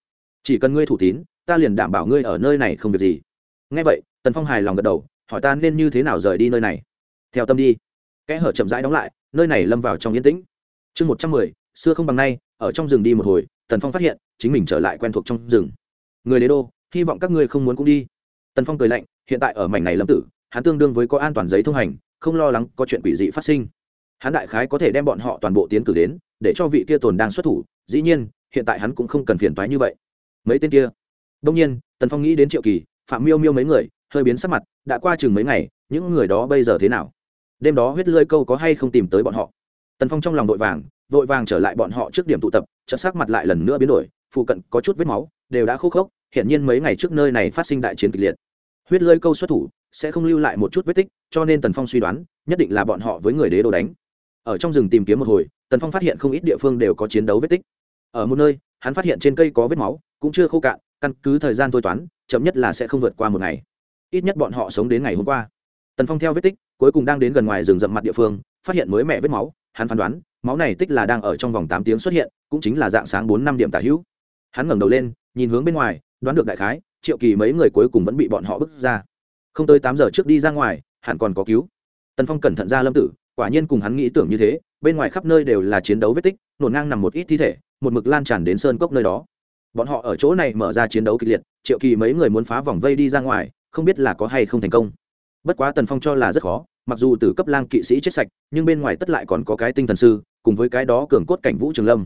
Chỉ cần ngươi thủ tín, ta liền đảm bảo ngươi ở nơi này không việc gì. Ngay vậy, tần phong hài lòng gật đầu, hỏi ta nên như thế nào rời đi nơi này? Theo tâm đi. Kẽ hở chậm rãi đóng lại, nơi này lâm vào trong yên tĩnh. Chương một trăm mười, xưa không bằng nay, ở trong rừng đi một hồi tần phong phát hiện, chính mình trở lại quen thuộc trong rừng. Người đế đô, hy vọng các ngươi không muốn cũng đi. Tần phong cười lạnh, hiện tại ở mảnh này lâm tử, hắn tương đương với có an toàn giấy thông hành, không lo lắng có chuyện quỷ dị phát sinh. Hắn đại khái có thể đem bọn họ toàn bộ tiến cử đến, để cho vị kia tồn đang xuất thủ, dĩ nhiên, hiện tại hắn cũng không cần phiền toái như vậy. Mấy tên kia. Đông nhiên, tần phong nghĩ đến triệu kỳ, phạm miêu miêu mấy người, hơi biến sắc mặt, đã qua chừng mấy ngày, những người đó bây giờ thế nào? Đêm đó huyết lơi câu có hay không tìm tới bọn họ? Tần phong trong lòng vội vàng vội vàng trở lại bọn họ trước điểm tụ tập, chợt sắc mặt lại lần nữa biến đổi, phụ cận có chút vết máu, đều đã khô khốc, hiển nhiên mấy ngày trước nơi này phát sinh đại chiến kịch liệt. Huyết lơi câu xuất thủ, sẽ không lưu lại một chút vết tích, cho nên tần phong suy đoán, nhất định là bọn họ với người đế đồ đánh. Ở trong rừng tìm kiếm một hồi, tần phong phát hiện không ít địa phương đều có chiến đấu vết tích. Ở một nơi, hắn phát hiện trên cây có vết máu, cũng chưa khô cạn, căn cứ thời gian thôi toán, chậm nhất là sẽ không vượt qua một ngày. Ít nhất bọn họ sống đến ngày hôm qua. Tần phong theo vết tích, cuối cùng đang đến gần ngoài rừng rậm mặt địa phương, phát hiện mới mẹ vết máu, hắn phán đoán máu này tích là đang ở trong vòng tám tiếng xuất hiện, cũng chính là dạng sáng bốn năm điểm tả hữu. Hắn ngẩng đầu lên, nhìn hướng bên ngoài, đoán được đại khái, triệu kỳ mấy người cuối cùng vẫn bị bọn họ bước ra. Không tới tám giờ trước đi ra ngoài, hẳn còn có cứu. Tần phong cẩn thận ra lâm tử, quả nhiên cùng hắn nghĩ tưởng như thế, bên ngoài khắp nơi đều là chiến đấu vết tích, nổn ngang nằm một ít thi thể, một mực lan tràn đến sơn cốc nơi đó. Bọn họ ở chỗ này mở ra chiến đấu kịch liệt, triệu kỳ mấy người muốn phá vòng vây đi ra ngoài, không biết là có hay không thành công. Bất quá tần phong cho là rất khó, mặc dù từ cấp lang kỵ sĩ chết sạch, nhưng bên ngoài tất lại còn có cái tinh thần sư cùng với cái đó cường cốt cảnh vũ trường lâm.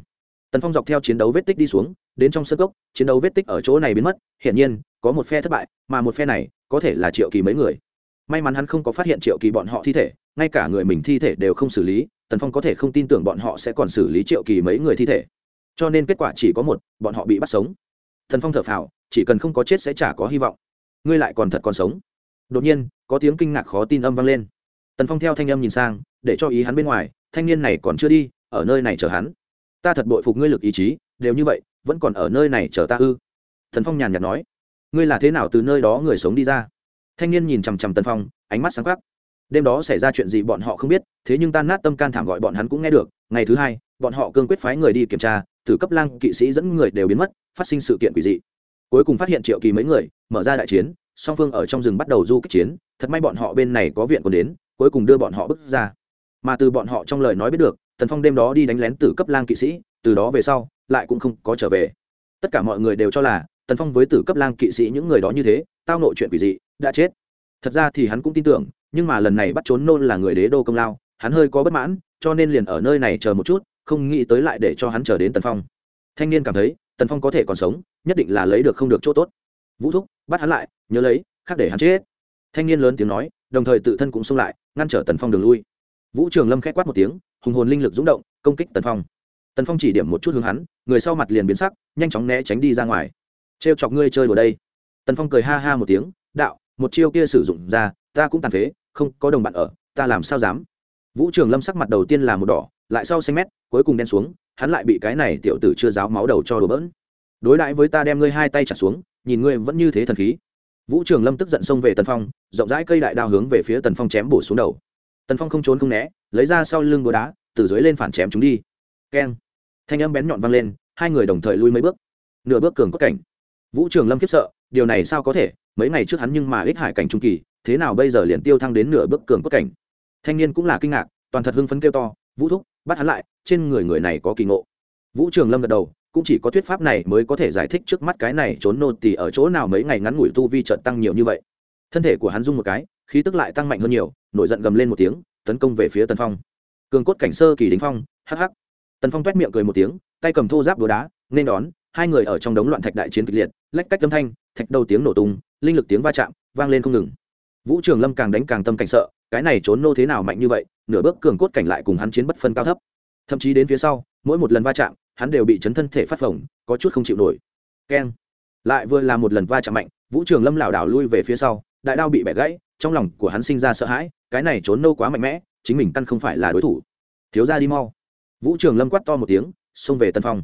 Tần phong dọc theo chiến đấu vết tích đi xuống, đến trong sân cốc, chiến đấu vết tích ở chỗ này biến mất, hiển nhiên, có một phe thất bại, mà một phe này, có thể là triệu kỳ mấy người. May mắn hắn không có phát hiện triệu kỳ bọn họ thi thể, ngay cả người mình thi thể đều không xử lý, tần phong có thể không tin tưởng bọn họ sẽ còn xử lý triệu kỳ mấy người thi thể. Cho nên kết quả chỉ có một, bọn họ bị bắt sống. Thần phong thở phào, chỉ cần không có chết sẽ chả có hy vọng. Ngươi lại còn thật còn sống. Đột nhiên, có tiếng kinh ngạc khó tin âm vang lên. Tần phong theo thanh âm nhìn sang, để cho ý hắn bên ngoài thanh niên này còn chưa đi, ở nơi này chờ hắn. Ta thật bội phục ngươi lực ý chí, đều như vậy, vẫn còn ở nơi này chờ ta ư? Thần phong nhàn nhạt nói. Ngươi là thế nào từ nơi đó người sống đi ra? Thanh niên nhìn chằm chằm tần phong, ánh mắt sáng khắc đêm đó xảy ra chuyện gì bọn họ không biết, thế nhưng tan nát tâm can thảm gọi bọn hắn cũng nghe được. Ngày thứ hai, bọn họ cương quyết phái người đi kiểm tra thử cấp lang kỵ sĩ dẫn người đều biến mất, phát sinh sự kiện quỷ dị. Cuối cùng phát hiện triệu kỳ mấy người, mở ra đại chiến, song phương ở trong rừng bắt đầu du kích chiến. Thật may bọn họ bên này có viện còn đến, cuối cùng đưa bọn họ bước ra mà từ bọn họ trong lời nói biết được, tần phong đêm đó đi đánh lén tử cấp lang kỵ sĩ, từ đó về sau, lại cũng không có trở về. Tất cả mọi người đều cho là, tần phong với tử cấp lang kỵ sĩ những người đó như thế, tao nội chuyện quỷ dị, đã chết. Thật ra thì hắn cũng tin tưởng, nhưng mà lần này bắt trốn nôn là người đế đô công lao, hắn hơi có bất mãn, cho nên liền ở nơi này chờ một chút, không nghĩ tới lại để cho hắn chờ đến tần phong. Thanh niên cảm thấy, tần phong có thể còn sống, nhất định là lấy được không được chỗ tốt. Vũ thúc, bắt hắn lại, nhớ lấy, khác để hắn chết. Thanh niên lớn tiếng nói, đồng thời tự thân cũng xông lại, ngăn trở tần phong đường lui vũ trường lâm k h ẽ quát một tiếng, hùng hồn linh lực rúng động, công kích tần phong. Tần phong chỉ điểm một chút hướng hắn, người sau mặt liền biến sắc, nhanh chóng né tránh đi ra ngoài. T r e o chọc ngươi chơi vào đây. Tần phong cười ha ha một tiếng, đạo, một chiêu kia sử dụng ra, ta cũng tàn phế, không có đồng bạn ở, ta làm sao dám? Vũ trường lâm sắc mặt đầu tiên là một đỏ, lại sau xanh mét, cuối cùng đen xuống, hắn lại bị cái này tiểu tử chưa giáo máu đầu cho đổ bỡn. Đối đãi với ta đem ngươi hai tay trả xuống, nhìn ngươi vẫn như thế thần khí. Vũ trường lâm tức giận xông về tần phong, rộng rãi cây đại đao hướng về phía tần phong chém bổ xuống đầu tần phong không trốn không né, lấy ra sau lưng búa đá, từ dưới lên phản chém chúng đi. Keng. Thanh âm bén nhọn vang lên, hai người đồng thời lui mấy bước. Nửa bước cường cốt cảnh. Vũ trường lâm khiếp sợ, điều này sao có thể? Mấy ngày trước hắn nhưng mà ích hải cảnh trung kỳ, thế nào bây giờ liền tiêu thăng đến nửa bước cường cốt cảnh? Thanh niên cũng là kinh ngạc, toàn thật hưng phấn kêu to, vũ thúc, bắt hắn lại, trên người người này có kỳ ngộ. Vũ trường lâm gật đầu, cũng chỉ có thuyết pháp này mới có thể giải thích trước mắt cái này trốn nô tỳ ở chỗ nào mấy ngày ngắn ngủi tu vi chợt tăng nhiều như vậy. Thân thể của hắn rung một cái khí tức lại tăng mạnh hơn nhiều, nổi giận gầm lên một tiếng, tấn công về phía tần phong. Cường cốt cảnh sơ kỳ đính phong, hắc hắc. Tần phong toét miệng cười một tiếng, tay cầm thô giáp đồ đá, nên đón, hai người ở trong đống loạn thạch đại chiến kịch liệt, lách cách âm thanh, thạch đầu tiếng nổ tung, linh lực tiếng va chạm, vang lên không ngừng. Vũ trường lâm càng đánh càng tâm cảnh sợ, cái này trốn nô thế nào mạnh như vậy, nửa bước cường cốt cảnh lại cùng hắn chiến bất phân cao thấp. Thậm chí đến phía sau, mỗi một lần va chạm, hắn đều bị chấn thân thể phát phồng, có chút không chịu nổi. Keng. Lại vừa là một lần va chạm mạnh, vũ trường lâm lảo đảo lui về phía sau, đại đao bị bẻ gãy trong lòng của hắn sinh ra sợ hãi, cái này trốn nâu quá mạnh mẽ, chính mình căn không phải là đối thủ. Thiếu ra đi mau. Vũ trường lâm quát to một tiếng, xông về tân phong.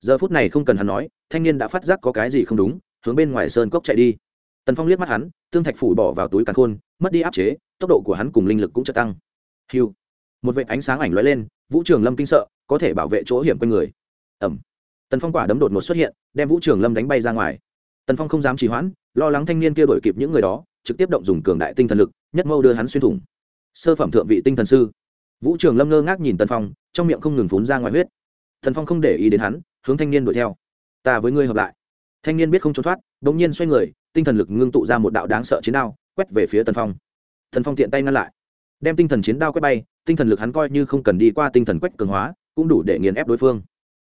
Giờ phút này không cần hắn nói, thanh niên đã phát giác có cái gì không đúng, hướng bên ngoài sơn cốc chạy đi. Tần phong liếc mắt hắn, tương thạch phủ bỏ vào túi càn khôn, mất đi áp chế, tốc độ của hắn cùng linh lực cũng chợt tăng. Hiu một vệ ánh sáng ảnh lóe lên, vũ trường lâm kinh sợ, có thể bảo vệ chỗ hiểm quanh người. Ẩm. Tần phong quả đấm đột ngột xuất hiện, đem vũ trường lâm đánh bay ra ngoài. Tần phong không dám trì hoãn, lo lắng thanh niên kia đổi kịp những người đó trực tiếp động dùng cường đại tinh thần lực, nhất mâu đưa hắn xuyên thủng. Sơ phẩm thượng vị tinh thần sư. Vũ trường lâm ngơ ngác nhìn tần phong, trong miệng không ngừng phún ra ngoài huyết. Tần phong không để ý đến hắn, hướng thanh niên đuổi theo. Ta với ngươi hợp lại. Thanh niên biết không trốn thoát đ ỗ n g nhiên xoay người, tinh thần lực ngưng tụ ra một đạo đáng sợ chiến đao, quét về phía tần phong. Tần phong tiện tay ngăn lại. Đem tinh thần chiến đao quét bay, tinh thần lực hắn coi như không cần đi qua tinh thần quét cường hóa, cũng đủ để nghiền ép đối phương.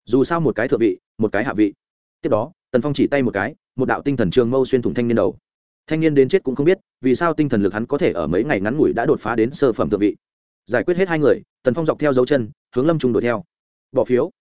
Dù sao một cái thượng vị, một cái hạ vị. Tiếp đó, tần phong chỉ tay một cái, một đạo tinh thần trường mâu xuyên thủng thanh niên đầu thanh niên đến chết cũng không biết, vì sao tinh thần lực hắn có thể ở mấy ngày ngắn ngủi đã đột phá đến sơ phẩm thượng vị. Giải quyết hết hai người, tần phong dọc theo dấu chân, hướng lâm trung đuổi theo. Bỏ phiếu.